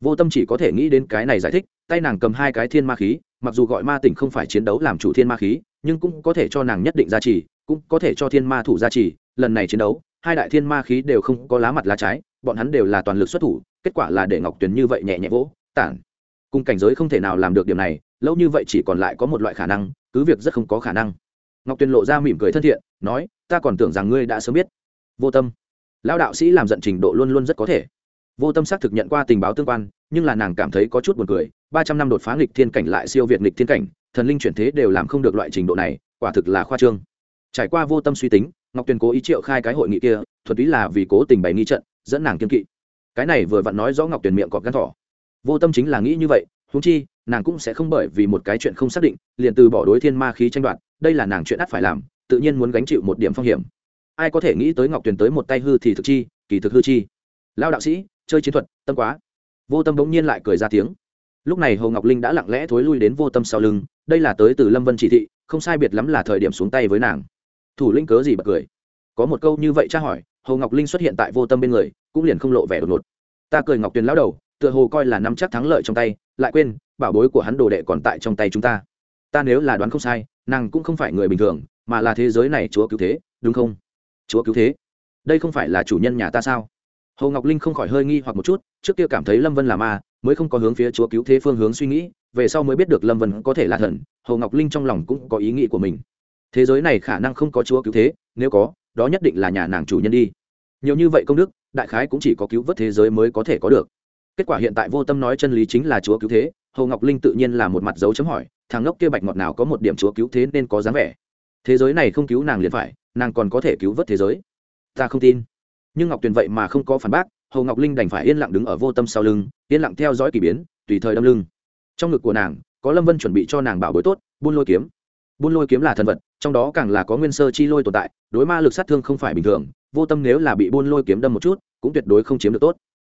vô tâm chỉ có thể nghĩ đến cái này giải thích, tay nàng cầm hai cái thiên ma khí, mặc dù gọi ma tỉnh không phải chiến đấu làm chủ thiên ma khí, nhưng cũng có thể cho nàng nhất định gia trì cũng có thể cho thiên ma thủ gia trì lần này chiến đấu, hai đại thiên ma khí đều không có lá mặt lá trái, bọn hắn đều là toàn lực xuất thủ, kết quả là để ngọc tuyền như vậy nhẹ nhẹ vỗ, tản. Cùng cảnh giới không thể nào làm được điều này, lâu như vậy chỉ còn lại có một loại khả năng, cứ việc rất không có khả năng. Ngọc tuyền lộ ra mỉm cười thân thiện, nói, ta còn tưởng rằng ngươi đã sớm biết. Vô tâm. Lão đạo sĩ làm giận trình độ luôn luôn rất có thể vô tâm xác thực nhận qua tình báo tương quan, nhưng là nàng cảm thấy có chút buồn cười. Ba trăm năm đột phá nghịch thiên cảnh lại siêu việt nghịch thiên cảnh, thần linh chuyển thế đều làm không được loại trình độ này, quả thực là khoa trương. Trải qua vô tâm suy tính, ngọc tuyền cố ý triệu khai cái hội nghị kia thuật ý là vì cố tình bày nghi trận, dẫn nàng kiên kỵ. Cái này vừa vặn nói rõ ngọc tuyền miệng cọp gắn thỏ. Vô tâm chính là nghĩ như vậy húng chi, nàng cũng sẽ không bởi vì một cái chuyện không xác định, liền từ bỏ đối thiên ma khí tranh đoạt, đây là nàng chuyện ắt phải làm, tự nhiên muốn gánh chịu một điểm phong hiểm. Ai có thể nghĩ tới ngọc tuyền tới một tay hư thì thực chi, kỳ thực hư chi. Lao đạo sĩ chơi chiến thuật, tâm quá. Vô tâm bỗng nhiên lại cười ra tiếng. Lúc này hồ ngọc linh đã lặng lẽ thối lui đến vô tâm sau lưng, đây là tới từ lâm vân chỉ thị, không sai biệt lắm là thời điểm xuống tay với nàng. Thủ linh cớ gì bật cười? Có một câu như vậy tra hỏi, hồ ngọc linh xuất hiện tại vô tâm bên người, cũng liền không lộ vẻ đột ngột. Ta cười ngọc tuyền lão đầu, tựa hồ coi là nắm chắc thắng lợi trong tay, lại quên, bảo bối của hắn đồ đệ còn tại trong tay chúng ta. Ta nếu là đoán không sai, nàng cũng không phải người bình thường, mà là thế giới này chúa cứu thế, đúng không? Chúa cứu thế. Đây không phải là chủ nhân nhà ta sao? Hồ ngọc linh không khỏi hơi nghi hoặc một chút, trước kia cảm thấy lâm vân là ma, mới không có hướng phía chúa cứu thế phương hướng suy nghĩ, về sau mới biết được lâm vân có thể là thần, hồ ngọc linh trong lòng cũng có ý nghĩ của mình. Thế giới này khả năng không có chúa cứu thế, nếu có, đó nhất định là nhà nàng chủ nhân đi. Nhiều như vậy công đức, đại khái cũng chỉ có cứu vớt thế giới mới có thể có được. Kết quả hiện tại vô tâm nói chân lý chính là chúa cứu thế, hồ ngọc linh tự nhiên là một mặt dấu chấm hỏi, thằng ngốc kia bạch ngọt nào có một điểm chúa cứu thế nên có dáng vẻ. Thế giới này không cứu nàng liền phải, nàng còn có thể cứu vớt thế giới. Ta không tin nhưng ngọc tuyền vậy mà không có phản bác hồ ngọc linh đành phải yên lặng đứng ở vô tâm sau lưng yên lặng theo dõi k ỳ biến tùy thời đâm lưng trong ngực của nàng có lâm vân chuẩn bị cho nàng bảo bối tốt buôn lôi kiếm buôn lôi kiếm là thần vật trong đó càng là có nguyên sơ chi lôi tồn tại đối ma lực sát thương không phải bình thường vô tâm nếu là bị buôn lôi kiếm đâm một chút cũng tuyệt đối không chiếm được tốt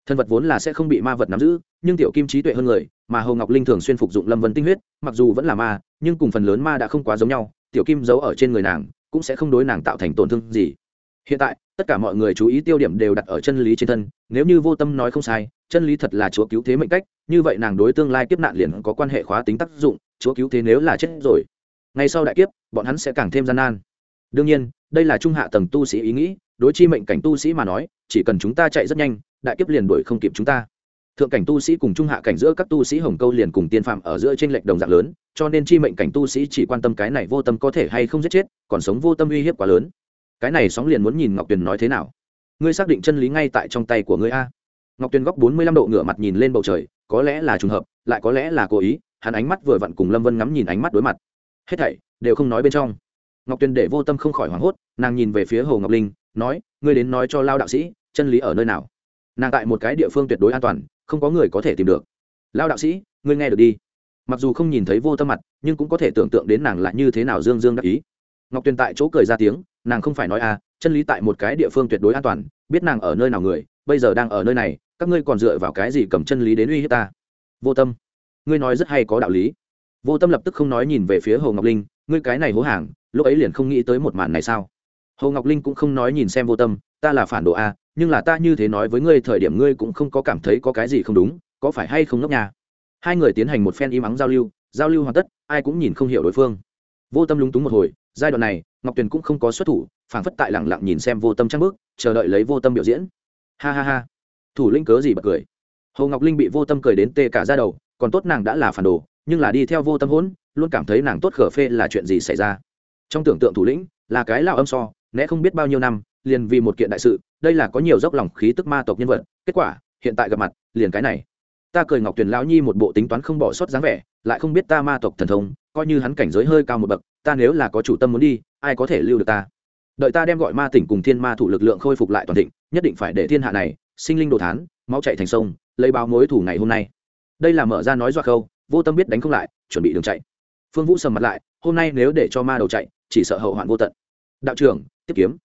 thần vật vốn là sẽ không bị ma vật nắm giữ nhưng tiểu kim trí tuệ hơn người mà hồ ngọc linh thường xuyên phục dụng lâm vân tinh huyết mặc dù vẫn là ma nhưng cùng phần lớn ma đã không quá giống nhau tiểu kim giấu ở trên người nàng cũng sẽ không đối nàng tạo thành tổn thương gì hiện tại tất cả mọi người chú ý tiêu điểm đều đặt ở chân lý trên thân, nếu như vô tâm nói không sai, chân lý thật là chúa cứu thế mệnh cách, như vậy nàng đối tương lai kiếp nạn liền có quan hệ khóa tính tác dụng, chúa cứu thế nếu là chết rồi, ngay sau đại kiếp, bọn hắn sẽ càng thêm gian nan. Đương nhiên, đây là trung hạ tầng tu sĩ ý nghĩ, đối chi mệnh cảnh tu sĩ mà nói, chỉ cần chúng ta chạy rất nhanh, đại kiếp liền đuổi không kịp chúng ta. Thượng cảnh tu sĩ cùng trung hạ cảnh giữa các tu sĩ hồng câu liền cùng tiên phạm ở giữa t r ê n lệch đồng dạng lớn, cho nên chi mệnh cảnh tu sĩ chỉ quan tâm cái này vô tâm có thể hay không giết chết, còn sống vô tâm uy hiếp quá lớn cái này sóng liền muốn nhìn ngọc tuyền nói thế nào. Ngươi xác định chân lý ngay tại trong tay của ngươi a? Ngọc tuyền góc bốn mươi lăm độ ngửa mặt nhìn lên bầu trời, có lẽ là trùng hợp, lại có lẽ là cố ý, hắn ánh mắt vừa vặn cùng lâm vân ngắm nhìn ánh mắt đối mặt. Hết thảy đều không nói bên trong. Ngọc tuyền để vô tâm không khỏi hoảng hốt, nàng nhìn về phía hồ ngọc linh, nói, ngươi đến nói cho lao đạo sĩ, chân lý ở nơi nào? Nàng tại một cái địa phương tuyệt đối an toàn, không có người có thể tìm được. Lao đạo sĩ, ngươi nghe được đi. Mặc dù không nhìn thấy vô tâm mặt, nhưng cũng có thể tưởng tượng đến nàng là như thế nào dương dương đắc ý. Ngọc tuyền tại chỗ cười ra tiếng nàng không phải nói à chân lý tại một cái địa phương tuyệt đối an toàn, biết nàng ở nơi nào người, bây giờ đang ở nơi này, các ngươi còn dựa vào cái gì cầm chân lý đến uy hiếp ta? Vô tâm, ngươi nói rất hay có đạo lý. Vô tâm lập tức không nói nhìn về phía hồ ngọc linh, ngươi cái này hố hàng, lúc ấy liền không nghĩ tới một màn này sao? Hồ ngọc linh cũng không nói nhìn xem vô tâm, ta là phản đồ a nhưng là ta như thế nói với ngươi thời điểm ngươi cũng không có cảm thấy có cái gì không đúng, có phải hay không ngốc nhà hai người tiến hành một phen im ắng giao lưu giao lưu hoàn tất, ai cũng nhìn không hiểu đối phương. Vô tâm lúng túng một hồi giai đoạn này, ngọc tuyền cũng không có xuất thủ, phảng phất tại lẳng lặng nhìn xem vô tâm trang bước, chờ đợi lấy vô tâm biểu diễn. Ha ha ha. Thủ linh cớ gì bật cười. Hồ ngọc linh bị vô tâm cười đến tê cả ra đầu, còn tốt nàng đã là phản đồ, nhưng là đi theo vô tâm hỗn, luôn cảm thấy nàng tốt khở phê là chuyện gì xảy ra. Trong tưởng tượng thủ lĩnh, là cái lao âm so, né không biết bao nhiêu năm, liền vì một kiện đại sự, đây là có nhiều dốc lòng khí tức ma tộc nhân vật, kết quả, hiện tại gặp mặt, liền cái này. Ta cười ngọc tuyền lão nhi một bộ tính toán không bỏ sót dáng vẻ, lại không biết ta ma tộc thần thông coi như hắn cảnh giới hơi cao một bậc, ta nếu là có chủ tâm muốn đi, ai có thể lưu được ta? Đợi ta đem gọi ma tỉnh cùng thiên ma thủ lực lượng khôi phục lại toàn thịnh, nhất định phải để thiên hạ này, sinh linh đồ thán, máu chạy thành sông, lấy báo mối thủ ngày hôm nay. Đây là mở ra nói do khâu, vô tâm biết đánh không lại, chuẩn bị đường chạy. Phương vũ sầm mặt lại, hôm nay nếu để cho ma đầu chạy, chỉ sợ hậu hoạn vô tận. Đạo trưởng, tiếp kiếm.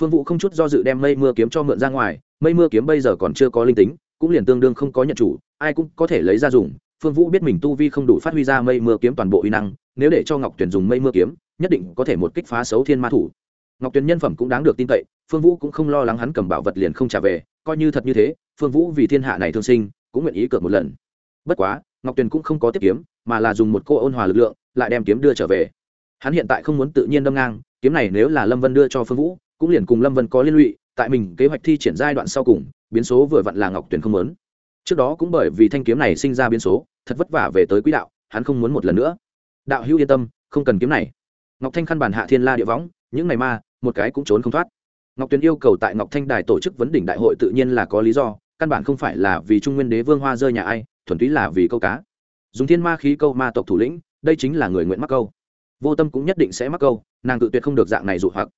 Phương vũ không chút do dự đem mây mưa kiếm cho mượn ra ngoài, mây mưa kiếm bây giờ còn chưa có linh tính, cũng liền tương đương không có nhận chủ, ai cũng có thể lấy ra dùng phương vũ biết mình tu vi không đủ phát huy ra mây mưa kiếm toàn bộ uy năng, nếu để cho ngọc Tuyền dùng mây mưa kiếm, nhất định có thể một kích phá xấu thiên ma thủ. Ngọc Tuyền nhân phẩm cũng đáng được tin cậy, phương vũ cũng không lo lắng hắn cầm bảo vật liền không trả về, coi như thật như thế, phương vũ vì thiên hạ này thương sinh, cũng nguyện ý cược một lần. Bất quá, ngọc tuyền cũng không có tiếp kiếm, mà là dùng một cô ôn hòa lực lượng, lại đem kiếm đưa trở về. Hắn hiện tại không muốn tự nhiên đâm ngang, kiếm này nếu là lâm vân đưa cho phương vũ, cũng liền cùng lâm vân có liên lụy, tại mình kế hoạch thi triển giai đoạn sau cùng, biến số vừa vặn là ngọc tuyền không lớn trước đó cũng bởi vì thanh kiếm này sinh ra biến số, thật vất vả về tới quỹ đạo, hắn không muốn một lần nữa. Đạo hữu yên tâm, không cần kiếm này. Ngọc thanh khăn bàn hạ thiên la địa võng, những ngày ma, một cái cũng trốn không thoát. Ngọc tuyền yêu cầu tại ngọc thanh đài tổ chức vấn đỉnh đại hội tự nhiên là có lý do, căn bản không phải là vì trung nguyên đế vương hoa rơi nhà ai, thuần túy là vì câu cá. Dùng thiên ma khí câu ma tộc thủ lĩnh, đây chính là người nguyện mắc câu. Vô tâm cũng nhất định sẽ mắc câu, nàng tự tuyệt không được dạng này dụ hoặc.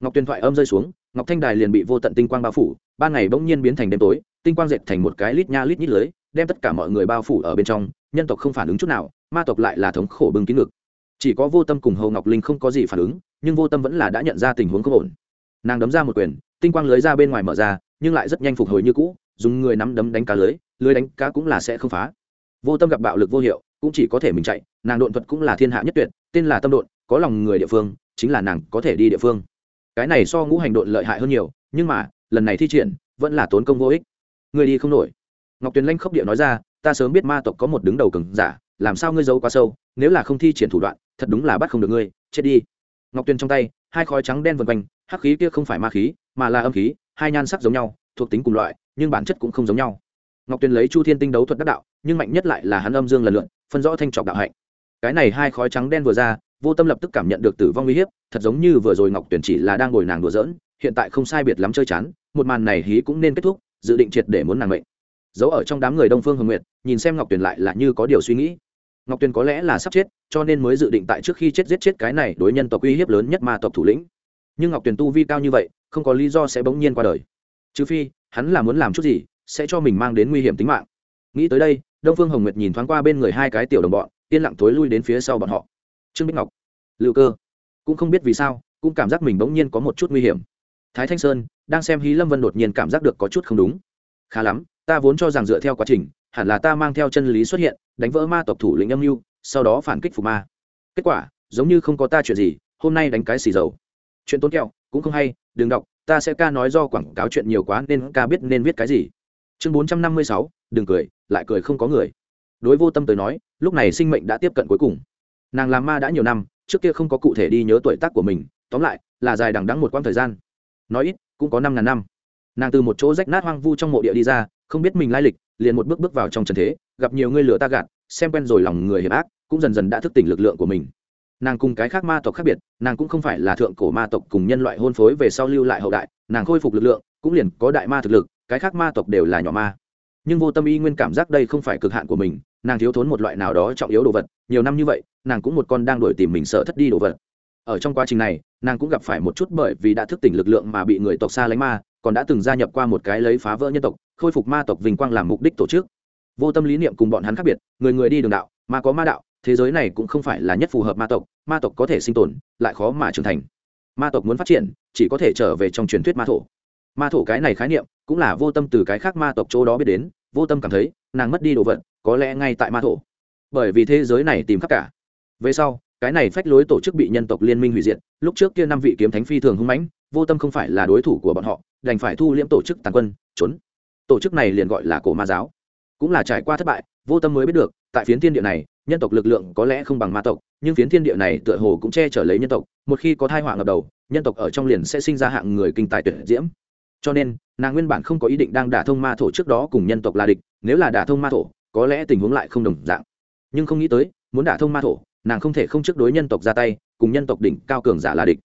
Ngọc tuyền thoại âm rơi xuống, ngọc thanh đài liền bị vô tận tinh quang bao phủ, ban ngày bỗng nhiên biến thành đêm tối tinh quang dệt thành một cái lít nha lít nhít lưới, đem tất cả mọi người bao phủ ở bên trong, nhân tộc không phản ứng chút nào, ma tộc lại là thống khổ bưng kín ngực. Chỉ có vô tâm cùng hầu ngọc linh không có gì phản ứng, nhưng vô tâm vẫn là đã nhận ra tình huống không ổn. Nàng đấm ra một quyền, tinh quang lưới ra bên ngoài mở ra, nhưng lại rất nhanh phục hồi như cũ, dùng người nắm đấm đánh cá lưới lưới đánh cá cũng là sẽ không phá. Vô tâm gặp bạo lực vô hiệu, cũng chỉ có thể mình chạy, nàng độn thuật cũng là thiên hạ nhất tuyệt, tên là tâm độn, có lòng người địa phương, chính là nàng có thể đi địa phương. Cái này so ngũ hành độn lợi hại hơn nhiều, nhưng mà, lần này thi triển, vẫn là tốn công vô ích. Ngươi đi không nổi. Ngọc tuyền lanh khốc địa nói ra, ta sớm biết ma tộc có một đứng đầu cứng giả, làm sao ngươi giấu quá sâu, nếu là không thi triển thủ đoạn, thật đúng là bắt không được ngươi, chết đi. Ngọc tuyền trong tay, hai khói trắng đen vần quanh, hắc khí kia không phải ma khí, mà là âm khí, hai nhan sắc giống nhau, thuộc tính cùng loại, nhưng bản chất cũng không giống nhau. Ngọc tuyền lấy chu thiên tinh đấu thuật đắc đạo, nhưng mạnh nhất lại là hắn âm dương lần lượn phân rõ thanh trọc đạo hạnh. Cái này hai khói trắng đen vừa ra, vô tâm lập tức cảm nhận được tử vong uy hiếp, thật giống như vừa rồi ngọc tuyền chỉ là đang ngồi nàng đùa giỡn, hiện tại không sai biệt lắm chơi chán, một màn này hí cũng nên kết thúc dự định triệt để muốn nàng mệnh. Giấu ở trong đám người đông phương hồng nguyệt, nhìn xem ngọc tuyền lại là như có điều suy nghĩ. Ngọc tuyền có lẽ là sắp chết, cho nên mới dự định tại trước khi chết giết chết cái này đối nhân tộc uy hiếp lớn nhất ma tộc thủ lĩnh. Nhưng ngọc tuyền tu vi cao như vậy, không có lý do sẽ bỗng nhiên qua đời. Trừ phi, hắn là muốn làm chút gì, sẽ cho mình mang đến nguy hiểm tính mạng. Nghĩ tới đây, đông phương hồng nguyệt nhìn thoáng qua bên người hai cái tiểu đồng bọn, yên lặng thối lui đến phía sau bọn họ. Trương bích ngọc, lưu cơ, cũng không biết vì sao, cũng cảm giác mình bỗng nhiên có một chút nguy hiểm thái thanh sơn, đang xem hí lâm vân đột nhiên cảm giác được có chút không đúng. Khá lắm, ta vốn cho rằng dựa theo quá trình, hẳn là ta mang theo chân lý xuất hiện, đánh vỡ ma tộc thủ lĩnh âm mưu, sau đó phản kích phục ma. Kết quả, giống như không có ta chuyện gì, hôm nay đánh cái xì dầu. Chuyện tốn kẹo, cũng không hay, đừng đọc, ta sẽ ca nói do quảng cáo chuyện nhiều quá nên ca biết nên viết cái gì. Chương bốn trăm năm mươi sáu, đừng cười, lại cười không có người. Đối vô tâm tới nói, lúc này sinh mệnh đã tiếp cận cuối cùng. Nàng làm ma đã nhiều năm, trước kia không có cụ thể đi nhớ tuổi tác của mình, tóm lại, là dài đằng đắng một quãng thời gian nói ít, cũng có năm ngàn năm. Nàng từ một chỗ rách nát hoang vu trong mộ địa đi ra, không biết mình lai lịch, liền một bước bước vào trong trần thế, gặp nhiều người lừa ta gạt, xem quen rồi lòng người hiểm ác, cũng dần dần đã thức tỉnh lực lượng của mình. Nàng cùng cái khác ma tộc khác biệt, nàng cũng không phải là thượng cổ ma tộc cùng nhân loại hôn phối về sau lưu lại hậu đại, nàng khôi phục lực lượng, cũng liền có đại ma thực lực, cái khác ma tộc đều là nhỏ ma. Nhưng vô tâm y nguyên cảm giác đây không phải cực hạn của mình, nàng thiếu thốn một loại nào đó trọng yếu đồ vật, nhiều năm như vậy, nàng cũng một con đang đổi tìm mình sợ thất đi đồ vật ở trong quá trình này, nàng cũng gặp phải một chút bởi vì đã thức tỉnh lực lượng mà bị người tộc xa lánh ma, còn đã từng gia nhập qua một cái lấy phá vỡ nhân tộc, khôi phục ma tộc vinh quang làm mục đích tổ chức. Vô tâm lý niệm cùng bọn hắn khác biệt, người người đi đường đạo mà có ma đạo, thế giới này cũng không phải là nhất phù hợp ma tộc ma tộc có thể sinh tồn, lại khó mà trưởng thành. Ma tộc muốn phát triển, chỉ có thể trở về trong truyền thuyết ma thổ. Ma thổ cái này khái niệm cũng là vô tâm từ cái khác ma tộc chỗ đó biết đến, vô tâm cảm thấy, nàng mất đi đồ vật, có lẽ ngay tại ma thổ. Bởi vì thế giới này tìm khắp cả. Về sau cái này phách lối tổ chức bị nhân tộc liên minh hủy diệt, lúc trước kia năm vị kiếm thánh phi thường hung mãnh, vô tâm không phải là đối thủ của bọn họ, đành phải thu liễm tổ chức tàn quân, trốn. Tổ chức này liền gọi là cổ ma giáo. Cũng là trải qua thất bại, vô tâm mới biết được, tại phiến thiên địa này, nhân tộc lực lượng có lẽ không bằng ma tộc, nhưng phiến thiên địa này tựa hồ cũng che chở lấy nhân tộc, một khi có thai họa ngập đầu, nhân tộc ở trong liền sẽ sinh ra hạng người kinh tài tuyệt diễm. Cho nên, nàng nguyên bản không có ý định đang đả thông ma thổ trước đó cùng nhân tộc là địch, nếu là đả thông ma thổ, có lẽ tình huống lại không đồng dạng. Nhưng không nghĩ tới, muốn đả thông ma thổ nàng không thể không trước đối nhân tộc ra tay, cùng nhân tộc đỉnh cao cường giả là địch.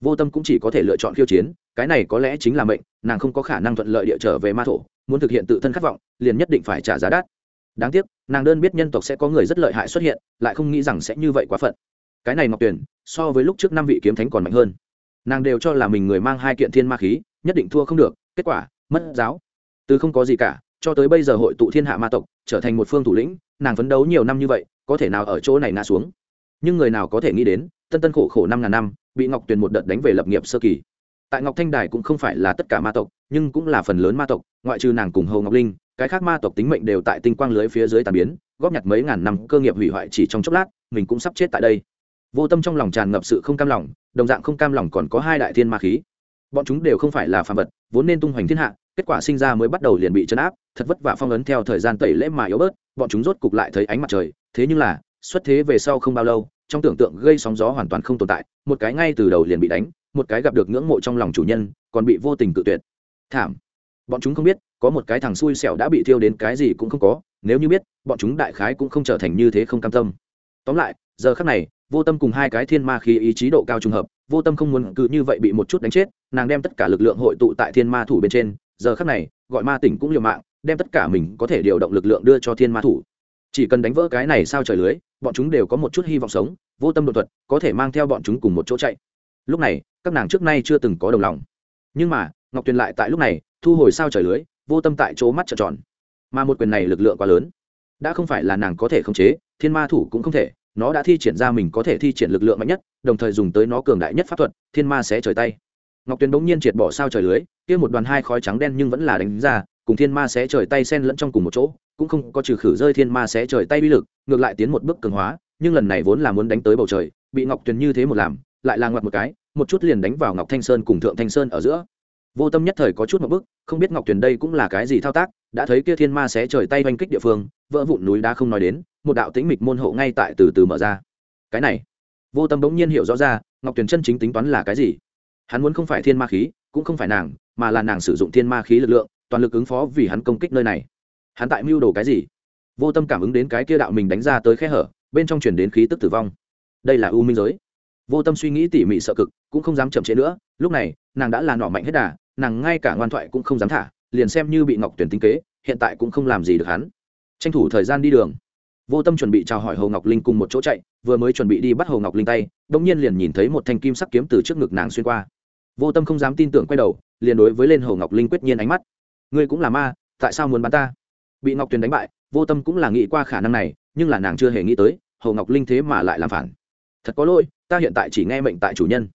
Vô tâm cũng chỉ có thể lựa chọn khiêu chiến, cái này có lẽ chính là mệnh, nàng không có khả năng thuận lợi địa trở về ma thổ, muốn thực hiện tự thân khát vọng, liền nhất định phải trả giá đắt. Đáng tiếc, nàng đơn biết nhân tộc sẽ có người rất lợi hại xuất hiện, lại không nghĩ rằng sẽ như vậy quá phận. Cái này ngọc tuyển so với lúc trước năm vị kiếm thánh còn mạnh hơn. Nàng đều cho là mình người mang hai kiện thiên ma khí, nhất định thua không được, kết quả, mất giáo. Từ không có gì cả, cho tới bây giờ hội tụ thiên hạ ma tộc, trở thành một phương thủ lĩnh, nàng phấn đấu nhiều năm như vậy, có thể nào ở chỗ này ngã xuống? Nhưng người nào có thể nghĩ đến, tân tân khổ khổ năm ngàn năm, bị ngọc tuyền một đợt đánh về lập nghiệp sơ kỳ. Tại ngọc thanh đài cũng không phải là tất cả ma tộc, nhưng cũng là phần lớn ma tộc, ngoại trừ nàng cùng hầu ngọc linh, cái khác ma tộc tính mệnh đều tại tinh quang lưới phía dưới tàn biến, góp nhặt mấy ngàn năm cơ nghiệp hủy hoại chỉ trong chốc lát, mình cũng sắp chết tại đây. Vô tâm trong lòng tràn ngập sự không cam lòng, đồng dạng không cam lòng còn có hai đại thiên ma khí. Bọn chúng đều không phải là phàm vật, vốn nên tung hoành thiên hạ, kết quả sinh ra mới bắt đầu liền bị chấn áp, thật vất vả phong ấn theo thời gian tẩy lễ mà yếu bớt, bọn chúng rốt cục lại thấy ánh mặt trời, thế nhưng là xuất thế về sau không bao lâu, trong tưởng tượng gây sóng gió hoàn toàn không tồn tại, một cái ngay từ đầu liền bị đánh, một cái gặp được ngưỡng mộ trong lòng chủ nhân, còn bị vô tình cự tuyệt. Thảm. Bọn chúng không biết, có một cái thằng xui xẻo đã bị thiêu đến cái gì cũng không có, nếu như biết, bọn chúng đại khái cũng không trở thành như thế không cam tâm. Tóm lại, giờ khắc này, vô tâm cùng hai cái thiên ma khí ý chí độ cao trùng hợp, vô tâm không muốn cứ như vậy bị một chút đánh chết, nàng đem tất cả lực lượng hội tụ tại thiên ma thủ bên trên, giờ khắc này, gọi ma tỉnh cũng liều mạng, đem tất cả mình có thể điều động lực lượng đưa cho thiên ma thủ chỉ cần đánh vỡ cái này sao trời lưới, bọn chúng đều có một chút hy vọng sống, vô tâm đột thuật, có thể mang theo bọn chúng cùng một chỗ chạy. Lúc này, các nàng trước nay chưa từng có đồng lòng. Nhưng mà, ngọc tuyền lại tại lúc này, thu hồi sao trời lưới, vô tâm tại chỗ mắt trợn tròn. Mà một quyền này lực lượng quá lớn. Đã không phải là nàng có thể khống chế, thiên ma thủ cũng không thể, nó đã thi triển ra mình có thể thi triển lực lượng mạnh nhất, đồng thời dùng tới nó cường đại nhất pháp thuật, thiên ma sẽ trời tay. Ngọc tuyền bỗng nhiên triệt bỏ sao trời lưới, kia một đoàn hai khói trắng đen nhưng vẫn là đánh ra, cùng thiên ma sẽ trời tay sen lẫn trong cùng một chỗ cũng không có trừ khử rơi thiên ma sẽ trời tay uy lực, ngược lại tiến một bước cường hóa, nhưng lần này vốn là muốn đánh tới bầu trời, bị ngọc tuyền như thế một làm, lại là ngoặt một cái, một chút liền đánh vào ngọc thanh sơn cùng thượng thanh sơn ở giữa. Vô tâm nhất thời có chút một bức không biết ngọc tuyền đây cũng là cái gì thao tác, đã thấy kia thiên ma sẽ trời tay oanh kích địa phương, vỡ vụn núi đá không nói đến, một đạo tĩnh mịch môn hộ ngay tại từ từ mở ra. Cái này, vô tâm bỗng nhiên hiểu rõ ra, ngọc tuyền chân chính tính toán là cái gì. Hắn muốn không phải thiên ma khí, cũng không phải nàng, mà là nàng sử dụng thiên ma khí lực lượng, toàn lực ứng phó vì hắn công kích nơi này hắn tại mưu đồ cái gì? Vô tâm cảm ứng đến cái kia đạo mình đánh ra tới khe hở, bên trong chuyển đến khí tức tử vong. Đây là u minh giới. Vô tâm suy nghĩ tỉ mỉ sợ cực, cũng không dám chậm chế nữa. Lúc này, nàng đã là nọ mạnh hết đà, nàng ngay cả ngoan thoại cũng không dám thả, liền xem như bị ngọc tuyển tinh kế, hiện tại cũng không làm gì được hắn. Tranh thủ thời gian đi đường. Vô tâm chuẩn bị chào hỏi hồ ngọc linh cùng một chỗ chạy, vừa mới chuẩn bị đi bắt hồ ngọc linh tay đ ỗ n g nhiên liền nhìn thấy một thanh kim sắc kiếm từ trước ngực nàng xuyên qua. Vô tâm không dám tin tưởng quay đầu, liền đối với lên hồ ngọc linh quyết nhiên ánh mắt. Ngươi cũng là ma, tại sao muốn bắn ta? Bị ngọc tuyền đánh bại, vô tâm cũng là nghĩ qua khả năng này, nhưng là nàng chưa hề nghĩ tới hồ ngọc linh thế mà lại làm phản. Thật có lỗi, ta hiện tại chỉ nghe mệnh tại chủ nhân.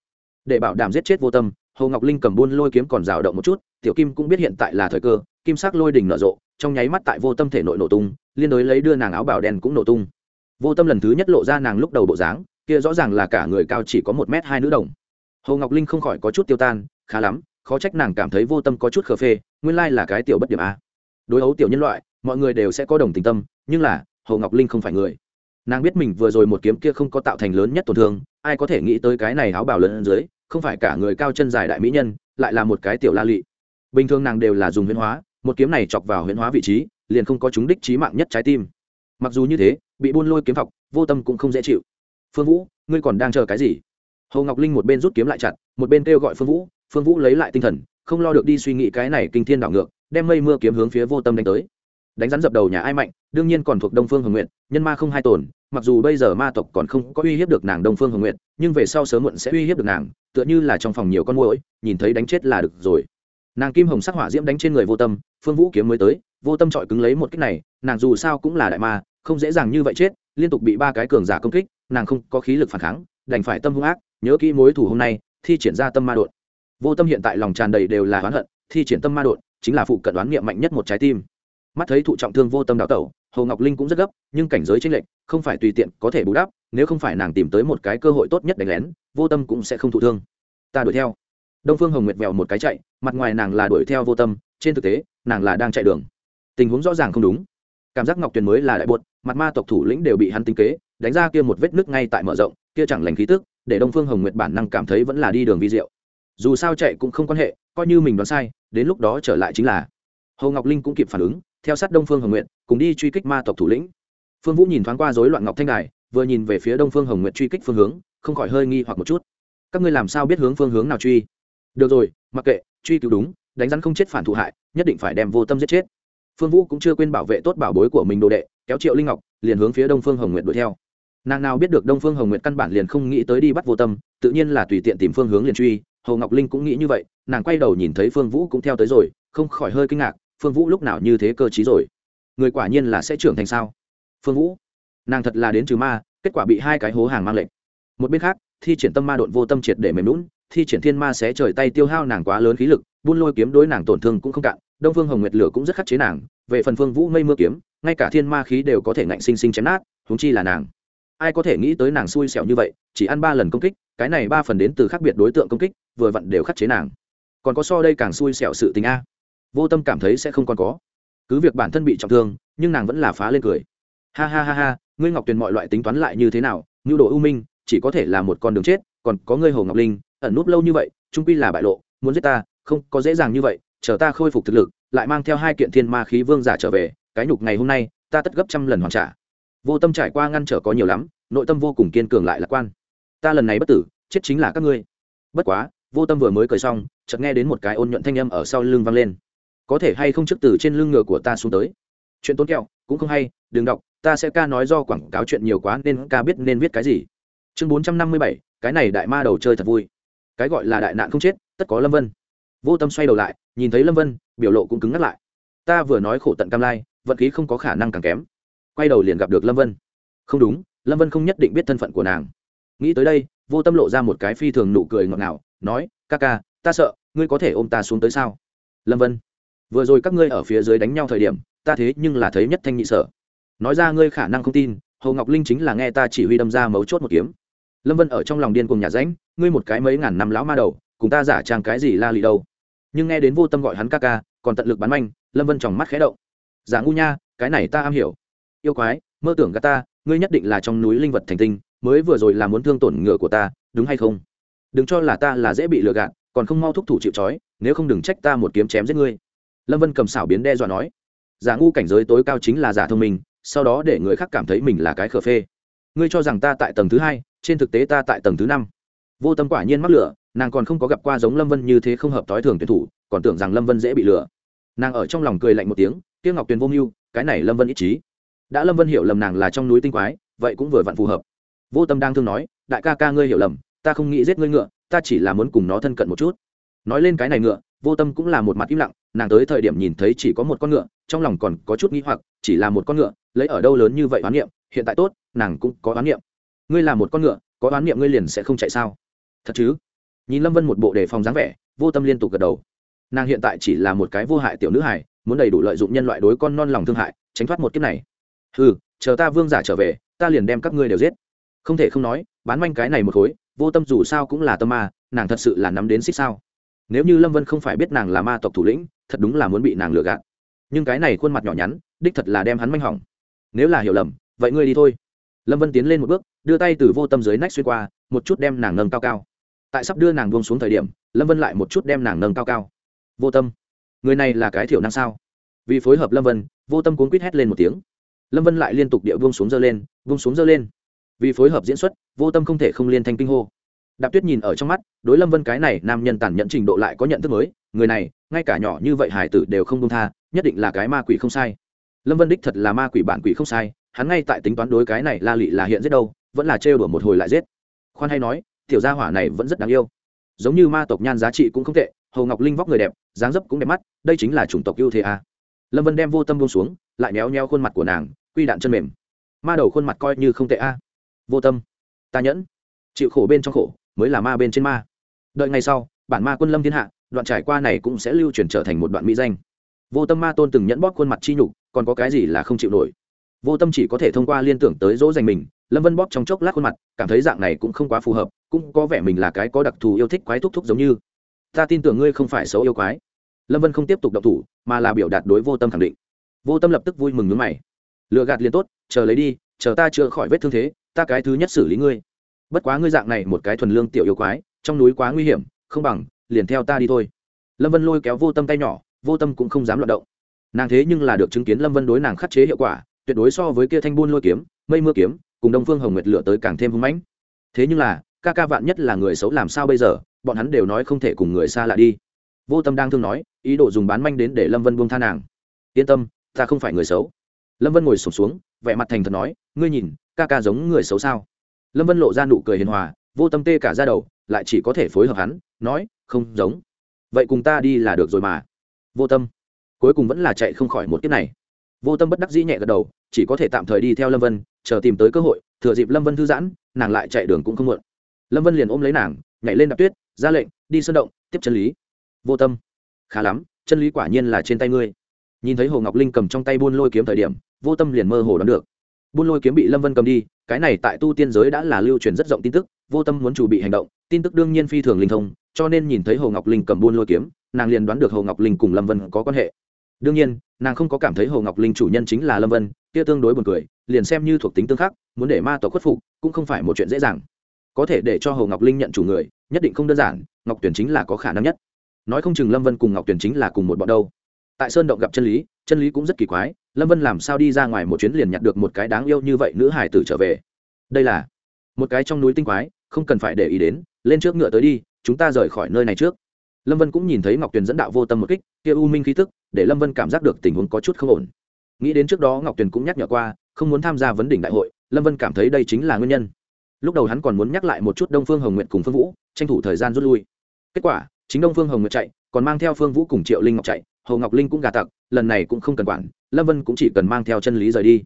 Để bảo đảm giết chết vô tâm hồ ngọc linh cầm buôn lôi kiếm còn rào động một chút, tiểu kim cũng biết hiện tại là thời cơ, kim sắc lôi đỉnh nở rộ, trong nháy mắt tại vô tâm thể nội nổ tung, liên đối lấy đưa nàng áo bảo đen cũng nổ tung. Vô tâm lần thứ nhất lộ ra nàng lúc đầu bộ dáng, kia rõ ràng là cả người cao chỉ có một m hai nữ đồng. Hồ ngọc linh không khỏi có chút tiêu tan, khá lắm, khó trách nàng cảm thấy vô tâm có chút khờ phê, nguyên lai là cái tiểu bất điểm a. Đối ấu tiểu nhân loại mọi người đều sẽ có đồng tình tâm, nhưng là, hồ ngọc linh không phải người. Nàng biết mình vừa rồi một kiếm kia không có tạo thành lớn nhất tổn thương, ai có thể nghĩ tới cái này áo bảo lớn dưới, không phải cả người cao chân dài đại mỹ nhân, lại là một cái tiểu la lị. Bình thường nàng đều là dùng huyễn hóa, một kiếm này chọc vào huyễn hóa vị trí, liền không có chúng đích trí mạng nhất trái tim. Mặc dù như thế, bị buôn lôi kiếm thọc, vô tâm cũng không dễ chịu. Phương vũ, ngươi còn đang chờ cái gì? Hồ ngọc linh một bên rút kiếm lại chặt, một bên kêu gọi phương vũ. Phương vũ lấy lại tinh thần, không lo được đi suy nghĩ cái này kinh thiên đảo ngược, đem mây mưa kiếm hướng phía vô tâm đánh tới đánh rắn dập đầu nhà ai mạnh, đương nhiên còn thuộc đông phương hồng nguyện nhân ma không hai tổn mặc dù bây giờ ma tộc còn không có uy hiếp được nàng đông phương hồng nguyện nhưng về sau sớm muộn sẽ uy hiếp được nàng, tựa như là trong phòng nhiều con muỗi, nhìn thấy đánh chết là được rồi. Nàng kim hồng sắc hỏa diễm đánh trên người vô tâm, phương vũ kiếm mới tới, vô tâm trọi cứng lấy một kích này, nàng dù sao cũng là đại ma, không dễ dàng như vậy chết, liên tục bị ba cái cường giả công kích, nàng không có khí lực phản kháng, đành phải tâm hung ác, nhớ kỹ mối thủ hôm nay, thi triển ra tâm ma đột. Vô tâm hiện tại lòng tràn đầy đều là oán hận, thi triển tâm ma đột chính là phụ cận đoán niệm mạnh nhất một trái tim mắt thấy thụ trọng thương vô tâm đào tẩu, hồ ngọc linh cũng rất gấp, nhưng cảnh giới tranh lệch, không phải tùy tiện có thể bù đắp, nếu không phải nàng tìm tới một cái cơ hội tốt nhất đánh lén, vô tâm cũng sẽ không thụ thương. Ta đuổi theo. Đông phương hồng nguyệt vèo một cái chạy, mặt ngoài nàng là đuổi theo vô tâm, trên thực tế, nàng là đang chạy đường. Tình huống rõ ràng không đúng. Cảm giác ngọc tuyền mới là đại buột, mặt ma tộc thủ lĩnh đều bị hắn tinh kế, đánh ra kia một vết nứt ngay tại mở rộng, kia chẳng lành khí tức, để đông phương hồng nguyệt bản năng cảm thấy vẫn là đi đường vi diệu. Dù sao chạy cũng không quan hệ, coi như mình đoán sai, đến lúc đó trở lại chính là. Hồ ngọc linh cũng kịp phản ứng theo sát đông phương hồng nguyện cùng đi truy kích ma tộc thủ lĩnh. Phương vũ nhìn thoáng qua rối loạn ngọc thanh đài, vừa nhìn về phía đông phương hồng nguyện truy kích phương hướng, không khỏi hơi nghi hoặc một chút. Các ngươi làm sao biết hướng phương hướng nào truy? Được rồi, mặc kệ, truy cứu đúng, đánh rắn không chết phản thụ hại, nhất định phải đem vô tâm giết chết. Phương vũ cũng chưa quên bảo vệ tốt bảo bối của mình đồ đệ, kéo triệu linh ngọc, liền hướng phía đông phương hồng nguyện đuổi theo. Nàng nào biết được đông phương hồng nguyện căn bản liền không nghĩ tới đi bắt vô tâm, tự nhiên là tùy tiện tìm phương hướng liền truy, hồ ngọc linh cũng nghĩ như vậy, nàng quay đầu nhìn thấy phương vũ cũng theo tới rồi, không khỏi hơi kinh ngạc phương vũ lúc nào như thế cơ t rồi? Người quả nhiên là sẽ trưởng thành sao? Phương vũ, nàng thật là đến trừ ma, kết quả bị hai cái hố hàng mang lệnh. Một bên khác, thi triển tâm ma độn vô tâm triệt để mềm lún thi triển thiên ma sẽ trời tay tiêu hao nàng quá lớn khí lực, buôn lôi kiếm đối nàng tổn thương cũng không cạn, đông phương hồng nguyệt lửa cũng rất khắc chế nàng, về phần phương vũ mây mưa kiếm, ngay cả thiên ma khí đều có thể ngạnh sinh sinh chém nát húng chi là nàng. Ai có thể nghĩ tới nàng xui xẻo như vậy, chỉ ăn ba lần công kích, cái này ba phần đến từ khác biệt đối tượng công kích, vừa vặn đều khắc chế nàng. Còn có so đây càng xui xẻo sự tình a vô tâm cảm thấy sẽ không còn có. Cứ việc bản thân bị trọng thương, nhưng nàng vẫn là phá lên cười. Ha ha ha ha, ngươi ngọc tuyền mọi loại tính toán lại như thế nào? Ngưu đồ ưu minh, chỉ có thể là một con đường chết, còn có ngươi hồ ngọc linh, ẩn núp lâu như vậy trung quy là bại lộ, muốn giết ta, không có dễ dàng như vậy, chờ ta khôi phục thực lực, lại mang theo hai kiện thiên ma khí vương giả trở về, cái nhục ngày hôm nay, ta tất gấp trăm lần hoàn trả. Vô tâm trải qua ngăn trở có nhiều lắm, nội tâm vô cùng kiên cường lại lạc quan. Ta lần này bất tử, chết chính là các ngươi. Bất quá, vô tâm vừa mới cười xong, chợt nghe đến một cái ôn nhuận thanh âm ở sau lưng vang lên có thể hay không trước từ trên lưng ngựa của ta xuống tới. Chuyện tốn kẹo, cũng không hay, đừng đọc, ta sẽ ca nói do quảng cáo chuyện nhiều quá nên ca biết nên viết cái gì. Chương bốn trăm năm mươi bảy, cái này đại ma đầu chơi thật vui. Cái gọi là đại nạn không chết, tất có lâm vân. Vô tâm xoay đầu lại, nhìn thấy lâm vân, biểu lộ cũng cứng ngắt lại. Ta vừa nói khổ tận cam lai, vận khí không có khả năng càng kém. Quay đầu liền gặp được lâm vân. Không đúng, lâm vân không nhất định biết thân phận của nàng. Nghĩ tới đây, vô tâm lộ ra một cái phi thường nụ cười ngọt ngào, nói, ca ca, ta sợ, ngươi có thể ôm ta xuống tới sao? Lâm vân vừa rồi các ngươi ở phía dưới đánh nhau thời điểm, ta thế nhưng là thấy nhất thanh nhị sở. Nói ra ngươi khả năng không tin, hồ ngọc linh chính là nghe ta chỉ huy đâm ra mấu chốt một kiếm. Lâm vân ở trong lòng điên cùng nhà ránh, ngươi một cái mấy ngàn năm lão ma đầu, cùng ta giả trang cái gì la lì đâu. Nhưng nghe đến vô tâm gọi hắn ca ca, còn tận lực bắn manh, lâm vân tròng mắt khé động. Giả ngu nha, cái này ta am hiểu. Yêu quái, mơ tưởng gà ta, ngươi nhất định là trong núi linh vật thành tinh, mới vừa rồi là muốn thương tổn ngựa của ta, đúng hay không? Đừng cho là ta là dễ bị lừa gạt, còn không mau thúc thủ chịu trói, nếu không đừng trách ta một kiếm chém giết ngươi lâm vân cầm xảo biến đe dọa nói, giả ngu cảnh giới tối cao chính là giả thông minh, sau đó để người khác cảm thấy mình là cái khờ phê. Ngươi cho rằng ta tại tầng thứ hai, trên thực tế ta tại tầng thứ năm. Vô tâm quả nhiên mắc lửa, nàng còn không có gặp qua giống lâm vân như thế không hợp t ố i thường tuyển thủ, còn tưởng rằng lâm vân dễ bị lừa. Nàng ở trong lòng cười lạnh một tiếng, tiêu ngọc tuyền vô mưu, cái này lâm vân ít trí đã lâm vân hiểu lầm nàng là trong núi tinh quái, vậy cũng vừa vặn phù hợp. Vô tâm đang thương nói, đại ca ca ngươi hiểu lầm, ta không nghĩ giết ngươi ngựa, ta chỉ là muốn cùng nó thân cận một chút. Nói lên cái này ngựa, vô tâm cũng là một mặt im lặng nàng tới thời điểm nhìn thấy chỉ có một con ngựa, trong lòng còn có chút nghĩ hoặc, chỉ là một con ngựa, lấy ở đâu lớn như vậy oán niệm, hiện tại tốt, nàng cũng có oán niệm. Ngươi là một con ngựa, có oán niệm ngươi liền sẽ không chạy sao? Thật chứ? Nhìn lâm vân một bộ đề phòng dáng vẻ, vô tâm liên tục gật đầu. Nàng hiện tại chỉ là một cái vô hại tiểu nữ hài, muốn đầy đủ lợi dụng nhân loại đối con non lòng thương hại, tránh thoát một kiếp này. Ừ chờ ta vương giả trở về, ta liền đem các ngươi đều giết. Không thể không nói, bán manh cái này một khối, vô tâm dù sao cũng là tâm ma, nàng thật sự là nắm đến xích sao? Nếu như lâm vân không phải biết nàng là ma tộc thủ lĩnh, thật đúng là muốn bị nàng lừa gạt. Nhưng cái này khuôn mặt nhỏ nhắn, đích thật là đem hắn manh hỏng. Nếu là hiểu lầm, vậy ngươi đi thôi. Lâm vân tiến lên một bước, đưa tay từ vô tâm dưới nách xuyên qua, một chút đem nàng nâng cao cao. Tại sắp đưa nàng buông xuống thời điểm, lâm vân lại một chút đem nàng nâng cao cao. Vô tâm. Người này là cái thiểu năng sao? Vì phối hợp lâm vân, vô tâm cuốn quýt hét lên một tiếng. Lâm vân lại liên tục địa buông xuống dơ lên, buông xuống dơ lên. Vì phối hợp diễn xuất, vô tâm không thể không liên thanh kinh hô đạp tuyết nhìn ở trong mắt, đối lâm vân cái này nam nhân tàn nhẫn trình độ lại có nhận thức mới, người này, ngay cả nhỏ như vậy hải tử đều không công tha, nhất định là cái ma quỷ không sai. Lâm vân đích thật là ma quỷ bản quỷ không sai, hắn ngay tại tính toán đối cái này la lị là hiện giết đâu, vẫn là trêu đùa một hồi lại giết. Khoan hay nói, tiểu gia hỏa này vẫn rất đáng yêu. Giống như ma tộc nhan giá trị cũng không tệ, hồ ngọc linh vóc người đẹp, dáng dấp cũng đẹp mắt, đây chính là chủng tộc ưu thế à. lâm vân đem vô tâm buông xuống, lại méo nheo khuôn mặt của nàng, quy đạn chân mềm. Ma đầu khuôn mặt coi như không tệ a. À. vô tâm. Ta nhẫn. Chịu khổ bên trong khổ mới là ma bên trên ma. Đợi ngày sau, bản ma quân lâm thiên hạ, đoạn trải qua này cũng sẽ lưu truyền trở thành một đoạn mỹ danh. Vô tâm ma tôn từng nhẫn bóp khuôn mặt chi nhục, còn có cái gì là không chịu nổi? Vô tâm chỉ có thể thông qua liên tưởng tới dỗ dành mình, lâm vân bóp trong chốc lát khuôn mặt, cảm thấy dạng này cũng không quá phù hợp, cũng có vẻ mình là cái có đặc thù yêu thích quái thúc thúc giống như. Ta tin tưởng ngươi không phải xấu yêu quái. Lâm vân không tiếp tục động thủ, mà là biểu đạt đối vô tâm khẳng định. Vô tâm lập tức vui mừng nước mày. Lựa gạt liền tốt, chờ lấy đi, chờ ta chữa khỏi vết thương thế, ta cái thứ nhất xử lý ngươi bất quá ngươi dạng này một cái thuần lương tiểu yêu quái trong núi quá nguy hiểm không bằng liền theo ta đi thôi. Lâm vân lôi kéo vô tâm tay nhỏ vô tâm cũng không dám loạt động. Nàng thế nhưng là được chứng kiến lâm vân đối nàng khắc chế hiệu quả tuyệt đối so với kia thanh buôn lôi kiếm mây mưa kiếm cùng đông phương hồng nguyệt lửa tới càng thêm hưng mãnh. Thế nhưng là ca ca vạn nhất là người xấu làm sao bây giờ bọn hắn đều nói không thể cùng người xa lạ đi. Vô tâm đang thương nói ý đồ dùng bán manh đến để lâm vân buông tha nàng. Yên tâm ta không phải người xấu. Lâm vân ngồi sụp xuống, xuống vẻ mặt thành thật nói ngươi nhìn ca ca giống người xấu sao? Lâm vân lộ ra nụ cười hiền hòa, vô tâm tê cả ra đầu, lại chỉ có thể phối hợp hắn, nói, không giống. Vậy cùng ta đi là được rồi mà. Vô tâm. Cuối cùng vẫn là chạy không khỏi một kiếp này. Vô tâm bất đắc dĩ nhẹ gật đầu, chỉ có thể tạm thời đi theo lâm vân, chờ tìm tới cơ hội, thừa dịp lâm vân thư giãn, nàng lại chạy đường cũng không muộn. Lâm vân liền ôm lấy nàng, nhảy lên đạp tuyết, ra lệnh, đi sơn động, tiếp chân lý. Vô tâm. Khá lắm, chân lý quả nhiên là trên tay ngươi. Nhìn thấy hồ ngọc linh cầm trong tay buôn lôi kiếm thời điểm, vô tâm liền mơ hồ đoán được. Buôn lôi kiếm bị lâm vân cầm đi cái này tại tu tiên giới đã là lưu truyền rất rộng tin tức, vô tâm muốn chủ bị hành động, tin tức đương nhiên phi thường linh thông, cho nên nhìn thấy hồ ngọc linh cầm buôn lôi kiếm, nàng liền đoán được hồ ngọc linh cùng lâm vân có quan hệ. Đương nhiên, nàng không có cảm thấy hồ ngọc linh chủ nhân chính là lâm vân, kia tương đối buồn cười, liền xem như thuộc tính tương khắc, muốn để ma tộc khuất phục, cũng không phải một chuyện dễ dàng. Có thể để cho hồ ngọc linh nhận chủ người, nhất định không đơn giản, ngọc tuyển chính là có khả năng nhất. Nói không chừng lâm vân cùng ngọc tuyển chính là cùng một bọn đâu. Tại sơn động gặp chân lý chân lý cũng rất kỳ quái lâm vân làm sao đi ra ngoài một chuyến liền nhặt được một cái đáng yêu như vậy nữ hải tử trở về? Đây là một cái trong núi tinh quái, không cần phải để ý đến, lên trước ngựa tới đi, chúng ta rời khỏi nơi này trước. Lâm vân cũng nhìn thấy ngọc tuyền dẫn đạo vô tâm một kích, kia u minh khí tức, để lâm vân cảm giác được tình huống có chút không ổn. Nghĩ đến trước đó ngọc tuyền cũng nhắc nhở qua, không muốn tham gia vấn đỉnh đại hội, lâm vân cảm thấy đây chính là nguyên nhân. Lúc đầu hắn còn muốn nhắc lại một chút đông phương hồng nguyện cùng phương vũ, tranh thủ thời gian rút lui. Kết quả, chính đông phương hồng nguyện chạy, còn mang theo phương vũ cùng triệu linh ngọc chạy, hồ ngọc linh cũng gà tặc lần này cũng không cần quản, lâm vân cũng chỉ cần mang theo chân lý rời đi.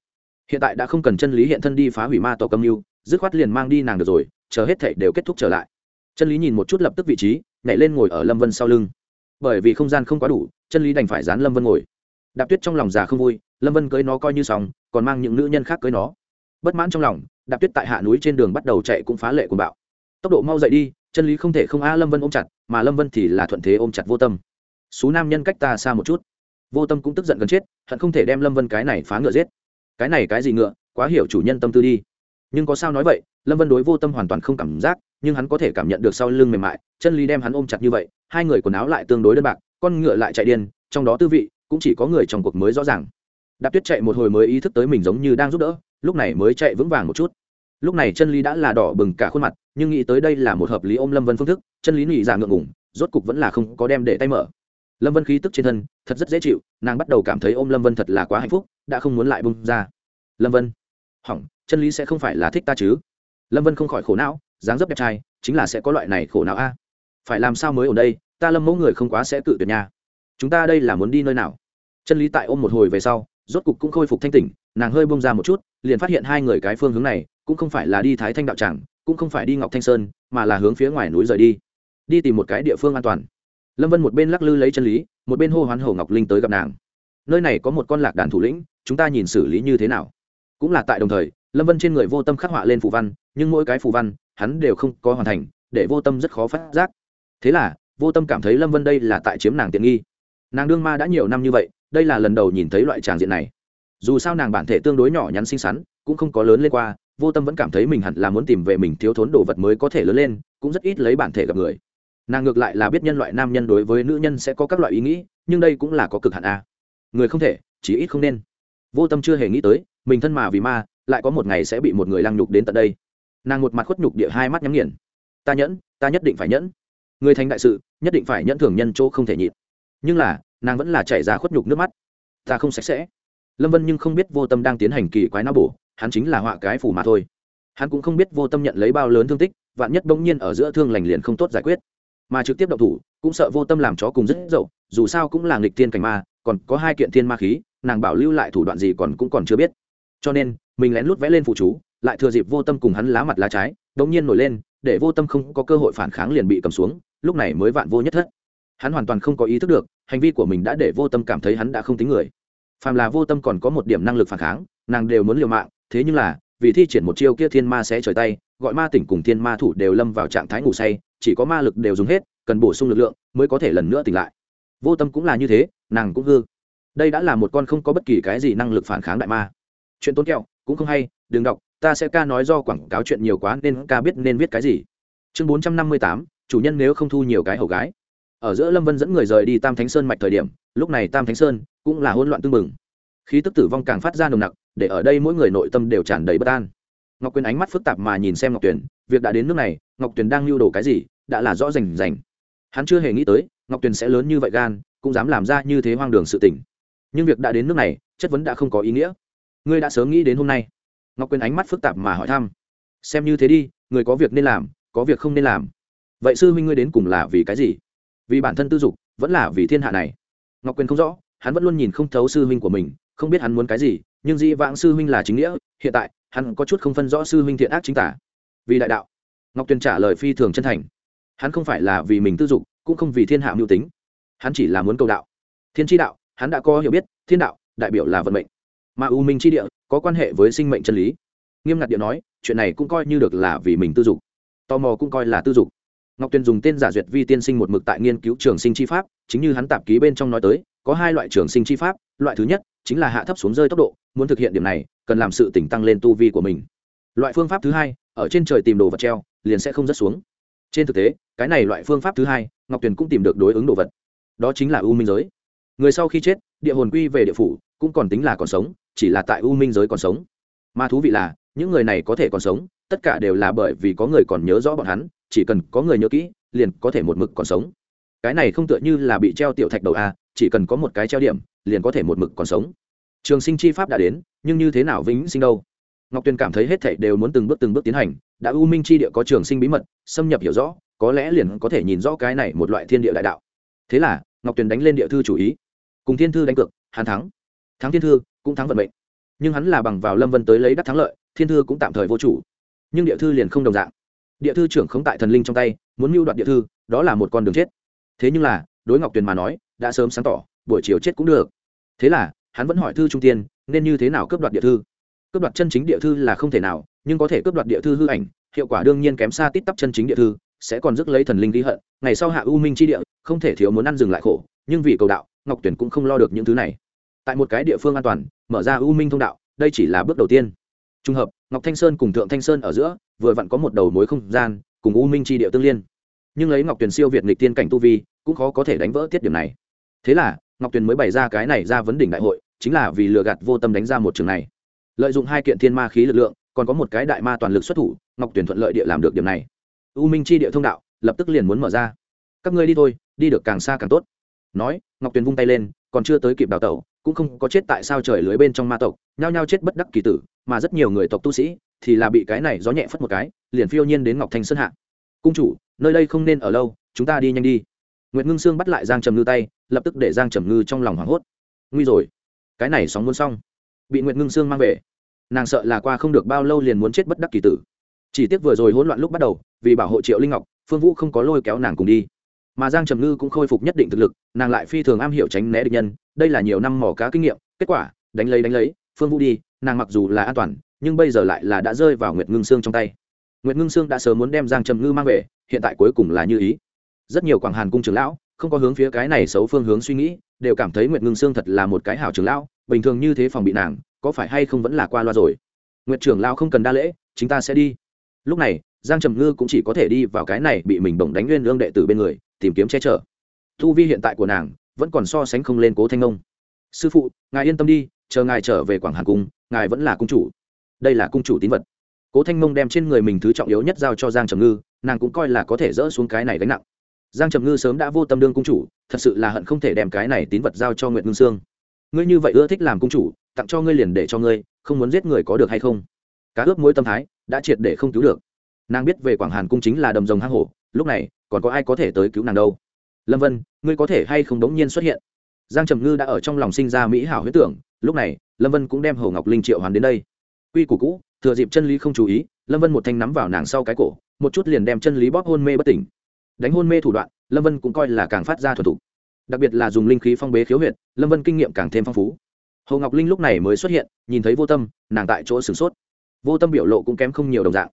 Hiện tại đã không cần chân lý hiện thân đi phá hủy ma tổ cầm mưu, dứt khoát liền mang đi nàng được rồi, chờ hết thảy đều kết thúc trở lại. Chân lý nhìn một chút lập tức vị trí, nhảy lên ngồi ở lâm vân sau lưng. Bởi vì không gian không quá đủ, chân lý đành phải dán lâm vân ngồi. Đạp tuyết trong lòng già không vui, lâm vân cưới nó coi như xong, còn mang những nữ nhân khác cưới nó. Bất mãn trong lòng, đạp tuyết tại hạ núi trên đường bắt đầu chạy cũng phá lệ cùng bạo. Tốc độ mau dậy đi, chân lý không thể không a lâm vân ôm chặt, mà lâm vân thì là thuận thế ôm chặt vô tâm. Số nam nhân cách ta xa một chút vô tâm cũng tức giận gần chết, hận không thể đem lâm vân cái này phá ngựa giết. Cái này cái gì ngựa, quá hiểu chủ nhân tâm tư đi. Nhưng có sao nói vậy, lâm vân đối vô tâm hoàn toàn không cảm giác, nhưng hắn có thể cảm nhận được sau lưng mềm mại, chân lý đem hắn ôm chặt như vậy, hai người quần áo lại tương đối đơn bạc, con ngựa lại chạy điên, trong đó tư vị cũng chỉ có người trong cuộc mới rõ ràng. Đạp tuyết chạy một hồi mới ý thức tới mình giống như đang giúp đỡ, lúc này mới chạy vững vàng một chút. Lúc này chân lý đã là đỏ bừng cả khuôn mặt, nhưng nghĩ tới đây là một hợp lý ôm lâm vân phương thức, chân lý nghĩ ra ngượng ngủng rốt cục vẫn là không có đem để tay mở lâm vân khí tức trên thân, thật rất dễ chịu, nàng bắt đầu cảm thấy ôm lâm vân thật là quá hạnh phúc, đã không muốn lại bung ra. Lâm vân, hỏng, chân lý sẽ không phải là thích ta chứ? Lâm vân không khỏi khổ não, dáng dấp đẹp trai, chính là sẽ có loại này khổ não a. Phải làm sao mới ở đây? Ta lâm mẫu người không quá sẽ cự tuyệt nhà. chúng ta đây là muốn đi nơi nào? Chân lý tại ôm một hồi về sau, rốt cục cũng khôi phục thanh tỉnh, nàng hơi bông ra một chút, liền phát hiện hai người cái phương hướng này, cũng không phải là đi thái thanh đạo tràng, cũng không phải đi ngọc thanh sơn, mà là hướng phía ngoài núi rời đi. Đi tìm một cái địa phương an toàn lâm vân một bên lắc lư lấy chân lý, một bên hô hoán hồ ngọc linh tới gặp nàng. Nơi này có một con lạc đàn thủ lĩnh, chúng ta nhìn xử lý như thế nào? Cũng là tại đồng thời, lâm vân trên người vô tâm khắc họa lên phù văn, nhưng mỗi cái phù văn, hắn đều không có hoàn thành, để vô tâm rất khó phát giác. Thế là, vô tâm cảm thấy lâm vân đây là tại chiếm nàng tiện nghi. Nàng đương ma đã nhiều năm như vậy, đây là lần đầu nhìn thấy loại tràng diện này. Dù sao nàng bản thể tương đối nhỏ nhắn xinh xắn, cũng không có lớn lên qua, vô tâm vẫn cảm thấy mình hẳn là muốn tìm về mình thiếu thốn đồ vật mới có thể lớn lên, cũng rất ít lấy bản thể gặp người nàng ngược lại là biết nhân loại nam nhân đối với nữ nhân sẽ có các loại ý nghĩ, nhưng đây cũng là có cực hạn a. Người không thể chỉ ít không nên. Vô tâm chưa hề nghĩ tới, mình thân mà vì ma, lại có một ngày sẽ bị một người lăng nhục đến tận đây. Nàng một mặt khuất nhục địa hai mắt nhắm nghiền. Ta nhẫn, ta nhất định phải nhẫn. Người thành đại sự, nhất định phải nhẫn thường nhân chỗ không thể nhịn. Nhưng là, nàng vẫn là chảy ra khuất nhục nước mắt. Ta không sạch sẽ. Lâm vân nhưng không biết vô tâm đang tiến hành kỳ quái não bổ, hắn chính là họa cái phủ mà thôi. Hắn cũng không biết vô tâm nhận lấy bao lớn thương tích, vạn nhất bỗng nhiên ở giữa thương lành liền không tốt giải quyết mà trực tiếp động thủ cũng sợ vô tâm làm chó cùng rất dậu dù sao cũng là nghịch thiên cảnh ma còn có hai kiện thiên ma khí nàng bảo lưu lại thủ đoạn gì còn cũng còn chưa biết. Cho nên mình lén lút vẽ lên phụ chú lại thừa dịp vô tâm cùng hắn lá mặt lá trái đống nhiên nổi lên để vô tâm không có cơ hội phản kháng liền bị cầm xuống lúc này mới vạn vô nhất thất. Hắn hoàn toàn không có ý thức được hành vi của mình đã để vô tâm cảm thấy hắn đã không tính người. Phàm là vô tâm còn có một điểm năng lực phản kháng nàng đều muốn liều mạng thế nhưng là vì thi triển một chiêu kia thiên ma sẽ trời tay gọi ma tỉnh cùng thiên ma thủ đều lâm vào trạng thái ngủ say, chỉ có ma lực đều dùng hết, cần bổ sung lực lượng mới có thể lần nữa tỉnh lại. Vô tâm cũng là như thế, nàng cũng hư. Đây đã là một con không có bất kỳ cái gì năng lực phản kháng đại ma. Chuyện tốn kẹo, cũng không hay, đừng đọc, ta sẽ ca nói do quảng cáo chuyện nhiều quá nên ca biết nên viết cái gì. Chương bốn trăm năm mươi tám, chủ nhân nếu không thu nhiều cái hầu gái. Ở giữa lâm vân dẫn người rời đi tam thánh sơn mạch thời điểm, lúc này tam thánh sơn cũng là hỗn loạn tưng bừng. Khí tức tử vong càng phát ra nồng nặc, để ở đây mỗi người nội tâm đều tràn đầy bất an ngọc quyền ánh mắt phức tạp mà nhìn xem ngọc tuyền, việc đã đến nước này, ngọc tuyền đang lưu đồ cái gì, đã là rõ rành rành. Hắn chưa hề nghĩ tới, ngọc tuyền sẽ lớn như vậy gan, cũng dám làm ra như thế hoang đường sự tình. Nhưng việc đã đến nước này, chất vấn đã không có ý nghĩa. Ngươi đã sớm nghĩ đến hôm nay. Ngọc quyền ánh mắt phức tạp mà hỏi thăm. Xem như thế đi, người có việc nên làm, có việc không nên làm. Vậy sư huynh ngươi đến cùng là vì cái gì? Vì bản thân tư dục, vẫn là vì thiên hạ này. Ngọc quyền không rõ, hắn vẫn luôn nhìn không thấu sư huynh của mình, không biết hắn muốn cái gì, nhưng dĩ vãng sư huynh là chính nghĩa, hiện tại hắn có chút không phân rõ sư huynh thiện ác chính tả. Vì đại đạo, ngọc tuyền trả lời phi thường chân thành. Hắn không phải là vì mình tư dục, cũng không vì thiên hạ mưu tính. Hắn chỉ là muốn cầu đạo. Thiên tri đạo, hắn đã có hiểu biết, thiên đạo, đại biểu là vận mệnh. Mà u minh tri địa, có quan hệ với sinh mệnh chân lý. Nghiêm ngặt địa nói, chuyện này cũng coi như được là vì mình tư dục. Tò mò cũng coi là tư dục. Ngọc tuyền dùng tên giả duyệt vi tiên sinh một mực tại nghiên cứu trường sinh chi pháp, chính như hắn tạp ký bên trong nói tới, có hai loại trường sinh chi pháp, loại thứ nhất chính là hạ thấp xuống rơi tốc độ, muốn thực hiện điểm này cần làm sự tỉnh tăng lên tu vi của mình. Loại phương pháp thứ hai, ở trên trời tìm đồ vật treo, liền sẽ không rớt xuống. Trên thực tế, cái này loại phương pháp thứ hai, ngọc tuyền cũng tìm được đối ứng đồ vật. Đó chính là u minh giới. Người sau khi chết, địa hồn quy về địa phủ, cũng còn tính là còn sống, chỉ là tại u minh giới còn sống. Mà thú vị là, những người này có thể còn sống, tất cả đều là bởi vì có người còn nhớ rõ bọn hắn, chỉ cần có người nhớ kỹ, liền có thể một mực còn sống. Cái này không tựa như là bị treo tiểu thạch đầu a, chỉ cần có một cái treo điểm, liền có thể một mực còn sống. Trường sinh chi pháp đã đến nhưng như thế nào vĩnh sinh đâu? Ngọc tuyền cảm thấy hết thảy đều muốn từng bước từng bước tiến hành, đã u minh chi địa có trường sinh bí mật, xâm nhập hiểu rõ, có lẽ liền có thể nhìn rõ cái này một loại thiên địa đại đạo. Thế là, ngọc tuyền đánh lên địa thư chủ ý. Cùng thiên thư đánh cược, hắn thắng. Thắng thiên thư, cũng thắng vận mệnh. Nhưng hắn là bằng vào lâm vân tới lấy đắc thắng lợi, thiên thư cũng tạm thời vô chủ. Nhưng địa thư liền không đồng dạng. Địa thư trưởng không tại thần linh trong tay, muốn mưu đoạt địa thư, đó là một con đường chết. Thế nhưng là, đối ngọc tuyền mà nói, đã sớm sáng tỏ, buổi chiều chết cũng được. Thế là hắn vẫn hỏi thư trung tiên, nên như thế nào cướp đoạt địa thư? Cướp đoạt chân chính địa thư là không thể nào, nhưng có thể cướp đoạt địa thư hư ảnh, hiệu quả đương nhiên kém xa tít tắp chân chính địa thư, sẽ còn rước lấy thần linh ghi hận. Ngày sau hạ u minh chi địa, không thể thiếu muốn ăn dừng lại khổ, nhưng vì cầu đạo, ngọc tuyển cũng không lo được những thứ này. Tại một cái địa phương an toàn, mở ra u minh thông đạo, đây chỉ là bước đầu tiên. Trùng hợp, ngọc thanh sơn cùng thượng thanh sơn ở giữa, vừa vặn có một đầu mối không gian, cùng u minh chi địa tương liên. Nhưng lấy ngọc tuyền siêu việt nghịch tiên cảnh tu vi, cũng khó có thể đánh vỡ tiết điểm này. Thế là ngọc tuyền mới bày ra cái này ra vấn đỉnh đại hội, chính là vì lừa gạt vô tâm đánh ra một trường này. Lợi dụng hai kiện thiên ma khí lực lượng, còn có một cái đại ma toàn lực xuất thủ, ngọc tuyền thuận lợi địa làm được điểm này. U minh chi địa thông đạo, lập tức liền muốn mở ra. Các ngươi đi thôi, đi được càng xa càng tốt. Nói, ngọc tuyền vung tay lên, còn chưa tới kịp đào tẩu, cũng không có chết tại sao trời lưới bên trong ma tộc, nhao nhao chết bất đắc kỳ tử, mà rất nhiều người tộc tu sĩ thì là bị cái này gió nhẹ phất một cái, liền phiêu nhiên đến ngọc thanh sơn hạ. Cung chủ, nơi đây không nên ở lâu, chúng ta đi nhanh đi nguyệt ngưng sương bắt lại giang trầm ngư tay lập tức để giang trầm ngư trong lòng hoảng hốt nguy rồi cái này sóng muốn xong bị nguyệt ngưng sương mang về nàng sợ là qua không được bao lâu liền muốn chết bất đắc kỳ tử chỉ tiếc vừa rồi hỗn loạn lúc bắt đầu vì bảo hộ triệu linh ngọc phương vũ không có lôi kéo nàng cùng đi mà giang trầm ngư cũng khôi phục nhất định thực lực nàng lại phi thường am hiểu tránh né địch nhân đây là nhiều năm mỏ cá kinh nghiệm kết quả đánh lấy đánh lấy phương vũ đi nàng mặc dù là an toàn nhưng bây giờ lại là đã rơi vào nguyệt ngưng sương trong tay nguyệt ngưng sương đã sớm muốn đem giang trầm ngư mang về hiện tại cuối cùng là như ý rất nhiều quảng hàn cung trưởng lão, không có hướng phía cái này xấu phương hướng suy nghĩ, đều cảm thấy nguyệt ngưng sương thật là một cái hảo trưởng lão, bình thường như thế phòng bị nàng, có phải hay không vẫn là qua loa rồi? Nguyệt trưởng lão không cần đa lễ, chúng ta sẽ đi. Lúc này, giang trầm ngư cũng chỉ có thể đi vào cái này bị mình bổng đánh nguyên lương đệ tử bên người, tìm kiếm che chở. Thu vi hiện tại của nàng vẫn còn so sánh không lên cố thanh ông sư phụ, ngài yên tâm đi, chờ ngài trở về quảng hàn cung, ngài vẫn là cung chủ. Đây là cung chủ tín vật. Cố thanh mông đem trên người mình thứ trọng yếu nhất giao cho giang trầm ngư, nàng cũng coi là có thể dỡ xuống cái này gánh nặng giang trầm ngư sớm đã vô tâm đương cung chủ, thật sự là hận không thể đem cái này tín vật giao cho Nguyện ngưng sương. Ngươi như vậy ưa thích làm cung chủ, tặng cho ngươi liền để cho ngươi, không muốn giết người có được hay không? Cá ướp mỗi tâm thái, đã triệt để không cứu được. Nàng biết về quảng hàn cung chính là đầm rồng hang hổ, lúc này, còn có ai có thể tới cứu nàng đâu? Lâm vân, ngươi có thể hay không đống nhiên xuất hiện? Giang trầm ngư đã ở trong lòng sinh ra mỹ hảo huyết tưởng, lúc này, lâm vân cũng đem hồ ngọc linh triệu hoàn đến đây. Quy củ cũ, thừa dịp chân lý không chú ý, lâm vân một thanh nắm vào nàng sau cái cổ, một chút liền đem chân lý bóp hôn mê bất tỉnh đánh hôn mê thủ đoạn, lâm vân cũng coi là càng phát ra thuần thục. Đặc biệt là dùng linh khí phong bế khiếu huyệt, lâm vân kinh nghiệm càng thêm phong phú. Hồ ngọc linh lúc này mới xuất hiện, nhìn thấy vô tâm, nàng tại chỗ sửng sốt. Vô tâm biểu lộ cũng kém không nhiều đồng dạng.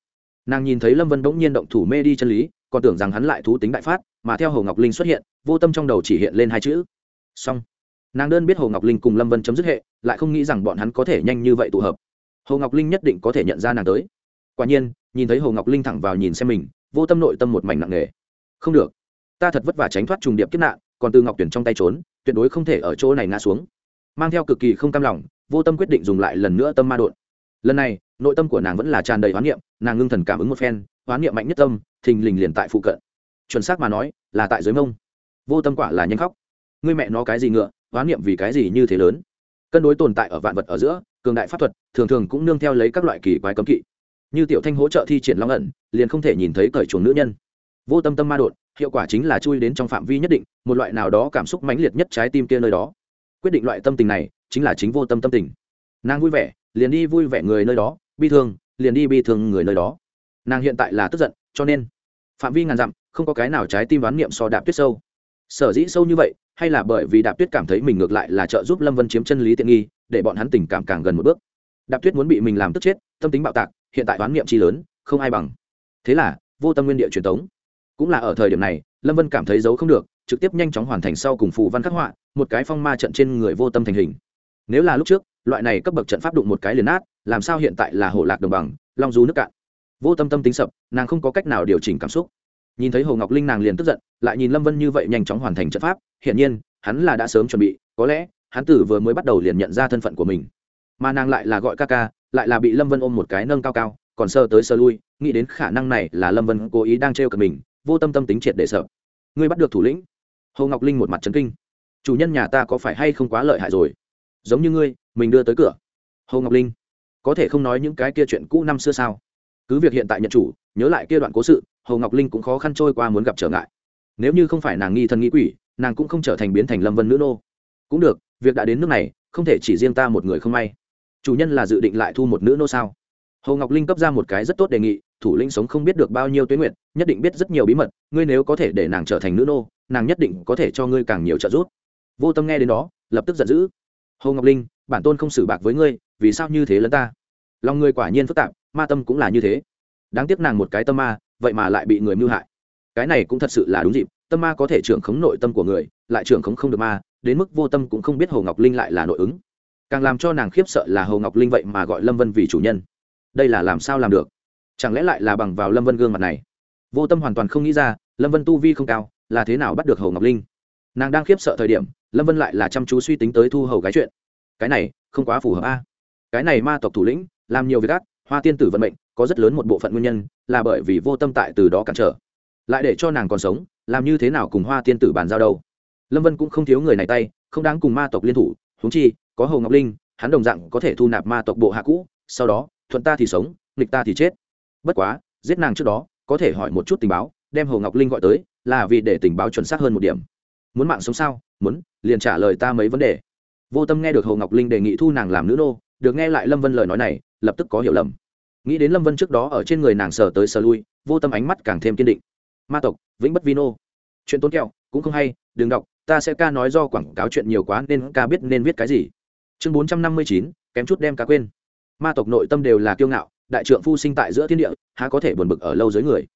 Nàng nhìn thấy lâm vân bỗng nhiên động thủ mê đi chân lý, còn tưởng rằng hắn lại thú tính đại phát, mà theo hồ ngọc linh xuất hiện, vô tâm trong đầu chỉ hiện lên hai chữ. Xong. Nàng đơn biết hồ ngọc linh cùng lâm vân chấm dứt hệ, lại không nghĩ rằng bọn hắn có thể nhanh như vậy tụ hợp. Hồ ngọc linh nhất định có thể nhận ra nàng tới. Quả nhiên, nhìn thấy hồ ngọc linh thẳng vào nhìn xem mình, vô tâm nội tâm một mảnh nặng nề không được. Ta thật vất vả tránh thoát trùng điệp kiếp nạn, còn từ ngọc tuyển trong tay trốn, tuyệt đối không thể ở chỗ này ngã xuống. Mang theo cực kỳ không cam lòng, vô tâm quyết định dùng lại lần nữa tâm ma đột lần này, nội tâm của nàng vẫn là tràn đầy hoán niệm, nàng ngưng thần cảm ứng một phen, hoán niệm mạnh nhất tâm, thình lình liền tại phụ cận. Chuẩn xác mà nói, là tại dưới mông. Vô tâm quả là nhanh khóc. Ngươi mẹ nó cái gì ngựa, hoán niệm vì cái gì như thế lớn? Cân đối tồn tại ở vạn vật ở giữa, cường đại pháp thuật, thường thường cũng nương theo lấy các loại kỳ quái cấm kỵ. Như tiểu thanh hỗ trợ thi triển long ẩn, liền không thể nhìn thấy cởi chuồng nữ nhân vô tâm tâm ma đột hiệu quả chính là chui đến trong phạm vi nhất định, một loại nào đó cảm xúc mãnh liệt nhất trái tim kia nơi đó. Quyết định loại tâm tình này, chính là chính vô tâm tâm tình. Nàng vui vẻ, liền đi vui vẻ người nơi đó, bi thương, liền đi bi thương người nơi đó. Nàng hiện tại là tức giận, cho nên, phạm vi ngàn dặm, không có cái nào trái tim đoán niệm so đạp tuyết sâu. Sở dĩ sâu như vậy, hay là bởi vì đạp tuyết cảm thấy mình ngược lại là trợ giúp lâm vân chiếm chân lý tiện nghi, để bọn hắn tình cảm càng gần một bước. Đạp tuyết muốn bị mình làm tức chết, tâm tính bạo tạc, hiện tại đoán niệm chi lớn, không ai bằng. Thế là, vô tâm nguyên địa truyền thống cũng là ở thời điểm này, lâm vân cảm thấy giấu không được, trực tiếp nhanh chóng hoàn thành sau cùng phù văn khắc họa, một cái phong ma trận trên người vô tâm thành hình. Nếu là lúc trước, loại này cấp bậc trận pháp đụng một cái liền nát, làm sao hiện tại là hổ lạc đồng bằng, long du nước cạn. Vô tâm tâm tính sập, nàng không có cách nào điều chỉnh cảm xúc. Nhìn thấy hồ ngọc linh nàng liền tức giận, lại nhìn lâm vân như vậy nhanh chóng hoàn thành trận pháp, hiển nhiên, hắn là đã sớm chuẩn bị, có lẽ, hắn tử vừa mới bắt đầu liền nhận ra thân phận của mình. Mà nàng lại là gọi ca ca, lại là bị lâm vân ôm một cái nâng cao cao, còn sơ tới sơ lui, nghĩ đến khả năng này là lâm vân cố ý đang trêu cợt mình vô tâm tâm tính triệt để sợ. Ngươi bắt được thủ lĩnh. Hồ ngọc linh một mặt trấn kinh. Chủ nhân nhà ta có phải hay không quá lợi hại rồi? Giống như ngươi, mình đưa tới cửa. Hồ ngọc linh, có thể không nói những cái kia chuyện cũ năm xưa sao? Cứ việc hiện tại nhận chủ, nhớ lại kia đoạn cố sự, hồ ngọc linh cũng khó khăn trôi qua muốn gặp trở ngại. Nếu như không phải nàng nghi thân nghĩ quỷ, nàng cũng không trở thành biến thành lâm vân nữ nô. Cũng được, việc đã đến nước này, không thể chỉ riêng ta một người không may. Chủ nhân là dự định lại thu một nữ nô sao? Hồ ngọc linh cấp ra một cái rất tốt đề nghị thủ lĩnh sống không biết được bao nhiêu tuyến nguyện nhất định biết rất nhiều bí mật, ngươi nếu có thể để nàng trở thành nữ nô, nàng nhất định có thể cho ngươi càng nhiều trợ giúp. Vô tâm nghe đến đó, lập tức giận dữ. Hồ ngọc linh, bản tôn không xử bạc với ngươi, vì sao như thế lẫn ta? Lòng ngươi quả nhiên phức tạp, ma tâm cũng là như thế. Đáng tiếc nàng một cái tâm ma, vậy mà lại bị người mưu hại. Cái này cũng thật sự là đúng dịp, tâm ma có thể trưởng khống nội tâm của người, lại trưởng khống không được ma, đến mức vô tâm cũng không biết hồ ngọc linh lại là nội ứng. Càng làm cho nàng khiếp sợ là hồ ngọc linh vậy mà gọi lâm vân vì chủ nhân. Đây là làm sao làm được? Chẳng lẽ lại là bằng vào lâm vân gương mặt này? Vô tâm hoàn toàn không nghĩ ra, lâm vân tu vi không cao, là thế nào bắt được Hầu ngọc linh? Nàng đang khiếp sợ thời điểm, lâm vân lại là chăm chú suy tính tới thu hầu gái chuyện. Cái này, không quá phù hợp a. Cái này ma tộc thủ lĩnh, làm nhiều việc gác hoa tiên tử vận mệnh, có rất lớn một bộ phận nguyên nhân, là bởi vì vô tâm tại từ đó cản trở. Lại để cho nàng còn sống, làm như thế nào cùng hoa tiên tử bàn giao đâu? Lâm vân cũng không thiếu người này tay, không đáng cùng ma tộc liên thủ húng chi, có hầu ngọc linh, hắn đồng dạng có thể thu nạp ma tộc bộ hạ cũ, sau đó, thuận ta thì sống, nghịch ta thì chết bất quá, giết nàng trước đó, có thể hỏi một chút tình báo, đem hồ ngọc linh gọi tới, là vì để tình báo chuẩn xác hơn một điểm. Muốn mạng sống sao? Muốn, liền trả lời ta mấy vấn đề. Vô tâm nghe được hồ ngọc linh đề nghị thu nàng làm nữ nô, được nghe lại lâm vân lời nói này, lập tức có hiểu lầm. Nghĩ đến lâm vân trước đó ở trên người nàng sờ tới sờ lui, vô tâm ánh mắt càng thêm kiên định. Ma tộc, vĩnh bất vino chuyện tốn kẹo, cũng không hay, đừng đọc, ta sẽ ca nói do quảng cáo chuyện nhiều quá nên ca biết nên viết cái gì. Chương bốn trăm năm mươi chín, kém chút đem cá quên. Ma tộc nội tâm đều là kiêu ngạo đại trượng phu sinh tại giữa thiên địa, há có thể buồn bực ở lâu dưới người.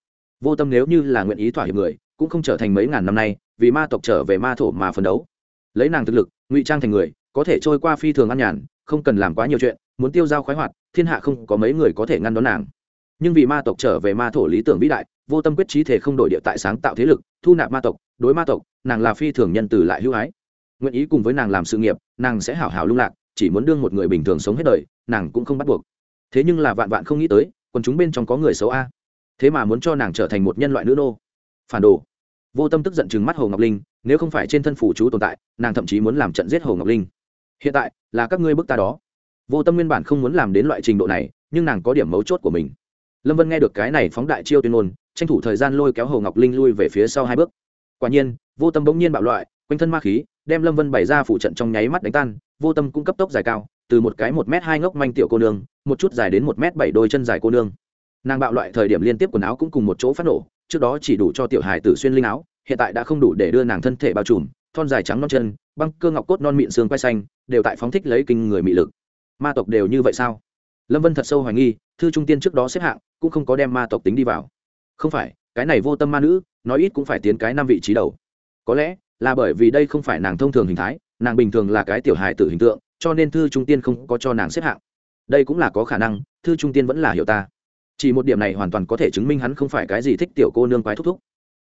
Vô tâm nếu như là nguyện ý thỏa hiệp người, cũng không trở thành mấy ngàn năm nay, vì ma tộc trở về ma thổ mà phấn đấu. Lấy nàng thực lực, ngụy trang thành người, có thể trôi qua phi thường an nhàn, không cần làm quá nhiều chuyện, muốn tiêu dao khoái hoạt, thiên hạ không có mấy người có thể ngăn đón nàng. Nhưng vì ma tộc trở về ma thổ lý tưởng vĩ đại, vô tâm quyết trí thể không đổi địa tại sáng tạo thế lực, thu nạp ma tộc, đối ma tộc, nàng là phi thường nhân từ lại hữu ái. Nguyện ý cùng với nàng làm sự nghiệp, nàng sẽ hảo hảo lung lạc, chỉ muốn đương một người bình thường sống hết đời, nàng cũng không bắt buộc thế nhưng là vạn vạn không nghĩ tới còn chúng bên trong có người xấu a. Thế mà muốn cho nàng trở thành một nhân loại nữ nô. Phản đồ. Vô tâm tức giận chừng mắt hồ ngọc linh, nếu không phải trên thân phủ chú tồn tại, nàng thậm chí muốn làm trận giết hồ ngọc linh. Hiện tại, là các ngươi bức ta đó. Vô tâm nguyên bản không muốn làm đến loại trình độ này, nhưng nàng có điểm mấu chốt của mình. Lâm vân nghe được cái này phóng đại chiêu tuyên ngôn, tranh thủ thời gian lôi kéo hồ ngọc linh lui về phía sau hai bước. Quả nhiên, vô tâm bỗng nhiên bạo loại, quanh thân ma khí, đem lâm vân bày ra phủ trận trong nháy mắt đánh tan, vô tâm cũng cấp tốc dài cao từ một cái một m hai ngốc manh tiểu cô nương, một chút dài đến một m bảy đôi chân dài cô nương. Nàng bạo loại thời điểm liên tiếp quần áo cũng cùng một chỗ phát nổ, trước đó chỉ đủ cho tiểu hài tử xuyên linh áo, hiện tại đã không đủ để đưa nàng thân thể bao trùm, thon dài trắng non chân, băng cơ ngọc cốt non mịn xương quay xanh, đều tại phóng thích lấy kinh người mị lực. Ma tộc đều như vậy sao? Lâm vân thật sâu hoài nghi, thư trung tiên trước đó xếp hạng, cũng không có đem ma tộc tính đi vào. Không phải, cái này vô tâm ma nữ, nói ít cũng phải tiến cái năm vị trí đầu. Có lẽ là bởi vì đây không phải nàng thông thường hình thái, nàng bình thường là cái tiểu hài tử hình tượng cho nên thư trung tiên không có cho nàng xếp hạng. Đây cũng là có khả năng, thư trung tiên vẫn là hiểu ta. Chỉ một điểm này hoàn toàn có thể chứng minh hắn không phải cái gì thích tiểu cô nương quái thúc thúc.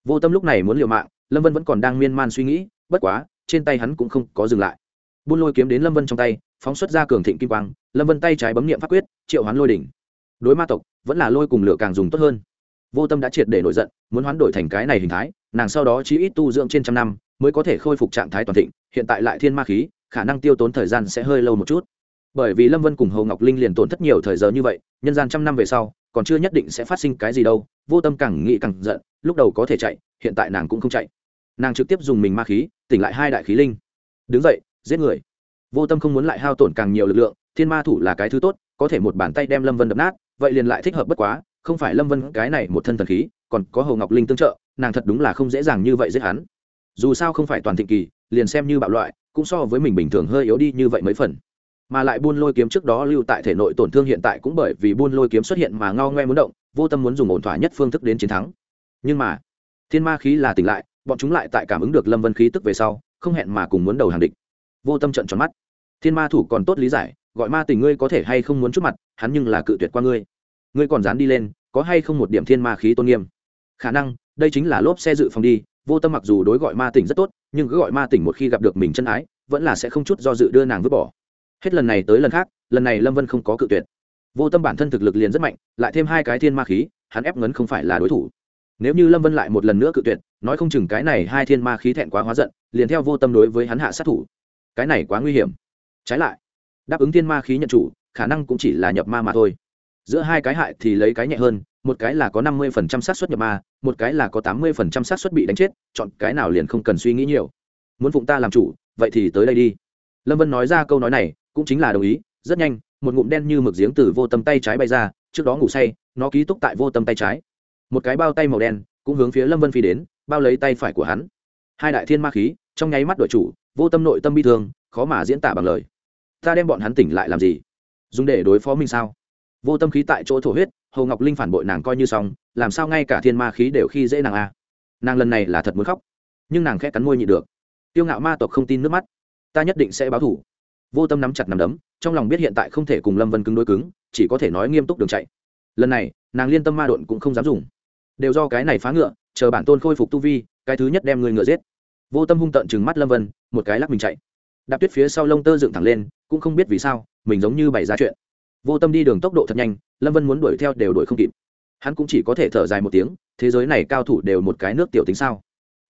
Vô tâm lúc này muốn liều mạng, lâm vân vẫn còn đang miên man suy nghĩ, bất quá, trên tay hắn cũng không có dừng lại. Buôn lôi kiếm đến lâm vân trong tay, phóng xuất ra cường thịnh kim quang, lâm vân tay trái bấm nghiệm pháp quyết, triệu hoán lôi đỉnh. Đối ma tộc, vẫn là lôi cùng lửa càng dùng tốt hơn. Vô tâm đã triệt để nổi giận, muốn hoán đổi thành cái này hình thái, nàng sau đó chỉ ít tu dưỡng trên trăm năm, mới có thể khôi phục trạng thái toàn thịnh, hiện tại lại thiên ma khí khả năng tiêu tốn thời gian sẽ hơi lâu một chút. Bởi vì lâm vân cùng hồ ngọc linh liền tổn thất nhiều thời giờ như vậy, nhân gian trăm năm về sau, còn chưa nhất định sẽ phát sinh cái gì đâu, vô tâm càng nghĩ càng giận, lúc đầu có thể chạy, hiện tại nàng cũng không chạy. Nàng trực tiếp dùng mình ma khí, tỉnh lại hai đại khí linh. Đứng dậy, giết người. Vô tâm không muốn lại hao tổn càng nhiều lực lượng, thiên ma thủ là cái thứ tốt, có thể một bàn tay đem lâm vân đập nát, vậy liền lại thích hợp bất quá, không phải lâm vân cái này một thân thần khí, còn có hồ ngọc linh tương trợ, nàng thật đúng là không dễ dàng như vậy giết hắn. Dù sao không phải toàn thịnh kỳ liền xem như bạo loại, cũng so với mình bình thường hơi yếu đi như vậy mấy phần. Mà lại buôn lôi kiếm trước đó lưu tại thể nội tổn thương hiện tại cũng bởi vì buôn lôi kiếm xuất hiện mà ngao ngoe muốn động, vô tâm muốn dùng ổn thỏa nhất phương thức đến chiến thắng. Nhưng mà, thiên ma khí là tỉnh lại, bọn chúng lại tại cảm ứng được lâm vân khí tức về sau, không hẹn mà cùng muốn đầu hàng địch. Vô tâm trận tròn mắt. Thiên ma thủ còn tốt lý giải, gọi ma tình ngươi có thể hay không muốn chút mặt, hắn nhưng là cự tuyệt qua ngươi. Ngươi còn dán đi lên, có hay không một điểm thiên ma khí tôn nghiêm? Khả năng, đây chính là lốp xe dự phòng đi, vô tâm mặc dù đối gọi ma tỉnh rất tốt nhưng cứ gọi ma tỉnh một khi gặp được mình chân ái, vẫn là sẽ không chút do dự đưa nàng vứt bỏ. Hết lần này tới lần khác, lần này lâm vân không có cự tuyệt. Vô tâm bản thân thực lực liền rất mạnh, lại thêm hai cái thiên ma khí, hắn ép ngấn không phải là đối thủ. Nếu như lâm vân lại một lần nữa cự tuyệt, nói không chừng cái này hai thiên ma khí thẹn quá hóa giận, liền theo vô tâm đối với hắn hạ sát thủ. Cái này quá nguy hiểm. Trái lại, đáp ứng thiên ma khí nhận chủ, khả năng cũng chỉ là nhập ma mà thôi. Giữa hai cái hại thì lấy cái nhẹ hơn một cái là có năm mươi phần trăm xác suất nhập ma, một cái là có tám mươi phần trăm xác suất bị đánh chết, chọn cái nào liền không cần suy nghĩ nhiều. Muốn phụng ta làm chủ, vậy thì tới đây đi. Lâm vân nói ra câu nói này, cũng chính là đồng ý, rất nhanh, một ngụm đen như mực giếng từ vô tâm tay trái bay ra, trước đó ngủ say, nó ký túc tại vô tâm tay trái. Một cái bao tay màu đen, cũng hướng phía lâm vân phi đến, bao lấy tay phải của hắn. Hai đại thiên ma khí, trong nháy mắt đội chủ, vô tâm nội tâm bi thương, khó mà diễn tả bằng lời. Ta đem bọn hắn tỉnh lại làm gì? Dùng để đối phó mình sao? Vô tâm khí tại chỗ thổ huyết hồ ngọc linh phản bội nàng coi như xong, làm sao ngay cả thiên ma khí đều khi dễ nàng a? Nàng lần này là thật muốn khóc, nhưng nàng khẽ cắn môi nhị được. Tiêu ngạo ma tộc không tin nước mắt, ta nhất định sẽ báo thủ vô tâm nắm chặt nắm đấm, trong lòng biết hiện tại không thể cùng lâm vân cứng đối cứng, chỉ có thể nói nghiêm túc đường chạy. Lần này, nàng liên tâm ma độn cũng không dám dùng. Đều do cái này phá ngựa, chờ bản tôn khôi phục tu vi, cái thứ nhất đem người ngựa giết. Vô tâm hung tận chừng mắt lâm vân, một cái lắc mình chạy. Đạp tuyết phía sau lông tơ dựng thẳng lên, cũng không biết vì sao, mình giống như bày ra chuyện vô tâm đi đường tốc độ thật nhanh, lâm vân muốn đuổi theo đều đuổi không kịp. Hắn cũng chỉ có thể thở dài một tiếng, thế giới này cao thủ đều một cái nước tiểu tính sao?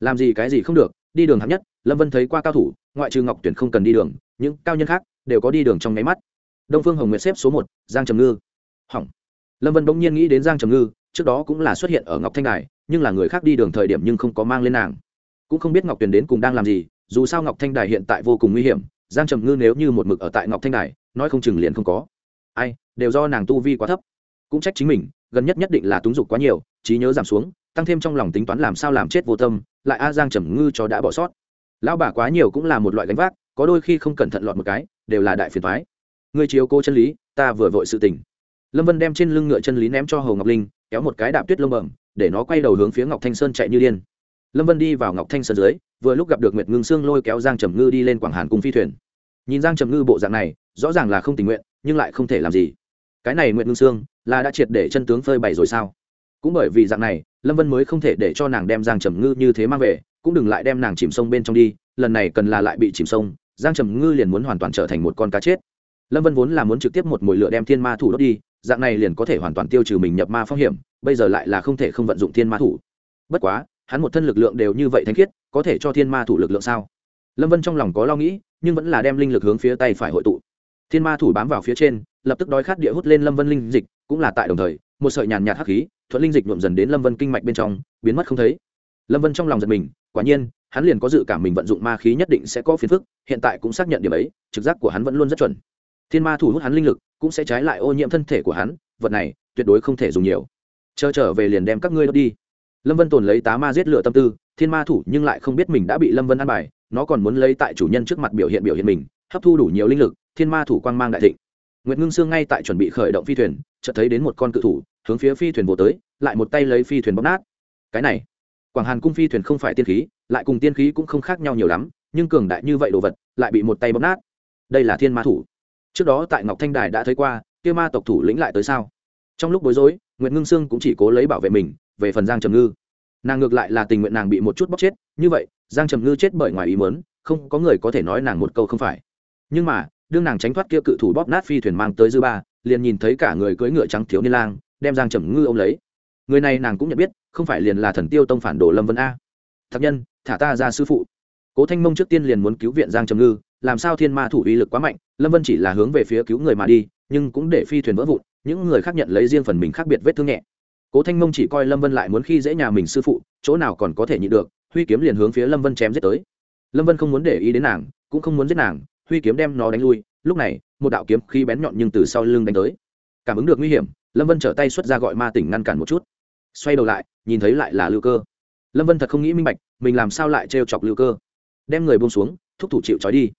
Làm gì cái gì không được, đi đường hạng nhất, lâm vân thấy qua cao thủ, ngoại trừ ngọc tuyển không cần đi đường, những cao nhân khác đều có đi đường trong nháy mắt. Đông phương hồng nguyệt xếp số một, giang trầm ngư. Hỏng. Lâm vân bỗng nhiên nghĩ đến giang trầm ngư, trước đó cũng là xuất hiện ở ngọc thanh đài, nhưng là người khác đi đường thời điểm nhưng không có mang lên nàng. Cũng không biết ngọc tuyền đến cùng đang làm gì, dù sao ngọc thanh đài hiện tại vô cùng nguy hiểm, giang trầm ngư nếu như một mực ở tại ngọc thanh đài, nói không chừng liền không có ai, đều do nàng tu vi quá thấp. Cũng trách chính mình, gần nhất nhất định là túng dục quá nhiều, trí nhớ giảm xuống, tăng thêm trong lòng tính toán làm sao làm chết vô tâm, lại a giang trầm ngư cho đã bỏ sót. Lão bà quá nhiều cũng là một loại gánh vác, có đôi khi không cẩn thận lọt một cái, đều là đại phiền thoái người chiếu cô chân lý, ta vừa vội sự tình. Lâm vân đem trên lưng ngựa chân lý ném cho hầu ngọc linh, kéo một cái đạp tuyết lông bẩm, để nó quay đầu hướng phía ngọc thanh sơn chạy như điên. Lâm vân đi vào ngọc thanh sơn dưới, vừa lúc gặp được nguyệt ngưng sương lôi kéo giang trầm ngư đi lên quảng hàn cùng phi thuyền. Nhìn giang trầm ngư bộ dạng này, rõ ràng là không tình nguyện nhưng lại không thể làm gì. Cái này nguyện ngưng sương, là đã triệt để chân tướng phơi bày rồi sao? Cũng bởi vì dạng này, lâm vân mới không thể để cho nàng đem giang trầm ngư như thế mang về, cũng đừng lại đem nàng chìm sông bên trong đi, lần này cần là lại bị chìm sông, giang trầm ngư liền muốn hoàn toàn trở thành một con cá chết. Lâm vân vốn là muốn trực tiếp một mồi lửa đem thiên ma thủ đốt đi, dạng này liền có thể hoàn toàn tiêu trừ mình nhập ma phong hiểm, bây giờ lại là không thể không vận dụng thiên ma thủ. Bất quá, hắn một thân lực lượng đều như vậy thanh khiết, có thể cho thiên ma thủ lực lượng sao? Lâm vân trong lòng có lo nghĩ, nhưng vẫn là đem linh lực hướng phía tay phải hội tụ thiên ma thủ bám vào phía trên, lập tức đói khát địa hút lên lâm vân linh dịch, cũng là tại đồng thời, một sợi nhàn nhạt hắc khí, thuận linh dịch nhuộm dần đến lâm vân kinh mạch bên trong, biến mất không thấy. Lâm vân trong lòng giật mình, quả nhiên, hắn liền có dự cảm mình vận dụng ma khí nhất định sẽ có phiền phức, hiện tại cũng xác nhận điểm ấy, trực giác của hắn vẫn luôn rất chuẩn. Thiên ma thủ hút hắn linh lực, cũng sẽ trái lại ô nhiễm thân thể của hắn, vật này, tuyệt đối không thể dùng nhiều. Chờ trở về liền đem các ngươi đốt đi. Lâm vân tồn lấy tá ma giết lửa tâm tư, thiên ma thủ nhưng lại không biết mình đã bị lâm vân ăn bài, nó còn muốn lấy tại chủ nhân trước mặt biểu hiện biểu hiện mình, hấp thu đủ nhiều linh lực thiên ma thủ quang mang đại thịnh. Nguyệt ngưng sương ngay tại chuẩn bị khởi động phi thuyền, chợt thấy đến một con cự thủ, hướng phía phi thuyền vô tới, lại một tay lấy phi thuyền bóp nát. Cái này, quảng hàn cung phi thuyền không phải tiên khí, lại cùng tiên khí cũng không khác nhau nhiều lắm, nhưng cường đại như vậy đồ vật, lại bị một tay bóp nát. Đây là thiên ma thủ. Trước đó tại ngọc thanh đài đã thấy qua, kia ma tộc thủ lĩnh lại tới sao? Trong lúc bối rối, nguyệt ngưng sương cũng chỉ cố lấy bảo vệ mình, về phần giang trầm ngư. Nàng ngược lại là tình nguyện nàng bị một chút bóc chết, như vậy, giang trầm ngư chết bởi ngoài ý mớn không có người có thể nói nàng một câu không phải. Nhưng mà đương nàng tránh thoát kia cự thủ bóp nát phi thuyền mang tới dư ba, liền nhìn thấy cả người cưỡi ngựa trắng thiếu niên lang, đem giang trầm ngư ô m lấy. Người này nàng cũng nhận biết, không phải liền là thần tiêu tông phản đồ lâm vân a. Thạc nhân, thả ta ra sư phụ. Cố thanh mông trước tiên liền muốn cứu viện giang trầm ngư, làm sao thiên ma thủ uy lực quá mạnh, lâm vân chỉ là hướng về phía cứu người mà đi, nhưng cũng để phi thuyền vỡ vụn, những người khác nhận lấy riêng phần mình khác biệt vết thương nhẹ. Cố thanh mông chỉ coi lâm vân lại muốn khi dễ nhà mình sư phụ, chỗ nào còn có thể nhịn được, huy kiếm liền hướng phía lâm vân chém giết tới. Lâm vân không muốn để ý đến nàng, cũng không muốn giết nàng huy kiếm đem nó đánh lui, lúc này, một đạo kiếm khi bén nhọn nhưng từ sau lưng đánh tới. Cảm ứng được nguy hiểm, lâm vân trở tay xuất ra gọi ma tỉnh ngăn cản một chút. Xoay đầu lại, nhìn thấy lại là lưu cơ. Lâm vân thật không nghĩ minh bạch, mình làm sao lại trêu chọc lưu cơ. Đem người buông xuống, thúc thủ chịu trói đi.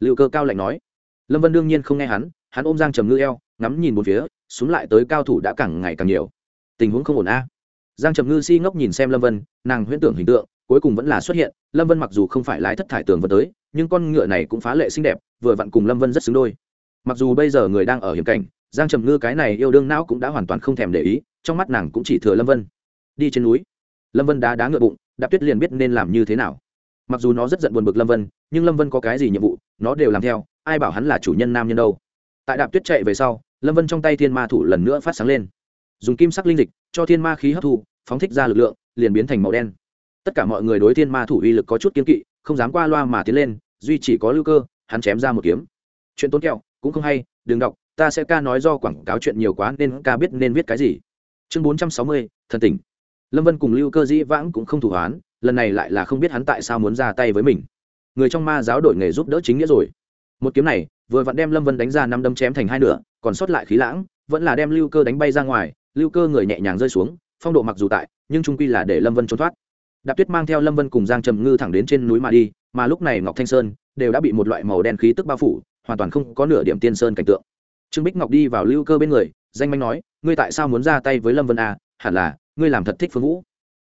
Lưu cơ cao lạnh nói. Lâm vân đương nhiên không nghe hắn hắn ôm giang trầm ngư eo, ngắm nhìn một phía, xuống lại tới cao thủ đã càng ngày càng nhiều. Tình huống không ổn a. Giang trầm ngư si ngốc nhìn xem lâm vân, nàng huyễn tưởng hình tượng, cuối cùng vẫn là xuất hiện, lâm vân mặc dù không phải lái thất thải tường vân tới nhưng con ngựa này cũng phá lệ xinh đẹp, vừa vặn cùng lâm vân rất xứng đôi. Mặc dù bây giờ người đang ở hiểm cảnh, giang trầm ngư cái này yêu đương não cũng đã hoàn toàn không thèm để ý, trong mắt nàng cũng chỉ thừa lâm vân. Đi trên núi. Lâm vân đá đá ngựa bụng, đạp tuyết liền biết nên làm như thế nào. Mặc dù nó rất giận buồn bực lâm vân, nhưng lâm vân có cái gì nhiệm vụ, nó đều làm theo, ai bảo hắn là chủ nhân nam nhân đâu. Tại đạp tuyết chạy về sau, lâm vân trong tay thiên ma thủ lần nữa phát sáng lên. Dùng kim sắc linh dịch cho thiên ma khí hấp thu, phóng thích ra lực lượng, liền biến thành màu đen. Tất cả mọi người đối thiên ma thủ uy lực có chút kiên kỵ không dám qua loa mà tiến lên, duy chỉ có lưu cơ, hắn chém ra một kiếm. Chuyện tốn kẹo, cũng không hay, đừng đọc, ta sẽ ca nói do quảng cáo chuyện nhiều quá nên ca biết nên viết cái gì. Chương bốn trăm sáu mươi, thần tỉnh. Lâm vân cùng lưu cơ dĩ vãng cũng không thủ hoán, lần này lại là không biết hắn tại sao muốn ra tay với mình. Người trong ma giáo đổi nghề giúp đỡ chính nghĩa rồi. Một kiếm này, vừa vặn đem lâm vân đánh ra năm đâm chém thành hai nửa, còn sót lại khí lãng, vẫn là đem lưu cơ đánh bay ra ngoài. Lưu cơ người nhẹ nhàng rơi xuống, phong độ mặc dù tại, nhưng trung quy là để lâm vân trốn thoát đạp tuyết mang theo lâm vân cùng giang trầm ngư thẳng đến trên núi mà đi, mà lúc này ngọc thanh sơn đều đã bị một loại màu đen khí tức bao phủ, hoàn toàn không có nửa điểm tiên sơn cảnh tượng. Trương bích ngọc đi vào lưu cơ bên người, danh manh nói, ngươi tại sao muốn ra tay với lâm vân a à? hẳn là, ngươi làm thật thích phương vũ.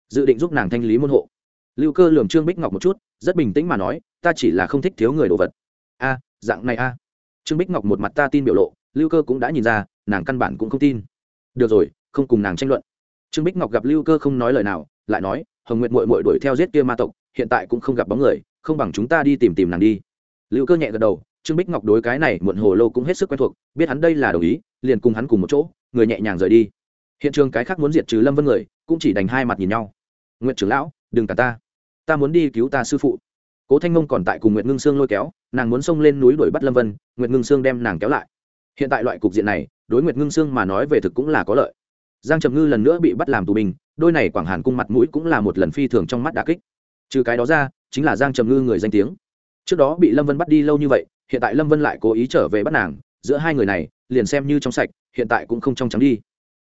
Dự định giúp nàng thanh lý môn hộ. Lưu cơ lường trương bích ngọc một chút, rất bình tĩnh mà nói, ta chỉ là không thích thiếu người đồ vật. A, dạng này a. Trương bích ngọc một mặt ta tin biểu lộ, lưu cơ cũng đã nhìn ra, nàng căn bản cũng không tin. Được rồi, không cùng nàng tranh luận. Trương bích ngọc gặp lưu cơ không nói lời nào lại nói, hồng nguyện mội mội đuổi theo giết kia ma tộc, hiện tại cũng không gặp bóng người, không bằng chúng ta đi tìm tìm nàng đi. Lưu cơ nhẹ gật đầu, trương bích ngọc đối cái này muộn hồ lô cũng hết sức quen thuộc, biết hắn đây là đồng ý, liền cùng hắn cùng một chỗ, người nhẹ nhàng rời đi. Hiện trường cái khác muốn diệt trừ lâm vân người, cũng chỉ đành hai mặt nhìn nhau. Nguyện trưởng lão, đừng cả ta. Ta muốn đi cứu ta sư phụ. Cố thanh mông còn tại cùng nguyệt ngưng sương lôi kéo, nàng muốn xông lên núi đuổi bắt lâm vân, nguyệt ngưng sương đem nàng kéo lại. Hiện tại loại cục diện này, đối nguyệt ngưng sương mà nói về thực cũng là có lợi. Giang trầm ngư lần nữa bị bắt làm tù binh đôi này quảng hàn cung mặt mũi cũng là một lần phi thường trong mắt đà kích. Trừ cái đó ra, chính là giang trầm ngư người danh tiếng. Trước đó bị lâm vân bắt đi lâu như vậy, hiện tại lâm vân lại cố ý trở về bắt nàng, giữa hai người này, liền xem như trong sạch, hiện tại cũng không trong trắng đi.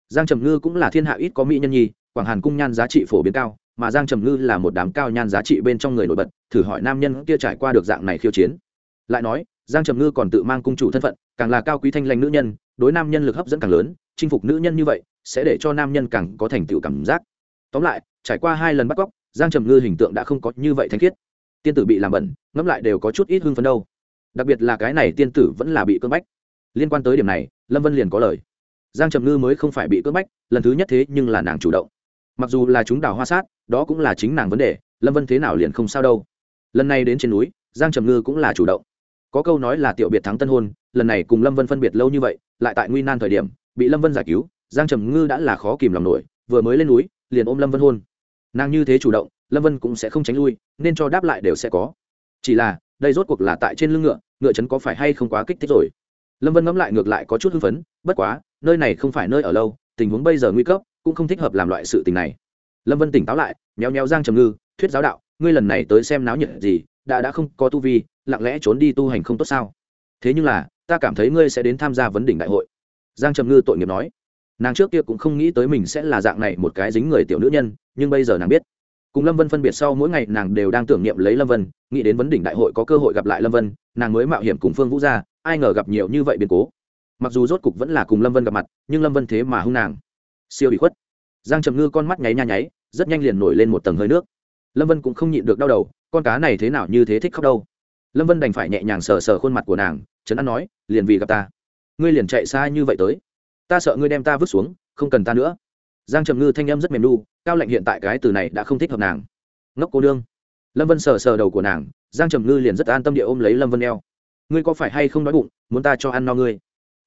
Giang trầm ngư cũng là thiên hạ ít có mỹ nhân nhi, quảng hàn cung nhan giá trị phổ biến cao, mà giang trầm ngư là một đám cao nhan giá trị bên trong người nổi bật, thử hỏi nam nhân kia trải qua được dạng này khiêu chiến. Lại nói, giang trầm ngư còn tự mang cung chủ thân phận, càng là cao quý thanh lành nữ nhân, đối nam nhân lực hấp dẫn càng lớn, chinh phục nữ nhân như vậy sẽ để cho nam nhân càng có thành tựu cảm giác. Tóm lại, trải qua hai lần bắt cóc, giang trầm ngư hình tượng đã không có như vậy thanh khiết. Tiên tử bị làm bẩn, ngẫm lại đều có chút ít hưng phấn đâu. Đặc biệt là cái này tiên tử vẫn là bị cưỡng bách. Liên quan tới điểm này, lâm vân liền có lời. Giang trầm ngư mới không phải bị cưỡng bách, lần thứ nhất thế nhưng là nàng chủ động. Mặc dù là chúng đào hoa sát, đó cũng là chính nàng vấn đề, lâm vân thế nào liền không sao đâu. Lần này đến trên núi, giang trầm ngư cũng là chủ động. Có câu nói là tiểu biệt thắng tân hôn, lần này cùng lâm vân phân biệt lâu như vậy, lại tại nguy nan thời điểm, bị lâm vân giải cứu giang trầm ngư đã là khó kìm lòng nổi, vừa mới lên núi, liền ôm lâm vân hôn. Nàng như thế chủ động, lâm vân cũng sẽ không tránh lui, nên cho đáp lại đều sẽ có. Chỉ là, đây rốt cuộc là tại trên lưng ngựa ngựa trấn có phải hay không quá kích thích rồi? Lâm vân ngẫm lại ngược lại có chút hưng phấn, bất quá, nơi này không phải nơi ở lâu, tình huống bây giờ nguy cấp, cũng không thích hợp làm loại sự tình này. Lâm vân tỉnh táo lại, méo méo giang trầm ngư, thuyết giáo đạo, ngươi lần này tới xem náo nhiệt gì, đã đã không có tu vi, lặng lẽ trốn đi tu hành không tốt sao? Thế nhưng là, ta cảm thấy ngươi sẽ đến tham gia vấn đỉnh đại hội. Giang trầm ngư tội nghiệp nói nàng trước kia cũng không nghĩ tới mình sẽ là dạng này một cái dính người tiểu nữ nhân, nhưng bây giờ nàng biết. Cùng lâm vân phân biệt sau mỗi ngày nàng đều đang tưởng niệm lấy lâm vân, nghĩ đến vấn đỉnh đại hội có cơ hội gặp lại lâm vân, nàng mới mạo hiểm cùng phương vũ ra, ai ngờ gặp nhiều như vậy biến cố. Mặc dù rốt cục vẫn là cùng lâm vân gặp mặt, nhưng lâm vân thế mà hung nàng. Siêu bị khuất. Giang trầm ngư con mắt nháy nha nháy, rất nhanh liền nổi lên một tầng hơi nước. Lâm vân cũng không nhịn được đau đầu, con cá này thế nào như thế thích khóc đâu. Lâm vân đành phải nhẹ nhàng sờ sờ khuôn mặt của nàng, trấn an nói, liền vì gặp ta. Ngươi liền chạy xa như vậy tới ta sợ ngươi đem ta vứt xuống, không cần ta nữa. Giang trầm ngư thanh âm rất mềm đu cao lệnh hiện tại cái từ này đã không thích hợp nàng. Ngốc cô đương lâm vân sờ sờ đầu của nàng, giang trầm ngư liền rất an tâm địa ôm lấy lâm vân eo. Ngươi có phải hay không đói bụng, muốn ta cho ăn no ngươi?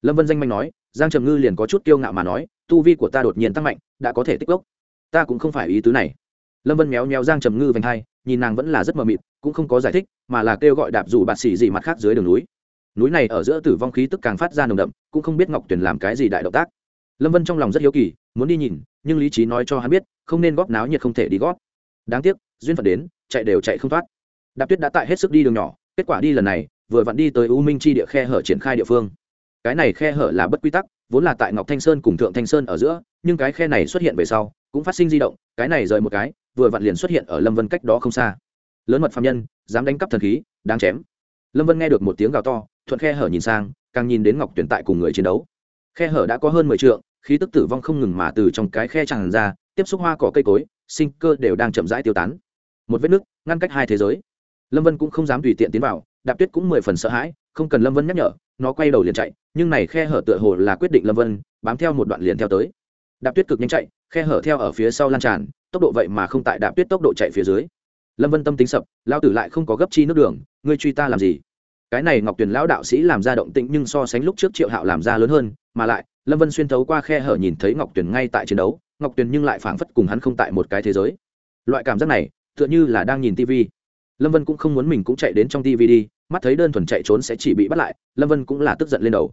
Lâm vân danh manh nói, giang trầm ngư liền có chút kiêu ngạo mà nói, tu vi của ta đột nhiên tăng mạnh, đã có thể tích gốc ta cũng không phải ý tứ này. Lâm vân méo méo giang trầm ngư vành hai, nhìn nàng vẫn là rất mờ mịt, cũng không có giải thích, mà là kêu gọi đạp dù bạt xỉ dị mặt khác dưới đường núi núi này ở giữa tử vong khí tức càng phát ra nồng đậm, cũng không biết ngọc tuyền làm cái gì đại động tác. Lâm vân trong lòng rất hiếu kỳ, muốn đi nhìn, nhưng lý trí nói cho hắn biết, không nên góp náo nhiệt không thể đi góp. Đáng tiếc, duyên phận đến, chạy đều chạy không thoát. Đạp tuyết đã tại hết sức đi đường nhỏ, kết quả đi lần này, vừa vặn đi tới u minh chi địa khe hở triển khai địa phương. Cái này khe hở là bất quy tắc, vốn là tại ngọc thanh sơn cùng thượng thanh sơn ở giữa, nhưng cái khe này xuất hiện về sau, cũng phát sinh di động, cái này rời một cái, vừa vặn liền xuất hiện ở lâm vân cách đó không xa. Lớn mật phạm nhân, dám đánh cắp thần khí, đáng chém. Lâm vân nghe được một tiếng gào to thuận khe hở nhìn sang, càng nhìn đến ngọc tuyển tại cùng người chiến đấu. Khe hở đã có hơn mười t khí tức tử vong không ngừng mà từ trong cái khe tràn ra, tiếp xúc hoa cỏ cây cối, sinh cơ đều đang chậm rãi tiêu tán. Một vết nứt, ngăn cách hai thế giới. Lâm vân cũng không dám tùy tiện tiến vào, đạp tuyết cũng mười phần sợ hãi, không cần lâm vân nhắc nhở, nó quay đầu liền chạy, nhưng này khe hở tựa hồ là quyết định lâm vân, bám theo một đoạn liền theo tới. Đạp tuyết cực nhanh chạy, khe hở theo ở phía sau lan tràn, tốc độ vậy mà không tại đạp tuyết tốc độ chạy phía dưới. Lâm vân tâm tính sập, lao tử lại không có gấp chi nước đường, ngươi truy ta làm gì? Cái này ngọc tuyền lão đạo sĩ làm ra động tĩnh nhưng so sánh lúc trước triệu hạo làm ra lớn hơn, mà lại, lâm vân xuyên thấu qua khe hở nhìn thấy ngọc tuyền ngay tại chiến đấu, ngọc tuyền nhưng lại phảng phất cùng hắn không tại một cái thế giới. Loại cảm giác này, tựa như là đang nhìn tv lâm vân cũng không muốn mình cũng chạy đến trong tv đi, mắt thấy đơn thuần chạy trốn sẽ chỉ bị bắt lại, lâm vân cũng là tức giận lên đầu.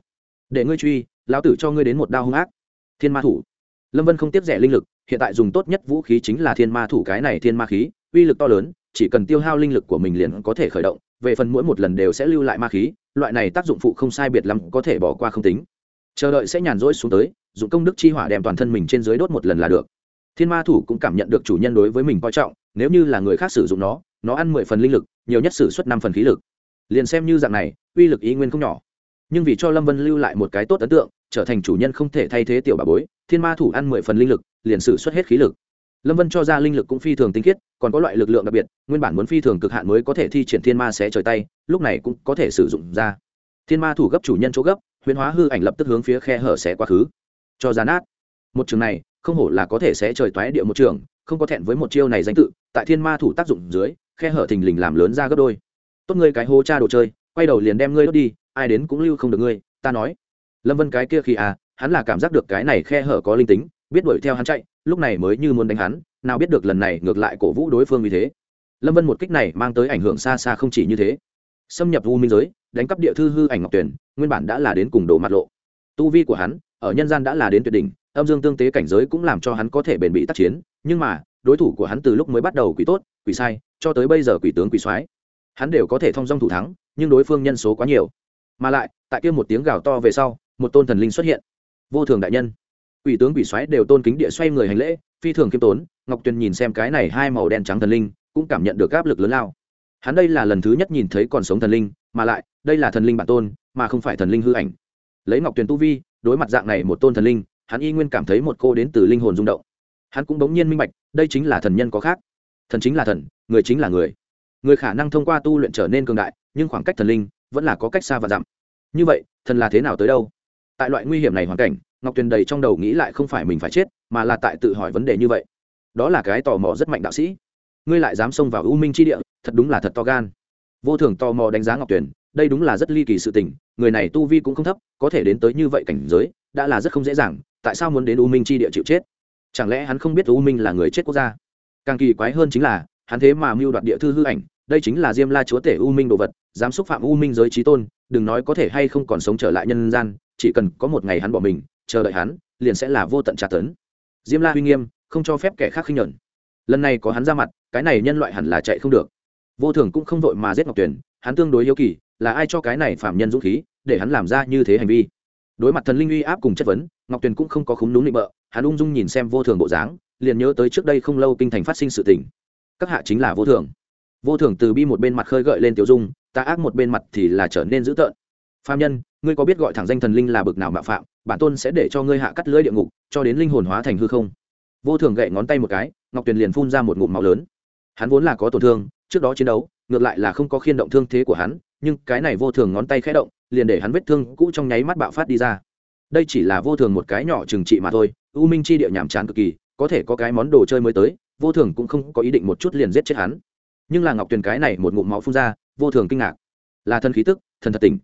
Để ngươi truy, lão tử cho ngươi đến một đao hung ác. Thiên ma thủ. Lâm vân không tiếp rẻ linh lực, hiện tại dùng tốt nhất vũ khí chính là thiên ma thủ, cái này thiên ma khí, uy lực to lớn, chỉ cần tiêu hao linh lực của mình liền có thể khởi động về phần mỗi một lần đều sẽ lưu lại ma khí, loại này tác dụng phụ không sai biệt lắm có thể bỏ qua không tính. Chờ đợi sẽ nhàn rỗi xuống tới, dụng công đức chi hỏa đem toàn thân mình trên dưới đốt một lần là được. Thiên ma thủ cũng cảm nhận được chủ nhân đối với mình coi trọng, nếu như là người khác sử dụng nó nó ăn mười phần linh lực, nhiều nhất sử xuất năm phần khí lực. Liền xem như dạng này, uy lực ý nguyên không nhỏ. Nhưng vì cho lâm vân lưu lại một cái tốt ấn tượng, trở thành chủ nhân không thể thay thế tiểu bà bối, thiên ma thủ ăn mười phần linh lực, liền sử xuất hết khí lực lâm vân cho ra linh lực cũng phi thường tinh khiết, còn có loại lực lượng đặc biệt, nguyên bản muốn phi thường cực hạn mới có thể thi triển thiên ma sẽ trời tay, lúc này cũng có thể sử dụng ra. Thiên ma thủ gấp chủ nhân chỗ gấp, huyền hóa hư ảnh lập tức hướng phía khe hở sẽ quá khứ. Cho ra nát. Một trường này, không hổ là có thể sẽ trời toái địa một trường, không có thẹn với một chiêu này danh tự, tại thiên ma thủ tác dụng dưới, khe hở thình lình làm lớn ra gấp đôi. Tốt ngươi cái hô cha đồ chơi, quay đầu liền đem ngươi đốt đi, ai đến cũng lưu không được ngươi, ta nói. Lâm vân cái kia khi à hắn là cảm giác được cái này khe hở có linh tính biết đuổi theo hắn chạy, lúc này mới như muốn đánh hắn, nào biết được lần này ngược lại cổ vũ đối phương như thế. Lâm vân một kích này mang tới ảnh hưởng xa xa không chỉ như thế. Xâm nhập u minh giới, đánh cắp địa thư hư ảnh ngọc tuyển, nguyên bản đã là đến cùng đồ mặt lộ. Tu vi của hắn, ở nhân gian đã là đến tuyệt đỉnh, âm dương tương tế cảnh giới cũng làm cho hắn có thể bền bị tác chiến, nhưng mà, đối thủ của hắn từ lúc mới bắt đầu quỷ tốt, quỷ sai, cho tới bây giờ quỷ tướng quỷ soái. Hắn đều có thể thông dong thủ thắng, nhưng đối phương nhân số quá nhiều. Mà lại, tại kia một tiếng gào to về sau, một tôn thần linh xuất hiện. Vô thường đại nhân quỷ tướng quỷ xoáy đều tôn kính địa xoay người hành lễ, phi thường kiêm tốn, ngọc tuyền nhìn xem cái này hai màu đen trắng thần linh, cũng cảm nhận được áp lực lớn lao. Hắn đây là lần thứ nhất nhìn thấy còn sống thần linh, mà lại, đây là thần linh bản tôn, mà không phải thần linh hư ảnh. Lấy ngọc tuyền tu vi, đối mặt dạng này một tôn thần linh, hắn y nguyên cảm thấy một cô đến từ linh hồn rung động. Hắn cũng bỗng nhiên minh bạch, đây chính là thần nhân có khác. Thần chính là thần, người chính là người. Người khả năng thông qua tu luyện trở nên cường đại, nhưng khoảng cách thần linh vẫn là có cách xa và dặm như vậy, thần là thế nào tới đâu? Tại loại nguy hiểm này hoàn cảnh ngọc tuyền đầy trong đầu nghĩ lại không phải mình phải chết, mà là tại tự hỏi vấn đề như vậy. Đó là cái tò mò rất mạnh đạo sĩ. Ngươi lại dám xông vào u minh tri địa, thật đúng là thật to gan. Vô thường tò mò đánh giá ngọc tuyền, đây đúng là rất ly kỳ sự tình, người này tu vi cũng không thấp, có thể đến tới như vậy cảnh giới, đã là rất không dễ dàng, tại sao muốn đến u minh tri địa chịu chết? Chẳng lẽ hắn không biết u minh là người chết quốc gia? Càng kỳ quái hơn chính là, hắn thế mà mưu đoạt địa thư hư ảnh, đây chính là diêm la chúa tể u minh đồ vật, dám xúc phạm u minh giới trí tôn, đừng nói có thể hay không còn sống trở lại nhân gian, chỉ cần có một ngày hắn bỏ mình chờ đợi hắn, liền sẽ là vô tận tra tấn. Diêm la uy nghiêm, không cho phép kẻ khác khinh nhuận. Lần này có hắn ra mặt, cái này nhân loại hẳn là chạy không được. Vô thường cũng không vội mà giết ngọc tuyền, hắn tương đối hiếu kỳ, là ai cho cái này phạm nhân dũng khí, để hắn làm ra như thế hành vi. Đối mặt thần linh uy áp cùng chất vấn, ngọc tuyền cũng không có khúng đúng định bợ, hắn ung dung nhìn xem vô thường bộ dáng, liền nhớ tới trước đây không lâu kinh thành phát sinh sự tình. Các hạ chính là vô thường. Vô thường từ bi một bên mặt khơi gợi lên tiểu dung, ta ác một bên mặt thì là trở nên dữ tợn. Phạm nhân ngươi có biết gọi thẳng danh thần linh là bực nào mạo phạm, bản tôn sẽ để cho ngươi hạ cắt lưỡi địa ngục, cho đến linh hồn hóa thành hư không. Vô thường gậy ngón tay một cái, ngọc tuyền liền phun ra một ngụm máu lớn. Hắn vốn là có tổn thương, trước đó chiến đấu, ngược lại là không có khiên động thương thế của hắn, nhưng cái này vô thường ngón tay khẽ động, liền để hắn vết thương cũ trong nháy mắt bạo phát đi ra. Đây chỉ là vô thường một cái nhỏ trừng trị mà thôi, u minh chi địa nhàm chán cực kỳ, có thể có cái món đồ chơi mới tới, vô thường cũng không có ý định một chút liền giết chết hắn. Nhưng là ngọc tuyền cái này một ngụm máu phun ra, vô thường kinh ngạc. Là thân khí tức, thần thật tỉnh.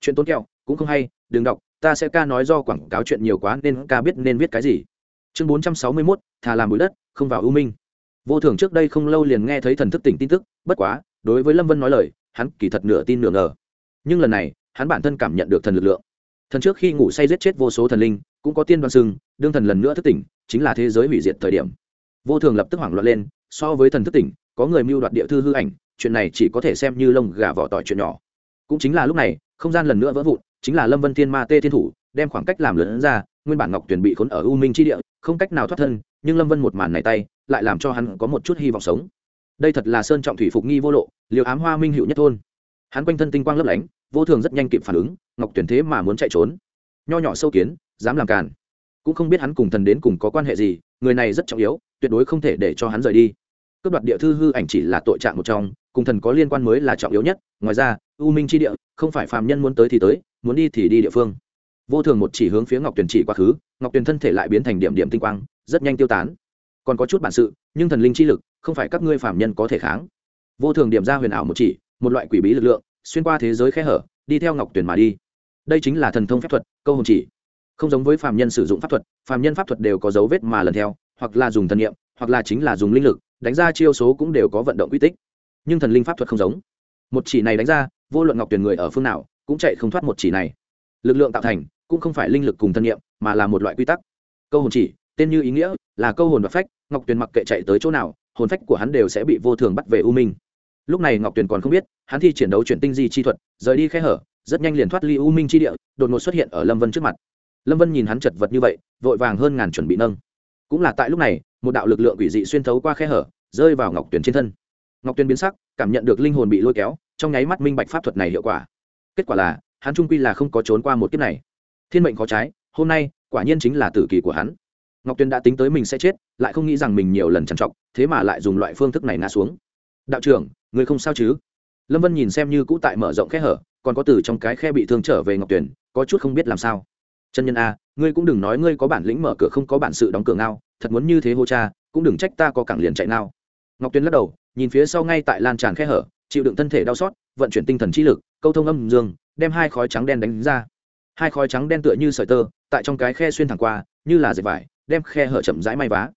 Chuyện tốn kẹo cũng không hay, đừng đọc, ta sẽ ca nói do quảng cáo chuyện nhiều quá nên ca biết nên viết cái gì. Chương bốn trăm sáu mươi mốt, thà làm bụi đất, không vào ưu minh. Vô thường trước đây không lâu liền nghe thấy thần thức tỉnh tin tức, bất quá, đối với lâm vân nói lời, hắn kỳ thật nửa tin nửa ngờ. Nhưng lần này, hắn bản thân cảm nhận được thần lực lượng. Thần trước khi ngủ say giết chết vô số thần linh, cũng có tiên đoan sưng đương thần lần nữa thức tỉnh, chính là thế giới hủy diệt thời điểm. Vô thường lập tức hoảng loạn lên, so với thần thức tỉnh, có người mưu đoạt địa thư hư ảnh, chuyện này chỉ có thể xem như lông gà vỏ tỏi chuyện nhỏ. Cũng chính là lúc này, không gian lần nữa vỡ vụn chính là lâm vân thiên ma tê thiên thủ, đem khoảng cách làm lớn ra, nguyên bản ngọc tuyền bị khốn ở u minh tri địa, không cách nào thoát thân, nhưng lâm vân một màn này tay, lại làm cho hắn có một chút hy vọng sống. Đây thật là sơn trọng thủy phục nghi vô lộ, liều ám hoa minh hữu nhất thôn. Hắn quanh thân tinh quang lấp lánh, vô thường rất nhanh kịp phản ứng, ngọc tuyển thế mà muốn chạy trốn. Nho nhỏ sâu kiến, dám làm càn. Cũng không biết hắn cùng thần đến cùng có quan hệ gì, người này rất trọng yếu, tuyệt đối không thể để cho hắn rời đi cướp đoạt địa thư hư ảnh chỉ là tội trạng một trong, cùng thần có liên quan mới là trọng yếu nhất. Ngoài ra, u minh chi địa, không phải phàm nhân muốn tới thì tới, muốn đi thì đi địa phương. Vô thường một chỉ hướng phía ngọc tuyền chỉ quá khứ, ngọc tuyền thân thể lại biến thành điểm điểm tinh quang, rất nhanh tiêu tán. Còn có chút bản sự, nhưng thần linh chi lực, không phải các ngươi phàm nhân có thể kháng. Vô thường điểm ra huyền ảo một chỉ, một loại quỷ bí lực lượng, xuyên qua thế giới khe hở, đi theo ngọc tuyền mà đi. Đây chính là thần thông phép thuật, câu hồn chỉ. Không giống với phàm nhân sử dụng pháp thuật, phàm nhân pháp thuật đều có dấu vết mà lần theo, hoặc là dùng thần nghiệm hoặc là chính là dùng linh lực đánh ra chiêu số cũng đều có vận động quy tích. Nhưng thần linh pháp thuật không giống. Một chỉ này đánh ra, vô luận ngọc tuyển người ở phương nào, cũng chạy không thoát một chỉ này. Lực lượng tạo thành, cũng không phải linh lực cùng thân nhiệm mà là một loại quy tắc. Câu hồn chỉ, tên như ý nghĩa, là câu hồn và phách, ngọc tuyền mặc kệ chạy tới chỗ nào, hồn phách của hắn đều sẽ bị vô thường bắt về u minh. Lúc này ngọc tuyền còn không biết, hắn thi triển đấu chuyển tinh di chi thuật, rời đi khe hở, rất nhanh liền thoát ly u minh chi địa, đột ngột xuất hiện ở lâm vân trước mặt. Lâm vân nhìn hắn chật vật như vậy, vội vàng hơn ngàn chuẩn bị nâng. Cũng là tại lúc này một đạo lực lượng quỷ dị xuyên thấu qua khe hở, rơi vào ngọc tuyền trên thân. Ngọc tuyền biến sắc, cảm nhận được linh hồn bị lôi kéo, trong nháy mắt minh bạch pháp thuật này hiệu quả. Kết quả là, hắn trung quy là không có trốn qua một kiếp này. Thiên mệnh khó trái, hôm nay, quả nhiên chính là tử kỳ của hắn. Ngọc tuyền đã tính tới mình sẽ chết, lại không nghĩ rằng mình nhiều lần trằn trọc, thế mà lại dùng loại phương thức này ngã xuống. Đạo trưởng, người không sao chứ? Lâm vân nhìn xem như cũ tại mở rộng khe hở, còn có từ trong cái khe bị thương trở về ngọc tuyền, có chút không biết làm sao. Chân nhân a, ngươi cũng đừng nói ngươi có bản lĩnh mở cửa không có bản sự đóng cửa ngao thật muốn như thế hô cha, cũng đừng trách ta có cẳng liền chạy nào. Ngọc tuyền lắc đầu, nhìn phía sau ngay tại lan tràn khe hở, chịu đựng thân thể đau xót, vận chuyển tinh thần trí lực, câu thông âm dương, đem hai khói trắng đen đánh ra. Hai khói trắng đen tựa như sợi tơ, tại trong cái khe xuyên thẳng qua, như là dệt vải, đem khe hở chậm rãi may vá.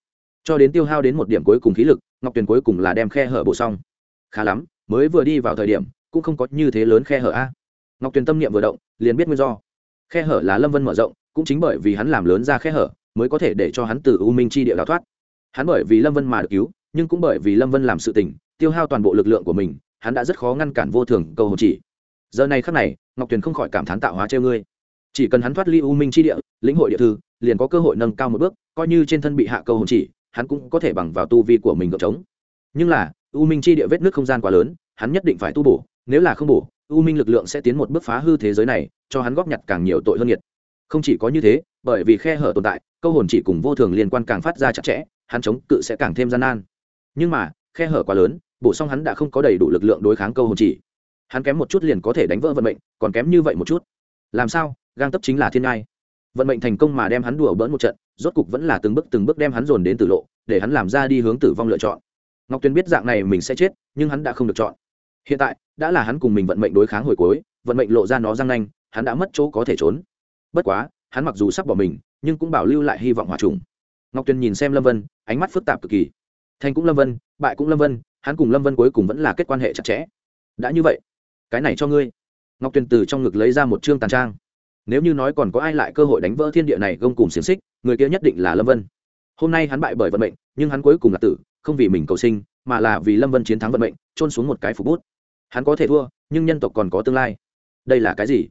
Cho đến tiêu hao đến một điểm cuối cùng khí lực, ngọc tuyền cuối cùng là đem khe hở bổ xong. Khá lắm, mới vừa đi vào thời điểm, cũng không có như thế lớn khe hở a. Ngọc tuyền tâm niệm vừa động, liền biết nguyên do. Khe hở là lâm vân mở rộng, cũng chính bởi vì hắn làm lớn ra khe hở mới có thể để cho hắn từ u minh chi địa đào thoát. Hắn bởi vì lâm vân mà được cứu, nhưng cũng bởi vì lâm vân làm sự tình, tiêu hao toàn bộ lực lượng của mình, hắn đã rất khó ngăn cản vô thường cầu hồn chỉ. Giờ này khắc này, ngọc tuyền không khỏi cảm thán tạo hóa treo ngươi. Chỉ cần hắn thoát ly u minh chi địa, lĩnh hội địa thư, liền có cơ hội nâng cao một bước, coi như trên thân bị hạ cầu hồn chỉ, hắn cũng có thể bằng vào tu vi của mình gợp trống. Nhưng là, u minh chi địa vết nước không gian quá lớn, hắn nhất định phải tu bổ, nếu là không bổ, u minh lực lượng sẽ tiến một bước phá hư thế giới này, cho hắn góp nhặt càng nhiều tội hơn nhiệt không chỉ có như thế, bởi vì khe hở tồn tại câu hồn chỉ cùng vô thường liên quan càng phát ra chặt chẽ, hắn chống cự sẽ càng thêm gian nan. Nhưng mà, khe hở quá lớn, bổ song hắn đã không có đầy đủ lực lượng đối kháng câu hồn chỉ. Hắn kém một chút liền có thể đánh vỡ vận mệnh, còn kém như vậy một chút. Làm sao? Gang tấp chính là thiên ngai. Vận mệnh thành công mà đem hắn đùa bỡn một trận, rốt cục vẫn là từng bước từng bước đem hắn dồn đến tử lộ, để hắn làm ra đi hướng tử vong lựa chọn. Ngọc tuyền biết dạng này mình sẽ chết, nhưng hắn đã không được chọn. Hiện tại, đã là hắn cùng mình vận mệnh đối kháng hồi cuối, vận mệnh lộ ra nó răng nanh, hắn đã mất chỗ có thể trốn. Bất quá, hắn mặc dù sắp bỏ mình nhưng cũng bảo lưu lại hy vọng hòa trùng. Ngọc tuyền nhìn xem lâm vân, ánh mắt phức tạp cực kỳ. Thành cũng lâm vân, bại cũng lâm vân, hắn cùng lâm vân cuối cùng vẫn là kết quan hệ chặt chẽ. Đã như vậy, cái này cho ngươi. Ngọc tuyền từ trong ngực lấy ra một chương tàn trang. Nếu như nói còn có ai lại cơ hội đánh vỡ thiên địa này gông cùng xiềng xích, người kia nhất định là lâm vân. Hôm nay hắn bại bởi vận mệnh, nhưng hắn cuối cùng là tử, không vì mình cầu sinh, mà là vì lâm vân chiến thắng vận mệnh trôn xuống một cái phục bút. Hắn có thể thua, nhưng nhân tộc còn có tương lai. Đây là cái gì?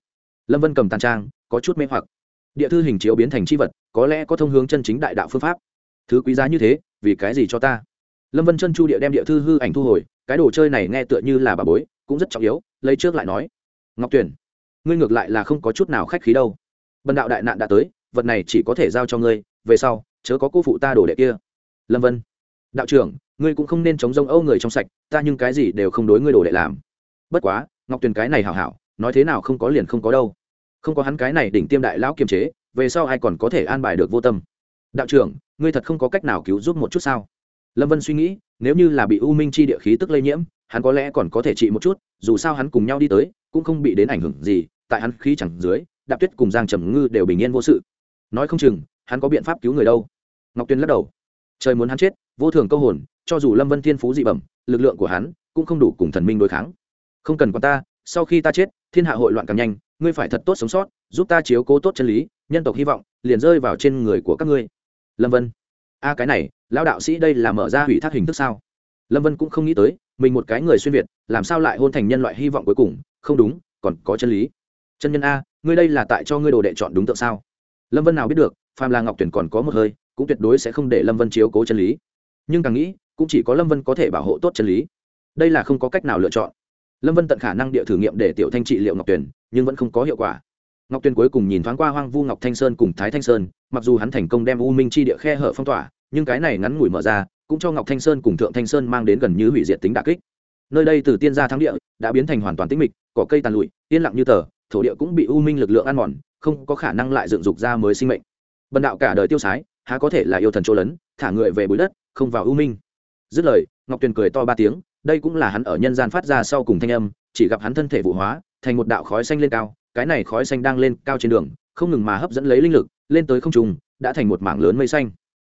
Lâm vân cầm tàn trang, có chút mê hoặc địa thư hình chiếu biến thành c h i vật, có lẽ có thông hướng chân chính đại đạo phương pháp. Thứ quý giá như thế, vì cái gì cho ta? Lâm vân chân chu địa đem địa thư hư ảnh thu hồi, cái đồ chơi này nghe tựa như là bà bối, cũng rất trọng yếu, lấy trước lại nói. Ngọc tuyển, ngươi ngược lại là không có chút nào khách khí đâu. Bần đạo đại nạn đã tới, vật này chỉ có thể giao cho ngươi, về sau, chớ có cô phụ ta đổ đệ kia. Lâm vân, đạo trưởng, ngươi cũng không nên chống rông âu người trong sạch, ta nhưng cái gì đều không đối ngươi đổ đệ làm. Bất quá, ngọc tuyền cái này hảo hảo, nói thế nào không có liền không có đâu không có hắn cái này đỉnh tiêm đại lão kiềm chế, về sau ai còn có thể an bài được vô tâm? Đạo trưởng, ngươi thật không có cách nào cứu giúp một chút sao? Lâm vân suy nghĩ, nếu như là bị u minh chi địa khí tức lây nhiễm, hắn có lẽ còn có thể trị một chút, dù sao hắn cùng nhau đi tới, cũng không bị đến ảnh hưởng gì, tại hắn khí chẳng dưới, đạp tuyết cùng giang trầm ngư đều bình yên vô sự. Nói không chừng, hắn có biện pháp cứu người đâu. Ngọc tuyên lắc đầu. Trời muốn hắn chết, vô thường câu hồn, cho dù lâm vân thiên phú dị bẩm, lực lượng của hắn cũng không đủ cùng thần minh đối kháng. Không cần quan ta sau khi ta chết, thiên hạ hội loạn càng nhanh, ngươi phải thật tốt sống sót, giúp ta chiếu cố tốt chân lý, nhân tộc hy vọng, liền rơi vào trên người của các ngươi. Lâm vân. A, cái này, lão đạo sĩ đây là mở ra hủy thác hình thức sao? Lâm vân cũng không nghĩ tới, mình một cái người xuyên việt, làm sao lại hôn thành nhân loại hy vọng cuối cùng, không đúng, còn có chân lý. Chân nhân a, ngươi đây là tại cho ngươi đồ đệ chọn đúng tượng sao? Lâm vân nào biết được, phàm là ngọc tuyển còn có một hơi, cũng tuyệt đối sẽ không để lâm vân chiếu cố chân lý. Nhưng càng nghĩ, cũng chỉ có lâm vân có thể bảo hộ tốt chân lý. Đây là không có cách nào lựa chọn lâm vân tận khả năng địa thử nghiệm để tiểu thanh trị liệu ngọc Tuyền, nhưng vẫn không có hiệu quả. Ngọc Tuyền cuối cùng nhìn thoáng qua hoang vu ngọc thanh sơn cùng thái thanh sơn mặc dù hắn thành công đem u minh chi địa khe hở phong tỏa nhưng cái này ngắn ngủi mở ra cũng cho ngọc thanh sơn cùng thượng thanh sơn mang đến gần như hủy diệt tính đà kích. Nơi đây từ tiên gia thắng địa đã biến thành hoàn toàn tĩnh mịch cỏ cây tàn lụi yên lặng như tờ thổ địa cũng bị u minh lực lượng ăn mòn không có khả năng lại dựng dục ra mới sinh mệnh. Bần đạo cả đời tiêu sái há có thể là yêu thần chỗ lấn thả người về bụi đất không vào u minh. Dứt lời ngọc tuyền cười to ba tiếng đây cũng là hắn ở nhân gian phát ra sau cùng thanh âm, chỉ gặp hắn thân thể vụ hóa, thành một đạo khói xanh lên cao, cái này khói xanh đang lên cao trên đường, không ngừng mà hấp dẫn lấy linh lực, lên tới không trùng đã thành một mảng lớn mây xanh.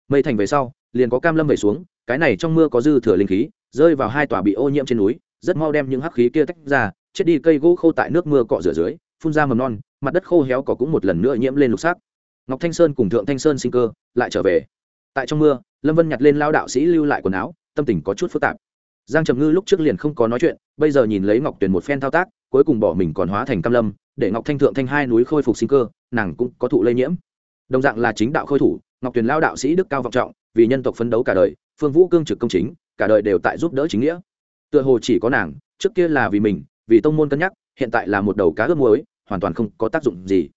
Mây thành về sau, liền có cam lâm về xuống, cái này trong mưa có dư thừa linh khí, rơi vào hai tòa bị ô nhiễm trên núi, rất mau đem những hắc khí kia tách ra, chết đi cây gỗ khô tại nước mưa cọ rửa dưới, phun ra mầm non, mặt đất khô héo có cũng một lần nữa nhiễm lên lục xác ngọc thanh sơn cùng thượng thanh sơn sinh cơ, lại trở về. Tại trong mưa, lâm vân nhặt lên lao đạo sĩ lưu lại quần áo, tâm tình có chút phức tạp giang trầm ngư lúc trước liền không có nói chuyện, bây giờ nhìn lấy ngọc tuyền một phen thao tác, cuối cùng bỏ mình còn hóa thành cam lâm, để ngọc thanh thượng thanh hai núi khôi phục sinh cơ, nàng cũng có thụ lây nhiễm. Đồng dạng là chính đạo khôi thủ, ngọc tuyền lao đạo sĩ đức cao vọng trọng, vì nhân tộc phấn đấu cả đời, phương vũ cương trực công chính, cả đời đều tại giúp đỡ chính nghĩa. Tựa hồ chỉ có nàng, trước kia là vì mình, vì tông môn cân nhắc, hiện tại là một đầu cá ướp muối, hoàn toàn không có tác dụng gì.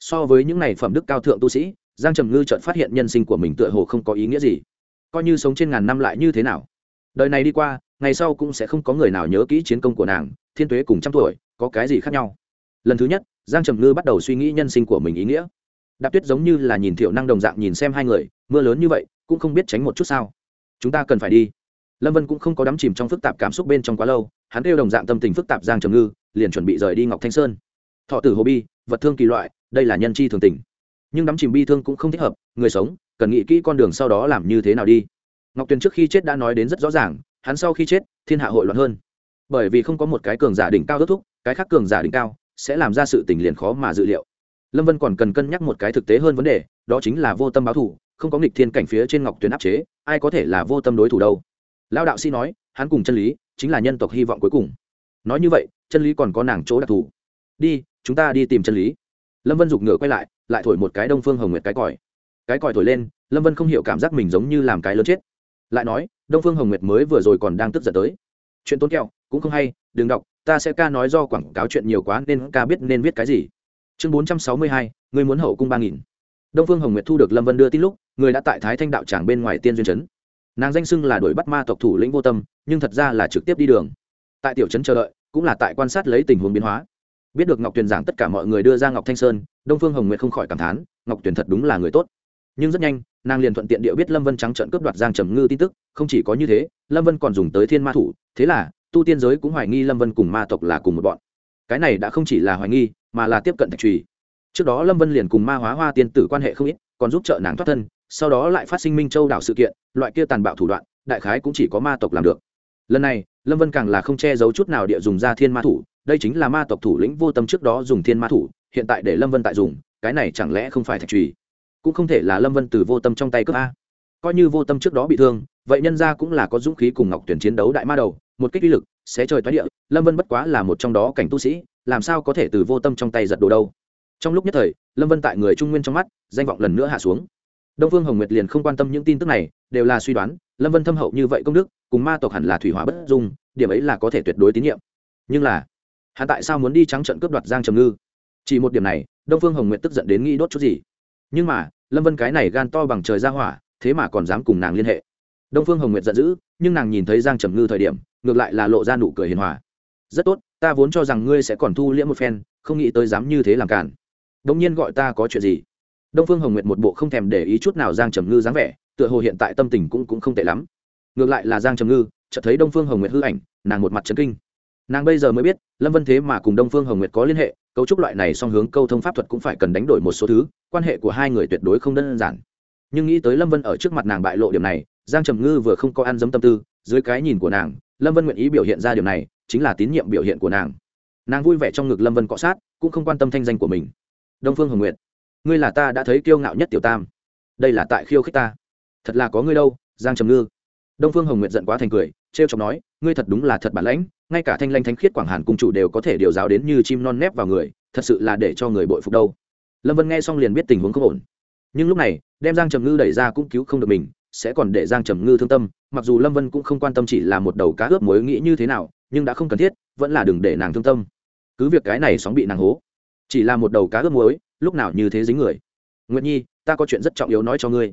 So với những này phẩm đức cao thượng tu sĩ, giang trầm ngư chợt phát hiện nhân sinh của mình tựa hồ không có ý nghĩa gì. Coi như sống trên ngàn năm lại như thế nào? Đời này đi qua ngày sau cũng sẽ không có người nào nhớ kỹ chiến công của nàng, thiên tuế cùng trăm tuổi, có cái gì khác nhau? Lần thứ nhất, giang trầm ngư bắt đầu suy nghĩ nhân sinh của mình ý nghĩa. Đạp tuyết giống như là nhìn thiểu năng đồng dạng nhìn xem hai người, mưa lớn như vậy, cũng không biết tránh một chút sao. Chúng ta cần phải đi. Lâm vân cũng không có đắm chìm trong phức tạp cảm xúc bên trong quá lâu, hắn kêu đồng dạng tâm tình phức tạp giang trầm ngư, liền chuẩn bị rời đi ngọc thanh sơn. Thọ tử hồ bi, vật thương kỳ loại, đây là nhân chi thường tình. Nhưng đắm chìm bi thương cũng không thích hợp, người sống, cần nghĩ kỹ con đường sau đó làm như thế nào đi. Ngọc tuyền trước khi chết đã nói đến rất rõ ràng hắn sau khi chết, thiên hạ hội loạn hơn. Bởi vì không có một cái cường giả đỉnh cao kết thúc, cái khác cường giả đỉnh cao sẽ làm ra sự tình liền khó mà dự liệu. Lâm vân còn cần cân nhắc một cái thực tế hơn vấn đề, đó chính là vô tâm báo thủ không có nghịch thiên cảnh phía trên ngọc tuyến áp chế, ai có thể là vô tâm đối thủ đâu? Lao đạo sĩ nói, hắn cùng chân lý chính là nhân tộc hy vọng cuối cùng. Nói như vậy, chân lý còn có nàng chỗ đặc thù. Đi, chúng ta đi tìm chân lý. Lâm vân giục ngựa quay lại lại thổi một cái đông phương hồng nguyệt cái còi. Cái còi thổi lên, lâm vân không hiểu cảm giác mình giống như làm cái lớn chết lại nói, đông phương hồng nguyệt mới vừa rồi còn đang tức giận tới. Chuyện tốn kẹo, cũng không hay, đừng đọc, ta sẽ ca nói do quảng cáo chuyện nhiều quá nên ca biết nên viết cái gì. Chương bốn trăm sáu mươi hai, người muốn hậu cung ba nghìn. Đông phương hồng nguyệt thu được lâm vân đưa tin lúc, người đã tại thái thanh đạo tràng bên ngoài tiên duyên Trấn nàng danh xưng là đuổi bắt ma tộc thủ lĩnh vô tâm, nhưng thật ra là trực tiếp đi đường. Tại tiểu trấn chờ đợi, cũng là tại quan sát lấy tình huống biến hóa. Biết được ngọc tuyền giảng tất cả mọi người đưa ra ngọc thanh sơn, đông phương hồng nguyệt không khỏi cảm thán, ngọc tuyền thật đúng là người tốt nhưng rất nhanh, nàng liền thuận tiện điệu biết lâm vân trắng trận cướp đoạt giang trầm ngư tin tức, không chỉ có như thế, lâm vân còn dùng tới thiên ma thủ, thế là, tu tiên giới cũng hoài nghi lâm vân cùng ma tộc là cùng một bọn. Cái này đã không chỉ là hoài nghi, mà là tiếp cận thạch trùy. Trước đó lâm vân liền cùng ma hóa hoa tiên tử quan hệ không ít, còn giúp trợ nàng thoát thân, sau đó lại phát sinh minh châu đảo sự kiện, loại kia tàn bạo thủ đoạn, đại khái cũng chỉ có ma tộc làm được. Lần này, lâm vân càng là không che giấu chút nào địa dùng ra thiên ma thủ, đây chính là ma tộc thủ lĩnh vô tâm trước đó dùng thiên ma thủ, hiện tại để lâm vân tại dùng, cái này chẳng lẽ không phải thạch trùy? Cũng không thể là lâm vân từ vô tâm trong tay cướp a. Coi như vô tâm trước đó bị thương, vậy nhân ra cũng là có dũng khí cùng ngọc tuyển chiến đấu đại ma đầu, một kích uy lực sẽ trời toái địa, lâm vân bất quá là một trong đó cảnh tu sĩ, làm sao có thể từ vô tâm trong tay giật đồ đâu. Trong lúc nhất thời, lâm vân tại người trung nguyên trong mắt, danh vọng lần nữa hạ xuống. Đông phương hồng nguyệt liền không quan tâm những tin tức này, đều là suy đoán, lâm vân thâm hậu như vậy công đức, cùng ma tộc hẳn là thủy hỏa bất dung, điểm ấy là có thể tuyệt đối tín nhiệm. Nhưng là hạ tại sao muốn đi trắng trận cướp đoạt giang trầm ngư? Chỉ một điểm này, đông phương hồng nguyệt tức giận đến nghĩ đốt chút gì nhưng mà, lâm vân cái này gan to bằng trời ra hỏa, thế mà còn dám cùng nàng liên hệ. Đông phương hồng nguyệt giận dữ, nhưng nàng nhìn thấy giang trầm ngư thời điểm, ngược lại là lộ ra nụ cười hiền hòa. Rất tốt, ta vốn cho rằng ngươi sẽ còn thu liễm một phen, không nghĩ tới dám như thế làm cản. Đông nhiên gọi ta có chuyện gì? Đông phương hồng nguyệt một bộ không thèm để ý chút nào giang trầm ngư dáng vẻ, tựa hồ hiện tại tâm tình cũng cũng không tệ lắm. Ngược lại là giang trầm ngư, chợt thấy đông phương hồng nguyệt hư ảnh, nàng một mặt trấn kinh nàng bây giờ mới biết, lâm vân thế mà cùng đông phương hồng nguyệt có liên hệ, cấu trúc loại này song hướng câu thông pháp thuật cũng phải cần đánh đổi một số thứ, quan hệ của hai người tuyệt đối không đơn giản. Nhưng nghĩ tới lâm vân ở trước mặt nàng bại lộ điểm này, giang trầm ngư vừa không có ăn dấm tâm tư, dưới cái nhìn của nàng, lâm vân nguyện ý biểu hiện ra điều này, chính là tín nhiệm biểu hiện của nàng. Nàng vui vẻ trong ngực lâm vân cọ sát, cũng không quan tâm thanh danh của mình. Đông phương hồng nguyệt, ngươi là ta đã thấy kiêu ngạo nhất tiểu tam. Đây là tại khiêu khích ta. Thật là có ngươi đâu, giang trầm ngư. Đông phương hồng nguyệt giận quá thành cười t r e o chọc nói, ngươi thật đúng là thật bản lãnh ngay cả thanh lanh thánh khiết quảng hàn cung chủ đều có thể điều giáo đến như chim non nép vào người, thật sự là để cho người bội phục đâu. Lâm vân nghe xong liền biết tình huống không ổn. Nhưng lúc này, đem giang trầm ngư đẩy ra cũng cứu không được mình, sẽ còn để giang trầm ngư thương tâm, mặc dù lâm vân cũng không quan tâm chỉ là một đầu cá ướp mối nghĩ như thế nào, nhưng đã không cần thiết, vẫn là đừng để nàng thương tâm. Cứ việc cái này sóng bị nàng hố, chỉ là một đầu cá ướp muối, lúc nào như thế dính người. Nguyện nhi, ta có chuyện rất trọng yếu nói cho ngươi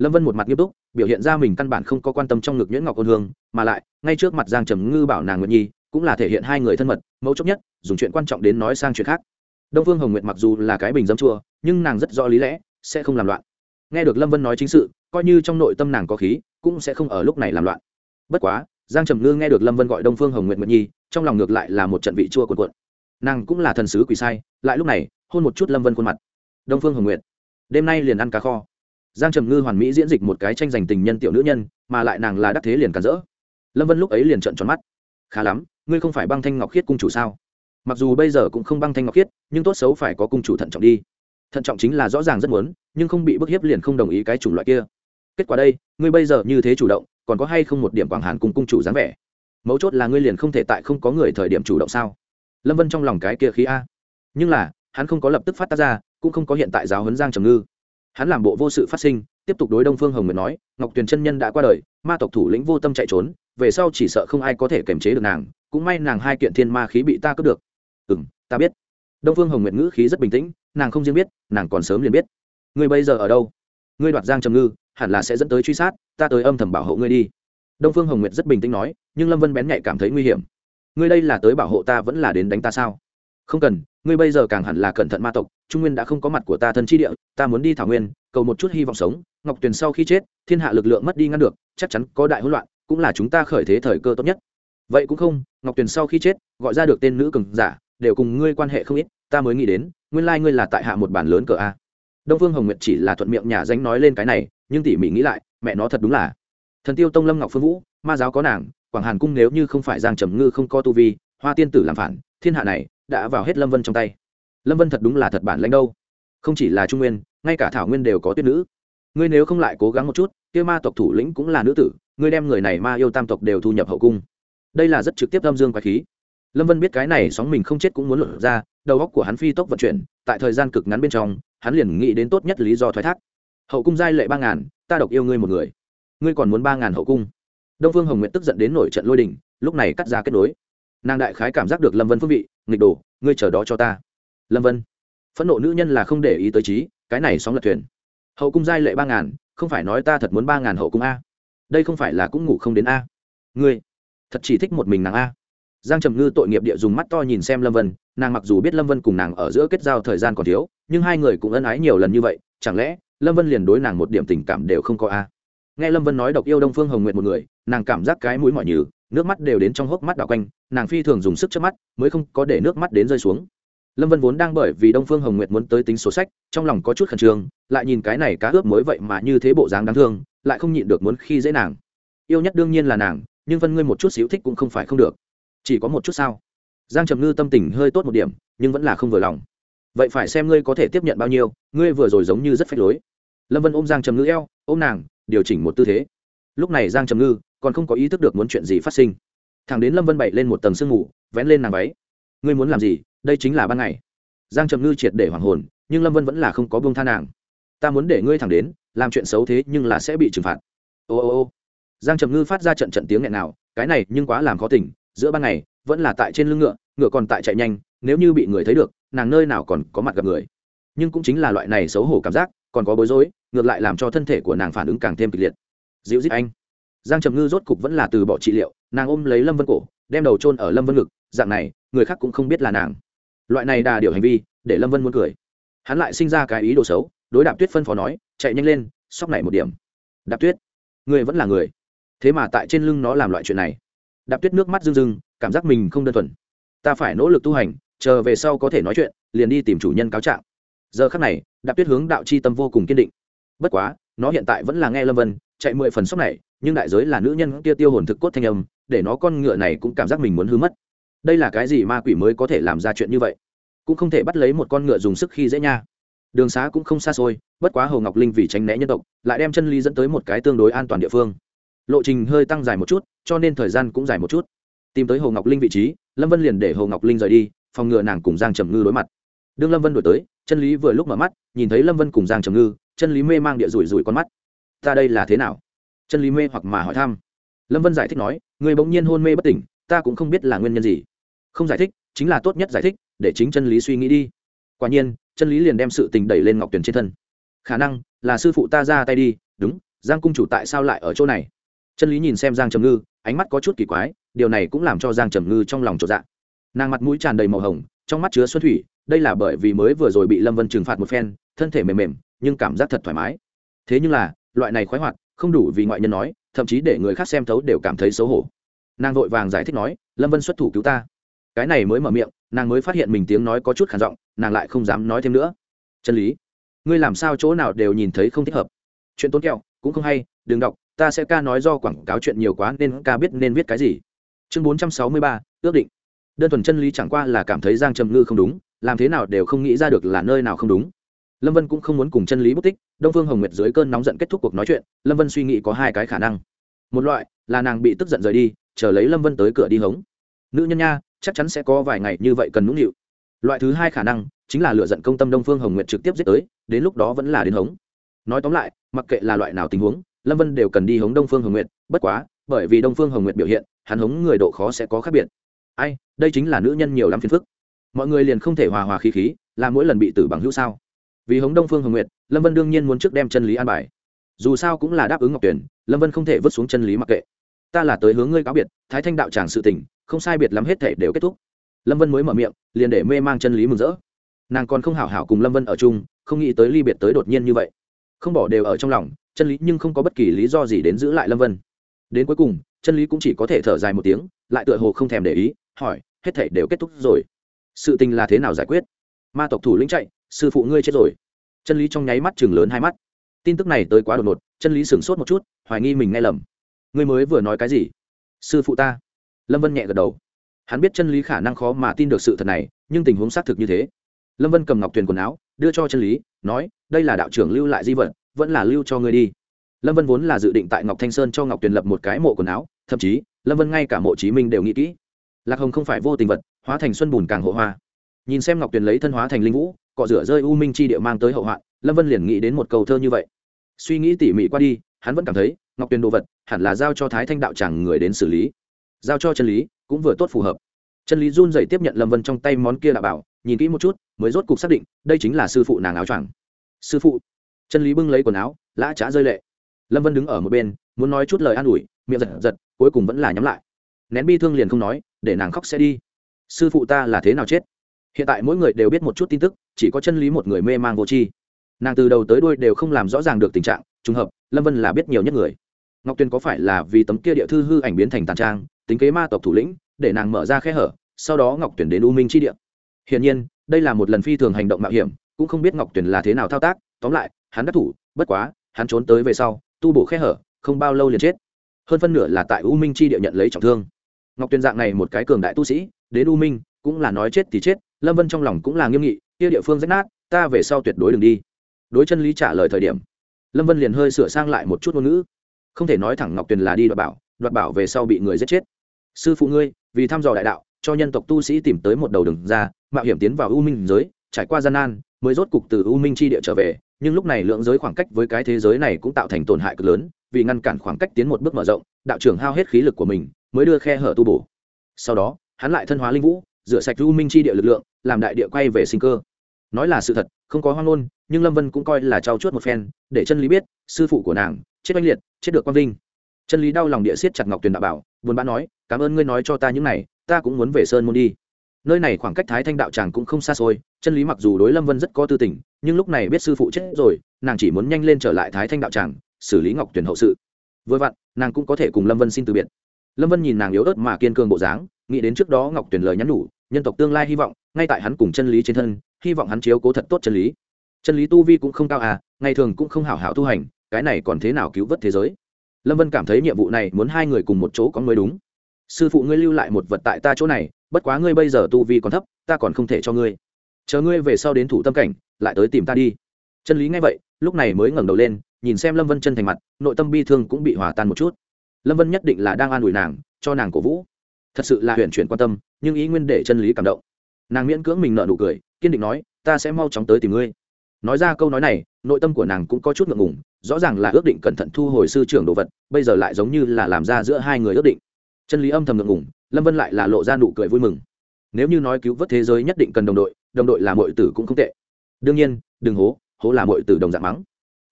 lâm vân một mặt nghiêm túc, biểu hiện ra mình căn bản không có quan tâm trong ngực nhuyễn ngọc ôn hương, mà lại, ngay trước mặt giang trầm ngư bảo nàng nguyện nhi, cũng là thể hiện hai người thân mật mẫu chốc nhất, dùng chuyện quan trọng đến nói sang chuyện khác. Đông phương hồng nguyệt mặc dù là cái bình dâm chua, nhưng nàng rất rõ lý lẽ, sẽ không làm loạn. Nghe được lâm vân nói chính sự, coi như trong nội tâm nàng có khí, cũng sẽ không ở lúc này làm loạn. Bất quá, giang trầm ngư nghe được lâm vân gọi đông phương hồng nguyệt nguyệt nhi, trong lòng ngược lại là một trận vị chua cuộn cuộn. Nàng cũng là thần sứ quỷ sai, lại lúc này, hôn một chút lâm vân khuôn mặt. Đông phương hồng nguyệt, đêm nay liền ăn cá kho giang trầm ngư hoàn mỹ diễn dịch một cái tranh giành tình nhân tiểu nữ nhân, mà lại nàng là đắc thế liền cản rỡ. Lâm vân lúc ấy liền trợn tròn mắt. Khá lắm, ngươi không phải băng thanh ngọc khiết cung chủ sao? Mặc dù bây giờ cũng không băng thanh ngọc khiết, nhưng tốt xấu phải có cung chủ thận trọng đi. Thận trọng chính là rõ ràng rất muốn, nhưng không bị bức hiếp liền không đồng ý cái chủng loại kia. Kết quả đây, ngươi bây giờ như thế chủ động, còn có hay không một điểm quảng hàn cùng cung chủ dáng vẻ? Mấu chốt là ngươi liền không thể tại không có người thời điểm chủ động sao? Lâm vân trong lòng cái kia khí a. Nhưng là, hắn không có lập tức phát tác ra, cũng không có hiện tại giáo huấn giang trầm ngư hắn làm bộ vô sự phát sinh, tiếp tục đối đông phương hồng nguyệt nói, ngọc tuyền chân nhân đã qua đời, ma tộc thủ lĩnh vô tâm chạy trốn, về sau chỉ sợ không ai có thể kiềm chế được nàng, cũng may nàng hai kiện thiên ma khí bị ta cướp được. Ừ m ta biết. Đông phương hồng nguyệt ngữ khí rất bình tĩnh, nàng không riêng biết, nàng còn sớm liền biết. Ngươi bây giờ ở đâu? Ngươi đoạt giang trầm ngư, hẳn là sẽ dẫn tới truy sát, ta tới âm thầm bảo hộ ngươi đi. Đông phương hồng nguyệt rất bình tĩnh nói, nhưng lâm vân bén nhạy cảm thấy nguy hiểm. Ngươi đây là tới bảo hộ ta vẫn là đến đánh ta sao? Không cần ngươi bây giờ càng hẳn là cẩn thận ma tộc, trung nguyên đã không có mặt của ta thân chi địa, ta muốn đi thảo nguyên, cầu một chút hy vọng sống, ngọc tuyền sau khi chết, thiên hạ lực lượng mất đi ngăn được, chắc chắn có đại hỗn loạn, cũng là chúng ta khởi thế thời cơ tốt nhất. Vậy cũng không, ngọc tuyền sau khi chết, gọi ra được tên nữ cường giả, đều cùng ngươi quan hệ không ít, ta mới nghĩ đến, nguyên lai ngươi là tại hạ một bản lớn cờ a. Đông phương hồng nguyệt chỉ là thuận miệng nhà danh nói lên cái này, nhưng tỉ mỉ nghĩ lại, mẹ nó thật đúng là. Thần tiêu tông lâm ngọc phương vũ, ma giáo có nàng, quảng hàn cung nếu như không phải giang trầm ngư không có tu vi, hoa tiên tử làm phản, thiên hạ này đã vào hết lâm vân trong tay. Lâm vân thật đúng là thật bản lãnh đâu. Không chỉ là trung nguyên, ngay cả thảo nguyên đều có tuyết nữ. Ngươi nếu không lại cố gắng một chút, kia ma tộc thủ lĩnh cũng là nữ tử, ngươi đem người này ma yêu tam tộc đều thu nhập hậu cung. Đây là rất trực tiếp âm dương quái khí. Lâm vân biết cái này sóng mình không chết cũng muốn luận ra, đầu óc của hắn phi tốc vận chuyển, tại thời gian cực ngắn bên trong, hắn liền nghĩ đến tốt nhất lý do thoái thác. Hậu cung giai lệ ba ngàn, ta độc yêu ngươi một người. Ngươi còn muốn ba ngàn hậu cung. Đông phương hồng nguyện tức giận đến nổi trận lôi đình, lúc này cắt ra kết nối. Nàng đại khái cảm giác được lâm vân phước vị nghịch đồ, ngươi chờ đó cho ta. Lâm vân. Phẫn nộ nữ nhân là không để ý tới trí, cái này sóng lật thuyền. Hậu cung giai lệ ba ngàn, không phải nói ta thật muốn ba ngàn hậu cung a. Đây không phải là cũng ngủ không đến a. Ngươi, thật chỉ thích một mình nàng a. Giang trầm ngư tội nghiệp địa dùng mắt to nhìn xem lâm vân, nàng mặc dù biết lâm vân cùng nàng ở giữa kết giao thời gian còn thiếu, nhưng hai người cũng ân ái nhiều lần như vậy, chẳng lẽ lâm vân liền đối nàng một điểm tình cảm đều không có a? Nghe lâm vân nói độc yêu đông phương hồng nguyện một người, nàng cảm giác cái mũi mỏi nhừ nước mắt đều đến trong hốc mắt đảo quanh, nàng phi thường dùng sức trước mắt, mới không có để nước mắt đến rơi xuống. Lâm vân vốn đang bởi vì đông phương hồng nguyệt muốn tới tính sổ sách, trong lòng có chút khẩn trương, lại nhìn cái này cá ướp mới vậy mà như thế bộ dáng đáng thương, lại không nhịn được muốn khi dễ nàng. Yêu nhất đương nhiên là nàng, nhưng Vân ngươi một chút xíu thích cũng không phải không được. Chỉ có một chút sao? Giang trầm ngư tâm tình hơi tốt một điểm, nhưng vẫn là không vừa lòng. Vậy phải xem ngươi có thể tiếp nhận bao nhiêu, ngươi vừa rồi giống như rất phách lối. Lâm vân ôm giang trầm ngư eo, ôm nàng, điều chỉnh một tư thế. Lúc này giang trầm ngư còn không có ý thức được muốn chuyện gì phát sinh. Thằng đến lâm vân bậy lên một tầng sương mù, vén lên nàng váy. Ngươi muốn làm gì? Đây chính là ban ngày. Giang trầm ngư triệt để hoàng hồn, nhưng lâm vân vẫn là không có buông tha nàng. Ta muốn để ngươi thẳng đến, làm chuyện xấu thế nhưng là sẽ bị trừng phạt. Ô ô ô. Giang trầm ngư phát ra trận trận tiếng nghẹn nào, cái này nhưng quá làm khó tình, giữa ban ngày vẫn là tại trên lưng ngựa ngựa còn tại chạy nhanh, nếu như bị người thấy được, nàng nơi nào còn có mặt gặp người. Nhưng cũng chính là loại này xấu hổ cảm giác, còn có bối rối, ngược lại làm cho thân thể của nàng phản ứng càng thêm kịch liệt. Dịu dít anh giang trầm ngư rốt cục vẫn là từ bỏ trị liệu, nàng ôm lấy lâm vân cổ, đem đầu trôn ở lâm vân ngực, dạng này, người khác cũng không biết là nàng. Loại này đà điều hành vi, để lâm vân muốn cười. Hắn lại sinh ra cái ý đồ xấu, đối đạp tuyết phân phó nói, chạy nhanh lên, sóc này một điểm. Đạp tuyết, người vẫn là người. Thế mà tại trên lưng nó làm loại chuyện này. Đạp tuyết nước mắt rưng rưng, cảm giác mình không đơn thuần. Ta phải nỗ lực tu hành, chờ về sau có thể nói chuyện, liền đi tìm chủ nhân cáo trạng. Giờ khắc này, đạp tuyết hướng đạo c h i tâm vô cùng kiên định. Bất quá, nó hiện tại vẫn là nghe lâm vân chạy mười phần sốc này, nhưng đại giới là nữ nhân kia tiêu hồn thực cốt thanh âm, để nó con ngựa này cũng cảm giác mình muốn hư mất. Đây là cái gì ma quỷ mới có thể làm ra chuyện như vậy? Cũng không thể bắt lấy một con ngựa dùng sức khi dễ nha. Đường xá cũng không xa xôi, bất quá hồ ngọc linh vì tránh né nhân tộc, lại đem chân ly dẫn tới một cái tương đối an toàn địa phương. Lộ trình hơi tăng dài một chút, cho nên thời gian cũng dài một chút. Tìm tới hồ ngọc linh vị trí, lâm vân liền để hồ ngọc linh rời đi, phòng ngừa nàng cùng giang trầm ngư đối mặt. Đương lâm vân đổi tới, chân lý vừa lúc mở mắt, nhìn thấy lâm vân cùng giang trầm ngư, chân lý mê mang địa rủi rủi con mắt ta đây là thế nào? Chân lý mê hoặc mà hỏi thăm. Lâm vân giải thích nói, người bỗng nhiên hôn mê bất tỉnh, ta cũng không biết là nguyên nhân gì. Không giải thích, chính là tốt nhất giải thích, để chính chân lý suy nghĩ đi. Quả nhiên, chân lý liền đem sự tình đẩy lên ngọc tuyền trên thân. Khả năng là sư phụ ta ra tay đi, đúng, giang cung chủ tại sao lại ở chỗ này? Chân lý nhìn xem giang trầm ngư, ánh mắt có chút kỳ quái, điều này cũng làm cho giang trầm ngư trong lòng trộn dạ. Nàng mặt mũi tràn đầy màu hồng, trong mắt chứa xuân thủy, đây là bởi vì mới vừa rồi bị lâm vân trừng phạt một phen, thân thể mềm mềm, nhưng cảm giác thật thoải mái. Thế nhưng là loại này khoái hoạt, không đủ vì ngoại nhân nói, thậm chí để người khác xem thấu đều cảm thấy xấu hổ. Nàng vội vàng giải thích nói, lâm vân xuất thủ cứu ta. Cái này mới mở miệng, nàng mới phát hiện mình tiếng nói có chút khản giọng, nàng lại không dám nói thêm nữa. Chân lý, ngươi làm sao chỗ nào đều nhìn thấy không thích hợp? Chuyện tốn kẹo, cũng không hay, đừng đọc, ta sẽ ca nói do quảng cáo chuyện nhiều quá nên ca biết nên viết cái gì. Chương bốn trăm sáu mươi ba, ước định. Đơn thuần chân lý chẳng qua là cảm thấy giang trầm ngư không đúng, làm thế nào đều không nghĩ ra được là nơi nào không đúng lâm vân cũng không muốn cùng chân lý bút tích, đông phương hồng nguyệt dưới cơn nóng giận kết thúc cuộc nói chuyện, lâm vân suy nghĩ có hai cái khả năng. Một loại là nàng bị tức giận rời đi, chờ lấy lâm vân tới cửa đi hống. Nữ nhân nha, chắc chắn sẽ có vài ngày như vậy cần nũng nịu. Loại thứ hai khả năng chính là lựa giận công tâm đông phương hồng nguyệt trực tiếp giết tới, đến lúc đó vẫn là đến hống. Nói tóm lại, mặc kệ là loại nào tình huống, lâm vân đều cần đi hống đông phương hồng nguyệt, bất quá, bởi vì đông phương hồng nguyệt biểu hiện, hắn hống người độ khó sẽ có khác biệt. Ai, đây chính là nữ nhân nhiều lắm phiền phức. Mọi người liền không thể hòa hòa khí khí, là mỗi lần bị tử bằng hữu sao? Vì hống đông phương hồng nguyệt, lâm vân đương nhiên muốn trước đem chân lý an bài. Dù sao cũng là đáp ứng ngọc tuyển, lâm vân không thể vứt xuống chân lý mặc kệ. Ta là tới hướng ngươi cáo biệt, thái thanh đạo tràng sự tình, không sai biệt lắm hết thể đều kết thúc. Lâm vân mới mở miệng, liền để mê mang chân lý mừng rỡ. Nàng còn không hảo hảo cùng lâm vân ở chung, không nghĩ tới ly biệt tới đột nhiên như vậy. Không bỏ đều ở trong lòng, chân lý nhưng không có bất kỳ lý do gì đến giữ lại lâm vân. Đến cuối cùng, chân lý cũng chỉ có thể thở dài một tiếng, lại tựa hồ không thèm để ý, hỏi, hết thể đều kết thúc rồi. Sự tình là thế nào giải quyết? Ma tộc thủ lĩnh chạy sư phụ ngươi chết rồi. Chân lý trong nháy mắt chừng lớn hai mắt. Tin tức này tới quá đột ngột, chân lý sửng sốt một chút, hoài nghi mình nghe lầm. Ngươi mới vừa nói cái gì? Sư phụ ta. Lâm vân nhẹ gật đầu. Hắn biết chân lý khả năng khó mà tin được sự thật này, nhưng tình huống xác thực như thế. Lâm vân cầm ngọc tuyền quần áo, đưa cho chân lý, nói, đây là đạo trưởng lưu lại di vật, vẫn là lưu cho ngươi đi. Lâm vân vốn là dự định tại ngọc thanh sơn cho ngọc tuyền lập một cái mộ quần áo, thậm chí, lâm vân ngay cả mộ chí minh đều nghĩ kỹ. Lạc hồng không phải vô tình vật, hóa thành xuân bùn càng hộ hoa. Nhìn xem ngọc tuyền lấy thân hóa thành linh vũ cọ rửa rơi u minh chi địa mang tới hậu hoạn, lâm vân liền nghĩ đến một câu thơ như vậy. Suy nghĩ tỉ mỉ qua đi, hắn vẫn cảm thấy, ngọc tuyền đồ vật hẳn là giao cho thái thanh đạo chẳng người đến xử lý. Giao cho chân lý, cũng vừa tốt phù hợp. Chân lý run dậy tiếp nhận lâm vân trong tay món kia đạo bảo, nhìn kỹ một chút, mới rốt cục xác định, đây chính là sư phụ nàng áo choàng. Sư phụ. Chân lý bưng lấy quần áo, lã trá rơi lệ. Lâm vân đứng ở một bên, muốn nói chút lời an ủi, miệng giật giật, cuối cùng vẫn là nhắm lại. Nén bi thương liền không nói, để nàng khóc sẽ đi. Sư phụ ta là thế nào chết? Hiện tại mỗi người đều biết một chút tin tức, chỉ có chân lý một người mê mang vô tri. Nàng từ đầu tới đuôi đều không làm rõ ràng được tình trạng, trùng hợp, lâm vân là biết nhiều nhất người. Ngọc tuyền có phải là vì tấm kia địa thư hư ảnh biến thành tàn trang, tính kế ma tộc thủ lĩnh, để nàng mở ra khe hở, sau đó ngọc Tuyền đến u minh chi địa? Hiển nhiên, đây là một lần phi thường hành động mạo hiểm, cũng không biết ngọc Tuyền là thế nào thao tác, tóm lại, hắn đắc thủ, bất quá, hắn trốn tới về sau, tu bổ khe hở, không bao lâu liền chết. Hơn phân nửa là tại u minh chi địa nhận lấy trọng thương. Ngọc Tuyền dạng này một cái cường đại tu sĩ, đến u minh, cũng là nói chết thì chết lâm vân trong lòng cũng là nghiêm nghị, kia địa phương rách nát, ta về sau tuyệt đối đừng đi. Đối chân lý trả lời thời điểm, lâm vân liền hơi sửa sang lại một chút ngôn ngữ. Không thể nói thẳng ngọc tuyền là đi đoạt bảo đoạt bảo về sau bị người giết chết. Sư phụ ngươi, vì thăm dò đại đạo, cho nhân tộc tu sĩ tìm tới một đầu đường ra, mạo hiểm tiến vào u minh giới, trải qua gian nan, mới rốt cục từ u minh chi địa trở về, nhưng lúc này lượng giới khoảng cách với cái thế giới này cũng tạo thành tổn hại cực lớn, vì ngăn cản khoảng cách tiến một bước mở rộng, đạo trưởng hao hết khí lực của mình, mới đưa khe hở tu bổ. Sau đó, hắn lại thân hóa linh vũ rửa sạch u minh chi địa lực lượng, làm đại địa quay về sinh cơ. Nói là sự thật, không có hoang ngôn, nhưng lâm vân cũng coi là trao chuốt một phen, để chân lý biết, sư phụ của nàng, chết oanh liệt, chết được quang vinh. Chân lý đau lòng địa siết chặt ngọc tuyền đạo bảo, buồn bã nói, cảm ơn ngươi nói cho ta những này, ta cũng muốn về sơn môn đi. Nơi này khoảng cách thái thanh đạo tràng cũng không xa xôi, chân lý mặc dù đối lâm vân rất có tư tình, nhưng lúc này biết sư phụ chết rồi, nàng chỉ muốn nhanh lên trở lại thái thanh đạo tràng, xử lý ngọc tuyển hậu sự. Vừa vặn, nàng cũng có thể cùng lâm vân xin từ biệt lâm vân nhìn nàng yếu ớt mà kiên cường bộ dáng, nghĩ đến trước đó ngọc tuyển lời nhắn nhủ, nhân tộc tương lai hy vọng, ngay tại hắn cùng chân lý trên thân, hy vọng hắn chiếu cố thật tốt chân lý. Chân lý tu vi cũng không cao à ngày thường cũng không hảo hảo tu hành, cái này còn thế nào cứu vớt thế giới? Lâm vân cảm thấy nhiệm vụ này muốn hai người cùng một chỗ có mới đúng. Sư phụ ngươi lưu lại một vật tại ta chỗ này, bất quá ngươi bây giờ tu vi còn thấp, ta còn không thể cho ngươi. Chờ ngươi về sau đến thủ tâm cảnh, lại tới tìm ta đi. Chân lý nghe vậy, lúc này mới ngẩng đầu lên, nhìn xem lâm vân chân thành mặt, nội tâm bi thương cũng bị hòa tan một chút lâm vân nhất định là đang an ủi nàng, cho nàng cổ vũ. Thật sự là huyền chuyển quan tâm, nhưng ý nguyên để chân lý cảm động. Nàng miễn cưỡng mình nợ nụ cười, kiên định nói, ta sẽ mau chóng tới tìm ngươi. Nói ra câu nói này, nội tâm của nàng cũng có chút ngượng ngùng, rõ ràng là ước định cẩn thận thu hồi sư trưởng đồ vật, bây giờ lại giống như là làm ra giữa hai người ước định. Chân lý âm thầm ngượng ngùng, lâm vân lại là lộ ra nụ cười vui mừng. Nếu như nói cứu vớt thế giới nhất định cần đồng đội đồng đội là mọi tử cũng không tệ. Đương nhiên, đừng hố hố là mọi tử đồng dạng mắng.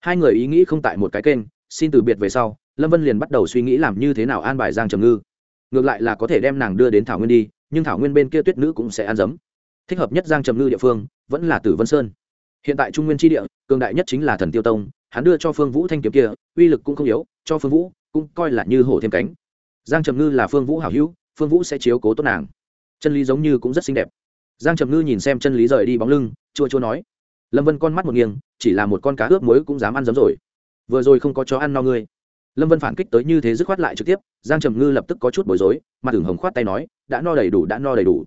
Hai người ý nghĩ không tại một cái kênh, xin từ biệt về sau lâm vân liền bắt đầu suy nghĩ làm như thế nào an bài giang trầm ngư. Ngược lại là có thể đem nàng đưa đến thảo nguyên đi, nhưng thảo nguyên bên kia tuyết nữ cũng sẽ ăn dấm. Thích hợp nhất giang trầm ngư địa phương, vẫn là tử vân sơn. Hiện tại trung nguyên tri địa, cường đại nhất chính là thần tiêu tông, hắn đưa cho phương vũ thanh kiếm kia, uy lực cũng không yếu, cho phương vũ cũng coi là như hổ thêm cánh. Giang trầm ngư là phương vũ hảo hữu, phương vũ sẽ chiếu cố tốt nàng. Chân lý giống như cũng rất xinh đẹp. Giang trầm ngư nhìn xem chân lý rời đi bóng lưng, chua chua nói. Lâm vân con mắt một nghiêng, chỉ là một con cá ướp muối cũng dám ăn giấm rồi. Vừa rồi không có chó ăn no ngươi lâm vân phản kích tới như thế dứt khoát lại trực tiếp, giang trầm ngư lập tức có chút bối rối, mặt ửng hồng khoát tay nói, đã no đầy đủ, đã no đầy đủ.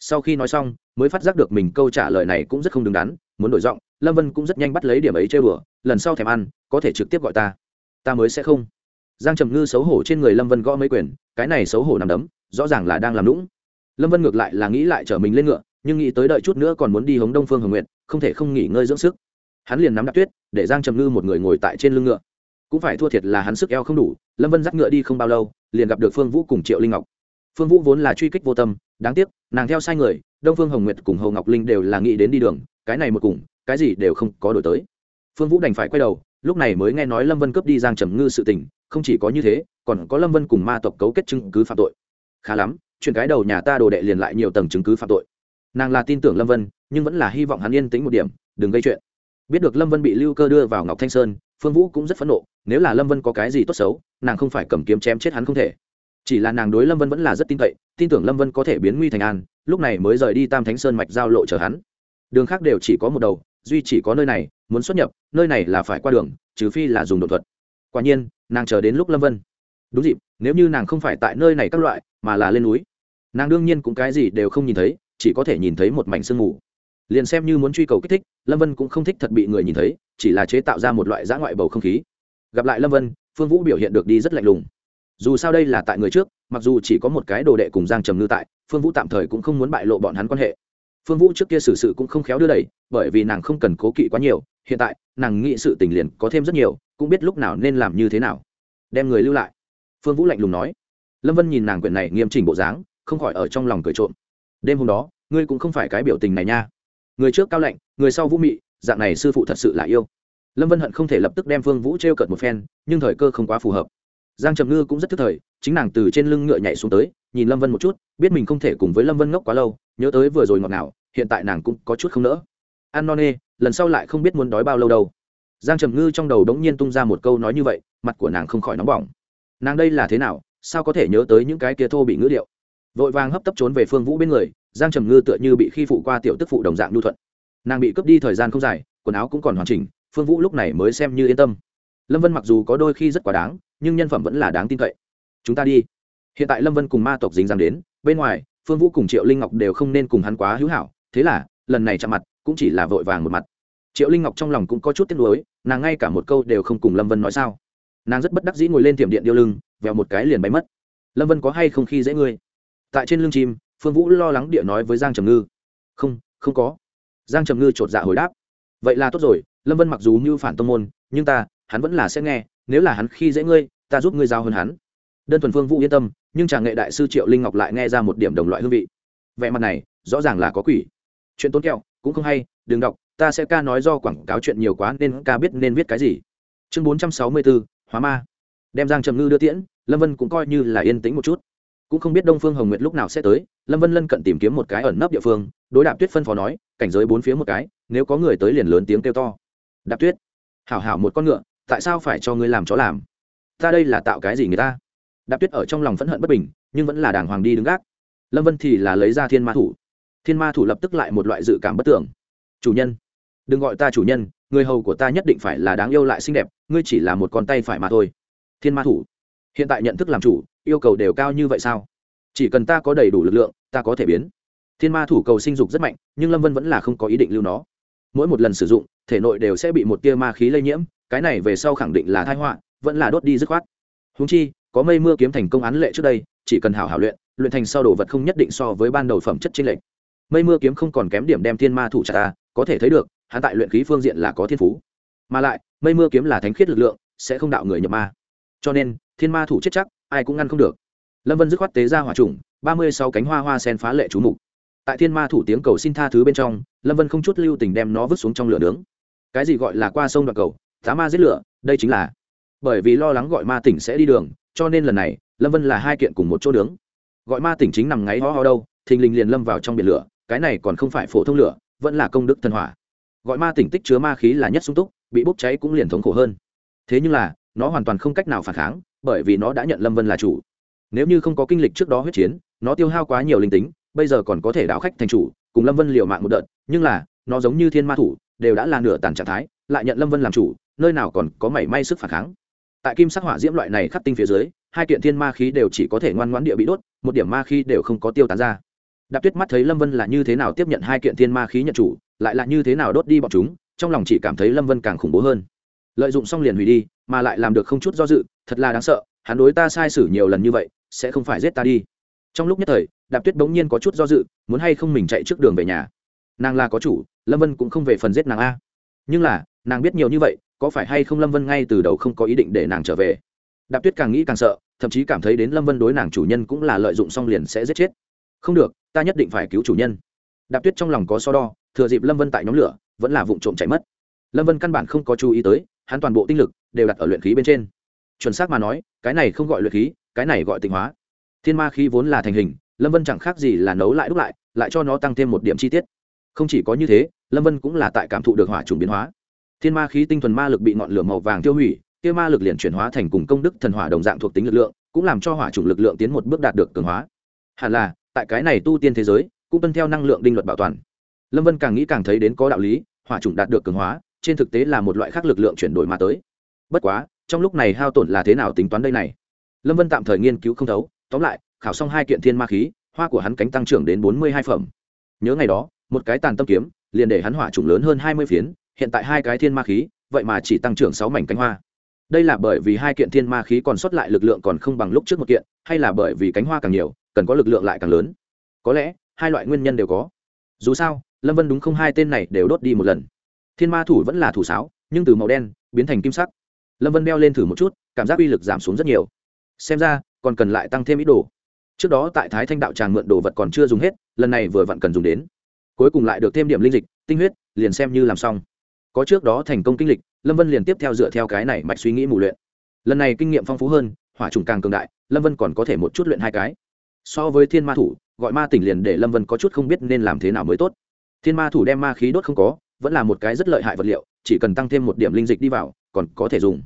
Sau khi nói xong, mới phát giác được mình câu trả lời này cũng rất không đứng đắn, muốn đổi giọng, lâm vân cũng rất nhanh bắt lấy điểm ấy chơi bừa lần sau thèm ăn, có thể trực tiếp gọi ta. Ta mới sẽ không. Giang trầm ngư xấu hổ trên người lâm vân gõ mấy quyền, cái này xấu hổ nằm đấm, rõ ràng là đang làm lũng lâm vân ngược lại là nghĩ lại chở mình lên ngựa, nhưng nghĩ tới đợi chút nữa còn muốn đi hống đông phương hồng nguyện không thể không nghỉ ngơi dưỡng sức. Hắn liền nắm đạp tuyết, để giang trầm ngư một người ngồi tại trên lưng ngựa cũng phải thua thiệt là hắn sức eo không đủ, lâm vân dắt ngựa đi không bao lâu, liền gặp được phương vũ cùng triệu linh ngọc. Phương vũ vốn là truy kích vô tâm, đáng tiếc, nàng theo sai người, đông phương hồng nguyệt cùng hồ ngọc linh đều là nghĩ đến đi đường, cái này một cùng, cái gì đều không có đổi tới. Phương vũ đành phải quay đầu, lúc này mới nghe nói lâm vân cướp đi giang trầm ngư sự tình, không chỉ có như thế, còn có lâm vân cùng ma tộc cấu kết chứng cứ phạm tội. Khá lắm, chuyện cái đầu nhà ta đồ đệ liền lại nhiều tầng chứng cứ phạm tội. Nàng là tin tưởng lâm vân, nhưng vẫn là hy vọng hắn yên tĩnh một điểm, đừng gây chuyện. Biết được lâm vân bị lưu cơ đưa vào ngọc thanh sơn phương vũ cũng rất phẫn nộ, nếu là lâm vân có cái gì tốt xấu, nàng không phải cầm kiếm chém chết hắn không thể. Chỉ là nàng đối lâm vân vẫn là rất tin cậy, tin tưởng lâm vân có thể biến nguy thành an, lúc này mới rời đi tam thánh sơn mạch giao lộ chờ hắn. Đường khác đều chỉ có một đầu, duy chỉ có nơi này, muốn xuất nhập, nơi này là phải qua đường, trừ phi là dùng đột thuật. Quả nhiên, nàng chờ đến lúc lâm vân. Đúng dịp, nếu như nàng không phải tại nơi này các loại, mà là lên núi, nàng đương nhiên cũng cái gì đều không nhìn thấy, chỉ có thể nhìn thấy một mảnh sương mù liền xem như muốn truy cầu kích thích, lâm vân cũng không thích thật bị người nhìn thấy, chỉ là chế tạo ra một loại giã ngoại bầu không khí. Gặp lại lâm vân, phương vũ biểu hiện được đi rất lạnh lùng. Dù sao đây là tại người trước, mặc dù chỉ có một cái đồ đệ cùng giang trầm ngư tại, phương vũ tạm thời cũng không muốn bại lộ bọn hắn quan hệ. Phương vũ trước kia xử sự cũng không khéo đưa đẩy, bởi vì nàng không cần cố kỵ quá nhiều, hiện tại, nàng nghĩ sự tình liền có thêm rất nhiều, cũng biết lúc nào nên làm như thế nào. Đem người lưu lại. Phương vũ lạnh lùng nói. Lâm vân nhìn nàng quyển này nghiêm chỉnh bộ dáng, không khỏi ở trong lòng cười trộm. Đêm hôm đó, ngươi cũng không phải cái biểu tình này nha người trước cao lạnh, người sau vũ mị, dạng này sư phụ thật sự là yêu. Lâm vân hận không thể lập tức đem phương vũ t r e o cợt một phen, nhưng thời cơ không quá phù hợp. Giang trầm ngư cũng rất thức thời, chính nàng từ trên lưng ngựa nhảy xuống tới, nhìn lâm vân một chút, biết mình không thể cùng với lâm vân ngốc quá lâu, nhớ tới vừa rồi ngọt nào hiện tại nàng cũng có chút không nỡ. Ăn non nê, lần sau lại không biết muốn đói bao lâu đâu. Giang trầm ngư trong đầu đống nhiên tung ra một câu nói như vậy, mặt của nàng không khỏi nóng bỏng. Nàng đây là thế nào, sao có thể nhớ tới những cái kia thô bị ngữ điệu? Vội vàng hấp tấp trốn về phương vũ bên người giang trầm ngư tựa như bị khi phụ qua tiểu tức phụ đồng dạng nhu thuận. Nàng bị cướp đi thời gian không dài, quần áo cũng còn hoàn chỉnh, phương vũ lúc này mới xem như yên tâm. Lâm vân mặc dù có đôi khi rất quá đáng, nhưng nhân phẩm vẫn là đáng tin cậy. Chúng ta đi. Hiện tại lâm vân cùng ma tộc dính dáng đến, bên ngoài, phương vũ cùng triệu linh ngọc đều không nên cùng hắn quá hữu hảo, thế là, lần này chạm mặt, cũng chỉ là vội vàng một mặt. Triệu linh ngọc trong lòng cũng có chút tiếc nuối, nàng ngay cả một câu đều không cùng lâm vân nói sao. Nàng rất bất đắc dĩ ngồi lên tiệm điện điêu lưng, vèo một cái liền bay mất. Lâm vân có hay không khi dễ ngươi? Tại trên lưng chim phương vũ lo lắng địa nói với giang trầm ngư. Không không có. Giang trầm ngư chột dạ hồi đáp. Vậy là tốt rồi, lâm vân mặc dù như phản tông môn, nhưng ta, hắn vẫn là sẽ nghe, nếu là hắn khi dễ ngươi, ta giúp ngươi giao hơn hắn. Đơn thuần phương vũ yên tâm, nhưng chàng nghệ đại sư triệu linh ngọc lại nghe ra một điểm đồng loại hương vị. Vẻ mặt này, rõ ràng là có quỷ. Chuyện tốn kẹo, cũng không hay, đừng đọc, ta sẽ ca nói do quảng cáo chuyện nhiều quá nên ca biết nên viết cái gì. Chương bốn trăm sáu mươi bốn hóa ma. Đem giang trầm ngư đưa tiễn, lâm vân cũng coi như là yên tĩnh một chút cũng không biết đông phương hồng nguyệt lúc nào sẽ tới, lâm vân lân cận tìm kiếm một cái ẩn nấp địa phương, đối đạp tuyết phân phó nói, cảnh giới bốn phía một cái, nếu có người tới liền lớn tiếng kêu to. Đạp tuyết, hảo hảo một con ngựa, tại sao phải cho ngươi làm chó làm? Ta đây là tạo cái gì người ta? Đạp tuyết ở trong lòng phẫn hận bất bình, nhưng vẫn là đàng hoàng đi đứng gác. Lâm vân thì là lấy ra thiên ma thủ. Thiên ma thủ lập tức lại một loại dự cảm bất tưởng. Chủ nhân, đừng gọi ta chủ nhân, người hầu của ta nhất định phải là đáng yêu lại xinh đẹp, ngươi chỉ là một con tay phải mà thôi. Thiên ma thủ hiện tại nhận thức làm chủ, yêu cầu đều cao như vậy sao? Chỉ cần ta có đầy đủ lực lượng, ta có thể biến. Thiên ma thủ cầu sinh dục rất mạnh, nhưng lâm vân vẫn là không có ý định lưu nó. Mỗi một lần sử dụng, thể nội đều sẽ bị một tia ma khí lây nhiễm, cái này về sau khẳng định là thai họa, vẫn là đốt đi dứt khoát. Húng chi, có mây mưa kiếm thành công án lệ trước đây, chỉ cần hảo hảo luyện luyện thành sau đồ vật không nhất định so với ban đầu phẩm chất trên lệch. Mây mưa kiếm không còn kém điểm đem thiên ma thủ trả ta, có thể thấy được, hắn tại luyện khí phương diện là có thiên phú. Mà lại, mây mưa kiếm là thánh khiết lực lượng, sẽ không đạo người nhập ma. Cho nên thiên ma thủ chết chắc, ai cũng ngăn không được. Lâm vân dứt khoát tế ra hỏa trùng ba mươi sáu cánh hoa hoa sen phá lệ chú mục. Tại thiên ma thủ tiếng cầu xin tha thứ bên trong, lâm vân không chút lưu tình đem nó vứt xuống trong lửa nướng. Cái gì gọi là qua sông đoạn cầu, tá ma giết lửa, đây chính là. Bởi vì lo lắng gọi ma tỉnh sẽ đi đường, cho nên lần này, lâm vân là hai kiện cùng một chỗ nướng. Gọi ma tỉnh chính nằm ngáy ho ho đâu, thình lình liền lâm vào trong biển lửa, cái này còn không phải phổ thông lửa, vẫn là công đức thần hỏa. Gọi ma tỉnh tích chứa ma khí là nhất sung túc, bị bốc cháy cũng liền thống khổ hơn. Thế nhưng là, nó hoàn toàn không cách nào phản kháng bởi vì nó đã nhận lâm vân là chủ. Nếu như không có kinh lịch trước đó huyết chiến, nó tiêu hao quá nhiều linh tính, bây giờ còn có thể đảo khách thành chủ, cùng lâm vân liều mạng một đợt, nhưng là, nó giống như thiên ma thủ, đều đã là nửa tàn trạng thái, lại nhận lâm vân làm chủ, nơi nào còn có mảy may sức phản kháng. Tại kim sắc hỏa diễm loại này khắc tinh phía dưới, hai kiện thiên ma khí đều chỉ có thể ngoan ngoãn địa bị đốt, một điểm ma khí đều không có tiêu tán ra. Đạp tuyết mắt thấy lâm vân là như thế nào tiếp nhận hai kiện thiên ma khí nhận chủ, lại là như thế nào đốt đi bọn chúng, trong lòng chỉ cảm thấy lâm vân càng khủng bố hơn. Lợi dụng xong liền hủy đi mà lại làm được không chút do dự, thật là đáng sợ, hắn đối ta sai sử nhiều lần như vậy, sẽ không phải giết ta đi. Trong lúc nhất thời, đạp tuyết bỗng nhiên có chút do dự, muốn hay không mình chạy trước đường về nhà. Nàng là có chủ, lâm vân cũng không về phần giết nàng a. Nhưng là, nàng biết nhiều như vậy, có phải hay không lâm vân ngay từ đầu không có ý định để nàng trở về? Đạp tuyết càng nghĩ càng sợ, thậm chí cảm thấy đến lâm vân đối nàng chủ nhân cũng là lợi dụng xong liền sẽ giết chết. Không được, ta nhất định phải cứu chủ nhân. Đạp tuyết trong lòng có so đo, thừa dịp lâm vân tại nhóm lửa, vẫn là vụ trộm chạy mất. Lâm vân căn bản không có chú ý tới hắn toàn bộ tinh lực đều đặt ở luyện khí bên trên. Chuẩn xác mà nói, cái này không gọi luyện khí, cái này gọi tịnh hóa. Thiên ma khí vốn là thành hình, lâm vân chẳng khác gì là nấu lại đúc lại lại cho nó tăng thêm một điểm chi tiết. Không chỉ có như thế, lâm vân cũng là tại cảm thụ được hỏa trùng biến hóa. Thiên ma khí tinh thuần ma lực bị ngọn lửa màu vàng tiêu hủy, kia ma lực liền chuyển hóa thành cùng công đức thần hỏa đồng dạng thuộc tính lực lượng, cũng làm cho hỏa trùng lực lượng tiến một bước đạt được cường hóa. Hẳn là, tại cái này tu tiên thế giới, cũng tuân theo năng lượng đinh luật bảo toàn. Lâm vân càng nghĩ càng thấy đến có đạo lý, hỏa trùng đạt được cường hóa trên thực tế là một loại khác lực lượng chuyển đổi mà tới. Bất quá, trong lúc này hao tổn là thế nào tính toán đây này? Lâm vân tạm thời nghiên cứu không thấu, tóm lại, khảo xong hai kiện thiên ma khí, hoa của hắn cánh tăng trưởng đến bốn mươi hai phẩm. Nhớ ngày đó, một cái tàn tâm kiếm, liền để hắn hỏa trùng lớn hơn hai mươi phiến, hiện tại hai cái thiên ma khí, vậy mà chỉ tăng trưởng sáu mảnh cánh hoa. Đây là bởi vì hai kiện thiên ma khí còn sót lại lực lượng còn không bằng lúc trước một kiện, hay là bởi vì cánh hoa càng nhiều, cần có lực lượng lại càng lớn? Có lẽ, hai loại nguyên nhân đều có. Dù sao, lâm vân đúng không hai tên này đều đốt đi một lần thiên ma thủ vẫn là thủ sáo, nhưng từ màu đen biến thành kim sắc. Lâm vân đeo lên thử một chút, cảm giác uy lực giảm xuống rất nhiều. Xem ra, còn cần lại tăng thêm ít đồ. Trước đó tại thái thanh đạo tràng mượn đồ vật còn chưa dùng hết, lần này vừa vặn cần dùng đến. Cuối cùng lại được thêm điểm linh dịch, tinh huyết, liền xem như làm xong. Có trước đó thành công kinh lịch, lâm vân liền tiếp theo dựa theo cái này mạch suy nghĩ mù luyện. Lần này kinh nghiệm phong phú hơn, hỏa trùng càng cường đại, lâm vân còn có thể một chút luyện hai cái. So với thiên ma thủ, gọi ma tỉnh liền để lâm vân có chút không biết nên làm thế nào mới tốt. Thiên ma thủ đem ma khí đốt không có vẫn là một cái rất lợi hại vật liệu, chỉ cần tăng thêm một điểm linh dịch đi vào, còn có thể dùng.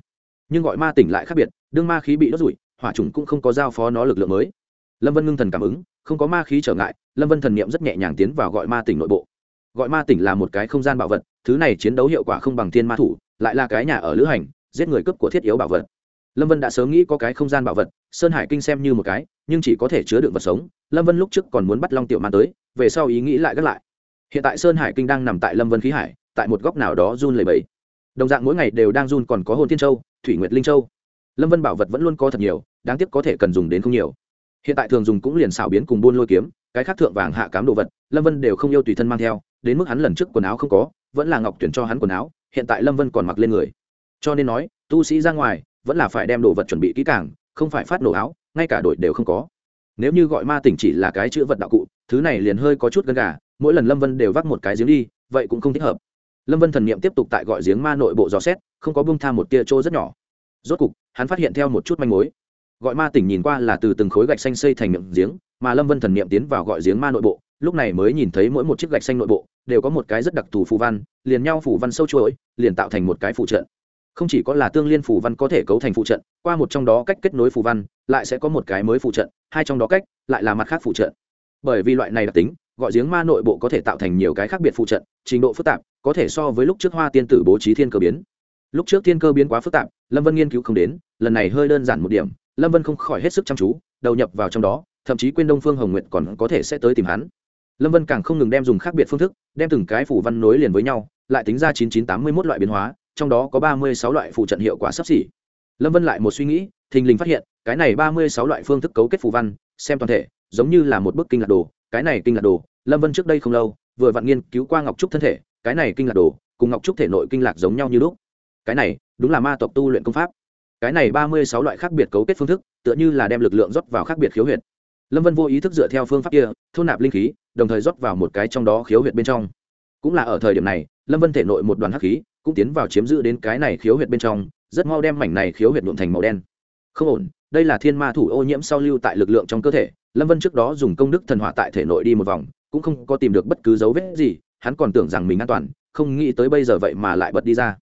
Nhưng gọi ma tỉnh lại khác biệt, đương ma khí bị đốt rủi hỏa trùng cũng không có giao phó nó lực lượng mới. Lâm vân ngưng thần cảm ứng, không có ma khí trở ngại, lâm vân thần n i ệ m rất nhẹ nhàng tiến vào gọi ma tỉnh nội bộ. Gọi ma tỉnh là một cái không gian bảo vật, thứ này chiến đấu hiệu quả không bằng thiên ma thủ, lại là cái nhà ở lữ hành, giết người cướp của thiết yếu bảo vật. Lâm vân đã sớm nghĩ có cái không gian bảo vật, sơn hải kinh xem như một cái, nhưng chỉ có thể chứa đựng vật sống. Lâm vân lúc trước còn muốn bắt long tiểu man tới, về sau ý nghĩ lại gác lại hiện tại sơn hải kinh đang nằm tại lâm vân khí hải, tại một góc nào đó run lầy bẫy đồng dạng mỗi ngày đều đang run còn có hồn thiên châu, thủy nguyệt linh châu. Lâm vân bảo vật vẫn luôn có thật nhiều, đáng tiếc có thể cần dùng đến không nhiều. Hiện tại thường dùng cũng liền xảo biến cùng buôn lôi kiếm, cái khác thượng vàng hạ cám đồ vật, lâm vân đều không yêu tùy thân mang theo, đến mức hắn lần trước quần áo không có, vẫn là ngọc tuyển cho hắn quần áo, hiện tại lâm vân còn mặc lên người. Cho nên nói, tu sĩ ra ngoài, vẫn là phải đem đồ vật chuẩn bị kỹ càng, không phải phát nổ áo, ngay cả đội đều không có. Nếu như gọi ma tỉnh chỉ là cái chữ vật đạo cụ, thứ này liền hơi có chút gần gà mỗi lần lâm vân đều vác một cái giếng đi, vậy cũng không thích hợp. Lâm vân thần n i ệ m tiếp tục tại gọi giếng ma nội bộ dò xét, không có bông tham một tia trô rất nhỏ. Rốt cục, hắn phát hiện theo một chút manh mối. Gọi ma tỉnh nhìn qua là từ từng khối gạch xanh xây thành miệng giếng, mà lâm vân thần n i ệ m tiến vào gọi giếng ma nội bộ, lúc này mới nhìn thấy mỗi một chiếc gạch xanh nội bộ đều có một cái rất đặc thù phù văn, liền nhau phù văn sâu chuỗi, liền tạo thành một cái phụ trận. Không chỉ có là tương liên phù văn có thể cấu thành phụ trận, qua một trong đó cách kết nối phù văn, lại sẽ có một cái mới phụ trận, hai trong đó cách, lại là mặt khác phụ trận. Bởi vì loại này đặc tính gọi giếng ma nội bộ có thể tạo thành nhiều cái khác biệt phụ trận, trình độ phức tạp, có thể so với lúc trước hoa tiên tử bố trí thiên cơ biến. Lúc trước thiên cơ biến quá phức tạp, lâm vân nghiên cứu không đến, lần này hơi đơn giản một điểm, lâm vân không khỏi hết sức chăm chú, đầu nhập vào trong đó, thậm chí quên đông phương hồng nguyệt còn có thể sẽ tới tìm hắn. Lâm vân càng không ngừng đem dùng khác biệt phương thức, đem từng cái phủ văn nối liền với nhau, lại tính ra chín chín tám mươi một loại biến hóa, trong đó có ba mươi sáu loại phụ trận hiệu quả sắp xỉ. Lâm vân lại một suy nghĩ, thình lình phát hiện, cái này ba mươi sáu loại phương thức cấu kết phù văn, xem toàn thể, giống như là một bức kinh lạc đồ cái này kinh lạc đồ, lâm vân trước đây không lâu, vừa vặn nghiên cứu qua ngọc trúc thân thể, cái này kinh lạc đồ cùng ngọc trúc thể nội kinh lạc giống nhau như lúc. Cái này, đúng là ma tộc tu luyện công pháp. Cái này ba mươi sáu loại khác biệt cấu kết phương thức, tựa như là đem lực lượng rót vào khác biệt khiếu huyệt. Lâm vân vô ý thức dựa theo phương pháp kia thu nạp linh khí, đồng thời rót vào một cái trong đó khiếu huyệt bên trong. Cũng là ở thời điểm này, lâm vân thể nội một đoàn hắc khí cũng tiến vào chiếm giữ đến cái này khiếu huyệt bên trong, rất mau đem mảnh này khiếu huyệt nhuộm thành màu đen. Không ổn đây là thiên ma thủ ô nhiễm sau lưu tại lực lượng trong cơ thể, lâm vân trước đó dùng công đức thần hỏa tại thể nội đi một vòng, cũng không có tìm được bất cứ dấu vết gì, hắn còn tưởng rằng mình an toàn, không nghĩ tới bây giờ vậy mà lại bật đi ra.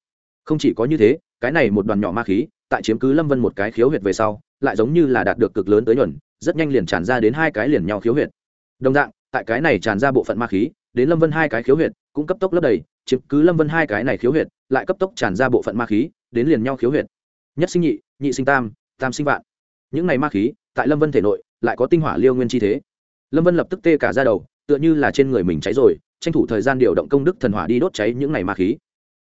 Không chỉ có như thế, cái này một đoàn nhỏ ma khí, tại chiếm cứ lâm vân một cái khiếu huyệt về sau, lại giống như là đạt được cực lớn tới nhuần rất nhanh liền tràn ra đến hai cái liền nhau khiếu huyệt. Đồng dạng, tại cái này tràn ra bộ phận ma khí, đến lâm vân hai cái khiếu huyệt, cũng cấp tốc lấp đầy, chiếm cứ lâm vân hai cái này khiếu huyệt, lại cấp tốc tràn ra bộ phận ma khí, đến liền nhau khiếu huyệt. Nhất sinh nhị nhị sinh tam tam sinh vạn những này ma khí, tại lâm vân thể nội, lại có tinh hỏa liêu nguyên chi thế. Lâm vân lập tức tê cả ra đầu, tựa như là trên người mình cháy rồi, tranh thủ thời gian điều động công đức thần hỏa đi đốt cháy những này ma khí.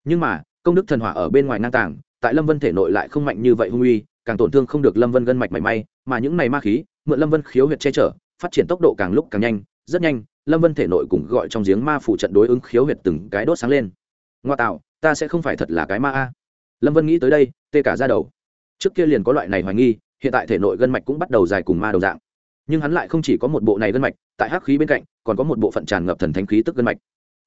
Nhưng mà, công đức thần hỏa ở bên ngoài ngang tàng, tại lâm vân thể nội lại không mạnh như vậy hung uy, càng tổn thương không được lâm vân gân mạch mảy may, mà những này ma khí, mượn lâm vân khiếu huyệt che chở, phát triển tốc độ càng lúc càng nhanh, rất nhanh, lâm vân thể nội cùng gọi trong giếng ma phủ trận đối ứng khiếu huyệt từng cái đốt sáng lên. Ngoa tạo, ta sẽ không phải thật là cái ma a. Lâm vân nghĩ tới đây, tê cả ra đầu. Trước kia liền có loại này hoài nghi hiện tại thể nội gân mạch cũng bắt đầu dài cùng ma đầu dạng. Nhưng hắn lại không chỉ có một bộ này gân mạch, tại hắc khí bên cạnh, còn có một bộ phận tràn ngập thần thánh khí tức gân mạch.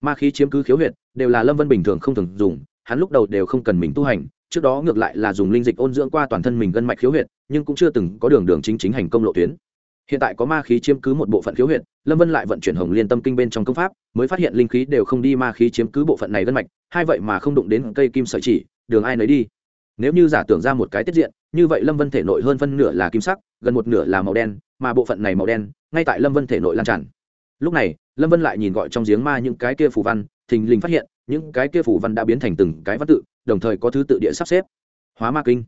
Ma khí chiếm cứ khiếu huyệt, đều là lâm vân bình thường không thường dùng, hắn lúc đầu đều không cần mình tu hành, trước đó ngược lại là dùng linh dịch ôn dưỡng qua toàn thân mình gân mạch khiếu huyệt, nhưng cũng chưa từng có đường đường chính chính hành công lộ tuyến. Hiện tại có ma khí chiếm cứ một bộ phận khiếu huyệt, lâm vân lại vận chuyển hồng liên tâm kinh bên trong công pháp, mới phát hiện linh khí đều không đi ma khí chiếm cứ bộ phận này gân mạch, hai vậy mà không đụng đến cây kim sợi chỉ, đường ai nấy đi. Nếu như giả tưởng ra một cái tiết diện như vậy lâm vân thể nội hơn phân nửa là kim sắc, gần một nửa là màu đen, mà bộ phận này màu đen, ngay tại lâm vân thể nội lan tràn. Lúc này, lâm vân lại nhìn gọi trong giếng ma những cái kia phủ văn, thình lình phát hiện, những cái kia phủ văn đã biến thành từng cái văn tự, đồng thời có thứ tự địa sắp xếp. Hóa ma kinh.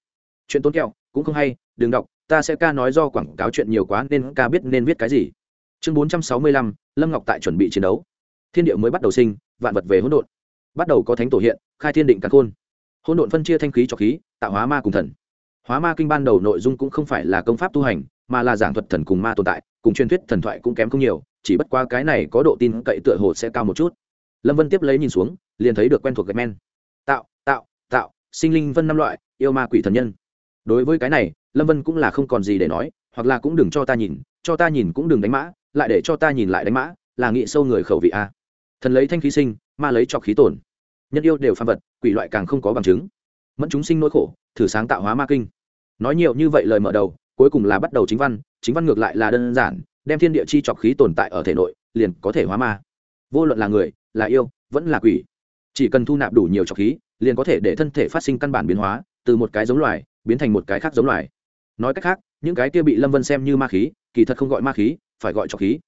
Chuyện tốn kẹo, cũng không hay, đừng đọc, ta sẽ ca nói do quảng cáo chuyện nhiều quá nên ca biết nên viết cái gì. Chương bốn trăm sáu mươi lăm, lâm ngọc tại chuẩn bị chiến đấu. Thiên địa mới bắt đầu sinh, vạn vật về hỗn độn. Bắt đầu có thánh tổ hiện, khai thiên định cắn khôn. Hỗn độn phân chia thanh khí cho khí, tạo hóa ma cùng thần hóa ma kinh ban đầu nội dung cũng không phải là công pháp tu hành, mà là giảng thuật thần cùng ma tồn tại, cùng truyền thuyết thần thoại cũng kém không nhiều, chỉ bất qua cái này có độ tin cậy tựa hồ sẽ cao một chút. Lâm vân tiếp lấy nhìn xuống, liền thấy được quen thuộc gạch men. Tạo tạo tạo, sinh linh vân năm loại, yêu ma quỷ thần nhân. Đối với cái này, lâm vân cũng là không còn gì để nói, hoặc là cũng đừng cho ta nhìn, cho ta nhìn cũng đừng đánh mã, lại để cho ta nhìn lại đánh mã, là nghị sâu người khẩu vị a. Thần lấy thanh khí sinh, ma lấy trọc khí tổn. Nhân yêu đều phan vật, quỷ loại càng không có bằng chứng. Mẫn chúng sinh nỗi khổ, thử sáng tạo hóa ma kinh nói nhiều như vậy lời mở đầu, cuối cùng là bắt đầu chính văn chính văn ngược lại là đơn giản, đem thiên địa chi trọc khí tồn tại ở thể nội, liền có thể hóa ma. Vô luận là người, là yêu, vẫn là quỷ, chỉ cần thu nạp đủ nhiều trọc khí, liền có thể để thân thể phát sinh căn bản biến hóa, từ một cái giống loài, biến thành một cái khác giống loài. Nói cách khác, những cái kia bị lâm vân xem như ma khí, kỳ thật không gọi ma khí, phải gọi trọc khí.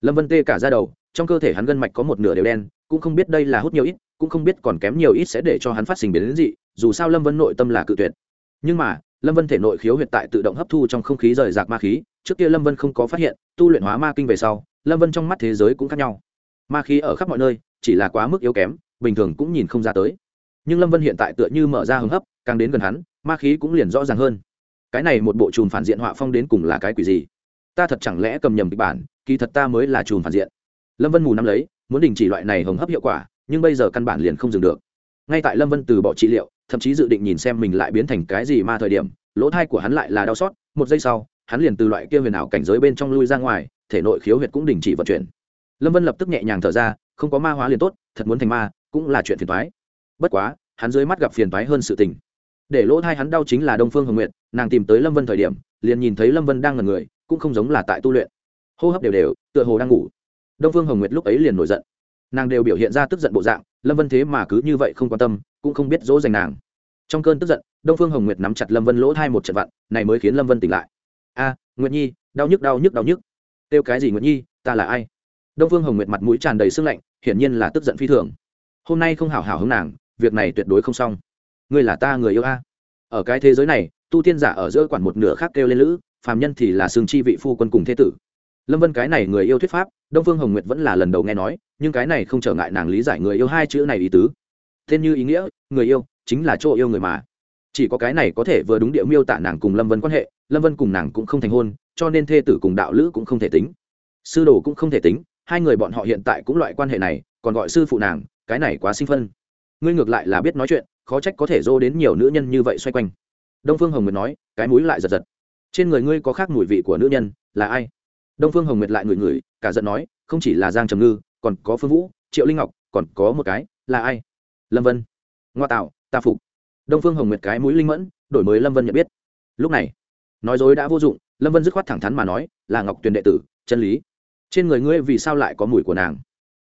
Lâm vân tê cả ra đầu, trong cơ thể hắn gân mạch có một nửa đều đen, cũng không biết đây là hút nhiều ít, cũng không biết còn kém nhiều ít sẽ để cho hắn phát sinh biến đến dị, dù sao lâm vân nội tâm là cự tuyệt. Nhưng mà lâm vân thể nội khiếu huyệt tại tự động hấp thu trong không khí rời rạc ma khí, trước kia lâm vân không có phát hiện, tu luyện hóa ma kinh về sau, lâm vân trong mắt thế giới cũng khác nhau. Ma khí ở khắp mọi nơi, chỉ là quá mức yếu kém, bình thường cũng nhìn không ra tới. Nhưng lâm vân hiện tại tựa như mở ra hứng hấp, càng đến gần hắn, ma khí cũng liền rõ ràng hơn. Cái này một bộ chùm phản diện họa phong đến cùng là cái quỷ gì? Ta thật chẳng lẽ cầm nhầm kịch bản, kỳ thật ta mới là chùm phản diện. Lâm vân mù năm lấy, muốn đình chỉ loại này hồng hấp hiệu quả, nhưng bây giờ căn bản liền không dừng được. Ngay tại lâm vân từ bỏ trị liệu thậm chí dự định nhìn xem mình lại biến thành cái gì ma thời điểm, lỗ thai của hắn lại là đau xót, một giây sau, hắn liền từ loại kia huyền ảo cảnh giới bên trong lui ra ngoài, thể nội khiếu huyệt cũng đình chỉ vận chuyển. Lâm vân lập tức nhẹ nhàng thở ra, không có ma hóa liền tốt, thật muốn thành ma, cũng là chuyện phiền thoái bất quá, hắn dưới mắt gặp phiền thoái hơn sự tình. Để lỗ thai hắn đau chính là đông phương hồng nguyệt, nàng tìm tới lâm vân thời điểm, liền nhìn thấy lâm vân đang ngần người, cũng không giống là tại tu luyện. Hô hấp đều đều, tựa hồ đang ngủ. Đông phương hồng nguyệt lúc ấy liền nổi giận nàng đều biểu hiện ra tức giận bộ dạng, lâm vân thế mà cứ như vậy không quan tâm, cũng không biết dỗ dành nàng. Trong cơn tức giận, đông phương hồng nguyệt nắm chặt lâm vân lỗ thai một trận vặn, này mới khiến lâm vân tỉnh lại. A, nguyệt nhi, đau nhức đau nhức đau nhức. Kêu cái gì nguyệt nhi, ta là ai? Đông phương hồng nguyệt mặt mũi tràn đầy sưng lạnh, hiển nhiên là tức giận phi thường. Hôm nay không hảo hảo hứng nàng, việc này tuyệt đối không xong. Ngươi là ta người yêu a. Ở cái thế giới này, tu tiên giả ở giữa quản một nửa khác kêu lên lữ, phàm nhân thì là xương chi vị phu quân cùng thế tử. Lâm vân cái này người yêu thuyết pháp, đông phương hồng nguyệt vẫn là lần đầu nghe nói nhưng cái này không trở ngại nàng lý giải người yêu hai chữ này ý tứ. Tên như ý nghĩa, người yêu, chính là chỗ yêu người mà. Chỉ có cái này có thể vừa đúng địa miêu tả nàng cùng lâm vân quan hệ, lâm vân cùng nàng cũng không thành hôn, cho nên thê tử cùng đạo lữ cũng không thể tính. Sư đồ cũng không thể tính, hai người bọn họ hiện tại cũng loại quan hệ này, còn gọi sư phụ nàng, cái này quá sinh phân. Ngươi ngược lại là biết nói chuyện, khó trách có thể dô đến nhiều nữ nhân như vậy xoay quanh. Đông phương hồng nguyệt nói, cái mũi lại giật giật. Trên người ngươi có khác mùi vị của nữ nhân, là ai? Đông phương hồng nguyệt lại ngửi ngửi, cả giận nói, không chỉ là giang trầm ngư còn có phương vũ, triệu linh ngọc, còn có một cái, là ai? Lâm vân. Ngoa tạo, ta phục. Đông phương hồng nguyệt cái mũi linh mẫn, đổi mới lâm vân nhận biết. Lúc này, nói dối đã vô dụng, lâm vân dứt khoát thẳng thắn mà nói, là ngọc tuyền đệ tử, chân lý. Trên người ngươi vì sao lại có mùi của nàng?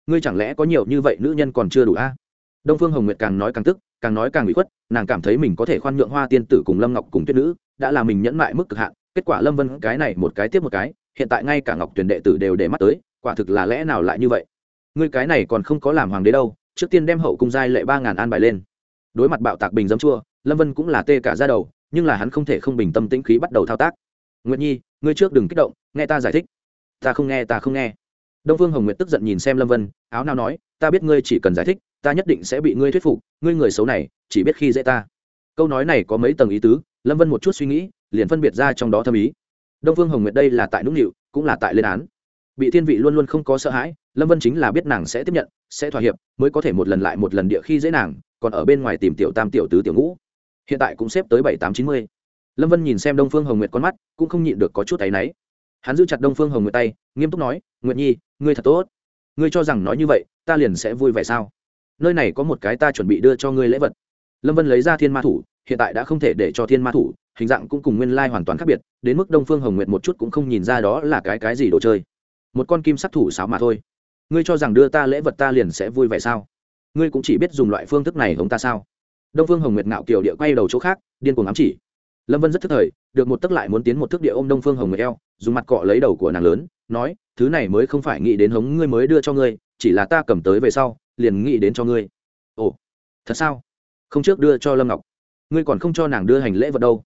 Ngươi chẳng lẽ có nhiều như vậy nữ nhân còn chưa đủ a? À? Đông phương hồng nguyệt càng nói càng tức, càng nói càng bị khuất, nàng cảm thấy mình có thể khoan nhượng hoa tiên tử cùng lâm ngọc cùng tuyết nữ, đã là mình nhẫn mại mức cực hạn, kết quả lâm vân cái này một cái tiếp một cái, hiện tại ngay cả ngọc tuyền đệ tử đều để mắt tới, quả thực là lẽ nào lại như vậy? Ngươi cái này còn không có làm hoàng đế đâu, trước tiên đem hậu cung giai lệ ba ngàn an bài lên. Đối mặt bạo tạc bình dấm chua, lâm vân cũng là tê cả ra đầu, nhưng là hắn không thể không bình tâm tĩnh khí bắt đầu thao tác. Nguyệt nhi, ngươi trước đừng kích động, nghe ta giải thích. Ta không nghe, ta không nghe. Đông phương hồng nguyệt tức giận nhìn xem lâm vân, áo nào nói, ta biết ngươi chỉ cần giải thích, ta nhất định sẽ bị ngươi thuyết phục, ngươi người xấu này, chỉ biết khi dễ ta. Câu nói này có mấy tầng ý tứ, lâm vân một chút suy nghĩ, liền phân biệt ra trong đó thâm ý. Đông phương hồng nguyệt đây là tại nũng nịu, cũng là tại lên án. Bị thiên vị luôn luôn không có sợ hãi lâm vân chính là biết nàng sẽ tiếp nhận, sẽ thỏa hiệp, mới có thể một lần lại một lần địa khi dễ nàng, còn ở bên ngoài tìm tiểu tam tiểu tứ tiểu ngũ. Hiện tại cũng xếp tới bảy tám chín mươi. Lâm vân nhìn xem đông phương hồng nguyệt con mắt, cũng không nhịn được có chút tay náy. Hắn giữ chặt đông phương hồng nguyệt tay, nghiêm túc nói, nguyệt nhi, ngươi thật tốt. Ngươi cho rằng nói như vậy, ta liền sẽ vui vẻ sao? Nơi này có một cái ta chuẩn bị đưa cho ngươi lễ vật. Lâm vân lấy ra thiên ma thủ, hiện tại đã không thể để cho thiên ma thủ, hình dạng cũng cùng nguyên lai hoàn toàn khác biệt, đến mức đông phương hồng nguyệt một chút cũng không nhìn ra đó là cái cái gì đồ chơi. Một con kim sắc thủ sáo mà thôi ngươi cho rằng đưa ta lễ vật ta liền sẽ vui vẻ sao? Ngươi cũng chỉ biết dùng loại phương thức này hống ta sao? Đông phương hồng nguyệt ngạo kiều địa quay đầu chỗ khác, điên cuồng ám chỉ. Lâm vân rất thức thời, được một tấc lại muốn tiến một thước địa ôm đông phương hồng nguyệt eo, dùng mặt cọ lấy đầu của nàng lớn, nói, thứ này mới không phải nghĩ đến hống ngươi mới đưa cho ngươi, chỉ là ta cầm tới về sau, liền nghĩ đến cho ngươi. Ồ, thật sao? Không trước đưa cho lâm ngọc. Ngươi còn không cho nàng đưa hành lễ vật đâu.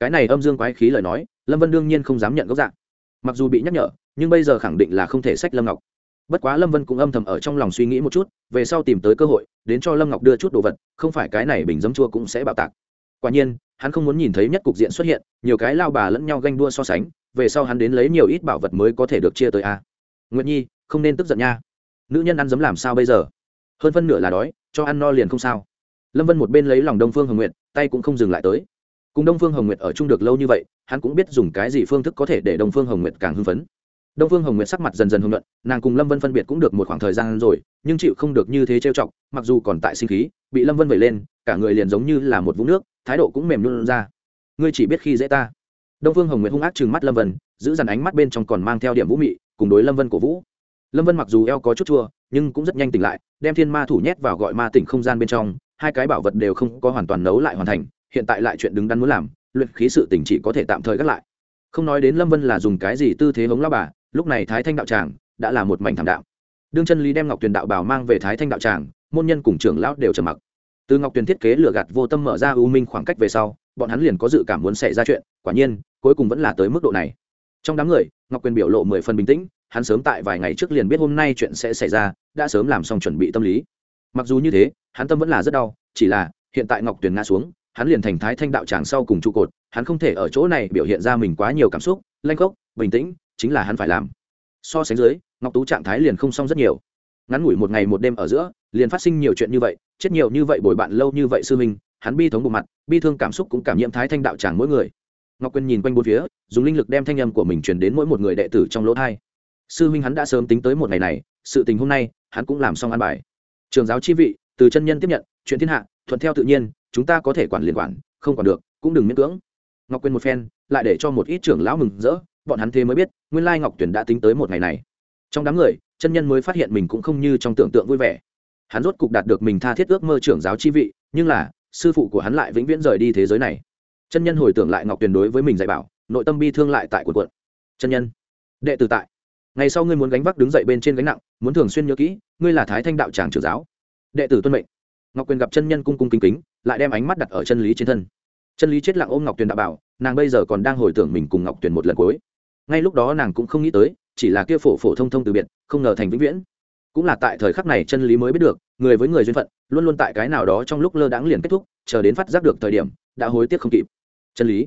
Cái này âm dương quái khí lời nói, lâm vân đương nhiên không dám nhận gốc dạng. Mặc dù bị nhắc nhở, nhưng bây giờ khẳng định là không thể sách lâm ngọc bất quá lâm vân cũng âm thầm ở trong lòng suy nghĩ một chút, về sau tìm tới cơ hội, đến cho lâm ngọc đưa chút đồ vật, không phải cái này bình dấm chua cũng sẽ bạo tạc. Quả nhiên, hắn không muốn nhìn thấy nhất cục diện xuất hiện, nhiều cái lao bà lẫn nhau ganh đua so sánh, về sau hắn đến lấy nhiều ít bảo vật mới có thể được chia tới a. Nguyện nhi, không nên tức giận nha. Nữ nhân ăn dấm làm sao bây giờ? Hơn phân nửa là đói, cho ăn no liền không sao. Lâm vân một bên lấy lòng đông phương hồng nguyệt, tay cũng không dừng lại tới. Cùng đông phương hồng nguyệt ở chung được lâu như vậy, hắn cũng biết dùng cái gì phương thức có thể để đông phương hồng nguyệt càng hưng phấn đông phương hồng nguyệt sắc mặt dần dần hưng luận nàng cùng lâm vân phân biệt cũng được một khoảng thời gian rồi, nhưng chịu không được như thế trêu chọc, mặc dù còn tại sinh khí, bị lâm vân vẩy lên, cả người liền giống như là một vũng nước, thái độ cũng mềm luôn ra. Ngươi chỉ biết khi dễ ta. Đông phương hồng nguyệt hung ác trừng mắt lâm vân, giữ dằn ánh mắt bên trong còn mang theo điểm vũ mị, cùng đối lâm vân cổ vũ. Lâm vân mặc dù eo có chút chua, nhưng cũng rất nhanh tỉnh lại, đem thiên ma thủ nhét vào gọi ma tỉnh không gian bên trong, hai cái bảo vật đều không có hoàn toàn nấu lại hoàn thành, hiện tại lại chuyện đứng đắn muốn làm, luyện khí sự tỉnh chỉ có thể tạm thời gác lại. Không nói đến lâm vân là dùng cái gì tư thế hống lao bà lúc này thái thanh đạo tràng đã là một mảnh thảm đạo đương chân lý đem ngọc tuyền đạo bảo mang về thái thanh đạo tràng, môn nhân cùng trưởng lão đều trầm mặc. Từ ngọc tuyền thiết kế lừa gạt vô tâm mở ra ưu minh khoảng cách về sau, bọn hắn liền có dự cảm muốn xảy ra chuyện, quả nhiên, cuối cùng vẫn là tới mức độ này. Trong đám người, ngọc quyền biểu lộ mười phần bình tĩnh, hắn sớm tại vài ngày trước liền biết hôm nay chuyện sẽ xảy ra, đã sớm làm xong chuẩn bị tâm lý. Mặc dù như thế, hắn tâm vẫn là rất đau, chỉ là, hiện tại ngọc tuyền ngã xuống, hắn liền thành thái thanh đạo tràng sau cùng trụ cột, hắn không thể ở chỗ này biểu hiện ra mình quá nhiều cảm xúc, lanh khốc, bình tĩnh chính là hắn phải làm. So sánh dưới, ngọc tú trạng thái liền không xong rất nhiều. Ngắn ngủi một ngày một đêm ở giữa, liền phát sinh nhiều chuyện như vậy, chết nhiều như vậy bồi bạn lâu như vậy sư minh, hắn bi thống bộ mặt, bi thương cảm xúc cũng cảm nhiễm thái thanh đạo tràng mỗi người. Ngọc quyên nhìn quanh bốn phía, dùng linh lực đem thanh âm của mình truyền đến mỗi một người đệ tử trong lỗ thai. Sư minh hắn đã sớm tính tới một ngày này, sự tình hôm nay, hắn cũng làm xong an bài. Trường giáo chi vị, từ chân nhân tiếp nhận, chuyện thiên hạ, thuận theo tự nhiên, chúng ta có thể quản liền quản, không quản được, cũng đừng miễn cưỡng. Ngọc quyên một phen, lại để cho một ít trưởng lão mừng rỡ bọn hắn thế mới biết, nguyên lai ngọc tuyển đã tính tới một ngày này. Trong đám người, chân nhân mới phát hiện mình cũng không như trong tưởng tượng vui vẻ. Hắn rốt cục đạt được mình tha thiết ước mơ trưởng giáo chi vị, nhưng là, sư phụ của hắn lại vĩnh viễn rời đi thế giới này. Chân nhân hồi tưởng lại ngọc tuyền đối với mình dạy bảo, nội tâm bi thương lại tại quần quận chân nhân, đệ tử tại. Ngày sau ngươi muốn gánh vác đứng dậy bên trên gánh nặng, muốn thường xuyên nhớ kỹ, ngươi là thái thanh đạo tràng trưởng giáo. Đệ tử tuân mệnh. Ngọc quyền gặp chân nhân cung cung kính kính, lại đem ánh mắt đặt ở chân lý trên thân. Chân lý chết lặng ôm ngọc tuyền đạo bảo, nàng bây giờ còn đang hồi tưởng mình cùng ngọc tuyền một lần cuối ngay lúc đó nàng cũng không nghĩ tới, chỉ là kia phổ phổ thông thông từ biệt, không ngờ thành vĩnh viễn. Cũng là tại thời khắc này chân lý mới biết được, người với người duyên phận, luôn luôn tại cái nào đó trong lúc lơ đãng liền kết thúc, chờ đến phát giác được thời điểm, đã hối tiếc không kịp. Chân lý.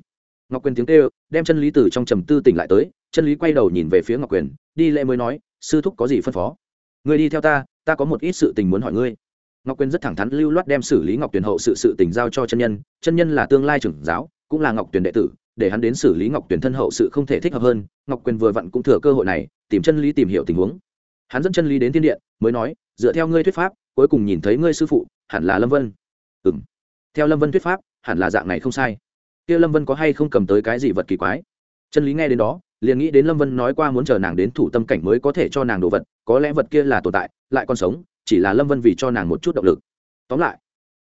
Ngọc quyền tiếng kêu, đem chân lý từ trong trầm tư tỉnh lại tới, chân lý quay đầu nhìn về phía ngọc quyền, đi lễ mới nói, sư thúc có gì phân phó? Người đi theo ta ta có một ít sự tình muốn hỏi ngươi. Ngọc quyền rất thẳng thắn lưu loát đem xử lý ngọc tuyền hậu sự sự tình giao cho chân nhân chân nhân là tương lai trưởng giáo, cũng là ngọc tuyền đệ tử để hắn đến xử lý ngọc tuyền thân hậu sự không thể thích hợp hơn, ngọc quyền vừa vặn cũng thừa cơ hội này, tìm chân lý tìm hiểu tình huống. Hắn dẫn chân lý đến thiên điện mới nói, dựa theo ngươi thuyết pháp, cuối cùng nhìn thấy ngươi sư phụ, hẳn là lâm vân. Ừ m theo lâm vân thuyết pháp, hẳn là dạng này không sai. Kia lâm vân có hay không cầm tới cái gì vật kỳ quái? Chân lý nghe đến đó, liền nghĩ đến lâm vân nói qua muốn chờ nàng đến thủ tâm cảnh mới có thể cho nàng đồ vật, có lẽ vật kia là tồn tại, lại còn sống, chỉ là lâm vân vì cho nàng một chút động lực. Tóm lại,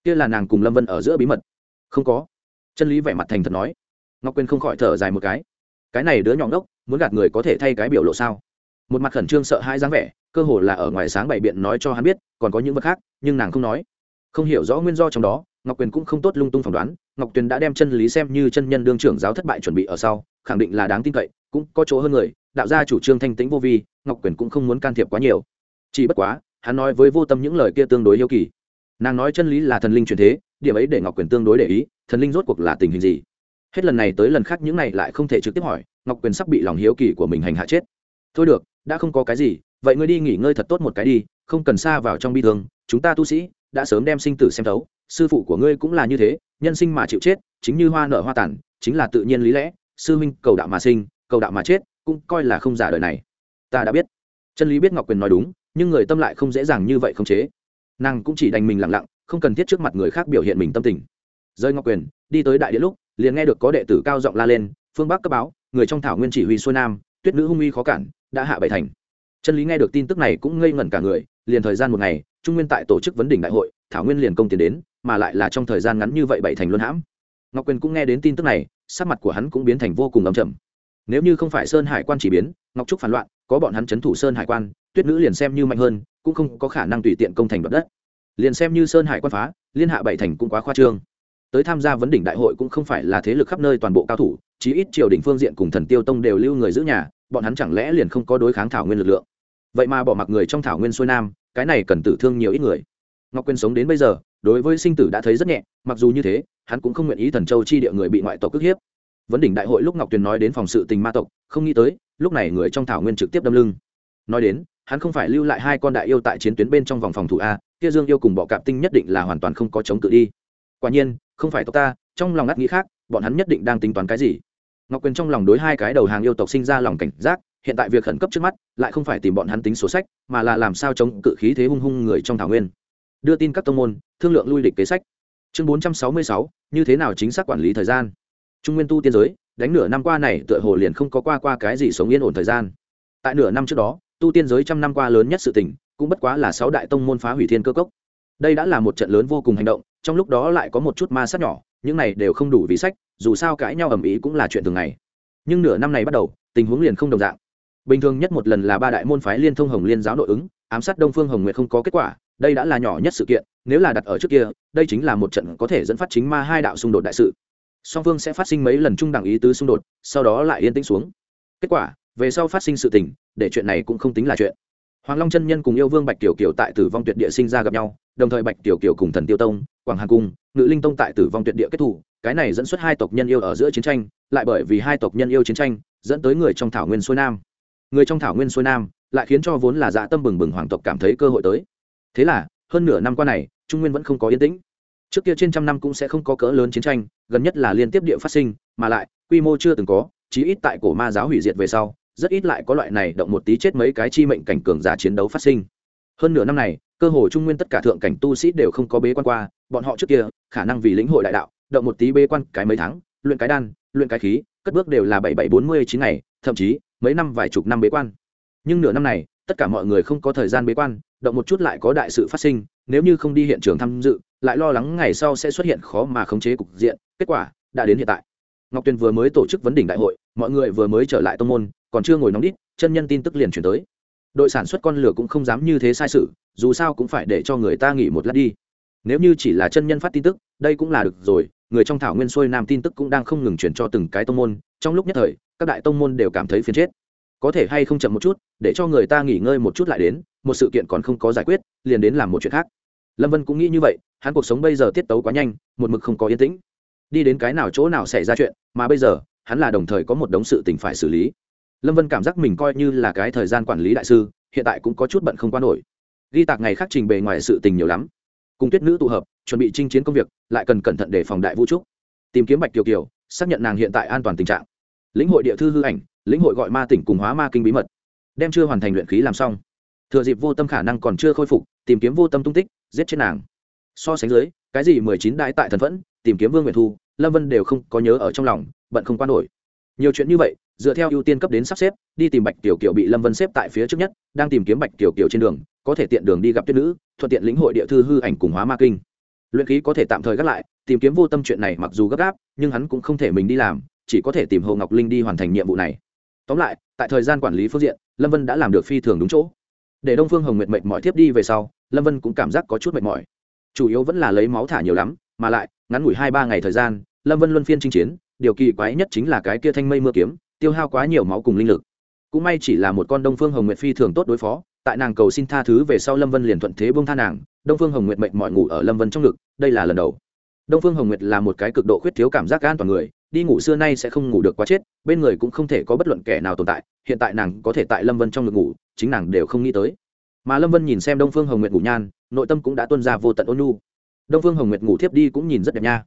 kia là nàng cùng lâm vân ở giữa bí mật. Không có. Chân lý vẻ mặt thành thật nói ngọc quyên không khỏi thở dài một cái. Cái này đứa nhỏ ngốc, muốn gạt người có thể thay cái biểu lộ sao? Một mặt khẩn trương sợ hãi dáng vẻ, cơ hồ là ở ngoài sáng bày biện nói cho hắn biết, còn có những vật khác, nhưng nàng không nói. Không hiểu rõ nguyên do trong đó, ngọc quyền cũng không tốt lung tung phỏng đoán, ngọc tuyền đã đem chân lý xem như chân nhân đương trưởng giáo thất bại chuẩn bị ở sau, khẳng định là đáng tin cậy, cũng có chỗ hơn người, đạo gia chủ trương thanh tĩnh vô vi, ngọc quyền cũng không muốn can thiệp quá nhiều. Chỉ bất quá, hắn nói với vô tâm những lời kia tương đối yêu kỳ. Nàng nói chân lý là thần linh truyền thế, điểm ấy để ngọc quyền tương đối để ý, thần linh rốt cuộc là tình hình gì? Hết lần này tới lần khác những này lại không thể trực tiếp hỏi, ngọc quyền sắp bị lòng hiếu kỳ của mình hành hạ chết. Thôi được, đã không có cái gì, vậy ngươi đi nghỉ ngơi thật tốt một cái đi, không cần xa vào trong bi thương, chúng ta tu sĩ đã sớm đem sinh tử xem thấu, sư phụ của ngươi cũng là như thế, nhân sinh mà chịu chết, chính như hoa nở hoa tàn, chính là tự nhiên lý lẽ, sư minh cầu đạo mà sinh, cầu đạo mà chết, cũng coi là không giả đời này. Ta đã biết. Chân lý biết ngọc quyền nói đúng, nhưng người tâm lại không dễ dàng như vậy không chế. Nàng cũng chỉ đành mình lặng lặng, không cần thiết trước mặt người khác biểu hiện mình tâm tình. Rơi ngọc quyền, đi tới đại địa lúc liền nghe được có đệ tử cao giọng la lên, phương bắc cấp báo, người trong thảo nguyên chỉ huy xuôi nam, tuyết nữ hung uy khó cản, đã hạ bảy thành. Chân lý nghe được tin tức này cũng ngây ngẩn cả người, liền thời gian một ngày, trung nguyên tại tổ chức vấn đỉnh đại hội, thảo nguyên liền công tiền đến, mà lại là trong thời gian ngắn như vậy bảy thành luân hãm. Ngọc quyền cũng nghe đến tin tức này, sắc mặt của hắn cũng biến thành vô cùng ấm chầm nếu như không phải sơn hải quan chỉ biến, ngọc trúc phản loạn, có bọn hắn c h ấ n thủ sơn hải quan, tuyết nữ liền xem như mạnh hơn, cũng không có khả năng tùy tiện công thành đoạt đất. Liền xem như sơn hải quan phá, liên hạ bảy thành cũng quá khoa trương tới tham gia vấn đỉnh đại hội cũng không phải là thế lực khắp nơi toàn bộ cao thủ, chí ít triều đình phương diện cùng thần tiêu tông đều lưu người giữ nhà, bọn hắn chẳng lẽ liền không có đối kháng thảo nguyên lực lượng? Vậy mà bỏ mặc người trong thảo nguyên xuôi nam, cái này cần tử thương nhiều ít người. Ngọc quyên sống đến bây giờ, đối với sinh tử đã thấy rất nhẹ, mặc dù như thế, hắn cũng không nguyện ý thần châu chi địa người bị ngoại tộc cướp hiếp. Vấn đỉnh đại hội lúc ngọc tuyền nói đến phòng sự tình ma tộc, không nghĩ tới, lúc này người trong thảo nguyên trực tiếp đâm lưng. Nói đến, hắn không phải lưu lại hai con đại yêu tại chiến tuyến bên trong vòng phòng thủ a, kia dương yêu cùng bọ cạp tinh nhất định là hoàn toàn không có chống cự đi quả nhiên, không phải tộc ta, trong lòng ngắt nghĩ khác, bọn hắn nhất định đang tính toán cái gì. Ngọc quyền trong lòng đối hai cái đầu hàng yêu tộc sinh ra lòng cảnh giác, hiện tại việc khẩn cấp trước mắt, lại không phải tìm bọn hắn tính sổ sách, mà là làm sao chống cự khí thế hung hung người trong thảo nguyên. Đưa tin các tông môn, thương lượng lui địch kế sách. Chương bốn trăm sáu mươi sáu, như thế nào chính xác quản lý thời gian? Trung nguyên tu tiên giới, đánh nửa năm qua này tựa hồ liền không có qua qua cái gì sống yên ổn thời gian. Tại nửa năm trước đó, tu tiên giới trăm năm qua lớn nhất sự tình, cũng bất quá là sáu đại tông môn phá hủy thiên cơ cốc. Đây đã là một trận lớn vô cùng hành động trong lúc đó lại có một chút ma sát nhỏ, những này đều không đủ vì sách, dù sao cãi nhau ầm ĩ cũng là chuyện thường ngày. Nhưng nửa năm này bắt đầu, tình huống liền không đồng dạng. Bình thường nhất một lần là ba đại môn phái liên thông hồng liên giáo nội ứng, ám sát đông phương hồng nguyệt không có kết quả, đây đã là nhỏ nhất sự kiện, nếu là đặt ở trước kia, đây chính là một trận có thể dẫn phát chính ma hai đạo xung đột đại sự. Song phương sẽ phát sinh mấy lần trung đẳng ý tứ xung đột, sau đó lại yên tĩnh xuống. Kết quả, về sau phát sinh sự tình, để chuyện này cũng không tính là chuyện. Hoàng long chân nhân cùng yêu vương bạch tiểu kiều tại tử vong tuyệt địa sinh ra gặp nhau, đồng thời bạch tiểu kiều cùng thần tiêu tông quảng hà cung, ngự linh tông tại tử vong tuyệt địa kết thủ cái này dẫn xuất hai tộc nhân yêu ở giữa chiến tranh, lại bởi vì hai tộc nhân yêu chiến tranh, dẫn tới người trong thảo nguyên xuôi nam. Người trong thảo nguyên xuôi nam, lại khiến cho vốn là dạ tâm bừng bừng hoàng tộc cảm thấy cơ hội tới. Thế là, hơn nửa năm qua này, trung nguyên vẫn không có yên tĩnh. Trước kia trên trăm năm cũng sẽ không có cỡ lớn chiến tranh, gần nhất là liên tiếp địa phát sinh, mà lại, quy mô chưa từng có, chí ít tại cổ ma giáo hủy diệt về sau, rất ít lại có loại này động một tí chết mấy cái chi mệnh cảnh cường giả chiến đấu phát sinh. Hơn nửa năm này cơ hồ trung nguyên tất cả thượng cảnh tu sĩ đều không có bế quan qua, bọn họ trước kia, khả năng vì lĩnh hội đại đạo, động một tí bế quan cái mấy tháng, luyện cái đan, luyện cái khí, cất bước đều là bảy bảy bốn mươi chín ngày, thậm chí, mấy năm vài chục năm bế quan. Nhưng nửa năm này, tất cả mọi người không có thời gian bế quan, động một chút lại có đại sự phát sinh, nếu như không đi hiện trường tham dự, lại lo lắng ngày sau sẽ xuất hiện khó mà khống chế cục diện, kết quả đã đến hiện tại. Ngọc tuyền vừa mới tổ chức vấn đỉnh đại hội, mọi người vừa mới trở lại tông môn, còn chưa ngồi nóng đít, chân nhân tin tức liền chuyển tới đội sản xuất con lửa cũng không dám như thế sai sự, dù sao cũng phải để cho người ta nghỉ một lát đi. Nếu như chỉ là chân nhân phát tin tức, đây cũng là được rồi, người trong thảo nguyên xuôi nam tin tức cũng đang không ngừng chuyển cho từng cái tông môn, trong lúc nhất thời, các đại tông môn đều cảm thấy phiền chết. Có thể hay không chậm một chút, để cho người ta nghỉ ngơi một chút lại đến, một sự kiện còn không có giải quyết, liền đến làm một chuyện khác. Lâm vân cũng nghĩ như vậy, hắn cuộc sống bây giờ tiết tấu quá nhanh, một mực không có yên tĩnh. Đi đến cái nào chỗ nào xảy ra chuyện, mà bây giờ, hắn là đồng thời có một đống sự tình phải xử lý lâm vân cảm giác mình coi như là cái thời gian quản lý đại sư, hiện tại cũng có chút bận không qua nổi. Ghi tạc ngày khác trình bề ngoài sự tình nhiều lắm. Cùng tuyết nữ tụ hợp, chuẩn bị chinh chiến công việc, lại cần cẩn thận để phòng đại vũ trúc. Tìm kiếm bạch kiều kiều, xác nhận nàng hiện tại an toàn tình trạng. Lĩnh hội địa thư hư ảnh, lĩnh hội gọi ma tỉnh cùng hóa ma kinh bí mật. Đem chưa hoàn thành luyện khí làm xong. Thừa dịp vô tâm khả năng còn chưa khôi phục, tìm kiếm vô tâm tung tích, giết chết nàng. So sánh dưới, cái gì mười chín đại tại thần phẫn tìm kiếm vương nguyện thu, lâm vân đều không có nhớ ở trong lòng, bận không quan nổi. Nhiều chuyện như vậy dựa theo ưu tiên cấp đến sắp xếp, đi tìm bạch tiểu kiều bị lâm vân xếp tại phía trước nhất, đang tìm kiếm bạch tiểu kiều trên đường, có thể tiện đường đi gặp tuyết nữ, thuận tiện lĩnh hội địa thư hư ảnh cùng hóa ma kinh. Luyện khí có thể tạm thời gác lại, tìm kiếm vô tâm chuyện này mặc dù gấp gáp, nhưng hắn cũng không thể mình đi làm, chỉ có thể tìm hồ ngọc linh đi hoàn thành nhiệm vụ này. Tóm lại, tại thời gian quản lý phương diện, lâm vân đã làm được phi thường đúng chỗ. Để đông phương hồng mệt mệt mỏi tiếp đi về sau, lâm vân cũng cảm giác có chút mệt mỏi. Chủ yếu vẫn là lấy máu thả nhiều lắm, mà lại, ngắn ngủi hai ba ngày thời gian, lâm vân luân phiên chinh chiến, điều kỳ quái nhất chính là cái kia thanh mây mưa kiếm tiêu hao quá nhiều máu cùng linh lực. Cũng may chỉ là một con đông phương hồng nguyệt phi thường tốt đối phó, tại nàng cầu xin tha thứ về sau lâm vân liền thuận thế bông tha nàng, đông phương hồng nguyệt mệnh mọi ngủ ở lâm vân trong ngực, đây là lần đầu. Đông phương hồng nguyệt là một cái cực độ khuyết thiếu cảm giác an toàn người, đi ngủ xưa nay sẽ không ngủ được quá chết, bên người cũng không thể có bất luận kẻ nào tồn tại, hiện tại nàng có thể tại lâm vân trong ngực ngủ, chính nàng đều không nghĩ tới. Mà lâm vân nhìn xem đông phương hồng nguyệt ngủ nhan, nội tâm cũng đã tuân ra vô tận ôn nhu. Đông phương hồng nguyệt ngủ thiếp đi cũng nhìn rất đẹp nha.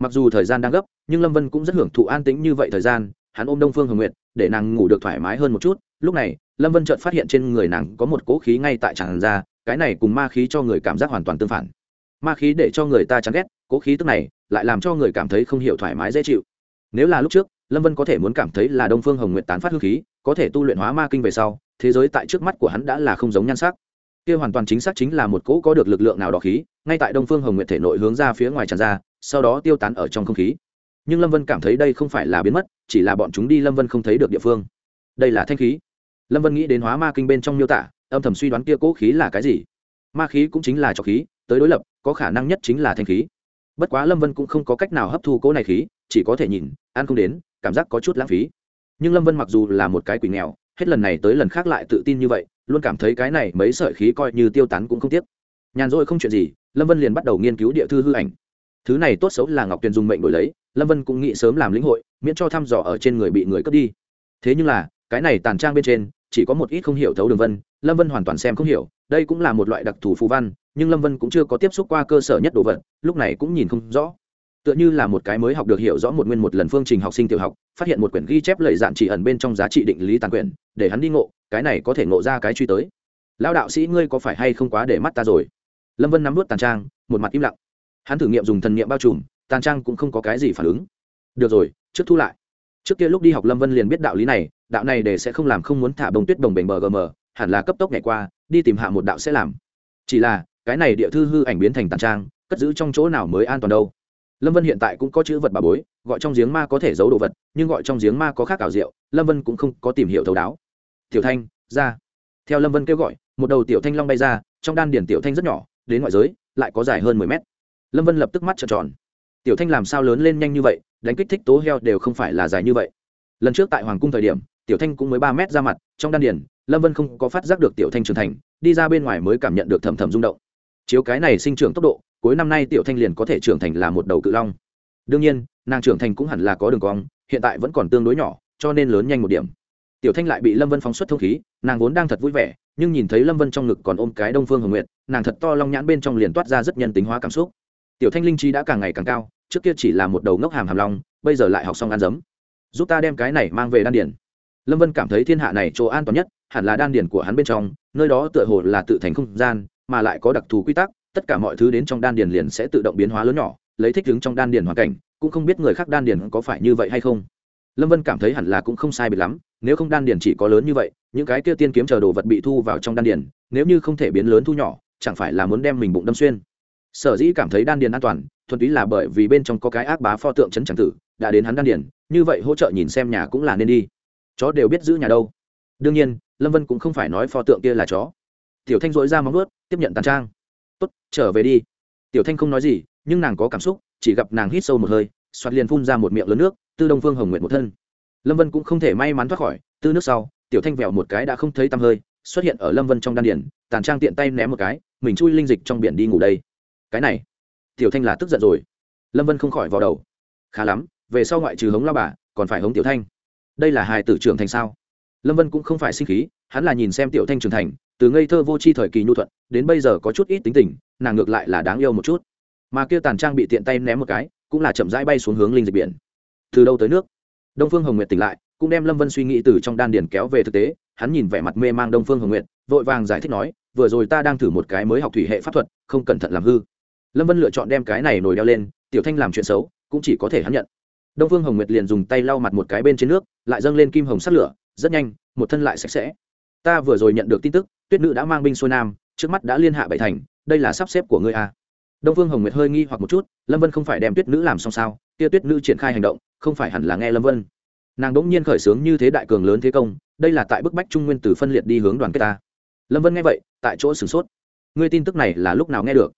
Mặc dù thời gian đang gấp, nhưng lâm vân cũng rất hưởng thụ an tĩnh như vậy thời gian hắn ôm đông phương hồng nguyệt, để nàng ngủ được thoải mái hơn một chút. Lúc này, lâm vân chợt phát hiện trên người nàng có một cỗ khí ngay tại tràn ra, cái này cùng ma khí cho người cảm giác hoàn toàn tương phản. Ma khí để cho người ta chán ghét, cỗ khí tức này lại làm cho người cảm thấy không hiểu thoải mái, dễ chịu. Nếu là lúc trước, lâm vân có thể muốn cảm thấy là đông phương hồng nguyệt tán phát hương khí, có thể tu luyện hóa ma kinh về sau, thế giới tại trước mắt của hắn đã là không giống nhan sắc. Kia hoàn toàn chính xác chính là một cỗ có được lực lượng nào đó khí, ngay tại đông phương hồng nguyệt thể nội hướng ra phía ngoài tràn ra, sau đó tiêu tán ở trong không khí nhưng lâm vân cảm thấy đây không phải là biến mất chỉ là bọn chúng đi lâm vân không thấy được địa phương đây là thanh khí lâm vân nghĩ đến hóa ma kinh bên trong miêu tả âm thầm suy đoán kia cỗ khí là cái gì ma khí cũng chính là trọc khí tới đối lập có khả năng nhất chính là thanh khí bất quá lâm vân cũng không có cách nào hấp thu cỗ này khí chỉ có thể nhìn ăn không đến cảm giác có chút lãng phí nhưng lâm vân mặc dù là một cái quỷ nghèo hết lần này tới lần khác lại tự tin như vậy luôn cảm thấy cái này mấy sợi khí coi như tiêu tán cũng không tiếc nhàn rỗi không chuyện gì lâm vân liền bắt đầu nghiên cứu địa thư hư ảnh thứ này tốt xấu là ngọc tuyền dùng mệnh đổi lấy, lâm vân cũng nghĩ sớm làm lĩnh hội, miễn cho thăm dò ở trên người bị người cướp đi. Thế nhưng là, cái này tàn trang bên trên, chỉ có một ít không hiểu thấu đường vân, lâm vân hoàn toàn xem không hiểu, đây cũng là một loại đặc thù phù văn, nhưng lâm vân cũng chưa có tiếp xúc qua cơ sở nhất đồ vật, lúc này cũng nhìn không rõ. Tựa như là một cái mới học được hiểu rõ một nguyên một lần phương trình học sinh tiểu học, phát hiện một quyển ghi chép lời dạn chỉ ẩn bên trong giá trị định lý tàn quyển, để hắn đi ngộ, cái này có thể ngộ ra cái truy tới. Lao đạo sĩ, ngươi có phải hay không quá để mắt ta rồi? Lâm vân nắm vút tàn trang, một mặt im lặng hắn thử nghiệm dùng thần nghiệm bao trùm, tàn trang cũng không có cái gì phản ứng. Được rồi, trước thu lại. Trước kia lúc đi học lâm vân liền biết đạo lý này, đạo này để sẽ không làm không muốn thả bông tuyết đồng bềnh bờ gm hẳn là cấp tốc ngày qua, đi tìm hạ một đạo sẽ làm. Chỉ là, cái này địa thư hư ảnh biến thành tàn trang, cất giữ trong chỗ nào mới an toàn đâu? Lâm vân hiện tại cũng có chữ vật bà bối, gọi trong giếng ma có thể giấu đồ vật, nhưng gọi trong giếng ma có khác ảo diệu, lâm vân cũng không có tìm hiểu thấu đáo. Tiểu thanh, ra. Theo lâm vân kêu gọi, một đầu tiểu thanh long bay ra, trong đan điển tiểu thanh rất nhỏ, đến ngoại giới, lại có dài hơn mười mét lâm vân lập tức mắt trợn tròn. Tiểu thanh làm sao lớn lên nhanh như vậy, đánh kích thích tố heo đều không phải là dài như vậy. Lần trước tại hoàng cung thời điểm, tiểu thanh cũng mới ba mét ra mặt, trong đan điển lâm vân không có phát giác được tiểu thanh trưởng thành, đi ra bên ngoài mới cảm nhận được thầm thầm rung động. Chiếu cái này sinh trưởng tốc độ, cuối năm nay tiểu thanh liền có thể trưởng thành là một đầu cự long. Đương nhiên, nàng trưởng thành cũng hẳn là có đường cong, hiện tại vẫn còn tương đối nhỏ, cho nên lớn nhanh một điểm. Tiểu thanh lại bị lâm vân phóng xuất thông khí, nàng vốn đang thật vui vẻ, nhưng nhìn thấy lâm vân trong ngực còn ôm cái đông phương hồng nguyện nàng thật to long nhãn bên trong liền toát ra rất nhân tính hóa cảm xúc tiểu thanh linh trí đã càng ngày càng cao, trước kia chỉ là một đầu ngốc hàm hàm long, bây giờ lại học xong ăn giấm. Giúp ta đem cái này mang về đan điển lâm vân cảm thấy thiên hạ này chỗ an toàn nhất, hẳn là đan điển của hắn bên trong, nơi đó tựa hồ là tự thành không gian, mà lại có đặc thù quy tắc, tất cả mọi thứ đến trong đan điển liền sẽ tự động biến hóa lớn nhỏ, lấy thích ứng trong đan điển hoàn cảnh, cũng không biết người khác đan điển có phải như vậy hay không. Lâm vân cảm thấy hẳn là cũng không sai biệt lắm, nếu không đan điển chỉ có lớn như vậy, những cái kia tiên kiếm chờ đồ vật bị thu vào trong đan điển nếu như không thể biến lớn thu nhỏ, chẳng phải là muốn đem mình bụng đâm xuyên sở dĩ cảm thấy đan điền an toàn, thuần túy là bởi vì bên trong có cái ác bá pho tượng trấn tràng tử, đã đến hắn đan điền, như vậy hỗ trợ nhìn xem nhà cũng là nên đi. Chó đều biết giữ nhà đâu. Đương nhiên, lâm vân cũng không phải nói pho tượng kia là chó. Tiểu thanh dội ra móng ướt tiếp nhận tàn trang. Tốt, trở về đi. Tiểu thanh không nói gì, nhưng nàng có cảm xúc, chỉ gặp nàng hít sâu một hơi soạt liền phun ra một miệng lớn nước, tư đông phương hồng nguyện một thân. Lâm vân cũng không thể may mắn thoát khỏi tư nước sau, tiểu thanh vẹo một cái đã không thấy tăm hơi, xuất hiện ở lâm vân trong đan điển tàn trang tiện tay ném một cái, mình chui linh dịch trong biển đi ngủ đây cái này, tiểu thanh là tức giận rồi. Lâm vân không khỏi vào đầu. Khá lắm, về sau ngoại trừ hống lao bà, còn phải hống tiểu thanh. Đây là hài tử trưởng thành sao? Lâm vân cũng không phải sinh khí, hắn là nhìn xem tiểu thanh trưởng thành, từ ngây thơ vô c h i thời kỳ nhu thuận, đến bây giờ có chút ít tính tình, nàng ngược lại là đáng yêu một chút. Mà kia tàn trang bị tiện tay ném một cái, cũng là chậm rãi bay xuống hướng linh dịch biển. Từ đâu tới nước? Đông phương hồng nguyệt tỉnh lại, cũng đem lâm vân suy nghĩ từ trong đan điền kéo về thực tế, hắn nhìn vẻ mặt mê mang đông phương hồng nguyệt, vội vàng giải thích nói, vừa rồi ta đang thử một cái mới học thủy hệ pháp thuật, không cẩn thận làm hư lâm vân lựa chọn đem cái này nổi đeo lên, tiểu thanh làm chuyện xấu, cũng chỉ có thể hắn nhận. Đông phương hồng nguyệt liền dùng tay lau mặt một cái bên trên nước, lại dâng lên kim hồng sắt lửa, rất nhanh, một thân lại sạch sẽ. Ta vừa rồi nhận được tin tức, tuyết nữ đã mang binh xuôi nam, trước mắt đã liên hạ bảy thành, đây là sắp xếp của ngươi à. đông phương hồng nguyệt hơi nghi hoặc một chút, lâm vân không phải đem tuyết nữ làm xong sao? Tia tuyết nữ triển khai hành động, không phải hẳn là nghe lâm vân. Nàng đ ỗ n g nhiên khởi xướng như thế đại cường lớn thế công, đây là tại bức bách trung nguyên từ phân liệt đi hướng đoàn kết ta. Lâm vân nghe vậy, tại chỗ sửng sốt. Ngươi tin tức này là lúc nào nghe được?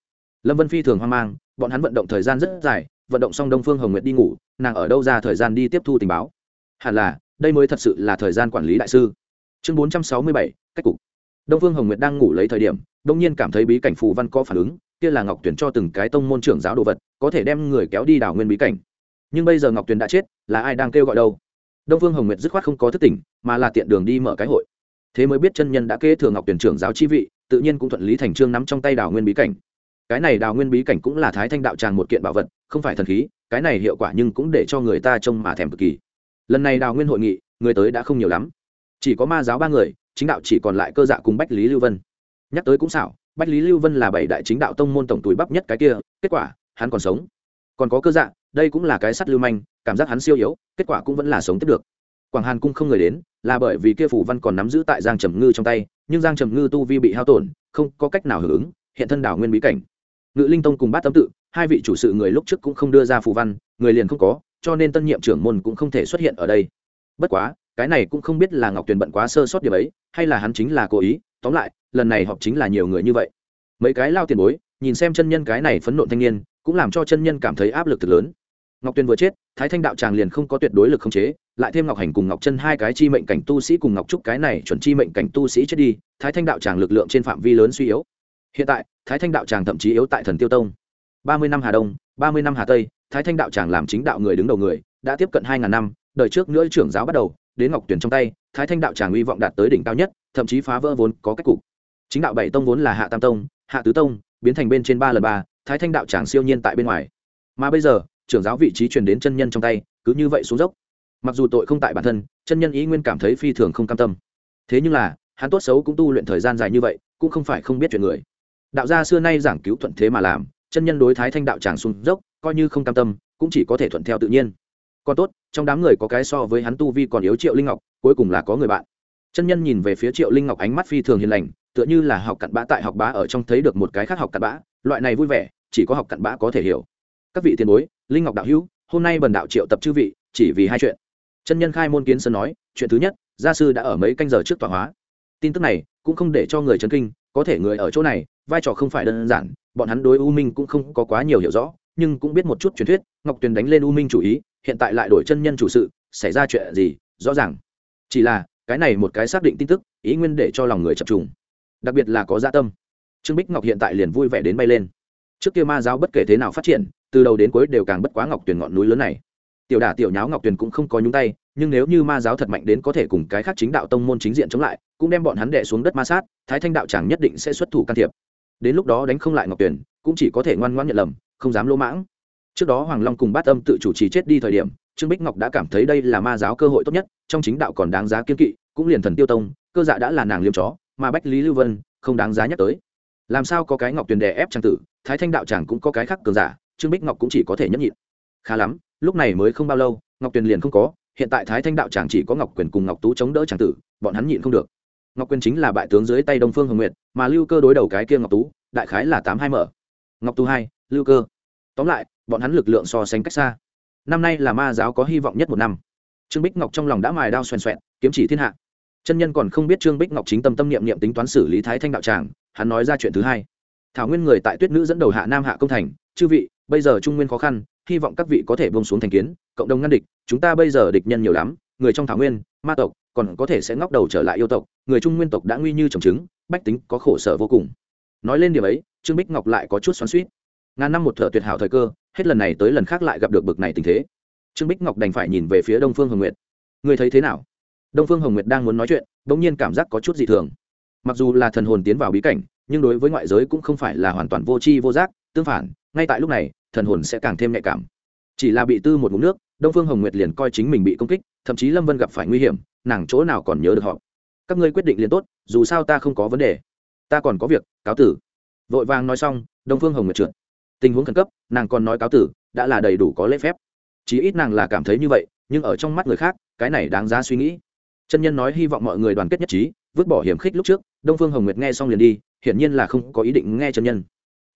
Lâm vân phi thường hoang mang, bọn hắn vận động thời gian rất dài, vận động xong đông phương hồng nguyệt đi ngủ, nàng ở đâu ra thời gian đi tiếp thu tình báo? Hẳn là, đây mới thật sự là thời gian quản lý đại sư. Chương bốn trăm sáu mươi bảy, cách cục. Đông phương hồng nguyệt đang ngủ lấy thời điểm, đông nhiên cảm thấy bí cảnh phù văn có phản ứng, kia là ngọc Tuyền cho từng cái tông môn trưởng giáo đồ vật, có thể đem người kéo đi đảo nguyên bí cảnh. Nhưng bây giờ ngọc tuyền đã chết, là ai đang kêu gọi đâu? Đông phương hồng nguyệt dứt khoát không có thức tỉnh, mà là tiện đường đi mở cái hội. Thế mới biết chân nhân đã kế thừa ngọc tuyển trưởng giáo chi vị, tự nhiên cũng thuận lý thành trương nắm trong tay Đảo nguyên bí cảnh cái này đào nguyên bí cảnh cũng là thái thanh đạo tràng một kiện bảo vật, không phải thần khí, cái này hiệu quả nhưng cũng để cho người ta trông mà thèm cực kỳ. Lần này đào nguyên hội nghị, người tới đã không nhiều lắm. Chỉ có ma giáo ba người, chính đạo chỉ còn lại cơ dạ cùng bách lý lưu vân. Nhắc tới cũng xảo, bách lý lưu vân là bảy đại chính đạo tông môn tổng túi bắp nhất cái kia, kết quả, hắn còn sống. Còn có cơ dạ đây cũng là cái sắt lưu manh, cảm giác hắn siêu yếu, kết quả cũng vẫn là sống tiếp được. Quảng hàn cung không người đến, là bởi vì kia phủ văn còn nắm giữ tại giang trầm ngư trong tay, nhưng giang trầm ngư tu vi bị hao tổn, không có cách nào hưởng ứng hiện thân đảo nguyên bí cảnh ngự linh tông cùng bát tâm tự, hai vị chủ sự người lúc trước cũng không đưa ra phù văn, người liền không có, cho nên tân nhiệm trưởng môn cũng không thể xuất hiện ở đây. Bất quá, cái này cũng không biết là ngọc tuyền bận quá sơ sót điểm ấy, hay là hắn chính là cố ý, tóm lại, lần này họp chính là nhiều người như vậy. Mấy cái lao tiền bối, nhìn xem chân nhân cái này phấn nộ thanh niên, cũng làm cho chân nhân cảm thấy áp lực thật lớn. Ngọc tuyền vừa chết, thái thanh đạo tràng liền không có tuyệt đối lực khống chế, lại thêm ngọc hành cùng ngọc chân hai cái chi mệnh cảnh tu sĩ cùng ngọc trúc cái này chuẩn chi mệnh cảnh tu sĩ chết đi, thái thanh đạo tràng lực lượng trên phạm vi lớn suy yếu hiện tại, thái thanh đạo tràng thậm chí yếu tại thần tiêu tông. Ba mươi năm hà đông, ba mươi năm hà tây, thái thanh đạo tràng làm chính đạo người đứng đầu người, đã tiếp cận hai ngàn năm, đời trước nữa trưởng giáo bắt đầu, đến ngọc tuyển trong tay, thái thanh đạo tràng uy vọng đạt tới đỉnh cao nhất, thậm chí phá vỡ vốn có cách cục. Chính đạo bảy tông vốn là hạ tam tông, hạ tứ tông, biến thành bên trên ba lần ba, thái thanh đạo tràng siêu nhiên tại bên ngoài. Mà bây giờ, trưởng giáo vị trí truyền đến chân nhân trong tay, cứ như vậy xuống dốc. Mặc dù tội không tại bản thân, chân nhân ý nguyên cảm thấy phi thường không cam tâm. Thế nhưng là, hắn tốt xấu cũng tu luyện thời gian dài như vậy, cũng không phải không biết chuyện người đạo gia xưa nay giảng cứu thuận thế mà làm, chân nhân đối thái thanh đạo tràng xuống dốc, coi như không cam tâm, cũng chỉ có thể thuận theo tự nhiên. Còn tốt, trong đám người có cái so với hắn tu vi còn yếu triệu linh ngọc, cuối cùng là có người bạn. Chân nhân nhìn về phía triệu linh ngọc ánh mắt phi thường hiền lành, tựa như là học cặn bã tại học bá ở trong thấy được một cái khác học cặn bã, loại này vui vẻ, chỉ có học cặn bã có thể hiểu. Các vị tiền bối, linh ngọc đạo hữu, hôm nay bần đạo triệu tập chư vị, chỉ vì hai chuyện. Chân nhân khai môn kiến sơn nói, chuyện thứ nhất, gia sư đã ở mấy canh giờ trước tọa hóa. Tin tức này, cũng không để cho người chấn kinh, có thể người ở chỗ này vai trò không phải đơn giản, bọn hắn đối u minh cũng không có quá nhiều hiểu rõ, nhưng cũng biết một chút truyền thuyết, ngọc tuyền đánh lên u minh chủ ý, hiện tại lại đổi chân nhân chủ sự, xảy ra chuyện gì, rõ ràng. Chỉ là, cái này một cái xác định tin tức, ý nguyên để cho lòng người chập trùng. Đặc biệt là có gia dạ tâm. Trương bích ngọc hiện tại liền vui vẻ đến bay lên. Trước kia ma giáo bất kể thế nào phát triển, từ đầu đến cuối đều càng bất quá ngọc tuyền ngọn núi lớn này. Tiểu đả tiểu nháo ngọc tuyền cũng không có nhúng tay, nhưng nếu như ma giáo thật mạnh đến có thể cùng cái khác chính đạo tông môn chính diện chống lại, cũng đem bọn hắn đệ xuống đất ma sát, thái thanh đạo chẳng nhất định sẽ xuất thủ can thiệp đến lúc đó đánh không lại ngọc tuyền, cũng chỉ có thể ngoan ngoãn nhận lầm, không dám lỗ mãng. Trước đó hoàng long cùng bát âm tự chủ trì chết đi thời điểm, trương bích ngọc đã cảm thấy đây là ma giáo cơ hội tốt nhất, trong chính đạo còn đáng giá kiên kỵ, cũng liền thần tiêu tông, cơ dạ đã là nàng liêm chó, mà bách lý lưu vân, không đáng giá nhắc tới. Làm sao có cái ngọc tuyền đè ép trang tử, thái thanh đạo chàng cũng có cái khác cường giả, trương bích ngọc cũng chỉ có thể nhấp nhịn. Khá lắm, lúc này mới không bao lâu, ngọc tuyền liền không có, hiện tại thái thanh đạo chàng chỉ có ngọc quyền cùng ngọc tú chống đỡ trang tử, bọn hắn nhịn không được ngọc quyền chính là bại tướng dưới tay đông phương hồng nguyệt, mà lưu cơ đối đầu cái kia ngọc tú, đại khái là tám hai mở. Ngọc tú hai, lưu cơ. Tóm lại, bọn hắn lực lượng so sánh cách xa. Năm nay là ma giáo có hy vọng nhất một năm. Trương bích ngọc trong lòng đã mài đao xoèn xoẹn, kiếm chỉ thiên hạ. Chân nhân còn không biết trương bích ngọc chính tâm tâm niệm niệm tính toán xử lý thái thanh đạo tràng, hắn nói ra chuyện thứ hai. Thảo nguyên người tại tuyết nữ dẫn đầu hạ nam hạ công thành, chư vị, bây giờ trung nguyên khó khăn, hy vọng các vị có thể bông xuống thành kiến, cộng đồng ngăn địch, chúng ta bây giờ địch nhân nhiều lắm, người trong thảo nguyên, ma tộc còn có thể sẽ ngóc đầu trở lại yêu tộc, người trung nguyên tộc đã nguy như trồng trứng, bách tính có khổ sở vô cùng. Nói lên điểm ấy, trương bích ngọc lại có chút xoắn suýt ngàn năm một thợ tuyệt hảo thời cơ, hết lần này tới lần khác lại gặp được bực này tình thế. Trương bích ngọc đành phải nhìn về phía đông phương hồng nguyệt. Người thấy thế nào? Đông phương hồng nguyệt đang muốn nói chuyện đ ỗ n g nhiên cảm giác có chút dị thường. Mặc dù là thần hồn tiến vào bí cảnh, nhưng đối với ngoại giới cũng không phải là hoàn toàn vô tri vô giác, tương phản, ngay tại lúc này, thần hồn sẽ càng thêm nhạy cảm. Chỉ là bị tư một mụn nước, đông phương hồng nguyệt liền coi chính mình bị công kích, thậm chí lâm vân gặp phải nguy hiểm nàng chỗ nào còn nhớ được họ. Các ngươi quyết định liền tốt, dù sao ta không có vấn đề. Ta còn có việc, cáo tử. Vội vàng nói xong, đông phương hồng nguyệt trượt. Tình huống khẩn cấp, nàng còn nói cáo tử, đã là đầy đủ có lễ phép. Chí ít nàng là cảm thấy như vậy, nhưng ở trong mắt người khác, cái này đáng giá suy nghĩ. Chân nhân nói hy vọng mọi người đoàn kết nhất trí, vứt bỏ hiểm khích lúc trước, đông phương hồng nguyệt nghe xong liền đi, hiển nhiên là không có ý định nghe chân nhân.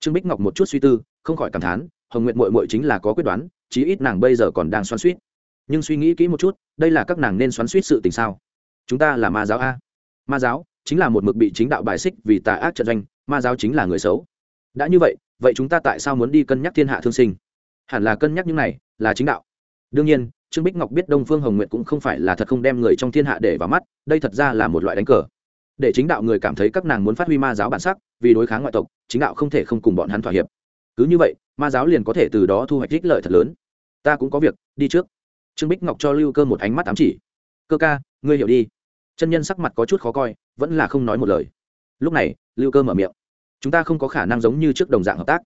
Trương bích ngọc một chút suy tư, không khỏi cảm thán, hồng nguyệt mội mội chính là có quyết đoán, chí ít nàng bây giờ còn đang xoan suýt nhưng suy nghĩ kỹ một chút, đây là các nàng nên xoắn suýt sự tình sao? Chúng ta là ma giáo a. Ma giáo chính là một mực bị chính đạo bài xích vì tà ác trận doanh, ma giáo chính là người xấu. Đã như vậy vậy chúng ta tại sao muốn đi cân nhắc thiên hạ thương sinh? Hẳn là cân nhắc những này, là chính đạo. Đương nhiên, trương bích ngọc biết đông phương hồng nguyệt cũng không phải là thật không đem người trong thiên hạ để vào mắt, đây thật ra là một loại đánh cờ. Để chính đạo người cảm thấy các nàng muốn phát huy ma giáo bản sắc, vì đối kháng ngoại tộc, chính đạo không thể không cùng bọn hắn thỏa hiệp. Cứ như vậy, ma giáo liền có thể từ đó thu hoạch ích lợi thật lớn. Ta cũng có việc, đi trước trương bích ngọc cho lưu cơ một ánh mắt ám chỉ. Cơ ca, ngươi hiểu đi. Chân nhân sắc mặt có chút khó coi, vẫn là không nói một lời. Lúc này, lưu cơ mở miệng. Chúng ta không có khả năng giống như trước đồng dạng hợp tác.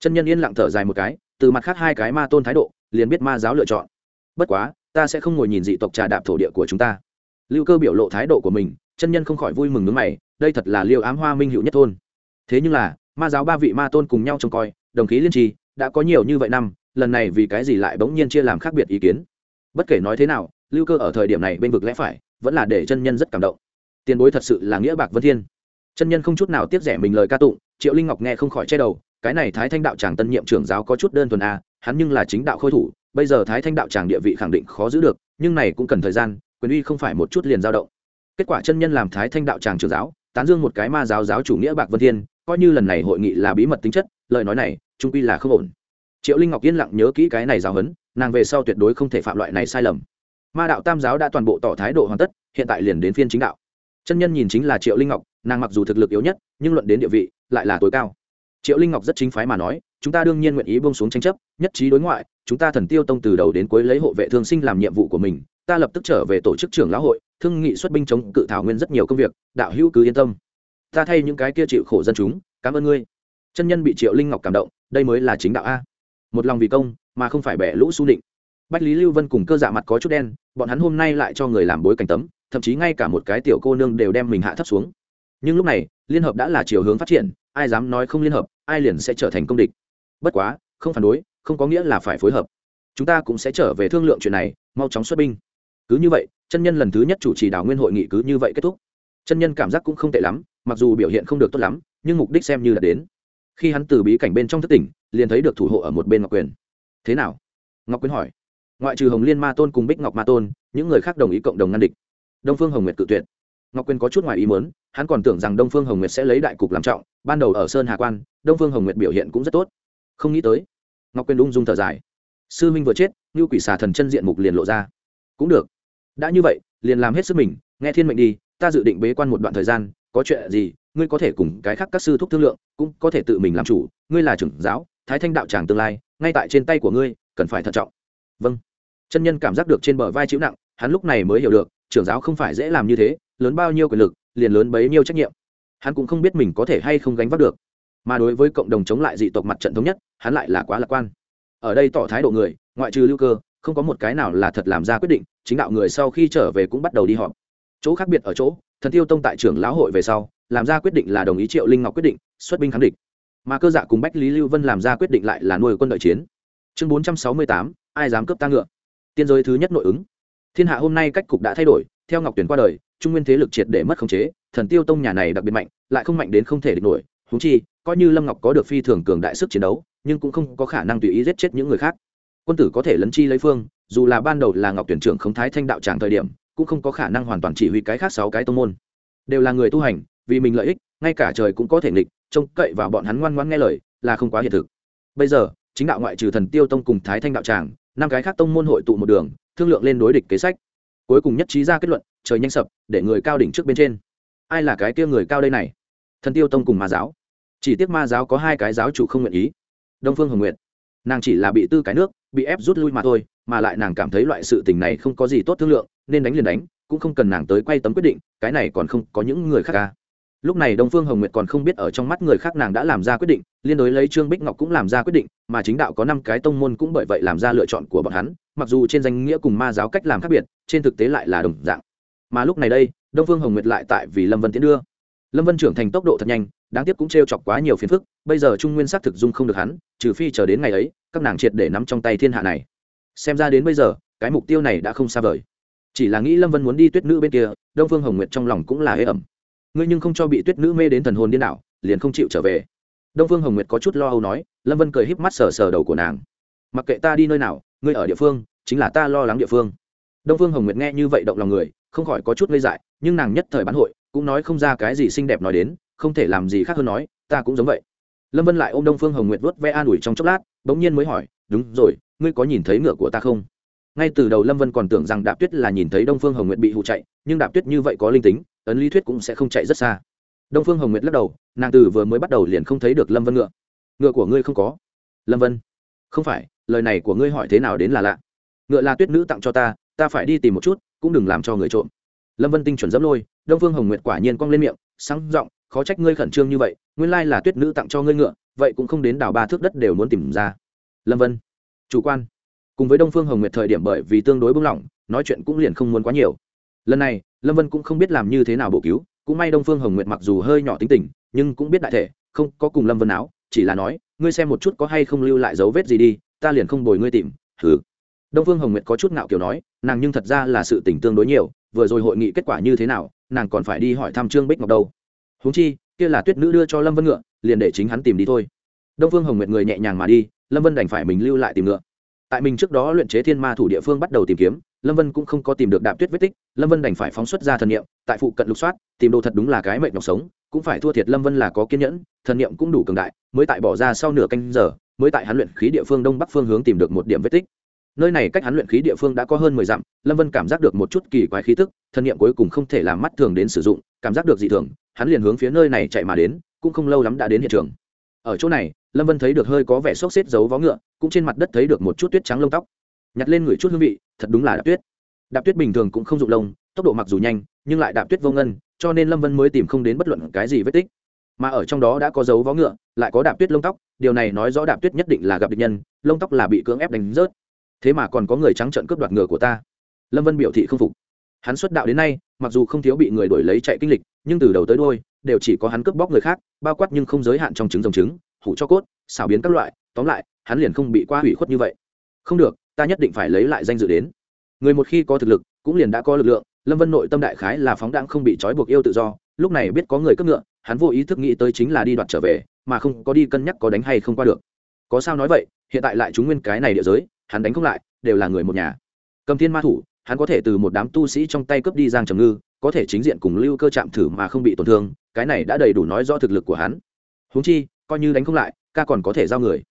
Chân nhân yên lặng thở dài một cái, từ mặt khác hai cái ma tôn thái độ, liền biết ma giáo lựa chọn. Bất quá, ta sẽ không ngồi nhìn dị tộc trà đạp thổ địa của chúng ta. Lưu cơ biểu lộ thái độ của mình, chân nhân không khỏi vui mừng nước mày, đây thật là liêu ám hoa minh hữu nhất thôn. Thế nhưng là, ma giáo ba vị ma tôn cùng nhau trông coi, đồng khí liên trì, đã có nhiều như vậy năm, lần này vì cái gì lại bỗng nhiên chia làm khác biệt ý kiến? Bất kể nói thế nào, lưu cơ ở thời điểm này bên vực lẽ phải, vẫn là để chân nhân rất cảm động. Tiền bối thật sự là nghĩa bạc vân thiên. Chân nhân không chút nào tiếc rẻ mình lời ca tụng, triệu linh ngọc nghe không khỏi che đầu, cái này thái thanh đạo tràng tân nhiệm trưởng giáo có chút đơn thuần à hắn nhưng là chính đạo khôi thủ, bây giờ thái thanh đạo tràng địa vị khẳng định khó giữ được, nhưng này cũng cần thời gian, quyền uy không phải một chút liền dao động. Kết quả chân nhân làm thái thanh đạo tràng trưởng giáo, tán dương một cái ma giáo giáo chủ nghĩa bạc vân thiên, coi như lần này hội nghị là bí mật tính chất, lời nói này, trung quy là không ổn triệu linh ngọc yên lặng nhớ kỹ cái này giáo huấn, nàng về sau tuyệt đối không thể phạm loại này sai lầm. Ma đạo tam giáo đã toàn bộ tỏ thái độ hoàn tất, hiện tại liền đến phiên chính đạo. Chân nhân nhìn chính là triệu linh ngọc, nàng mặc dù thực lực yếu nhất, nhưng luận đến địa vị, lại là tối cao. Triệu linh ngọc rất chính phái mà nói, chúng ta đương nhiên nguyện ý bông xuống tranh chấp, nhất trí đối ngoại, chúng ta thần tiêu tông từ đầu đến cuối lấy hộ vệ thương sinh làm nhiệm vụ của mình, ta lập tức trở về tổ chức trưởng lão hội, thương nghị xuất binh chống cự thảo nguyên rất nhiều công việc, đạo hữu cứ yên tâm. Ta thay những cái kia chịu khổ dân chúng, cảm ơn ngươi. Chân nhân bị triệu linh ngọc cảm động, đây mới là chính đạo a một lòng vì công, mà không phải bẻ lũ su định bách lý lưu vân cùng cơ dạ mặt có chút đen, bọn hắn hôm nay lại cho người làm bối cảnh tấm, thậm chí ngay cả một cái tiểu cô nương đều đem mình hạ thấp xuống. Nhưng lúc này, liên hợp đã là chiều hướng phát triển, ai dám nói không liên hợp, ai liền sẽ trở thành công địch. Bất quá, không phản đối, không có nghĩa là phải phối hợp. Chúng ta cũng sẽ trở về thương lượng chuyện này, mau chóng xuất binh. Cứ như vậy, chân nhân lần thứ nhất chủ trì đào nguyên hội nghị cứ như vậy kết thúc. Chân nhân cảm giác cũng không tệ lắm, mặc dù biểu hiện không được tốt lắm, nhưng mục đích xem như là đến. Khi hắn từ bí cảnh bên trong thất tỉnh liền thấy được thủ hộ ở một bên ngọc quyền. Thế nào? Ngọc quyền hỏi. Ngoại trừ hồng liên ma tôn cùng bích ngọc ma tôn, những người khác đồng ý cộng đồng ngăn địch. Đông phương hồng nguyệt cự tuyệt. Ngọc quyền có chút ngoài ý muốn, hắn còn tưởng rằng đông phương hồng nguyệt sẽ lấy đại cục làm trọng, ban đầu ở sơn hà quan, đông phương hồng nguyệt biểu hiện cũng rất tốt. Không nghĩ tới, ngọc quyền ung dung thở dài. Sư minh vừa chết như quỷ xà thần chân diện mục liền lộ ra. Cũng được. Đã như vậy, liền làm hết sức mình, nghe thiên mệnh đi, ta dự định bế quan một đoạn thời gian, có chuyện gì, ngươi có thể cùng cái khác các sư thúc thương lượng, cũng có thể tự mình làm chủ, ngươi là trưởng giáo thái thanh đạo tràng tương lai, ngay tại trên tay của ngươi, cần phải thận trọng. Vâng. Chân nhân cảm giác được trên bờ vai chịu nặng, hắn lúc này mới hiểu được, trưởng giáo không phải dễ làm như thế, lớn bao nhiêu quyền lực, liền lớn bấy nhiêu trách nhiệm. Hắn cũng không biết mình có thể hay không gánh vác được. Mà đối với cộng đồng chống lại dị tộc mặt trận thống nhất, hắn lại là quá lạc quan. Ở đây tỏ thái độ người, ngoại trừ lưu cơ, không có một cái nào là thật làm ra quyết định, chính đạo người sau khi trở về cũng bắt đầu đi họp. Chỗ khác biệt ở chỗ, thần tiêu tông tại trưởng lão hội về sau, làm ra quyết định là đồng ý triệu linh ngọc quyết định, xuất binh kháng địch mà cơ dạ cùng bách lý lưu vân làm ra quyết định lại là nuôi quân đội chiến. Chương bốn trăm sáu mươi tám, ai dám cướp ta ngựa? Tiên giới thứ nhất nội ứng. Thiên hạ hôm nay cách cục đã thay đổi, theo ngọc tuyển qua đời, trung nguyên thế lực triệt để mất khống chế, thần tiêu tông nhà này đặc biệt mạnh, lại không mạnh đến không thể địch nổi. Húng chi, coi như lâm ngọc có được phi thường cường đại sức chiến đấu, nhưng cũng không có khả năng tùy ý giết chết những người khác. Quân tử có thể lấn chi lấy phương, dù là ban đầu là ngọc tuyển trưởng khống thái thanh đạo tràng thời điểm, cũng không có khả năng hoàn toàn chỉ huy cái khác sáu cái tông môn. Đều là người tu hành, vì mình lợi ích, ngay cả trời cũng có thể nghịch trông cậy vào bọn hắn ngoan ngoãn nghe lời, là không quá hiện thực. Bây giờ, chính đạo ngoại trừ thần tiêu tông cùng thái thanh đạo tràng, năm cái khác tông môn hội tụ một đường, thương lượng lên đối địch kế sách. Cuối cùng nhất trí ra kết luận, trời nhanh sập, để người cao đỉnh trước bên trên. Ai là cái kia người cao đây này? Thần tiêu tông cùng ma giáo. Chỉ tiếc ma giáo có hai cái giáo chủ không nguyện ý. Đông phương hồng nguyện nàng chỉ là bị tư cái nước, bị ép rút lui mà thôi, mà lại nàng cảm thấy loại sự tình này không có gì tốt thương lượng, nên đánh liền đánh, cũng không cần nàng tới quay tấm quyết định, cái này còn không có những người khác ca lúc này đông phương hồng nguyệt còn không biết ở trong mắt người khác nàng đã làm ra quyết định, liên đối lấy trương bích ngọc cũng làm ra quyết định, mà chính đạo có năm cái tông môn cũng bởi vậy làm ra lựa chọn của bọn hắn, mặc dù trên danh nghĩa cùng ma giáo cách làm khác biệt, trên thực tế lại là đồng dạng. Mà lúc này đây, đông phương hồng nguyệt lại tại vì lâm vân tiến đưa. Lâm vân trưởng thành tốc độ thật nhanh, đáng tiếc cũng t r e o chọc quá nhiều phiền phức, bây giờ trung nguyên xác thực dung không được hắn, trừ phi chờ đến ngày ấy, các nàng triệt để nắm trong tay thiên hạ này. Xem ra đến bây giờ, cái mục tiêu này đã không xa vời. Chỉ là nghĩ lâm vân muốn đi tuyết nữ bên kia, đông phương hồng nguyệt trong lòng cũng là hế ẩm ngươi nhưng không cho bị tuyết nữ mê đến thần hồn điên đảo, liền không chịu trở về. Đông phương hồng nguyệt có chút lo âu nói, lâm vân cười híp mắt sờ sờ đầu của nàng. Mặc kệ ta đi nơi nào, ngươi ở địa phương, chính là ta lo lắng địa phương. Đông phương hồng nguyệt nghe như vậy động lòng người, không khỏi có chút ngây dại, nhưng nàng nhất thời bán hội, cũng nói không ra cái gì xinh đẹp nói đến, không thể làm gì khác hơn nói, ta cũng giống vậy. Lâm vân lại ôm đông phương hồng nguyệt vớt ve an ủi trong chốc lát, bỗng nhiên mới hỏi, đúng rồi, ngươi có nhìn thấy ngựa của ta không? Ngay từ đầu lâm vân còn tưởng rằng đạp tuyết là nhìn thấy đông phương hồng nguyệt bị hụ chạy, nhưng đạp tuyết như vậy có linh tính, ấn lý thuyết cũng sẽ không chạy rất xa. Đông phương hồng nguyệt lắc đầu, nàng từ vừa mới bắt đầu liền không thấy được lâm vân ngựa. Ngựa của ngươi không có. Lâm vân. Không phải, lời này của ngươi hỏi thế nào đến là lạ. Ngựa là tuyết nữ tặng cho ta ta phải đi tìm một chút, cũng đừng làm cho người trộm. Lâm vân tinh chuẩn dẫm lôi, đông phương hồng nguyệt quả nhiên cong lên miệng, sáng giọng, khó trách ngươi khẩn trương như vậy, nguyên lai là tuyết nữ tặng cho ngươi ngựa, vậy cũng không đến đào ba thước đất đều muốn tìm ra. Lâm vân. Chủ quan cùng với đông phương hồng nguyệt thời điểm bởi vì tương đối bung lỏng, nói chuyện cũng liền không muốn quá nhiều. Lần này, lâm vân cũng không biết làm như thế nào bổ cứu, cũng may đông phương hồng nguyệt mặc dù hơi nhỏ tính tình, nhưng cũng biết đại thể, không có cùng lâm vân áo, chỉ là nói, ngươi xem một chút có hay không lưu lại dấu vết gì đi, ta liền không bồi ngươi tìm. Thử đông phương hồng nguyệt có chút ngạo kiểu nói, nàng nhưng thật ra là sự tình tương đối nhiều, vừa rồi hội nghị kết quả như thế nào, nàng còn phải đi hỏi thăm trương bích ngọc đâu. Huống chi, kia là tuyết nữ đưa cho lâm vân ngựa, liền để chính hắn tìm đi thôi. Đông phương hồng nguyệt người nhẹ nhàng mà đi, lâm vân đành phải mình lưu lại tìm ngựa tại mình trước đó luyện chế thiên ma thủ địa phương bắt đầu tìm kiếm, lâm vân cũng không có tìm được đạp tuyết vết tích, lâm vân đành phải phóng xuất ra thần niệm, tại phụ cận lục soát, tìm đồ thật đúng là cái mệnh nhọc sống, cũng phải thua thiệt lâm vân là có kiên nhẫn, thần niệm cũng đủ cường đại, mới tại bỏ ra sau nửa canh giờ, mới tại hắn luyện khí địa phương đông bắc phương hướng tìm được một điểm vết tích. Nơi này cách hắn luyện khí địa phương đã có hơn mười dặm, lâm vân cảm giác được một chút kỳ quái khí tức, thần niệm cuối cùng không thể làm mắt thường đến sử dụng, cảm giác được dị thường, hắn liền hướng phía nơi này chạy mà đến, cũng không lâu lắm đã đến hiện trường. Ở chỗ này, lâm vân thấy được hơi có vẻ sốc xếp dấu vó ngựa cũng trên mặt đất thấy được một chút tuyết trắng lông tóc. Nhặt lên người chút hương vị, thật đúng là đạp tuyết. Đạp tuyết bình thường cũng không dụng lông, tốc độ mặc dù nhanh, nhưng lại đạp tuyết vô ngân, cho nên lâm vân mới tìm không đến bất luận cái gì vết tích. Mà ở trong đó đã có dấu vó ngựa, lại có đạp tuyết lông tóc, điều này nói rõ đạp tuyết nhất định là gặp địch nhân, lông tóc là bị cưỡng ép đánh rớt. Thế mà còn có người trắng trợn cướp đoạt ngựa của ta. Lâm vân biểu thị không phục. Hắn xuất đạo đến nay, mặc dù không thiếu bị người đuổi lấy chạy kinh lịch, nhưng từ đầu tới đôi đều chỉ có hắn cướp bóc người khác, bao quát nhưng không giới hạn trong trứng rồng trứng, hủ cho cốt xảo biến các loại tóm lại, hắn liền không bị qua hủy khuất như vậy. Không được, ta nhất định phải lấy lại danh dự đến. Người một khi có thực lực, cũng liền đã có lực lượng. Lâm vân nội tâm đại khái là phóng đãng không bị trói buộc yêu tự do. Lúc này biết có người cướp ngựa, hắn vô ý thức nghĩ tới chính là đi đoạt trở về, mà không có đi cân nhắc có đánh hay không qua được. Có sao nói vậy, hiện tại lại chúng nguyên cái này địa giới, hắn đánh không lại, đều là người một nhà. Cầm thiên ma thủ, hắn có thể từ một đám tu sĩ trong tay cướp đi giang trầm ngư, có thể chính diện cùng lưu cơ chạm thử mà không bị tổn thương, cái này đã đầy đủ nói rõ thực lực của hắn. Húng chi, coi như đánh không lại, ca còn có thể giao người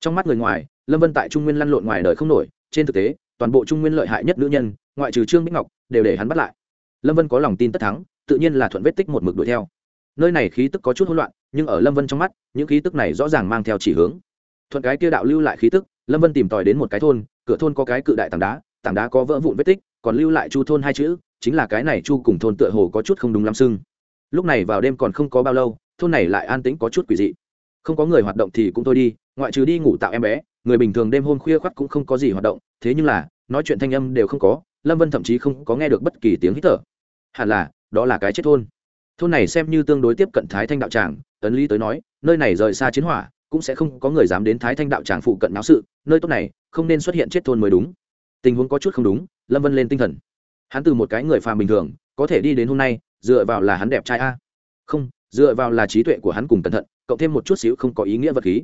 trong mắt người ngoài, lâm vân tại trung nguyên lăn lộn ngoài đời không nổi, trên thực tế, toàn bộ trung nguyên lợi hại nhất nữ nhân, ngoại trừ trương bích ngọc, đều để hắn bắt lại. Lâm vân có lòng tin tất thắng, tự nhiên là thuận vết tích một mực đuổi theo. Nơi này khí tức có chút hỗn loạn, nhưng ở lâm vân trong mắt, những khí tức này rõ ràng mang theo chỉ hướng. Thuận cái kia đạo lưu lại khí tức, lâm vân tìm tòi đến một cái thôn, cửa thôn có cái cự đại tảng đá tảng đá có vỡ vụn vết tích, còn lưu lại chu thôn hai chữ, chính là cái này chu cùng thôn tựa hồ có chút không đúng lắm sưng lúc này vào đêm còn không có bao lâu, thôn này lại an tĩnh có chút quỷ dị. Không có người hoạt động thì cũng thôi đi ngoại trừ đi ngủ tạo em bé, người bình thường đêm hôm khuya khoắt cũng không có gì hoạt động, thế nhưng là, nói chuyện thanh âm đều không có, lâm vân thậm chí không có nghe được bất kỳ tiếng hít thở. Hẳn là, đó là cái chết thôn. Thôn này xem như tương đối tiếp cận thái thanh đạo tràng, ấn lý tới nói, nơi này rời xa chiến hỏa, cũng sẽ không có người dám đến thái thanh đạo tràng phụ cận náo sự, nơi tốt này, không nên xuất hiện chết thôn mới đúng. Tình huống có chút không đúng, lâm vân lên tinh thần. Hắn từ một cái người phàm bình thường, có thể đi đến hôm nay, dựa vào là hắn đẹp trai a. Không, dựa vào là trí tuệ của hắn cùng cẩn thận, cộng thêm một chút xíu không có ý nghĩa vật khí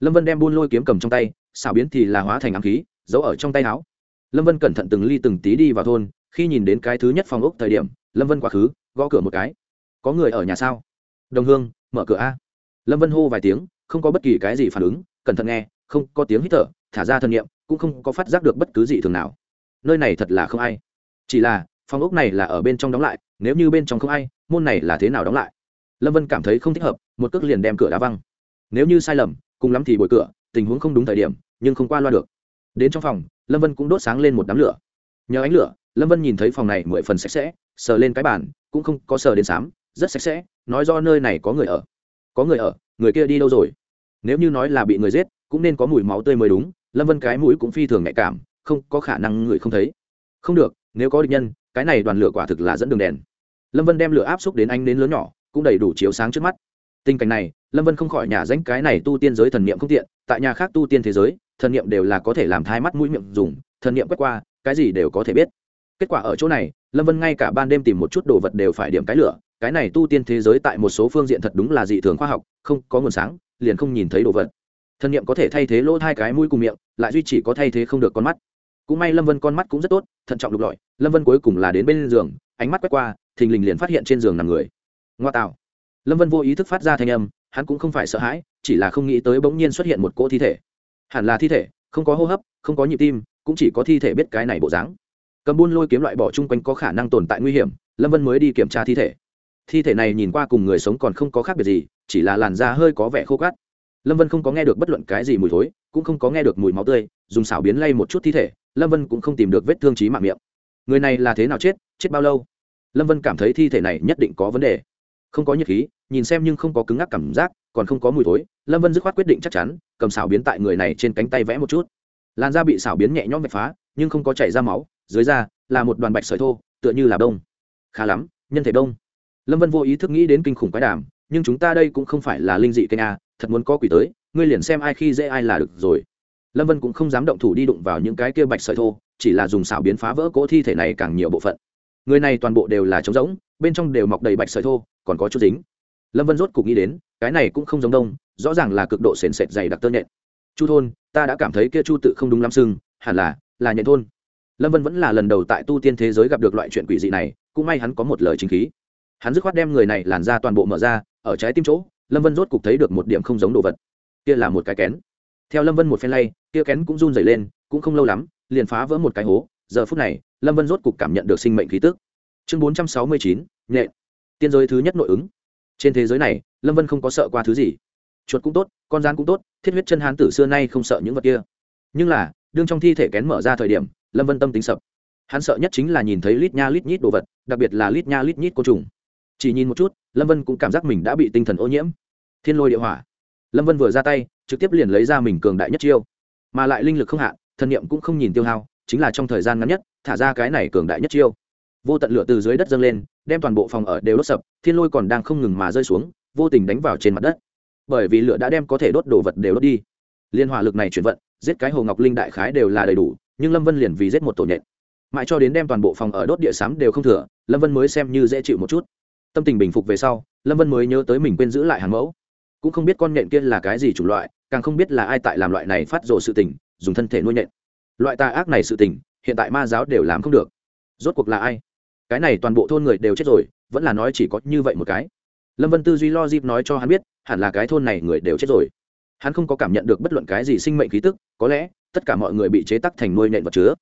lâm vân đem buôn lôi kiếm cầm trong tay, xảo biến thì là hóa thành ám khí, giấu ở trong tay áo. Lâm vân cẩn thận từng ly từng tí đi vào thôn, khi nhìn đến cái thứ nhất phòng ốc thời điểm, lâm vân quá khứ, gõ cửa một cái. Có người ở nhà sao? Đồng hương, mở cửa a. Lâm vân hô vài tiếng, không có bất kỳ cái gì phản ứng, cẩn thận nghe, không có tiếng hít thở, thả ra thân nhiệm cũng không có phát giác được bất cứ gì thường nào. Nơi này thật là không ai. Chỉ là, phòng ốc này là ở bên trong đóng lại, nếu như bên trong không ai, môn này là thế nào đóng lại? Lâm vân cảm thấy không thích hợp, một cước liền đem cửa đá văng. Nếu như sai lầm cùng lắm thì bồi cửa, tình huống không đúng thời điểm, nhưng không qua loa được. Đến trong phòng, lâm vân cũng đốt sáng lên một đám lửa. Nhờ ánh lửa, lâm vân nhìn thấy phòng này mười phần sạch sẽ, sờ lên cái bàn, cũng không có sờ đến xám, rất sạch sẽ, nói do nơi này có người ở. Có người ở, người kia đi đâu rồi? Nếu như nói là bị người giết, cũng nên có mùi máu tươi mới đúng, lâm vân cái mũi cũng phi thường nhạy cảm, không có khả năng người không thấy. Không được, nếu có địch nhân, cái này đoàn lửa quả thực là dẫn đường đèn. Lâm vân đem lửa áp xúc đến anh đến lớn nhỏ, cũng đầy đủ chiếu sáng trước mắt tình cảnh này, lâm vân không khỏi nhà danh cái này tu tiên giới thần niệm không tiện, tại nhà khác tu tiên thế giới, thần niệm đều là có thể làm thai mắt mũi miệng dùng, thần niệm quét qua, cái gì đều có thể biết. Kết quả ở chỗ này, lâm vân ngay cả ban đêm tìm một chút đồ vật đều phải điểm cái lửa, cái này tu tiên thế giới tại một số phương diện thật đúng là dị thường khoa học, không có nguồn sáng, liền không nhìn thấy đồ vật. Thần niệm có thể thay thế lỗ hai cái mũi cùng miệng, lại duy chỉ có thay thế không được con mắt. Cũng may lâm vân con mắt cũng rất tốt, thận trọng lục lọi, lâm vân cuối cùng là đến bên giường, ánh mắt quét qua, thình lình liền phát hiện trên giường nằm người. Ngoa tạo lâm vân vô ý thức phát ra thanh âm, hắn cũng không phải sợ hãi, chỉ là không nghĩ tới bỗng nhiên xuất hiện một cỗ thi thể. Hẳn là thi thể, không có hô hấp, không có nhịp tim, cũng chỉ có thi thể biết cái này bộ dáng. Cầm buôn lôi kiếm loại bỏ chung quanh có khả năng tồn tại nguy hiểm, lâm vân mới đi kiểm tra thi thể. Thi thể này nhìn qua cùng người sống còn không có khác biệt gì, chỉ là làn da hơi có vẻ khô cát. Lâm vân không có nghe được bất luận cái gì mùi thối, cũng không có nghe được mùi máu tươi, dùng xảo biến lay một chút thi thể, lâm vân cũng không tìm được vết thương trí mạng miệng. Người này là thế nào chết chết bao lâu? Lâm vân cảm thấy thi thể này nhất định có vấn đề không có nhiệt khí, nhìn xem nhưng không có cứng ngắc cảm giác, còn không có mùi thối, lâm vân dứt khoát quyết định chắc chắn, cầm xảo biến tại người này trên cánh tay vẽ một chút. Làn da bị xảo biến nhẹ nhõm vạch phá, nhưng không có chảy ra máu, dưới da là một đoàn bạch sợi thô, tựa như là đông khá lắm, nhân thể đông lâm vân vô ý thức nghĩ đến kinh khủng quái đàm, nhưng chúng ta đây cũng không phải là linh dị kênh a, thật muốn có quỷ tới, ngươi liền xem ai khi dễ ai là được rồi. Lâm vân cũng không dám động thủ đi đụng vào những cái kia bạch sợi thô, chỉ là dùng xảo biến phá vỡ cỗ thi thể này càng nhiều bộ phận. Người này toàn bộ đều là trống rỗng, bên trong đều mọc đầy bạch sợi thô còn có chút dính. Lâm vân rốt cục nghĩ đến, cái này cũng không giống đông, rõ ràng là cực độ sền sệt dày đặc tơ nhện. Chu thôn, ta đã cảm thấy kia chu tự không đúng lắm sưng, hẳn là là nhện thôn. Lâm vân vẫn là lần đầu tại tu tiên thế giới gặp được loại chuyện quỷ dị này, cũng may hắn có một lời chính khí. Hắn dứt khoát đem người này làn ra toàn bộ mở ra, ở trái tim chỗ, lâm vân rốt cục thấy được một điểm không giống đồ vật. Kia là một cái kén. Theo lâm vân một phen lay, kia kén cũng run dày lên, cũng không lâu lắm, liền phá vỡ một cái hố. Giờ phút này, lâm vân rốt cục cảm nhận được sinh mệnh khí tức. Chương bốn trăm sáu mươi chín, nhện tiên giới thứ nhất nội ứng. Trên thế giới này, lâm vân không có sợ qua thứ gì. Chuột cũng tốt, con rán cũng tốt, thiết huyết chân hán tử xưa nay không sợ những vật kia. Nhưng là, đương trong thi thể kén mở ra thời điểm, lâm vân tâm tính sập. Hắn sợ nhất chính là nhìn thấy lít nha lít nhít đồ vật, đặc biệt là lít nha lít nhít côn trùng. Chỉ nhìn một chút, lâm vân cũng cảm giác mình đã bị tinh thần ô nhiễm. Thiên lôi địa hỏa. Lâm vân vừa ra tay, trực tiếp liền lấy ra mình cường đại nhất chiêu. Mà lại linh lực không hạn, thần niệm cũng không nhìn tiêu hao, chính là trong thời gian ngắn nhất, thả ra cái này cường đại nhất chiêu vô tận lửa từ dưới đất dâng lên, đem toàn bộ phòng ở đều đốt sập, thiên lôi còn đang không ngừng mà rơi xuống, vô tình đánh vào trên mặt đất. Bởi vì lửa đã đem có thể đốt đồ vật đều đốt đi. Liên hỏa lực này chuyển vận, giết cái hồ ngọc linh đại khái đều là đầy đủ, nhưng lâm vân liền vì giết một tổ nhện. Mãi cho đến đem toàn bộ phòng ở đốt địa sám đều không thừa, lâm vân mới xem như dễ chịu một chút. Tâm tình bình phục về sau, lâm vân mới nhớ tới mình quên giữ lại hàng mẫu. Cũng không biết con nhện kia là cái gì chủng loại, càng không biết là ai tại làm loại này phát rồ sự tình, dùng thân thể nuôi nhện. Loại tà ác này sự tình, hiện tại ma giáo đều làm không được. Rốt cuộc là ai? Cái này toàn bộ thôn người đều chết rồi, vẫn là nói chỉ có như vậy một cái. Lâm vân tư duy lo dịp nói cho hắn biết, hẳn là cái thôn này người đều chết rồi. Hắn không có cảm nhận được bất luận cái gì sinh mệnh khí tức, có lẽ, tất cả mọi người bị chế tắc thành nuôi nện vật chứa.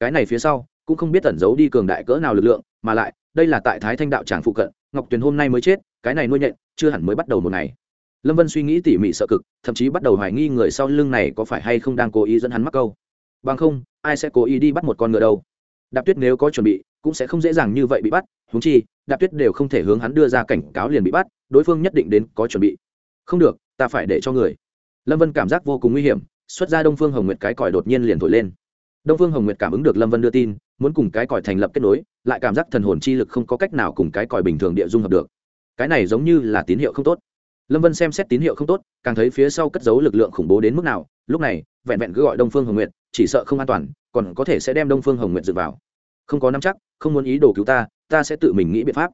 Cái này phía sau, cũng không biết tẩn giấu đi cường đại cỡ nào lực lượng, mà lại, đây là tại thái thanh đạo tràng phụ cận, ngọc tuyền hôm nay mới chết, cái này nuôi nhện chưa hẳn mới bắt đầu một ngày. Lâm vân suy nghĩ tỉ mỉ sợ cực, thậm chí bắt đầu hoài nghi người sau lưng này có phải hay không đang cố ý dẫn hắn mắc câu. Bằng không, ai sẽ cố ý đi bắt một con ngựa đâu? Đạp tuyết nếu có chuẩn bị cũng sẽ không dễ dàng như vậy bị bắt húng chi, đạp tuyết đều không thể hướng hắn đưa ra cảnh cáo liền bị bắt, đối phương nhất định đến có chuẩn bị. Không được, ta phải để cho người. Lâm vân cảm giác vô cùng nguy hiểm, xuất ra đông phương hồng nguyệt cái còi đột nhiên liền thổi lên. Đông phương hồng nguyệt cảm ứng được lâm vân đưa tin, muốn cùng cái còi thành lập kết nối, lại cảm giác thần hồn chi lực không có cách nào cùng cái còi bình thường địa dung hợp được. Cái này giống như là tín hiệu không tốt. Lâm vân xem xét tín hiệu không tốt, càng thấy phía sau cất giấu lực lượng khủng bố đến mức nào, lúc này, vẹn vẹn cứ gọi đông phương hồng nguyệt, chỉ sợ không an toàn, còn có thể sẽ đem đông phương hồng nguyệt dựa vào. Không có nắm chắc không muốn ý đồ cứu ta ta sẽ tự mình nghĩ biện pháp.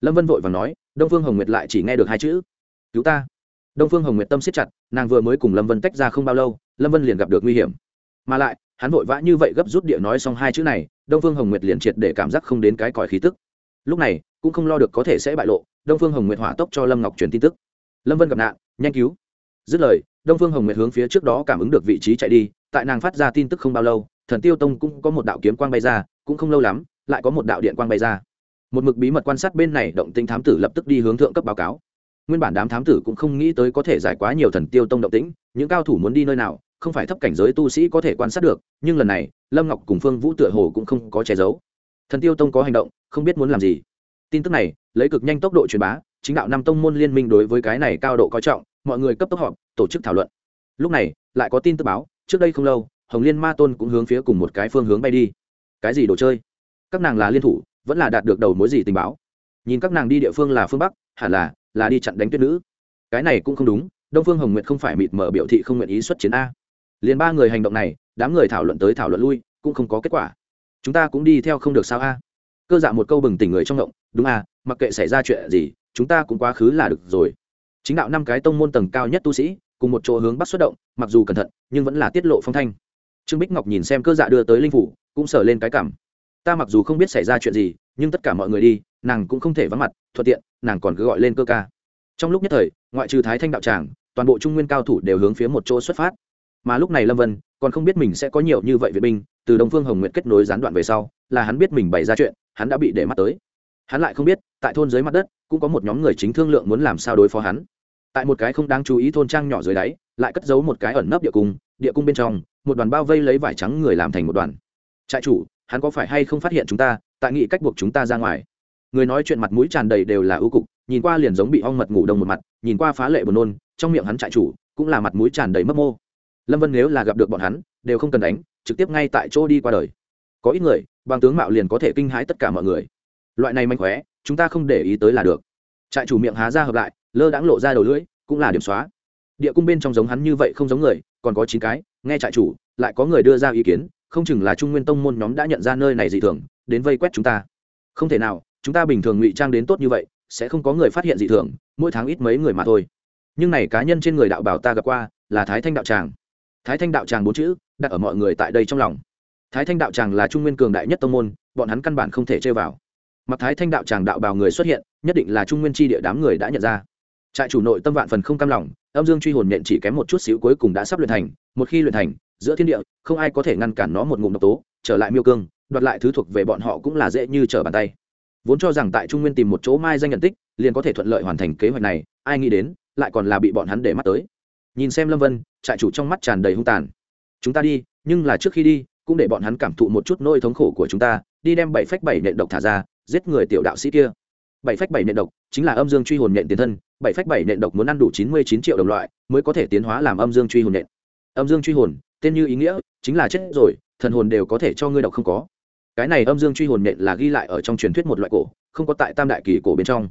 Lâm vân vội và nói, đông phương hồng nguyệt lại chỉ nghe được hai chữ, cứu ta. Đông phương hồng nguyệt tâm siết chặt, nàng vừa mới cùng lâm vân tách ra không bao lâu, lâm vân liền gặp được nguy hiểm. Mà lại, hắn vội vã như vậy gấp rút địa nói xong hai chữ này, đông phương hồng nguyệt liền triệt để cảm giác không đến cái còi khí tức. Lúc này, cũng không lo được có thể sẽ bại lộ, đông phương hồng nguyệt hỏa tốc cho lâm ngọc truyền tin tức. Lâm vân gặp nạn, nhanh cứu. Dứt lời, đông phương hồng nguyệt hướng phía trước đó cảm ứng được vị trí chạy đi, tại nàng phát ra tin tức không bao lâu, thần tiêu tông cũng có một đạo kiếm quang bay ra, cũng không lâu lắm lại có một đạo điện quang bay ra. Một mực bí mật quan sát bên này, động tinh thám tử lập tức đi hướng thượng cấp báo cáo. Nguyên bản đám thám tử cũng không nghĩ tới có thể giải quá nhiều thần tiêu tông động tĩnh, những cao thủ muốn đi nơi nào, không phải thấp cảnh giới tu sĩ có thể quan sát được, nhưng lần này, lâm ngọc cùng phương vũ tựa hồ cũng không có che giấu. Thần tiêu tông có hành động, không biết muốn làm gì. Tin tức này, lấy cực nhanh tốc độ truyền bá, chính đạo năm tông môn liên minh đối với cái này cao độ coi trọng, mọi người cấp tốc họp, tổ chức thảo luận. Lúc này, lại có tin tức báo, trước đây không lâu, hồng liên ma tôn cũng hướng phía cùng một cái phương hướng bay đi. Cái gì đồ chơi? Các nàng là liên thủ, vẫn là đạt được đầu mối gì tình báo. Nhìn các nàng đi địa phương là phương bắc, hẳn là là đi chặn đánh tuyết nữ. Cái này cũng không đúng, đông phương hồng nguyệt không phải mịt mở biểu thị không nguyện ý xuất chiến a. Liền ba người hành động này, đám người thảo luận tới thảo luận lui, cũng không có kết quả. Chúng ta cũng đi theo không được sao a? Cơ dạ một câu bừng tỉnh người trong động đúng a, mặc kệ xảy ra chuyện gì, chúng ta cũng quá khứ là được rồi. Chính đạo năm cái tông môn tầng cao nhất tu sĩ, cùng một chỗ hướng bắt xuất động, mặc dù cẩn thận, nhưng vẫn là tiết lộ phong thanh. Trương bích ngọc nhìn xem cơ dạ đưa tới linh phủ, cũng sờ lên cái cảm ta mặc dù không biết xảy ra chuyện gì, nhưng tất cả mọi người đi, nàng cũng không thể vắng mặt, thuận tiện, nàng còn cứ gọi lên cơ ca. Trong lúc nhất thời, ngoại trừ thái thanh đạo tràng, toàn bộ trung nguyên cao thủ đều hướng phía một chỗ xuất phát. Mà lúc này lâm vân còn không biết mình sẽ có nhiều như vậy vệ binh, từ đông phương hồng nguyện kết nối gián đoạn về sau, là hắn biết mình bày ra chuyện, hắn đã bị để mắt tới. Hắn lại không biết, tại thôn dưới mặt đất, cũng có một nhóm người chính thương lượng muốn làm sao đối phó hắn. Tại một cái không đáng chú ý thôn trang nhỏ dưới đáy, lại cất giấu một cái ẩn nấp địa cung địa cung bên trong, một đoàn bao vây lấy vải trắng người làm thành một đoàn. Trại chủ hắn có phải hay không phát hiện chúng ta, tại nghị cách buộc chúng ta ra ngoài? Người nói chuyện mặt mũi tràn đầy đều là ưu cục, nhìn qua liền giống bị ong mật ngủ đông một mặt, nhìn qua phá lệ buồn nôn, trong miệng hắn trại chủ, cũng là mặt mũi tràn đầy mất mô. Lâm vân nếu là gặp được bọn hắn, đều không cần đánh, trực tiếp ngay tại chỗ đi qua đời. Có ít người, bằng tướng mạo liền có thể kinh hãi tất cả mọi người. Loại này mạnh khóe, chúng ta không để ý tới là được. Trại chủ miệng há ra hợp lại, lơ đãng lộ ra đầu lưỡi, cũng là điểm xóa. Địa cung bên trong giống hắn như vậy không giống người, còn có chín cái, nghe trại chủ, lại có người đưa ra ý kiến không chừng là trung nguyên tông môn nhóm đã nhận ra nơi này dị thường, đến vây quét chúng ta. Không thể nào, chúng ta bình thường ngụy trang đến tốt như vậy, sẽ không có người phát hiện dị thường, mỗi tháng ít mấy người mà thôi. Nhưng này cá nhân trên người đạo bảo ta gặp qua, là thái thanh đạo tràng. Thái thanh đạo tràng bốn chữ, đặt ở mọi người tại đây trong lòng. Thái thanh đạo tràng là trung nguyên cường đại nhất tông môn, bọn hắn căn bản không thể chơi vào. Mặc thái thanh đạo tràng đạo bào người xuất hiện, nhất định là trung nguyên tri địa đám người đã nhận ra. Trại chủ nội tâm vạn phần không cam lòng, âm dương truy hồn nhện chỉ kém một chút xíu cuối cùng đã sắp luyện thành, một khi luyện thành giữa thiên địa, không ai có thể ngăn cản nó một ngụm độc tố, trở lại miêu cương, đoạt lại thứ thuộc về bọn họ cũng là dễ như trở bàn tay. Vốn cho rằng tại trung nguyên tìm một chỗ mai danh nhận tích, liền có thể thuận lợi hoàn thành kế hoạch này, ai nghĩ đến, lại còn là bị bọn hắn để mắt tới. Nhìn xem lâm vân, trại chủ trong mắt tràn đầy hung tàn. Chúng ta đi, nhưng là trước khi đi, cũng để bọn hắn cảm thụ một chút nỗi thống khổ của chúng ta, đi đem bảy phách bảy nện độc thả ra, giết người tiểu đạo sĩ kia. Bảy phách bảy nện độc chính là âm dương truy hồn nện tiền thân, bảy phách bảy nện độc muốn ăn đủ chín mươi chín triệu đồng loại, mới có thể tiến hóa làm âm dương truy hồn nện. Âm dương truy hồn tên như ý nghĩa, chính là chết rồi, thần hồn đều có thể cho ngươi đọc không có. Cái này âm dương truy hồn nện là ghi lại ở trong truyền thuyết một loại cổ, không có tại tam đại kỳ cổ bên trong.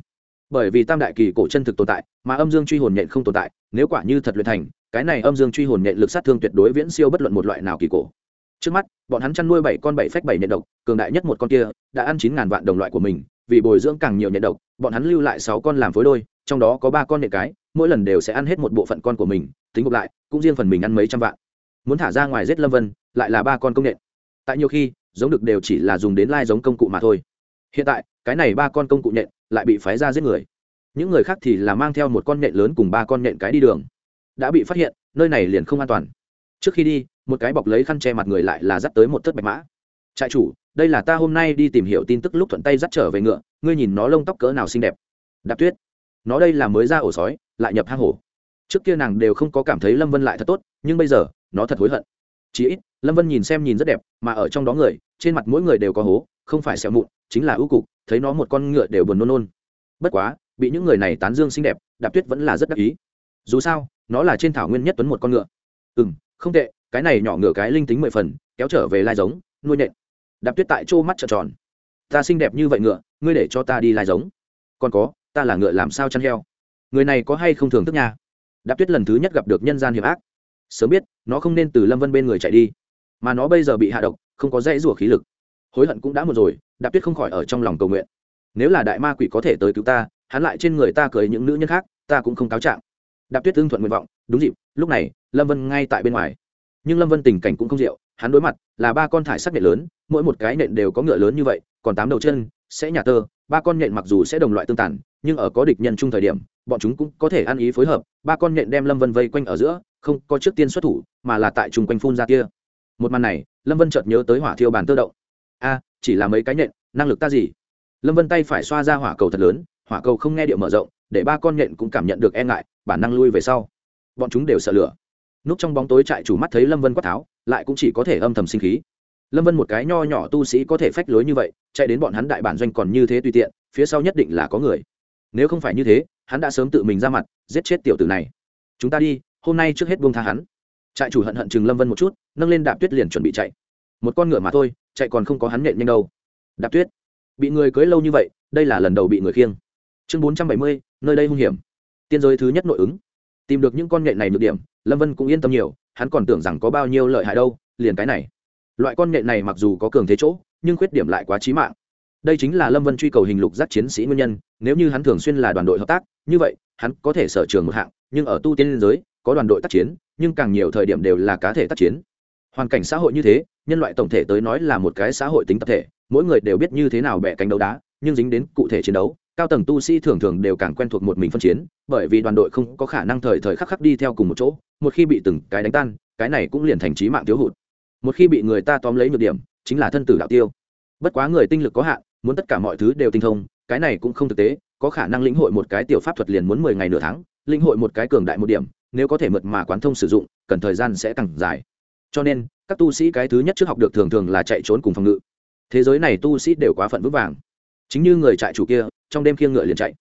Bởi vì tam đại kỳ cổ chân thực tồn tại, mà âm dương truy hồn nện không tồn tại, nếu quả như thật luyện thành, cái này âm dương truy hồn nện lực sát thương tuyệt đối viễn siêu bất luận một loại nào kỳ cổ. Trước mắt, bọn hắn chăn nuôi bảy con bảy phách bảy nện độc, cường đại nhất một con kia, đã ăn chín ngàn vạn đồng loại của mình, vì bồi dưỡng càng nhiều nện độc, bọn hắn lưu lại sáu con làm phối đôi, trong đó có ba con nện cái, mỗi lần đều sẽ ăn hết một bộ phận con của mình, tính gộp lại, cũng riêng phần mình ăn mấy trăm vạn muốn thả ra ngoài giết lâm vân, lại là ba con công nện. Tại nhiều khi, giống được đều chỉ là dùng đến lai giống công cụ mà thôi. Hiện tại, cái này ba con công cụ nện lại bị phái ra giết người. Những người khác thì là mang theo một con nện lớn cùng ba con nện cái đi đường. Đã bị phát hiện, nơi này liền không an toàn. Trước khi đi, một cái bọc lấy khăn che mặt người lại là dắt tới một thất bạch mã. Trại chủ, đây là ta hôm nay đi tìm hiểu tin tức lúc thuận tay dắt trở về ngựa, ngươi nhìn nó lông tóc cỡ nào xinh đẹp. Đạp tuyết. Nó đây là mới ra ổ sói, lại nhập hang hổ. Trước kia nàng đều không có cảm thấy lâm vân lại thật tốt, nhưng bây giờ nó thật hối hận. Chỉ ít, lâm vân nhìn xem nhìn rất đẹp, mà ở trong đó người, trên mặt mỗi người đều có hố, không phải sẹo mụn, chính là ưu cục, thấy nó một con ngựa đều buồn nôn nôn. Bất quá, bị những người này tán dương xinh đẹp, đạp tuyết vẫn là rất đắc ý. Dù sao, nó là trên thảo nguyên nhất tuấn một con ngựa. Ừ m không tệ, cái này nhỏ ngựa cái linh tính mười phần, kéo trở về lai giống, nuôi nhện. Đạp tuyết tại chỗ mắt trợn tròn. Ta xinh đẹp như vậy ngựa, ngươi để cho ta đi lai giống. Còn có, ta là ngựa làm sao chăn heo? Người này có hay không thường thức nha? Đạp tuyết lần thứ nhất gặp được nhân gian hiệp ác sớm biết nó không nên từ lâm vân bên người chạy đi mà nó bây giờ bị hạ độc không có dãy rủa khí lực hối hận cũng đã một rồi đạp tuyết không khỏi ở trong lòng cầu nguyện nếu là đại ma quỷ có thể tới cứu ta hắn lại trên người ta cười những nữ nhân khác ta cũng không cáo trạng đạp tuyết tương thuận nguyện vọng đúng dịp lúc này lâm vân ngay tại bên ngoài nhưng lâm vân tình cảnh cũng không rượu hắn đối mặt là ba con thải sắc nện lớn mỗi một cái nện đều có ngựa lớn như vậy còn tám đầu chân sẽ nhà tơ ba con nện mặc dù sẽ đồng loại tương tàn nhưng ở có địch nhân chung thời điểm bọn chúng cũng có thể ăn ý phối hợp ba con nện đem lâm vân vây quanh ở giữa không có trước tiên xuất thủ, mà là tại chung quanh phun ra kia. Một màn này, lâm vân chợt nhớ tới hỏa thiêu bàn tơ động. A, chỉ là mấy cái nhện, năng lực ta gì? Lâm vân tay phải xoa ra hỏa cầu thật lớn, hỏa cầu không nghe điệu mở rộng, để ba con nhện cũng cảm nhận được e ngại, bản năng lui về sau. Bọn chúng đều sợ lửa. Núp trong bóng tối trại chủ mắt thấy lâm vân quát tháo, lại cũng chỉ có thể âm thầm sinh khí. Lâm vân một cái nho nhỏ tu sĩ có thể phách lối như vậy, chạy đến bọn hắn đại bản doanh còn như thế tùy tiện, phía sau nhất định là có người. Nếu không phải như thế, hắn đã sớm tự mình ra mặt, giết chết tiểu tử này. Chúng ta đi hôm nay trước hết buông tha hắn. Trại chủ hận hận chừng lâm vân một chút, nâng lên đạp tuyết liền chuẩn bị chạy. Một con ngựa mà thôi, chạy còn không có hắn nhện nhanh đâu. Đạp tuyết, bị người cưới lâu như vậy, đây là lần đầu bị người khiêng. Chương bốn trăm bảy mươi, nơi đây hung hiểm. Tiên giới thứ nhất nội ứng. Tìm được những con nhện này nhược điểm, lâm vân cũng yên tâm nhiều, hắn còn tưởng rằng có bao nhiêu lợi hại đâu, liền cái này. Loại con nhện này mặc dù có cường thế chỗ, nhưng khuyết điểm lại quá trí mạng. Đây chính là lâm vân truy cầu hình lục giác chiến sĩ nguyên nhân, nếu như hắn thường xuyên là đoàn đội hợp tác, như vậy, hắn có thể sở trường một hạng, nhưng ở tu tiên liên giới có đoàn đội tác chiến, nhưng càng nhiều thời điểm đều là cá thể tác chiến. Hoàn cảnh xã hội như thế, nhân loại tổng thể tới nói là một cái xã hội tính tập thể, mỗi người đều biết như thế nào bẻ cánh đấu đá, nhưng dính đến cụ thể chiến đấu, cao tầng tu sĩ thường thường đều càng quen thuộc một mình phân chiến, bởi vì đoàn đội không có khả năng thời thời khắc khắc đi theo cùng một chỗ, một khi bị từng cái đánh tan, cái này cũng liền thành trí mạng thiếu hụt. Một khi bị người ta tóm lấy nhược điểm, chính là thân tử đạo tiêu. Bất quá người tinh lực có hạn, muốn tất cả mọi thứ đều tinh thông, cái này cũng không thực tế, có khả năng lĩnh hội một cái tiểu pháp thuật liền muốn mười ngày nửa tháng, lĩnh hội một cái cường đại một điểm nếu có thể mượt mà quán thông sử dụng, cần thời gian sẽ càng dài. Cho nên, các tu sĩ cái thứ nhất trước học được thường thường là chạy trốn cùng phòng ngự. Thế giới này tu sĩ đều quá phận vững vàng. Chính như người trại chủ kia, trong đêm khiêng ngựa liền chạy.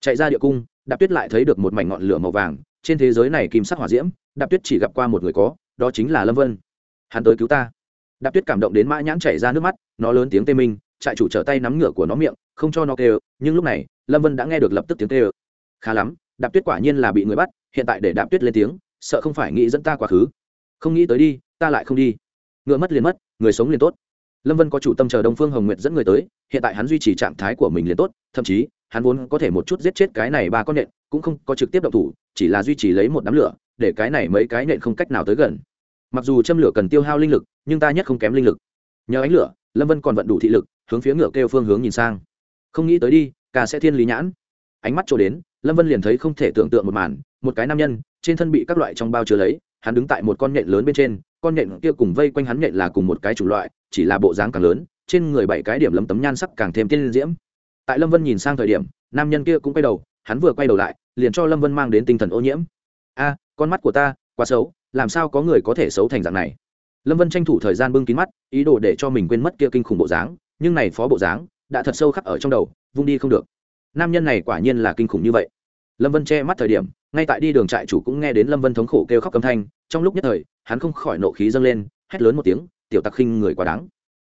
Chạy ra địa cung, đạp tuyết lại thấy được một mảnh ngọn lửa màu vàng, trên thế giới này kim sắc hỏa diễm, đạp tuyết chỉ gặp qua một người có, đó chính là lâm vân. Hắn tới cứu ta. Đạp tuyết cảm động đến mã nhãn chảy ra nước mắt, nó lớn tiếng tê minh, trại chủ trở tay nắm ngựa của nó miệng, không cho nó kêu, nhưng lúc này, lâm vân đã nghe được lập tức tiếng kêu. Khá lắm, đạp tuyết quả nhiên là bị người bắt hiện tại để đạp tuyết lên tiếng, sợ không phải nghĩ dẫn ta quá khứ. Không nghĩ tới đi, ta lại không đi. Ngựa mất liền mất, người sống liền tốt. Lâm vân có chủ tâm chờ đông phương hồng nguyệt dẫn người tới, hiện tại hắn duy trì trạng thái của mình liền tốt, thậm chí, hắn vốn có thể một chút giết chết cái này ba con nện, cũng không có trực tiếp động thủ, chỉ là duy trì lấy một đám lửa, để cái này mấy cái nện không cách nào tới gần. Mặc dù châm lửa cần tiêu hao linh lực, nhưng ta nhất không kém linh lực. Nhờ ánh lửa, lâm vân còn vận đủ thị lực, hướng phía ngựa kêu phương hướng nhìn sang. Không nghĩ tới đi, ca sẽ thiên lý nhãn ánh mắt trôi đến, lâm vân liền thấy không thể tưởng tượng một màn, một cái nam nhân, trên thân bị các loại trong bao chứa lấy, hắn đứng tại một con nhện lớn bên trên, con nhện kia cùng vây quanh hắn nhện là cùng một cái chủng loại, chỉ là bộ dáng càng lớn, trên người bảy cái điểm lấm tấm nhan sắc càng thêm tiên diễm. Tại lâm vân nhìn sang thời điểm, nam nhân kia cũng quay đầu, hắn vừa quay đầu lại, liền cho lâm vân mang đến tinh thần ô nhiễm. A, con mắt của ta, quá xấu, làm sao có người có thể xấu thành dạng này? Lâm vân tranh thủ thời gian bưng kín mắt, ý đồ để cho mình quên mất kia kinh khủng bộ dáng, nhưng này phó bộ dáng, đã thật sâu khắc ở trong đầu, vung đi không được nam nhân này quả nhiên là kinh khủng như vậy. Lâm vân che mắt thời điểm, ngay tại đi đường trại chủ cũng nghe đến lâm vân thống khổ kêu khóc âm thanh, trong lúc nhất thời, hắn không khỏi nộ khí dâng lên, hét lớn một tiếng, tiểu tặc khinh người quá đáng.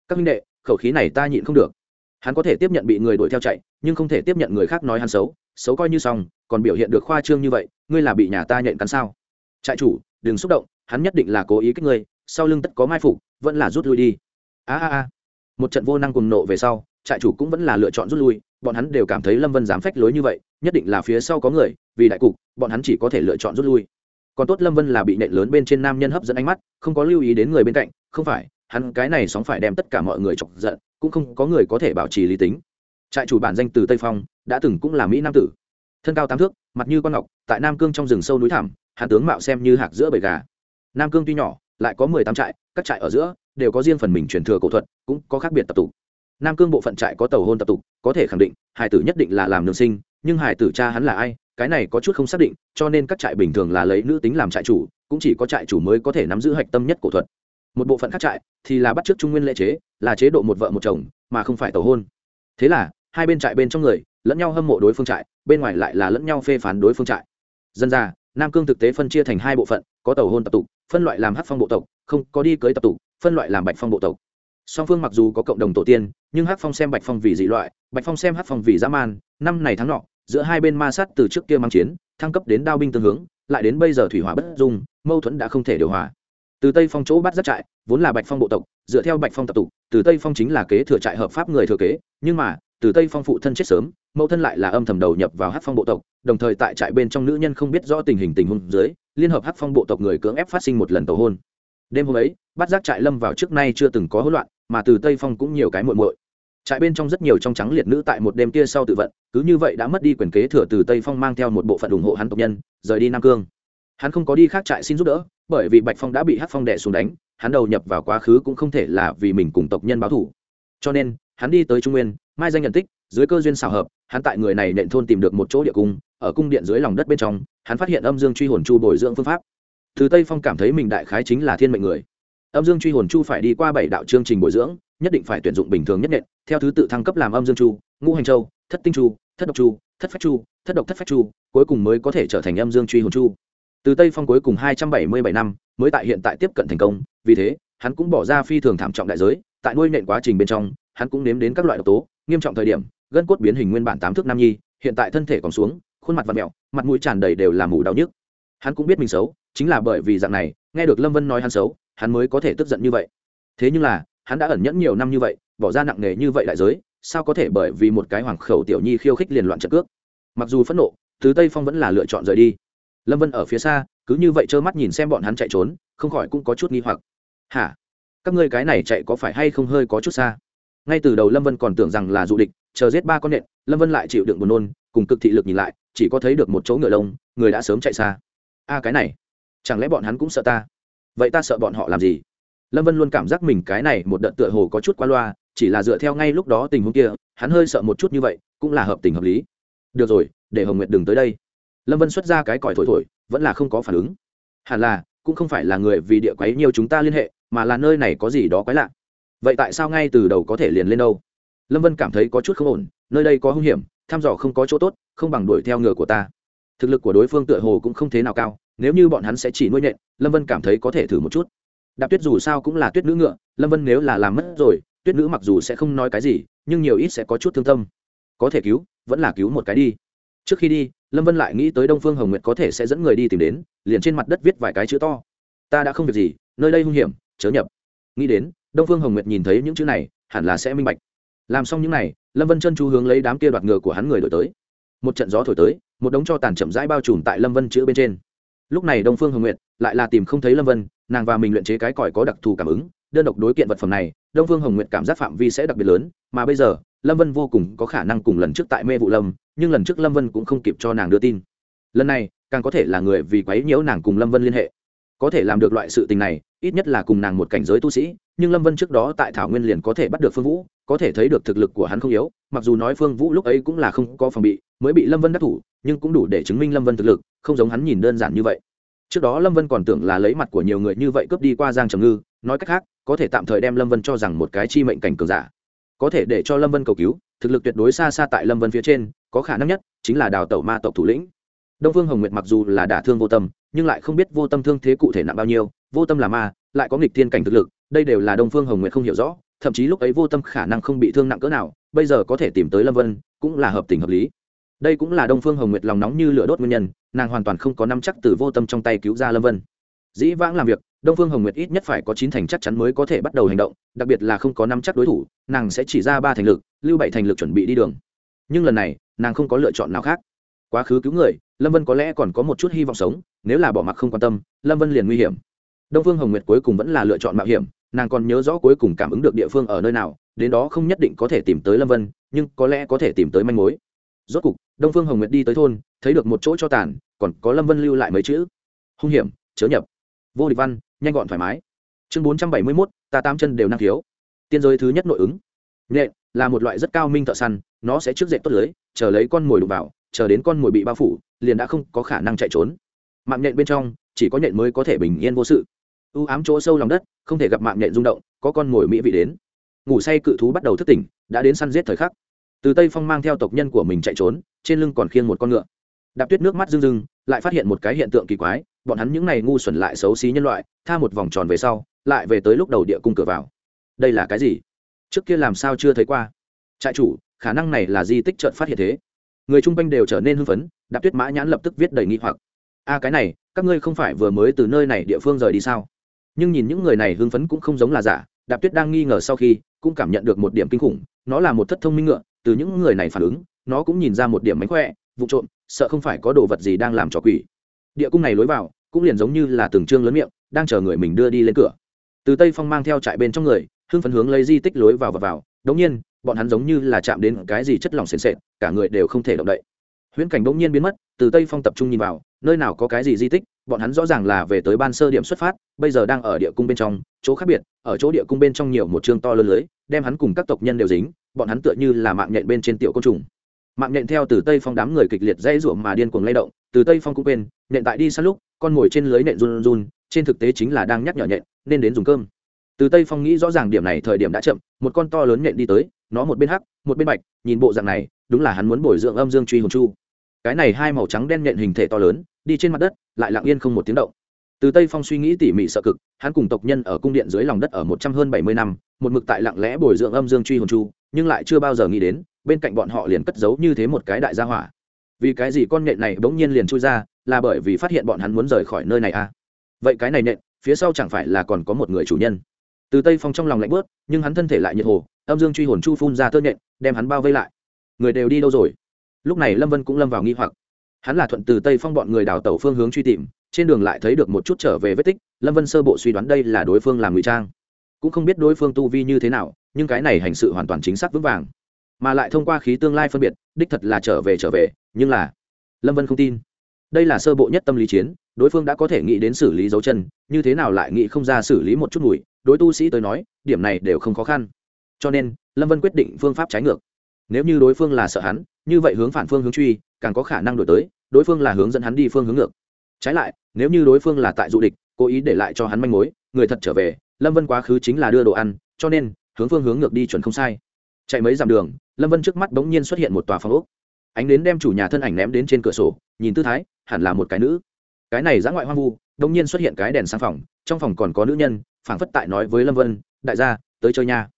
Các minh đệ, khẩu khí này ta nhịn không được. Hắn có thể tiếp nhận bị người đuổi theo chạy, nhưng không thể tiếp nhận người khác nói hắn xấu xấu coi như xong, còn biểu hiện được khoa trương như vậy, ngươi là bị nhà ta nhện cắn sao? Trại chủ, đừng xúc động, hắn nhất định là cố ý kích ngươi, sau lưng tất có mai phục, vẫn là rút lui đi. A a a một trận vô năng cùng nộ về sau, trại chủ cũng vẫn là lựa chọn rút lui, bọn hắn đều cảm thấy lâm vân dám phách lối như vậy, nhất định là phía sau có người, vì đại cục, bọn hắn chỉ có thể lựa chọn rút lui. Còn tốt lâm vân là bị nện lớn bên trên nam nhân hấp dẫn ánh mắt, không có lưu ý đến người bên cạnh, không phải, hắn cái này sóng phải đem tất cả mọi người chọc giận, cũng không có người có thể bảo trì lý tính. Trại chủ bản danh từ tây phong, đã từng cũng là mỹ nam tử. Thân cao tám thước, mặt như con ngọc, tại nam cương trong rừng sâu núi thảm hạ tướng mạo xem như hạc giữa bầy gà. Nam cương tuy nhỏ, lại có mười tám trại, các trại ở giữa đều có riêng phần mình truyền thừa cổ thuật, cũng có khác biệt tập tục. Nam cương bộ phận trại có tàu hôn tập tục, có thể khẳng định, hải tử nhất định là làm nương sinh, nhưng hải tử cha hắn là ai, cái này có chút không xác định, cho nên các trại bình thường là lấy nữ tính làm trại chủ, cũng chỉ có trại chủ mới có thể nắm giữ hạch tâm nhất cổ thuật. Một bộ phận khác trại thì là bắt chước trung nguyên lễ chế, là chế độ một vợ một chồng, mà không phải tàu hôn. Thế là, hai bên trại bên trong người, lẫn nhau hâm mộ đối phương trại, bên ngoài lại là lẫn nhau phê phán đối phương trại. Dân ra, nam cương thực tế phân chia thành hai bộ phận, có tàu hôn tập tục, phân loại làm hát phong bộ tộc, không có đi cưới tập tục phân loại làm bạch phong bộ tộc. Song phương mặc dù có cộng đồng tổ tiên, nhưng hát phong xem bạch phong vì dị loại, bạch phong xem hát phong vì dã man, năm này tháng nọ, giữa hai bên ma sát từ trước kia mang chiến, thăng cấp đến đao binh tương hướng, lại đến bây giờ thủy hỏa bất dung, mâu thuẫn đã không thể điều hòa. Từ tây phong chỗ bắt giáp trại, vốn là bạch phong bộ tộc, dựa theo bạch phong tập tục, từ tây phong chính là kế thừa trại hợp pháp người thừa kế, nhưng mà, từ tây phong phụ thân chết sớm mẫu thân lại là âm thầm đầu nhập vào hát phong bộ tộc, đồng thời tại trại bên trong nữ nhân không biết rõ tình hình tình huống dưới, liên hợp hát phong bộ tộc người cưỡng ép phát sinh một lần tàu hôn đêm hôm ấy bắt giác trại lâm vào trước nay chưa từng có hỗn loạn, mà từ tây phong cũng nhiều cái muội muội. Trại bên trong rất nhiều trong trắng liệt nữ tại một đêm kia sau tự vận, cứ như vậy đã mất đi quyền kế thừa từ tây phong mang theo một bộ phận ủng hộ hắn tộc nhân, rời đi nam cương. Hắn không có đi khác trại xin giúp đỡ, bởi vì bạch phong đã bị hát phong đẻ xuống đánh, hắn đầu nhập vào quá khứ cũng không thể là vì mình cùng tộc nhân báo thủ cho nên, hắn đi tới trung nguyên, mai danh nhận tích, dưới cơ duyên xảo hợp, hắn tại người này nện thôn tìm được một chỗ địa cung, ở cung điện dưới lòng đất bên trong, hắn phát hiện âm dương truy hồn chu bồi dưỡng phương pháp từ tây phong cảm thấy mình đại khái chính là thiên mệnh người. Âm dương truy hồn chu phải đi qua bảy đạo chương trình bồi dưỡng, nhất định phải tuyển dụng bình thường nhất nện theo thứ tự thăng cấp làm âm dương chu, ngũ hành châu, thất tinh chu, thất độc chu, thất phách chu, thất độc thất phách chu, cuối cùng mới có thể trở thành âm dương truy hồn chu. Từ tây phong cuối cùng hai trăm bảy mươi bảy năm, mới tại hiện tại tiếp cận thành công, vì thế, hắn cũng bỏ ra phi thường thảm trọng đại giới, tại nuôi nện quá trình bên trong, hắn cũng nếm đến các loại độc tố, nghiêm trọng thời điểm, gân cốt biến hình nguyên bản tám thước nam nhi, hiện tại thân thể còn xuống, khuôn mặt và mẹo, mặt mũi tràn đầy đều là mù đau nhức. Hắn cũng biết mình xấu chính là bởi vì dạng này, nghe được lâm vân nói hắn xấu, hắn mới có thể tức giận như vậy. Thế nhưng là, hắn đã ẩn nhẫn nhiều năm như vậy, bỏ ra nặng nề như vậy đại giới, sao có thể bởi vì một cái hoàng khẩu tiểu nhi khiêu khích liền loạn trận cước? Mặc dù phẫn nộ thứ tây phong vẫn là lựa chọn rời đi. Lâm vân ở phía xa, cứ như vậy trơ mắt nhìn xem bọn hắn chạy trốn, không khỏi cũng có chút nghi hoặc. Hả? Các ngươi cái này chạy có phải hay không hơi có chút xa? Ngay từ đầu lâm vân còn tưởng rằng là dụ địch, chờ giết ba con nện, lâm vân lại chịu đựng buồn nôn, cùng cực thị lực nhìn lại, chỉ có thấy được một chỗ ngựa lông, người đã sớm chạy xa. A, cái này chẳng lẽ bọn hắn cũng sợ ta? Vậy ta sợ bọn họ làm gì? Lâm vân luôn cảm giác mình cái này một đợt tựa hồ có chút qua loa, chỉ là dựa theo ngay lúc đó tình huống kia, hắn hơi sợ một chút như vậy, cũng là hợp tình hợp lý. Được rồi, để hồng nguyệt đừng tới đây. Lâm vân xuất ra cái còi thổi thổi, vẫn là không có phản ứng. Hẳn là, cũng không phải là người vì địa quấy nhiều chúng ta liên hệ, mà là nơi này có gì đó quái lạ. Vậy tại sao ngay từ đầu có thể liền lên đâu? Lâm vân cảm thấy có chút không ổn, nơi đây có hung hiểm, thăm dò không có chỗ tốt, không bằng đuổi theo ngựa của ta thực lực của đối phương tựa hồ cũng không thế nào cao, nếu như bọn hắn sẽ chỉ nuôi nhện, lâm vân cảm thấy có thể thử một chút. Đạp tuyết dù sao cũng là tuyết nữ ngựa, lâm vân nếu là làm mất rồi, tuyết nữ mặc dù sẽ không nói cái gì, nhưng nhiều ít sẽ có chút thương tâm. Có thể cứu, vẫn là cứu một cái đi. Trước khi đi, lâm vân lại nghĩ tới đông phương hồng nguyệt có thể sẽ dẫn người đi tìm đến, liền trên mặt đất viết vài cái chữ to. Ta đã không việc gì, nơi đây hung hiểm, chớ nhập. Nghĩ đến, đông phương hồng nguyệt nhìn thấy những chữ này, hẳn là sẽ minh bạch. Làm xong những n à y lâm vân chân chú hướng lấy đám kia đoạt ngựa của hắn người đổi tới một trận gió thổi tới, một đống cho tàn chậm rãi bao trùm tại lâm vân chữ bên trên. Lúc này đông phương hồng nguyệt lại là tìm không thấy lâm vân, nàng và mình luyện chế cái còi có đặc thù cảm ứng, đơn độc đối kiện vật phẩm này, đông phương hồng nguyệt cảm giác phạm vi sẽ đặc biệt lớn, mà bây giờ, lâm vân vô cùng có khả năng cùng lần trước tại mê vụ lâm, nhưng lần trước lâm vân cũng không kịp cho nàng đưa tin. Lần này, càng có thể là người vì quấy nhiễu nàng cùng lâm vân liên hệ. Có thể làm được loại sự tình này, ít nhất là cùng nàng một cảnh giới tu sĩ, nhưng lâm vân trước đó tại thảo nguyên liền có thể bắt được phương vũ, có thể thấy được thực lực của hắn không yếu mặc dù nói phương vũ lúc ấy cũng là không có phòng bị, mới bị lâm vân đắc thủ, nhưng cũng đủ để chứng minh lâm vân thực lực, không giống hắn nhìn đơn giản như vậy. Trước đó lâm vân còn tưởng là lấy mặt của nhiều người như vậy cướp đi qua giang trầm ngư, nói cách khác, có thể tạm thời đem lâm vân cho rằng một cái chi mệnh cảnh cường giả. Có thể để cho lâm vân cầu cứu, thực lực tuyệt đối xa xa tại lâm vân phía trên, có khả năng nhất chính là đào tẩu ma tộc thủ lĩnh. Đông phương hồng nguyệt mặc dù là đả thương vô tâm, nhưng lại không biết vô tâm thương thế cụ thể nặng bao nhiêu, vô tâm là ma, lại có nghịch thiên cảnh thực lực, đây đều là đông phương hồng nguyệt không hiểu rõ thậm chí lúc ấy vô tâm khả năng không bị thương nặng cỡ nào, bây giờ có thể tìm tới lâm vân, cũng là hợp tình hợp lý. Đây cũng là đông phương hồng nguyệt lòng nóng như lửa đốt nguyên nhân, nàng hoàn toàn không có năm chắc từ vô tâm trong tay cứu ra lâm vân. Dĩ vãng làm việc, đông phương hồng nguyệt ít nhất phải có chín thành chắc chắn mới có thể bắt đầu hành động, đặc biệt là không có năm chắc đối thủ, nàng sẽ chỉ ra ba thành lực, lưu bảy thành lực chuẩn bị đi đường. Nhưng lần này, nàng không có lựa chọn nào khác. Quá khứ cứu người, lâm vân có lẽ còn có một chút hy vọng sống, nếu là bỏ mặc không quan tâm, lâm vân liền nguy hiểm. Đông phương hồng nguyệt cuối cùng vẫn là lựa chọn mạo hiểm nàng còn nhớ rõ cuối cùng cảm ứng được địa phương ở nơi nào, đến đó không nhất định có thể tìm tới lâm vân, nhưng có lẽ có thể tìm tới manh mối. Rốt cục, đông phương hồng nguyệt đi tới thôn, thấy được một chỗ cho tàn, còn có lâm vân lưu lại mấy chữ. Hung hiểm, chớ nhập. Vô địch văn, nhanh gọn thoải mái. Chương bốn trăm bảy mươi mốt, ta tam chân đều năng khiếu. Tiên giới thứ nhất nội ứng. Nhện là một loại rất cao minh thợ săn, nó sẽ trước dậy tốt lưới, chờ lấy con mồi đục vào, chờ đến con mồi bị bao phủ, liền đã không có khả năng chạy trốn. Mạng nhện bên trong, chỉ có nhện mới có thể bình yên vô sự. U ám chỗ sâu lòng đất không thể gặp mạng nhện rung động, có con mồi mỹ vị đến. Ngủ say cự thú bắt đầu thức tỉnh, đã đến săn giết thời khắc. Từ tây phong mang theo tộc nhân của mình chạy trốn, trên lưng còn khiêng một con ngựa. Đạp tuyết nước mắt rưng rưng, lại phát hiện một cái hiện tượng kỳ quái, bọn hắn những n à y ngu xuẩn lại xấu xí nhân loại, tha một vòng tròn về sau, lại về tới lúc đầu địa cung cửa vào. Đây là cái gì? Trước kia làm sao chưa thấy qua? Trại chủ, khả năng này là di tích trợn phát hiện thế. Người chung quanh đều trở nên hưng phấn, đạp tuyết mã nhãn lập tức viết đầy nghi hoặc. A cái này, các ngươi không phải vừa mới từ nơi này địa phương rời đi sao? Nhưng nhìn những người này hưng phấn cũng không giống là giả, đạp tuyết đang nghi ngờ sau khi cũng cảm nhận được một điểm kinh khủng, nó là một thất thông minh ngựa, từ những người này phản ứng, nó cũng nhìn ra một điểm mánh khỏe, vụ trộm, sợ không phải có đồ vật gì đang làm trò quỷ. Địa cung này lối vào cũng liền giống như là từng trương lớn miệng, đang chờ người mình đưa đi lên cửa. Từ tây phong mang theo trại bên trong người, hưng phấn hướng lấy di tích lối vào và vào, đống nhiên, bọn hắn giống như là chạm đến cái gì chất lỏng sền sệt, cả người đều không thể động đậy. Huyễn cảnh đống nhiên biến mất, từ tây phong tập trung nhìn vào nơi nào có cái gì di tích, bọn hắn rõ ràng là về tới ban sơ điểm xuất phát, bây giờ đang ở địa cung bên trong, chỗ khác biệt, ở chỗ địa cung bên trong nhiều một chương to lớn lưới, đem hắn cùng các tộc nhân đều dính, bọn hắn tựa như là mạng nhện bên trên tiểu côn trùng. Mạng nhện theo từ tây phong đám người kịch liệt dây ruộng mà điên cuồng lay động, từ tây phong cũng quên, nhện tại đi sát lúc, con ngồi trên lưới nện run run, trên thực tế chính là đang nhắc nhở nhện, nên đến dùng cơm. Từ tây phong nghĩ rõ ràng điểm này thời điểm đã chậm, một con to lớn nhện đi tới, nó một bên hắc, một bên bạch, nhìn bộ dạng này, đúng là hắn muốn bồi dưỡng âm dương truy hồn chu cái này hai màu trắng đen nhện hình thể to lớn, đi trên mặt đất, lại lặng yên không một tiếng động. Từ tây phong suy nghĩ tỉ mỉ sợ cực, hắn cùng tộc nhân ở cung điện dưới lòng đất ở một trăm hơn bảy mươi năm, một mực tại lặng lẽ bồi dưỡng âm dương truy hồn chu, nhưng lại chưa bao giờ nghĩ đến, bên cạnh bọn họ liền cất giấu như thế một cái đại gia hỏa. Vì cái gì con nhện này bỗng nhiên liền chui ra, là bởi vì phát hiện bọn hắn muốn rời khỏi nơi này à? Vậy cái này nhện, phía sau chẳng phải là còn có một người chủ nhân? Từ tây phong trong lòng lạnh bớt nhưng hắn thân thể lại nhiệt hồ, âm dương truy hồn chu phun ra tơ nhện, đem hắn bao vây lại. Người đều đi đâu rồi? Lúc này lâm vân cũng lâm vào nghi hoặc. Hắn là thuận từ tây phong bọn người đào tẩu phương hướng truy tìm, trên đường lại thấy được một chút trở về vết tích, lâm vân sơ bộ suy đoán đây là đối phương làm ngụy trang. Cũng không biết đối phương tu vi như thế nào, nhưng cái này hành sự hoàn toàn chính xác vững vàng. Mà lại thông qua khí tương lai phân biệt, đích thật là trở về trở về, nhưng là lâm vân không tin. Đây là sơ bộ nhất tâm lý chiến, đối phương đã có thể nghĩ đến xử lý dấu chân, như thế nào lại nghĩ không ra xử lý một chút mùi, đối tu sĩ tới nói, điểm này đều không khó khăn. Cho nên, lâm vân quyết định phương pháp trái ngược. Nếu như đối phương là sợ hắn như vậy hướng phản phương hướng truy, càng có khả năng đổi tới, đối phương là hướng dẫn hắn đi phương hướng ngược. Trái lại, nếu như đối phương là tại dụ địch, cố ý để lại cho hắn manh mối, người thật trở về, lâm vân quá khứ chính là đưa đồ ăn, cho nên, hướng phương hướng ngược đi chuẩn không sai. Chạy mấy dặm đường, lâm vân trước mắt bỗng nhiên xuất hiện một tòa phòng ốc. Ánh đến đem chủ nhà thân ảnh ném đến trên cửa sổ, nhìn tư thái, hẳn là một cái nữ. Cái này giã ngoại hoang vu, bỗng nhiên xuất hiện cái đèn sang phòng, trong phòng còn có nữ nhân, phảng phất tại nói với lâm vân, đại gia, tới chơi nha.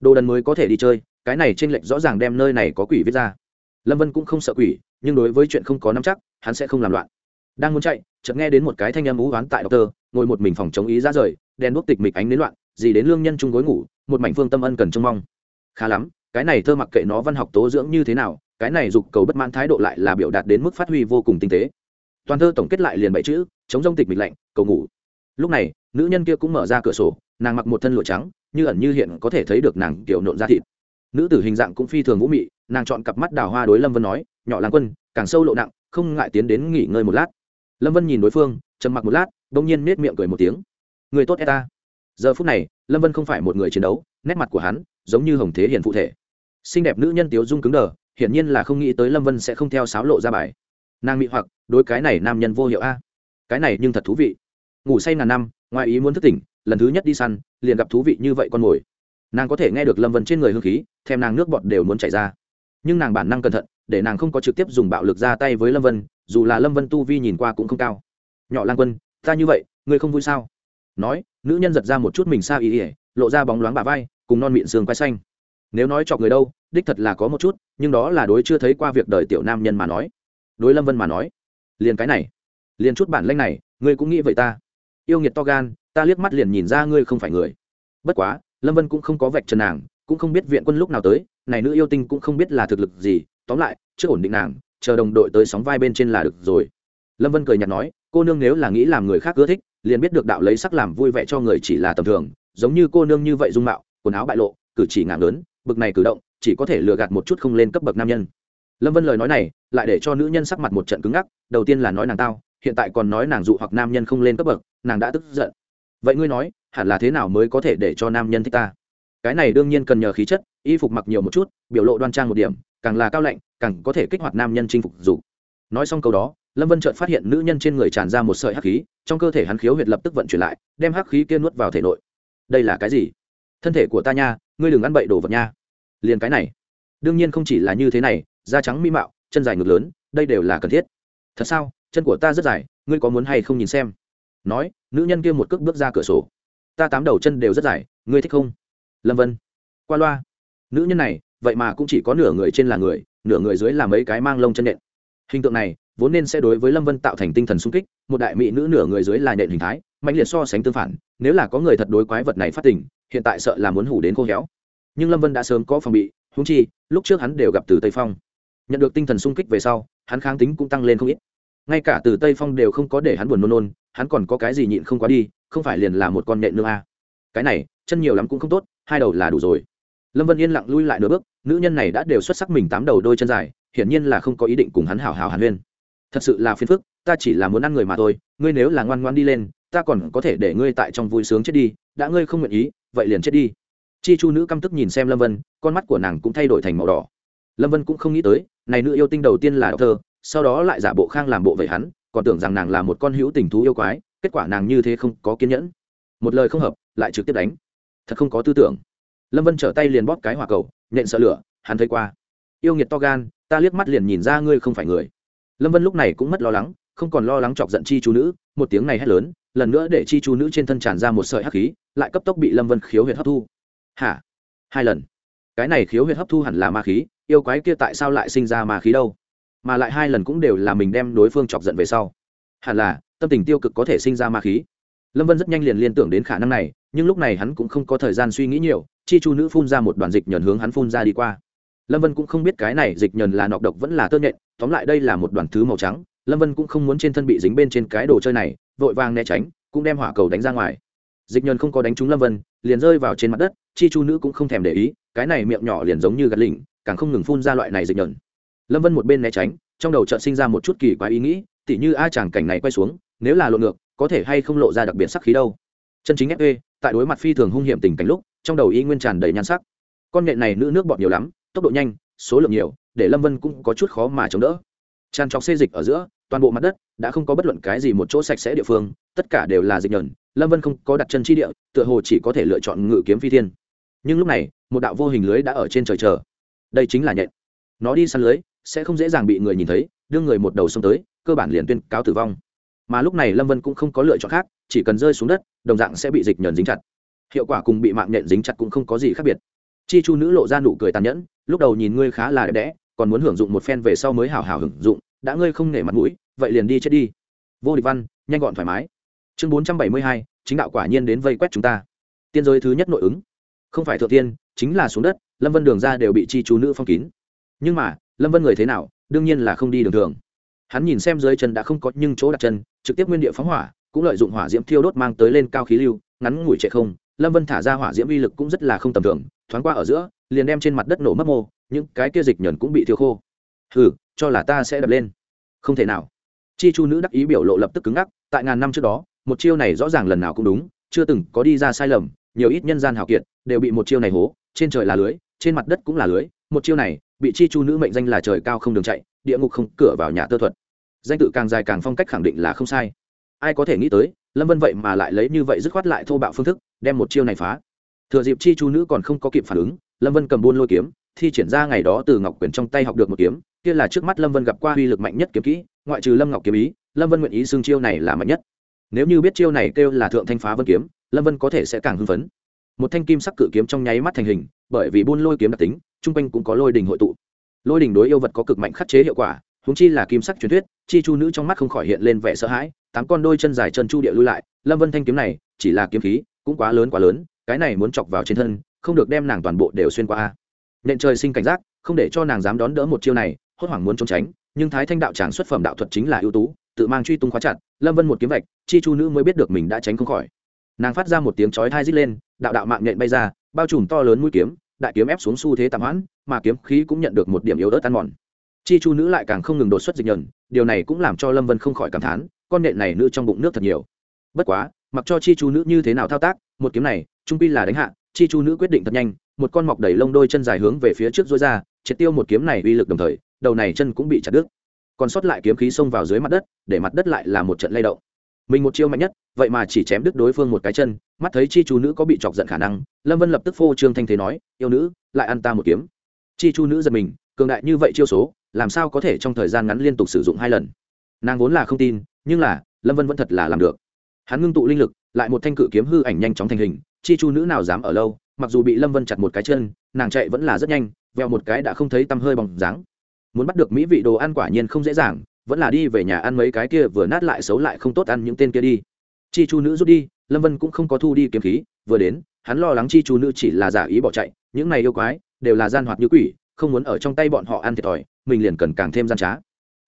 Đồ đần mới có thể đi chơi, cái này t r ê n lệch rõ ràng đem nơi này có quỷ viết ra lâm vân cũng không sợ quỷ, nhưng đối với chuyện không có nắm chắc, hắn sẽ không làm loạn. Đang muốn chạy, chợt nghe đến một cái thanh âm ú oán tại đọc tơ, ngồi một mình phòng chống ý ra rời, đèn đuốc tịch mịch ánh đến loạn gì đến lương nhân chung gối ngủ, một mảnh phương tâm ân cần trông mong. Khá lắm, cái này thơ mặc kệ nó văn học tố dưỡng như thế nào, cái này dục cầu bất mãn thái độ lại là biểu đạt đến mức phát huy vô cùng tinh tế. Toàn thơ tổng kết lại liền bảy chữ, chống rông tịch mịch lạnh, cầu ngủ. Lúc này, nữ nhân kia cũng mở ra cửa sổ, nàng mặc một thân lụa trắng, như ẩn như hiện có thể thấy được nàng kiểu nộn ra thịt. Nữ tử hình dạng cũng phi thường vũ mị nàng chọn cặp mắt đào hoa đối lâm vân nói, nhỏ làng quân, càng sâu lộ nặng, không ngại tiến đến nghỉ ngơi một lát. Lâm vân nhìn đối phương, trầm mặc một lát đ ỗ n g nhiên nết miệng cười một tiếng. Người tốt e ta. Giờ phút này, lâm vân không phải một người chiến đấu, nét mặt của hắn giống như hồng thế hiền phụ thể. Xinh đẹp nữ nhân tiếu dung cứng đờ, hiển nhiên là không nghĩ tới lâm vân sẽ không theo sáo lộ ra bài. Nàng mị hoặc, đối cái này nam nhân vô hiệu a. Cái này nhưng thật thú vị. Ngủ say ngàn năm, ngoài ý muốn thức tỉnh, lần thứ nhất đi săn, liền gặp thú vị như vậy con mồi. Nàng có thể nghe được lâm vân trên người hương khí, thèm nàng nước bọt đều muốn chảy ra nhưng nàng bản năng cẩn thận, để nàng không có trực tiếp dùng bạo lực ra tay với lâm vân, dù là lâm vân tu vi nhìn qua cũng không cao. Nhỏ lan quân, ta như vậy, ngươi không vui sao? Nói, nữ nhân giật ra một chút mình xa ý ỉa lộ ra bóng loáng bà vai, cùng non miệng sương quay xanh. Nếu nói chọc người đâu, đích thật là có một chút, nhưng đó là đối chưa thấy qua việc đời tiểu nam nhân mà nói. Đối lâm vân mà nói, liền cái này, liền chút bản lanh này, ngươi cũng nghĩ vậy ta? Yêu nghiệt to gan, ta liếc mắt liền nhìn ra ngươi không phải người. Bất quá, lâm vân cũng không có vạch trần nàng cũng không biết viện quân lúc nào tới, này nữ yêu tinh cũng không biết là thực lực gì, tóm lại, chưa ổn định nàng, chờ đồng đội tới sóng vai bên trên là được rồi. Lâm vân cười nhạt nói, cô nương nếu là nghĩ làm người khác ưa thích, liền biết được đạo lấy sắc làm vui vẻ cho người chỉ là tầm thường, giống như cô nương như vậy dung mạo, quần áo bại lộ, cử chỉ ngạc lớn, bực này cử động, chỉ có thể lừa gạt một chút không lên cấp bậc nam nhân. Lâm vân lời nói này, lại để cho nữ nhân sắc mặt một trận cứng ngắc, đầu tiên là nói nàng tao, hiện tại còn nói nàng dụ hoặc nam nhân không lên cấp bậc, nàng đã tức giận. Vậy ngươi nói, hẳn là thế nào mới có thể để cho nam nhân thích ta? Cái này đương nhiên cần nhờ khí chất, y phục mặc nhiều một chút, biểu lộ đoan trang một điểm, càng là cao lạnh, càng có thể kích hoạt nam nhân chinh phục Dù. Nói xong câu đó, lâm vân chợt phát hiện nữ nhân trên người tràn ra một sợi hắc khí, trong cơ thể hắn khiếu huyệt lập tức vận chuyển lại, đem hắc khí kia nuốt vào thể nội. Đây là cái gì? Thân thể của ta nha, ngươi đừng ăn bậy đồ vật nha. Liền cái này. Đương nhiên không chỉ là như thế này, da trắng mỹ mạo, chân dài ngực lớn, đây đều là cần thiết. Thật sao? Chân của ta rất dài, ngươi có muốn hay không nhìn xem? Nói, nữ nhân kia một cước bước ra cửa sổ. Ta tám đầu chân đều rất dài, ngươi thích không? Lâm vân. Qua loa. Nữ nhân này, vậy mà cũng chỉ có nửa người trên là người, nửa người dưới là mấy cái mang lông chân nện. Hình tượng này, vốn nên sẽ đối với lâm vân tạo thành tinh thần sung kích, một đại mỹ nữ nửa người dưới là nện hình thái mạnh liệt so sánh tương phản, nếu là có người thật đối quái vật này phát tình, hiện tại sợ là muốn hủ đến khô héo. Nhưng lâm vân đã sớm có phòng bị húng chi, lúc trước hắn đều gặp từ tây phong. Nhận được tinh thần sung kích về sau, hắn kháng tính cũng tăng lên không ít. Ngay cả từ tây phong đều không có để hắn buồn nôn nôn, hắn còn có cái gì nhịn không quá đi, không phải liền là một con nện nương a à. cái này, chân nhiều lắm cũng không tốt hai đầu là đủ rồi. Lâm vân yên lặng lui lại nửa bước, nữ nhân này đã đều xuất sắc mình tám đầu đôi chân dài, hiển nhiên là không có ý định cùng hắn hảo hảo hàn huyên. Thật sự là phiền phức, ta chỉ là muốn ăn người mà thôi, ngươi nếu là ngoan ngoan đi lên, ta còn có thể để ngươi tại trong vui sướng chết đi, đã ngươi không nguyện ý, vậy liền chết đi. Chi chu nữ căm tức nhìn xem lâm vân, con mắt của nàng cũng thay đổi thành màu đỏ. Lâm vân cũng không nghĩ tới, này nữ yêu tinh đầu tiên là đọc thơ, sau đó lại giả bộ khang làm bộ vậy hắn, còn tưởng rằng nàng là một con hữu tình thú yêu quái, kết quả nàng như thế không có kiên nhẫn. Một lời không hợp, lại trực tiếp đánh thật không có tư tưởng. Lâm vân trở tay liền bóp cái hỏa cầu nện sợ lửa, hắn thấy qua. Yêu nghiệt to gan, ta liếc mắt liền nhìn ra ngươi không phải người. Lâm vân lúc này cũng mất lo lắng, không còn lo lắng chọc giận chi chú nữ, một tiếng này hét lớn, lần nữa để chi chú nữ trên thân tràn ra một sợi hắc khí, lại cấp tốc bị lâm vân khiếu huyệt hấp thu. Hả? Hai lần. Cái này khiếu huyệt hấp thu hẳn là ma khí, yêu quái kia tại sao lại sinh ra ma khí đâu? Mà lại hai lần cũng đều là mình đem đối phương chọc giận về sau. Hẳn là, tâm tình tiêu cực có thể sinh ra ma khí lâm vân rất nhanh liền liên tưởng đến khả năng này, nhưng lúc này hắn cũng không có thời gian suy nghĩ nhiều, chi chu nữ phun ra một đoàn dịch nhờn hướng hắn phun ra đi qua. Lâm vân cũng không biết cái này dịch nhờn là nọc độc vẫn là tơ nhện, tóm lại đây là một đoàn thứ màu trắng. Lâm vân cũng không muốn trên thân bị dính bên trên cái đồ chơi này, vội vàng né tránh, cũng đem hỏa cầu đánh ra ngoài. Dịch nhờn không có đánh trúng lâm vân, liền rơi vào trên mặt đất, chi chu nữ cũng không thèm để ý, cái này miệng nhỏ liền giống như gạt lỉnh, càng không ngừng phun ra loại này dịch nhờn. Lâm vân một bên né tránh, trong đầu chợt sinh ra một chút kỳ quái ý nghĩ, tỉ như a chàng cảnh này quay xuống, nếu là lộn ngược có thể hay không lộ ra đặc biệt sắc khí đâu. Chân chính fe tại đối mặt phi thường hung hiểm tình cảnh lúc, trong đầu y nguyên tràn đầy nhan sắc. Con nghệ này nữ nước bọt nhiều lắm, tốc độ nhanh, số lượng nhiều, để lâm vân cũng có chút khó mà chống đỡ. Tràn trọc xê dịch ở giữa, toàn bộ mặt đất đã không có bất luận cái gì một chỗ sạch sẽ địa phương, tất cả đều là dịch nhờn, lâm vân không có đặt chân chi địa, tựa hồ chỉ có thể lựa chọn ngự kiếm phi thiên. Nhưng lúc này, một đạo vô hình lưới đã ở trên trời chờ. Đây chính là nhện. Nó đi săn lưới, sẽ không dễ dàng bị người nhìn thấy, đưa người một đầu xông tới, cơ bản liền tuyên cáo tử vong mà lúc này lâm vân cũng không có lựa chọn khác chỉ cần rơi xuống đất đồng dạng sẽ bị dịch nhờn dính chặt hiệu quả cùng bị mạng nhện dính chặt cũng không có gì khác biệt chi chu nữ lộ ra nụ cười tàn nhẫn lúc đầu nhìn ngươi khá là đẹp đẽ còn muốn hưởng dụng một phen về sau mới hào hào hưởng dụng đã ngươi không nể mặt mũi vậy liền đi chết đi vô địch văn nhanh gọn thoải mái chương bốn trăm bảy mươi hai chính đạo quả nhiên đến vây quét chúng ta tiên giới thứ nhất nội ứng không phải thượng tiên chính là xuống đất lâm vân đường ra đều bị chi chú nữ phong kín nhưng mà lâm vân người thế nào đương nhiên là không đi đường thường hắn nhìn xem dưới chân đã không có nhưng chỗ đặt chân trực tiếp nguyên địa phóng hỏa, cũng lợi dụng hỏa diễm thiêu đốt mang tới lên cao khí lưu, ngắn ngủi chạy không. Lâm vân thả ra hỏa diễm uy lực cũng rất là không tầm thường, thoáng qua ở giữa, liền đem trên mặt đất nổ mất mô, những cái kia dịch nhẫn cũng bị thiêu khô. Hừ, cho là ta sẽ đập lên. Không thể nào. Chi chu nữ đắc ý biểu lộ lập tức cứng ngắc, tại ngàn năm trước đó, một chiêu này rõ ràng lần nào cũng đúng, chưa từng có đi ra sai lầm, nhiều ít nhân gian hào kiệt, đều bị một chiêu này hố, trên trời là lưới, trên mặt đất cũng là lưới, một chiêu này, bị chi chu nữ mệnh danh là trời cao không đường chạy, địa ngục không cửa vào nhà tơ thuật danh tự càng dài càng phong cách khẳng định là không sai. Ai có thể nghĩ tới, lâm vân vậy mà lại lấy như vậy dứt khoát lại thô bạo phương thức, đem một chiêu này phá. Thừa dịp chi chu nữ còn không có kịp phản ứng, lâm vân cầm buôn lôi kiếm, thi triển ra ngày đó từ ngọc quyền trong tay học được một kiếm, kia là trước mắt lâm vân gặp qua uy lực mạnh nhất kiếm kỹ, ngoại trừ lâm ngọc kiếm ý, lâm vân nguyện ý xưng chiêu này là mạnh nhất. Nếu như biết chiêu này kêu là thượng thanh phá vân kiếm, lâm vân có thể sẽ càng hưng phấn. Một thanh kim sắc cự kiếm trong nháy mắt thành hình, bởi vì buôn lôi kiếm đặc tính, chung quanh cũng có lôi đình hội tụ. Lôi đình đối yêu vật có cực mạnh khắc chế hiệu quả húng chi là kim sắc truyền thuyết, chi chu nữ trong mắt không khỏi hiện lên vẻ sợ hãi, tám con đôi chân dài chân chu địa lui lại, lâm vân thanh kiếm này, chỉ là kiếm khí, cũng quá lớn quá lớn, cái này muốn chọc vào trên thân, không được đem nàng toàn bộ đều xuyên qua nện trời sinh cảnh giác, không để cho nàng dám đón đỡ một chiêu này, hốt hoảng muốn trốn tránh, nhưng thái thanh đạo tràng xuất phẩm đạo thuật chính là ưu tú, tự mang truy tung khóa chặt, lâm vân một kiếm vạch, chi chu nữ mới biết được mình đã tránh không khỏi. Nàng phát ra một tiếng chói thai rít lên, đạo đạo mạng nhện bay ra, bao trùm to lớn mũi kiếm, đại kiếm ép xuống xu thế tạm hoãn, mà kiếm khí cũng nhận được một điểm yếu ớt tan mòn chi chu nữ lại càng không ngừng đột xuất dịch nhờn điều này cũng làm cho lâm vân không khỏi cảm thán, con nện này nữ trong bụng nước thật nhiều. Bất quá, mặc cho chi chu nữ như thế nào thao tác, một kiếm này, trung pi là đánh hạ, chi chu nữ quyết định thật nhanh, một con mọc đầy lông đôi chân dài hướng về phía trước dối ra, triệt tiêu một kiếm này uy lực đồng thời, đầu này chân cũng bị chặt đứt. Còn sót lại kiếm khí xông vào dưới mặt đất, để mặt đất lại là một trận lay động. Mình một chiêu mạnh nhất, vậy mà chỉ chém đứt đối phương một cái chân, mắt thấy chi chu nữ có bị chọc giận khả năng, lâm vân lập tức phô trương thanh thế nói, yêu nữ, lại ăn ta một kiếm. Chi chu nữ giật mình, cường đại như vậy chiêu số làm sao có thể trong thời gian ngắn liên tục sử dụng hai lần? Nàng vốn là không tin, nhưng là, lâm vân vẫn thật là làm được. Hắn ngưng tụ linh lực, lại một thanh cự kiếm hư ảnh nhanh chóng thành hình, chi chu nữ nào dám ở lâu, mặc dù bị lâm vân chặt một cái chân, nàng chạy vẫn là rất nhanh, veo một cái đã không thấy tăm hơi bỏng dáng. Muốn bắt được mỹ vị đồ ăn quả nhiên không dễ dàng, vẫn là đi về nhà ăn mấy cái kia vừa nát lại xấu lại không tốt ăn những tên kia đi. Chi chu nữ rút đi, lâm vân cũng không có thu đi kiếm khí, vừa đến, hắn lo lắng chi chu nữ chỉ là giả ý bỏ chạy, những này yêu quái đều là gian hoạt như quỷ không muốn ở trong tay bọn họ ăn thiệt thòi, mình liền cần càng thêm gian trá.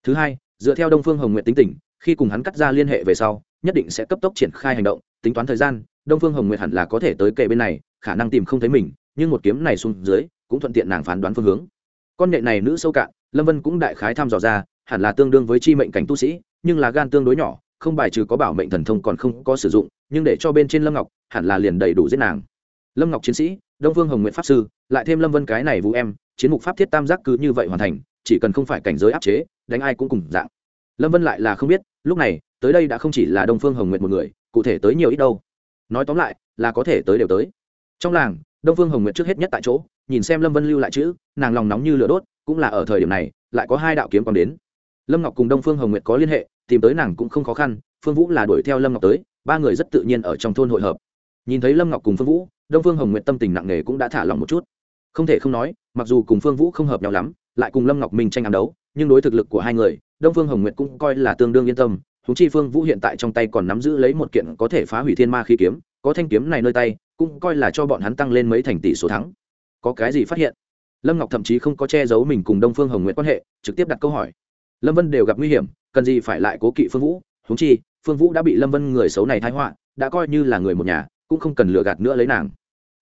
Thứ hai, dựa theo đông phương hồng nguyện tính tình, khi cùng hắn cắt ra liên hệ về sau, nhất định sẽ cấp tốc triển khai hành động, tính toán thời gian, đông phương hồng nguyệt hẳn là có thể tới kề bên này, khả năng tìm không thấy mình, nhưng một kiếm này xuống dưới, cũng thuận tiện nàng phán đoán phương hướng. Con nghệ này nữ sâu cạn, lâm vân cũng đại khái thăm dò ra, hẳn là tương đương với chi mệnh cảnh tu sĩ, nhưng là gan tương đối nhỏ, không bài trừ có bảo mệnh thần thông còn không có sử dụng, nhưng để cho bên trên lâm ngọc, hẳn là liền đầy đủ giết nàng. Lâm ngọc chiến sĩ, đông phương hồng nguyện pháp sư, lại thêm lâm vân cái này vũ em chiến mục pháp thiết tam giác cứ như vậy hoàn thành, chỉ cần không phải cảnh giới áp chế, đánh ai cũng cùng dạng. Lâm vân lại là không biết, lúc này, tới đây đã không chỉ là đông phương hồng nguyện một người, cụ thể tới nhiều ít đâu. Nói tóm lại, là có thể tới đều tới. Trong làng, đông phương hồng nguyệt trước hết nhất tại chỗ, nhìn xem lâm vân lưu lại chữ, nàng lòng nóng như lửa đốt, cũng là ở thời điểm này, lại có hai đạo kiếm còn đến. Lâm ngọc cùng đông phương hồng nguyệt có liên hệ, tìm tới nàng cũng không khó khăn, phương vũ là đuổi theo lâm ngọc tới, ba người rất tự nhiên ở trong thôn hội hợp. Nhìn thấy lâm ngọc cùng phương vũ, đông phương hồng nguyệt tâm tình nặng nề cũng đã thả lòng một chút. Không thể không nói mặc dù cùng phương vũ không hợp nhau lắm, lại cùng lâm ngọc minh tranh ám đấu, nhưng đối thực lực của hai người, đông phương hồng nguyệt cũng coi là tương đương yên tâm. Húng chi phương vũ hiện tại trong tay còn nắm giữ lấy một kiện có thể phá hủy thiên ma khí kiếm, có thanh kiếm này nơi tay, cũng coi là cho bọn hắn tăng lên mấy thành tỷ số thắng. Có cái gì phát hiện? Lâm ngọc thậm chí không có che giấu mình cùng đông phương hồng nguyệt quan hệ, trực tiếp đặt câu hỏi. Lâm vân đều gặp nguy hiểm, cần gì phải lại cố kỵ phương vũ? Húng chi, phương vũ đã bị lâm vân người xấu này thái họa, đã coi như là người một nhà, cũng không cần lừa gạt nữa lấy nàng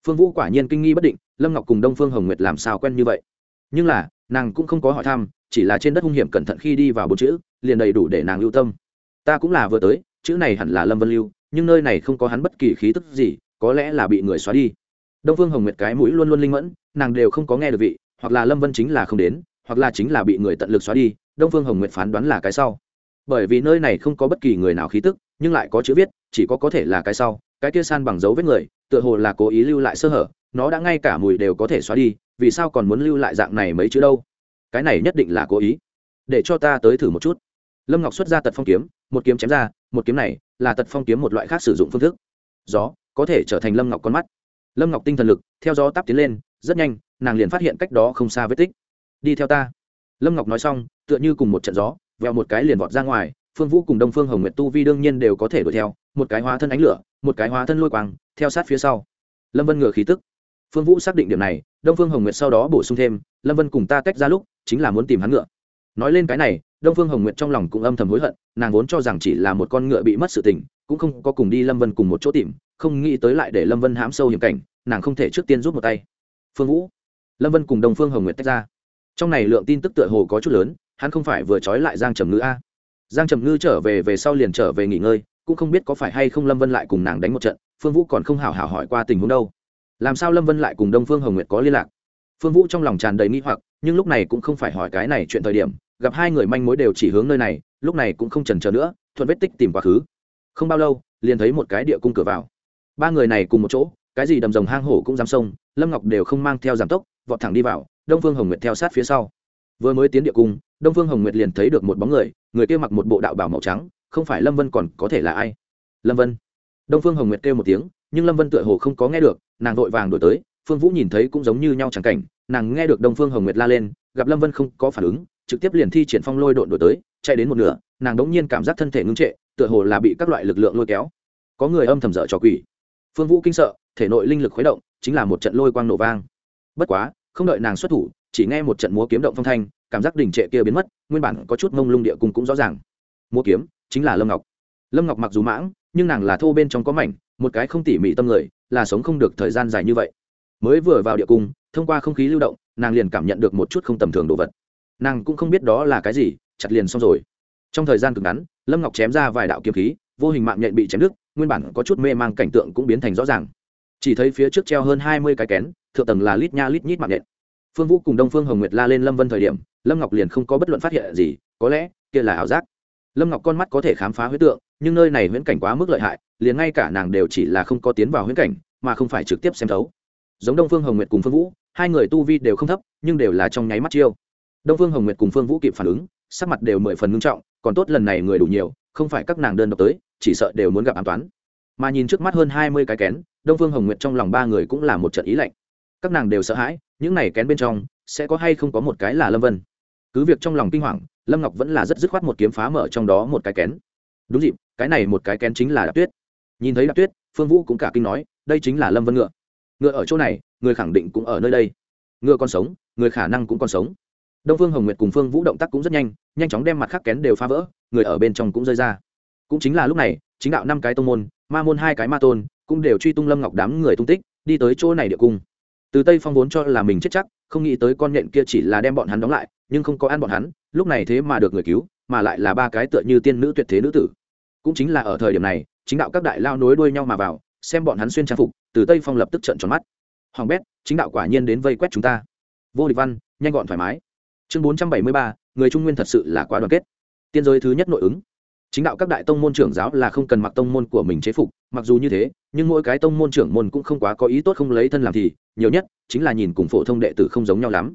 phương vũ quả nhiên kinh nghi bất định, lâm ngọc cùng đông phương hồng nguyệt làm sao quen như vậy? Nhưng là, nàng cũng không có hỏi thăm, chỉ là trên đất hung hiểm cẩn thận khi đi vào bốn chữ, liền đầy đủ để nàng lưu tâm. Ta cũng là vừa tới, chữ này hẳn là lâm vân lưu, nhưng nơi này không có hắn bất kỳ khí tức gì, có lẽ là bị người xóa đi. Đông phương hồng nguyệt cái mũi luôn luôn linh mẫn, nàng đều không có nghe được vị, hoặc là lâm vân chính là không đến, hoặc là chính là bị người tận lực xóa đi, đông phương hồng nguyệt phán đoán là cái sau. Bởi vì nơi này không có bất kỳ người nào khí tức, nhưng lại có chữ viết, chỉ có có thể là cái sau, cái kia san bằng dấu vết người tựa hồ là cố ý lưu lại sơ hở, nó đã ngay cả mùi đều có thể xóa đi, vì sao còn muốn lưu lại dạng này mấy chữ đâu? Cái này nhất định là cố ý. Để cho ta tới thử một chút. Lâm ngọc xuất ra tật phong kiếm, một kiếm chém ra, một kiếm này là tật phong kiếm một loại khác sử dụng phương thức. Gió có thể trở thành lâm ngọc con mắt. Lâm ngọc tinh thần lực, theo gió tắp tiến lên, rất nhanh, nàng liền phát hiện cách đó không xa vết tích. Đi theo ta. Lâm ngọc nói xong, tựa như cùng một trận gió vẹo một cái liền vọt ra ngoài, phương vũ cùng đông phương hồng nguyệt tu vi đương nhiên đều có thể đuổi theo một cái hóa thân ánh lửa, một cái hóa thân lôi quang, theo sát phía sau. Lâm vân ngừa khí tức. Phương vũ xác định điểm này, đông phương hồng nguyệt sau đó bổ sung thêm, lâm vân cùng ta tách ra lúc, chính là muốn tìm hắn ngựa. Nói lên cái này, đông phương hồng nguyệt trong lòng cũng âm thầm hối hận, nàng vốn cho rằng chỉ là một con ngựa bị mất sự tình, cũng không có cùng đi lâm vân cùng một chỗ tìm, không nghĩ tới lại để lâm vân hãm sâu hiểm cảnh, nàng không thể trước tiên rút một tay. Phương vũ. Lâm vân cùng đông phương hồng nguyệt tách ra. Trong này lượng tin tức tựa hồ có chút lớn, hắn không phải vừa trói lại giang trầm ngư a. Giang trầm ngư trở về về sau liền trở về nghỉ ngơi cũng không biết có phải hay không lâm vân lại cùng nàng đánh một trận, phương vũ còn không hào hào hỏi qua tình huống đâu. Làm sao lâm vân lại cùng đông phương hồng nguyệt có liên lạc? Phương vũ trong lòng tràn đầy nghi hoặc, nhưng lúc này cũng không phải hỏi cái này chuyện thời điểm, gặp hai người manh mối đều chỉ hướng nơi này, lúc này cũng không trần trờ nữa, thuận vết tích tìm quá khứ. Không bao lâu, liền thấy một cái địa cung cửa vào. Ba người này cùng một chỗ, cái gì đầm rồng hang hổ cũng dám sông lâm ngọc đều không mang theo giảm tốc, vọt thẳng đi vào, đông phương hồng nguyệt theo sát phía sau. Vừa mới tiến địa cung, đông phương hồng nguyệt liền thấy được một bóng người người kia mặc một bộ đạo bảo màu trắng không phải lâm vân còn có thể là ai? Lâm vân. Đông phương hồng nguyệt kêu một tiếng, nhưng lâm vân tựa hồ không có nghe được, nàng vội vàng đổi tới, phương vũ nhìn thấy cũng giống như nhau chẳng cảnh, nàng nghe được đông phương hồng nguyệt la lên, gặp lâm vân không có phản ứng, trực tiếp liền thi triển phong lôi độn đổi tới, chạy đến một nửa, nàng đ ỗ n g nhiên cảm giác thân thể ngưng trệ, tựa hồ là bị các loại lực lượng lôi kéo. Có người âm thầm dở trò quỷ. Phương vũ kinh sợ, thể nội linh lực khuấy động, chính là một trận lôi quang nổ vang. Bất quá, không đợi nàng xuất thủ, chỉ nghe một trận múa kiếm động phong thanh, cảm giác đỉnh trệ kia biến mất, nguyên bản có chút mông lung địa cung cũng rõ ràng. Múa kiếm chính là lâm ngọc. Lâm ngọc mặc dù mãng, nhưng nàng là thô bên trong có mảnh, một cái không tỉ mỉ tâm người, là sống không được thời gian dài như vậy. Mới vừa vào địa cung, thông qua không khí lưu động, nàng liền cảm nhận được một chút không tầm thường đồ vật. Nàng cũng không biết đó là cái gì, chặt liền xong rồi. Trong thời gian cực ngắn, lâm ngọc chém ra vài đạo kiếm khí, vô hình mạng nhện bị chém đứt, nguyên bản có chút mê mang cảnh tượng cũng biến thành rõ ràng. Chỉ thấy phía trước treo hơn hai mươi cái kén, thượng tầng là lít nha lít nhít mạng nhện. Phương vũ cùng đông phương hồng nguyệt la lên lâm vân thời điểm, lâm ngọc liền không có bất luận phát hiện gì, có lẽ kia là ảo giác lâm ngọc con mắt có thể khám phá huyết tượng, nhưng nơi này huyễn cảnh quá mức lợi hại, liền ngay cả nàng đều chỉ là không có tiến vào huyễn cảnh, mà không phải trực tiếp xem thấu. Giống đông phương hồng nguyệt cùng phương vũ, hai người tu vi đều không thấp, nhưng đều là trong nháy mắt chiêu. Đông phương hồng nguyệt cùng phương vũ kịp phản ứng, sắc mặt đều mười phần ngưng trọng, còn tốt lần này người đủ nhiều, không phải các nàng đơn độc tới, chỉ sợ đều muốn gặp an toán. Mà nhìn trước mắt hơn hai mươi cái kén, đông phương hồng nguyệt trong lòng ba người cũng là một trận ý lạnh. Các nàng đều sợ hãi, những này kén bên trong, sẽ có hay không có một cái là lâm vân? Cứ việc trong lòng kinh hoàng, lâm ngọc vẫn là rất dứt khoát một kiếm phá mở trong đó một cái kén. Đúng dịp, cái này một cái kén chính là đạp tuyết. Nhìn thấy đạp tuyết, phương vũ cũng cả kinh nói, đây chính là lâm vân ngựa. Ngựa ở chỗ này, người khẳng định cũng ở nơi đây. Ngựa còn sống, người khả năng cũng còn sống. Đông phương hồng nguyệt cùng phương vũ động tác cũng rất nhanh nhanh chóng đem mặt khắc kén đều phá vỡ, người ở bên trong cũng rơi ra. Cũng chính là lúc này, chính đạo năm cái tông môn, ma môn hai cái ma tôn, cũng đều truy tung lâm ngọc đám người tung tích, đi tới chỗ này địa cung. Từ tây phong vốn cho là mình chết chắc, không nghĩ tới con nhện kia chỉ là đem bọn hắn đóng lại nhưng không có ăn bọn hắn, lúc này thế mà được người cứu, mà lại là ba cái tựa như tiên nữ tuyệt thế nữ tử. Cũng chính là ở thời điểm này, chính đạo các đại lao nối đuôi nhau mà vào, xem bọn hắn xuyên trang phục, từ tây phong lập tức trận tròn mắt. Hoàng bét, chính đạo quả nhiên đến vây quét chúng ta. Vô địch văn, nhanh gọn thoải mái. Chương bốn trăm bảy mươi ba, người trung nguyên thật sự là quá đoàn kết. Tiên giới thứ nhất nội ứng. Chính đạo các đại tông môn trưởng giáo là không cần mặc tông môn của mình chế phục, mặc dù như thế, nhưng mỗi cái tông môn trưởng môn cũng không quá có ý tốt không lấy thân làm thì, nhiều nhất chính là nhìn cùng phổ thông đệ tử không giống nhau lắm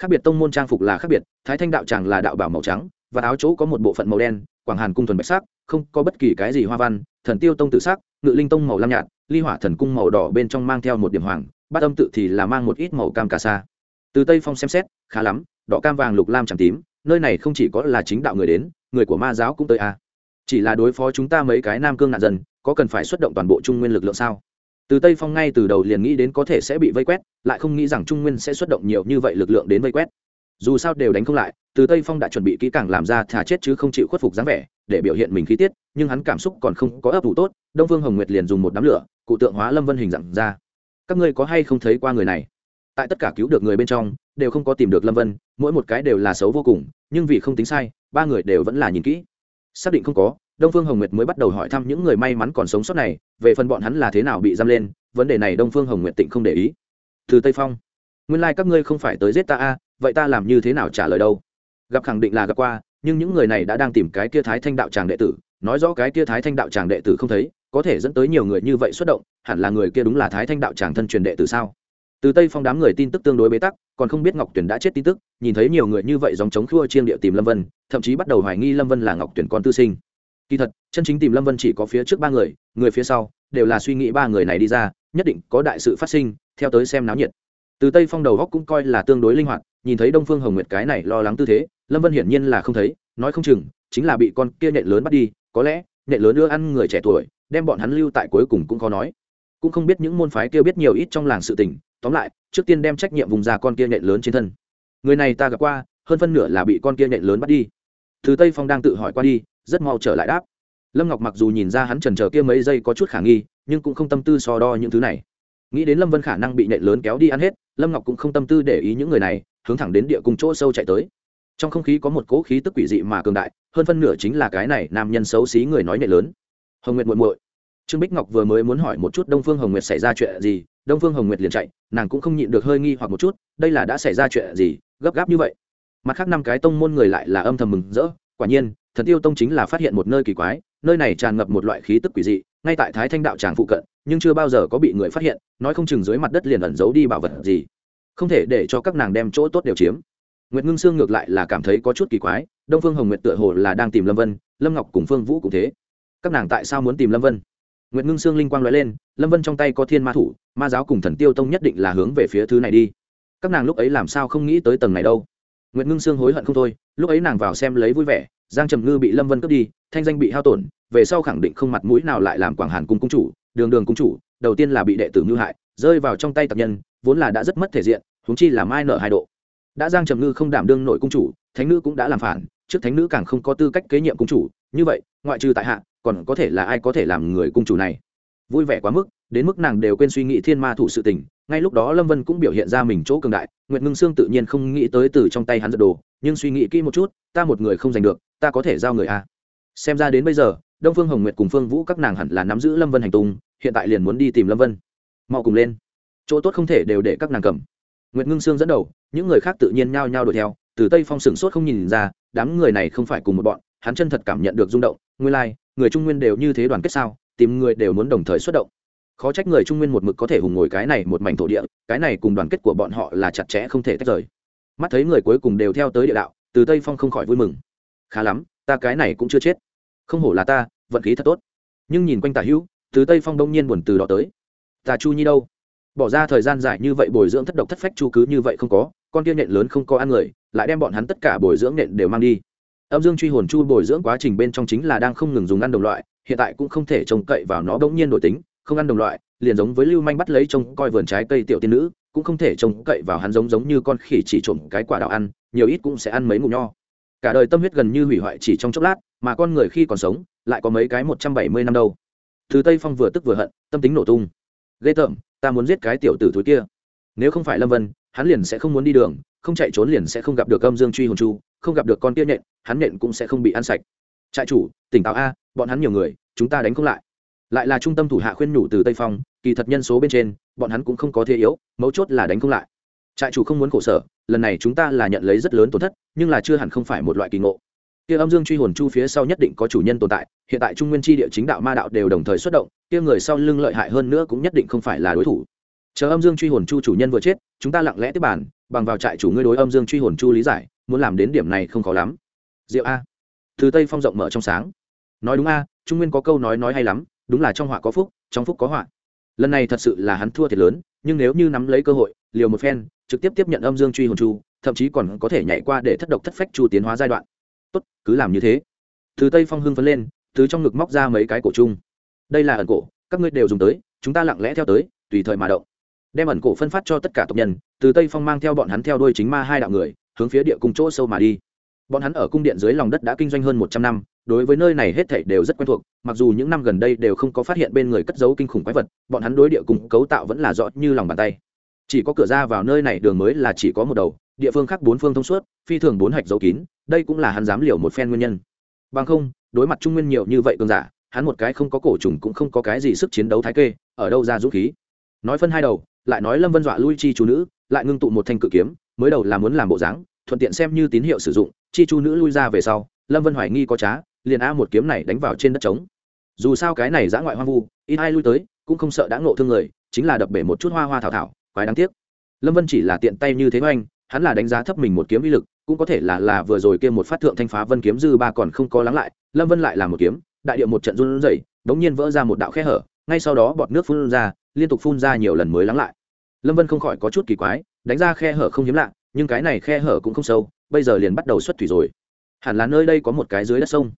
khác biệt tông môn trang phục là khác biệt, thái thanh đạo tràng là đạo bảo màu trắng, và áo chỗ có một bộ phận màu đen, quảng hàn cung thuần bạch sắc, không có bất kỳ cái gì hoa văn, thần tiêu tông tự sắc, ngự linh tông màu lam nhạt, ly hỏa thần cung màu đỏ bên trong mang theo một điểm hoàng, bát âm tự thì là mang một ít màu cam cà sa từ tây phong xem xét, khá lắm, đỏ cam vàng lục lam chẳng tím, nơi này không chỉ có là chính đạo người đến, người của ma giáo cũng tới à. chỉ là đối phó chúng ta mấy cái nam cương nạn dân, có cần phải xuất động toàn bộ trung nguyên lực lượng sao từ tây phong ngay từ đầu liền nghĩ đến có thể sẽ bị vây quét, lại không nghĩ rằng trung nguyên sẽ xuất động nhiều như vậy lực lượng đến vây quét. Dù sao đều đánh không lại, từ tây phong đã chuẩn bị kỹ càng làm ra thà chết chứ không chịu khuất phục dáng vẻ, để biểu hiện mình khí tiết, nhưng hắn cảm xúc còn không có ấp ủ tốt, đông phương hồng nguyệt liền dùng một đám lửa, cụ tượng hóa lâm vân hình dạng ra. Các ngươi có hay không thấy qua người này? Tại tất cả cứu được người bên trong, đều không có tìm được lâm vân, mỗi một cái đều là xấu vô cùng, nhưng vì không tính sai, ba người đều vẫn là nhìn kỹ. Xác định không có đông phương hồng nguyệt mới bắt đầu hỏi thăm những người may mắn còn sống sót này, về phần bọn hắn là thế nào bị giam lên, vấn đề này đông phương hồng nguyệt tịnh không để ý. Từ tây phong, nguyên lai、like、các ngươi không phải tới giết ta a, vậy ta làm như thế nào trả lời đâu? Gặp khẳng định là gặp qua, nhưng những người này đã đang tìm cái kia thái thanh đạo tràng đệ tử, nói rõ cái kia thái thanh đạo tràng đệ tử không thấy, có thể dẫn tới nhiều người như vậy xuất động, hẳn là người kia đúng là thái thanh đạo tràng thân truyền đệ tử sao? Từ tây phong đám người tin tức tương đối bế tắc, còn không biết ngọc Tuyền đã chết tin tức, nhìn thấy nhiều người như vậy dòng chống khua chiêng địa tìm lâm vân, thậm chí bắt đầu hoài nghi lâm vân là ngọc Tuyền con tư sinh kỳ thật, chân chính tìm lâm vân chỉ có phía trước ba người người phía sau, đều là suy nghĩ ba người này đi ra, nhất định có đại sự phát sinh, theo tới xem náo nhiệt. Từ tây phong đầu góc cũng coi là tương đối linh hoạt, nhìn thấy đông phương hồng nguyệt cái này lo lắng tư thế, lâm vân hiển nhiên là không thấy, nói không chừng, chính là bị con kia nhện lớn bắt đi, có lẽ, nhện lớn đưa ăn người trẻ tuổi, đem bọn hắn lưu tại cuối cùng cũng khó nói. Cũng không biết những môn phái kia biết nhiều ít trong làng sự tình, tóm lại, trước tiên đem trách nhiệm vùng ra con kia nhện lớn trên thân. Người này ta gặp qua, hơn phân nửa là bị con kia nhện lớn bắt đi. Từ tây phong đang tự hỏi qua đi rất mau trở lại đáp. Lâm ngọc mặc dù nhìn ra hắn trần trờ kia mấy giây có chút khả nghi, nhưng cũng không tâm tư so đo những thứ này. Nghĩ đến lâm vân khả năng bị nện lớn kéo đi ăn hết, lâm ngọc cũng không tâm tư để ý những người này, hướng thẳng đến địa cùng chỗ sâu chạy tới. Trong không khí có một cỗ khí tức quỷ dị mà cường đại, hơn phân nửa chính là cái này nam nhân xấu xí người nói nệ lớn. Hồng nguyệt muội muội. Trương bích ngọc vừa mới muốn hỏi một chút đông phương hồng nguyệt xảy ra chuyện gì, đông phương hồng nguyệt liền chạy, nàng cũng không nhịn được hơi nghi hoặc một chút, đây là đã xảy ra chuyện gì, gấp gáp như vậy. Mặt khác năm cái tông môn người lại là âm thầm mừng rỡ quả nhiên, thần tiêu tông chính là phát hiện một nơi kỳ quái, nơi này tràn ngập một loại khí tức quỷ dị, ngay tại thái thanh đạo tràng phụ cận, nhưng chưa bao giờ có bị người phát hiện, nói không chừng dưới mặt đất liền ẩn giấu đi bảo vật gì. Không thể để cho các nàng đem chỗ tốt đều chiếm. Nguyệt ngưng sương ngược lại là cảm thấy có chút kỳ quái, đông phương hồng nguyệt tựa hồ là đang tìm lâm vân, lâm ngọc cùng phương vũ cũng thế. Các nàng tại sao muốn tìm lâm vân? Nguyệt ngưng sương linh quang nói lên, lâm vân trong tay có thiên ma thủ, ma giáo cùng thần tiêu tông nhất định là hướng về phía thứ này đi. Các nàng lúc ấy làm sao không nghĩ tới tầng này đâu? Nguyệt ngưng sương hối hận không thôi lúc ấy nàng vào xem lấy vui vẻ, giang trầm ngư bị lâm vân cướp đi, thanh danh bị hao tổn, về sau khẳng định không mặt mũi nào lại làm quảng hàn cung cung chủ, đường đường cung chủ, đầu tiên là bị đệ tử ngư hại, rơi vào trong tay tập nhân, vốn là đã rất mất thể diện, huống chi là mai nợ hai độ. Đã giang trầm ngư không đảm đương nội cung chủ, thánh nữ cũng đã làm phản, trước thánh nữ càng không có tư cách kế nhiệm cung chủ, như vậy, ngoại trừ tại hạ, còn có thể là ai có thể làm người cung chủ này? Vui vẻ quá mức, đến mức nàng đều quên suy nghĩ thiên ma thủ sự tình ngay lúc đó lâm vân cũng biểu hiện ra mình chỗ cường đại nguyệt ngưng sương tự nhiên không nghĩ tới từ trong tay hắn giật đồ nhưng suy nghĩ kỹ một chút ta một người không giành được ta có thể giao người a xem ra đến bây giờ đông phương hồng nguyệt cùng phương vũ các nàng hẳn là nắm giữ lâm vân hành tung hiện tại liền muốn đi tìm lâm vân. Mau cùng lên. Chỗ tốt không thể đều để các nàng cầm. Nguyệt ngưng sương dẫn đầu những người khác tự nhiên nhao nhao đuổi theo từ tây phong sửng sốt không nhìn ra đám người này không phải cùng một bọn hắn chân thật cảm nhận được rung động nguyên lai、like, người trung nguyên đều như thế đoàn kết sao tìm người đều muốn đồng thời xuất động khó trách người trung nguyên một mực có thể hùng ngồi cái này một mảnh thổ địa, cái này cùng đoàn kết của bọn họ là chặt chẽ không thể tách rời. Mắt thấy người cuối cùng đều theo tới địa đạo, từ tây phong không khỏi vui mừng. Khá lắm, ta cái này cũng chưa chết. Không hổ là ta, vận khí thật tốt. Nhưng nhìn quanh tả hữu, từ tây phong đông nhiên buồn từ đó tới. Ta chu nhi đâu? Bỏ ra thời gian dài như vậy bồi dưỡng thất độc thất phách chu cứ như vậy không có, con kia nhện lớn không có ăn người, lại đem bọn hắn tất cả bồi dưỡng nhện đều mang đi. Âm dương truy hồn chu bồi dưỡng quá trình bên trong chính là đang không ngừng dùng ăn đồng loại, hiện tại cũng không thể trông cậy vào nó bỗng nhiên đổi tính không ăn đồng loại, liền giống với lưu manh bắt lấy trông coi vườn trái cây tiểu tiên nữ, cũng không thể trông cậy vào hắn giống giống như con khỉ chỉ trộm cái quả đào ăn, nhiều ít cũng sẽ ăn mấy ngủ nho. Cả đời tâm huyết gần như hủy hoại chỉ trong chốc lát, mà con người khi còn sống, lại có mấy cái một trăm bảy mươi năm đâu. Thứ tây phong vừa tức vừa hận, tâm tính nổ tung. Ghê tởm, ta muốn giết cái tiểu tử thúi kia. Nếu không phải lâm vân, hắn liền sẽ không muốn đi đường, không chạy trốn liền sẽ không gặp được âm dương truy hồn chu, không gặp được con kia nhện, hắn nhện cũng sẽ không bị ăn sạch. Trại chủ, tỉnh táo a, bọn hắn nhiều người, chúng ta đánh không lại lại là trung tâm thủ hạ khuyên nhủ từ tây phong, kỳ thật nhân số bên trên, bọn hắn cũng không có thế yếu, mấu chốt là đánh không lại. Trại chủ không muốn khổ sở, lần này chúng ta là nhận lấy rất lớn tổn thất, nhưng là chưa hẳn không phải một loại kỳ ngộ. Kia âm dương truy hồn chu phía sau nhất định có chủ nhân tồn tại, hiện tại trung nguyên tri địa chính đạo ma đạo đều đồng thời xuất động, kia người sau lưng lợi hại hơn nữa cũng nhất định không phải là đối thủ. Chờ âm dương truy hồn chu chủ nhân vừa chết, chúng ta lặng lẽ tiếp bàn, bằng vào trại chủ ngươi đối âm dương truy hồn chu lý giải, muốn làm đến điểm này không khó lắm. Diệu a. Từ tây phong rộng mở trong sáng. Nói đúng a, trung nguyên có câu nói nói hay lắm đúng là trong họa có phúc, trong phúc có họa. Lần này thật sự là hắn thua thiệt lớn, nhưng nếu như nắm lấy cơ hội, liều một phen, trực tiếp tiếp nhận âm dương truy hồn chu, thậm chí còn có thể nhảy qua để thất độc thất phách chu tiến hóa giai đoạn. Tốt, cứ làm như thế. Từ tây phong hưng phấn lên, từ trong ngực móc ra mấy cái cổ chung. Đây là ẩn cổ, các ngươi đều dùng tới, chúng ta lặng lẽ theo tới, tùy thời mà động. Đem ẩn cổ phân phát cho tất cả tộc nhân, từ tây phong mang theo bọn hắn theo đuôi chính ma hai đạo người, hướng phía địa cung chỗ sâu mà đi. Bọn hắn ở cung điện dưới lòng đất đã kinh doanh hơn một trăm năm đối với nơi này hết thảy đều rất quen thuộc, mặc dù những năm gần đây đều không có phát hiện bên người cất giấu kinh khủng quái vật, bọn hắn đối địa cùng cấu tạo vẫn là rõ như lòng bàn tay. Chỉ có cửa ra vào nơi này đường mới là chỉ có một đầu, địa phương khác bốn phương thông suốt, phi thường bốn hạch dấu kín, đây cũng là hắn dám liều một phen nguyên nhân. Bằng không, đối mặt trung nguyên nhiều như vậy cường giả, hắn một cái không có cổ trùng cũng không có cái gì sức chiến đấu thái kê, ở đâu ra dũng khí. Nói phân hai đầu, lại nói lâm vân dọa lui chi chú nữ, lại ngưng tụ một thanh cự kiếm, mới đầu là muốn làm bộ dáng, thuận tiện xem như tín hiệu sử dụng, chi chu nữ lui ra về sau, lâm vân hoài nghi có trá liền a một kiếm này đánh vào trên đất trống. Dù sao cái này giã ngoại hoang vu, ít ai lui tới, cũng không sợ đã ngộ thương người, chính là đập bể một chút hoa hoa thảo thảo, quái đáng tiếc. Lâm vân chỉ là tiện tay như thế oanh, hắn là đánh giá thấp mình một kiếm uy lực, cũng có thể là là vừa rồi kia một phát thượng thanh phá vân kiếm dư ba còn không có lắng lại, lâm vân lại là một kiếm, đại điệu một trận run rẩy, đống nhiên vỡ ra một đạo khe hở, ngay sau đó bọt nước phun ra, liên tục phun ra nhiều lần mới lắng lại. Lâm vân không khỏi có chút kỳ quái, đánh ra khe hở không hiếm lạ, nhưng cái này khe hở cũng không sâu, bây giờ liền bắt đầu xuất thủy rồi. Hẳn là nơi đây có một cái dưới đất sông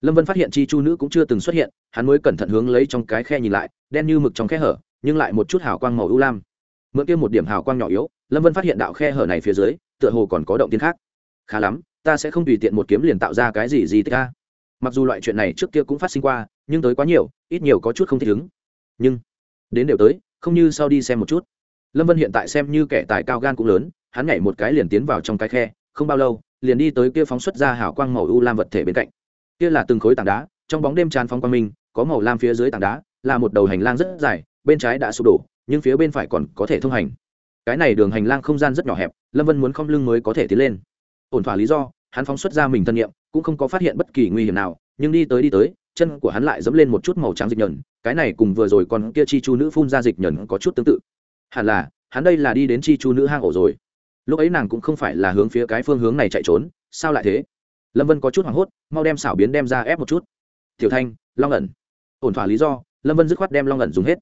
lâm vân phát hiện chi chu nữ cũng chưa từng xuất hiện, hắn mới cẩn thận hướng lấy trong cái khe nhìn lại, đen như mực trong khe hở, nhưng lại một chút hào quang màu ưu lam. Mượn kia một điểm hào quang nhỏ yếu, lâm vân phát hiện đạo khe hở này phía dưới, tựa hồ còn có động tiên khác. Khá lắm, ta sẽ không tùy tiện một kiếm liền tạo ra cái gì gì tích ca mặc dù loại chuyện này trước kia cũng phát sinh qua, nhưng tới quá nhiều, ít nhiều có chút không thích ứng. Nhưng, đến đều tới, không như sau đi xem một chút. Lâm vân hiện tại xem như kẻ tài cao gan cũng lớn, hắn nhảy một cái liền tiến vào trong cái khe, không bao lâu, liền đi tới kia phóng xuất ra hào quang màu u lam vật thể bên cạnh kia là từng khối tảng đá, trong bóng đêm tràn phong quang minh, có màu lam phía dưới tảng đá, là một đầu hành lang rất dài, bên trái đã sụp đổ, nhưng phía bên phải còn có thể thông hành. Cái này đường hành lang không gian rất nhỏ hẹp, lâm vân muốn không lưng mới có thể tiến lên. Ổn thỏa lý do, hắn phóng xuất ra mình thân nhiệm cũng không có phát hiện bất kỳ nguy hiểm nào, nhưng đi tới đi tới, chân của hắn lại dẫm lên một chút màu trắng dịch nhờn cái này cùng vừa rồi còn kia chi chu nữ phun ra dịch nhờn có chút tương tự. Hẳn là, hắn đây là đi đến chi chu nữ hang ổ rồi. Lúc ấy nàng cũng không phải là hướng phía cái phương hướng này chạy trốn, sao lại thế? Lâm vân có chút hoảng hốt mau đem xảo biến đem ra ép một chút tiểu thanh long ẩn ổn thỏa lý do lâm vân dứt khoát đem long ẩn dùng hết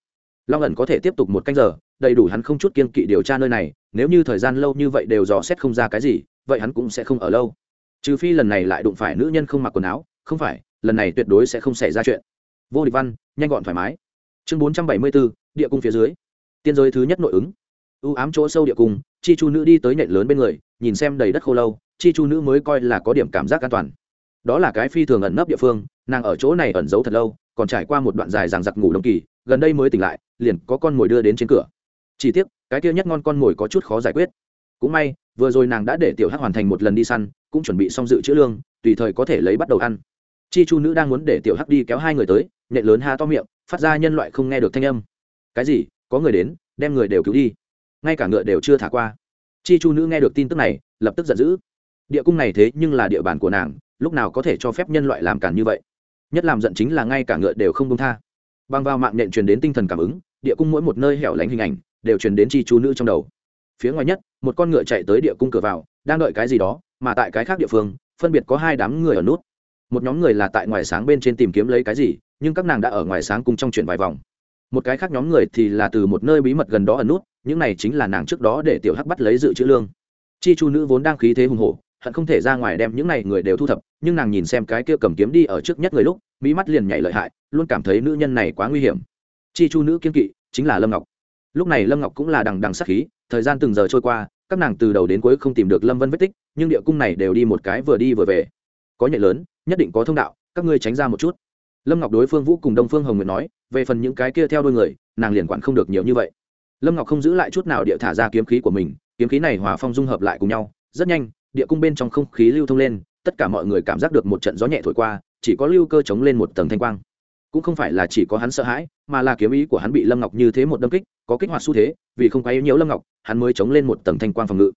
long ẩn có thể tiếp tục một canh giờ đầy đủ hắn không chút kiên kỵ điều tra nơi này nếu như thời gian lâu như vậy đều dò xét không ra cái gì vậy hắn cũng sẽ không ở lâu trừ phi lần này lại đụng phải nữ nhân không mặc quần áo không phải lần này tuyệt đối sẽ không xảy ra chuyện vô địch văn nhanh gọn thoải mái chương bốn trăm bảy mươi bốn địa cung phía dưới tiên giới thứ nhất nội ứng ưu ám chỗ sâu địa cung chi chu nữ đi tới nện lớn bên người nhìn xem đầy đất khô lâu chi chu nữ mới coi là có điểm cảm giác an toàn. Đó là cái phi thường ẩn nấp địa phương, nàng ở chỗ này ẩn giấu thật lâu, còn trải qua một đoạn dài ràng giặc ngủ đông kỳ, gần đây mới tỉnh lại, liền có con mồi đưa đến trên cửa. Chỉ tiếc, cái kia nhất ngon con mồi có chút khó giải quyết. Cũng may, vừa rồi nàng đã để tiểu hắc hoàn thành một lần đi săn, cũng chuẩn bị xong dự trữ lương, tùy thời có thể lấy bắt đầu ăn. Chi chu nữ đang muốn để tiểu hắc đi kéo hai người tới nhện lớn ha to miệng, phát ra nhân loại không nghe được thanh âm. Cái gì? Có người đến, đem người đều cứu đi. Ngay cả ngựa đều chưa thả qua. Chi chu nữ nghe được tin tức này, lập tức giận dữ địa cung này thế nhưng là địa bàn của nàng, lúc nào có thể cho phép nhân loại làm cản như vậy? Nhất làm giận chính là ngay cả ngựa đều không công tha. Bằng vào mạng nện truyền đến tinh thần cảm ứng, địa cung mỗi một nơi hẻo lánh hình ảnh đều truyền đến chi chú nữ trong đầu. Phía ngoài nhất, một con ngựa chạy tới địa cung cửa vào, đang đợi cái gì đó, mà tại cái khác địa phương, phân biệt có hai đám người ở nút. Một nhóm người là tại ngoài sáng bên trên tìm kiếm lấy cái gì, nhưng các nàng đã ở ngoài sáng cùng trong chuyển vài vòng. Một cái khác nhóm người thì là từ một nơi bí mật gần đó ở nút, những này chính là nàng trước đó để tiểu hắc bắt lấy dự trữ lương. Chi chu nữ vốn đang khí thế hùng hổ hận không thể ra ngoài đem những này người đều thu thập, nhưng nàng nhìn xem cái kia cầm kiếm đi ở trước nhất người lúc, mỹ mắt liền nhảy lợi hại, luôn cảm thấy nữ nhân này quá nguy hiểm. Chi chu nữ kiên kỵ, chính là lâm ngọc. Lúc này lâm ngọc cũng là đằng đằng sắc khí, thời gian từng giờ trôi qua, các nàng từ đầu đến cuối không tìm được lâm vân vết tích, nhưng địa cung này đều đi một cái vừa đi vừa về. Có nhạy lớn, nhất định có thông đạo, các ngươi tránh ra một chút. Lâm ngọc đối phương vũ cùng đông phương hồng nguyệt nói, về phần những cái kia theo đôi người, nàng liền quản không được nhiều như vậy. Lâm ngọc không giữ lại chút nào địa thả ra kiếm khí của mình, kiếm khí này hòa phong dung hợp lại cùng nhau, rất nhanh địa cung bên trong không khí lưu thông lên, tất cả mọi người cảm giác được một trận gió nhẹ thổi qua, chỉ có lưu cơ chống lên một tầng thanh quang. Cũng không phải là chỉ có hắn sợ hãi, mà là kiếm ý của hắn bị lâm ngọc như thế một đâm kích, có kích hoạt xu thế, vì không quá yếu nhiễu lâm ngọc, hắn mới chống lên một tầng thanh quang phòng ngự.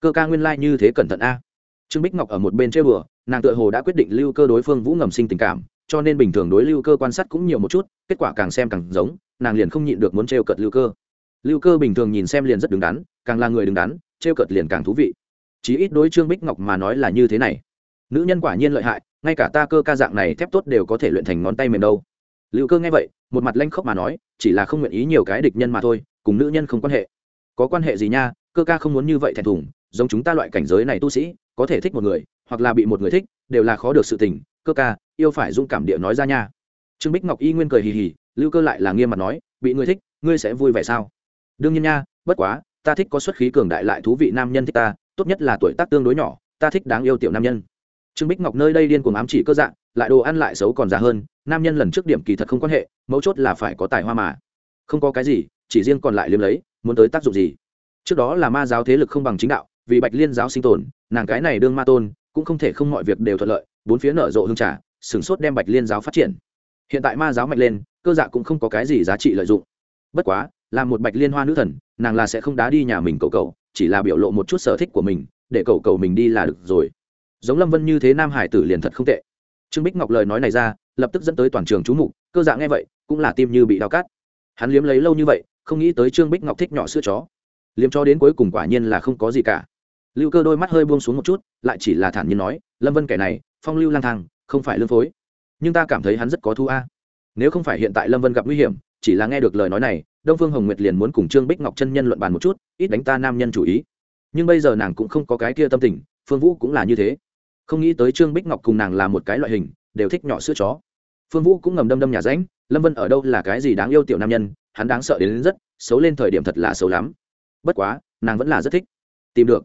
Cơ ca nguyên lai như thế cẩn thận a. Trương bích ngọc ở một bên chơi bừa, nàng tựa hồ đã quyết định lưu cơ đối phương vũ ngầm sinh tình cảm, cho nên bình thường đối lưu cơ quan sát cũng nhiều một chút, kết quả càng xem càng giống, nàng liền không nhịn được muốn trêu cợt lưu cơ. Lưu cơ bình thường nhìn xem liền rất đứng đắn, càng là người đứng đắn, trêu cợt liền càng thú vị chí ít đối trương bích ngọc mà nói là như thế này nữ nhân quả nhiên lợi hại ngay cả ta cơ ca dạng này thép tốt đều có thể luyện thành ngón tay mềm đâu lưu cơ nghe vậy một mặt lanh khóc mà nói chỉ là không nguyện ý nhiều cái địch nhân mà thôi cùng nữ nhân không quan hệ có quan hệ gì nha cơ ca không muốn như vậy thẹn thùng giống chúng ta loại cảnh giới này tu sĩ có thể thích một người hoặc là bị một người thích đều là khó được sự tình cơ ca yêu phải dũng cảm địa nói ra nha trương bích ngọc y nguyên cười hì hì lưu cơ lại là nghiêm mặt nói bị người thích ngươi sẽ vui vẻ sao đương nhiên nha bất quá ta thích có xuất khí cường đại lại thú vị nam nhân thích ta tốt nhất là tuổi tác tương đối nhỏ, ta thích đáng yêu tiểu nam nhân. Trương bích ngọc nơi đây điên cuồng ám chỉ cơ dạng lại đồ ăn lại xấu còn già hơn, nam nhân lần trước điểm kỳ thật không quan hệ, mấu chốt là phải có tài hoa mà. Không có cái gì, chỉ riêng còn lại liếm lấy, muốn tới tác dụng gì. Trước đó là ma giáo thế lực không bằng chính đạo, vì bạch liên giáo sinh tồn, nàng cái này đương ma tôn, cũng không thể không mọi việc đều thuận lợi, bốn phía nở rộ hương trà, sửng sốt đem bạch liên giáo phát triển. Hiện tại ma giáo mạnh lên, cơ dạ cũng không có cái gì giá trị lợi dụng. Bất quá, là một bạch liên hoa nữ thần, nàng là sẽ không đá đi nhà mình cầu cầu chỉ là biểu lộ một chút sở thích của mình, để cầu cầu mình đi là được rồi. Giống lâm vân như thế nam hải tử liền thật không tệ. Trương bích ngọc lời nói này ra, lập tức dẫn tới toàn trường chú mục, cơ dạ nghe vậy, cũng là tim như bị đau cát hắn liếm lấy lâu như vậy, không nghĩ tới trương bích ngọc thích nhỏ sữa chó. Liếm cho đến cuối cùng quả nhiên là không có gì cả. Lưu cơ đôi mắt hơi buông xuống một chút, lại chỉ là thản nhiên nói, lâm vân kẻ này, phong lưu lang thang, không phải lương phối. Nhưng ta cảm thấy hắn rất có thu a. Nếu không phải hiện tại lâm vân gặp nguy hiểm chỉ là nghe được lời nói này đông phương hồng nguyệt liền muốn cùng trương bích ngọc chân nhân luận bàn một chút ít đánh ta nam nhân chủ ý. Nhưng bây giờ nàng cũng không có cái kia tâm tình phương vũ cũng là như thế. Không nghĩ tới trương bích ngọc cùng nàng là một cái loại hình đều thích nhỏ sữa chó. Phương vũ cũng ngầm đâm đâm nhà ránh lâm vân ở đâu là cái gì đáng yêu tiểu nam nhân hắn đáng sợ đến, đến rất xấu lên thời điểm thật là xấu lắm. Bất quá nàng vẫn là rất thích. Tìm được.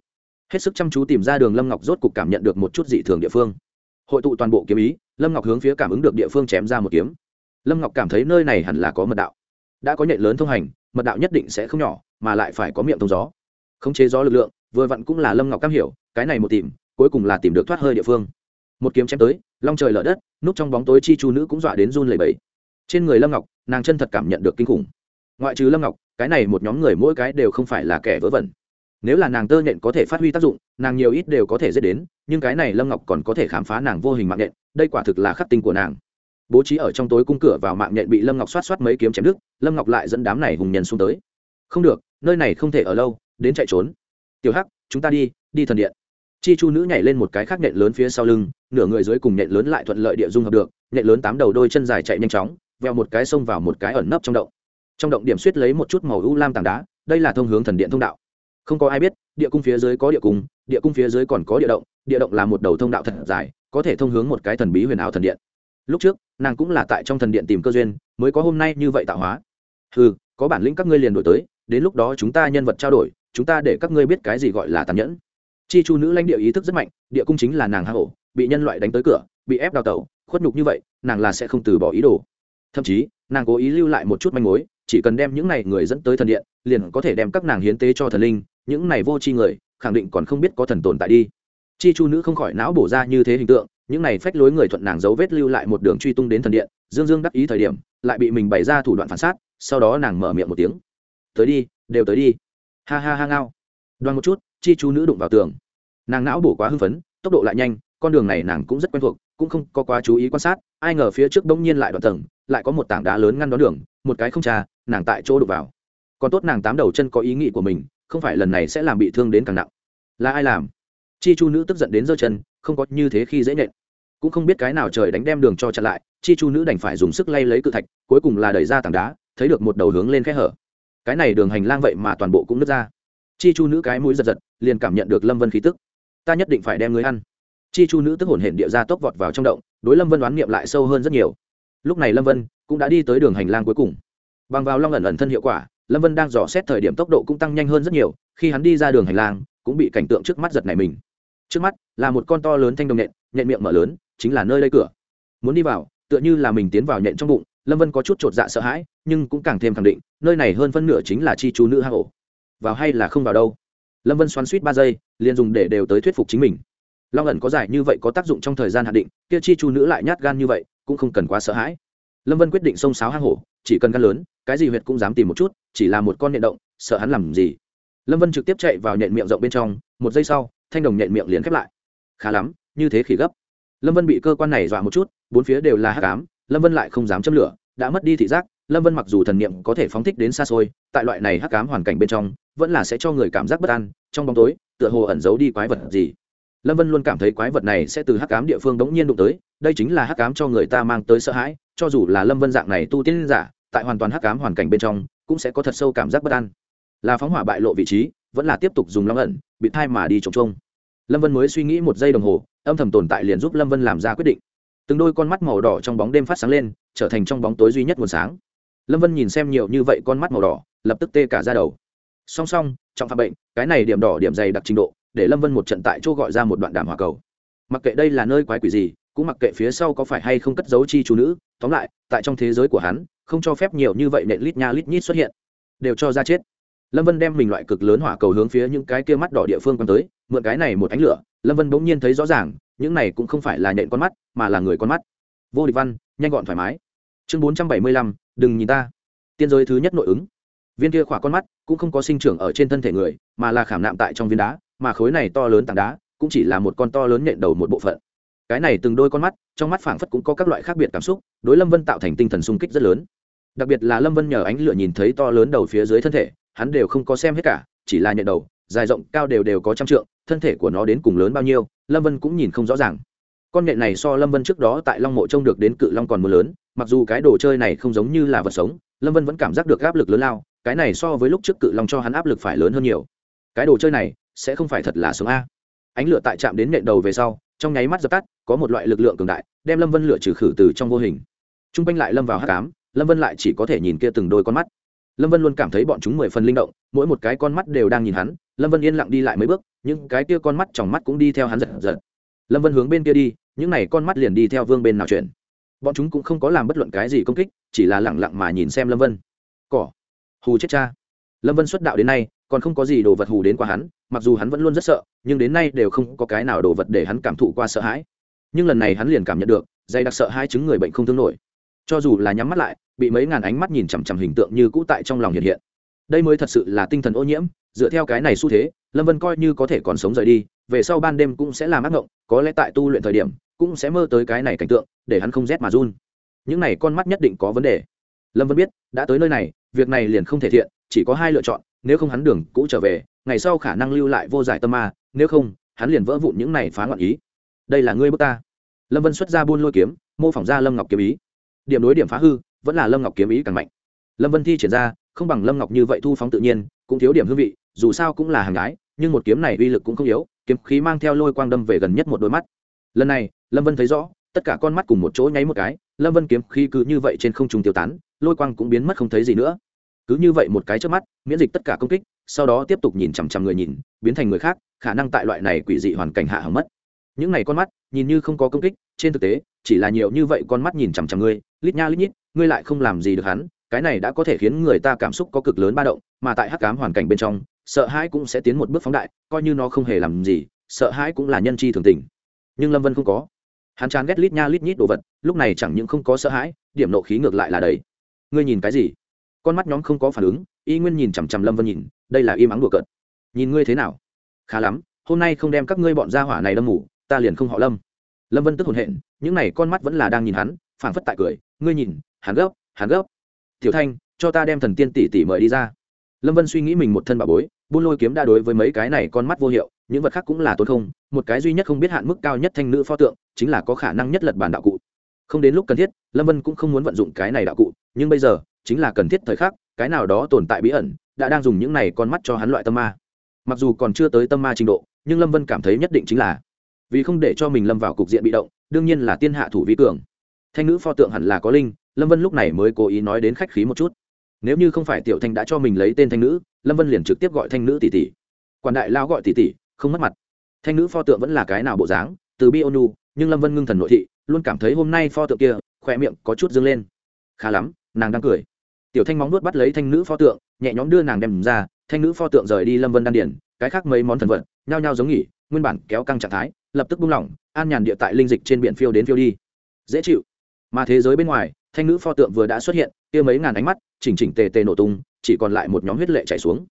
Hết sức chăm chú tìm ra đường lâm ngọc rốt cục cảm nhận được một chút dị thường địa phương. Hội tụ toàn bộ kiếm ý lâm ngọc hướng phía cảm ứng được địa phương chém ra một kiếm lâm ngọc cảm thấy nơi này hẳn là có mật đạo. Đã có nhện lớn thông hành, mật đạo nhất định sẽ không nhỏ, mà lại phải có miệng thông gió. Khống chế gió lực lượng, vừa vặn cũng là lâm ngọc cam hiểu, cái này một tìm, cuối cùng là tìm được thoát hơi địa phương. Một kiếm chém tới, long trời lở đất, núp trong bóng tối chi chu nữ cũng dọa đến run lẩy bẩy. Trên người lâm ngọc, nàng chân thật cảm nhận được kinh khủng. Ngoại trừ lâm ngọc, cái này một nhóm người mỗi cái đều không phải là kẻ vớ vẩn. Nếu là nàng tơ nhện có thể phát huy tác dụng, nàng nhiều ít đều có thể dễ đến, nhưng cái này lâm ngọc còn có thể khám phá nàng vô hình mạng nhện, đây quả thực là khắc tinh của nàng bố trí ở trong tối cung cửa vào mạng nhện bị lâm ngọc xoát xoát mấy kiếm chém đứt, lâm ngọc lại dẫn đám này hùng nhân xuống tới. Không được, nơi này không thể ở lâu, đến chạy trốn. Tiểu hắc, chúng ta đi đi thần điện. Chi chu nữ nhảy lên một cái khác nhện lớn phía sau lưng, nửa người dưới cùng nhện lớn lại thuận lợi địa dung hợp được, nhện lớn tám đầu đôi chân dài chạy nhanh chóng veo một cái xông vào một cái ẩn nấp trong động. Trong động điểm suýt lấy một chút màu u lam tảng đá, đây là thông hướng thần điện thông đạo. Không có ai biết, địa cung phía dưới có địa cung địa cung phía dưới còn có địa động địa động là một đầu thông đạo thật dài, có thể thông hướng một cái thần bí huyền ảo thần điện lúc trước, nàng cũng là tại trong thần điện tìm cơ duyên, mới có hôm nay như vậy tạo hóa. Ừ có bản lĩnh các ngươi liền đổi tới, đến lúc đó chúng ta nhân vật trao đổi, chúng ta để các ngươi biết cái gì gọi là tàn nhẫn. Chi chu nữ lãnh địa ý thức rất mạnh, địa cung chính là nàng hạ hổ, bị nhân loại đánh tới cửa, bị ép đào tẩu, khuất nhục như vậy, nàng là sẽ không từ bỏ ý đồ. Thậm chí, nàng cố ý lưu lại một chút manh mối, chỉ cần đem những này người dẫn tới thần điện, liền có thể đem các nàng hiến tế cho thần linh, những này vô tri người, khẳng định còn không biết có thần tồn tại đi. Chi chu nữ không khỏi não bổ ra như thế hình tượng những này phách lối người thuận nàng dấu vết lưu lại một đường truy tung đến thần điện, dương dương đắc ý thời điểm, lại bị mình bày ra thủ đoạn phản sát, sau đó nàng mở miệng một tiếng. Tới đi, đều tới đi. Ha ha ha ngao. Đoan một chút, chi chú nữ đụng vào tường. Nàng não bổ quá hưng phấn, tốc độ lại nhanh, con đường này nàng cũng rất quen thuộc, cũng không có quá chú ý quan sát, ai ngờ phía trước đông nhiên lại đoạn tầng, lại có một tảng đá lớn ngăn đón đường, một cái không trà, nàng tại chỗ đụng vào. Còn tốt nàng tám đầu chân có ý nghĩ của mình, không phải lần này sẽ làm bị thương đến càng nặng. Là ai làm? Chi chu nữ tức giận đến giơ chân, không có như thế khi dễ nhện cũng không biết cái nào trời đánh đem đường cho chặn lại, chi chu nữ đành phải dùng sức lay lấy cự thạch, cuối cùng là đẩy ra tảng đá, thấy được một đầu hướng lên khe hở. Cái này đường hành lang vậy mà toàn bộ cũng nứt ra. Chi chu nữ cái mũi giật giật, liền cảm nhận được lâm vân khí tức. Ta nhất định phải đem người ăn. Chi chu nữ tức hồn hển địa ra tốc vọt vào trong động, đối lâm vân đoán niệm lại sâu hơn rất nhiều. Lúc này lâm vân cũng đã đi tới đường hành lang cuối cùng. Bằng vào long ẩn ẩn thân hiệu quả, lâm vân đang dò xét thời điểm tốc độ cũng tăng nhanh hơn rất nhiều, khi hắn đi ra đường hành lang, cũng bị cảnh tượng trước mắt giật này mình trước mắt là một con to lớn thanh đồng nện, nhện miệng mở lớn chính là nơi lây cửa. Muốn đi vào tựa như là mình tiến vào nhện trong bụng lâm vân có chút chột dạ sợ hãi nhưng cũng càng thêm khẳng định nơi này hơn phân nửa chính là chi chú nữ hang ổ. Vào hay là không vào đâu? Lâm vân xoắn suýt ba giây liền dùng để đều tới thuyết phục chính mình. Long ẩn có giải như vậy có tác dụng trong thời gian hạn định kia chi chú nữ lại nhát gan như vậy cũng không cần quá sợ hãi. Lâm vân quyết định xông sáo hang hổ chỉ cần gan lớn cái gì huyệt cũng dám tìm một chút chỉ là một con nhện động sợ hắn làm gì. Lâm vân trực tiếp chạy vào nhện miệng rộng bên trong một giây sau thanh đồng nhện miệng liền khép lại. Khá lắm, như thế khỉ gấp. Lâm vân bị cơ quan này dọa một chút, bốn phía đều là hát cám lâm vân lại không dám châm lửa, đã mất đi thị giác, lâm vân mặc dù thần niệm có thể phóng thích đến xa xôi, tại loại này hắc cám hoàn cảnh bên trong, vẫn là sẽ cho người cảm giác bất an, trong bóng tối, tựa hồ ẩn giấu đi quái vật gì. Lâm vân luôn cảm thấy quái vật này sẽ từ hắc cám địa phương đống nhiên đụng tới, đây chính là hắc cám cho người ta mang tới sợ hãi, cho dù là lâm vân dạng này tu tiên giả, tại hoàn toàn hắc cám hoàn cảnh bên trong, cũng sẽ có thật sâu cảm giác bất an. Là phóng hỏa bại lộ vị trí vẫn là tiếp tục dùng long ẩn, bị thai mà đi trồng trông. Lâm vân mới suy nghĩ một giây đồng hồ, âm thầm tồn tại liền giúp lâm vân làm ra quyết định. Từng đôi con mắt màu đỏ trong bóng đêm phát sáng lên, trở thành trong bóng tối duy nhất nguồn sáng. Lâm vân nhìn xem nhiều như vậy con mắt màu đỏ, lập tức tê cả ra đầu. Song song trong phạm bệnh, cái này điểm đỏ điểm dày đặc trình độ, để lâm vân một trận tại chỗ gọi ra một đoạn đàm hòa cầu. Mặc kệ đây là nơi quái quỷ gì, cũng mặc kệ phía sau có phải hay không cất dấu chi chú nữ, tóm lại, tại trong thế giới của hắn, không cho phép nhiều như vậy nện lít nha lít nhít xuất hiện. Đều cho ra chết lâm vân đem mình loại cực lớn hỏa cầu hướng phía những cái kia mắt đỏ địa phương quan tới, mượn cái này một ánh lửa, lâm vân bỗng nhiên thấy rõ ràng, những này cũng không phải là nhện con mắt, mà là người con mắt. Vô địch văn, nhanh gọn thoải mái. Chương bốn trăm bảy mươi lăm, đừng nhìn ta. Tiên giới thứ nhất nội ứng. Viên kia khỏa con mắt cũng không có sinh trưởng ở trên thân thể người, mà là khảm nạm tại trong viên đá, mà khối này to lớn tảng đá cũng chỉ là một con to lớn nhện đầu một bộ phận. Cái này từng đôi con mắt, trong mắt phảng phất cũng có các loại khác biệt cảm xúc, đối lâm vân tạo thành tinh thần sung kích rất lớn. Đặc biệt là lâm vân nhờ ánh lửa nhìn thấy to lớn đầu phía dưới thân thể hắn đều không có xem hết cả, chỉ là nhện đầu, dài rộng, cao đều đều có trăm trượng, thân thể của nó đến cùng lớn bao nhiêu, lâm vân cũng nhìn không rõ ràng. Con nhện này so lâm vân trước đó tại long mộ trông được đến cự long còn mưa lớn, mặc dù cái đồ chơi này không giống như là vật sống, lâm vân vẫn cảm giác được áp lực lớn lao, cái này so với lúc trước cự long cho hắn áp lực phải lớn hơn nhiều. Cái đồ chơi này sẽ không phải thật là sống a. Ánh lửa tại chạm đến nện đầu về sau, trong nháy mắt dập tắt, có một loại lực lượng cường đại, đem lâm vân lửa trừ khử từ trong vô hình. T r u n g quanh lại lâm vào h cám lâm vân lại chỉ có thể nhìn kia từng đôi con mắt lâm vân luôn cảm thấy bọn chúng mười phần linh động, mỗi một cái con mắt đều đang nhìn hắn, lâm vân yên lặng đi lại mấy bước, những cái kia con mắt trong mắt cũng đi theo hắn giật giật. Lâm vân hướng bên kia đi, những n à y con mắt liền đi theo vương bên nào chuyển. Bọn chúng cũng không có làm bất luận cái gì công kích, chỉ là lẳng lặng mà nhìn xem lâm vân. Cỏ. Hù chết cha. Lâm vân xuất đạo đến nay, còn không có gì đồ vật hù đến qua hắn, mặc dù hắn vẫn luôn rất sợ, nhưng đến nay đều không có cái nào đồ vật để hắn cảm thụ qua sợ hãi. Nhưng lần này hắn liền cảm nhận được, dày đặc sợ hai chứng người bệnh không thương nổi. Cho dù là nhắm mắt lại bị mấy ngàn ánh mắt nhìn chằm chằm hình tượng như cũ tại trong lòng hiện hiện. Đây mới thật sự là tinh thần ô nhiễm, dựa theo cái này xu thế, lâm vân coi như có thể còn sống rời đi, về sau ban đêm cũng sẽ làm ác ngộng, có lẽ tại tu luyện thời điểm, cũng sẽ mơ tới cái này cảnh tượng, để hắn không rét mà run. Những này con mắt nhất định có vấn đề. Lâm vân biết, đã tới nơi này, việc này liền không thể thiện, chỉ có hai lựa chọn, nếu không hắn đường cũ trở về, ngày sau khả năng lưu lại vô giải tâm ma, nếu không, hắn liền vỡ vụn những này phá ngọn ý. Đây là ngươi bước ta. Lâm vân xuất ra buôn lôi kiếm, mô phỏng ra lâm ngọc kiếm ý. Điểm đối điểm phá hư vẫn là lâm ngọc kiếm ý càng mạnh. Lâm vân thi triển ra, không bằng lâm ngọc như vậy thu phóng tự nhiên, cũng thiếu điểm hương vị, dù sao cũng là hàng gái, nhưng một kiếm này uy lực cũng không yếu, kiếm khí mang theo lôi quang đâm về gần nhất một đôi mắt. Lần này, lâm vân thấy rõ, tất cả con mắt cùng một chỗ nháy một cái, lâm vân kiếm khí cứ như vậy trên không trung tiêu tán, lôi quang cũng biến mất không thấy gì nữa. Cứ như vậy một cái trước mắt, miễn dịch tất cả công kích, sau đó tiếp tục nhìn chằm chằm người nhìn, biến thành người khác, khả năng tại loại này quỷ dị hoàn cảnh hạ hỏng mất. Những này con mắt, nhìn như không có công kích, trên thực tế, chỉ là nhiều như vậy con mắt nhìn chằm chằm ngươi, lít nha lít nhít ngươi lại không làm gì được hắn, cái này đã có thể khiến người ta cảm xúc có cực lớn ba động, mà tại hắc cám hoàn cảnh bên trong, sợ hãi cũng sẽ tiến một bước phóng đại, coi như nó không hề làm gì, sợ hãi cũng là nhân chi thường tình. Nhưng lâm vân không có. Hắn chán ghét lít nha lít nhít đồ vật, lúc này chẳng những không có sợ hãi, điểm nộ khí ngược lại là đầy. Ngươi nhìn cái gì? Con mắt nhóm không có phản ứng, y nguyên nhìn chằm chằm lâm vân nhìn, đây là im ắng đùa cợt. Nhìn ngươi thế nào? Khá lắm, hôm nay không đem các ngươi bọn gia hỏa này đâm ngủ, ta liền không họ lâm. Lâm vân tức hồn hện, những n à y con mắt vẫn là đang nhìn hắn, phảng phất tại cười, ngươi nhìn hắn gấp hắn gấp. Tiểu thanh, cho ta đem thần tiên tỷ tỷ mời đi ra. Lâm vân suy nghĩ mình một thân bà bối, buôn lôi kiếm đa đối với mấy cái này con mắt vô hiệu, những vật khác cũng là tốt không, một cái duy nhất không biết hạn mức cao nhất thanh nữ pho tượng, chính là có khả năng nhất lật bản đạo cụ. Không đến lúc cần thiết, lâm vân cũng không muốn vận dụng cái này đạo cụ, nhưng bây giờ, chính là cần thiết thời khắc, cái nào đó tồn tại bí ẩn, đã đang dùng những này con mắt cho hắn loại tâm ma. Mặc dù còn chưa tới tâm ma trình độ, nhưng lâm vân cảm thấy nhất định chính là, vì không để cho mình lâm vào cục diện bị động, đương nhiên là tiên hạ thủ vi cường. Thanh nữ pho tượng hẳn là có linh lâm vân lúc này mới cố ý nói đến khách khí một chút nếu như không phải tiểu thanh đã cho mình lấy tên thanh nữ lâm vân liền trực tiếp gọi thanh nữ tỷ tỷ quản đại lao gọi tỷ tỷ không mất mặt thanh nữ pho tượng vẫn là cái nào bộ dáng từ bi ônu nhưng lâm vân ngưng thần nội thị luôn cảm thấy hôm nay pho tượng kia khỏe miệng có chút dâng lên khá lắm nàng đang cười tiểu thanh móng nuốt bắt lấy thanh nữ pho tượng nhẹ nhõm đưa nàng đem ra thanh nữ pho tượng rời đi lâm vân đan điển cái khác mấy món thần vật nhao nhao giống nghỉ nguyên bản kéo căng trạng thái lập tức buông lỏng an nhàn địa tại linh dịch trên biển phiêu đến phiêu đi dễ chịu mà thế giới bên ngoài thanh nữ pho tượng vừa đã xuất hiện, kia mấy ngàn ánh mắt, chỉnh chỉnh tề tề nổ tung, chỉ còn lại một nhóm huyết lệ chảy xuống.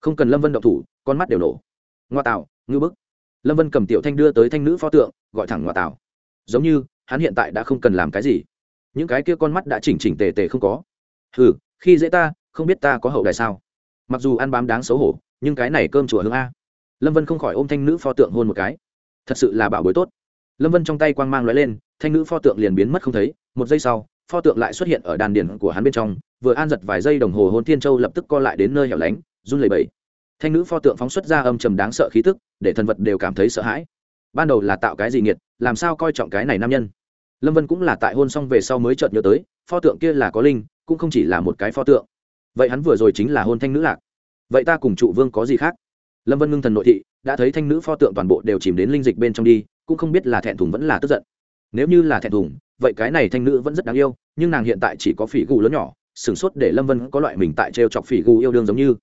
Không cần lâm vân động thủ, con mắt đều nổ. Ngoa tạo ngư bức. Lâm vân cầm tiểu thanh đưa tới thanh nữ pho tượng, gọi thẳng ngoa tạo giống như, hắn hiện tại đã không cần làm cái gì. Những cái kia con mắt đã chỉnh chỉnh tề tề không có. Hừ, khi dễ ta, không biết ta có hậu đại sao. Mặc dù ăn bám đáng xấu hổ, nhưng cái này cơm chùa hương a. Lâm vân không khỏi ôm thanh nữ pho tượng hôn một cái. Thật sự là bảo bối tốt. Lâm vân trong tay quang mang lóe lên, thanh nữ pho tượng liền biến mất không thấy. Một giây sau pho tượng lại xuất hiện ở đàn điển của hắn bên trong, vừa an giật vài giây đồng hồ hôn thiên châu lập tức co lại đến nơi hẻo lánh, run lầy bẫy thanh nữ pho tượng phóng xuất ra âm trầm đáng sợ khí tức, để thần vật đều cảm thấy sợ hãi. Ban đầu là tạo cái gì nghiệt, làm sao coi trọng cái này nam nhân? Lâm vân cũng là tại hôn xong về sau mới chợt nhớ tới, pho tượng kia là có linh, cũng không chỉ là một cái pho tượng. Vậy hắn vừa rồi chính là hôn thanh nữ lạc. Vậy ta cùng trụ vương có gì khác? Lâm vân ngưng thần nội thị, đã thấy thanh nữ pho tượng toàn bộ đều chìm đến linh dịch bên trong đi, cũng không biết là thẹn thùng vẫn là tức giận. Nếu như là thẹn thùng vậy cái này thanh nữ vẫn rất đáng yêu, nhưng nàng hiện tại chỉ có phỉ gù lớn nhỏ, sửng sốt để lâm vân có loại mình tại trêu chọc phỉ gù yêu đương giống như.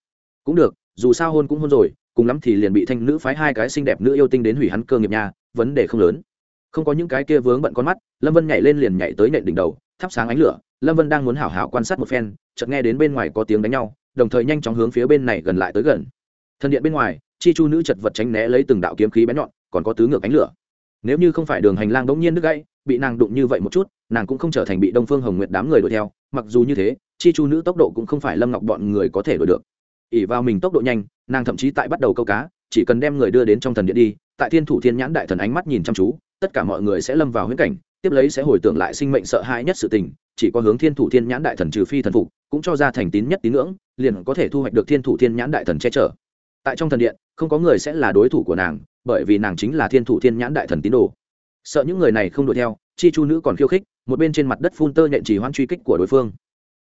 Cũng được, dù sao hôn cũng hôn rồi, cùng lắm thì liền bị thanh nữ phái hai cái xinh đẹp nữ yêu tinh đến hủy hắn cơ nghiệp nhà, vấn đề không lớn. Không có những cái kia vướng bận con mắt, lâm vân nhảy lên liền nhảy tới nện đỉnh đầu, thắp sáng ánh lửa, lâm vân đang muốn hảo hảo quan sát một phen, chợt nghe đến bên ngoài có tiếng đánh nhau, đồng thời nhanh chóng hướng phía bên này gần lại tới gần. Thân điện bên ngoài, chi chu nữ chật vật tránh né lấy từng đạo kiếm khí bén nhọn, còn có tứ ngược ánh lửa. Nếu như không phải đường hành lang đống nhiên đứt gãy bị nàng đụng như vậy một chút, nàng cũng không trở thành bị đông phương hồng nguyệt đám người đuổi theo, mặc dù như thế, chi chu nữ tốc độ cũng không phải lâm ngọc bọn người có thể đuổi được. Ỉ vào mình tốc độ nhanh, nàng thậm chí tại bắt đầu câu cá, chỉ cần đem người đưa đến trong thần điện đi, tại thiên thủ thiên nhãn đại thần ánh mắt nhìn chăm chú, tất cả mọi người sẽ lâm vào huyễn cảnh, tiếp lấy sẽ hồi tưởng lại sinh mệnh sợ hãi nhất sự tình, chỉ có hướng thiên thủ thiên nhãn đại thần trừ phi thần phục, cũng cho ra thành tín nhất tín ngưỡng, liền có thể thu hoạch được thiên thủ thiên nhãn đại thần che chở. Tại trong thần điện, không có người sẽ là đối thủ của nàng, bởi vì nàng chính là thiên thủ thiên nhãn đại thần tín đồ sợ những người này không đuổi theo, chi chu nữ còn khiêu khích, một bên trên mặt đất phun tơ nhện chỉ hoan truy kích của đối phương.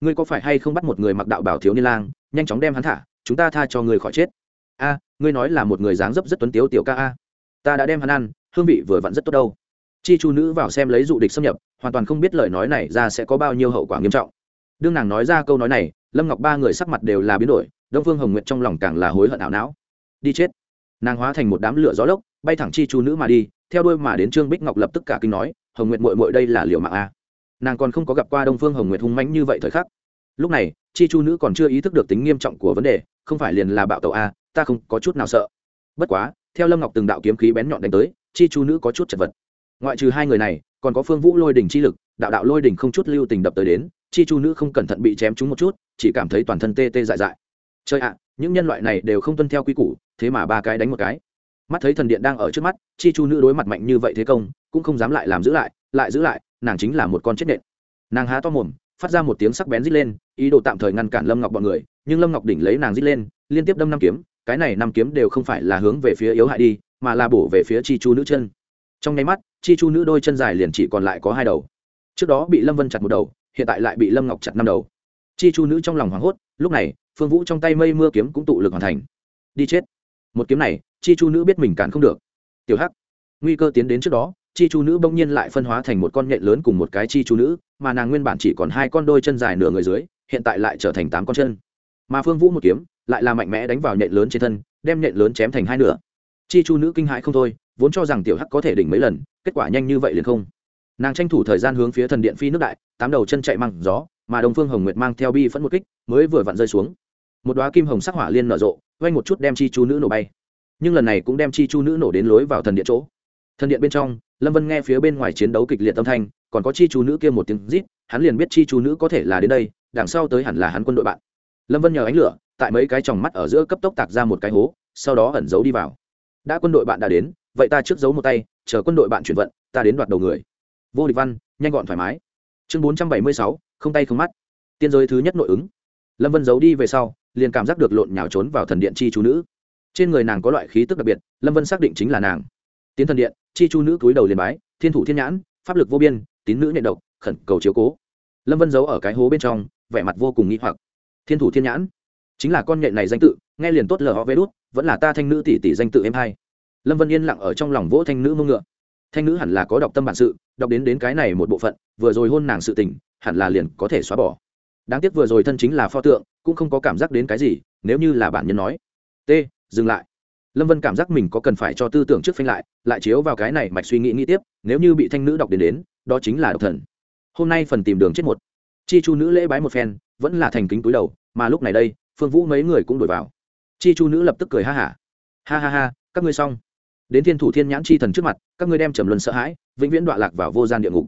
Ngươi có phải hay không bắt một người mặc đạo bảo thiếu niên lang, nhanh chóng đem hắn thả, chúng ta tha cho người khỏi chết. A, ngươi nói là một người dáng dấp rất tuấn tiếu tiểu ca a. Ta đã đem hắn ăn, hương vị vừa vặn rất tốt đâu. Chi chu nữ vào xem lấy dụ địch xâm nhập, hoàn toàn không biết lời nói này ra sẽ có bao nhiêu hậu quả nghiêm trọng. Đương nàng nói ra câu nói này, lâm ngọc ba người sắc mặt đều là biến đổi, đông phương hồng nguyệt trong lòng càng là hối hận ảo não. Đi chết. Nàng hóa thành một đám lửa gió lốc bay thẳng chi chu nữ mà đi, theo đuôi mà đến trương bích ngọc lập tức cả kinh nói, hồng nguyệt mội mội đây là liệu mạng a nàng còn không có gặp qua đông phương hồng nguyệt hung mãnh như vậy thời khắc. Lúc này, chi chu nữ còn chưa ý thức được tính nghiêm trọng của vấn đề, không phải liền là bạo tàu a à, ta không có chút nào sợ. Bất quá, theo lâm ngọc từng đạo kiếm khí bén nhọn đánh tới, chi chu nữ có chút chật vật. Ngoại trừ hai người này, còn có phương vũ lôi đình chi lực, đạo đạo lôi đình không chút lưu tình đập tới đến, chi chu nữ không cẩn thận bị chém trúng một chút, chỉ cảm thấy toàn thân tê tê dại dại. Chơi ạ, những nhân loại này đều không tuân theo quy củ, thế mà ba cái đánh một cái mắt thấy thần điện đang ở trước mắt, chi chu nữ đối mặt mạnh như vậy thế công, cũng không dám lại làm giữ lại lại giữ lại, nàng chính là một con chết nện. Nàng há to mồm, phát ra một tiếng sắc bén rít lên, ý đồ tạm thời ngăn cản lâm ngọc bọn người, nhưng lâm ngọc đỉnh lấy nàng rít lên, liên tiếp đâm năm kiếm, cái này năm kiếm đều không phải là hướng về phía yếu hại đi, mà là bổ về phía chi chu nữ chân. Trong nháy mắt, chi chu nữ đôi chân dài liền chỉ còn lại có hai đầu. Trước đó bị lâm vân chặt một đầu, hiện tại lại bị lâm ngọc chặt năm đầu. Chi chu nữ trong lòng hoảng hốt, lúc này, phương vũ trong tay mây mưa kiếm cũng tụ lực hoàn thành. Đi chết một kiếm này, chi chu nữ biết mình cản không được. Tiểu hắc, nguy cơ tiến đến trước đó, chi chu nữ bỗng nhiên lại phân hóa thành một con nhện lớn cùng một cái chi chu nữ, mà nàng nguyên bản chỉ còn hai con đôi chân dài nửa người dưới, hiện tại lại trở thành tám con chân. Mà phương vũ một kiếm, lại là mạnh mẽ đánh vào nhện lớn trên thân, đem nhện lớn chém thành hai nửa. Chi chu nữ kinh hãi không thôi, vốn cho rằng tiểu hắc có thể đỉnh mấy lần, kết quả nhanh như vậy liền không. Nàng tranh thủ thời gian hướng phía thần điện phi nước đại, tám đầu chân chạy măng gió, mà đồng phương hồng nguyệt mang theo bi phẫn một kích, mới vừa vặn rơi xuống. Một đoá kim hồng sắc hỏa liên nở rộ vay một chút đem chi chu nữ nổ bay. Nhưng lần này cũng đem chi chu nữ nổ đến lối vào thần điện chỗ. Thần điện bên trong, lâm vân nghe phía bên ngoài chiến đấu kịch liệt âm thanh, còn có chi chu nữ kia một tiếng rít, hắn liền biết chi chu nữ có thể là đến đây, đằng sau tới hẳn là hắn quân đội bạn. Lâm vân nhờ ánh lửa, tại mấy cái tròng mắt ở giữa cấp tốc tạc ra một cái hố, sau đó ẩn giấu đi vào. Đã quân đội bạn đã đến, vậy ta trước giấu một tay, chờ quân đội bạn chuyển vận, ta đến đoạt đầu người. Vô địch văn, nhanh gọn thoải mái. Chương bốn trăm bảy mươi sáu, không tay không mắt. Tiên giới thứ nhất nội ứng. Lâm vân giấu đi về sau liền cảm giác được lộn nhào trốn vào thần điện chi chú nữ. Trên người nàng có loại khí tức đặc biệt, lâm vân xác định chính là nàng. Tiến thần điện, chi chu nữ cúi đầu liền bái, thiên thủ thiên nhãn, pháp lực vô biên, tín nữ nhện độc, khẩn cầu chiếu cố. Lâm vân giấu ở cái hố bên trong, vẻ mặt vô cùng nghĩ hoặc. Thiên thủ thiên nhãn, chính là con nhện này danh tự, nghe liền tốt lờ họ vê đút, vẫn là ta thanh nữ tỷ tỷ danh tự em hai. Lâm vân yên lặng ở trong lòng vỗ thanh nữ mông ngựa. Thanh nữ hẳn là có đọc tâm bản sự, đọc đến đến cái này một bộ phận, vừa rồi hôn nàng sự tình, hẳn là liền có thể xóa bỏ đáng tiếc vừa rồi thân chính là pho tượng, cũng không có cảm giác đến cái gì, nếu như là bản nhân nói. T, dừng lại. Lâm vân cảm giác mình có cần phải cho tư tưởng trước phanh lại lại chiếu vào cái này mạch suy nghĩ nghĩ tiếp, nếu như bị thanh nữ đọc đến đến, đó chính là độc thần. Hôm nay phần tìm đường chết một. Chi chu nữ lễ bái một phen, vẫn là thành kính túi đầu, mà lúc này đây, phương vũ mấy người cũng đổi vào. Chi chu nữ lập tức cười ha hả. Ha. ha ha ha các ngươi xong. Đến thiên thủ thiên nhãn chi thần trước mặt, các ngươi đem trầm luân sợ hãi, vĩnh viễn đọa lạc vào vô gian địa ngục.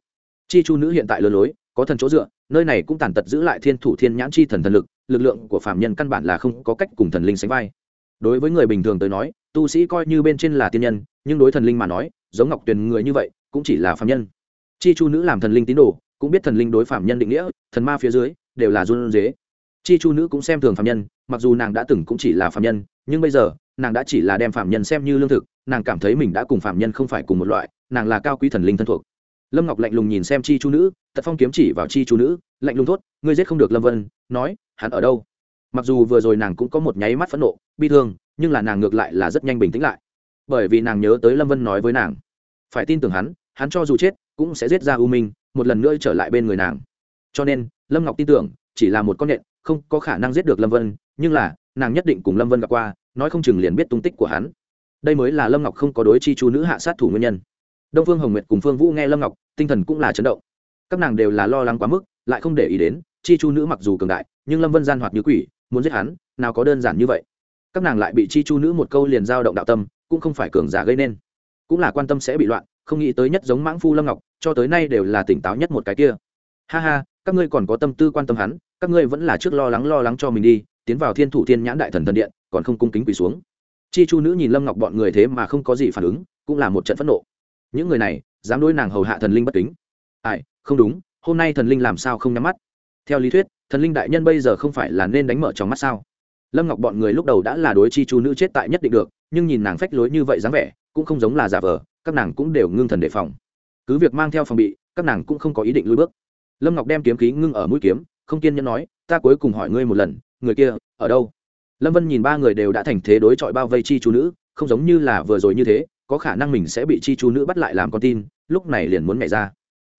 Chi chu nữ hiện tại lừa lối, có thần chỗ dựa nơi này cũng tàn tật giữ lại thiên thủ thiên nhãn chi thần thần lực lực lượng của phạm nhân căn bản là không có cách cùng thần linh sánh vai. Đối với người bình thường tới nói, tu sĩ coi như bên trên là tiên nhân, nhưng đối thần linh mà nói, giống ngọc tuyền người như vậy, cũng chỉ là phạm nhân. Chi chu nữ làm thần linh tín đồ, cũng biết thần linh đối phạm nhân định nghĩa, thần ma phía dưới, đều là run dế chi chu nữ cũng xem thường phạm nhân, mặc dù nàng đã từng cũng chỉ là phạm nhân, nhưng bây giờ, nàng đã chỉ là đem phạm nhân xem như lương thực, nàng cảm thấy mình đã cùng phạm nhân không phải cùng một loại, nàng là cao quý thần linh thân thuộc lâm ngọc lạnh lùng nhìn xem chi chu nữ, tật phong kiếm chỉ vào chi chu nữ, lạnh lùng thốt, ngươi giết không được lâm vân, nói, hắn ở đâu? Mặc dù vừa rồi nàng cũng có một nháy mắt phẫn nộ, bi thương, nhưng là nàng ngược lại là rất nhanh bình tĩnh lại. Bởi vì nàng nhớ tới lâm vân nói với nàng, phải tin tưởng hắn hắn cho dù chết cũng sẽ giết ra u minh, một lần nữa trở lại bên người nàng. Cho nên, lâm ngọc tin tưởng, chỉ là một con nhện, không có khả năng giết được lâm vân, nhưng là, nàng nhất định cùng lâm vân gặp qua, nói không chừng liền biết tung tích của hắn. Đây mới là lâm ngọc không có đối chi chu nữ hạ sát thủ nguyên nhân đông phương hồng nguyệt cùng phương vũ nghe lâm ngọc, tinh thần cũng là chấn động. Các nàng đều là lo lắng quá mức, lại không để ý đến, chi chu nữ mặc dù cường đại, nhưng lâm vân gian hoạt như quỷ, muốn giết hắn, nào có đơn giản như vậy. Các nàng lại bị chi chu nữ một câu liền giao động đạo tâm, cũng không phải cường giả gây nên. Cũng là quan tâm sẽ bị loạn, không nghĩ tới nhất giống mãng phu lâm ngọc, cho tới nay đều là tỉnh táo nhất một cái kia. Ha ha, các ngươi còn có tâm tư quan tâm hắn, các ngươi vẫn là trước lo lắng lo lắng cho mình đi, tiến vào thiên thủ thiên nhãn đại thần thần điện, còn không cung kính quỳ xuống. Chi chu nữ nhìn lâm ngọc bọn người thế mà không có gì phản ứng, cũng là một trận phẫn nộ những người này, dám đối nàng hầu hạ thần linh bất kính. Ai, không đúng, hôm nay thần linh làm sao không nhắm mắt? Theo lý thuyết, thần linh đại nhân bây giờ không phải là nên đánh mở trong mắt sao? Lâm ngọc bọn người lúc đầu đã là đối chi chu nữ chết tại nhất định được, nhưng nhìn nàng phách lối như vậy dáng vẻ, cũng không giống là giả vờ, các nàng cũng đều ngưng thần đề phòng. Cứ việc mang theo phòng bị, các nàng cũng không có ý định lui bước. Lâm ngọc đem kiếm khí ngưng ở mũi kiếm, không kiên nhẫn nói, ta cuối cùng hỏi ngươi một lần, người kia ở đâu? Lâm vân nhìn ba người đều đã thành thế đối chọi bao vây chi chu nữ, không giống như là vừa rồi như thế có khả năng mình sẽ bị chi chu nữ bắt lại làm con tin, lúc này liền muốn nhảy ra.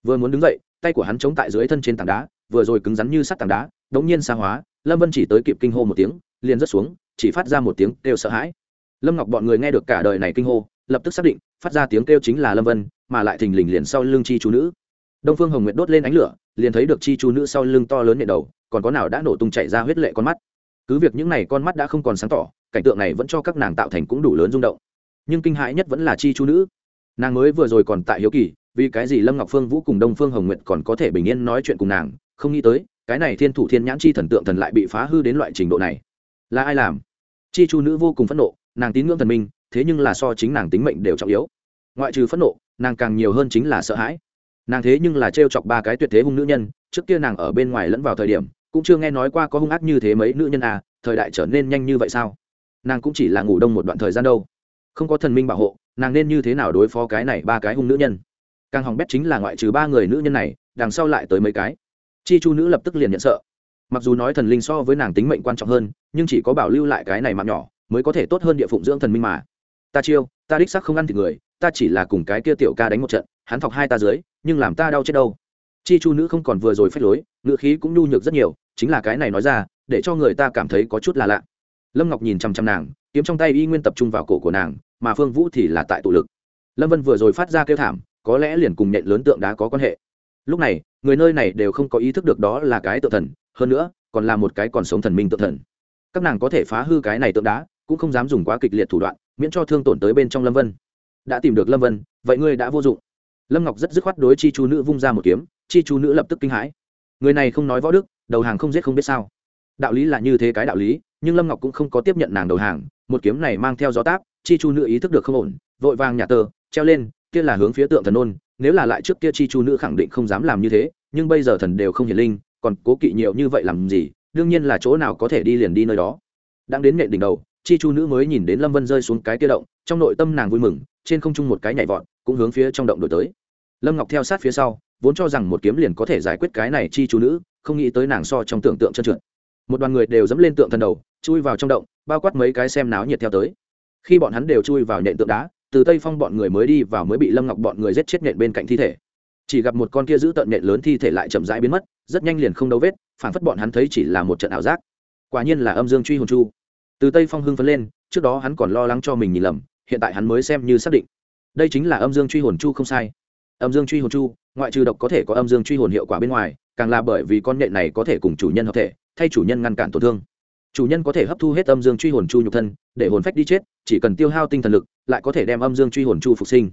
Vừa muốn đứng dậy, tay của hắn chống tại dưới thân trên tảng đá, vừa rồi cứng rắn như sắt tảng đá đống nhiên xa hóa, lâm vân chỉ tới kịp kinh hô một tiếng, liền rớt xuống, chỉ phát ra một tiếng kêu sợ hãi. Lâm ngọc bọn người nghe được cả đời này kinh hô, lập tức xác định, phát ra tiếng kêu chính là lâm vân, mà lại thình lình liền sau lưng chi chú nữ. Đông phương hồng nguyệt đốt lên ánh lửa, liền thấy được chi chú nữ sau lưng to lớn nhẹ đầu, còn có nào đã nổ tung chạy ra huyết lệ con mắt. Cứ việc những n à y con mắt đã không còn sáng tỏ, cảnh tượng này vẫn cho các nàng tạo thành cũng đủ lớn rung động nhưng kinh hãi nhất vẫn là chi chu nữ. Nàng mới vừa rồi còn tại hiếu kỳ, vì cái gì lâm ngọc phương vũ cùng đông phương hồng nguyệt còn có thể bình yên nói chuyện cùng nàng, không nghĩ tới, cái này thiên thủ thiên nhãn chi thần tượng thần lại bị phá hư đến loại trình độ này. Là ai làm? Chi chu nữ vô cùng phẫn nộ, nàng tín ngưỡng thần minh, thế nhưng là so chính nàng tính mệnh đều trọng yếu. Ngoại trừ phẫn nộ, nàng càng nhiều hơn chính là sợ hãi. Nàng thế nhưng là t chọc ba cái tuyệt thế hung nữ nhân, trước kia nàng ở bên ngoài lẫn vào thời điểm, cũng chưa nghe nói qua có hung ác như thế mấy nữ nhân à thời đại trở nên nhanh như vậy sao? Nàng cũng chỉ là ngủ đông một đoạn thời gian đâu không có thần minh bảo hộ, nàng nên như thế nào đối phó cái này ba cái hung nữ nhân? Càng hỏng bét chính là ngoại trừ ba người nữ nhân này, đằng sau lại tới mấy cái. Chi chu nữ lập tức liền nhận sợ. Mặc dù nói thần linh so với nàng tính mệnh quan trọng hơn, nhưng chỉ có bảo lưu lại cái này mạng nhỏ, mới có thể tốt hơn địa phụng dưỡng thần minh mà. Ta chiêu, ta đích sắc không ăn thịt người, ta chỉ là cùng cái kia tiểu ca đánh một trận, hắn thọc hai ta dưới, nhưng làm ta đau chết đâu. Chi chu nữ không còn vừa rồi phách lối, ngựa khí cũng nhu nhược rất nhiều, chính là cái này nói ra, để cho người ta cảm thấy có chút là lạ. Lâm ngọc nhìn chăm chăm nàng kiếm trong tay y nguyên tập trung vào cổ của nàng, mà phương vũ thì là tại tụ lực. Lâm vân vừa rồi phát ra kêu thảm, có lẽ liền cùng nhện lớn tượng đá có quan hệ. Lúc này, người nơi này đều không có ý thức được đó là cái tượng thần, hơn nữa, còn là một cái còn sống thần minh tượng thần. Các nàng có thể phá hư cái này tượng đá, cũng không dám dùng quá kịch liệt thủ đoạn, miễn cho thương tổn tới bên trong lâm vân. Đã tìm được lâm vân, vậy ngươi đã vô dụng. Lâm ngọc rất dứt khoát đối chi chu nữ vung ra một kiếm, chi chu nữ lập tức kinh hãi. Người này không nói võ đức, đầu hàng không giết không biết sao. Đạo lý là như thế cái đạo lý, nhưng lâm ngọc cũng không có tiếp nhận nàng đầu hàng một kiếm này mang theo gió táp, chi chu nữ ý thức được không ổn, vội vàng nhà tờ treo lên, kia là hướng phía tượng thần ôn nếu là lại trước kia chi chu nữ khẳng định không dám làm như thế, nhưng bây giờ thần đều không hiển linh, còn cố kỵ nhiều như vậy làm gì, đương nhiên là chỗ nào có thể đi liền đi nơi đó. Đang đến nghệ đỉnh đầu, chi chu nữ mới nhìn đến lâm vân rơi xuống cái kia động, trong nội tâm nàng vui mừng, trên không trung một cái nhảy vọt, cũng hướng phía trong động đổi tới. Lâm ngọc theo sát phía sau, vốn cho rằng một kiếm liền có thể giải quyết cái này chi chu nữ, không nghĩ tới nàng so trong tưởng tượng chân trượt. Một đoàn người đều dẫm lên tượng thần đầu, chui vào trong động bao quát mấy cái xem náo nhiệt theo tới. Khi bọn hắn đều chui vào nhện tượng đá, từ tây phong bọn người mới đi vào mới bị lâm ngọc bọn người giết chết nhện bên cạnh thi thể. Chỉ gặp một con kia giữ tận nhện lớn thi thể lại chậm rãi biến mất, rất nhanh liền không đấu vết, phản phất bọn hắn thấy chỉ là một trận ảo giác. Quả nhiên là âm dương truy hồn chu. Từ tây phong hưng phấn lên, trước đó hắn còn lo lắng cho mình nhìn lầm, hiện tại hắn mới xem như xác định. Đây chính là âm dương truy hồn chu không sai. Âm dương truy hồn chu, ngoại trừ độc có thể có âm dương truy hồn hiệu quả bên ngoài, càng là bởi vì con nhện này có thể cùng chủ nhân hợp thể, thay chủ nhân ngăn cản tổn thương chủ nhân có thể hấp thu hết âm dương truy hồn chu nhục thân, để hồn phách đi chết, chỉ cần tiêu hao tinh thần lực, lại có thể đem âm dương truy hồn chu phục sinh.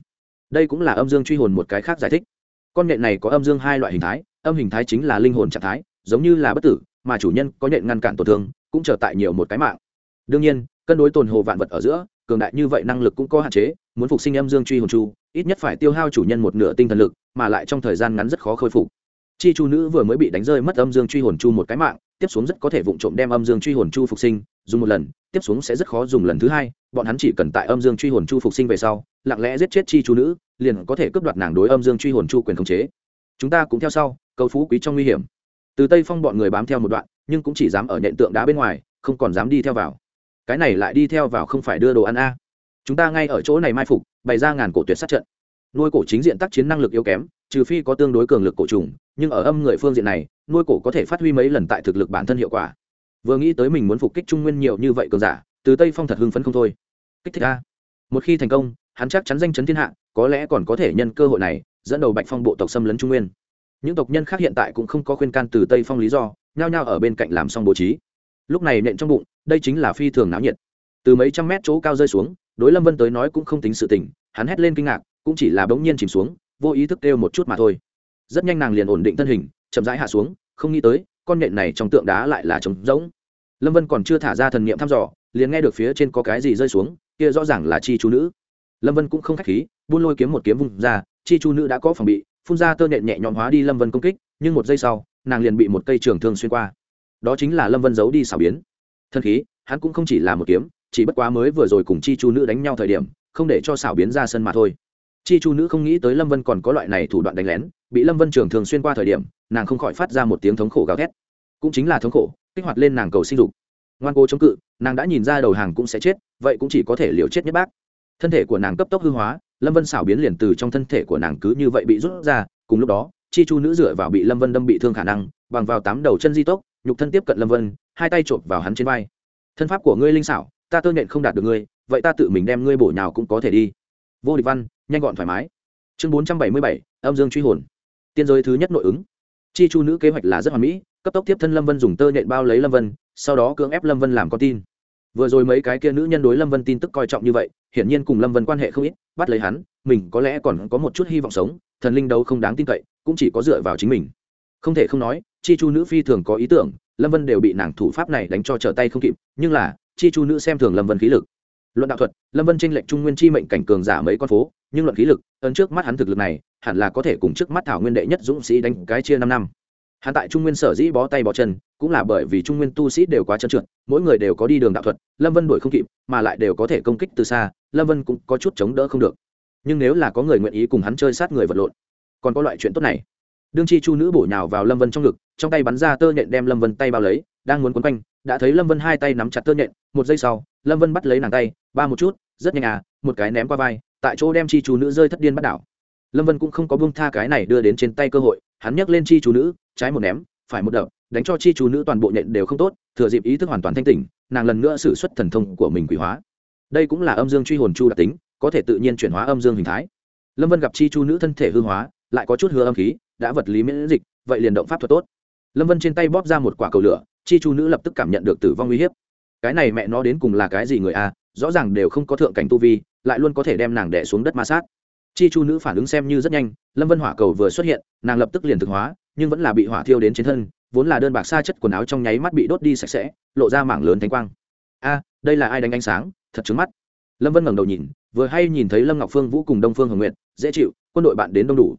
Đây cũng là âm dương truy hồn một cái khác giải thích. Con nhện này có âm dương hai loại hình thái, âm hình thái chính là linh hồn trạng thái, giống như là bất tử, mà chủ nhân có nhện ngăn cản tổn thương, cũng trở tại nhiều một cái mạng. Đương nhiên, cân đối tồn hồ vạn vật ở giữa, cường đại như vậy năng lực cũng có hạn chế, muốn phục sinh âm dương truy hồn chu, ít nhất phải tiêu hao chủ nhân một nửa tinh thần lực, mà lại trong thời gian ngắn rất khó khôi phục chi chu nữ vừa mới bị đánh rơi mất âm dương truy hồn chu một cái mạng, tiếp xuống rất có thể vụng trộm đem âm dương truy hồn chu phục sinh, dùng một lần, tiếp xuống sẽ rất khó dùng lần thứ hai, bọn hắn chỉ cần tại âm dương truy hồn chu phục sinh về sau, lặng lẽ giết chết chi chu nữ, liền có thể cướp đoạt nàng đối âm dương truy hồn chu quyền khống chế. Chúng ta cũng theo sau cầu phú quý trong nguy hiểm. Từ tây phong bọn người bám theo một đoạn, nhưng cũng chỉ dám ở nện tượng đá bên ngoài, không còn dám đi theo vào. Cái này lại đi theo vào không phải đưa đồ ăn a. Chúng ta ngay ở chỗ này mai phục, bày ra ngàn cổ tuyệt sát trận. Nuôi cổ chính diện tác chiến năng lực yếu kém, trừ phi có tương đối cường lực cổ trùng nhưng ở âm người phương diện này, nuôi cổ có thể phát huy mấy lần tại thực lực bản thân hiệu quả. Vừa nghĩ tới mình muốn phục kích trung nguyên nhiều như vậy cường giả, từ tây phong thật hưng phấn không thôi. Kích thích a. Một khi thành công, hắn chắc chắn danh chấn thiên hạ, có lẽ còn có thể nhân cơ hội này, dẫn đầu bạch phong bộ tộc xâm lấn trung nguyên. Những tộc nhân khác hiện tại cũng không có khuyên can từ tây phong lý do, nhao nhao ở bên cạnh làm xong bố trí. Lúc này nện trong bụng, đây chính là phi thường náo nhiệt. Từ mấy trăm mét chỗ cao rơi xuống, đối lâm vân tới nói cũng không tính sự tình, hắn hét lên kinh ngạc, cũng chỉ là bỗng nhiên chìm xuống, vô ý thức kêu một chút mà thôi rất nhanh nàng liền ổn định thân hình, chậm rãi hạ xuống, không nghĩ tới, con nện này trong tượng đá lại là trống rỗng. Lâm vân còn chưa thả ra thần niệm thăm dò, liền nghe được phía trên có cái gì rơi xuống, kia rõ ràng là chi chú nữ. Lâm vân cũng không k h á c h khí, buôn lôi kiếm một kiếm vùng ra, chi chú nữ đã có phòng bị, phun ra tơ nện nhẹ nhõm hóa đi lâm vân công kích, nhưng một giây sau, nàng liền bị một cây trường thương xuyên qua. Đó chính là lâm vân giấu đi xảo biến. Thân khí, hắn cũng không chỉ là một kiếm, chỉ bất quá mới vừa rồi cùng chi chu nữ đánh nhau thời điểm, không để cho xảo biến ra sân mà thôi. Chi chu nữ không nghĩ tới lâm vân còn có loại này thủ đoạn đánh lén bị lâm vân trường thường xuyên qua thời điểm, nàng không khỏi phát ra một tiếng thống khổ gào thét. Cũng chính là thống khổ, kích hoạt lên nàng cầu sinh dục. Ngoan cố chống cự, nàng đã nhìn ra đầu hàng cũng sẽ chết, vậy cũng chỉ có thể liều chết nhất bác. Thân thể của nàng cấp tốc hư hóa, lâm vân xảo biến liền từ trong thân thể của nàng cứ như vậy bị rút ra, cùng lúc đó, chi chu nữ dựa vào bị lâm vân đâm bị thương khả năng, bằng vào tám đầu chân di tốc, nhục thân tiếp cận lâm vân, hai tay chộp vào hắn trên vai. Thân pháp của ngươi linh xảo, ta tơ nhện không đạt được ngươi, vậy ta tự mình đem ngươi bổ nhào cũng có thể đi. Vô địch văn, nhanh gọn thoải mái. Chương bốn trăm bảy mươi bảy, âm dương truy hồn tiên giới thứ nhất nội ứng. Chi chu nữ kế hoạch là rất hoàn mỹ, cấp tốc tiếp thân lâm vân dùng tơ nhện bao lấy lâm vân, sau đó cưỡng ép lâm vân làm con tin. Vừa rồi mấy cái kia nữ nhân đối lâm vân tin tức coi trọng như vậy, hiển nhiên cùng lâm vân quan hệ không ít, bắt lấy hắn, mình có lẽ còn có một chút hy vọng sống, thần linh đâu không đáng tin cậy, cũng chỉ có dựa vào chính mình. Không thể không nói, chi chu nữ phi thường có ý tưởng, lâm vân đều bị nàng thủ pháp này đánh cho trở tay không kịp, nhưng là, chi chu nữ xem thường lâm vân khí lực luận đạo thuật, lâm vân tranh lệnh trung nguyên chi mệnh cảnh cường giả mấy con phố, nhưng luận khí lực, ấn trước mắt hắn thực lực này, hẳn là có thể cùng trước mắt thảo nguyên đệ nhất dũng sĩ đánh cái chia năm năm. Hắn tại trung nguyên sở dĩ bó tay bó chân, cũng là bởi vì trung nguyên tu sĩ đều quá trơn trượt, mỗi người đều có đi đường đạo thuật, lâm vân đuổi không kịp, mà lại đều có thể công kích từ xa, lâm vân cũng có chút chống đỡ không được. Nhưng nếu là có người nguyện ý cùng hắn chơi sát người vật lộn, còn có loại chuyện tốt này. Đương chi chu nữ bổ nhào vào lâm vân trong ngực, trong tay bắn ra tơ nhện đem lâm vân tay bao lấy đang muốn quấn quanh, đã thấy lâm vân hai tay nắm chặt tơ nhện, một giây sau, lâm vân bắt lấy nàng tay, ba một chút, rất nhanh à một cái ném qua vai, tại chỗ đem chi chú nữ rơi thất điên bắt đảo. Lâm vân cũng không có buông tha cái này đưa đến trên tay cơ hội, hắn nhấc lên chi chú nữ, trái một ném, phải một đập, đánh cho chi chú nữ toàn bộ nhện đều không tốt, thừa dịp ý thức hoàn toàn thanh tỉnh, nàng lần nữa xử xuất thần thông của mình quỷ hóa. Đây cũng là âm dương truy hồn chu đặc tính, có thể tự nhiên chuyển hóa âm dương hình thái. Lâm vân gặp chi chu nữ thân thể hư hóa, lại có chút hư âm khí, đã vật lý miễn dịch, vậy liền động pháp thuật tốt. Lâm vân trên tay bóp ra một quả cầu lửa chi chu nữ lập tức cảm nhận được tử vong uy hiếp. Cái này mẹ nó đến cùng là cái gì người a? Rõ ràng đều không có thượng cảnh tu vi, lại luôn có thể đem nàng đẻ xuống đất ma sát. Chi chu nữ phản ứng xem như rất nhanh, lâm vân hỏa cầu vừa xuất hiện, nàng lập tức liền thực hóa, nhưng vẫn là bị hỏa thiêu đến trên thân, vốn là đơn bạc xa chất quần áo trong nháy mắt bị đốt đi sạch sẽ, lộ ra mảng lớn thánh quang. A, đây là ai đánh ánh sáng? Thật trứng mắt. Lâm vân ngẩng đầu nhìn, vừa hay nhìn thấy lâm ngọc phương vũ cùng đông phương hồng nguyệt, dễ chịu, quân đội bạn đến đông đủ.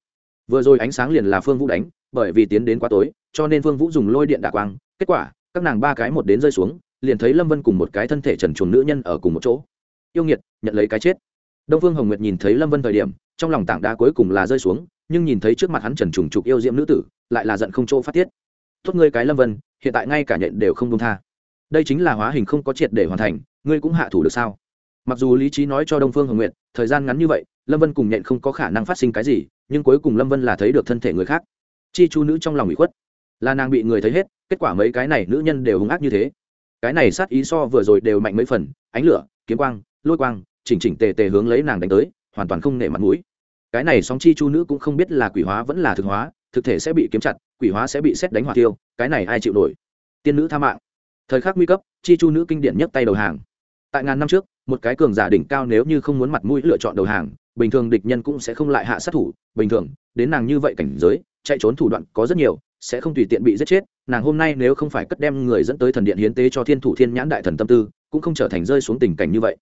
Vừa rồi ánh sáng liền là phương vũ đánh, bởi vì tiến đến quá tối, cho nên phương vũ dùng lôi điện đả quang, kết quả các nàng ba cái một đến rơi xuống, liền thấy lâm vân cùng một cái thân thể trần chuồng nữ nhân ở cùng một chỗ. Yêu nghiệt, nhận lấy cái chết. Đông phương hồng nguyệt nhìn thấy lâm vân thời điểm, trong lòng tảng đá cuối cùng là rơi xuống, nhưng nhìn thấy trước mặt hắn trần trùng trục yêu diễm nữ tử, lại là giận không chỗ phát tiết. Tốt ngươi cái lâm vân, hiện tại ngay cả nhện đều không công tha. Đây chính là hóa hình không có triệt để hoàn thành, ngươi cũng hạ thủ được sao? Mặc dù lý trí nói cho đông phương hồng nguyệt, thời gian ngắn như vậy, lâm vân cùng nhện không có khả năng phát sinh cái gì, nhưng cuối cùng lâm vân là thấy được thân thể người khác. Chi chu nữ trong lòng bị khuất là nàng bị người thấy hết, kết quả mấy cái này nữ nhân đều hung ác như thế. Cái này sát ý so vừa rồi đều mạnh mấy phần, ánh lửa, kiếm quang, lôi quang, chỉnh chỉnh tề tề hướng lấy nàng đánh tới, hoàn toàn không nể mặt mũi. Cái này sóng chi chu nữ cũng không biết là quỷ hóa vẫn là thực hóa, thực thể sẽ bị kiếm chặt, quỷ hóa sẽ bị xét đánh hỏa tiêu cái này ai chịu nổi? Tiên nữ tha mạng. Thời khắc nguy cấp, chi chu nữ kinh điển nhấc tay đầu hàng. Tại ngàn năm trước, một cái cường giả đỉnh cao nếu như không muốn mặt mũi lựa chọn đầu hàng, bình thường địch nhân cũng sẽ không lại hạ sát thủ, bình thường, đến nàng như vậy cảnh giới, chạy trốn thủ đoạn có rất nhiều sẽ không tùy tiện bị giết chết, nàng hôm nay nếu không phải cất đem người dẫn tới thần điện hiến tế cho thiên thủ thiên nhãn đại thần tâm tư, cũng không trở thành rơi xuống tình cảnh như vậy.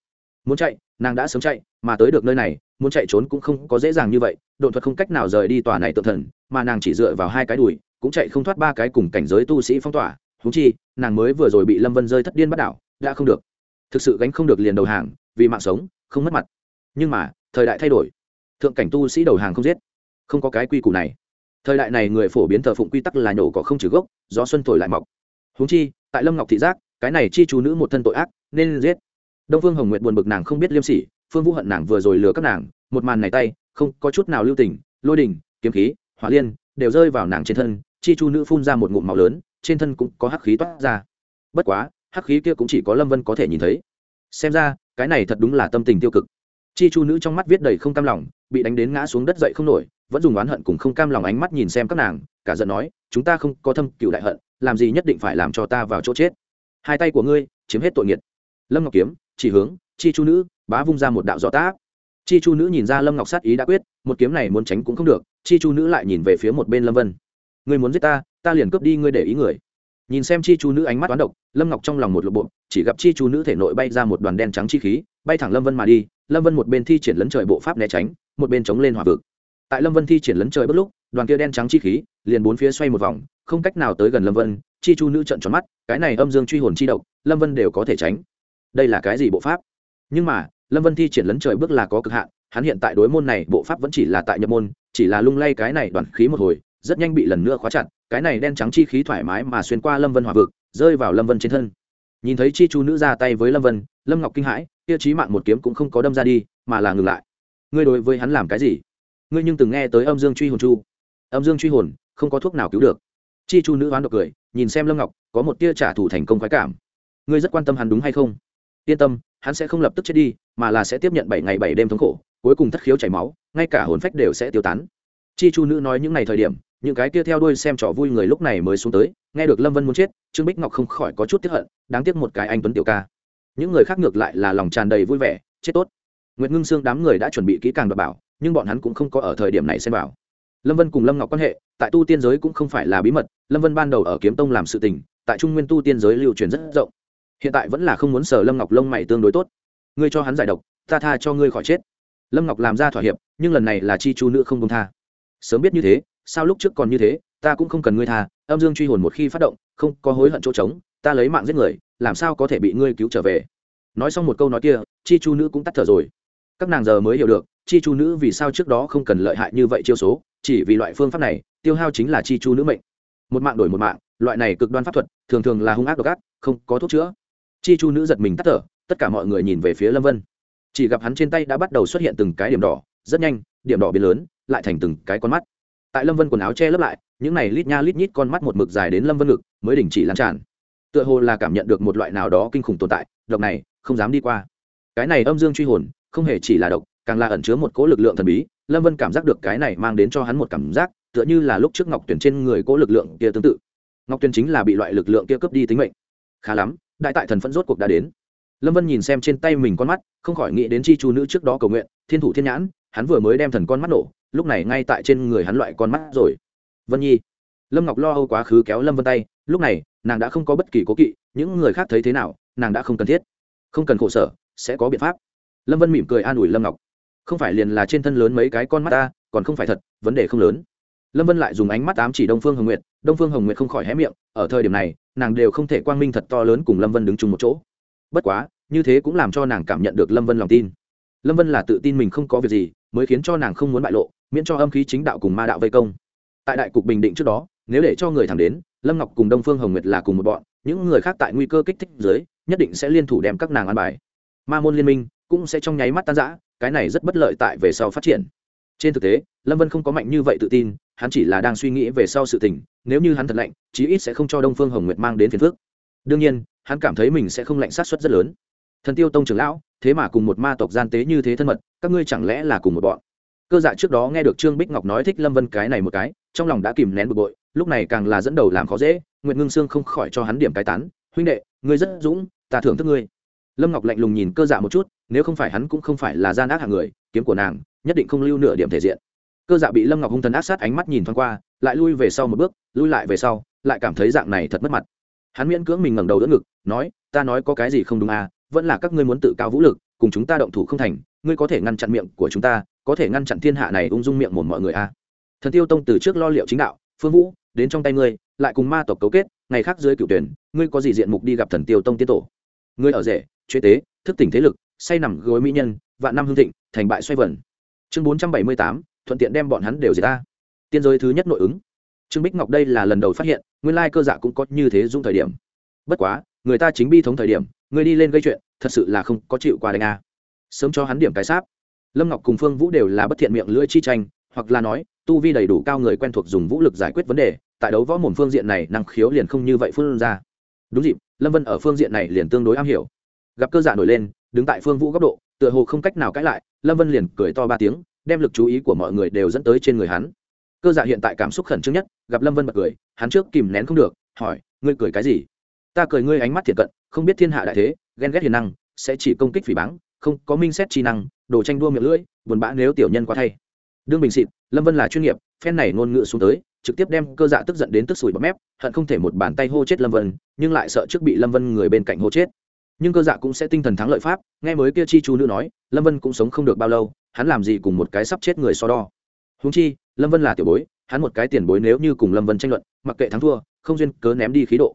Muốn chạy, nàng đã sớm chạy, mà tới được nơi này, muốn chạy trốn cũng không có dễ dàng như vậy đột thuật không cách nào rời đi tòa này tự thần, mà nàng chỉ dựa vào hai cái đùi, cũng chạy không thoát ba cái cùng cảnh giới tu sĩ phong tỏa. Húng chi, nàng mới vừa rồi bị lâm vân rơi thất điên bắt đảo, đã không được. Thực sự gánh không được liền đầu hàng, vì mạng sống, không mất mặt. Nhưng mà, thời đại thay đổi. Thượng cảnh tu sĩ đầu hàng không giết. Không có cái quy củ này thời đại này người phổ biến thờ phụng quy tắc là nhổ cỏ không trừ gốc do xuân thổi lại mọc. Húng chi, tại lâm ngọc thị giác, cái này chi chú nữ một thân tội ác, nên giết. Đông phương hồng nguyệt buồn bực nàng không biết liêm sỉ, phương vũ hận nàng vừa rồi lừa các nàng, một màn này tay, không có chút nào lưu tình, lôi đình, kiếm khí, hỏa liên, đều rơi vào nàng trên thân, chi chu nữ phun ra một ngụm màu lớn, trên thân cũng có hắc khí toát ra. Bất quá, hắc khí kia cũng chỉ có lâm vân có thể nhìn thấy. Xem ra, cái này thật đúng là tâm tình tiêu cực. Chi chu nữ trong mắt viết đầy không cam lòng, bị đánh đến ngã xuống đất dậy không nổi vẫn dùng oán hận cùng không cam lòng ánh mắt nhìn xem các nàng, cả giận nói, chúng ta không có thâm cựu đại hận, làm gì nhất định phải làm cho ta vào chỗ chết. Hai tay của ngươi, chiếm hết tội nghiệt. Lâm ngọc kiếm, chỉ hướng, chi chu nữ, bá vung ra một đạo gió tác chi chu nữ nhìn ra lâm ngọc sát ý đã quyết, một kiếm này muốn tránh cũng không được, chi chu nữ lại nhìn về phía một bên lâm vân. Ngươi muốn giết ta ta liền cướp đi ngươi để ý người. Nhìn xem chi chu nữ ánh mắt toán độc, lâm ngọc trong lòng một lộp bộ, chỉ gặp chi chu nữ thể nội bay ra một đoàn đen trắng chi khí, bay thẳng lâm vân mà đi, lâm vân một bên thi triển lấn trời bộ pháp né tránh, một bên chống lên hòa vực tại lâm vân thi triển lấn trời bất lúc, đoàn kia đen trắng chi khí liền bốn phía xoay một vòng, không cách nào tới gần lâm vân, chi chu nữ trận tròn mắt, cái này âm dương truy hồn chi độc, lâm vân đều có thể tránh. Đây là cái gì bộ pháp? Nhưng mà, lâm vân thi triển lấn trời bước là có cực hạn, hắn hiện tại đối môn này bộ pháp vẫn chỉ là tại nhập môn, chỉ là lung lay cái này đoàn khí một hồi, rất nhanh bị lần nữa khóa chặt, cái này đen trắng chi khí thoải mái mà xuyên qua lâm vân hòa vực, rơi vào lâm vân trên thân. Nhìn thấy chi chu nữ ra tay với lâm vân, lâm ngọc kinh hãi tiêu chí mạng một kiếm cũng không có đâm ra đi, mà là ngừng lại. Ngươi đối với hắn làm cái gì? Ngươi nhưng từng nghe tới âm dương truy hồn chu. Âm dương truy hồn, không có thuốc nào cứu được. Chi chu nữ hoán độc cười, nhìn xem lâm ngọc, có một tia trả thù thành công khoái cảm. Ngươi rất quan tâm hắn đúng hay không? Yên tâm, hắn sẽ không lập tức chết đi, mà là sẽ tiếp nhận bảy ngày bảy đêm thống khổ, cuối cùng thất khiếu chảy máu, ngay cả hồn phách đều sẽ tiêu tán. Chi chu nữ nói những ngày thời điểm, những cái kia theo đuôi xem trò vui người lúc này mới xuống tới, nghe được lâm vân muốn chết, trương bích ngọc không khỏi có chút tiếp hận, đáng tiếc một cái anh tuấn tiểu ca. Những người khác ngược lại là lòng tràn đầy vui vẻ, chết tốt. Nguyệt ngưng xương đám người đã chuẩn bị kỹ càng đảm bảo nhưng bọn hắn cũng không có ở thời điểm này xem bảo lâm vân cùng lâm ngọc quan hệ, tại tu tiên giới cũng không phải là bí mật, lâm vân ban đầu ở kiếm tông làm sự tình, tại trung nguyên tu tiên giới lưu truyền rất rộng. Hiện tại vẫn là không muốn sờ lâm ngọc lông mày tương đối tốt. Ngươi cho hắn giải độc, ta tha cho ngươi khỏi chết. Lâm ngọc làm ra thỏa hiệp, nhưng lần này là chi chu nữ không công tha. Sớm biết như thế, sao lúc trước còn như thế, ta cũng không cần ngươi tha, âm dương truy hồn một khi phát động, không có hối hận chỗ trống, ta lấy mạng giết người, làm sao có thể bị ngươi cứu trở về? Nói xong một câu nói kia, chi chu nữ cũng tắt thở rồi các nàng giờ mới hiểu được, chi chu nữ vì sao trước đó không cần lợi hại như vậy chiêu số, chỉ vì loại phương pháp này, tiêu hao chính là chi chu nữ mệnh. Một mạng đổi một mạng, loại này cực đoan pháp thuật, thường thường là hung ác độc ác, không có thuốc chữa. Chi chu nữ giật mình tắt thở, tất cả mọi người nhìn về phía lâm vân. Chỉ gặp hắn trên tay đã bắt đầu xuất hiện từng cái điểm đỏ, rất nhanh, điểm đỏ biến lớn, lại thành từng cái con mắt. Tại lâm vân quần áo che lấp lại, những này lít nha lít nhít con mắt một mực dài đến lâm vân ngực, mới đình chỉ lan tràn. Tựa hồ là cảm nhận được một loại nào đó kinh khủng tồn tại, độc này, không dám đi qua. Cái này âm dương truy hồn không hề chỉ là độc, càng là ẩn chứa một cỗ lực lượng thần bí. Lâm vân cảm giác được cái này mang đến cho hắn một cảm giác, tựa như là lúc trước ngọc tuyển trên người cỗ lực lượng kia tương tự. Ngọc tuyển chính là bị loại lực lượng kia cướp đi tính mệnh. Khá lắm, đại tại thần phẫn rốt cuộc đã đến. Lâm vân nhìn xem trên tay mình con mắt, không khỏi nghĩ đến chi chu nữ trước đó cầu nguyện, thiên thủ thiên nhãn, hắn vừa mới đem thần con mắt nổ, lúc này ngay tại trên người hắn loại con mắt rồi. Vân nhi. Lâm ngọc lo âu quá khứ kéo lâm vân tay, lúc này, nàng đã không có bất kỳ cố kỵ, những người khác thấy thế nào, nàng đã không cần thiết. Không cần khổ sở, sẽ có biện pháp lâm vân mỉm cười an ủi lâm ngọc. Không phải liền là trên thân lớn mấy cái con mắt ta, còn không phải thật, vấn đề không lớn. Lâm vân lại dùng ánh mắt ám chỉ đông phương hồng nguyệt, đông phương hồng nguyệt không khỏi hé miệng, ở thời điểm này, nàng đều không thể quang minh thật to lớn cùng lâm vân đứng chung một chỗ. Bất quá, như thế cũng làm cho nàng cảm nhận được lâm vân lòng tin. Lâm vân là tự tin mình không có việc gì, mới khiến cho nàng không muốn bại lộ, miễn cho âm khí chính đạo cùng ma đạo vây công. Tại đại cục bình định trước đó, nếu để cho người thẳng đến, lâm ngọc cùng đông phương hồng nguyệt là cùng một bọn, những người khác tại nguy cơ kích thích dưới, nhất định sẽ liên thủ đem các nàng ăn bài. Ma môn liên minh cũng sẽ trong nháy mắt tan rã, cái này rất bất lợi tại về sau phát triển. Trên thực tế, lâm vân không có mạnh như vậy tự tin, hắn chỉ là đang suy nghĩ về sau sự tình, nếu như hắn thật lạnh, chí ít sẽ không cho đông phương hồng nguyệt mang đến phiền phước đương nhiên, hắn cảm thấy mình sẽ không lạnh sát xuất rất lớn. Thần tiêu tông trưởng lão, thế mà cùng một ma tộc gian tế như thế thân mật, các ngươi chẳng lẽ là cùng một bọn? Cơ dạ trước đó nghe được trương bích ngọc nói thích lâm vân cái này một cái, trong lòng đã kìm nén bực bội, lúc này càng là dẫn đầu làm khó dễ, nguyệt ngưng sương không khỏi cho hắn điểm cái tán, huynh đệ, ngươi rất dũng, ta thưởng thức ngươi lâm ngọc lạnh lùng nhìn cơ dạ một chút, nếu không phải hắn cũng không phải là gian ác hạng người, kiếm của nàng, nhất định không lưu nửa điểm thể diện. Cơ dạ bị lâm ngọc hung thần ác sát ánh mắt nhìn thoáng qua, lại lui về sau một bước, lui lại về sau, lại cảm thấy dạng này thật mất mặt. Hắn miễn cưỡng mình ngẩng đầu đỡ ngực, nói, ta nói có cái gì không đúng à vẫn là các ngươi muốn tự cao vũ lực, cùng chúng ta động thủ không thành, ngươi có thể ngăn chặn miệng của chúng ta, có thể ngăn chặn thiên hạ này ung dung miệng một mọi người à. Thần tiêu tông từ trước lo liệu chính đạo, phương vũ, đến trong tay ngươi, lại cùng ma tộc cấu kết, ngày khác dưới cựu tuyển, ngươi có gì diện mục đi gặp thần tiêu tông tiên tổ? Ngươi ở rể chế tế, thức tỉnh thế lực, say nằm gối mỹ nhân, vạn năm hương thịnh, thành bại xoay vần. chương bốn trăm bảy mươi tám, thuận tiện đem bọn hắn đều diệt ta. Tiên giới thứ nhất nội ứng. Trương bích ngọc đây là lần đầu phát hiện, nguyên lai cơ dạ cũng có như thế dung thời điểm. Bất quá, người ta chính bi thống thời điểm, người đi lên gây chuyện, thật sự là không có chịu qua đánh a. Sớm cho hắn điểm cái sáp. Lâm ngọc cùng phương vũ đều là bất thiện miệng lưỡi chi tranh, hoặc là nói, tu vi đầy đủ cao người quen thuộc dùng vũ lực giải quyết vấn đề, tại đấu võ mồm phương diện này năng khiếu liền không như vậy phương ra. Đúng dịp, lâm vân ở phương diện này liền tương đối am hiểu gặp cơ dạ nổi lên, đứng tại phương vũ góc độ, tựa hồ không cách nào cãi lại, lâm vân liền cười to ba tiếng, đem lực chú ý của mọi người đều dẫn tới trên người hắn. Cơ dạ hiện tại cảm xúc khẩn trương nhất, gặp lâm vân bật cười, hắn trước kìm nén không được, hỏi, ngươi cười cái gì? Ta cười ngươi ánh mắt thiệt cận, không biết thiên hạ đại thế, ghen ghét hiền năng, sẽ chỉ công kích phỉ báng, không có minh xét chi năng, đồ tranh đua miệng lưỡi, buồn bã nếu tiểu nhân quá thay. Đương bình xịt, lâm vân là chuyên nghiệp, phen này ngôn ngữ xuống tới, trực tiếp đem cơ dạ tức giận đến tức sủi bọt mép, hận không thể một bàn tay hô chết lâm vân, nhưng lại sợ trước bị lâm vân người bên cạnh hô chết nhưng cơ dạ cũng sẽ tinh thần thắng lợi pháp, nghe mới kia chi chu nữ nói, lâm vân cũng sống không được bao lâu, hắn làm gì cùng một cái sắp chết người so đo. Húng chi, lâm vân là tiểu bối, hắn một cái tiền bối nếu như cùng lâm vân tranh luận, mặc kệ thắng thua, không duyên cớ ném đi khí độ.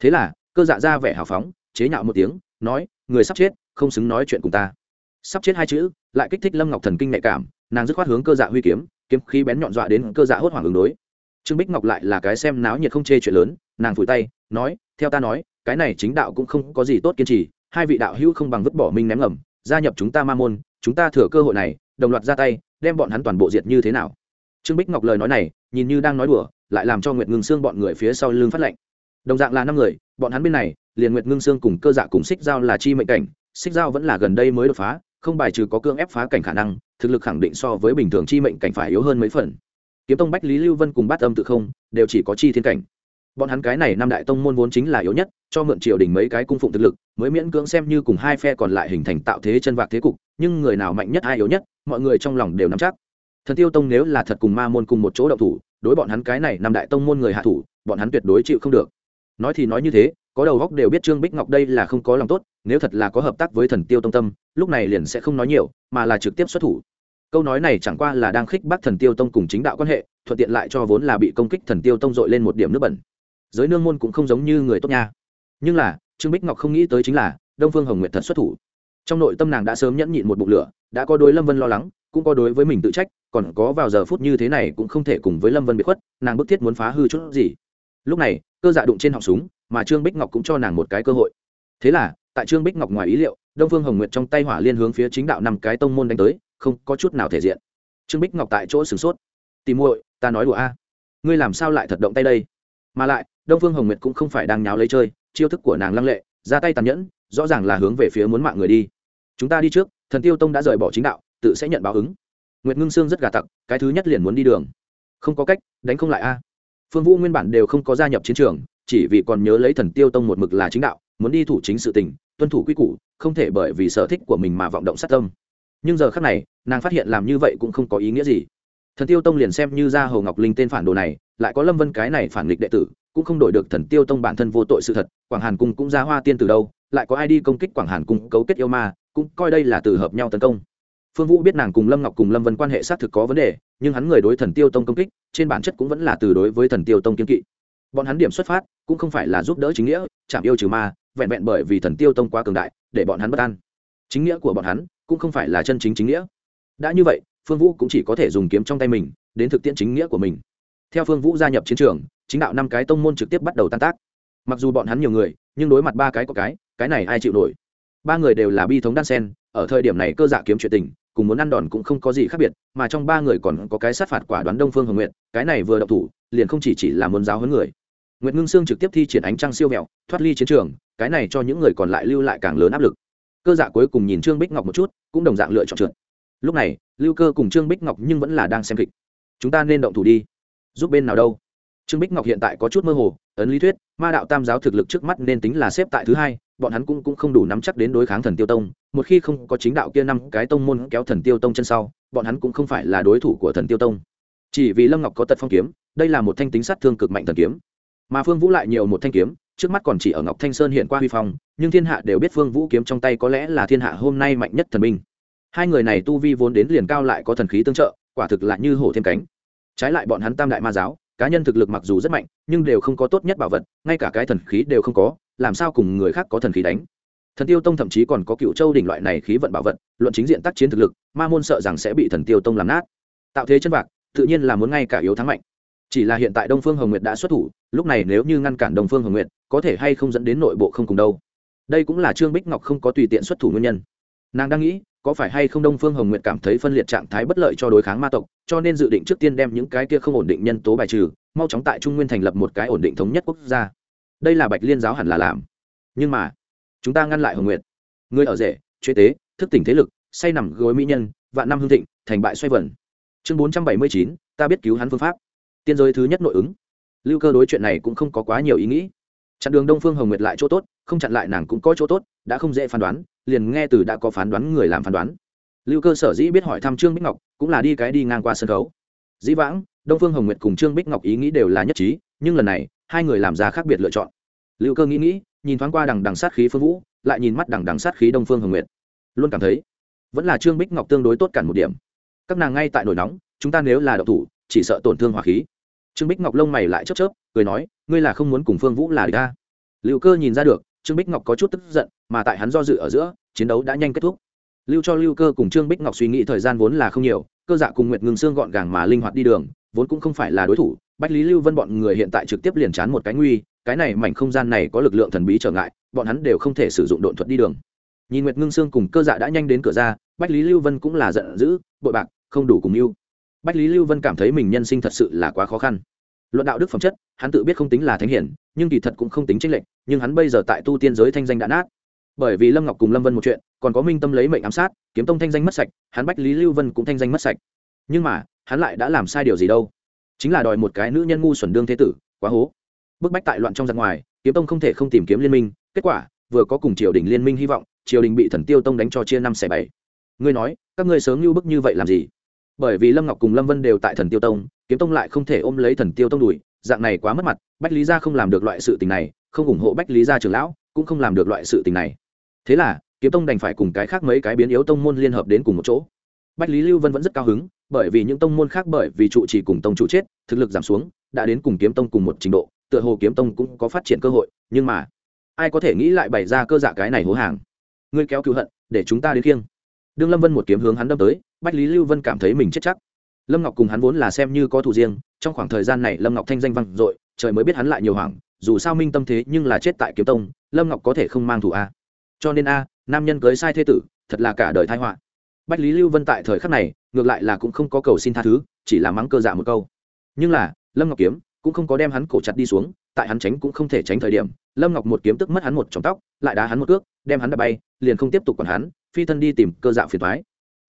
Thế là, cơ dạ ra vẻ hào phóng, chế nhạo một tiếng, nói, người sắp chết, không xứng nói chuyện cùng ta. Sắp chết hai chữ, lại kích thích lâm ngọc thần kinh nhạy cảm, nàng dứt khoát hướng cơ dạ huy kiếm kiếm khí bén nhọn dọa đến cơ dạ hốt hoảng ứng đối. Trương bích ngọc lại là cái xem náo nhiệt không chê chuyện lớn, nàng phủi tay, nói, theo ta nói cái này chính đạo cũng không có gì tốt kiên trì, hai vị đạo hữu không bằng vứt bỏ minh ném ngầm, gia nhập chúng ta ma môn, chúng ta thừa cơ hội này, đồng loạt ra tay, đem bọn hắn toàn bộ diệt như thế nào. Trương bích ngọc lời nói này, nhìn như đang nói đùa, lại làm cho nguyệt ngưng xương bọn người phía sau lưng phát lệnh. Đồng dạng là năm người, bọn hắn bên này, liền nguyệt ngưng xương cùng cơ dạ cùng xích giao là chi mệnh cảnh, xích giao vẫn là gần đây mới đột phá, không bài trừ có cương ép phá cảnh khả năng, thực lực khẳng định so với bình thường chi mệnh cảnh phải yếu hơn mấy phần. Kiếm tông bách lý lưu vân cùng bát âm tự không, đều chỉ có chi thiên cảnh bọn hắn cái này năm đại tông môn vốn chính là yếu nhất, cho mượn triều đình mấy cái cung phụng thực lực, mới miễn cưỡng xem như cùng hai phe còn lại hình thành tạo thế chân vạc thế cục, nhưng người nào mạnh nhất, ai yếu nhất, mọi người trong lòng đều nắm chắc. Thần tiêu tông nếu là thật cùng ma môn cùng một chỗ đậu thủ, đối bọn hắn cái này năm đại tông môn người hạ thủ, bọn hắn tuyệt đối chịu không được. Nói thì nói như thế, có đầu góc đều biết trương bích ngọc đây là không có lòng tốt, nếu thật là có hợp tác với thần tiêu tông tâm, lúc này liền sẽ không nói nhiều, mà là trực tiếp xuất thủ. Câu nói này chẳng qua là đang khích bác thần tiêu tông cùng chính đạo quan hệ, thuận tiện lại cho vốn là bị công kích thần tiêu tông dội lên một điểm nước bẩn giới nương môn cũng không giống như người tốt nha. Nhưng là, trương bích ngọc không nghĩ tới chính là, đông phương hồng nguyện thật xuất thủ. Trong nội tâm nàng đã sớm nhẫn nhịn một bụng lửa, đã có đối lâm vân lo lắng, cũng có đối với mình tự trách, còn có vào giờ phút như thế này cũng không thể cùng với lâm vân bị khuất, nàng bức thiết muốn phá hư chút gì. Lúc này, cơ dạ đụng trên họng súng, mà trương bích ngọc cũng cho nàng một cái cơ hội. Thế là, tại trương bích ngọc ngoài ý liệu, đông phương hồng nguyệt trong tay hỏa liên hướng phía chính đạo năm cái tông môn đánh tới, không có chút nào thể diện. Trương bích ngọc tại chỗ sửng sốt. Tìm muội, ta nói đùa a. Ngươi làm sao lại thật động tay đây? Mà lại đông phương hồng nguyệt cũng không phải đang nháo lấy chơi, chiêu thức của nàng lăng lệ, ra tay tàn nhẫn, rõ ràng là hướng về phía muốn mạng người đi. Chúng ta đi trước, thần tiêu tông đã rời bỏ chính đạo, tự sẽ nhận báo ứng. Nguyệt ngưng sương rất gà tặc, cái thứ nhất liền muốn đi đường. Không có cách, đánh không lại a. Phương vũ nguyên bản đều không có gia nhập chiến trường, chỉ vì còn nhớ lấy thần tiêu tông một mực là chính đạo, muốn đi thủ chính sự tình, tuân thủ quy củ, không thể bởi vì sở thích của mình mà vọng động sát tâm. Nhưng giờ khác này, nàng phát hiện làm như vậy cũng không có ý nghĩa gì. Thần tiêu tông liền xem như ra hầu ngọc linh tên phản đồ này, lại có lâm vân cái này phản nghịch đệ tử cũng không đổi được thần tiêu tông bản thân vô tội sự thật, quảng hàn cung cũng ra hoa tiên từ đâu, lại có ai đi công kích quảng hàn cung cấu kết yêu ma, cũng coi đây là từ hợp nhau tấn công. Phương vũ biết nàng cùng lâm ngọc cùng lâm vân quan hệ xác thực có vấn đề, nhưng hắn người đối thần tiêu tông công kích, trên bản chất cũng vẫn là từ đối với thần tiêu tông kiên kỵ. Bọn hắn điểm xuất phát, cũng không phải là giúp đỡ chính nghĩa chạm yêu trừ ma, vẹn vẹn bởi vì thần tiêu tông quá cường đại, để bọn hắn bất an. Chính nghĩa của bọn hắn, cũng không phải là chân chính chính nghĩa. Đã như vậy, phương vũ cũng chỉ có thể dùng kiếm trong tay mình, đến thực tiễn chính nghĩa của mình theo phương vũ gia nhập chiến trường, chính đạo năm cái tông môn trực tiếp bắt đầu tan tác. Mặc dù bọn hắn nhiều người, nhưng đối mặt ba cái có cái cái này ai chịu nổi? Ba người đều là bi thống đan sen, ở thời điểm này cơ dạ kiếm chuyện tình, cùng muốn ăn đòn cũng không có gì khác biệt, mà trong ba người còn có cái sát phạt quả đoán đông phương hồng nguyện cái này vừa đậu thủ, liền không chỉ chỉ là muốn giáo huấn người. Nguyệt ngưng sương trực tiếp thi triển ánh trăng siêu mẹo thoát ly chiến trường, cái này cho những người còn lại lưu lại càng lớn áp lực. Cơ dạ cuối cùng nhìn trương bích ngọc một chút, cũng đồng dạng lựa chọn trượt. Lúc này, lưu cơ cùng trương bích ngọc nhưng vẫn là đang xem kịch. Chúng ta nên động thủ đi giúp bên nào đâu. Trương bích ngọc hiện tại có chút mơ hồ ấn lý thuyết ma đạo tam giáo thực lực trước mắt nên tính là xếp tại thứ hai bọn hắn cũng, cũng không đủ nắm chắc đến đối kháng thần tiêu tông một khi không có chính đạo kia năm cái tông môn kéo thần tiêu tông chân sau bọn hắn cũng không phải là đối thủ của thần tiêu tông. Chỉ vì lâm ngọc có tật phong kiếm đây là một thanh tính sát thương cực mạnh thần kiếm. Mà phương vũ lại nhiều một thanh kiếm trước mắt còn chỉ ở ngọc thanh sơn hiện qua huy phong nhưng thiên hạ đều biết phương vũ kiếm trong tay có lẽ là thiên hạ hôm nay mạnh nhất thần binh. Hai người này tu vi vốn đến liền cao lại có thần khí tương trợ quả thực là như hổ thêm cánh trái lại bọn hắn tam đại ma giáo, cá nhân thực lực mặc dù rất mạnh, nhưng đều không có tốt nhất bảo vật, ngay cả cái thần khí đều không có, làm sao cùng người khác có thần khí đánh? Thần tiêu tông thậm chí còn có cựu châu đỉnh loại này khí vận bảo vật, luận chính diện tác chiến thực lực, ma môn sợ rằng sẽ bị thần tiêu tông làm nát. Tạo thế chân bạc tự nhiên là muốn ngay cả yếu thắng mạnh. Chỉ là hiện tại đông phương hồng nguyệt đã xuất thủ, lúc này nếu như ngăn cản đông phương hồng nguyệt, có thể hay không dẫn đến nội bộ không cùng đâu. Đây cũng là trương bích ngọc không có tùy tiện xuất thủ nguyên nhân. Nàng đang nghĩ có phải hay không đông phương hồng nguyệt cảm thấy phân liệt trạng thái bất lợi cho đối kháng ma tộc, cho nên dự định trước tiên đem những cái kia không ổn định nhân tố bài trừ, mau chóng tại trung nguyên thành lập một cái ổn định thống nhất quốc gia. Đây là bạch liên giáo hẳn là làm. Nhưng mà, chúng ta ngăn lại hồng nguyệt. Người ở rể, chế tế, thức tỉnh thế lực, say nằm gối mỹ nhân, vạn năm hương thịnh, thành bại xoay vần. Chương bốn trăm bảy mươi chín, ta biết cứu hắn phương pháp. Tiên giới thứ nhất nội ứng. Lưu cơ đối chuyện này cũng không có quá nhiều ý nghĩ. Chặn đường đông phương hồng nguyệt lại chỗ tốt, không chặn lại nàng cũng có chỗ tốt đã không dễ phán đoán, liền nghe từ đã có phán đoán người làm phán đoán. Lưu cơ sở dĩ biết hỏi thăm trương bích ngọc, cũng là đi cái đi ngang qua sân khấu. Dĩ vãng, đông phương hồng nguyệt cùng trương bích ngọc ý nghĩ đều là nhất trí, nhưng lần này, hai người làm ra khác biệt lựa chọn. Lưu cơ nghĩ nghĩ, nhìn thoáng qua đằng đằng sát khí phương vũ, lại nhìn mắt đằng đằng sát khí đông phương hồng nguyệt. Luôn cảm thấy, vẫn là trương bích ngọc tương đối tốt cản một điểm. Các nàng ngay tại nổi nóng, chúng ta nếu là độc thủ, chỉ sợ tổn thương hỏa khí. Trương bích ngọc lông mày lại chớp chớp, cười nói, ngươi là không muốn cùng phương vũ là địch ta liệu cơ nhìn ra được trương bích ngọc có chút tức giận, mà tại hắn do dự ở giữa, chiến đấu đã nhanh kết thúc. Lưu cho lưu cơ cùng trương bích ngọc suy nghĩ thời gian vốn là không nhiều, cơ dạ cùng nguyệt ngừng xương gọn gàng mà linh hoạt đi đường, vốn cũng không phải là đối thủ. Bách lý lưu vân bọn người hiện tại trực tiếp liền chán một cái nguy, cái này mảnh không gian này có lực lượng thần bí trở ngại, bọn hắn đều không thể sử dụng độn thuật đi đường. Nhìn nguyệt ngưng Sương cùng cơ dạ đã nhanh đến cửa ra, bách lý lưu vân cũng là giận dữ, bội bạc, không đủ cùng yêu bách lý lưu vân cảm thấy mình nhân sinh thật sự là quá khó khăn luận đạo đức phẩm chất, hắn tự biết không tính là thánh hiển, nhưng kỳ thật cũng không tính tranh lệch, nhưng hắn bây giờ tại tu tiên giới thanh danh đã nát. Bởi vì lâm ngọc cùng lâm vân một chuyện, còn có minh tâm lấy mệnh ám sát, kiếm tông thanh danh mất sạch, hắn bách lý lưu vân cũng thanh danh mất sạch. Nhưng mà, hắn lại đã làm sai điều gì đâu? Chính là đòi một cái nữ nhân ngu xuẩn đương thế tử, quá hố. Bức bách tại loạn trong giặc ngoài, kiếm tông không thể không tìm kiếm liên minh, kết quả, vừa có cùng triều đình liên minh hy vọng, triều đình bị thần tiêu tông đánh cho chia năm xẻ bảy. Ngươi nói, các ngươi sớm như bức như vậy làm gì? Bởi vì lâm ngọc cùng lâm vân đều tại thần tiêu tông kiếm tông lại không thể ôm lấy thần tiêu tông đùi, dạng này quá mất mặt, bách lý gia không làm được loại sự tình này, không ủng hộ bách lý gia trưởng lão, cũng không làm được loại sự tình này. Thế là, kiếm tông đành phải cùng cái khác mấy cái biến yếu tông môn liên hợp đến cùng một chỗ. Bách lý lưu vân vẫn rất cao hứng, bởi vì những tông môn khác bởi vì trụ trì cùng tông chủ chết, thực lực giảm xuống, đã đến cùng kiếm tông cùng một trình độ, tựa hồ kiếm tông cũng có phát triển cơ hội, nhưng mà, ai có thể nghĩ lại bày ra cơ dạ cái này hố hàng? Ngươi kéo cựu hận, để chúng ta đến kiêng đương lâm vân một kiếm hướng hắn đâm tới, bách lý lưu vân cảm thấy mình chết chắc lâm ngọc cùng hắn vốn là xem như có thủ riêng, trong khoảng thời gian này lâm ngọc thanh danh vang dội, trời mới biết hắn lại nhiều hoảng, dù sao minh tâm thế nhưng là chết tại kiếm tông, lâm ngọc có thể không mang thủ a. Cho nên a, nam nhân cưới sai thế tử, thật là cả đời thái họa. Bách lý lưu vân tại thời khắc này, ngược lại là cũng không có cầu xin tha thứ, chỉ là mắng cơ dạ một câu. Nhưng là, lâm ngọc kiếm cũng không có đem hắn cổ chặt đi xuống, tại hắn tránh cũng không thể tránh thời điểm, lâm ngọc một kiếm tức mất hắn một trong tóc, lại đá hắn một cước, đem hắn đập bay, liền không tiếp tục còn hắn, phi thân đi tìm cơ dạ phiền thoái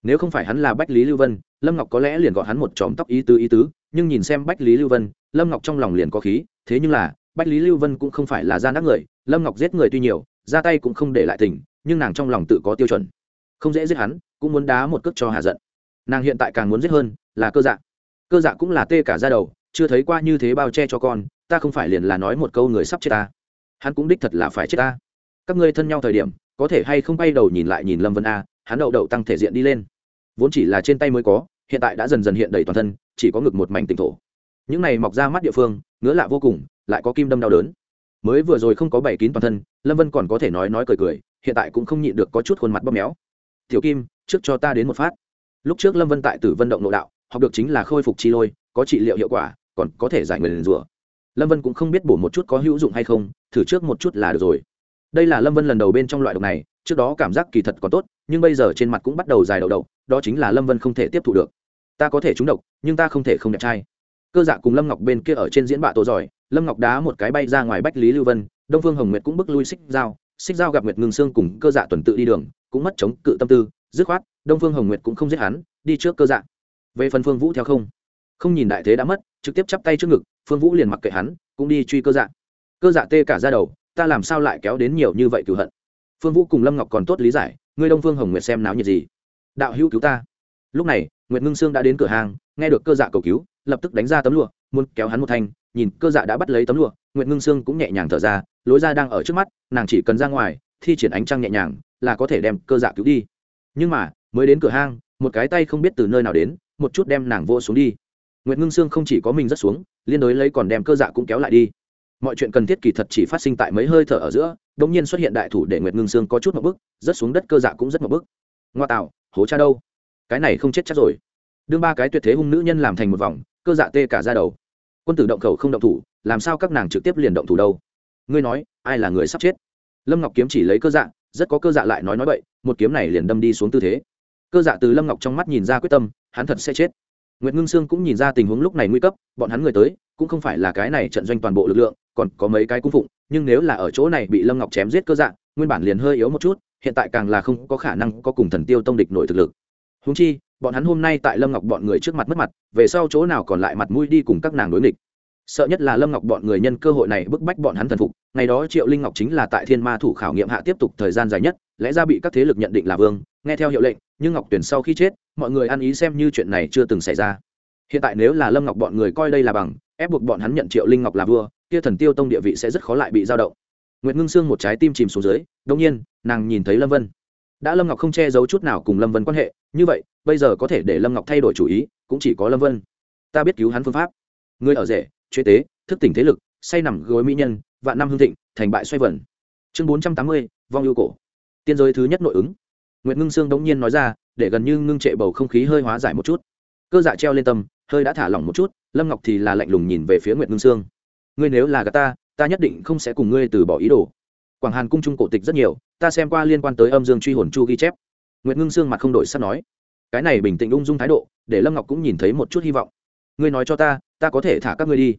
nếu không phải hắn là bách lý lưu vân, lâm ngọc có lẽ liền gọi hắn một chòm tóc ý tứ ý tứ, nhưng nhìn xem bách lý lưu vân, lâm ngọc trong lòng liền có khí, thế nhưng là, bách lý lưu vân cũng không phải là gian ác người, lâm ngọc giết người tuy nhiều, ra tay cũng không để lại tình, nhưng nàng trong lòng tự có tiêu chuẩn. Không dễ giết hắn, cũng muốn đá một cước cho hạ giận. Nàng hiện tại càng muốn giết hơn, là cơ dạ. Cơ dạ cũng là tê cả ra đầu, chưa thấy qua như thế bao che cho con, ta không phải liền là nói một câu người sắp chết ta. Hắn cũng đích thật là phải chết ta. Các ngươi thân nhau thời điểm, có thể hay không bay đầu nhìn lại nhìn lâm vân a, hắn đậu đậu tăng thể diện đi lên vốn chỉ là trên tay mới có, hiện tại đã dần dần hiện đầy toàn thân, chỉ có ngực một mảnh tỉnh thổ. Những này mọc ra mắt địa phương, ngứa lạ vô cùng, lại có kim đâm đau đớn. Mới vừa rồi không có bảy kín toàn thân, lâm vân còn có thể nói nói cười cười, hiện tại cũng không nhịn được có chút khuôn mặt bóp méo. Tiểu kim, trước cho ta đến một phát. Lúc trước lâm vân tại tử vận động nội đạo, học được chính là khôi phục chi lôi, có trị liệu hiệu quả, còn có thể giải người liền rủa. Lâm vân cũng không biết bổ một chút có hữu dụng hay không, thử trước một chút là được rồi. Đây là lâm vân lần đầu bên trong loại độc này, trước đó cảm giác kỳ thật còn tốt nhưng bây giờ trên mặt cũng bắt đầu dài đầu đầu, đó chính là lâm vân không thể tiếp thu được. Ta có thể trúng độc, nhưng ta không thể không đẹp trai. Cơ dạ cùng lâm ngọc bên kia ở trên diễn bạ tổ giỏi, lâm ngọc đá một cái bay ra ngoài bách lý lưu vân, đông phương hồng nguyệt cũng bước lui xích dao xích dao gặp nguyệt ngưng sương cùng cơ dạ tuần tự đi đường, cũng mất chống cự tâm tư, dứt khoát, đông phương hồng nguyệt cũng không giết hắn, đi trước cơ dạ. Về phần phương vũ theo không không nhìn đại thế đã mất, trực tiếp chắp tay trước ngực, phương vũ liền mặc kệ hắn, cũng đi truy cơ dạ. Cơ dạ tê cả ra đầu, ta làm sao lại kéo đến nhiều như vậy cửu hận? Phương vũ cùng lâm ngọc còn tốt lý giải ngươi đông phương hồng nguyệt xem náo nhiệt gì? Đạo hữu cứu ta. Lúc này, nguyệt ngưng sương đã đến cửa hàng, nghe được cơ dạ cầu cứu, lập tức đánh ra tấm lụa, muốn kéo hắn một thanh, nhìn cơ dạ đã bắt lấy tấm lụa, nguyệt ngưng sương cũng nhẹ nhàng thở ra, lối ra đang ở trước mắt, nàng chỉ cần ra ngoài, thi triển ánh trăng nhẹ nhàng, là có thể đem cơ dạ cứu đi. Nhưng mà, mới đến cửa hang một cái tay không biết từ nơi nào đến, một chút đem nàng vô xuống đi. Nguyệt ngưng sương không chỉ có mình rất xuống, liên đối lấy còn đem cơ dạ cũng kéo lại đi mọi chuyện cần thiết kỳ thật chỉ phát sinh tại mấy hơi thở ở giữa đ ỗ n g nhiên xuất hiện đại thủ để nguyệt ngưng sương có chút một bức rất xuống đất cơ dạ cũng rất một bức ngoa tạo, hố cha đâu? Cái này không chết chắc rồi. Đương ba cái tuyệt thế hung nữ nhân làm thành một vòng, cơ dạ tê cả ra đầu. Quân tử động khẩu không động thủ, làm sao các nàng trực tiếp liền động thủ đâu? Ngươi nói, ai là người sắp chết? Lâm ngọc kiếm chỉ lấy cơ dạ rất có cơ dạ lại nói nói bậy, một kiếm này liền đâm đi xuống tư thế. Cơ dạ từ lâm ngọc trong mắt nhìn ra quyết tâm, hắn thật sẽ chết. Nguyệt Ngưng Sương cũng nhìn ra tình huống lúc này nguy cấp, bọn hắn người tới, cũng không phải là cái này trận doanh toàn bộ lực lượng, còn có mấy cái cung phụng, nhưng nếu là ở chỗ này bị Lâm Ngọc chém giết cơ dạng, nguyên bản liền hơi yếu một chút, hiện tại càng là không có khả năng có cùng Thần Tiêu tông địch nổi thực lực. Huống chi, bọn hắn hôm nay tại Lâm Ngọc bọn người trước mặt mất mặt, về sau chỗ nào còn lại mặt mũi đi cùng các nàng đối nghịch. Sợ nhất là Lâm Ngọc bọn người nhân cơ hội này bức bách bọn hắn thần phục, ngày đó Triệu Linh Ngọc chính là tại Thiên Ma thủ khảo nghiệm hạ tiếp tục thời gian dài nhất, lẽ ra bị các thế lực nhận định là vương, nghe theo hiệu lệnh, nhưng Ngọc Tuyển sau khi chết, mọi người ăn ý xem như chuyện này chưa từng xảy ra. Hiện tại nếu là lâm ngọc bọn người coi đây là bằng ép buộc bọn hắn nhận triệu linh ngọc là vua kia thần tiêu tông địa vị sẽ rất khó lại bị giao động. Nguyệt ngưng sương một trái tim chìm xuống dưới đông nhiên nàng nhìn thấy lâm vân. Đã lâm ngọc không che giấu chút nào cùng lâm vân quan hệ như vậy bây giờ có thể để lâm ngọc thay đổi chủ ý cũng chỉ có lâm vân. Ta biết cứu hắn phương pháp. Người ở rể chế tế thức tỉnh thế lực say nằm gối mỹ nhân vạn năm hương thịnh thành bại xoay vần. Chương bốn trăm tám mươi vong yêu cổ. Tiên giới thứ nhất nội ứng nguyệt ngưng sương đống nhiên nói ra, để gần như ngưng trệ bầu không khí hơi hóa giải một chút. Cơ dạ treo lên tâm, hơi đã thả lỏng một chút, lâm ngọc thì là lạnh lùng nhìn về phía nguyệt ngưng sương. Ngươi nếu là gạt ta ta nhất định không sẽ cùng ngươi từ bỏ ý đồ. Quảng hàn cung trung cổ tịch rất nhiều, ta xem qua liên quan tới âm dương truy hồn chu ghi chép. Nguyệt ngưng sương mặt không đổi sắc nói. Cái này bình tĩnh ung dung thái độ, để lâm ngọc cũng nhìn thấy một chút hy vọng. Ngươi nói cho ta ta có thể thả các ngươi đi.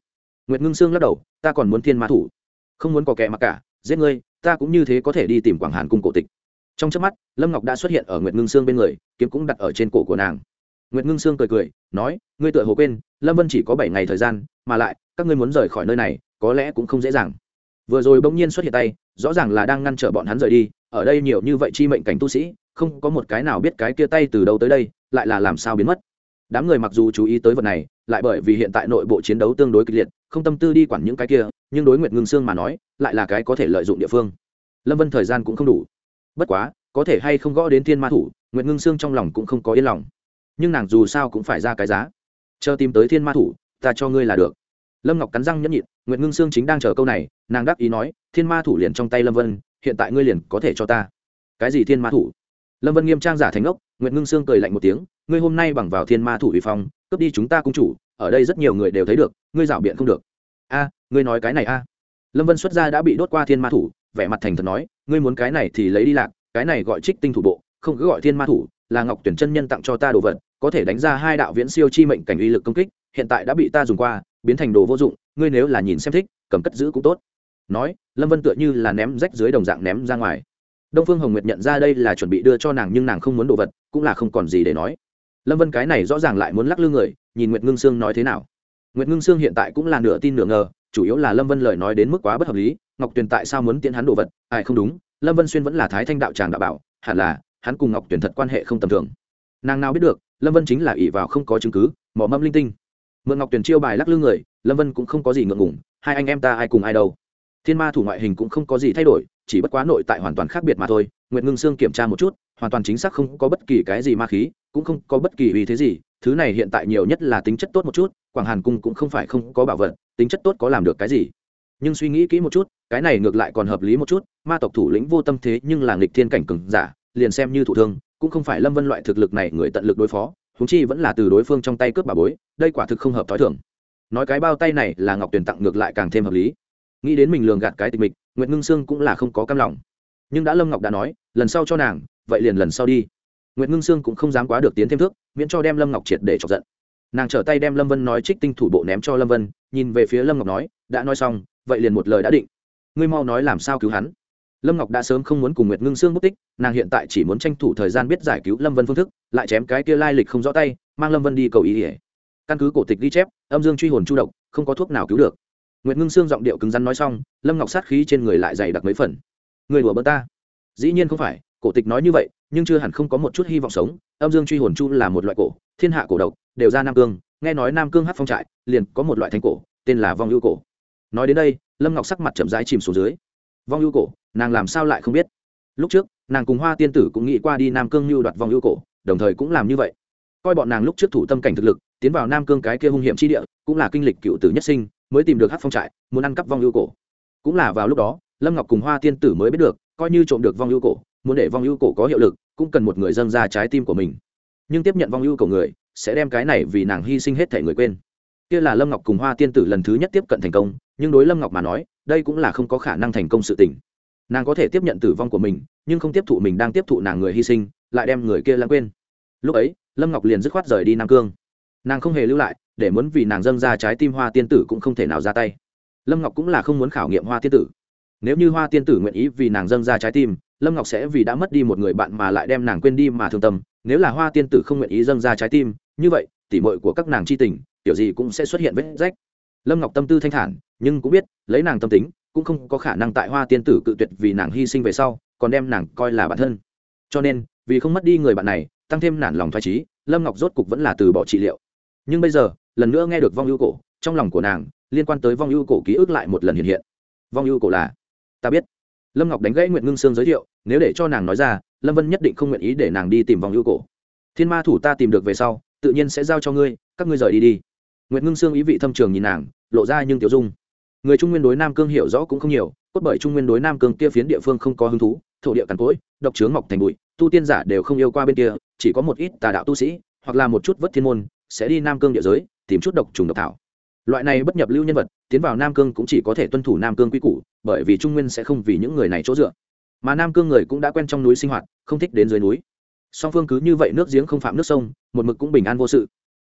Nguyệt ngưng sương lắc đầu, ta còn muốn thiên Ma thủ. Không muốn có kẻ mặc cả, giết ngươi, ta cũng như thế có thể đi tìm quảng hàn cung cổ tịch trong trước mắt, lâm ngọc đã xuất hiện ở nguyệt ngưng sương bên người, kiếm cũng đặt ở trên cổ của nàng. Nguyệt ngưng sương cười cười, nói, ngươi tựa hồ quên, lâm vân chỉ có bảy ngày thời gian, mà lại, các ngươi muốn rời khỏi nơi này, có lẽ cũng không dễ dàng. Vừa rồi bỗng nhiên xuất hiện tay, rõ ràng là đang ngăn trở bọn hắn rời đi, ở đây nhiều như vậy chi mệnh cảnh tu sĩ, không có một cái nào biết cái kia tay từ đâu tới đây, lại là làm sao biến mất. Đám người mặc dù chú ý tới vật này, lại bởi vì hiện tại nội bộ chiến đấu tương đối kịch liệt, không tâm tư đi quản những cái kia, nhưng đối nguyệt ngưng sương mà nói, lại là cái có thể lợi dụng địa phương. Lâm vân thời gian cũng không đủ bất quá, có thể hay không gõ đến thiên ma thủ, nguyệt ngưng sương trong lòng cũng không có yên lòng. Nhưng nàng dù sao cũng phải ra cái giá. Chờ tìm tới thiên ma thủ, ta cho ngươi là được. Lâm ngọc cắn răng nhẫn nhịn, nguyệt ngưng sương chính đang chờ câu này, nàng đáp ý nói, thiên ma thủ liền trong tay lâm vân, hiện tại ngươi liền có thể cho ta. Cái gì thiên ma thủ? Lâm vân nghiêm trang giả thành ốc, nguyệt ngưng sương cười lạnh một tiếng, ngươi hôm nay bằng vào thiên ma thủ vi phong, cướp đi chúng ta cung chủ, ở đây rất nhiều người đều thấy được, ngươi rảo biện không được. A, ngươi nói cái này a. Lâm vân xuất ra đã bị đốt qua thiên ma thủ vẻ mặt thành thật nói, ngươi muốn cái này thì lấy đi lạc, cái này gọi trích tinh thủ bộ, không cứ gọi thiên ma thủ, là ngọc tuyển chân nhân tặng cho ta đồ vật, có thể đánh ra hai đạo viễn siêu chi mệnh cảnh uy lực công kích, hiện tại đã bị ta dùng qua, biến thành đồ vô dụng, ngươi nếu là nhìn xem thích, cầm cất giữ cũng tốt. Nói, lâm vân tựa như là ném rách dưới đồng dạng ném ra ngoài. Đông phương hồng nguyệt nhận ra đây là chuẩn bị đưa cho nàng nhưng nàng không muốn đồ vật, cũng là không còn gì để nói. Lâm vân cái này rõ ràng lại muốn lắc lư người, nhìn nguyệt ngưng sương nói thế nào. Nguyệt ngưng sương hiện tại cũng là nửa tin nửa ngờ chủ yếu là lâm vân lời nói đến mức quá bất hợp lý, ngọc tuyền tại sao muốn tiễn hắn đồ vật? Ai, không đúng, lâm vân xuyên vẫn là thái thanh đạo tràng đạo bảo, hẳn là, hắn cùng ngọc Tuyền thật quan hệ không tầm thường. Nàng nào biết được, lâm vân chính là ỷ vào không có chứng cứ mỏ mâm linh tinh. Mượn ngọc Tuyền chiêu bài lắc lư người, lâm vân cũng không có gì ngượng ngủng hai anh em ta ai cùng ai đâu. Thiên ma thủ ngoại hình cũng không có gì thay đổi, chỉ bất quá nội tại hoàn toàn khác biệt mà thôi, nguyệt ngưng sương kiểm tra một chút, hoàn toàn chính xác không có bất kỳ cái gì ma khí, cũng không có bất kỳ uy thế gì, thứ này hiện tại nhiều nhất là tính chất tốt một chút, quảng hàn cung cũng không phải không có bảo vật tính chất tốt có làm được cái gì. Nhưng suy nghĩ kỹ một chút, cái này ngược lại còn hợp lý một chút, ma tộc thủ lĩnh vô tâm thế nhưng là nghịch thiên cảnh cừng giả, liền xem như thủ thương, cũng không phải lâm vân loại thực lực này người tận lực đối phó húng chi vẫn là từ đối phương trong tay cướp bà bối, đây quả thực không hợp t h ó i thưởng nói cái bao tay này là ngọc tuyền tặng ngược lại càng thêm hợp lý. Nghĩ đến mình lường gạt cái tịch mịch, nguyệt ngưng sương cũng là không có cam lòng. Nhưng đã lâm ngọc đã nói, lần sau cho nàng, vậy liền lần sau đi. Nguyệt ngưng sương cũng không dám quá được tiến thêm thước, miễn cho đem lâm ngọc triệt để chọc giận nàng trở tay đem lâm vân nói trích tinh thủ bộ ném cho lâm vân, nhìn về phía lâm ngọc nói, đã nói xong, vậy liền một lời đã định. Ngươi mau nói làm sao cứu hắn. Lâm ngọc đã sớm không muốn cùng nguyệt ngưng sương mất tích, nàng hiện tại chỉ muốn tranh thủ thời gian biết giải cứu lâm vân phương thức, lại chém cái kia lai lịch không rõ tay, mang lâm vân đi cầu ý ỉa căn cứ cổ tịch ghi chép, âm dương truy hồn chu độc, không có thuốc nào cứu được. Nguyệt ngưng sương giọng điệu cứng rắn nói xong, lâm ngọc sát khí trên người lại dày đặc mấy phần. Người đùa bơ ta. Dĩ nhiên không phải, cổ tịch nói như vậy, nhưng chưa hẳn không có một chút hy vọng sống, âm dương truy hồn chu là một loại cổ, thiên hạ cổ độc đều ra nam cương, nghe nói nam cương hát phong trại, liền có một loại thanh cổ, tên là vong ưu cổ. Nói đến đây, lâm ngọc sắc mặt chậm rãi chìm xuống dưới. Vong ưu cổ, nàng làm sao lại không biết? Lúc trước, nàng cùng hoa tiên tử cũng nghĩ qua đi nam cương mưu đoạt vong ưu cổ, đồng thời cũng làm như vậy. Coi bọn nàng lúc trước thủ tâm cảnh thực lực, tiến vào nam cương cái kia hung hiểm chi địa, cũng là kinh lịch cựu tử nhất sinh, mới tìm được hát phong trại, muốn ăn cắp vong ưu cổ. Cũng là vào lúc đó, lâm ngọc cùng hoa tiên tử mới biết được, coi như trộm được vong ưu cổ, muốn để vong ưu cổ có hiệu lực, cũng cần một người dâng ra trái tim của mình. Nhưng tiếp nhận vong ưu cổ người sẽ đem cái này vì nàng hy sinh hết thể người quên. Kia là lâm ngọc cùng hoa tiên tử lần thứ nhất tiếp cận thành công, nhưng đối lâm ngọc mà nói, đây cũng là không có khả năng thành công sự tình. Nàng có thể tiếp nhận tử vong của mình, nhưng không tiếp thụ mình đang tiếp thụ nàng người hy sinh, lại đem người kia lãng quên. Lúc ấy, lâm ngọc liền dứt khoát rời đi nam cương. Nàng không hề lưu lại, để muốn vì nàng dâng ra trái tim hoa tiên tử cũng không thể nào ra tay. Lâm ngọc cũng là không muốn khảo nghiệm hoa tiên tử. Nếu như hoa tiên tử nguyện ý vì nàng dâng ra trái tim, lâm ngọc sẽ vì đã mất đi một người bạn mà lại đem nàng quên đi mà thương tâm. Nếu là hoa tiên tử không nguyện ý dâng ra trái tim như vậy, tỉ mội của các nàng c h i tình, kiểu gì cũng sẽ xuất hiện vết rách. Lâm ngọc tâm tư thanh thản, nhưng cũng biết, lấy nàng tâm tính, cũng không có khả năng tại hoa tiên tử cự tuyệt vì nàng hy sinh về sau, còn đem nàng coi là bản thân. Cho nên, vì không mất đi người bạn này, tăng thêm nản lòng thoải trí lâm ngọc rốt cục vẫn là từ bỏ trị liệu. Nhưng bây giờ, lần nữa nghe được vong ưu cổ, trong lòng của nàng, liên quan tới vong ưu cổ ký ức lại một lần hiện hiện. Vong ưu cổ là, ta biết. Lâm ngọc đánh gãy nguyện ngưng sương giới thiệu, nếu để cho nàng nói ra, lâm vân nhất định không nguyện ý để nàng đi tìm vong ưu cổ. Thiên ma thủ ta tìm được về sau tự nhiên sẽ giao cho ngươi, các ngươi rời đi đi. Nguyệt ngưng sương ý vị thâm trường nhìn nàng, lộ ra nhưng tiểu dung. Người trung nguyên đối nam cương hiểu rõ cũng không nhiều, cốt bởi trung nguyên đối nam cương kia phiến địa phương không có hứng thú, thổ địa cằn cỗi, độc trướng mọc thành bụi, tu tiên giả đều không yêu qua bên kia, chỉ có một ít tà đạo tu sĩ, hoặc là một chút vất thiên môn, sẽ đi nam cương địa giới, tìm chút độc trùng độc thảo. Loại này bất nhập lưu nhân vật, tiến vào nam cương cũng chỉ có thể tuân thủ nam cương quy củ, bởi vì trung nguyên sẽ không vì những người này chỗ dựa. Mà nam cương người cũng đã quen trong núi sinh hoạt, không thích đến dưới núi song phương cứ như vậy nước giếng không phạm nước sông, một mực cũng bình an vô sự.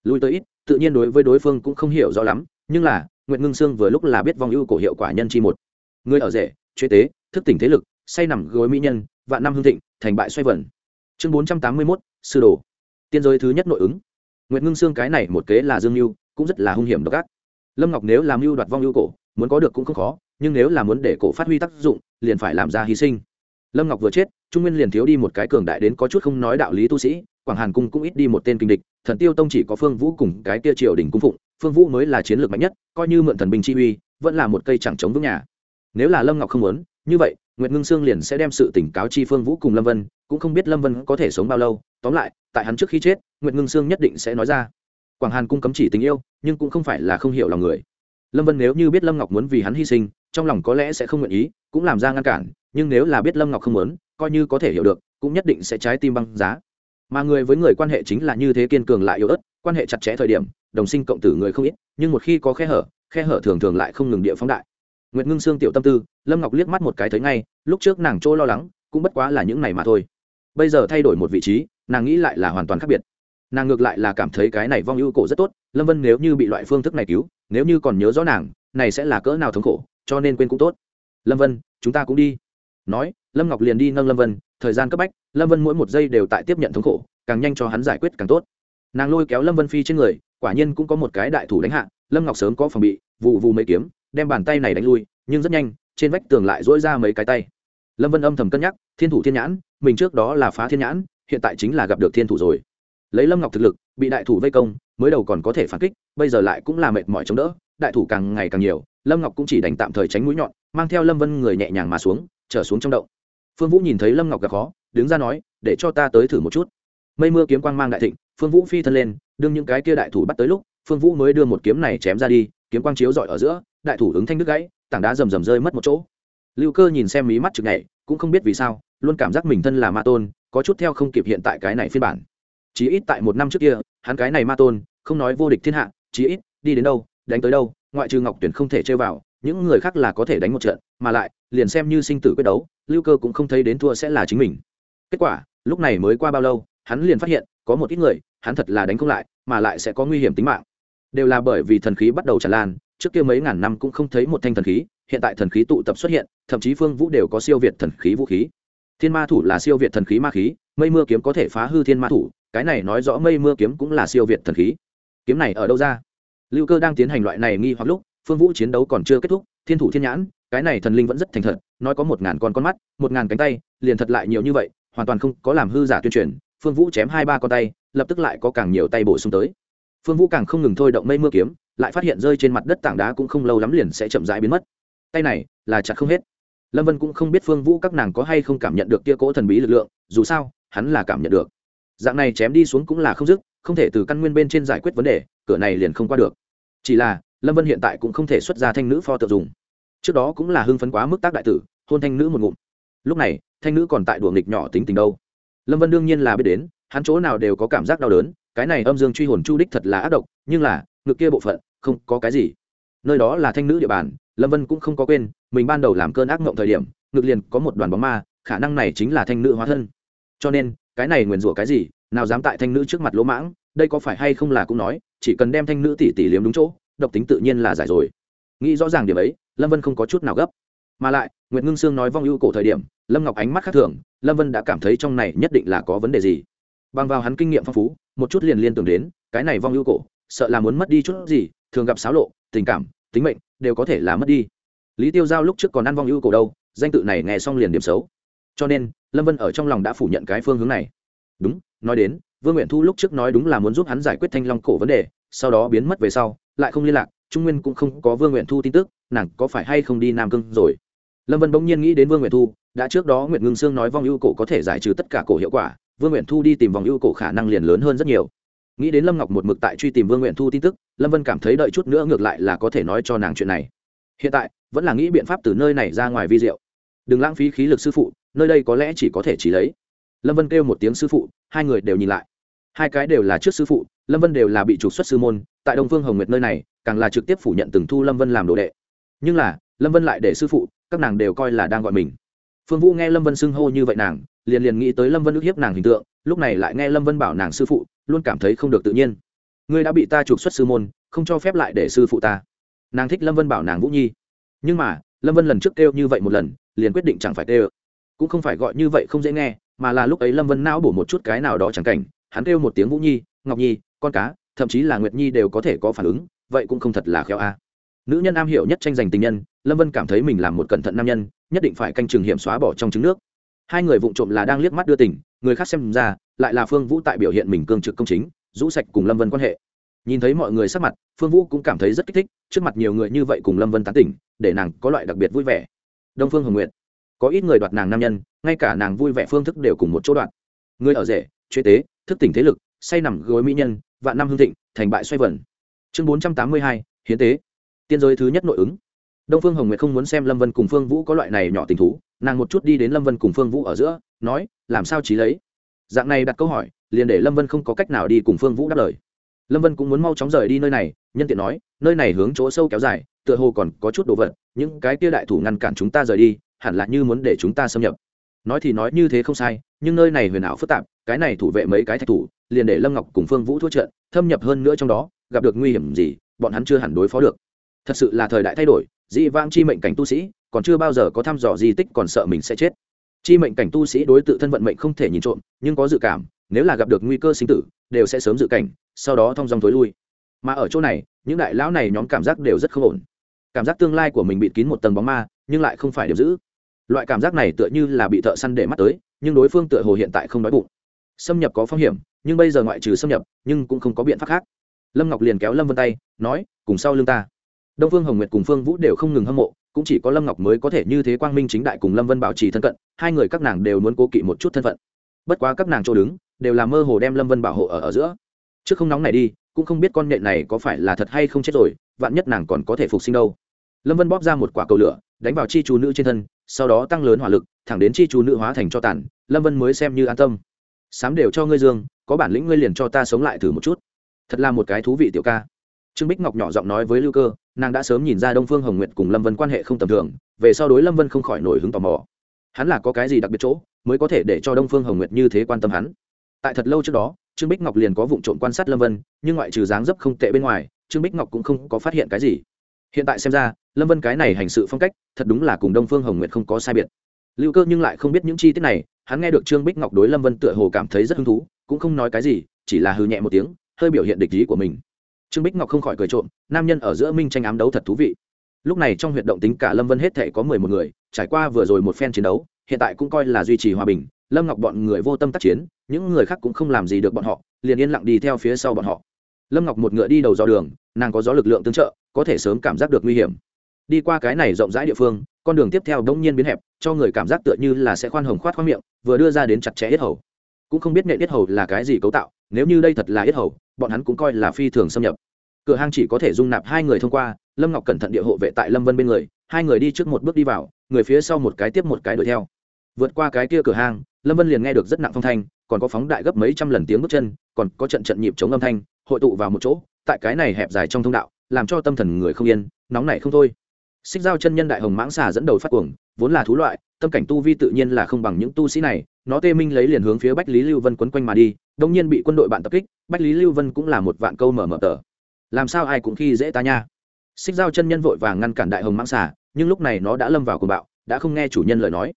Lui tới ít, tự nhiên đối với đối phương cũng không hiểu rõ lắm, nhưng là nguyện ngưng sương vừa lúc là biết vong ưu cổ hiệu quả nhân chi một. Người ở rể chế tế, thức tỉnh thế lực, say nằm gối mỹ nhân, vạn năm hương thịnh, thành bại xoay vẩn chương bốn trăm tám mươi mốt, sư đồ. Tiên giới thứ nhất nội ứng. Nguyện ngưng xương cái này một kế là dương mưu cũng rất là hung hiểm độc ác. Lâm ngọc nếu làm mưu đoạt vong ưu cổ, muốn có được cũng không khó, nhưng nếu là muốn để cổ phát huy tác dụng, liền phải làm ra hy sinh lâm ngọc vừa chết, trung nguyên liền thiếu đi một cái cường đại đến có chút không nói đạo lý tu sĩ, quảng hàn cung cũng ít đi một tên kinh địch, thần tiêu tông chỉ có phương vũ cùng cái tia triều đình cung phụng, phương vũ mới là chiến lược mạnh nhất, coi như mượn thần binh chi uy, vẫn là một cây chẳng chống vững nhà. Nếu là lâm ngọc không muốn, như vậy, nguyệt ngưng sương liền sẽ đem sự tỉnh cáo chi phương vũ cùng lâm vân, cũng không biết lâm vân có thể sống bao lâu, tóm lại, tại hắn trước khi chết, nguyệt ngưng sương nhất định sẽ nói ra. Quảng hàn cung cấm chỉ tình yêu, nhưng cũng không phải là không hiểu lòng người. Lâm vân nếu như biết lâm ngọc muốn vì hắn hy sinh trong lòng có lẽ sẽ không nguyện ý, cũng làm ra ngăn cản, nhưng nếu là biết lâm ngọc không muốn, coi như có thể hiểu được, cũng nhất định sẽ trái tim băng giá. Mà người với người quan hệ chính là như thế kiên cường lại yếu ớt, quan hệ chặt chẽ thời điểm, đồng sinh cộng tử người không ít, nhưng một khi có khe hở khe hở thường thường lại không ngừng địa phóng đại. Nguyệt ngưng xương tiểu tâm tư, lâm ngọc liếc mắt một cái thấy ngay, lúc trước nàng chỗ lo lắng, cũng bất quá là những này mà thôi. Bây giờ thay đổi một vị trí, nàng nghĩ lại là hoàn toàn khác biệt. Nàng ngược lại là cảm thấy cái này vong ưu cổ rất tốt, lâm vân nếu như bị loại phương thức này cứu, nếu như còn nhớ rõ nàng, này sẽ là cỡ nào thống khổ cho nên quên cũng tốt. Lâm vân, chúng ta cũng đi. Nói, lâm ngọc liền đi nâng lâm vân, thời gian cấp bách, lâm vân mỗi một giây đều tại tiếp nhận thống khổ, càng nhanh cho hắn giải quyết càng tốt. Nàng lôi kéo lâm vân phi trên người, quả nhiên cũng có một cái đại thủ đánh hạ, lâm ngọc sớm có phòng bị vụ vụ mấy kiếm, đem bàn tay này đánh lui, nhưng rất nhanh, trên vách tường lại dỗi ra mấy cái tay. Lâm vân âm thầm cân nhắc, thiên thủ thiên nhãn, mình trước đó là phá thiên nhãn, hiện tại chính là gặp được thiên thủ rồi. Lấy lâm ngọc thực lực, bị đại thủ vây công, mới đầu còn có thể phản kích, bây giờ lại cũng là mệt mỏi chống đỡ, đại thủ càng ngày càng nhiều lâm ngọc cũng chỉ đành tạm thời tránh mũi nhọn, mang theo lâm vân người nhẹ nhàng mà xuống, trở xuống trong động. Phương vũ nhìn thấy lâm ngọc gặp khó, đứng ra nói, để cho ta tới thử một chút. Mây mưa kiếm quang mang đại thịnh, phương vũ phi thân lên, đương những cái kia đại thủ bắt tới lúc, phương vũ mới đưa một kiếm này chém ra đi, kiếm quang chiếu dọi ở giữa, đại thủ ứng thanh đứt gãy, tảng đá rầm rầm rơi mất một chỗ. Lưu cơ nhìn xem mí mắt chực nhảy, cũng không biết vì sao, luôn cảm giác mình thân là ma tôn, có chút theo không kịp hiện tại cái này phiên bản. Chí ít tại một năm trước kia, hắn cái này ma tôn, không nói vô địch thiên hạ, chí ít, đi đến đâu đánh tới đâu, ngoại trừ ngọc tuyển không thể chơi vào, những người khác là có thể đánh một trận, mà lại, liền xem như sinh tử quyết đấu, lưu cơ cũng không thấy đến thua sẽ là chính mình. Kết quả, lúc này mới qua bao lâu, hắn liền phát hiện, có một ít người, hắn thật là đánh không lại, mà lại sẽ có nguy hiểm tính mạng. Đều là bởi vì thần khí bắt đầu tràn lan, trước kia mấy ngàn năm cũng không thấy một thanh thần khí, hiện tại thần khí tụ tập xuất hiện, thậm chí phương vũ đều có siêu việt thần khí vũ khí. Thiên ma thủ là siêu việt thần khí ma khí, mây mưa kiếm có thể phá hư thiên ma thủ, cái này nói rõ mây mưa kiếm cũng là siêu việt thần khí. Kiếm này ở đâu ra? Lưu cơ đang tiến hành loại này nghi hoặc lúc, phương vũ chiến đấu còn chưa kết thúc, thiên thủ thiên nhãn, cái này thần linh vẫn rất thành thật, nói có một ngàn con con mắt, một ngàn cánh tay, liền thật lại nhiều như vậy, hoàn toàn không có làm hư giả tuyên truyền, phương vũ chém hai ba con tay, lập tức lại có càng nhiều tay bổ sung tới. Phương vũ càng không ngừng thôi động mây mưa kiếm, lại phát hiện rơi trên mặt đất tảng đá cũng không lâu lắm liền sẽ chậm rãi biến mất. Tay này là chặt không hết. Lâm vân cũng không biết phương vũ các nàng có hay không cảm nhận được kia cỗ thần bí lực lượng, dù sao, hắn là cảm nhận được. Dạng này chém đi xuống cũng là không dứt, không thể từ căn nguyên bên trên giải quyết vấn đề, cửa này liền không qua được chỉ là, lâm vân hiện tại cũng không thể xuất ra thanh nữ pho tự dùng. Trước đó cũng là hưng phấn quá mức tác đại tử, hôn thanh nữ một ngụm. Lúc này, thanh nữ còn tại đùa nghịch nhỏ tính tình đâu. Lâm vân đương nhiên là biết đến, hắn chỗ nào đều có cảm giác đau đớn, cái này âm dương truy hồn chu đích thật là ác độc, nhưng là, ngực kia bộ phận, không có cái gì. Nơi đó là thanh nữ địa bàn, lâm vân cũng không có quên, mình ban đầu làm cơn ác mộng thời điểm, ngực liền có một đoàn bóng ma, khả năng này chính là thanh nữ hóa thân. Cho nên, cái này nguyền rủa cái gì, nào dám tại thanh nữ trước mặt lỗ mãng đây có phải hay không là cũng nói, chỉ cần đem thanh nữ tỷ tỷ liếm đúng chỗ, độc tính tự nhiên là giải rồi. Nghĩ rõ ràng điểm ấy, lâm vân không có chút nào gấp. Mà lại nguyễn ngưng sương nói vong ưu cổ thời điểm, lâm ngọc ánh mắt khác thường, lâm vân đã cảm thấy trong này nhất định là có vấn đề gì. Bằng vào hắn kinh nghiệm phong phú, một chút liền liên tưởng đến, cái này vong ưu cổ, sợ là muốn mất đi chút gì, thường gặp xáo lộ, tình cảm, tính mệnh, đều có thể là mất đi. Lý tiêu giao lúc trước còn ăn vong ưu cổ đâu, danh tự này nghe xong liền điểm xấu. Cho nên, lâm vân ở trong lòng đã phủ nhận cái phương hướng này. Đúng, nói đến vương nguyện thu lúc trước nói đúng là muốn giúp hắn giải quyết thanh long cổ vấn đề, sau đó biến mất về sau, lại không liên lạc, trung nguyên cũng không có vương nguyện thu tin tức, nàng có phải hay không đi nam cương rồi? Lâm vân bỗng nhiên nghĩ đến vương nguyện thu, đã trước đó nguyện ngưng sương nói vong ưu cổ có thể giải trừ tất cả cổ hiệu quả, vương nguyện thu đi tìm vòng ưu cổ khả năng liền lớn hơn rất nhiều. Nghĩ đến lâm ngọc một mực tại truy tìm vương nguyện thu tin tức, lâm vân cảm thấy đợi chút nữa ngược lại là có thể nói cho nàng chuyện này. Hiện tại, vẫn là nghĩ biện pháp từ nơi này ra ngoài vi diệu. Đừng lãng phí khí lực sư phụ, nơi đây có lẽ chỉ có thể chỉ lấy. Lâm vân kêu một tiếng sư phụ, hai người đều nhìn lại hai cái đều là trước sư phụ, lâm vân đều là bị trục xuất sư môn, tại đông phương hồng nguyệt nơi này, càng là trực tiếp phủ nhận từng thu lâm vân làm đồ đệ. Nhưng là, lâm vân lại để sư phụ, các nàng đều coi là đang gọi mình. Phương vũ nghe lâm vân xưng hô như vậy nàng, liền liền nghĩ tới lâm vân ức hiếp nàng hình tượng, lúc này lại nghe lâm vân bảo nàng sư phụ, luôn cảm thấy không được tự nhiên. Ngươi đã bị ta trục xuất sư môn, không cho phép lại để sư phụ ta. Nàng thích lâm vân bảo nàng vũ nhi. Nhưng mà, lâm vân lần trước kêu như vậy một lần, liền quyết định chẳng phải kêu. Cũng không phải gọi như vậy không dễ nghe, mà là lúc ấy lâm vân não bổ một chút cái nào đó chẳng cảnh hắn kêu một tiếng vũ nhi, ngọc nhi, con cá, thậm chí là nguyệt nhi đều có thể có phản ứng, vậy cũng không thật là khéo a. Nữ nhân am hiểu nhất tranh giành tình nhân, lâm vân cảm thấy mình làm một cẩn thận nam nhân, nhất định phải canh chừng hiểm xóa bỏ trong trứng nước. Hai người vụng trộm là đang liếc mắt đưa tình, người khác xem ra, lại là phương vũ tại biểu hiện mình cương trực công chính, rũ sạch cùng lâm vân quan hệ. Nhìn thấy mọi người sắc mặt, phương vũ cũng cảm thấy rất kích thích, trước mặt nhiều người như vậy cùng lâm vân tán tỉnh, để nàng có loại đặc biệt vui vẻ. Đông phương hồng nguyện có ít người đoạt nàng nam nhân, ngay cả nàng vui vẻ phương thức đều cùng một chỗ đoạn người ở rể, chế tế thức tỉnh thế lực, say nằm gối mỹ nhân, vạn năm hương thịnh, thành bại xoay vẩn chương bốn trăm tám mươi hai, hiến tế. Tiên giới thứ nhất nội ứng. Đông phương hồng nguyệt không muốn xem lâm vân cùng phương vũ có loại này nhỏ tình thú, nàng một chút đi đến lâm vân cùng phương vũ ở giữa, nói, làm sao trí lấy? Dạng này đặt câu hỏi, liền để lâm vân không có cách nào đi cùng phương vũ đáp lời. Lâm vân cũng muốn mau chóng rời đi nơi này, nhân tiện nói, nơi này hướng chỗ sâu kéo dài, tựa hồ còn có chút đồ vật, những cái kia đại thủ ngăn cản chúng ta rời đi, hẳn là như muốn để chúng ta xâm nhập. Nói thì nói như thế không sai, nhưng nơi này huyền ảo phức tạp cái này thủ vệ mấy cái thạch thủ, liền để lâm ngọc cùng phương vũ thua trận, thâm nhập hơn nữa trong đó, gặp được nguy hiểm gì, bọn hắn chưa hẳn đối phó được. Thật sự là thời đại thay đổi dị vãng chi mệnh cảnh tu sĩ, còn chưa bao giờ có thăm dò di tích còn sợ mình sẽ chết. Chi mệnh cảnh tu sĩ đối tự thân vận mệnh không thể nhìn trộm, nhưng có dự cảm, nếu là gặp được nguy cơ sinh tử, đều sẽ sớm dự cảnh, sau đó thong dong tối lui. Mà ở chỗ này, những đại lão này nhóm cảm giác đều rất không ổn. Cảm giác tương lai của mình bị kín một tầng bóng ma, nhưng lại không phải điểm giữ. Loại cảm giác này tựa như là bị thợ săn để mắt tới, nhưng đối phương tựa hồ hiện tại không đói bụng xâm nhập có phong hiểm, nhưng bây giờ ngoại trừ xâm nhập, nhưng cũng không có biện pháp khác. Lâm ngọc liền kéo lâm vân tay, nói, cùng sau lưng ta. Đông phương hồng nguyệt cùng phương vũ đều không ngừng hâm mộ, cũng chỉ có lâm ngọc mới có thể như thế quang minh chính đại cùng lâm vân bảo trì thân cận, hai người các nàng đều muốn cố kỵ một chút thân phận. Bất quá các nàng chỗ đứng, đều là mơ hồ đem lâm vân bảo hộ ở ở giữa. Trước không nóng này đi, cũng không biết con nhện này có phải là thật hay không chết rồi, vạn nhất nàng còn có thể phục sinh đâu. Lâm vân bóp ra một quả cầu lửa, đánh vào chi chú nữ trên thân, sau đó tăng lớn hỏa lực, thẳng đến chi chú nữ hóa thành cho tàn, lâm vân mới xem như an tâm sám đều cho ngươi dương, có bản lĩnh ngươi liền cho ta sống lại thử một chút. Thật là một cái thú vị tiểu ca. Trương bích ngọc nhỏ giọng nói với lưu cơ, nàng đã sớm nhìn ra đông phương hồng nguyệt cùng lâm vân quan hệ không tầm thường, về sau đối lâm vân không khỏi nổi hứng tò mò. Hắn là có cái gì đặc biệt chỗ, mới có thể để cho đông phương hồng nguyệt như thế quan tâm hắn? Tại thật lâu trước đó, trương bích ngọc liền có vụ trộm quan sát lâm vân, nhưng ngoại trừ dáng dấp không tệ bên ngoài, trương bích ngọc cũng không có phát hiện cái gì. Hiện tại xem ra, lâm vân cái này hành sự phong cách, thật đúng là cùng đông phương hồng nguyệt không có sai biệt. Lưu cơ nhưng lại không biết những chi tiết này hắn nghe được trương bích ngọc đối lâm vân tựa hồ cảm thấy rất hứng thú, cũng không nói cái gì, chỉ là hư nhẹ một tiếng, hơi biểu hiện địch ý của mình. Trương bích ngọc không khỏi cười trộm, nam nhân ở giữa minh tranh ám đấu thật thú vị. Lúc này trong huyệt động tính cả lâm vân hết thể có mười một người, trải qua vừa rồi một phen chiến đấu, hiện tại cũng coi là duy trì hòa bình, lâm ngọc bọn người vô tâm tác chiến, những người khác cũng không làm gì được bọn họ, liền yên lặng đi theo phía sau bọn họ. Lâm ngọc một ngựa đi đầu dò đường, nàng có gió lực lượng tương trợ, có thể sớm cảm giác được nguy hiểm đi qua cái này rộng rãi địa phương, con đường tiếp theo đông nhiên biến hẹp, cho người cảm giác tựa như là sẽ khoan hồng khoát khoang miệng, vừa đưa ra đến chặt chẽ yết hầu. Cũng không biết nghệ yết hầu là cái gì cấu tạo, nếu như đây thật là yết hầu, bọn hắn cũng coi là phi thường xâm nhập. Cửa hang chỉ có thể dung nạp hai người thông qua, lâm ngọc cẩn thận địa hộ vệ tại lâm vân bên người, hai người đi trước một bước đi vào, người phía sau một cái tiếp một cái đuổi theo. Vượt qua cái kia cửa hang, lâm vân liền nghe được rất nặng phong thanh, còn có phóng đại gấp mấy trăm lần tiếng bước chân, còn có trận trận nhịp chống âm thanh, hội tụ vào một chỗ, tại cái này hẹp dài trong thông đạo, làm cho tâm thần người không yên, nóng này không thôi xích giao chân nhân đại hồng mãng xà dẫn đầu phát cuồng, vốn là thú loại, tâm cảnh tu vi tự nhiên là không bằng những tu sĩ này, nó tê minh lấy liền hướng phía bách lý lưu vân quấn quanh mà đi đông nhiên bị quân đội bạn tập kích, bách lý lưu vân cũng là một vạn câu mở mở tờ. Làm sao ai cũng khi dễ ta nha? Xích giao chân nhân vội vàng ngăn cản đại hồng mãng xà, nhưng lúc này nó đã lâm vào cuồng bạo, đã không nghe chủ nhân lời nói.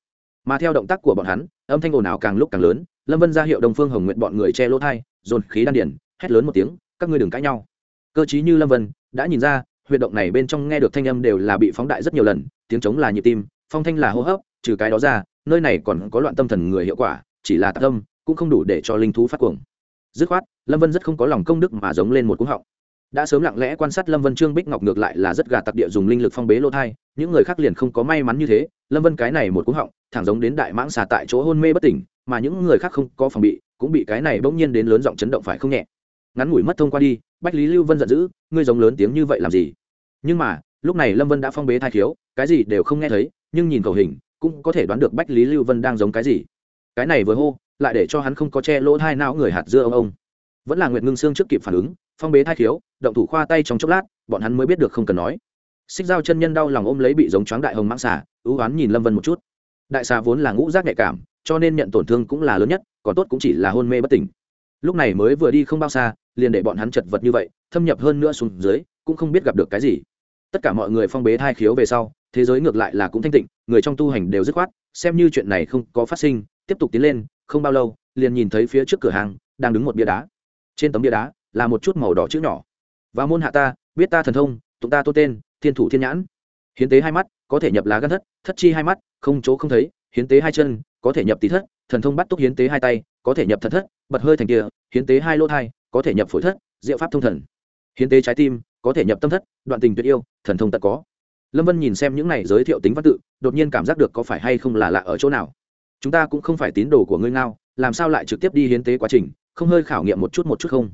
Mà theo động tác của bọn hắn, âm thanh ồn ào càng lúc càng lớn, lâm vân ra hiệu đồng phương hồng nguyện bọn người che lỗ thai dồn khí đan điển hét lớn một tiếng, các ngươi đừng cãi nhau. Cơ chí như lâm vân đã nhìn ra huyệt động này bên trong nghe được thanh âm đều là bị phóng đại rất nhiều lần, tiếng trống là nhịp tim, phong thanh là hô hấp, trừ cái đó ra, nơi này còn có loạn tâm thần người hiệu quả, chỉ là tâm cũng không đủ để cho linh thú phát cuồng. Dứt khoát, lâm vân rất không có lòng công đức mà giống lên một cúng họng. Đã sớm lặng lẽ quan sát lâm vân trương bích ngọc ngược lại là rất gà tặc địa dùng linh lực phong bế lỗ thai, những người khác liền không có may mắn như thế, lâm vân cái này một cúng họng, thẳng giống đến đại mãng xà tại chỗ hôn mê bất tỉnh, mà những người khác không có phòng bị, cũng bị cái này bỗng nhiên đến lớn giọng chấn động phải không nhẹ ngắn ngủi mất thông qua đi bách lý lưu vân giận dữ ngươi giống lớn tiếng như vậy làm gì? Nhưng mà lúc này lâm vân đã phong bế thai thiếu cái gì đều không nghe thấy nhưng nhìn cầu hình cũng có thể đoán được bách lý lưu vân đang giống cái gì. Cái này vừa hô lại để cho hắn không có che lỗ thai não người hạt dưa ông ông. Vẫn là nguyệt ngưng xương trước kịp phản ứng phong bế thai thiếu động thủ khoa tay trong chốc lát bọn hắn mới biết được không cần nói. Xích dao chân nhân đau lòng ôm lấy bị giống choáng đại hồng mãng xà, ưu oán nhìn lâm vân một chút. Đại xà vốn là ngũ giác nhạy cảm cho nên nhận tổn thương cũng là lớn nhất còn tốt cũng chỉ là hôn mê bất tỉnh. Lúc này mới vừa đi không bao xa liền để bọn hắn chật vật như vậy, thâm nhập hơn nữa xuống dưới, cũng không biết gặp được cái gì. Tất cả mọi người phong bế thai khiếu về sau, thế giới ngược lại là cũng thanh tịnh, người trong tu hành đều dứt khoát, xem như chuyện này không có phát sinh, tiếp tục tiến lên, không bao lâu, liền nhìn thấy phía trước cửa hàng, đang đứng một bia đá. Trên tấm bia đá, là một chút màu đỏ chữ nhỏ. Và môn hạ ta, biết ta thần thông, tụng ta tô tên, thiên thủ thiên nhãn. Hiến tế hai mắt, có thể nhập lá gan thất thất chi hai mắt, không chỗ không thấy, hiến tế hai chân, có thể nhập tí thất, thần thông bắt túc hiến tế hai tay, có thể nhập thật thất, bật hơi thành kia, hiến tế hai lỗ thai có thể nhập phổi thất, diệu pháp thông thần. Hiến tế trái tim, có thể nhập tâm thất, đoạn tình tuyệt yêu, thần thông tật có. Lâm vân nhìn xem những này giới thiệu tính văn tự, đột nhiên cảm giác được có phải hay không là lạ ở chỗ nào. Chúng ta cũng không phải tín đồ của ngươi ngao, làm sao lại trực tiếp đi hiến tế quá trình, không hơi khảo nghiệm một chút một chút không?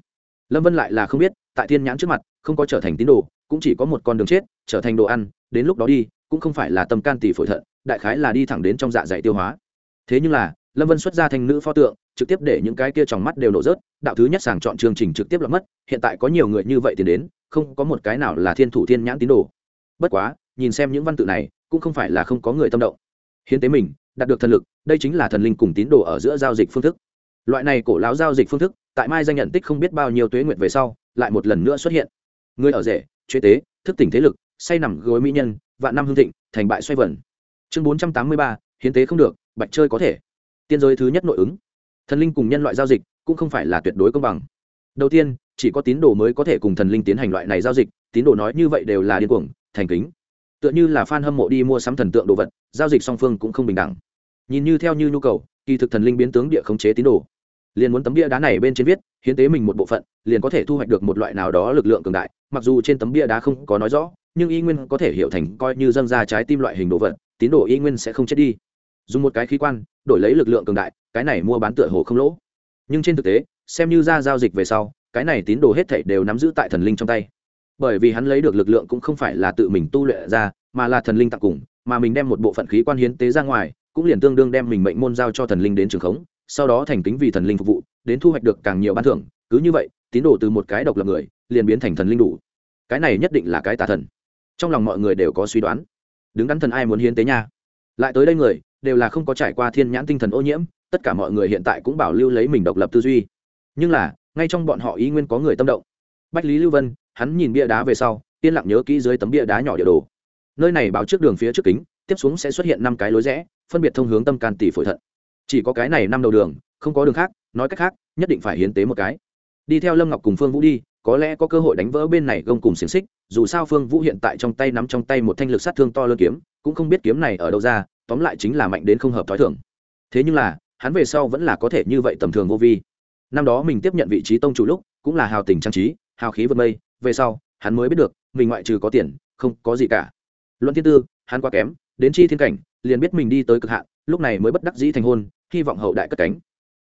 Lâm vân lại là không biết, tại thiên nhãn trước mặt, không có trở thành tín đồ, cũng chỉ có một con đường chết, trở thành đồ ăn, đến lúc đó đi, cũng không phải là tâm can tỷ phổi thận, đại khái là đi thẳng đến trong dạ dày tiêu hóa. Thế nhưng là lâm vân xuất ra thành nữ pho tượng, trực tiếp để những cái kia trong mắt đều nổ rớt, đạo thứ nhất sàng chọn chương trình trực tiếp là mất, hiện tại có nhiều người như vậy thì đến, không có một cái nào là thiên thủ thiên nhãn tín đồ. Bất quá, nhìn xem những văn tự này, cũng không phải là không có người tâm động. Hiến tế mình, đạt được thần lực, đây chính là thần linh cùng tín đồ ở giữa giao dịch phương thức. Loại này cổ láo giao dịch phương thức, tại mai danh nhận tích không biết bao nhiêu tuế nguyện về sau, lại một lần nữa xuất hiện. Người ở rể, chế tế, thức tỉnh thế lực, say nằm gối mỹ nhân, vạn năm hương thịnh, thành bại xoay vần. Chương bốn trăm tám mươi ba, hiến tế không được, bạch chơi có thể tiên giới thứ nhất nội ứng. Thần linh cùng nhân loại giao dịch cũng không phải là tuyệt đối công bằng. Đầu tiên, chỉ có tín đồ mới có thể cùng thần linh tiến hành loại này giao dịch, tín đồ nói như vậy đều là điên cuồng, thành kính. Tựa như là fan hâm mộ đi mua sắm thần tượng đồ vật, giao dịch song phương cũng không bình đẳng. Nhìn như theo như nhu cầu, kỳ thực thần linh biến tướng địa khống chế tín đồ. Liền muốn tấm bia đá này bên trên viết, hiến tế mình một bộ phận, liền có thể thu hoạch được một loại nào đó lực lượng cường đại, mặc dù trên tấm bia đá không có nói rõ, nhưng y nguyên có thể hiểu thành coi như dâng ra trái tim loại hình đồ vật, tín đồ y nguyên sẽ không chết đi dùng một cái khí quan, đổi lấy lực lượng cường đại, cái này mua bán tựa hồ không lỗ. Nhưng trên thực tế, xem như ra giao dịch về sau, cái này tín đồ hết thảy đều nắm giữ tại thần linh trong tay. Bởi vì hắn lấy được lực lượng cũng không phải là tự mình tu luyện ra, mà là thần linh tặng cùng, mà mình đem một bộ phận khí quan hiến tế ra ngoài, cũng liền tương đương đem mình mệnh môn giao cho thần linh đến trường khống, sau đó thành kính vì thần linh phục vụ, đến thu hoạch được càng nhiều ban thưởng. Cứ như vậy, tín đồ từ một cái độc lập người, liền biến thành thần linh đủ. Cái này nhất định là cái tà thần. Trong lòng mọi người đều có suy đoán. Đứng đắn thần ai muốn hiến tế nha? Lại tới đây người, đều là không có trải qua thiên nhãn tinh thần ô nhiễm, tất cả mọi người hiện tại cũng bảo lưu lấy mình độc lập tư duy. Nhưng là, ngay trong bọn họ ý nguyên có người tâm động. Bách lý lưu vân, hắn nhìn bia đá về sau, yên lặng nhớ kỹ dưới tấm bia đá nhỏ địa đồ. Nơi này báo trước đường phía trước kính, tiếp xuống sẽ xuất hiện năm cái lối rẽ, phân biệt thông hướng tâm can tỷ phổi thận. Chỉ có cái này năm đầu đường, không có đường khác, nói cách khác, nhất định phải hiến tế một cái. Đi theo lâm ngọc cùng phương vũ đi, có lẽ có cơ hội đánh vỡ bên này gông cùng xiềng xích, dù sao phương vũ hiện tại trong tay nắm trong tay một thanh lực sát thương to lớn kiếm cũng không biết kiếm này ở đâu ra, tóm lại chính là mạnh đến không hợp t h ó i thưởng thế nhưng là, hắn về sau vẫn là có thể như vậy tầm thường vô vi. Năm đó mình tiếp nhận vị trí tông chủ lúc, cũng là hào tình trang trí, hào khí vượt mây, về sau, hắn mới biết được, mình ngoại trừ có tiền, không có gì cả. Luận thiên tư, hắn quá kém, đến chi thiên cảnh, liền biết mình đi tới cực hạn, lúc này mới bất đắc dĩ thành hôn, hy vọng hậu đại cất cánh.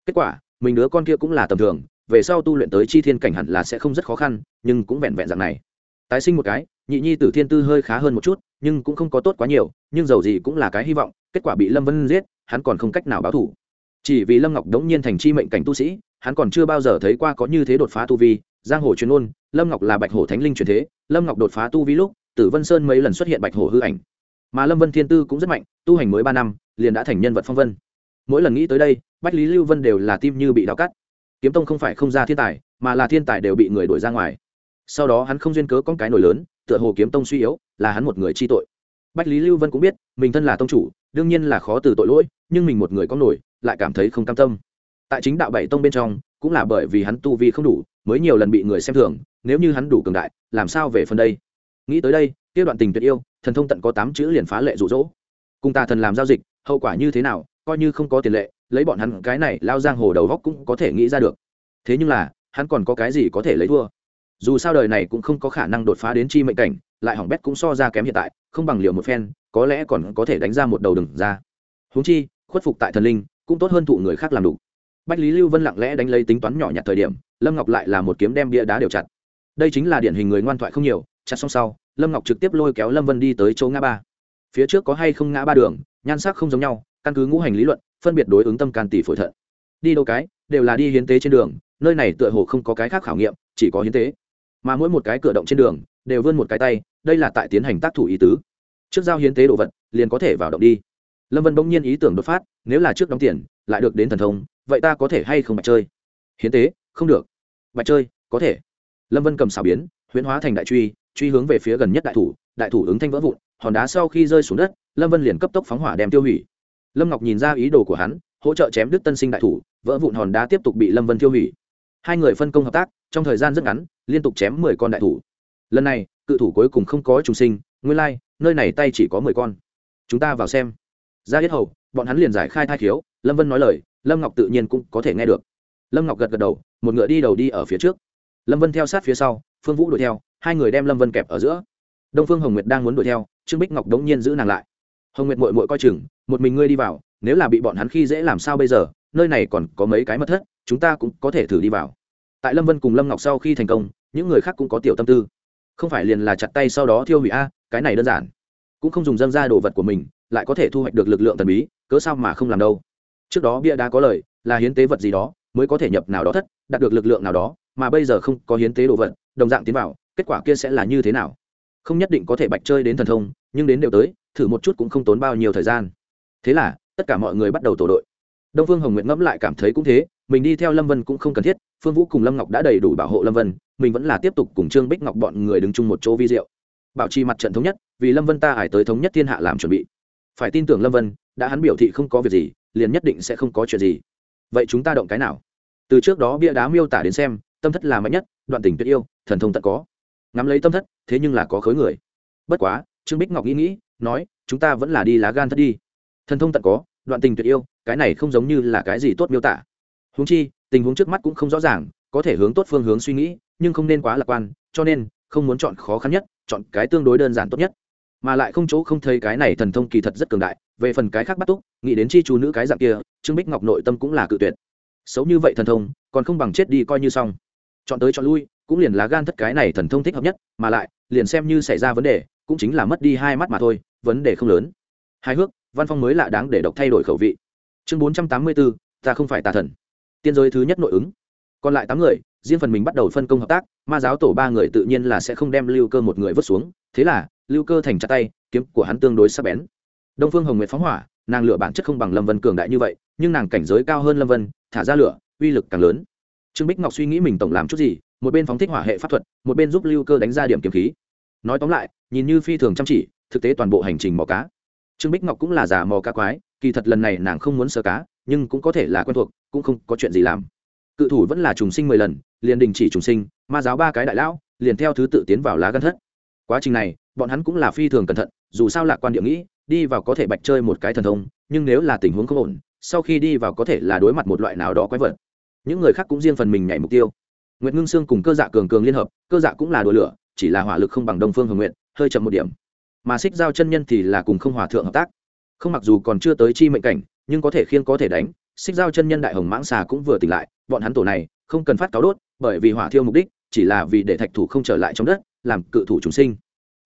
Kết quả, mình đứa con kia cũng là tầm thường, về sau tu luyện tới chi thiên cảnh hẳn là sẽ không rất khó khăn, nhưng cũng vẹn vẹn dạng này tái sinh một cái, nhị nhi tử thiên tư hơi khá hơn một chút, nhưng cũng không có tốt quá nhiều, nhưng dầu gì cũng là cái hy vọng, kết quả bị lâm vân giết, hắn còn không cách nào báo thủ. Chỉ vì lâm ngọc đống nhiên thành chi mệnh cảnh tu sĩ, hắn còn chưa bao giờ thấy qua có như thế đột phá tu vi, giang hồ truyền ôn lâm ngọc là bạch hổ thánh linh truyền thế, lâm ngọc đột phá tu vi lúc, tử vân sơn mấy lần xuất hiện bạch hổ hư ảnh. Mà lâm vân thiên tư cũng rất mạnh, tu hành mới ba năm, liền đã thành nhân vật phong vân. Mỗi lần nghĩ tới đây, bách lý lưu vân đều là tim như bị đào cắt. Kiếm tông không phải không ra thiên tài, mà là thiên tài đều bị người đuổi ra ngoài sau đó hắn không duyên cớ con cái nổi lớn, tựa hồ kiếm tông suy yếu, là hắn một người chi tội. Bách lý lưu vân cũng biết, mình thân là tông chủ, đương nhiên là khó từ tội lỗi, nhưng mình một người có nổi, lại cảm thấy không cam tâm. Tại chính đạo bảy tông bên trong, cũng là bởi vì hắn tu vi không đủ, mới nhiều lần bị người xem thường, nếu như hắn đủ cường đại, làm sao về phần đây? Nghĩ tới đây, kia đoạn tình tuyệt yêu, thần thông tận có tám chữ liền phá lệ rụ rỗ. Cùng tà thần làm giao dịch, hậu quả như thế nào, coi như không có tiền lệ, lấy bọn hắn cái này lao giang hồ đầu góc cũng có thể nghĩ ra được. Thế nhưng là, hắn còn có cái gì có thể lấy thua? Dù sao đời này cũng không có khả năng đột phá đến chi mệnh cảnh, lại hỏng bét cũng so ra kém hiện tại, không bằng liều một phen, có lẽ còn có thể đánh ra một đầu đừng ra. Huống chi, khuất phục tại thần linh, cũng tốt hơn thụ người khác làm đủ. Bách lý lưu vân lặng lẽ đánh lấy tính toán nhỏ nhặt thời điểm, lâm ngọc lại là một kiếm đem bia đá đều chặt. Đây chính là điển hình người ngoan thoại không nhiều, chặt xong sau, lâm ngọc trực tiếp lôi kéo lâm vân đi tới chỗ ngã ba. Phía trước có hay không ngã ba đường, nhan sắc không giống nhau, căn cứ ngũ hành lý luận, phân biệt đối ứng tâm can tỷ phổi thận. Đi đâu cái, đều là đi hiến tế trên đường, nơi này tựa hồ không có cái khác khảo nghiệm, chỉ có hiến tế mà mỗi một cái cửa động trên đường đều vươn một cái tay, đây là tại tiến hành tác thủ ý tứ. Trước giao hiến tế đồ vật, liền có thể vào động đi. Lâm vân bỗng nhiên ý tưởng đột phát, nếu là trước đóng tiền, lại được đến thần thông, vậy ta có thể hay không bạch chơi? Hiến tế, không được. Bạch chơi, có thể. Lâm vân cầm xảo biến, huyễn hóa thành đại truy truy hướng về phía gần nhất đại thủ đại thủ ứng thanh vỡ vụn, hòn đá sau khi rơi xuống đất, lâm vân liền cấp tốc phóng hỏa đem tiêu hủy. Lâm ngọc nhìn ra ý đồ của hắn, hỗ trợ chém đứt tân sinh đại thủ, vỡ vụn hòn đá tiếp tục bị lâm vân tiêu hủy hai người phân công hợp tác trong thời gian rất ngắn liên tục chém mười con đại thủ. Lần này cự thủ cuối cùng không có trùng sinh nguyên lai、like, nơi này tay chỉ có mười con. Chúng ta vào xem. Ra hết hầu bọn hắn liền giải khai thai khiếu lâm vân nói lời lâm ngọc tự nhiên cũng có thể nghe được. Lâm ngọc gật gật đầu một ngựa đi đầu đi ở phía trước. Lâm vân theo sát phía sau phương vũ đuổi theo hai người đem lâm vân kẹp ở giữa. Đông phương hồng nguyệt đang muốn đuổi theo trương bích ngọc đống nhiên giữ nàng lại. Hồng nguyệt mội mội coi chừng một mình ngươi đi vào nếu là bị bọn hắn khi dễ làm sao bây giờ nơi này còn có mấy cái mất thất chúng ta cũng có thể thử đi vào. Tại lâm vân cùng lâm ngọc sau khi thành công, những người khác cũng có tiểu tâm tư. Không phải liền là chặt tay sau đó thiêu hủy a, cái này đơn giản. Cũng không dùng dâm ra đồ vật của mình, lại có thể thu hoạch được lực lượng thần bí, cớ sao mà không làm đâu. Trước đó bia đá có lời, là hiến tế vật gì đó, mới có thể nhập nào đó thất, đạt được lực lượng nào đó, mà bây giờ không có hiến tế đồ vật, đồng dạng tiến vào, kết quả kia sẽ là như thế nào? Không nhất định có thể bạch chơi đến thần thông, nhưng đến đều tới, thử một chút cũng không tốn bao nhiêu thời gian. Thế là, tất cả mọi người bắt đầu tổ đội. Đông phương hồng nguyện ngẫm lại cảm thấy cũng thế mình đi theo lâm vân cũng không cần thiết, phương vũ cùng lâm ngọc đã đầy đủ bảo hộ lâm vân, mình vẫn là tiếp tục cùng trương bích ngọc bọn người đứng chung một chỗ vi diệu. Bảo trì mặt trận thống nhất, vì lâm vân ta ải tới thống nhất thiên hạ làm chuẩn bị. Phải tin tưởng lâm vân, đã hắn biểu thị không có việc gì, liền nhất định sẽ không có chuyện gì. Vậy chúng ta động cái nào? Từ trước đó bia đá miêu tả đến xem, tâm thất là mạnh nhất, đoạn tình tuyệt yêu, thần thông tận có. Ngắm lấy tâm thất, thế nhưng là có khối người. Bất quá, trương bích ngọc nghĩ nghĩ, nói, chúng ta vẫn là đi lá gan thất đi. Thần thông tận có, đoạn tình tuyệt yêu, cái này không giống như là cái gì tốt miêu tả. Huống chi, tình huống trước mắt cũng không rõ ràng, có thể hướng tốt phương hướng suy nghĩ, nhưng không nên quá lạc quan, cho nên, không muốn chọn khó khăn nhất, chọn cái tương đối đơn giản tốt nhất. Mà lại không chỗ không thấy cái này thần thông kỳ thật rất cường đại, về phần cái khác bắt túc, nghĩ đến chi chú nữ cái dạng kia, trương bích ngọc nội tâm cũng là cự tuyệt. Xấu như vậy thần thông, còn không bằng chết đi coi như xong. Chọn tới chọn lui, cũng liền là gan thất cái này thần thông thích hợp nhất, mà lại, liền xem như xảy ra vấn đề, cũng chính là mất đi hai mắt mà thôi, vấn đề không lớn. Hài hước, văn phong mới lạ đáng để độc thay đổi khẩu vị. Chương bốn trăm tám mươi bốn ta không phải tà thần tiên giới thứ nhất nội ứng. Còn lại tám người, riêng phần mình bắt đầu phân công hợp tác, ma giáo tổ ba người tự nhiên là sẽ không đem lưu cơ một người vứt xuống. Thế là, lưu cơ thành chặt tay, kiếm của hắn tương đối sắc bén. Đông phương hồng nguyệt phóng hỏa, nàng lửa bản chất không bằng lâm vân cường đại như vậy, nhưng nàng cảnh giới cao hơn lâm vân, thả ra lửa, uy lực càng lớn. Trương bích ngọc suy nghĩ mình tổng làm chút gì, một bên phóng thích hỏa hệ pháp thuật, một bên giúp lưu cơ đánh ra điểm kiếm khí. Nói tóm lại, nhìn như phi thường chăm chỉ, thực tế toàn bộ hành trình mò cá. Trương bích ngọc cũng là giả mò cá quái, kỳ thật lần này nàng không muốn sơ cá nhưng cũng có thể là quen thuộc, cũng không có chuyện gì làm. Cự thủ vẫn là trùng sinh mười lần, liền đình chỉ trùng sinh, ma giáo ba cái đại lão, liền theo thứ tự tiến vào lá gân thất. Quá trình này, bọn hắn cũng là phi thường cẩn thận, dù sao lạc quan địa nghĩ, đi vào có thể bạch chơi một cái thần thông, nhưng nếu là tình huống không ổn, sau khi đi vào có thể là đối mặt một loại nào đó quái vật. Những người khác cũng riêng phần mình nhảy mục tiêu. Nguyệt ngưng sương cùng cơ dạ cường cường liên hợp, cơ dạ cũng là đùa lửa, chỉ là hỏa lực không bằng đông phương hồng nguyện hơi chậm một điểm. Mà xích giao chân nhân thì là cùng không hòa thượng hợp tác. Không mặc dù còn chưa tới chi mệnh cảnh nhưng có thể khiên có thể đánh, xích giao chân nhân đại hồng mãng xà cũng vừa tỉnh lại, bọn hắn tổ này, không cần phát cáo đốt, bởi vì hỏa thiêu mục đích, chỉ là vì để thạch thủ không trở lại trong đất, làm cự thủ chúng sinh.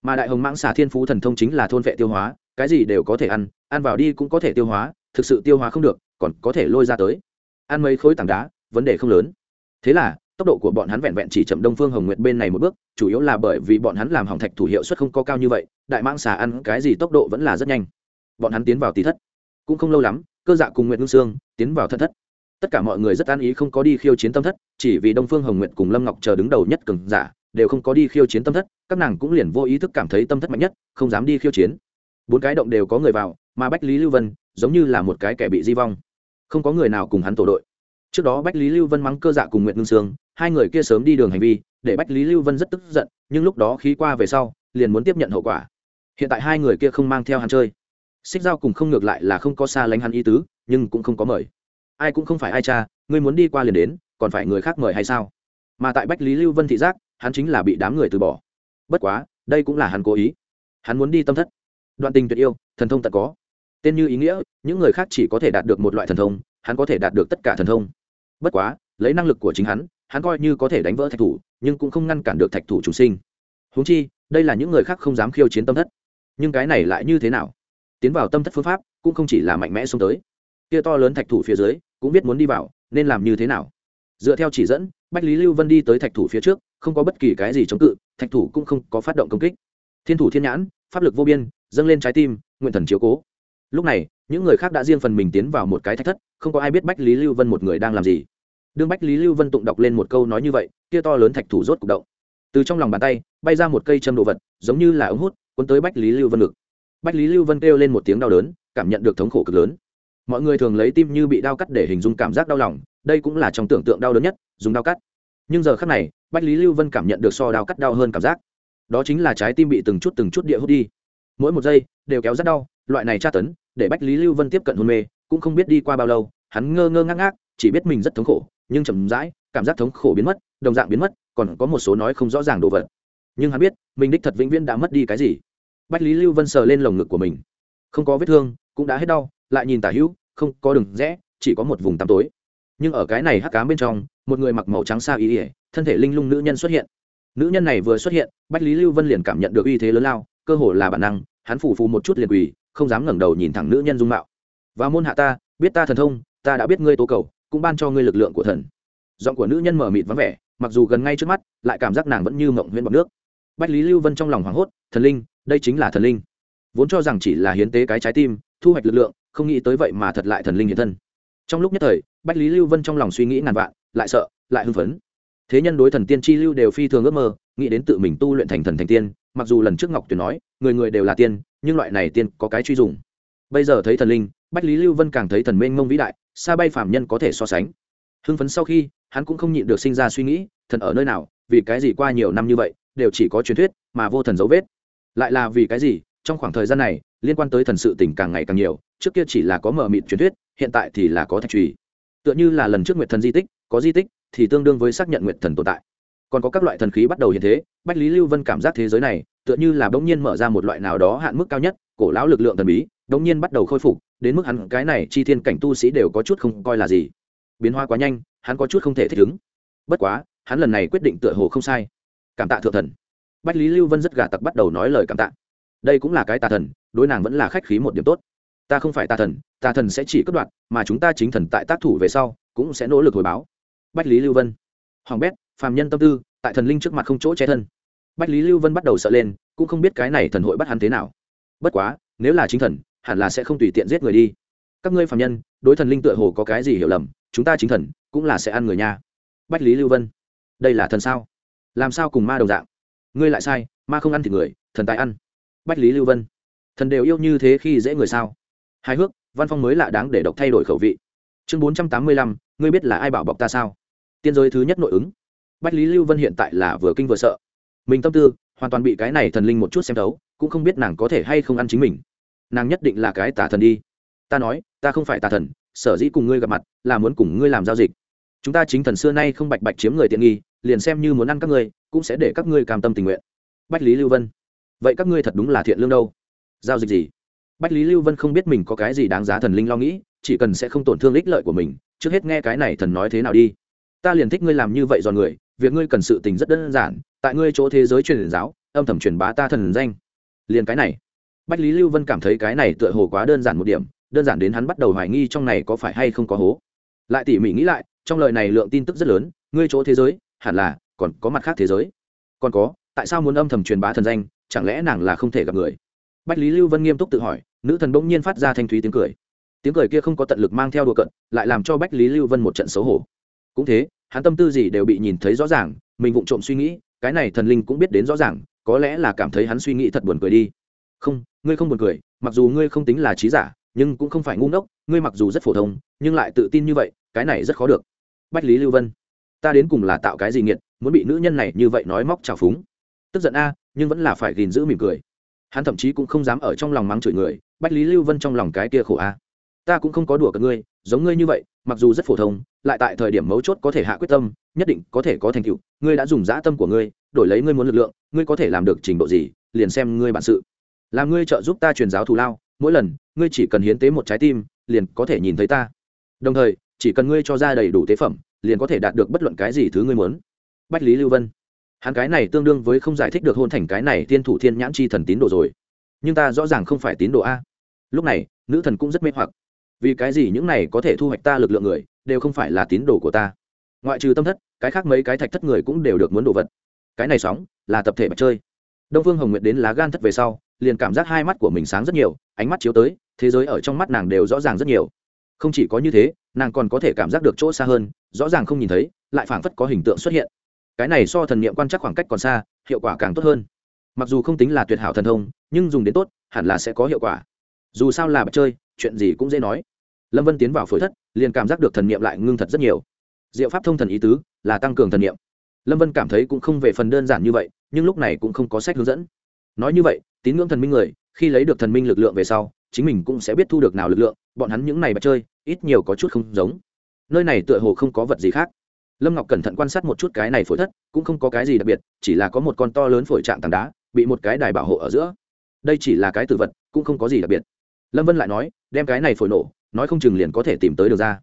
Mà đại hồng mãng xà thiên phú thần thông chính là thôn vệ tiêu hóa, cái gì đều có thể ăn ăn vào đi cũng có thể tiêu hóa, thực sự tiêu hóa không được, còn có thể lôi ra tới. Ăn mấy khối tảng đá, vấn đề không lớn. Thế là, tốc độ của bọn hắn vẹn vẹn chỉ chậm đông phương hồng nguyệt bên này một bước, chủ yếu là bởi vì bọn hắn làm hỏng thạch thủ hiệu suất không có cao như vậy, đại mãng xà ăn cái gì tốc độ vẫn là rất nhanh. Bọn hắn tiến vào tí thất cũng không lâu lắm, cơ dạ cùng nguyện ngưng sương tiến vào thân thất. Tất cả mọi người rất an ý không có đi khiêu chiến tâm thất, chỉ vì đông phương hồng nguyện cùng lâm ngọc chờ đứng đầu nhất cường giả đều không có đi khiêu chiến tâm thất, các nàng cũng liền vô ý thức cảm thấy tâm thất mạnh nhất, không dám đi khiêu chiến. Bốn cái động đều có người vào, mà bách lý lưu vân giống như là một cái kẻ bị di vong. Không có người nào cùng hắn tổ đội. Trước đó bách lý lưu vân mắng cơ dạ cùng nguyện ngưng sương, hai người kia sớm đi đường hành vi, để bách lý lưu vân rất tức giận, nhưng lúc đó khí qua về sau, liền muốn tiếp nhận hậu quả. Hiện tại hai người kia không mang theo hắn chơi xích giao cùng không ngược lại là không có xa lánh hắn ý tứ, nhưng cũng không có mời. Ai cũng không phải ai cha, ngươi muốn đi qua liền đến, còn phải người khác mời hay sao? Mà tại bách lý lưu vân thị giác, hắn chính là bị đám người từ bỏ. Bất quá, đây cũng là hắn cố ý. Hắn muốn đi tâm thất. Đoạn tình tuyệt yêu, thần thông tận có. Tên như ý nghĩa, những người khác chỉ có thể đạt được một loại thần thông, hắn có thể đạt được tất cả thần thông. Bất quá, lấy năng lực của chính hắn hắn coi như có thể đánh vỡ thạch thủ, nhưng cũng không ngăn cản được thạch thủ chủ sinh. Húng chi, đây là những người khác không dám khiêu chiến tâm thất. Nhưng cái này lại như thế nào? Tiến vào tâm thất phương pháp, cũng không chỉ là mạnh mẽ xông tới. Kia to lớn thạch thủ phía dưới, cũng biết muốn đi vào, nên làm như thế nào? Dựa theo chỉ dẫn, bách lý lưu vân đi tới thạch thủ phía trước, không có bất kỳ cái gì chống cự, thạch thủ cũng không có phát động công kích. Thiên thủ thiên nhãn, pháp lực vô biên, dâng lên trái tim, nguyện thần chiếu cố. Lúc này, những người khác đã riêng phần mình tiến vào một cái thạch thất, không có ai biết bách lý lưu vân một người đang làm gì. Đương bách lý lưu vân tụng đọc lên một câu nói như vậy, kia to lớn thạch thủ rốt cục động. Từ trong lòng bàn tay, bay ra một cây châm đồ vật, giống như là ống hút, cuốn tới bách lý lưu vân ngực bách lý lưu vân kêu lên một tiếng đau đớn, cảm nhận được thống khổ cực lớn. Mọi người thường lấy tim như bị đau cắt để hình dung cảm giác đau lòng, đây cũng là trong tưởng tượng đau đớn nhất, dùng đau cắt. Nhưng giờ khắc này, bách lý lưu vân cảm nhận được so đau cắt đau hơn cảm giác. Đó chính là trái tim bị từng chút từng chút địa hút đi. Mỗi một giây đều kéo rất đau, loại này tra tấn, để bách lý lưu vân tiếp cận hôn mê, cũng không biết đi qua bao lâu, hắn ngơ ngơ ngác ngác, chỉ biết mình rất thống khổ, nhưng chậm rãi, cảm giác thống khổ biến mất, đồng dạng biến mất, còn có một số nói không rõ ràng đồ vật. Nhưng hắn biết, mình đích thật vĩnh viễn đã mất đi cái gì bách lý lưu vân sờ lên lồng ngực của mình. Không có vết thương, cũng đã hết đau, lại nhìn tả hữu, không có đường rẽ, chỉ có một vùng tăm tối. Nhưng ở cái này hắc cám bên trong, một người mặc màu trắng xa ý ỉa thân thể linh lung nữ nhân xuất hiện. Nữ nhân này vừa xuất hiện, bách lý lưu vân liền cảm nhận được uy thế lớn lao, cơ hồ là bản năng, hắn phủ phù một chút liền quỳ, không dám ngẩng đầu nhìn thẳng nữ nhân dung mạo. Và môn hạ ta, biết ta thần thông, ta đã biết ngươi tố cầu, cũng ban cho ngươi lực lượng của thần. Giọng của nữ nhân mở mịt vắng vẻ, mặc dù gần ngay trước mắt, lại cảm giác nàng vẫn như mộng huyễn bọc nước bách lý lưu vân trong lòng hoảng hốt, thần linh, đây chính là thần linh. Vốn cho rằng chỉ là hiến tế cái trái tim, thu hoạch lực lượng, không nghĩ tới vậy mà thật lại thần linh hiện thân. Trong lúc nhất thời, bách lý lưu vân trong lòng suy nghĩ ngàn vạn, lại sợ, lại hưng phấn. Thế nhân đối thần tiên chi lưu đều phi thường ước mơ, nghĩ đến tự mình tu luyện thành thần thành tiên, mặc dù lần trước ngọc tuyền nói, người người đều là tiên, nhưng loại này tiên có cái truy dùng. Bây giờ thấy thần linh, bách lý lưu vân càng thấy thần mênh mông vĩ đại, xa bay phạm nhân có thể so sánh. Hưng phấn sau khi, hắn cũng không nhịn được sinh ra suy nghĩ, thần ở nơi nào, vì cái gì qua nhiều năm như vậy đều chỉ có truyền thuyết mà vô thần dấu vết. Lại là vì cái gì? Trong khoảng thời gian này, liên quan tới thần sự tình càng ngày càng nhiều, trước kia chỉ là có mờ mịt truyền thuyết, hiện tại thì là có thạch trùy. Tựa như là lần trước nguyệt thần di tích, có di tích thì tương đương với xác nhận nguyệt thần tồn tại. Còn có các loại thần khí bắt đầu hiện thế, bách lý lưu vân cảm giác thế giới này, tựa như là bỗng nhiên mở ra một loại nào đó hạn mức cao nhất, cổ lão lực lượng thần bí, bỗng nhiên bắt đầu khôi phục, đến mức hắn, cái này chi thiên cảnh tu sĩ đều có chút không coi là gì. Biến hóa quá nhanh, hắn có chút không thể thích ứng. Bất quá, hắn lần này quyết định tựa hồ không sai cảm tạ thượng thần. Bách lý lưu vân rất gà tặc bắt đầu nói lời cảm tạ. Đây cũng là cái tà thần đối nàng vẫn là khách khí một điểm tốt. Ta không phải tà thần tà thần sẽ chỉ cất đoạt, mà chúng ta chính thần tại tác thủ về sau cũng sẽ nỗ lực hồi báo. Bách lý lưu vân. Hoàng bét phàm nhân tâm tư tại thần linh trước mặt không chỗ che thân. Bách lý lưu vân bắt đầu sợ lên cũng không biết cái này thần hội bắt hắn thế nào. Bất quá nếu là chính thần hẳn là sẽ không tùy tiện giết người đi. Các ngươi phàm nhân đối thần linh tựa hồ có cái gì hiểu lầm chúng ta chính thần cũng là sẽ ăn người nha. Bách lý lưu vân. Đây là thần sao? Làm sao cùng ma đồng dạng? Ngươi lại sai, ma không ăn thì người, thần tài ăn. Bách lý lưu vân, thần đều yêu như thế khi dễ người sao? Hài hước, văn phong mới lạ đáng để độc thay đổi khẩu vị. Chương bốn trăm tám mươi lăm, ngươi biết là ai bảo bọc ta sao? Tiên giới thứ nhất nội ứng. Bách lý lưu vân hiện tại là vừa kinh vừa sợ. Mình tâm tư, hoàn toàn bị cái này thần linh một chút xem thấu, cũng không biết nàng có thể hay không ăn chính mình. Nàng nhất định là cái tà thần đi. Ta nói, ta không phải tà thần, sở dĩ cùng ngươi gặp mặt, là muốn cùng ngươi làm giao dịch chúng ta chính thần xưa nay không bạch bạch chiếm người tiện nghi, liền xem như muốn ăn các ngươi, cũng sẽ để các ngươi cam tâm tình nguyện. Bách lý lưu vân. Vậy các ngươi thật đúng là thiện lương đâu? Giao dịch gì? Bách lý lưu vân không biết mình có cái gì đáng giá thần linh lo nghĩ, chỉ cần sẽ không tổn thương ích lợi của mình, trước hết nghe cái này thần nói thế nào đi. Ta liền thích ngươi làm như vậy dọn người, việc ngươi cần sự tình rất đơn giản, tại ngươi chỗ thế giới truyền giáo, âm thầm truyền bá ta thần danh. Liền cái này. Bách lý lưu vân cảm thấy cái này tựa hồ quá đơn giản một điểm, đơn giản đến hắn bắt đầu hoài nghi trong này có phải hay không có hố. Lại tỉ mỉ nghĩ lại trong lời này lượng tin tức rất lớn, ngươi chỗ thế giới, hẳn là, còn có mặt khác thế giới. Còn có, tại sao muốn âm thầm truyền bá thần danh, chẳng lẽ nàng là không thể gặp người? Bách lý lưu vân nghiêm túc tự hỏi, nữ thần bỗng nhiên phát ra thanh thúy tiếng cười. Tiếng cười kia không có tận lực mang theo đùa cận lại làm cho bách lý lưu vân một trận xấu hổ. Cũng thế, hắn tâm tư gì đều bị nhìn thấy rõ ràng, mình vụng trộm suy nghĩ, cái này thần linh cũng biết đến rõ ràng, có lẽ là cảm thấy hắn suy nghĩ thật buồn cười đi. Không, ngươi không buồn cười, mặc dù ngươi không tính là trí giả, nhưng cũng không phải ngu ngốc, ngươi mặc dù rất phổ thông, nhưng lại tự tin như vậy, cái này rất khó được bách lý lưu vân, ta đến cùng là tạo cái gì nghiệt, muốn bị nữ nhân này như vậy nói móc trào phúng. Tức giận a, nhưng vẫn là phải gìn giữ mỉm cười. Hắn thậm chí cũng không dám ở trong lòng mắng chửi người, bách lý lưu vân trong lòng cái kia khổ a. Ta cũng không có đùa cả ngươi, giống ngươi như vậy, mặc dù rất phổ thông, lại tại thời điểm mấu chốt có thể hạ quyết tâm, nhất định có thể có thành tựu. Ngươi đã dùng dã tâm của ngươi, đổi lấy ngươi muốn lực lượng, ngươi có thể làm được trình độ gì, liền xem ngươi bản sự. Làm ngươi trợ giúp ta truyền giáo thù lao, mỗi lần, ngươi chỉ cần hiến tế một trái tim, liền có thể nhìn thấy ta. Đồng thời chỉ cần ngươi cho ra đầy đủ tế phẩm, liền có thể đạt được bất luận cái gì thứ ngươi muốn. Bách lý lưu vân. Hắn cái này tương đương với không giải thích được hôn thành cái này tiên thủ thiên nhãn chi thần tín đồ rồi. Nhưng ta rõ ràng không phải tín đồ a. Lúc này, nữ thần cũng rất mê hoặc. Vì cái gì những này có thể thu hoạch ta lực lượng người, đều không phải là tín đồ của ta. Ngoại trừ tâm thất, cái khác mấy cái thạch thất người cũng đều được muốn đồ vật. Cái này sóng, là tập thể bạch chơi. Đông phương hồng nguyệt đến lá gan thất về sau, liền cảm giác hai mắt của mình sáng rất nhiều, ánh mắt chiếu tới, thế giới ở trong mắt nàng đều rõ ràng rất nhiều không chỉ có như thế, nàng còn có thể cảm giác được chỗ xa hơn, rõ ràng không nhìn thấy, lại phảng phất có hình tượng xuất hiện. Cái này so thần niệm quan trắc khoảng cách còn xa, hiệu quả càng tốt hơn. Mặc dù không tính là tuyệt hảo thần thông, nhưng dùng đến tốt, hẳn là sẽ có hiệu quả. Dù sao là bật chơi, chuyện gì cũng dễ nói. Lâm vân tiến vào phổi thất, liền cảm giác được thần niệm lại ngưng thật rất nhiều. Diệu pháp thông thần ý tứ, là tăng cường thần niệm. Lâm vân cảm thấy cũng không về phần đơn giản như vậy, nhưng lúc này cũng không có sách hướng dẫn. Nói như vậy, tín ngưỡng thần minh người, khi lấy được thần minh lực lượng về sau chính mình cũng sẽ biết thu được nào lực lượng, bọn hắn những này bạch chơi, ít nhiều có chút không giống. Nơi này tựa hồ không có vật gì khác. Lâm ngọc cẩn thận quan sát một chút cái này phổi thất, cũng không có cái gì đặc biệt, chỉ là có một con to lớn phổi trạng tảng đá, bị một cái đài bảo hộ ở giữa. Đây chỉ là cái tử vật, cũng không có gì đặc biệt. Lâm vân lại nói, đem cái này phổi nổ, nói không chừng liền có thể tìm tới được ra.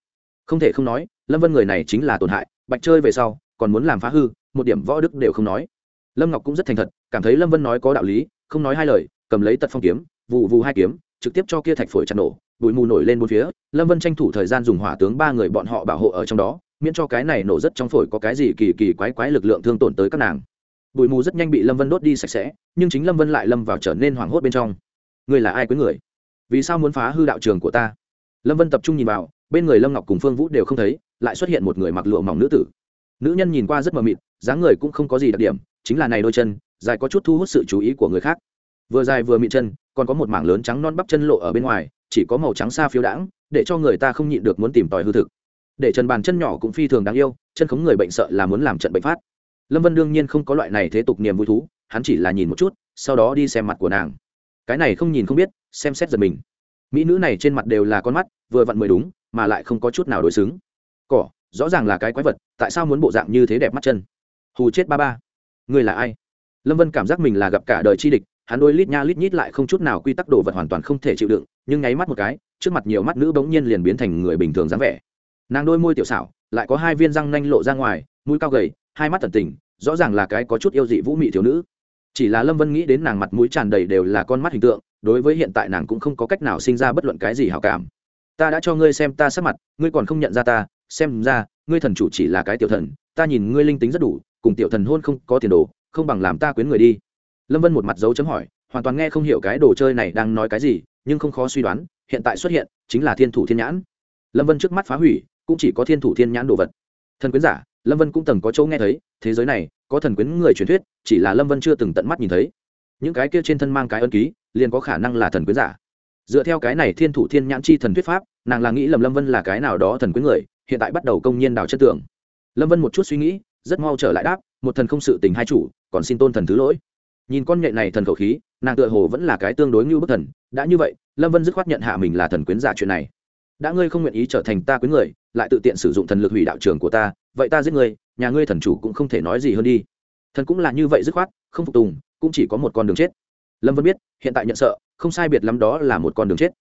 Không thể không nói, lâm vân người này chính là tổn hại, bạch chơi về sau, còn muốn làm phá hư, một điểm võ đức đều không nói. Lâm ngọc cũng rất thành thật, cảm thấy lâm vân nói có đạo lý, không nói hai lời, cầm lấy tật phong kiếm vụ vù hai kiếm trực tiếp cho kia thạch phổi chặt nổ, bụi mù nổi lên bốn phía, lâm vân tranh thủ thời gian dùng hỏa tướng ba người bọn họ bảo hộ ở trong đó, miễn cho cái này nổ rất trong phổi có cái gì kỳ kỳ quái quái lực lượng thương tổn tới các nàng. Bụi mù rất nhanh bị lâm vân đốt đi sạch sẽ, nhưng chính lâm vân lại lâm vào trở nên hoảng hốt bên trong. Người là ai quý người? Vì sao muốn phá hư đạo trường của ta? Lâm vân tập trung nhìn vào, bên người lâm ngọc cùng phương vũ đều không thấy, lại xuất hiện một người mặc lụa mỏng nữ tử. Nữ nhân nhìn qua rất mờ mịt, dáng người cũng không có gì đặc điểm, chính là này đôi chân, dài có chút thu hút sự chú ý của người khác. Vừa dài vừa mịn chân còn có một mảng lớn trắng non bắp chân lộ ở bên ngoài, chỉ có màu trắng xa phiếu đãng, để cho người ta không nhịn được muốn tìm tòi hư thực. Để trần bàn chân nhỏ cũng phi thường đáng yêu, chân khống người bệnh sợ là muốn làm trận bệnh phát. Lâm vân đương nhiên không có loại này thế tục niềm vui thú, hắn chỉ là nhìn một chút, sau đó đi xem mặt của nàng. Cái này không nhìn không biết, xem xét giật mình. Mỹ nữ này trên mặt đều là con mắt, vừa vặn mười đúng, mà lại không có chút nào đối xứng. Cỏ, rõ ràng là cái quái vật, tại sao muốn bộ dạng như thế đẹp mắt chân? Hù chết ba ba. Người là ai? Lâm vân cảm giác mình là gặp cả đời chi địch hắn đôi lít nha lít nhít lại không chút nào quy tắc đồ vật hoàn toàn không thể chịu đựng, nhưng nháy mắt một cái, trước mặt nhiều mắt nữ bỗng nhiên liền biến thành người bình thường dáng vẻ. Nàng đôi môi tiểu xảo, lại có hai viên răng nanh lộ ra ngoài, mũi cao gầy, hai mắt thần tình, rõ ràng là cái có chút yêu dị vũ mị thiếu nữ. Chỉ là lâm vân nghĩ đến nàng mặt mũi tràn đầy đều là con mắt hình tượng, đối với hiện tại nàng cũng không có cách nào sinh ra bất luận cái gì hảo cảm. Ta đã cho ngươi xem ta sắc mặt, ngươi còn không nhận ra ta, xem ra, ngươi thần chủ chỉ là cái tiểu thần, ta nhìn ngươi linh tính rất đủ, cùng tiểu thần hôn không có tiền đồ, không bằng làm ta quyến người đi lâm vân một mặt dấu chấm hỏi, hoàn toàn nghe không hiểu cái đồ chơi này đang nói cái gì, nhưng không khó suy đoán, hiện tại xuất hiện chính là thiên thủ thiên nhãn. Lâm vân trước mắt phá hủy, cũng chỉ có thiên thủ thiên nhãn đồ vật. Thần quyến giả, lâm vân cũng từng có chỗ nghe thấy, thế giới này, có thần quyến người truyền thuyết, chỉ là lâm vân chưa từng tận mắt nhìn thấy. Những cái kia trên thân mang cái ân ký, liền có khả năng là thần quyến giả. Dựa theo cái này thiên thủ thiên nhãn chi thần thuyết pháp, nàng là nghĩ lầm lâm vân là cái nào đó thần quyến người, hiện tại bắt đầu công nhiên đào chất tượng. Lâm vân một chút suy nghĩ, rất mau trở lại đáp, một thần không sự tình hai chủ, còn xin tôn thần thứ lỗi nhìn con nhện này thần khẩu khí, nàng tựa hồ vẫn là cái tương đối như bất thần. Đã như vậy, lâm vân dứt khoát nhận hạ mình là thần quyến giả chuyện này. Đã ngươi không nguyện ý trở thành ta quyến người, lại tự tiện sử dụng thần lực hủy đạo trường của ta, vậy ta giết ngươi, nhà ngươi thần chủ cũng không thể nói gì hơn đi. Thần cũng là như vậy dứt khoát, không phục tùng, cũng chỉ có một con đường chết. Lâm vân biết, hiện tại nhận sợ, không sai biệt lắm đó là một con đường chết.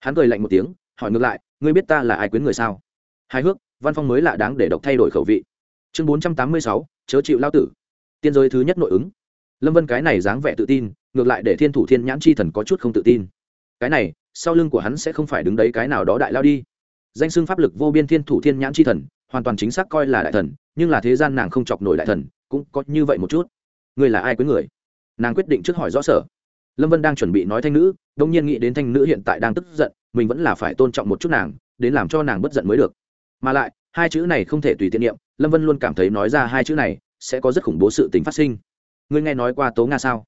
Hắn cười lạnh một tiếng, hỏi ngược lại, ngươi biết ta là ai quyến người sao? Hài hước, văn phong mới lạ đáng để độc thay đổi khẩu vị. Chương bốn trăm tám mươi sáu, chớ chịu lao tử. Tiên giới thứ nhất nội ứng lâm vân cái này dáng vẻ tự tin, ngược lại để thiên thủ thiên nhãn chi thần có chút không tự tin. Cái này, sau lưng của hắn sẽ không phải đứng đấy cái nào đó đại lao đi. Danh xưng pháp lực vô biên thiên thủ thiên nhãn chi thần, hoàn toàn chính xác coi là đại thần, nhưng là thế gian nàng không chọc nổi đại thần, cũng có như vậy một chút. Người là ai với người? Nàng quyết định trước hỏi rõ sở. Lâm vân đang chuẩn bị nói thanh nữ đông nhiên nghĩ đến thanh nữ hiện tại đang tức giận, mình vẫn là phải tôn trọng một chút nàng, đến làm cho nàng bất giận mới được. Mà lại, hai chữ này không thể tùy tiện niệm, lâm vân luôn cảm thấy nói ra hai chữ này sẽ có rất khủng bố sự tình phát sinh ngươi nghe nói qua tố nga sao?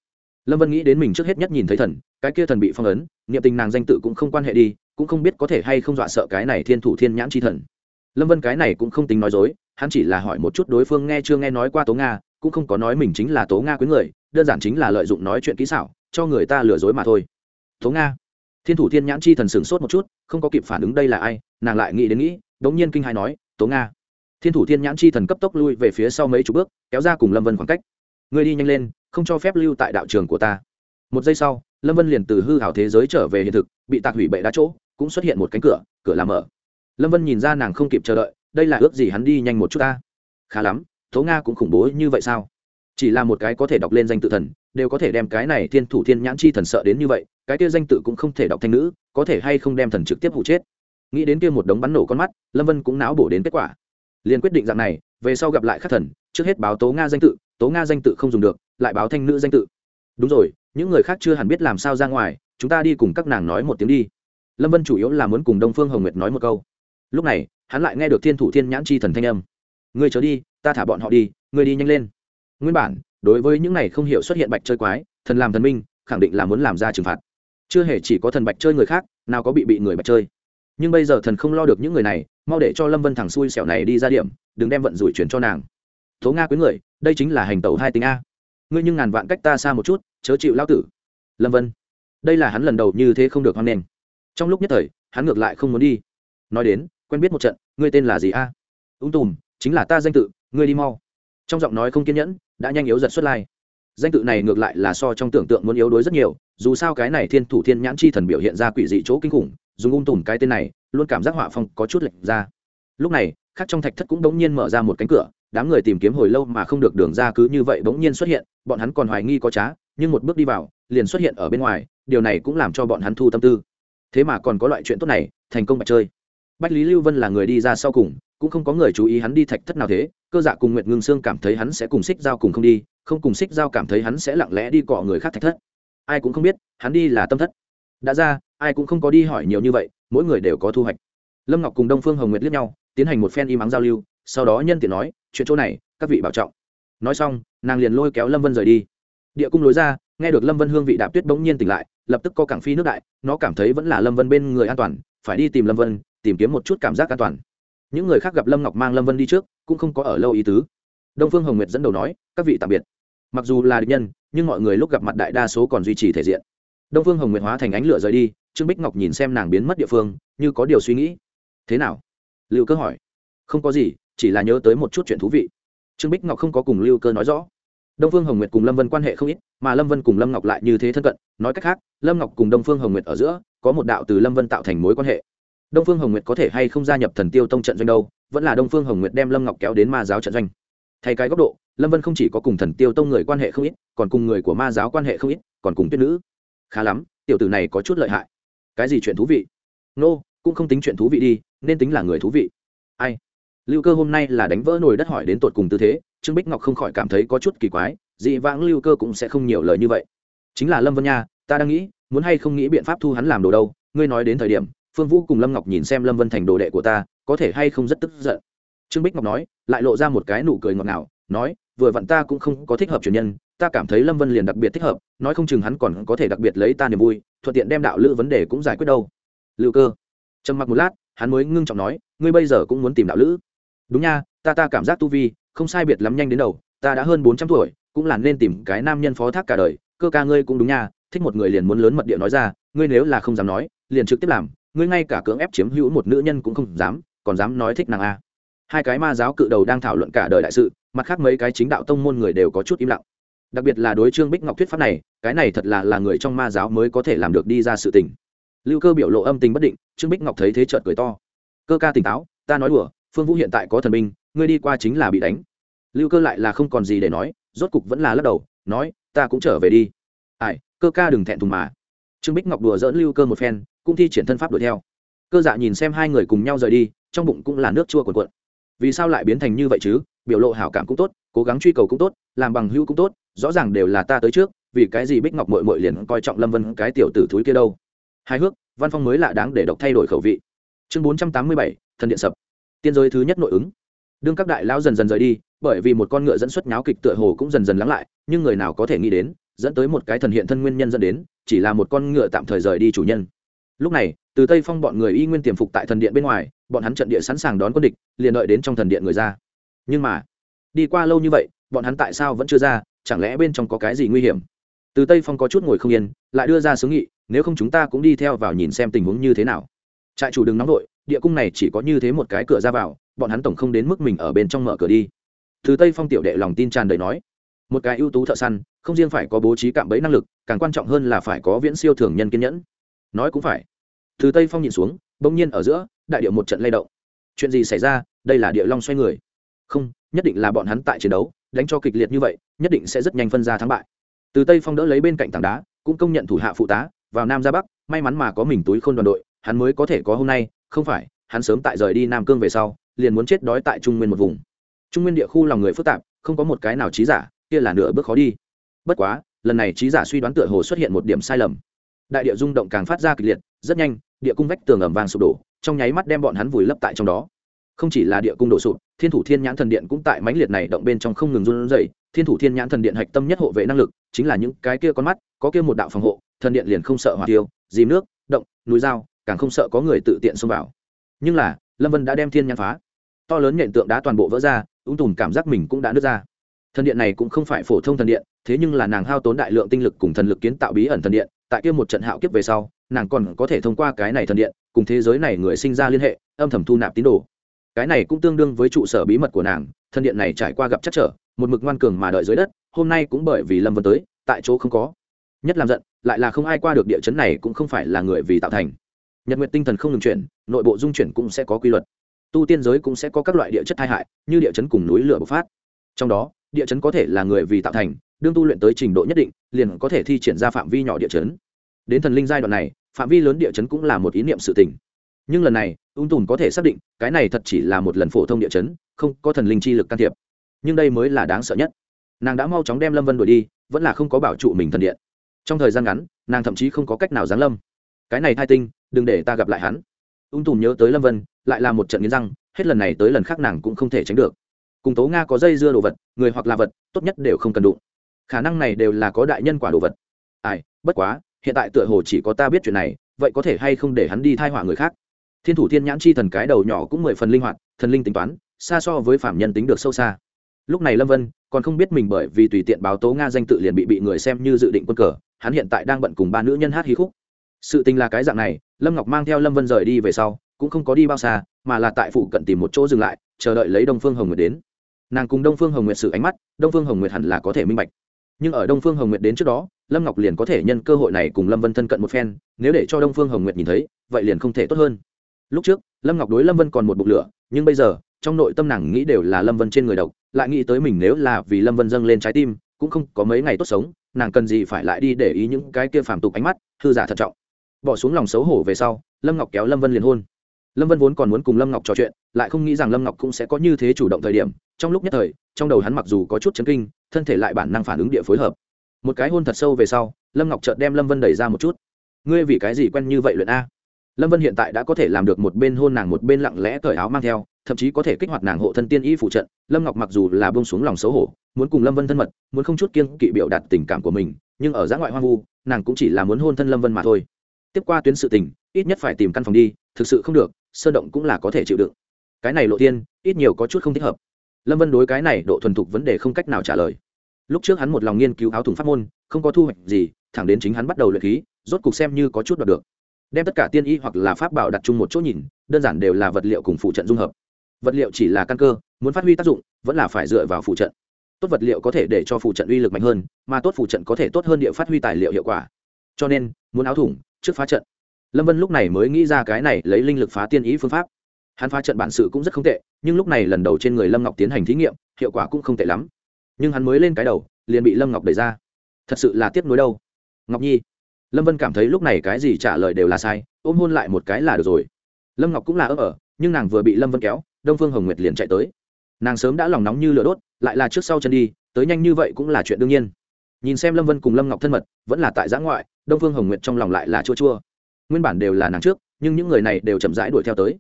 Lâm vân nghĩ đến mình trước hết nhất nhìn thấy thần, cái kia thần bị phong ấn, niệm tình nàng danh tự cũng không quan hệ đi, cũng không biết có thể hay không dọa sợ cái này thiên thủ thiên nhãn chi thần. Lâm vân cái này cũng không tính nói dối, hắn chỉ là hỏi một chút đối phương nghe chưa nghe nói qua tố nga, cũng không có nói mình chính là tố nga quý người, đơn giản chính là lợi dụng nói chuyện kỹ xảo, cho người ta lừa dối mà thôi. Tố nga, thiên thủ thiên nhãn chi thần sửng sốt một chút, không có kịp phản ứng đây là ai, nàng lại nghĩ đến nghĩ, đống nhiên kinh hai nói, tố nga. Thiên thủ thiên nhãn chi thần cấp tốc lui về phía sau mấy chục bước, kéo ra cùng lâm vân khoảng cách. Ngươi đi nhanh lên, không cho phép lưu tại đạo trường của ta. Một giây sau, lâm vân liền từ hư hảo thế giới trở về hiện thực, bị tạc hủy bệ đá chỗ, cũng xuất hiện một cánh cửa cửa làm mở. Lâm vân nhìn ra nàng không kịp chờ đợi, đây là ước gì hắn đi nhanh một chút ta? Khá lắm, tố nga cũng khủng bố như vậy sao? Chỉ là một cái có thể đọc lên danh tự thần, đều có thể đem cái này thiên thủ thiên nhãn chi thần sợ đến như vậy, cái kia danh tự cũng không thể đọc thanh nữ có thể hay không đem thần trực tiếp hụ chết? Nghĩ đến kia một đống bắn nổ con mắt, lâm vân cũng não bổ đến kết quả. Liền quyết định dạng này, về sau gặp lại khắc thần, trước hết báo tố nga danh tự tố nga danh tự không dùng được, lại báo thanh nữ danh tự. Đúng rồi, những người khác chưa hẳn biết làm sao ra ngoài, chúng ta đi cùng các nàng nói một tiếng đi. Lâm vân chủ yếu là muốn cùng đông phương hồng nguyệt nói một câu. Lúc này, hắn lại nghe được thiên thủ thiên nhãn chi thần thanh âm. Ngươi chớ đi, ta thả bọn họ đi, ngươi đi nhanh lên. Nguyên bản, đối với những này không hiểu xuất hiện bạch chơi quái, thần làm thần minh, khẳng định là muốn làm ra trừng phạt. Chưa hề chỉ có thần bạch chơi người khác, nào có bị bị người bạch chơi. Nhưng bây giờ thần không lo được những người này, mau để cho lâm vân thằng xui xẻo này đi ra điểm, đừng đem vận rủi chuyển cho nàng tố nga quyến người, đây chính là hành tẩu hai tính a. Ngươi nhưng ngàn vạn cách ta xa một chút, chớ chịu lao tử. Lâm vân. Đây là hắn lần đầu như thế không được hoan nghênh. Trong lúc nhất thời, hắn ngược lại không muốn đi. Nói đến, quen biết một trận, ngươi tên là gì a? Ung tùm, chính là ta danh tự, ngươi đi mau. Trong giọng nói không kiên nhẫn, đã nhanh yếu giật xuất lai. Danh tự này ngược lại là so trong tưởng tượng muốn yếu đuối rất nhiều, dù sao cái này thiên thủ thiên nhãn chi thần biểu hiện ra quỷ dị chỗ kinh khủng, dùng ung tùm cái tên này, luôn cảm giác họa phong có chút lệch ra. Lúc này, khác trong thạch thất cũng đống nhiên mở ra một cánh cửa đám người tìm kiếm hồi lâu mà không được đường ra cứ như vậy bỗng nhiên xuất hiện, bọn hắn còn hoài nghi có trá, nhưng một bước đi vào, liền xuất hiện ở bên ngoài, điều này cũng làm cho bọn hắn thu tâm tư. Thế mà còn có loại chuyện tốt này, thành công bạch chơi. Bách lý lưu vân là người đi ra sau cùng, cũng không có người chú ý hắn đi thạch thất nào thế, cơ dạ cùng nguyệt ngưng sương cảm thấy hắn sẽ cùng xích giao cùng không đi, không cùng xích giao cảm thấy hắn sẽ lặng lẽ đi cọ người khác thạch thất. Ai cũng không biết, hắn đi là tâm thất. Đã ra, ai cũng không có đi hỏi nhiều như vậy, mỗi người đều có thu hoạch. Lâm ngọc cùng đông phương hồng nguyệt liếc nhau, tiến hành một phen im ắng giao lưu, sau đó nhân tiện nói chuyện chỗ này, các vị bảo trọng. Nói xong, nàng liền lôi kéo lâm vân rời đi. Địa cung lối ra, nghe được lâm vân hương vị đạp tuyết bỗng nhiên tỉnh lại, lập tức có cảng phi nước đại, nó cảm thấy vẫn là lâm vân bên người an toàn, phải đi tìm lâm vân, tìm kiếm một chút cảm giác an toàn. Những người khác gặp lâm ngọc mang lâm vân đi trước, cũng không có ở lâu ý tứ. Đông phương hồng nguyệt dẫn đầu nói, các vị tạm biệt. Mặc dù là địch nhân, nhưng mọi người lúc gặp mặt đại đa số còn duy trì thể diện. Đông phương hồng nguyệt hóa thành ánh lửa rời đi, trương bích ngọc nhìn xem nàng biến mất địa phương, như có điều suy nghĩ. Thế nào? Lưu cơ hỏi. Không có gì chỉ là nhớ tới một chút chuyện thú vị. Trương bích ngọc không có cùng lưu cơ nói rõ. Đông phương hồng nguyệt cùng lâm vân quan hệ không ít mà lâm vân cùng lâm ngọc lại như thế thân cận nói cách khác lâm ngọc cùng đông phương hồng nguyệt ở giữa có một đạo từ lâm vân tạo thành mối quan hệ. Đông phương hồng nguyệt có thể hay không gia nhập thần tiêu tông trận doanh đâu vẫn là đông phương hồng nguyệt đem lâm ngọc kéo đến ma giáo trận doanh. Thay cái góc độ lâm vân không chỉ có cùng thần tiêu tông người quan hệ không ít còn cùng người của ma giáo quan hệ không ít còn cùng tuyết nữ. Khá lắm tiểu tử này có chút lợi hại. Cái gì chuyện thú vị? Nô、no, cũng không tính chuyện thú vị đi nên tính là người thú vị. Ai? Lưu cơ hôm nay là đánh vỡ nồi đất hỏi đến tột cùng tư thế, trương bích ngọc không khỏi cảm thấy có chút kỳ quái, dị vãng lưu cơ cũng sẽ không nhiều lời như vậy. Chính là lâm vân nha, ta đang nghĩ, muốn hay không nghĩ biện pháp thu hắn làm đồ đâu, ngươi nói đến thời điểm, phương vũ cùng lâm ngọc nhìn xem lâm vân thành đồ đệ của ta, có thể hay không rất tức giận. Trương bích ngọc nói, lại lộ ra một cái nụ cười ngọt ngào, nói, vừa vặn ta cũng không có thích hợp truyền nhân, ta cảm thấy lâm vân liền đặc biệt thích hợp, nói không chừng hắn còn có thể đặc biệt lấy ta niềm vui, thuận tiện đem đạo lữ vấn đề cũng giải quyết đâu. Lưu cơ, trầm mặc một lát, hắn mới ngưng trọng nói, ngươi bây giờ cũng muốn tìm đạo lữ đúng nha, ta ta cảm giác tu vi không sai biệt lắm nhanh đến đầu, ta đã hơn bốn trăm tuổi, cũng là nên tìm cái nam nhân phó thác cả đời, cơ ca ngươi cũng đúng nha, thích một người liền muốn lớn mật địa nói ra, ngươi nếu là không dám nói, liền trực tiếp làm, ngươi ngay cả cưỡng ép chiếm hữu một nữ nhân cũng không dám, còn dám nói thích nàng a hai cái ma giáo cự đầu đang thảo luận cả đời đại sự, mặt khác mấy cái chính đạo tông môn người đều có chút im lặng. Đặc biệt là đối trương bích ngọc thuyết pháp này, cái này thật là là người trong ma giáo mới có thể làm được đi ra sự tình. Lưu cơ biểu lộ âm tình bất định, trương bích ngọc thấy thế trợt cười to. Cơ ca tỉnh táo, ta nói đùa phương vũ hiện tại có thần binh, ngươi đi qua chính là bị đánh. Lưu cơ lại là không còn gì để nói, rốt cục vẫn là lắc đầu, nói, ta cũng trở về đi. Ai, cơ ca đừng thẹn thùng mà. Trương bích ngọc đùa dỡn lưu cơ một phen, cũng thi triển thân pháp đuổi theo. Cơ dạ nhìn xem hai người cùng nhau rời đi, trong bụng cũng là nước chua cuộn cuộn. Vì sao lại biến thành như vậy chứ? Biểu lộ hảo cảm cũng tốt, cố gắng truy cầu cũng tốt, làm bằng hữu cũng tốt, rõ ràng đều là ta tới trước, vì cái gì bích ngọc mội mội liền coi trọng lâm vân cái tiểu tử thúi kia đâu? Hài hước, văn phong mới lạ đáng để độc thay đổi khẩu vị. Chương bốn trăm tám mươi bảy, thần điện sập tiên giới thứ nhất nội ứng. Đương các đại lão dần dần rời đi, bởi vì một con ngựa dẫn xuất nháo kịch tựa hồ cũng dần dần lắng lại, nhưng người nào có thể nghĩ đến, dẫn tới một cái thần hiện thân nguyên nhân dẫn đến, chỉ là một con ngựa tạm thời rời đi chủ nhân. Lúc này, từ tây phong bọn người y nguyên tiềm phục tại thần điện bên ngoài, bọn hắn trận địa sẵn sàng đón quân địch, liền đợi đến trong thần điện người ra. Nhưng mà, đi qua lâu như vậy, bọn hắn tại sao vẫn chưa ra, chẳng lẽ bên trong có cái gì nguy hiểm? Từ tây phong có chút ngồi không yên, lại đưa ra xứ nghị, nếu không chúng ta cũng đi theo vào nhìn xem tình huống như thế nào. Trại chủ đừng nóng vội địa cung này chỉ có như thế một cái cửa ra vào, bọn hắn tổng không đến mức mình ở bên trong mở cửa đi. Từ tây phong tiểu đệ lòng tin tràn đầy nói, một cái ưu tú thợ săn, không riêng phải có bố trí cạm bẫy năng lực, càng quan trọng hơn là phải có viễn siêu thường nhân kiên nhẫn. Nói cũng phải. Từ tây phong nhìn xuống, bỗng nhiên ở giữa, đại điệu một trận lay động. Chuyện gì xảy ra? Đây là địa long xoay người. Không, nhất định là bọn hắn tại chiến đấu, đánh cho kịch liệt như vậy, nhất định sẽ rất nhanh phân ra thắng bại. Từ tây phong đỡ lấy bên cạnh tảng đá, cũng công nhận thủ hạ phụ tá, vào nam ra bắc, may mắn mà có mình túi khôn đoàn đội, hắn mới có thể có hôm nay không phải, hắn sớm tại rời đi nam cương về sau, liền muốn chết đói tại trung nguyên một vùng. Trung nguyên địa khu lòng người phức tạp, không có một cái nào trí giả, kia là nửa bước khó đi. Bất quá, lần này trí giả suy đoán tựa hồ xuất hiện một điểm sai lầm. Đại địa rung động càng phát ra kịch liệt, rất nhanh, địa cung vách tường ẩm vàng sụp đổ, trong nháy mắt đem bọn hắn vùi lấp tại trong đó. Không chỉ là địa cung đổ sụp, thiên thủ thiên nhãn thần điện cũng tại mãnh liệt này động bên trong không ngừng run rẩy. Thiên thủ thiên nhãn thần điện hạch tâm nhất hộ vệ năng lực, chính là những cái kia con mắt, có kia một đạo phòng hộ, thần điện liền không sợ hỏa tiêu, dìm nước, động, núi dao càng không sợ có người tự tiện xông vào. Nhưng là, lâm vân đã đem thiên nhãn phá. To lớn nhện tượng đá toàn bộ vỡ ra, ung tùm cảm giác mình cũng đã nứt ra. Thần điện này cũng không phải phổ thông thần điện, thế nhưng là nàng hao tốn đại lượng tinh lực cùng thần lực kiến tạo bí ẩn thần điện, tại kia một trận hạo kiếp về sau, nàng còn có thể thông qua cái này thần điện, cùng thế giới này người sinh ra liên hệ, âm thầm thu nạp tín đồ. Cái này cũng tương đương với trụ sở bí mật của nàng, thần điện này trải qua gặp chắc trở, một mực ngoan cường mà đợi dưới đất, hôm nay cũng bởi vì lâm vân tới, tại chỗ không có. Nhất làm giận, lại là không ai qua được địa chấn này cũng không phải là người vì tạo thành nhật nguyện tinh thần không ngừng chuyển, nội bộ dung chuyển cũng sẽ có quy luật. Tu tiên giới cũng sẽ có các loại địa chất tai hại, như địa chấn cùng núi lửa bộc phát. Trong đó, địa chấn có thể là người vì tạo thành, đương tu luyện tới trình độ nhất định, liền có thể thi triển ra phạm vi nhỏ địa chấn. Đến thần linh giai đoạn này, phạm vi lớn địa chấn cũng là một ý niệm sự tình. Nhưng lần này, ung tùn có thể xác định, cái này thật chỉ là một lần phổ thông địa chấn, không có thần linh chi lực can thiệp. Nhưng đây mới là đáng sợ nhất. Nàng đã mau chóng đem lâm vân đuổi đi, vẫn là không có bảo trụ mình thần điện. Trong thời gian ngắn, nàng thậm chí không có cách nào giáng lâm cái này thai tinh, đừng để ta gặp lại hắn. Ung tùm nhớ tới lâm vân, lại là một trận nghiến răng, hết lần này tới lần khác nàng cũng không thể tránh được. Cùng tố nga có dây dưa đồ vật, người hoặc là vật, tốt nhất đều không cần đụng. Khả năng này đều là có đại nhân quả đồ vật. Ai, bất quá, hiện tại tựa hồ chỉ có ta biết chuyện này, vậy có thể hay không để hắn đi thai hỏa người khác? Thiên thủ thiên nhãn chi thần cái đầu nhỏ cũng mười phần linh hoạt, thần linh tính toán, xa so với phạm nhân tính được sâu xa. Lúc này lâm vân còn không biết mình bởi vì tùy tiện báo tố nga danh tự liền bị bị người xem như dự định quân cờ, hắn hiện tại đang bận cùng ba nữ nhân hát hí khúc sự tình là cái dạng này, lâm ngọc mang theo lâm vân rời đi về sau, cũng không có đi bao xa, mà là tại phụ cận tìm một chỗ dừng lại, chờ đợi lấy đông phương hồng nguyệt đến. Nàng cùng đông phương hồng nguyệt sự ánh mắt, đông phương hồng nguyệt hẳn là có thể minh bạch. Nhưng ở đông phương hồng nguyệt đến trước đó, lâm ngọc liền có thể nhân cơ hội này cùng lâm vân thân cận một phen, nếu để cho đông phương hồng nguyệt nhìn thấy, vậy liền không thể tốt hơn. Lúc trước, lâm ngọc đối lâm vân còn một bụng lửa, nhưng bây giờ, trong nội tâm nàng nghĩ đều là lâm vân trên người độc, lại nghĩ tới mình nếu là vì lâm vân dâng lên trái tim, cũng không có mấy ngày tốt sống, nàng cần gì phải lại đi để ý những cái kia phàm tục ánh mắt thư giả thận trọng bỏ xuống lòng xấu hổ về sau, lâm ngọc kéo lâm vân liền hôn. Lâm vân vốn còn muốn cùng lâm ngọc trò chuyện, lại không nghĩ rằng lâm ngọc cũng sẽ có như thế chủ động thời điểm. Trong lúc nhất thời, trong đầu hắn mặc dù có chút chấn kinh, thân thể lại bản năng phản ứng địa phối hợp. Một cái hôn thật sâu về sau, lâm ngọc chợt đem lâm vân đẩy ra một chút. Ngươi vì cái gì quen như vậy luyện a? Lâm vân hiện tại đã có thể làm được một bên hôn nàng một bên lặng lẽ cởi áo mang theo, thậm chí có thể kích hoạt nàng hộ thân tiên y phụ trận. Lâm ngọc mặc dù là bông xuống lòng xấu hổ, muốn cùng lâm vân thân mật, muốn không chút kiên kỵ biểu đạt tình cảm của mình, nhưng ở giã ngoại hoang vu, nàng cũng chỉ là muốn hôn thân lâm vân mà thôi tiếp qua tuyến sự tình, ít nhất phải tìm căn phòng đi, thực sự không được, sơn động cũng là có thể chịu đựng. Cái này lộ tiên ít nhiều có chút không thích hợp. Lâm vân đối cái này độ thuần thục vấn đề không cách nào trả lời. Lúc trước hắn một lòng nghiên cứu áo thùng pháp môn, không có thu hoạch gì, thẳng đến chính hắn bắt đầu luyện khí, rốt cục xem như có chút đoạt được. Đem tất cả tiên y hoặc là pháp bảo đặt chung một chỗ nhìn, đơn giản đều là vật liệu cùng phụ trận dung hợp. Vật liệu chỉ là căn cơ, muốn phát huy tác dụng, vẫn là phải dựa vào phụ trận. Tốt vật liệu có thể để cho phụ trận uy lực mạnh hơn, mà tốt phụ trận có thể tốt hơn địa phát huy tài liệu hiệu quả. Cho nên, muốn áo thủng trước phá trận. Lâm vân lúc này mới nghĩ ra cái này lấy linh lực phá tiên ý phương pháp. Hắn phá trận bản sự cũng rất không tệ, nhưng lúc này lần đầu trên người lâm ngọc tiến hành thí nghiệm, hiệu quả cũng không tệ lắm. Nhưng hắn mới lên cái đầu, liền bị lâm ngọc đẩy ra. Thật sự là tiếc nuối đâu. Ngọc nhi. Lâm vân cảm thấy lúc này cái gì trả lời đều là sai, ôm hôn lại một cái là được rồi. Lâm ngọc cũng là ấp ở, nhưng nàng vừa bị lâm vân kéo, đông phương hồng nguyệt liền chạy tới. Nàng sớm đã lòng nóng như lửa đốt, lại là trước sau chân đi, tới nhanh như vậy cũng là chuyện đương nhiên nhìn xem lâm vân cùng lâm ngọc thân mật, vẫn là tại giã ngoại, đông phương hồng nguyệt trong lòng lại là chua chua. Nguyên bản đều là nàng trước, nhưng những người này đều chậm rãi đuổi theo tới.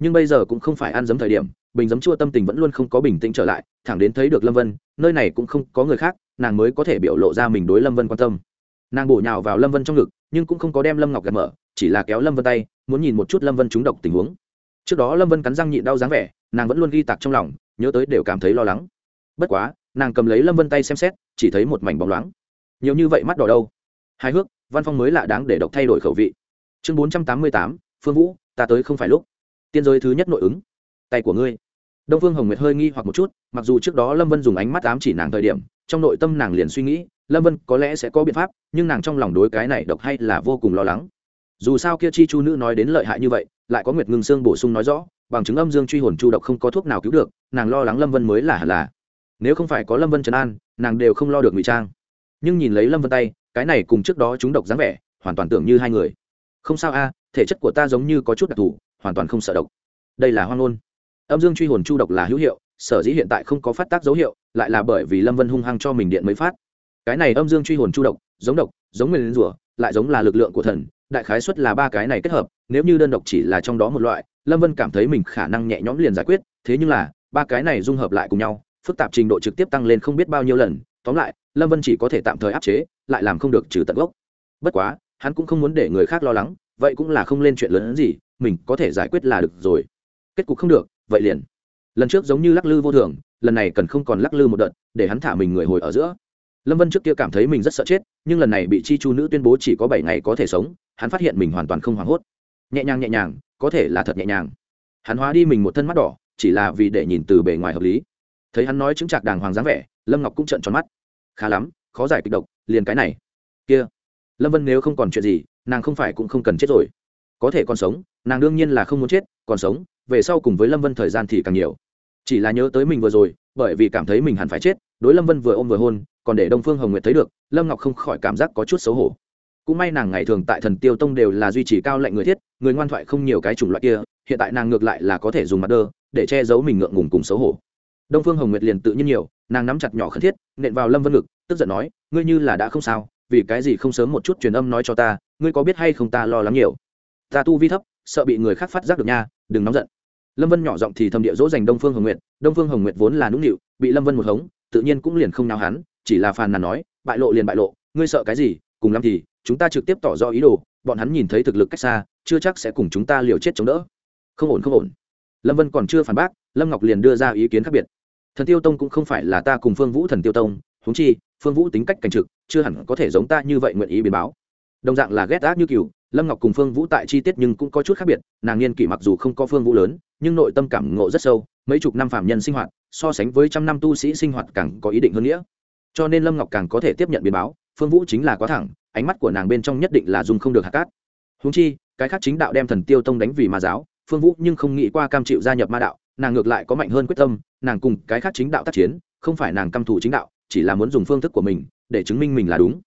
Nhưng bây giờ cũng không phải ăn giấm thời điểm, bình giấm chua tâm tình vẫn luôn không có bình tĩnh trở lại, thẳng đến thấy được lâm vân, nơi này cũng không có người khác, nàng mới có thể biểu lộ ra mình đối lâm vân quan tâm. Nàng bổ nhào vào lâm vân trong ngực, nhưng cũng không có đem lâm ngọc gạt mở, chỉ là kéo lâm vân tay, muốn nhìn một chút lâm vân trúng độc tình huống. Trước đó lâm vân cắn răng nhịn đau dáng vẻ, nàng vẫn luôn ghi tạc trong lòng, nhớ tới đều cảm thấy lo lắng. Bất quá nàng cầm lấy lâm vân tay xem xét chỉ thấy một mảnh bóng loáng nhiều như vậy mắt đỏ đâu hài hước văn phong mới lạ đáng để độc thay đổi khẩu vị chương bốn trăm tám mươi tám phương vũ ta tới không phải lúc tiên giới thứ nhất nội ứng tay của ngươi đông phương hồng nguyệt hơi nghi hoặc một chút mặc dù trước đó lâm vân dùng ánh mắt ám chỉ nàng thời điểm trong nội tâm nàng liền suy nghĩ lâm vân có lẽ sẽ có biện pháp nhưng nàng trong lòng đối cái này độc hay là vô cùng lo lắng dù sao kia chi chu nữ nói đến lợi hại như vậy lại có nguyệt ngưng sương bổ sung nói rõ bằng chứng âm dương truy hồn chu độc không có thuốc nào cứu được nàng lo lắng lâm vân mới là hẳn là nếu không phải có lâm vân trấn an, nàng đều không lo được ngụy trang. Nhưng nhìn lấy lâm vân tay, cái này cùng trước đó chúng độc dáng vẻ, hoàn toàn tưởng như hai người. Không sao a, thể chất của ta giống như có chút đặc thù, hoàn toàn không sợ độc. Đây là hoang ngôn. Âm dương truy hồn chu độc là hữu hiệu, sở dĩ hiện tại không có phát tác dấu hiệu, lại là bởi vì lâm vân hung hăng cho mình điện mới phát. Cái này âm dương truy hồn chu độc, giống độc, giống nguyên rủa, lại giống là lực lượng của thần, đại khái xuất là ba cái này kết hợp, nếu như đơn độc chỉ là trong đó một loại, lâm vân cảm thấy mình khả năng nhẹ nhõm liền giải quyết, thế nhưng là, ba cái này dung hợp lại cùng nhau phức tạp trình độ trực tiếp tăng lên không biết bao nhiêu lần, tóm lại, lâm vân chỉ có thể tạm thời áp chế, lại làm không được trừ tận gốc. Bất quá, hắn cũng không muốn để người khác lo lắng, vậy cũng là không lên chuyện lớn hơn gì, mình có thể giải quyết là được rồi. Kết cục không được, vậy liền. Lần trước giống như lắc lư vô thường, lần này cần không còn lắc lư một đợt, để hắn thả mình người hồi ở giữa. Lâm vân trước kia cảm thấy mình rất sợ chết, nhưng lần này bị chi chu nữ tuyên bố chỉ có bảy ngày có thể sống, hắn phát hiện mình hoàn toàn không hoảng hốt. Nhẹ nhàng nhẹ nhàng, có thể là thật nhẹ nhàng. Hắn hóa đi mình một thân mắt đỏ, chỉ là vì để nhìn từ bề ngoài hợp lý thấy hắn nói chứng trạc đàng hoàng dáng vẻ, lâm ngọc cũng trợn tròn mắt. Khá lắm, khó giải kịch độc, liền cái này. Kia, lâm vân nếu không còn chuyện gì, nàng không phải cũng không cần chết rồi. Có thể còn sống, nàng đương nhiên là không muốn chết, còn sống, về sau cùng với lâm vân thời gian thì càng nhiều. Chỉ là nhớ tới mình vừa rồi, bởi vì cảm thấy mình hẳn phải chết, đối lâm vân vừa ôm vừa hôn, còn để đông phương hồng nguyệt thấy được, lâm ngọc không khỏi cảm giác có chút xấu hổ. Cũng may nàng ngày thường tại thần tiêu tông đều là duy trì cao lệnh người thiết, người ngoan thoại không nhiều cái chủng loại kia, hiện tại nàng ngược lại là có thể dùng mặt đơ, để che giấu mình ngượng ngùng cùng xấu hổ đông phương hồng nguyệt liền tự nhiên nhiều, nàng nắm chặt nhỏ khẩn thiết, nện vào lâm vân ngực, tức giận nói, ngươi như là đã không sao, vì cái gì không sớm một chút truyền âm nói cho ta, ngươi có biết hay không ta lo lắng nhiều? Ta tu vi thấp, sợ bị người khác phát giác được nha, đừng nóng giận. Lâm vân nhỏ giọng thì thầm địa dỗ dành đông phương hồng nguyệt, đông phương hồng nguyệt vốn là nũng nịu, bị lâm vân một hống, tự nhiên cũng liền không nào hắn, chỉ là phàn nàn nói, bại lộ liền bại lộ, ngươi sợ cái gì, cùng lắm thì, chúng ta trực tiếp tỏ rõ ý đồ, bọn hắn nhìn thấy thực lực cách xa, chưa chắc sẽ cùng chúng ta liều chết chống đỡ. Không ổn không ổn. Lâm vân còn chưa phản bác, lâm ngọc liền đưa ra ý kiến khác biệt thần tiêu tông cũng không phải là ta cùng phương vũ thần tiêu tông, huống chi, phương vũ tính cách cảnh trực, chưa hẳn có thể giống ta như vậy nguyện ý biến báo. Đồng dạng là ghét ác như cừu, lâm ngọc cùng phương vũ tại chi tiết nhưng cũng có chút khác biệt, nàng niên kỷ mặc dù không có phương vũ lớn, nhưng nội tâm cảm ngộ rất sâu, mấy chục năm phạm nhân sinh hoạt, so sánh với trăm năm tu sĩ sinh hoạt càng có ý định hơn nghĩa. Cho nên lâm ngọc càng có thể tiếp nhận biến báo, phương vũ chính là quá thẳng, ánh mắt của nàng bên trong nhất định là dùng không được hạt cát. Húng chi, cái khác chính đạo đem thần tiêu tông đánh vì ma giáo, phương vũ nhưng không nghĩ qua cam chịu gia nhập ma đạo nàng ngược lại có mạnh hơn quyết tâm, nàng cùng cái khác chính đạo tác chiến, không phải nàng căm thù chính đạo, chỉ là muốn dùng phương thức của mình, để chứng minh mình là đúng.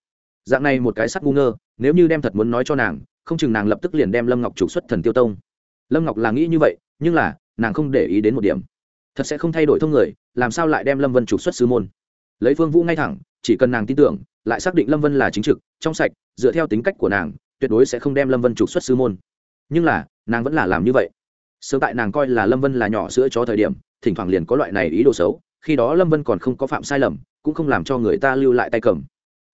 Dạng này một cái sắc ngu ngơ, nếu như đem thật muốn nói cho nàng, không chừng nàng lập tức liền đem lâm ngọc trục xuất thần tiêu tông. Lâm ngọc là nghĩ như vậy, nhưng là, nàng không để ý đến một điểm. Thật sẽ không thay đổi thông người, làm sao lại đem lâm vân trục xuất sư môn? Lấy phương vũ ngay thẳng, chỉ cần nàng tin tưởng, lại xác định lâm vân là chính trực, trong sạch, dựa theo tính cách của nàng, tuyệt đối sẽ không đem lâm vân trục xuất sư môn. Nhưng là, nàng vẫn là làm như vậy sớm tại nàng coi là lâm vân là nhỏ sữa cho thời điểm, thỉnh thoảng liền có loại này ý đồ xấu, khi đó lâm vân còn không có phạm sai lầm, cũng không làm cho người ta lưu lại tay cầm.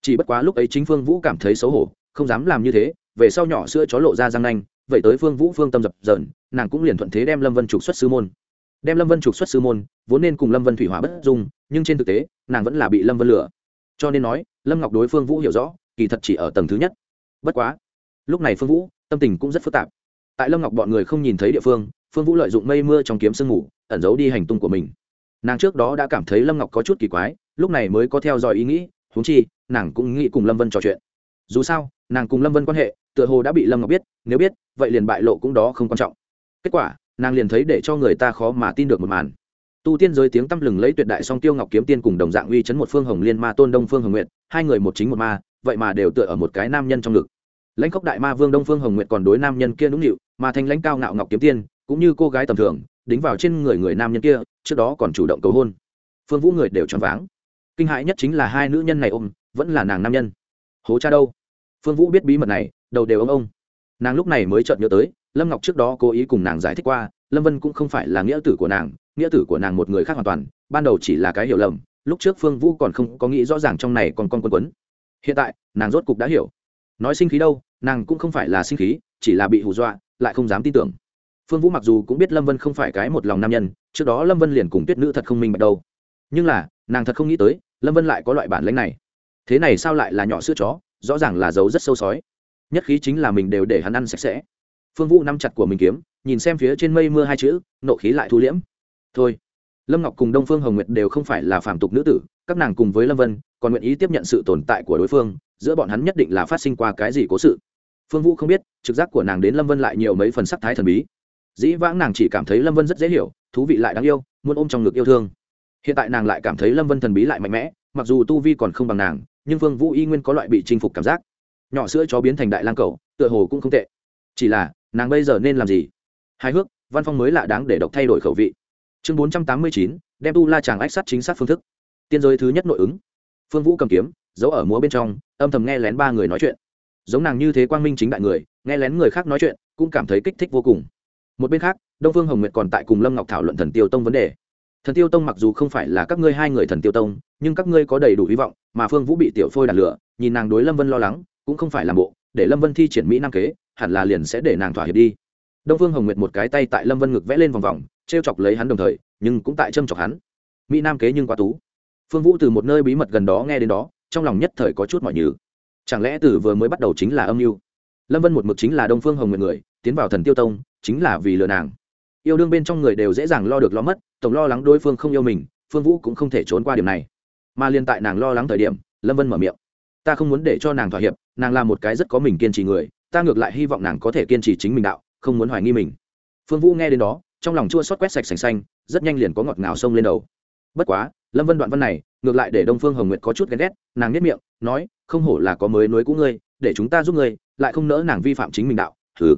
Chỉ bất quá lúc ấy chính phương vũ cảm thấy xấu hổ, không dám làm như thế, về sau nhỏ sữa chó lộ ra răng nanh, vậy tới phương vũ phương tâm dập dờn, nàng cũng liền thuận thế đem lâm vân trục xuất sư môn. Đem lâm vân trục xuất sư môn, vốn nên cùng lâm vân thủy hỏa bất dung, nhưng trên thực tế, nàng vẫn là bị lâm vân lừa. Cho nên nói, lâm ngọc đối phương vũ hiểu rõ, kỳ thật chỉ ở tầng thứ nhất. Bất quá, lúc này phương vũ, tâm tình cũng rất phức tạp. Tại lâm ngọc bọn người không nhìn thấy địa phương phương vũ lợi dụng mây mưa trong kiếm sương ngủ ẩn giấu đi hành tung của mình. Nàng trước đó đã cảm thấy lâm ngọc có chút kỳ quái, lúc này mới có theo dõi ý nghĩ, huống chi, nàng cũng nghĩ cùng lâm vân trò chuyện. Dù sao, nàng cùng lâm vân quan hệ, tựa hồ đã bị lâm ngọc biết, nếu biết, vậy liền bại lộ cũng đó không quan trọng. Kết quả, nàng liền thấy để cho người ta khó mà tin được một màn. Tu tiên giới tiếng tăm lừng lấy tuyệt đại song tiêu ngọc kiếm tiên cùng đồng dạng uy chấn một phương hồng liên ma tôn đông phương hồng nguyện hai người một chính một ma, vậy mà đều tựa ở một cái nam nhân trong ngực. Lãnh khốc đại ma vương đông phương hồng nguyện còn đối nam nhân kia nũng nịu, mà thanh lãnh cao ngạo ngọc kiếm tiên cũng như cô gái tầm thường, đính vào trên người người nam nhân kia, trước đó còn chủ động cầu hôn. Phương vũ người đều choáng váng. Kinh hãi nhất chính là hai nữ nhân này ôm, vẫn là nàng nam nhân. Hố cha đâu? Phương vũ biết bí mật này, đầu đều ông ông nàng lúc này mới chợt nhớ tới, lâm ngọc trước đó cố ý cùng nàng giải thích qua, lâm vân cũng không phải là nghĩa tử của nàng, nghĩa tử của nàng một người khác hoàn toàn, ban đầu chỉ là cái hiểu lầm, lúc trước phương vũ còn không có nghĩ rõ ràng trong này còn con quân quấn. Hiện tại, nàng rốt cục đã hiểu. Nói sinh khí đâu, nàng cũng không phải là sinh khí, chỉ là bị hù dọa, lại không dám tin tưởng phương vũ mặc dù cũng biết lâm vân không phải cái một lòng nam nhân, trước đó lâm vân liền cùng tuyết nữ thật không minh bạch đâu. Nhưng là, nàng thật không nghĩ tới, lâm vân lại có loại bản lãnh này. Thế này sao lại là nhỏ sữa chó, rõ ràng là dấu rất sâu sói. Nhất khí chính là mình đều để hắn ăn sạch sẽ. Phương vũ nắm chặt của mình kiếm, nhìn xem phía trên mây mưa hai chữ, nộ khí lại thu liễm. Thôi. Lâm ngọc cùng đông phương hồng nguyệt đều không phải là phàm tục nữ tử, các nàng cùng với lâm vân, còn nguyện ý tiếp nhận sự tồn tại của đối phương, giữa bọn hắn nhất định là phát sinh qua cái gì cố sự. Phương vũ không biết, trực giác của nàng đến lâm vân lại nhiều mấy phần sắc thái thần bí dĩ vãng nàng chỉ cảm thấy lâm vân rất dễ hiểu thú vị lại đáng yêu muốn ôm trong ngực yêu thương hiện tại nàng lại cảm thấy lâm vân thần bí lại mạnh mẽ mặc dù tu vi còn không bằng nàng nhưng vương vũ y nguyên có loại bị chinh phục cảm giác nhỏ sữa chó biến thành đại lang cầu tựa hồ cũng không tệ chỉ là nàng bây giờ nên làm gì hài hước văn phong mới lạ đáng để độc thay đổi khẩu vị chương bốn trăm tám mươi chín đem tu la chàng ách sát chính xác phương thức tiên giới thứ nhất nội ứng phương vũ cầm kiếm giấu ở múa bên trong âm thầm nghe lén ba người nói chuyện giống nàng như thế quang minh chính đại người nghe lén người khác nói chuyện cũng cảm thấy kích thích vô cùng một bên khác, đông phương hồng nguyệt còn tại cùng lâm ngọc thảo luận thần tiêu tông vấn đề. Thần tiêu tông mặc dù không phải là các ngươi hai người thần tiêu tông, nhưng các ngươi có đầy đủ hy vọng, mà phương vũ bị tiểu phôi đặt lửa, nhìn nàng đối lâm vân lo lắng, cũng không phải làm bộ, để lâm vân thi triển mỹ nam kế, hẳn là liền sẽ để nàng thỏa hiệp đi. Đông phương hồng nguyệt một cái tay tại lâm vân ngực vẽ lên vòng vòng t r e o chọc lấy hắn đồng thời, nhưng cũng tại châm chọc hắn. Mỹ nam kế nhưng quá tú. Phương vũ từ một nơi bí mật gần đó nghe đến đó, trong lòng nhất thời có chút mọi nhừ. Chẳng lẽ từ vừa mới bắt đầu chính là âm mưu? Lâm vân một mực chính là đông phương hồng nguyệt người, tiến vào thần tiêu tông chính là vì lừa nàng. Yêu đương bên trong người đều dễ dàng lo được lo mất, tổng lo lắng đối phương không yêu mình, phương vũ cũng không thể trốn qua điểm này. Mà liên tại nàng lo lắng thời điểm, lâm vân mở miệng. Ta không muốn để cho nàng thỏa hiệp, nàng là một cái rất có mình kiên trì người, ta ngược lại hy vọng nàng có thể kiên trì chính mình đạo, không muốn hoài nghi mình. Phương vũ nghe đến đó, trong lòng chua xót quét sạch sành xanh, rất nhanh liền có ngọt ngào sông lên đầu. Bất quá, lâm vân đoạn văn này, ngược lại để đông phương hồng nguyệt có chút ghen ghét, nàng nhất miệng, nói, không hổ là có mới nối cũ ngươi, để chúng ta giúp ngươi, lại không nỡ nàng vi phạm chính mình đạo. Thử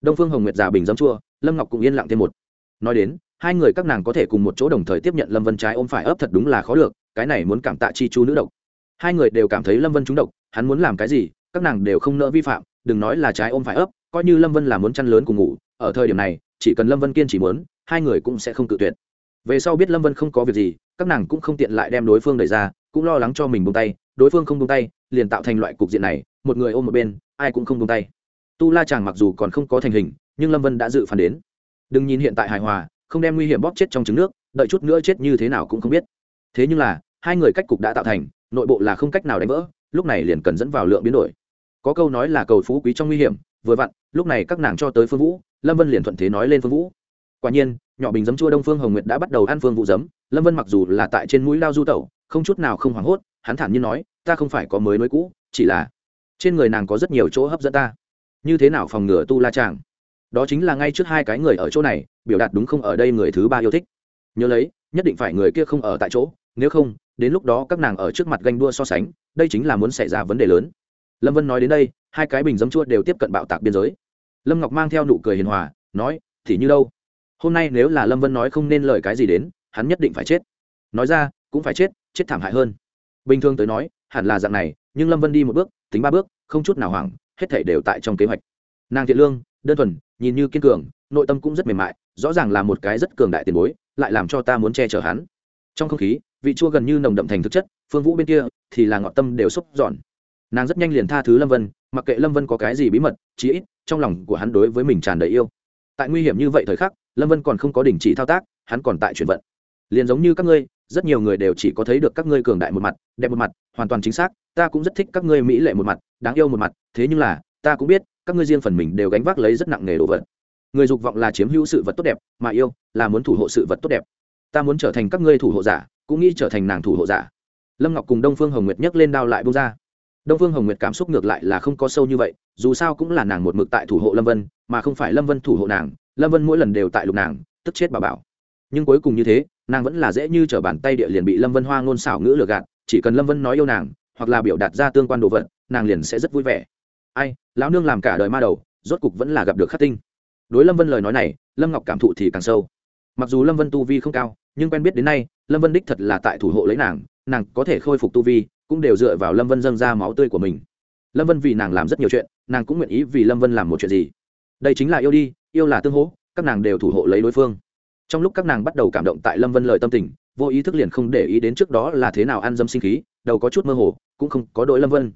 đông phương hồng nguyệt già bình dấm chua, lâm ngọc cũng yên lặng thêm một. Nói đến, hai người các nàng có thể cùng một chỗ đồng thời tiếp nhận lâm vân trái ôm phải ấp thật đúng là khó được, cái này muốn cảm tạ chi chu nữ độc. Hai người đều cảm thấy lâm vân trúng độc, hắn muốn làm cái gì, các nàng đều không nỡ vi phạm, đừng nói là trái ôm phải ấp, coi như lâm vân là muốn chăn lớn cùng ngủ, ở thời điểm này, chỉ cần lâm vân kiên chỉ muốn, hai người cũng sẽ không tự tuyệt. Về sau biết lâm vân không có việc gì, các nàng cũng không tiện lại đem đối phương đẩy ra, cũng lo lắng cho mình bông tay, đối phương không bông tay, liền tạo thành loại cục diện này, một người ôm một bên, ai cũng không bông tay tu la chàng mặc dù còn không có thành hình, nhưng lâm vân đã dự phản đến. Đừng nhìn hiện tại hài hòa, không đem nguy hiểm bóp chết trong trứng nước, đợi chút nữa chết như thế nào cũng không biết. Thế nhưng là, hai người cách cục đã tạo thành, nội bộ là không cách nào đánh vỡ, lúc này liền cần dẫn vào lượng biến đổi. Có câu nói là cầu phú quý trong nguy hiểm, vừa vặn, lúc này các nàng cho tới phương vũ, lâm vân liền thuận thế nói lên phương vũ. Quả nhiên, nhỏ bình giấm chua đông phương hồng nguyệt đã bắt đầu ăn phương vũ giấm, lâm vân mặc dù là tại trên mũi lao du tẩu, không chút nào không hoảng hốt, hắn thản nhiên nói, ta không phải có mới mới cũ, chỉ là trên người nàng có rất nhiều chỗ hấp dẫn ta như thế nào phòng ngừa tu la chàng? Đó chính là ngay trước hai cái người ở chỗ này, biểu đạt đúng không ở đây người thứ ba yêu thích. Nhớ lấy, nhất định phải người kia không ở tại chỗ, nếu không, đến lúc đó các nàng ở trước mặt ganh đua so sánh, đây chính là muốn xảy ra vấn đề lớn. Lâm vân nói đến đây, hai cái bình dấm chua đều tiếp cận bạo tạc biên giới. Lâm ngọc mang theo nụ cười hiền hòa, nói, thì như đâu? Hôm nay nếu là lâm vân nói không nên lời cái gì đến, hắn nhất định phải chết. Nói ra, cũng phải chết chết thảm hại hơn. Bình thường tới nói, hẳn là dạng này, nhưng lâm vân đi một bước, tính ba bước, không chút nào hoảng hết thể đều tại trong kế hoạch. Nàng thiện lương đơn thuần nhìn như kiên cường nội tâm cũng rất mềm mại rõ ràng là một cái rất cường đại tiền bối lại làm cho ta muốn che chở hắn. Trong không khí vị chua gần như nồng đậm thành thực chất phương vũ bên kia thì là ngọt tâm đều xúc giòn, nàng rất nhanh liền tha thứ lâm vân mặc kệ lâm vân có cái gì bí mật chí ít trong lòng của hắn đối với mình tràn đầy yêu. Tại nguy hiểm như vậy thời khắc lâm vân còn không có đình chỉ thao tác hắn còn tại chuyển vận. Liền giống như các ngươi rất nhiều người đều chỉ có thấy được các ngươi cường đại một mặt, đẹp một mặt, hoàn toàn chính xác, ta cũng rất thích các ngươi mỹ lệ một mặt, đáng yêu một mặt, thế nhưng là, ta cũng biết, các ngươi riêng phần mình đều gánh vác lấy rất nặng nề đồ vật. Người dục vọng là chiếm hữu sự vật tốt đẹp, mà yêu là muốn thủ hộ sự vật tốt đẹp. Ta muốn trở thành các ngươi thủ hộ giả, cũng nghĩ trở thành nàng thủ hộ giả. Lâm ngọc cùng đông phương hồng nguyệt nhấc lên đao lại bông ra. Đông phương hồng nguyệt cảm xúc ngược lại là không có sâu như vậy, dù sao cũng là nàng một mực tại thủ hộ lâm vân, mà không phải lâm vân thủ hộ nàng, lâm vân mỗi lần đều tại lục nàng, tức chết bà bảo nhưng cuối cùng như thế, nàng vẫn là dễ như t r ở bàn tay địa liền bị lâm vân hoa ngôn xảo ngữ lừa gạt, chỉ cần lâm vân nói yêu nàng, hoặc là biểu đạt ra tương quan đồ vật, nàng liền sẽ rất vui vẻ. Ai, lão nương làm cả đời ma đầu, rốt cục vẫn là gặp được khắc tinh. Đối lâm vân lời nói này, lâm ngọc cảm thụ thì càng sâu. Mặc dù lâm vân tu vi không cao, nhưng quen biết đến nay, lâm vân đích thật là tại thủ hộ lấy nàng nàng có thể khôi phục tu vi, cũng đều dựa vào lâm vân dâng ra máu tươi của mình. Lâm vân vì nàng làm rất nhiều chuyện, nàng cũng nguyện ý vì lâm vân làm một chuyện gì. Đây chính là yêu đi, yêu là tương hỗ, các nàng đều thủ hộ lấy đối phương trong lúc các nàng bắt đầu cảm động tại lâm vân lời tâm tình, vô ý thức liền không để ý đến trước đó là thế nào ăn dâm sinh khí, đầu có chút mơ hồ, cũng không có đội lâm vân.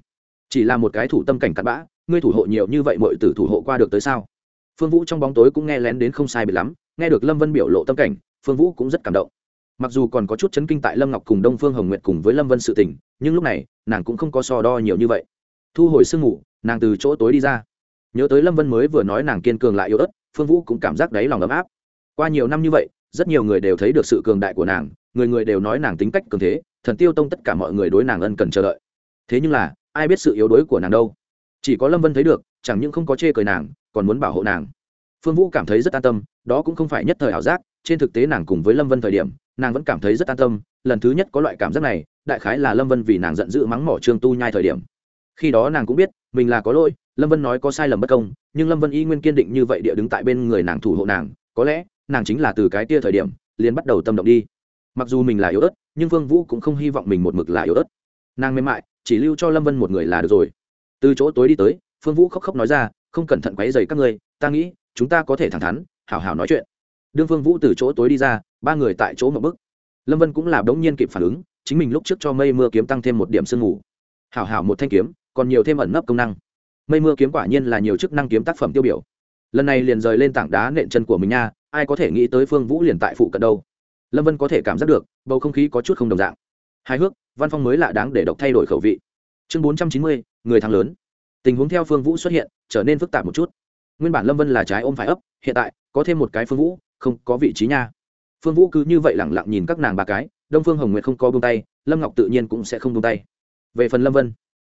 Chỉ là một cái thủ tâm cảnh cặn bã, ngươi thủ hộ nhiều như vậy mọi tử thủ hộ qua được tới sao? Phương vũ trong bóng tối cũng nghe lén đến không sai bị lắm, nghe được lâm vân biểu lộ tâm cảnh, phương vũ cũng rất cảm động. Mặc dù còn có chút chấn kinh tại lâm ngọc cùng đông phương hồng nguyệt cùng với lâm vân sự tình, nhưng lúc này, nàng cũng không có so đo nhiều như vậy. Thu hồi sương ngủ, nàng từ chỗ tối đi ra. Nhớ tới lâm vân mới vừa nói nàng kiên cường lại yếu ớt, phương vũ cũng cảm giác đáy lòng ấm áp qua nhiều năm như vậy, rất nhiều người đều thấy được sự cường đại của nàng, người người đều nói nàng tính cách cường thế, thần tiêu tông tất cả mọi người đối nàng ân cần chờ đợi. Thế nhưng là, ai biết sự yếu đuối của nàng đâu? Chỉ có lâm vân thấy được, chẳng những không có chê cười nàng, còn muốn bảo hộ nàng. Phương vũ cảm thấy rất an tâm, đó cũng không phải nhất thời ảo giác, trên thực tế nàng cùng với lâm vân thời điểm, nàng vẫn cảm thấy rất an tâm, lần thứ nhất có loại cảm giác này, đại khái là lâm vân vì nàng giận dữ mắng mỏ trương tu nhai thời điểm. Khi đó nàng cũng biết, mình là có lỗi, lâm vân nói có sai lầm bất công, nhưng lâm vân y nguyên kiên định như vậy địa đứng tại bên người nàng thủ hộ nàng, có lẽ nàng chính là từ cái tia thời điểm, liền bắt đầu tâm động đi. Mặc dù mình là yếu ớt, nhưng vương vũ cũng không hy vọng mình một mực là yếu ớt. Nàng mềm mại, chỉ lưu cho lâm vân một người là được rồi. Từ chỗ tối đi tới phương vũ khóc khóc nói ra, không cẩn thận quấy dày các ngươi, ta nghĩ, chúng ta có thể thẳng thắn, hảo hảo nói chuyện. Đương phương vũ từ chỗ tối đi ra, ba người tại chỗ một bức. Lâm vân cũng là đống nhiên kịp phản ứng, chính mình lúc trước cho mây mưa kiếm tăng thêm một điểm sương ngủ hảo hảo một thanh kiếm, còn nhiều thêm ẩn nấp công năng. Mây mưa kiếm quả nhiên là nhiều chức năng kiếm tác phẩm tiêu biểu. Lần này liền rời lên tảng đá nện chân của mình nha ai có thể nghĩ tới phương vũ liền tại phụ cận đâu. Lâm vân có thể cảm giác được, bầu không khí có chút không đồng dạng. Hài hước, văn phong mới lạ đáng để độc thay đổi khẩu vị. Chương bốn trăm chín mươi, người thắng lớn. Tình huống theo phương vũ xuất hiện, trở nên phức tạp một chút. Nguyên bản lâm vân là trái ôm phải ấp, hiện tại, có thêm một cái phương vũ, không có vị trí nha. Phương vũ cứ như vậy lẳng lặng nhìn các nàng ba cái, đông phương hồng nguyệt không có bông tay, lâm ngọc tự nhiên cũng sẽ không bông tay. Về phần lâm vân,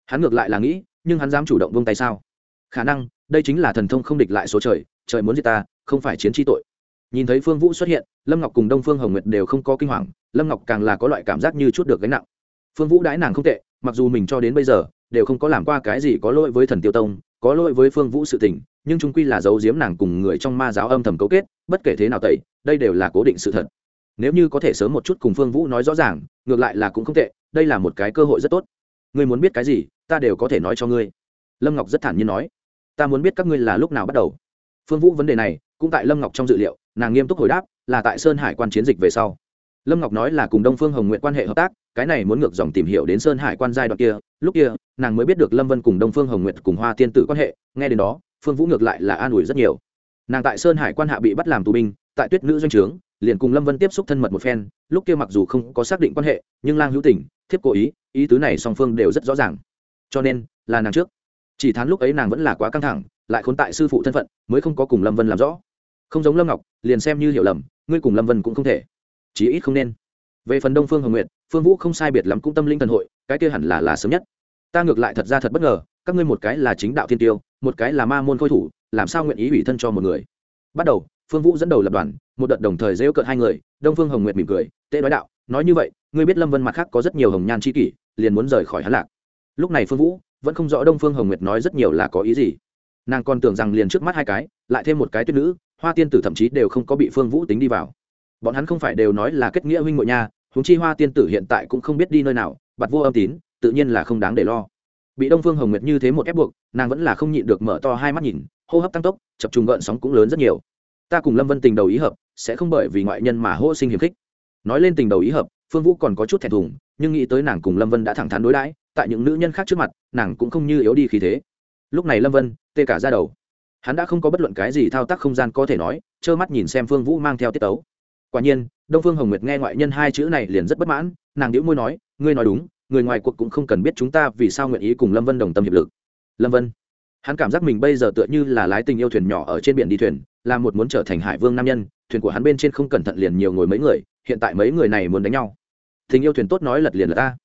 hắn ngược lại là nghĩ, nhưng hắn dám chủ động bông tay sao? Khả năng, đây chính là thần thông không địch lại số trời trời muốn gì ta, không phải chiến tri tội nhìn thấy phương vũ xuất hiện, lâm ngọc cùng đông phương hồng nguyệt đều không có kinh hoàng, lâm ngọc càng là có loại cảm giác như chút được gánh nặng. Phương vũ đãi nàng không tệ, mặc dù mình cho đến bây giờ, đều không có làm qua cái gì có lỗi với thần tiêu tông, có lỗi với phương vũ sự tình, nhưng chúng quy là giấu giếm nàng cùng người trong ma giáo âm thầm cấu kết, bất kể thế nào tẩy, đây đều là cố định sự thật. Nếu như có thể sớm một chút cùng phương vũ nói rõ ràng, ngược lại là cũng không tệ, đây là một cái cơ hội rất tốt. Ngươi muốn biết cái gì, ta đều có thể nói cho ngươi. Lâm ngọc rất thản nhiên nói. Ta muốn biết các ngươi là lúc nào bắt đầu. Phương vũ vấn đề này, cũng tại lâm ngọc trong dự liệu nàng nghiêm túc hồi đáp, là tại sơn hải quan chiến dịch về sau. Lâm ngọc nói là cùng đông phương hồng nguyện quan hệ hợp tác, cái này muốn ngược dòng tìm hiểu đến sơn hải quan giai đoạn kia, lúc kia, nàng mới biết được lâm vân cùng đông phương hồng nguyện cùng hoa tiên tử quan hệ, nghe đến đó, phương vũ ngược lại là an ủi rất nhiều. Nàng tại sơn hải quan hạ bị bắt làm tù binh, tại tuyết nữ doanh trướng, liền cùng lâm vân tiếp xúc thân mật một phen, lúc kia mặc dù không có xác định quan hệ, nhưng lang hữu tình thiếp cố ý ý tứ này song phương đều rất rõ ràng. Cho nên, là nàng trước. Chỉ thán lúc ấy nàng vẫn là quá căng thẳng, lại khốn tại sư phụ thân phận, mới không có cùng lâm vân làm rõ không giống lâm ngọc, liền xem như hiểu lầm, ngươi cùng lâm vân cũng không thể. Chí ít không nên. Về phần đông phương hồng nguyệt, phương vũ không sai biệt lắm cũng tâm linh thần hội, cái kia hẳn là là sớm nhất. Ta ngược lại thật ra thật bất ngờ, các ngươi một cái là chính đạo thiên tiêu, một cái là ma môn khôi thủ, làm sao nguyện ý ủy thân cho một người? Bắt đầu, phương vũ dẫn đầu lập đoàn, một đợt đồng thời rêu cợt hai người, đông phương hồng nguyệt mỉm cười tệ nói đạo, nói như vậy, ngươi biết lâm vân mặt khác có rất nhiều hồng nhan c kỷ, liền muốn rời khỏi hắn lạc. Lúc này phương vũ vẫn không rõ đông phương hồng nguyệt nói rất nhiều là có ý gì. Nàng còn tưởng rằng liền trước mắt hai cái, lại thêm một cái tuyết nữ hoa tiên tử thậm chí đều không có bị phương vũ tính đi vào. Bọn hắn không phải đều nói là kết nghĩa huynh ngội nha húng chi hoa tiên tử hiện tại cũng không biết đi nơi nào bặt vô âm tín, tự nhiên là không đáng để lo. Bị đông phương hồng nguyệt như thế một ép buộc, nàng vẫn là không nhịn được mở to hai mắt nhìn, hô hấp tăng tốc, chập trùng gợn sóng cũng lớn rất nhiều. Ta cùng lâm vân tình đầu ý hợp, sẽ không bởi vì ngoại nhân mà hô sinh hiềm khích. Nói lên tình đầu ý hợp, phương vũ còn có chút thẹn thùng, nhưng nghĩ tới nàng cùng lâm vân đã thẳng thắn đối đãi, tại những nữ nhân khác trước mặt, nàng cũng không như yếu đi khí thế. Lúc này lâm vân, tê cả ra đầu hắn đã không có bất luận cái gì thao tác không gian có thể nói, trơ mắt nhìn xem phương vũ mang theo tiết tấu. Quả nhiên, đông phương hồng nguyệt nghe ngoại nhân hai chữ này liền rất bất mãn, nàng đĩu môi nói, ngươi nói đúng, người ngoài cuộc cũng không cần biết chúng ta vì sao nguyện ý cùng lâm vân đồng tâm hiệp lực. Lâm vân, hắn cảm giác mình bây giờ tựa như là lái tình yêu thuyền nhỏ ở trên biển đi thuyền, là một muốn trở thành hải vương nam nhân, thuyền của hắn bên trên không cẩn thận liền nhiều ngồi mấy người, hiện tại mấy người này muốn đánh nhau. Tình yêu thuyền tốt nói lật liền là ta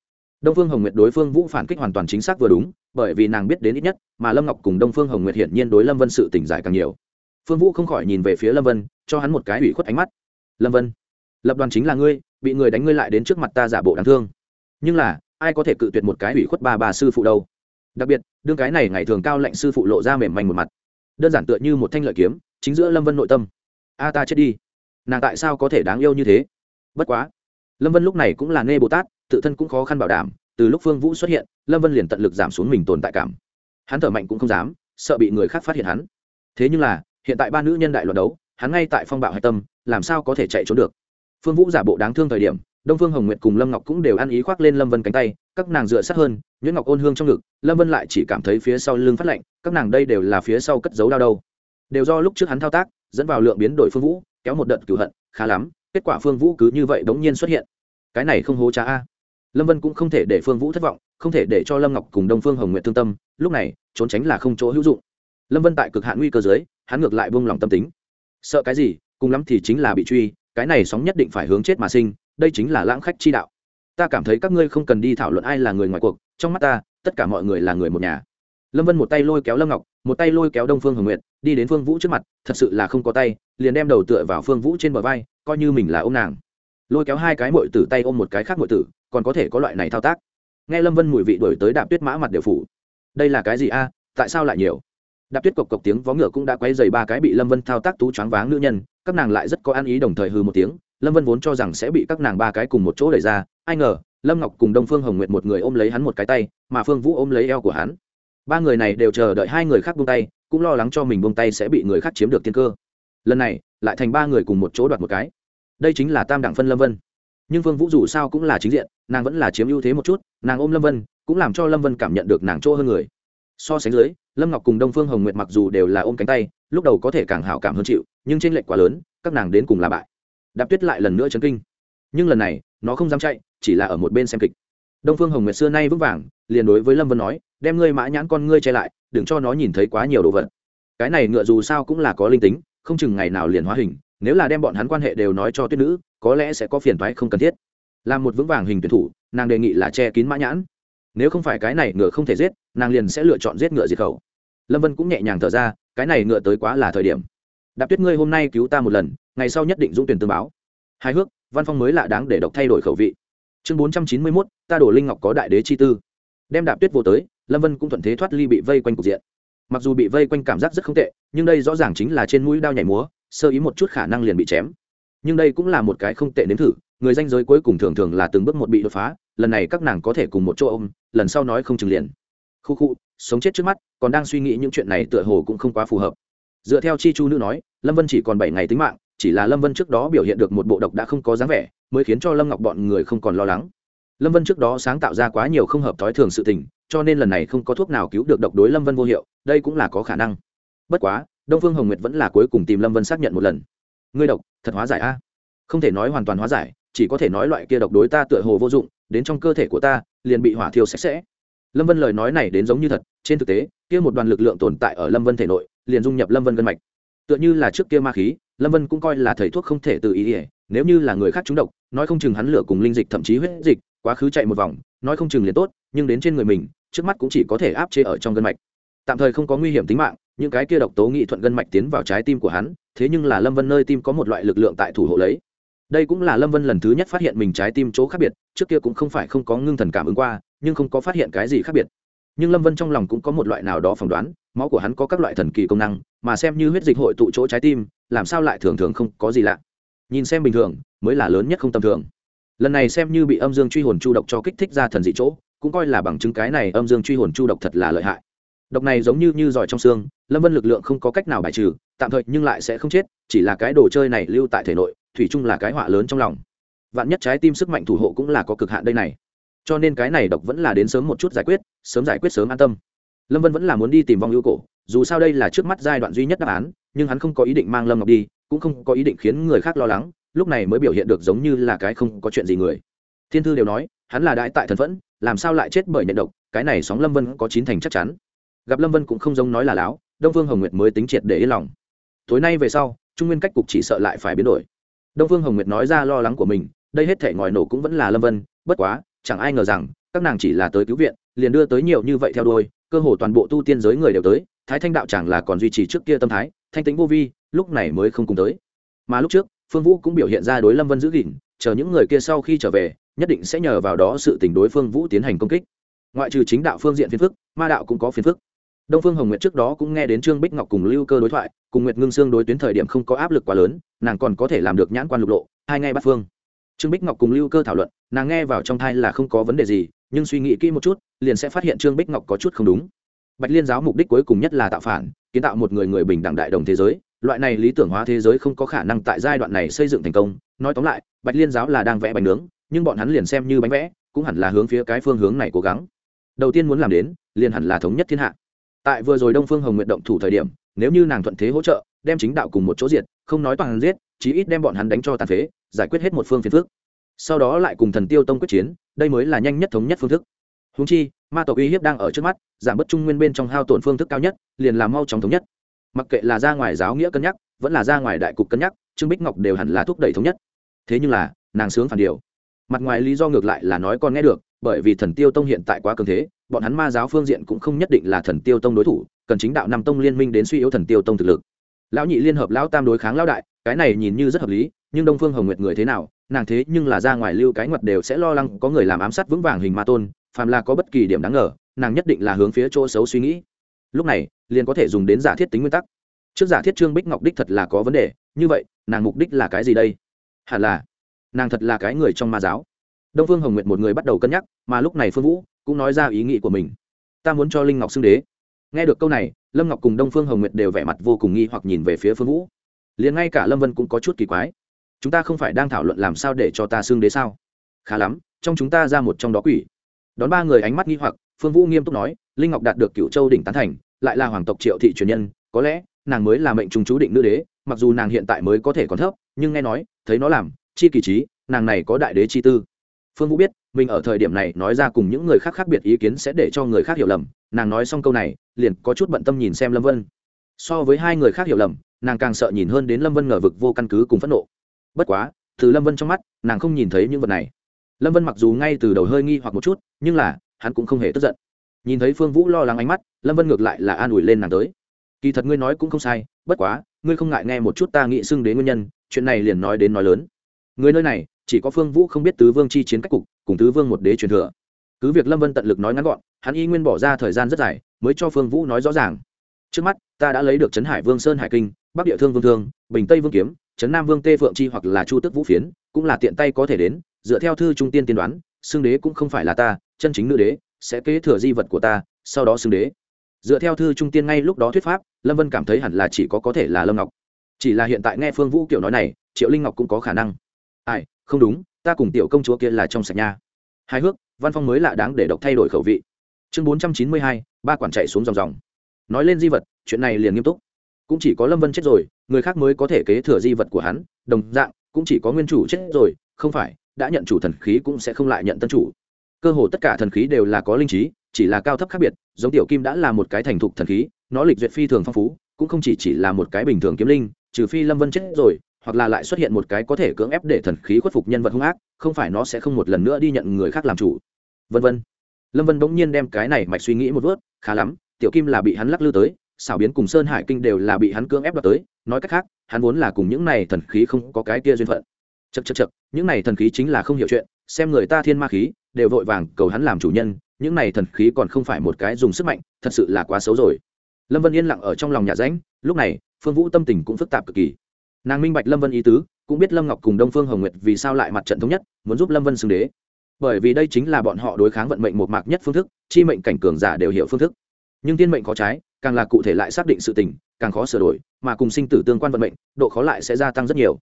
đông phương hồng nguyệt đối phương vũ phản kích hoàn toàn chính xác vừa đúng, bởi vì nàng biết đến ít nhất, mà lâm ngọc cùng đông phương hồng nguyệt hiển nhiên đối lâm vân sự tỉnh giải càng nhiều. Phương vũ không khỏi nhìn về phía lâm vân, cho hắn một cái ủy khuất ánh mắt. Lâm vân, lập đoàn chính là ngươi, bị người đánh ngươi lại đến trước mặt ta giả bộ đáng thương. Nhưng là, ai có thể cự tuyệt một cái ủy khuất ba bà sư phụ đâu? Đặc biệt, đương cái này ngày thường cao lệnh sư phụ lộ ra mềm manh một mặt. Đơn giản tựa như một thanh lợi kiếm, chính giữa lâm vân nội tâm. A ta chết đi. Nàng tại sao có thể đáng yêu như thế? Bất quá, lâm vân lúc này cũng là nê bồ tát tự thân cũng khó khăn bảo đảm, từ lúc phương vũ xuất hiện, lâm vân liền tận lực giảm xuống mình tồn tại cảm. Hắn thở mạnh cũng không dám, sợ bị người khác phát hiện hắn. Thế nhưng là, hiện tại ba nữ nhân đại loạt đấu, hắn ngay tại phong bạo hạch tâm, làm sao có thể chạy trốn được? Phương vũ giả bộ đáng thương thời điểm, đông phương hồng nguyệt cùng lâm ngọc cũng đều ăn ý khoác lên lâm vân cánh tay, các nàng dựa sát hơn, nhuyễn ngọc ôn hương trong ngực, lâm vân lại chỉ cảm thấy phía sau lưng phát lạnh, các nàng đây đều là phía sau cất giấu đau đâu. Đều do lúc trước hắn thao tác, dẫn vào lượng biến đổi phương vũ, kéo một đợt cửu hận, khá lắm, kết quả phương vũ cứ như vậy bỗng nhiên xuất hiện. Cái này không hố cha a lâm vân cũng không thể để phương vũ thất vọng, không thể để cho lâm ngọc cùng đông phương hồng nguyện thương tâm, lúc này, trốn tránh là không chỗ hữu dụng. Lâm vân tại cực hạn nguy cơ dưới, hắn ngược lại buông lòng tâm tính. Sợ cái gì, cùng lắm thì chính là bị truy, cái này sóng nhất định phải hướng chết mà sinh, đây chính là lãng khách chi đạo. Ta cảm thấy các ngươi không cần đi thảo luận ai là người ngoài cuộc, trong mắt ta, tất cả mọi người là người một nhà. Lâm vân một tay lôi kéo lâm ngọc, một tay lôi kéo đông phương hồng nguyệt, đi đến phương vũ trước mặt, thật sự là không có tay, liền đem đầu tựa vào phương vũ trên bờ vai, coi như mình là ô m nàng lôi kéo hai cái mội tử tay ôm một cái khác mội tử, còn có thể có loại này thao tác. Nghe lâm vân mùi vị đổi tới đạp tuyết mã mặt đều phủ. Đây là cái gì a? Tại sao lại nhiều? Đạp tuyết cộc cộc tiếng vó ngựa cũng đã quay dày ba cái bị lâm vân thao tác tú choáng váng nữ nhân, các nàng lại rất có ăn ý đồng thời hư một tiếng, lâm vân vốn cho rằng sẽ bị các nàng ba cái cùng một chỗ đẩy ra, ai ngờ, lâm ngọc cùng đông phương hồng nguyệt một người ôm lấy hắn một cái tay, mà phương vũ ôm lấy eo của hắn. Ba người này đều chờ đợi hai người khác buông tay, cũng lo lắng cho mình buông tay sẽ bị người khác chiếm được tiên cơ. Lần này, lại thành ba người cùng một chỗ đoạt một cái đây chính là tam đẳng phân lâm vân nhưng vương vũ dù sao cũng là chính diện nàng vẫn là chiếm ưu thế một chút nàng ôm lâm vân cũng làm cho lâm vân cảm nhận được nàng chỗ hơn người so sánh dưới lâm ngọc cùng đông phương hồng nguyệt mặc dù đều là ôm cánh tay lúc đầu có thể càng hảo cảm hơn chịu nhưng tranh lệch quá lớn các nàng đến cùng là bại đạp tuyết lại lần nữa chấn kinh nhưng lần này nó không dám chạy chỉ là ở một bên xem kịch đông phương hồng nguyệt xưa nay vững vàng liền đối với lâm vân nói đem ngươi mã nhãn con ngươi che lại đừng cho nó nhìn thấy quá nhiều đồ vật cái này ngựa dù sao cũng là có linh tính không chừng ngày nào liền hóa hình nếu là đem bọn hắn quan hệ đều nói cho tuyết nữ, có lẽ sẽ có phiền toái không cần thiết. Làm một vững vàng hình tuyển thủ, nàng đề nghị là che kín mã nhãn. Nếu không phải cái này ngựa không thể giết, nàng liền sẽ lựa chọn giết ngựa diệt khẩu. Lâm vân cũng nhẹ nhàng thở ra, cái này ngựa tới quá là thời điểm. Đạp tuyết ngươi hôm nay cứu ta một lần, ngày sau nhất định dũng tuyển tương báo. Hài hước, văn phong mới lạ đáng để độc thay đổi khẩu vị. Chương bốn trăm chín mươi mốt, ta đổ linh ngọc có đại đế chi tư. Đem đạp tuyết vô tới, lâm vân cũng thuận thế thoát ly bị vây quanh cục diện. Mặc dù bị vây quanh cảm giác rất không tệ, nhưng đây rõ ràng chính là trên mũi đao nhảy múa sơ ý một chút khả năng liền bị chém. Nhưng đây cũng là một cái không tệ nếm thử, người danh giới cuối cùng thường thường là từng bước một bị đột phá, lần này các nàng có thể cùng một chỗ ôm, lần sau nói không chừng liền. Khu khu, sống chết trước mắt, còn đang suy nghĩ những chuyện này tựa hồ cũng không quá phù hợp. Dựa theo chi chu nữ nói, lâm vân chỉ còn bảy ngày tính mạng, chỉ là lâm vân trước đó biểu hiện được một bộ độc đã không có dáng vẻ, mới khiến cho lâm ngọc bọn người không còn lo lắng. Lâm vân trước đó sáng tạo ra quá nhiều không hợp thói thường sự tình, cho nên lần này không có thuốc nào cứu được độc đối lâm vân vô hiệu, đây cũng là có khả năng. Bất quá đông phương hồng nguyệt vẫn là cuối cùng tìm lâm vân xác nhận một lần. Ngươi độc, thật hóa giải a. Không thể nói hoàn toàn hóa giải, chỉ có thể nói loại kia độc đối ta tựa hồ vô dụng, đến trong cơ thể của ta, liền bị hỏa thiêu sạch sẽ. Lâm vân lời nói này đến giống như thật, trên thực tế, kia một đoàn lực lượng tồn tại ở lâm vân thể nội, liền dung nhập lâm vân gân mạch. Tựa như là trước kia ma khí, lâm vân cũng coi là thầy thuốc không thể tự ý ỉa nếu như là người khác trúng độc, nói không chừng hắn lửa cùng linh dịch thậm chí huyết dịch, quá khứ chạy một vòng, nói không chừng liền tốt, nhưng đến trên người mình, trước mắt cũng chỉ có thể áp chế ở trong gân mạch. Tạm thời không có nguy hiểm tính mạng những cái kia độc tố nghị thuận gân mạch tiến vào trái tim của hắn, thế nhưng là lâm vân nơi tim có một loại lực lượng tại thủ hộ lấy. Đây cũng là lâm vân lần thứ nhất phát hiện mình trái tim chỗ khác biệt, trước kia cũng không phải không có ngưng thần cảm ứng qua, nhưng không có phát hiện cái gì khác biệt. Nhưng lâm vân trong lòng cũng có một loại nào đó phỏng đoán, máu của hắn có các loại thần kỳ công năng, mà xem như huyết dịch hội tụ chỗ trái tim, làm sao lại thường thường không có gì lạ. Nhìn xem bình thường, mới là lớn nhất không tầm thường. Lần này xem như bị âm dương truy hồn chu độc cho kích thích ra thần dị chỗ, cũng coi là bằng chứng cái này âm dương truy hồn chu độc thật là lợi hại độc này giống như như giỏi trong xương, lâm vân lực lượng không có cách nào bài trừ, tạm thời nhưng lại sẽ không chết, chỉ là cái đồ chơi này lưu tại thể nội, thủy chung là cái họa lớn trong lòng. Vạn nhất trái tim sức mạnh thủ hộ cũng là có cực hạn đây này. Cho nên cái này độc vẫn là đến sớm một chút giải quyết, sớm giải quyết sớm an tâm. Lâm vân vẫn là muốn đi tìm vong hữu cổ, dù sao đây là trước mắt giai đoạn duy nhất đáp án, nhưng hắn không có ý định mang lâm ngọc đi, cũng không có ý định khiến người khác lo lắng, lúc này mới biểu hiện được giống như là cái không có chuyện gì người. Thiên thư đều nói, hắn là đại tại thần phẫn, làm sao lại chết bởi nhận độc, cái này sóng lâm vân có chín thành chắc chắn gặp lâm vân cũng không giống nói là láo đông vương hồng nguyệt mới tính triệt để yên lòng tối nay về sau trung nguyên cách cục chỉ sợ lại phải biến đổi đông vương hồng nguyệt nói ra lo lắng của mình đây hết thể ngòi nổ cũng vẫn là lâm vân bất quá chẳng ai ngờ rằng các nàng chỉ là tới cứu viện liền đưa tới nhiều như vậy theo đuôi cơ hồ toàn bộ tu tiên giới người đều tới thái thanh đạo chẳng là còn duy trì trước kia tâm thái thanh tính vô vi lúc này mới không cùng tới mà lúc trước phương vũ cũng biểu hiện ra đối lâm vân giữ gìn chờ những người kia sau khi trở về nhất định sẽ nhờ vào đó sự tình đối phương vũ tiến hành công kích ngoại trừ chính đạo phương diện phiền phức ma đạo cũng có phiền phức đông phương hồng nguyệt trước đó cũng nghe đến trương bích ngọc cùng lưu cơ đối thoại, cùng nguyệt ngưng sương đối tuyến thời điểm không có áp lực quá lớn, nàng còn có thể làm được nhãn quan lục lộ, hai ngay bắt phương. Trương bích ngọc cùng lưu cơ thảo luận, nàng nghe vào trong thai là không có vấn đề gì, nhưng suy nghĩ kỹ một chút, liền sẽ phát hiện trương bích ngọc có chút không đúng. Bạch liên giáo mục đích cuối cùng nhất là tạo phản, kiến tạo một người người bình đẳng đại đồng thế giới, loại này lý tưởng hóa thế giới không có khả năng tại giai đoạn này xây dựng thành công. Nói tóm lại, bạch liên giáo là đang vẽ bánh nướng, nhưng bọn hắn liền xem như bánh vẽ, cũng hẳn là hướng phía cái phương hướng này cố gắng. Đầu tiên muốn làm đến, liền hẳn là thống nhất thiên hạ tại vừa rồi đông phương hồng nguyện động thủ thời điểm, nếu như nàng thuận thế hỗ trợ, đem chính đạo cùng một chỗ diệt, không nói toàn giết, chí ít đem bọn hắn đánh cho tàn phế, giải quyết hết một phương phiền phước sau đó lại cùng thần tiêu tông quyết chiến, đây mới là nhanh nhất thống nhất phương thức. Húng chi, ma tộc uy hiếp đang ở trước mắt, giảm bớt trung nguyên bên trong hao tổn phương thức cao nhất, liền làm mau chóng thống nhất. Mặc kệ là ra ngoài giáo nghĩa cân nhắc, vẫn là ra ngoài đại cục cân nhắc, trương bích ngọc đều hẳn là thúc đẩy thống nhất. Thế nhưng là, nàng sướng phản điều. Mặt ngoài lý do ngược lại là nói con nghe được, bởi vì thần tiêu tông hiện tại quá cường thế bọn hắn ma giáo phương diện cũng không nhất định là thần tiêu tông đối thủ, cần chính đạo năm tông liên minh đến suy yếu thần tiêu tông thực lực. Lão nhị liên hợp lão tam đối kháng lão đại, cái này nhìn như rất hợp lý, nhưng đông phương hồng nguyệt người thế nào, nàng thế nhưng là ra ngoài lưu cái ngoặt đều sẽ lo lắng có người làm ám sát vững vàng hình ma tôn, phàm là có bất kỳ điểm đáng ngờ, nàng nhất định là hướng phía chỗ xấu suy nghĩ. Lúc này, liền có thể dùng đến giả thiết tính nguyên tắc. Trước giả thiết trương bích ngọc đích thật là có vấn đề, như vậy, nàng mục đích là cái gì đây? Hẳn là, nàng thật là cái người trong ma giáo. Đông phương hồng nguyệt một người bắt đầu cân nhắc, mà lúc này phương vũ cũng nói ra ý nghĩ của mình. Ta muốn cho linh ngọc xưng đế. Nghe được câu này, lâm ngọc cùng đông phương hồng nguyệt đều vẻ mặt vô cùng nghi hoặc nhìn về phía phương vũ. Liền ngay cả lâm vân cũng có chút kỳ quái. Chúng ta không phải đang thảo luận làm sao để cho ta xưng đế sao? Khá lắm, trong chúng ta ra một trong đó quỷ. Đón ba người ánh mắt nghi hoặc, phương vũ nghiêm túc nói, linh ngọc đạt được cựu châu đỉnh tán thành, lại là hoàng tộc triệu thị truyền nhân, có lẽ nàng mới là mệnh trùng chú định nữ đế, mặc dù nàng hiện tại mới có thể còn thấp, nhưng nghe nói, thấy nó làm, chi kỳ trí, nàng này có đại đế chi tư. Phương vũ biết mình ở thời điểm này nói ra cùng những người khác khác biệt ý kiến sẽ để cho người khác hiểu lầm. Nàng nói xong câu này, liền có chút bận tâm nhìn xem lâm vân. So với hai người khác hiểu lầm, nàng càng sợ nhìn hơn đến lâm vân ngờ vực vô căn cứ cùng phẫn nộ. Bất quá, từ lâm vân trong mắt, nàng không nhìn thấy những vật này. Lâm vân mặc dù ngay từ đầu hơi nghi hoặc một chút, nhưng là, hắn cũng không hề tức giận. Nhìn thấy phương vũ lo lắng ánh mắt, lâm vân ngược lại là an ủi lên nàng tới. Kỳ thật ngươi nói cũng không sai, bất quá, ngươi không ngại nghe một chút ta nghĩ xưng đến nguyên nhân, chuyện này liền nói đến nói lớn. Người nơi này chỉ có phương vũ không biết tứ vương chi chiến cách cục, cùng tứ vương một đế truyền thừa. Cứ việc lâm vân tận lực nói ngắn gọn, hắn y nguyên bỏ ra thời gian rất dài, mới cho phương vũ nói rõ ràng. Trước mắt, ta đã lấy được trấn hải vương sơn hải kinh, bắc địa thương vương thương, bình tây vương kiếm, trấn nam vương tê phượng chi hoặc là chu tức vũ phiến, cũng là tiện tay có thể đến, dựa theo thư trung tiên tiên đoán xương đế cũng không phải là ta, chân chính nữ đế, sẽ kế thừa di vật của ta, sau đó xương đế. Dựa theo thư trung tiên ngay lúc đó thuyết pháp, lâm vân cảm thấy hẳn là chỉ có có thể là lâm ngọc. Chỉ là hiện tại nghe phương vũ kiểu nói này, triệu linh ngọc cũng có khả năng. Ai? Không đúng, ta cùng tiểu công chúa kia là trong sạch nha. Hài hước, văn phong mới lạ đáng để độc thay đổi khẩu vị. Chương bốn trăm chín mươi hai, ba quản chạy xuống dòng dòng. Nói lên di vật, chuyện này liền nghiêm túc. Cũng chỉ có lâm vân chết rồi, người khác mới có thể kế thừa di vật của hắn, đồng dạng, cũng chỉ có nguyên chủ chết rồi, không phải, đã nhận chủ thần khí cũng sẽ không lại nhận tân chủ. Cơ hồ tất cả thần khí đều là có linh trí, chỉ là cao thấp khác biệt, giống tiểu kim đã là một cái thành thục thần khí, nó lịch duyệt phi thường phong phú, cũng không chỉ chỉ là một cái bình thường kiếm linh, trừ phi lâm vân chết rồi hoặc là lại xuất hiện một cái có thể cưỡng ép để thần khí khuất phục nhân vật hung ác, không phải nó sẽ không một lần nữa đi nhận người khác làm chủ. Vân vân. Lâm vân bỗng nhiên đem cái này mạch suy nghĩ một vớt, khá lắm, tiểu kim là bị hắn lắc lư tới, xảo biến cùng sơn hải kinh đều là bị hắn cưỡng ép đoạt tới, nói cách khác, hắn vốn là cùng những này thần khí không có cái kia duyên phận. Chật chật chật những này thần khí chính là không hiểu chuyện, xem người ta thiên ma khí, đều vội vàng cầu hắn làm chủ nhân, những này thần khí còn không phải một cái dùng sức mạnh, thật sự là quá xấu rồi. Lâm vân yên lặng ở trong lòng nhà ránh lúc này, phương vũ tâm tình cũng phức tạp cực kỳ nàng minh bạch lâm vân ý tứ, cũng biết lâm ngọc cùng đông phương hồng nguyệt vì sao lại mặt trận thống nhất, muốn giúp lâm vân xưng đế. Bởi vì đây chính là bọn họ đối kháng vận mệnh một mạc nhất phương thức, chi mệnh cảnh cường giả đều hiểu phương thức. Nhưng tiên mệnh có trái, càng là cụ thể lại xác định sự tình, càng khó sửa đổi, mà cùng sinh tử tương quan vận mệnh, độ khó lại sẽ gia tăng rất nhiều.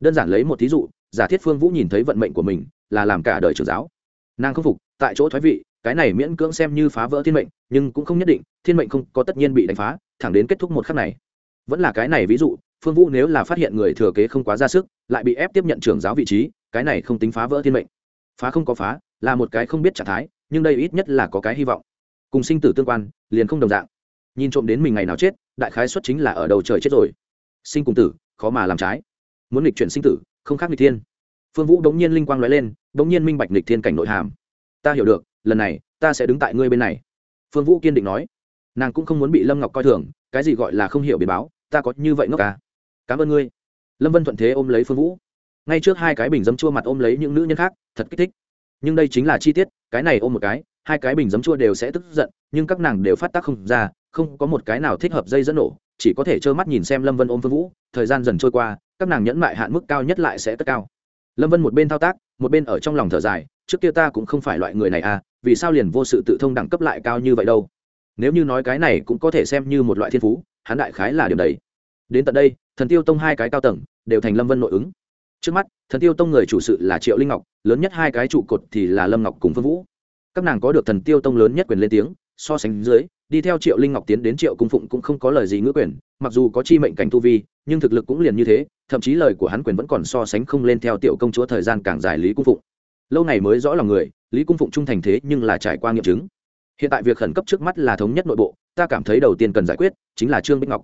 Đơn giản lấy một thí dụ, giả thiết phương vũ nhìn thấy vận mệnh của mình, là làm cả đời trưởng giáo. Nàng không phục, tại chỗ thoái vị, cái này miễn cưỡng xem như phá vỡ thiên mệnh, nhưng cũng không nhất định, thiên mệnh không có tất nhiên bị đánh phá, thẳng đến kết thúc một khắc này. Vẫn là cái này ví dụ phương vũ nếu là phát hiện người thừa kế không quá ra sức, lại bị ép tiếp nhận trưởng giáo vị trí, cái này không tính phá vỡ thiên mệnh. Phá không có phá, là một cái không biết trạng thái, nhưng đây ít nhất là có cái hy vọng. Cùng sinh tử tương quan, liền không đồng dạng. Nhìn trộm đến mình ngày nào chết, đại khái xuất chính là ở đầu trời chết rồi. Sinh cùng tử, khó mà làm trái. Muốn nghịch chuyển sinh tử, không khác nghịch thiên. Phương vũ đống nhiên linh quang nói lên, đống nhiên minh bạch nghịch thiên cảnh nội hàm. Ta hiểu được, lần này, ta sẽ đứng tại ngươi bên này. Phương vũ kiên định nói. Nàng cũng không muốn bị lâm ngọc coi thường, cái gì gọi là không hiểu biến báo, ta có như vậy ngốc à? Cảm ơn ngươi. Lâm vân thuận thế ôm lấy phương vũ. Ngay trước hai cái bình dấm chua mặt ôm lấy những nữ nhân khác, thật kích thích. Nhưng đây chính là chi tiết, cái này ôm một cái, hai cái bình dấm chua đều sẽ tức giận, nhưng các nàng đều phát tác không ra, không có một cái nào thích hợp dây dẫn nổ, chỉ có thể trơ mắt nhìn xem lâm vân ôm phương vũ, thời gian dần trôi qua, các nàng nhẫn mại hạn mức cao nhất lại sẽ tất cao. Lâm vân một bên thao tác, một bên ở trong lòng thở dài, trước kia ta cũng không phải loại người này à vì sao liền vô sự tự thông đẳng cấp lại cao như vậy đâu? Nếu như nói cái này cũng có thể xem như một loại thiên phú, hắn đại khái là điều đấy đến tận đây, thần tiêu tông hai cái cao tầng đều thành lâm vân nội ứng. Trước mắt, thần tiêu tông người chủ sự là triệu linh ngọc, lớn nhất hai cái trụ cột thì là lâm ngọc cùng phương vũ. Các nàng có được thần tiêu tông lớn nhất quyền lên tiếng, so sánh dưới, đi theo triệu linh ngọc tiến đến triệu cung phụng cũng không có lời gì ngữ quyền, mặc dù có chi mệnh cảnh tu vi, nhưng thực lực cũng liền như thế, thậm chí lời của hắn quyền vẫn còn so sánh không lên theo tiểu công chúa thời gian càng dài lý cung phụng. Lâu này mới rõ lòng người, lý cung phụng trung thành thế nhưng là trải qua nghiệm chứng. Hiện tại việc khẩn cấp trước mắt là thống nhất nội bộ, ta cảm thấy đầu tiên cần giải quyết chính là trương bích ngọc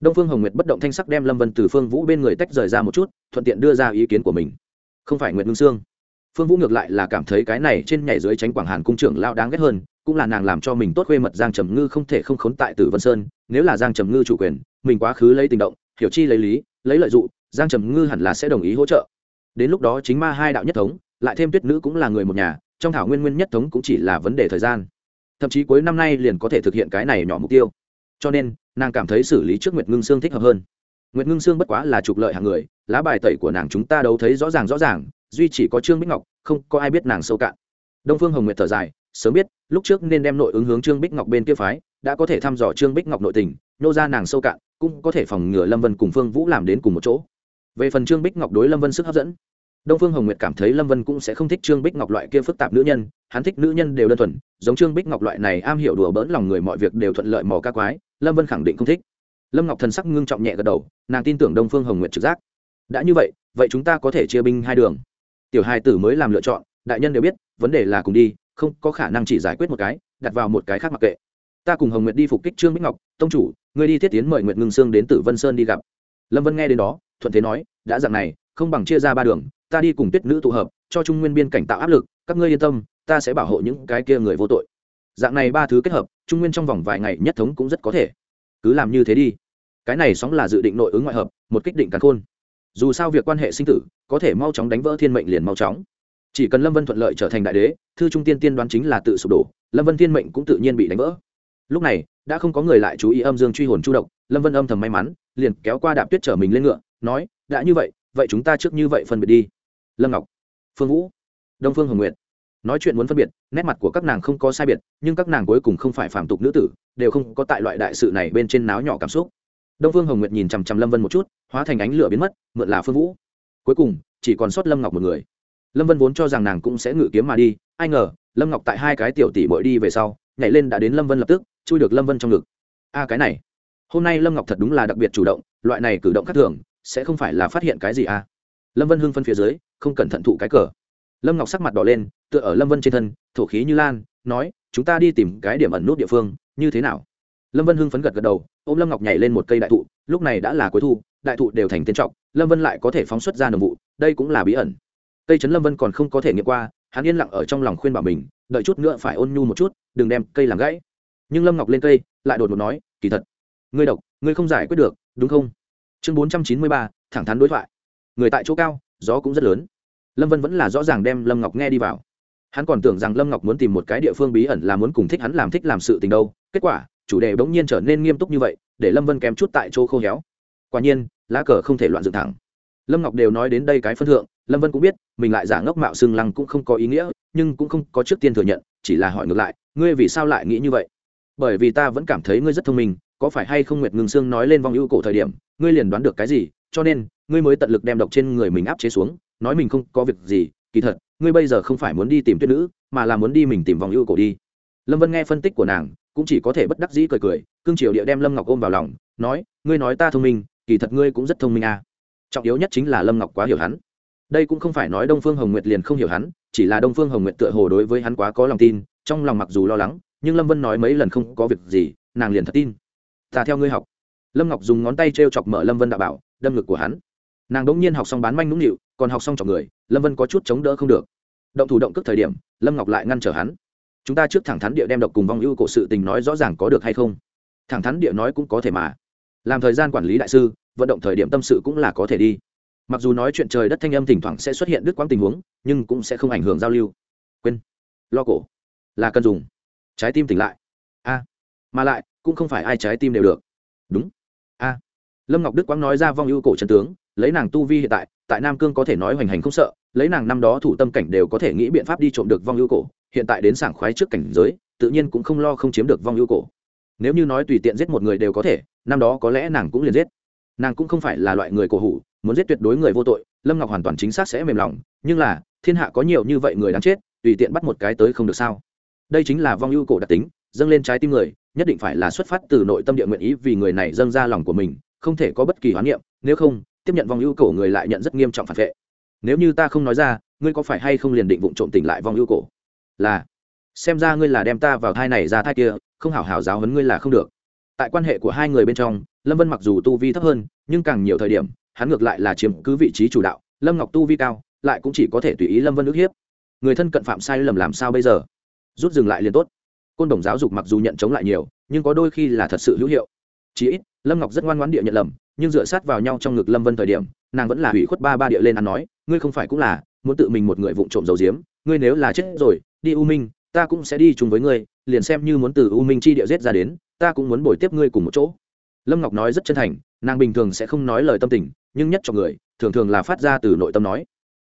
đông phương hồng nguyệt bất động thanh sắc đem lâm vân từ phương vũ bên người tách rời ra một chút, thuận tiện đưa ra ý kiến của mình. Không phải nguyệt ngưng sương. Phương vũ ngược lại là cảm thấy cái này trên nhảy dưới tránh quảng hàn cung trưởng lao đáng ghét hơn, cũng là nàng làm cho mình tốt khuê mật giang trầm ngư không thể không khốn tại tử vân sơn, nếu là giang trầm ngư chủ quyền, mình quá khứ lấy tình động, hiểu chi lấy lý, lấy lợi dụng, giang trầm ngư hẳn là sẽ đồng ý hỗ trợ. Đến lúc đó chính ma hai đạo nhất thống, lại thêm tuyết nữ cũng là người một nhà, trong thảo nguyên nguyên nhất thống cũng chỉ là vấn đề thời gian. Thậm chí cuối năm nay liền có thể thực hiện cái này nhỏ mục tiêu cho nên, nàng cảm thấy xử lý trước nguyệt ngưng sương thích hợp hơn. Nguyệt ngưng sương bất quá là trục lợi hàng người, lá bài tẩy của nàng chúng ta đấu thấy rõ ràng rõ ràng, duy chỉ có trương bích ngọc, không có ai biết nàng sâu cạn. Đông phương hồng nguyệt thở dài, sớm biết, lúc trước nên đem nội ứng hướng trương bích ngọc bên kia phái, đã có thể thăm dò trương bích ngọc nội tình, nô ra nàng sâu cạn, cũng có thể phòng ngừa lâm vân cùng phương vũ làm đến cùng một chỗ. Về phần trương bích ngọc đối lâm vân sức hấp dẫn đông phương hồng nguyệt cảm thấy lâm vân cũng sẽ không thích trương bích ngọc loại kia phức tạp nữ nhân, hắn thích nữ nhân đều đơn thuần, giống trương bích ngọc loại này am hiểu đùa bỡn lòng người mọi việc đều thuận lợi mò ca quái, lâm vân khẳng định không thích. Lâm ngọc thần sắc ngưng trọng nhẹ gật đầu, nàng tin tưởng đông phương hồng nguyệt trực giác. Đã như vậy vậy chúng ta có thể chia binh hai đường. Tiểu hai tử mới làm lựa chọn, đại nhân đều biết, vấn đề là cùng đi, không có khả năng chỉ giải quyết một cái, đặt vào một cái khác mặc kệ. Ta cùng hồng nguyệt đi phục kích trương bích ngọc, tông chủ, ngươi đi thiết tiến mời nguyệt ngưng sương đến tử vân sơn đi gặp. Lâm vân nghe đến đó, thuận thế nói, đã dạng này, không bằng chia ra ba đường ta đi cùng tuyết nữ tụ hợp, cho trung nguyên biên cảnh tạo áp lực, các ngươi yên tâm, ta sẽ bảo hộ những cái kia người vô tội. Dạng này ba thứ kết hợp, trung nguyên trong vòng vài ngày nhất thống cũng rất có thể. Cứ làm như thế đi. Cái này sóng là dự định nội ứng ngoại hợp, một kích định cắn khôn. Dù sao việc quan hệ sinh tử, có thể mau chóng đánh vỡ thiên mệnh liền mau chóng. Chỉ cần lâm vân thuận lợi trở thành đại đế, thư trung tiên tiên đoán chính là tự sụp đổ, lâm vân thiên mệnh cũng tự nhiên bị đánh vỡ. Lúc này, đã không có người lại chú ý âm dương truy hồn chu độc, lâm vân âm thầm may mắn, liền kéo qua đạp tuyết trở mình lên ngựa, nói, đã như vậy vậy chúng ta trước như vậy phân biệt đi lâm ngọc, phương vũ, đông phương hồng nguyệt. Nói chuyện muốn phân biệt, nét mặt của các nàng không có sai biệt, nhưng các nàng cuối cùng không phải phàm tục nữ tử, đều không có tại loại đại sự này bên trên náo nhỏ cảm xúc. Đông phương hồng nguyệt nhìn chằm chằm lâm vân một chút, hóa thành ánh lửa biến mất, mượn là phương vũ. Cuối cùng, chỉ còn sót lâm ngọc một người. Lâm vân vốn cho rằng nàng cũng sẽ ngự kiếm mà đi, ai ngờ, lâm ngọc tại hai cái tiểu tỷ bội đi về sau, nhảy lên đã đến lâm vân lập tức, chui được lâm vân trong ngực. A, cái này. Hôm nay lâm ngọc thật đúng là đặc biệt chủ động, loại này cử động khác thường, sẽ không phải là phát hiện cái gì a. Lâm vân hưng phân phía dưới không cẩn thận thụ cái cờ. Lâm ngọc sắc mặt đỏ lên tựa ở lâm vân trên thân thổ khí như lan nói chúng ta đi tìm cái điểm ẩn nút địa phương như thế nào? Lâm vân hưng phấn gật gật đầu ô m lâm ngọc nhảy lên một cây đại thụ lúc này đã là cuối thu đại thụ đều thành tên trọng, lâm vân lại có thể phóng xuất ra nồng vụ đây cũng là bí ẩn. Cây trấn lâm vân còn không có thể nghiệm qua hắn yên lặng ở trong lòng khuyên bảo mình đợi chút nữa phải ôn nhu một chút đừng đem cây làm gãy. Nhưng lâm ngọc lên cây lại đột ngột nói kỳ thật ngươi độc ngươi không giải quyết được đúng không? Chương bốn trăm chín mươi ba thẳng thắn đối thoại. Người tại chỗ cao gió cũng rất lớn lâm vân vẫn là rõ ràng đem lâm ngọc nghe đi vào. Hắn còn tưởng rằng lâm ngọc muốn tìm một cái địa phương bí ẩn là muốn cùng thích hắn làm thích làm sự tình đâu. Kết quả, chủ đề bỗng nhiên trở nên nghiêm túc như vậy, để lâm vân kém chút tại chỗ khô héo. Quả nhiên, lá cờ không thể loạn dựng thẳng. Lâm ngọc đều nói đến đây cái phân thượng, lâm vân cũng biết, mình lại giả ngốc mạo xương lăng cũng không có ý nghĩa, nhưng cũng không có trước tiên thừa nhận, chỉ là hỏi ngược lại, ngươi vì sao lại nghĩ như vậy? Bởi vì ta vẫn cảm thấy ngươi rất thông minh, có phải hay không nguyệt ngừng xương nói lên vong ưu cổ thời điểm, ngươi liền đoán được cái gì, cho nên, ngươi mới tận lực đem độc trên người mình áp chế xuống nói mình không có việc gì, kỳ thật, ngươi bây giờ không phải muốn đi tìm tuyết nữ, mà là muốn đi mình tìm vòng ưu cổ đi. Lâm vân nghe phân tích của nàng, cũng chỉ có thể bất đắc dĩ cười cười, cương triều địa đem lâm ngọc ôm vào lòng, nói, ngươi nói ta thông minh, kỳ thật ngươi cũng rất thông minh à. trọng yếu nhất chính là lâm ngọc quá hiểu hắn. Đây cũng không phải nói đông phương hồng nguyệt liền không hiểu hắn, chỉ là đông phương hồng nguyệt tựa hồ đối với hắn quá có lòng tin, trong lòng mặc dù lo lắng, nhưng lâm vân nói mấy lần không có việc gì, nàng liền thật tin. Ta theo ngươi học. Lâm ngọc dùng ngón tay t r e o chọc mở lâm vân đạo bảo, đâm ngực của hắn nàng đỗng nhiên học xong bán manh nũng nịu, còn học xong chọn người, lâm vân có chút chống đỡ không được. Động thủ động cước thời điểm, lâm ngọc lại ngăn trở hắn. Chúng ta trước thẳng thắn địa đem độc cùng vong ưu cổ sự tình nói rõ ràng có được hay không? Thẳng thắn địa nói cũng có thể mà. Làm thời gian quản lý đại sư, vận động thời điểm tâm sự cũng là có thể đi. Mặc dù nói chuyện trời đất thanh âm thỉnh thoảng sẽ xuất hiện đứt quãng tình huống, nhưng cũng sẽ không ảnh hưởng giao lưu. Quên. Lo cổ. Là cần dùng. Trái tim tỉnh lại. A. Mà lại, cũng không phải ai trái tim đều được. Đúng. A. Lâm ngọc đức quang nói ra vong ưu cổ trần tướng lấy nàng tu vi hiện tại tại nam cương có thể nói hoành hành không sợ, lấy nàng năm đó thủ tâm cảnh đều có thể nghĩ biện pháp đi trộm được vong ưu cổ, hiện tại đến sảng khoái trước cảnh giới, tự nhiên cũng không lo không chiếm được vong ưu cổ. Nếu như nói tùy tiện giết một người đều có thể, năm đó có lẽ nàng cũng liền giết. Nàng cũng không phải là loại người cổ hủ, muốn giết tuyệt đối người vô tội, lâm ngọc hoàn toàn chính xác sẽ mềm lòng, nhưng là, thiên hạ có nhiều như vậy người đáng chết, tùy tiện bắt một cái tới không được sao? Đây chính là vong ưu cổ đặc tính, dâng lên trái tim người, nhất định phải là xuất phát từ nội tâm địa nguyện ý vì người này dâng ra lòng của mình, không thể có bất kỳ hoán niệm, nếu không tiếp nhận vong ưu cổ người lại nhận rất nghiêm trọng phản vệ. Nếu như ta không nói ra, ngươi có phải hay không liền định vụng trộm tỉnh lại vong ưu cổ? Là, xem ra ngươi là đem ta vào thai này ra thai kia, không hảo hảo giáo huấn ngươi là không được. Tại quan hệ của hai người bên trong, lâm vân mặc dù tu vi thấp hơn, nhưng càng nhiều thời điểm, hắn ngược lại là chiếm cứ vị trí chủ đạo, lâm ngọc tu vi cao, lại cũng chỉ có thể tùy ý lâm vân ức hiếp. Người thân cận phạm sai lầm làm sao bây giờ? Rút dừng lại liền tốt. Côn đồng giáo dục mặc dù nhận chống lại nhiều, nhưng có đôi khi là thật sự hữu hiệu. Chí ít, lâm ngọc rất ngoan ngoãn địa nhận lầm nhưng dựa sát vào nhau trong ngực lâm vân thời điểm, nàng vẫn là hủy khuất ba ba địa lên ăn nói, ngươi không phải cũng là muốn tự mình một người vụng trộm dầu diếm ngươi nếu là chết rồi, đi u minh, ta cũng sẽ đi chung với ngươi, liền xem như muốn từ u minh chi địa giết ra đến, ta cũng muốn bồi tiếp ngươi cùng một chỗ. Lâm ngọc nói rất chân thành, nàng bình thường sẽ không nói lời tâm tình, nhưng nhất cho người, thường thường là phát ra từ nội tâm nói.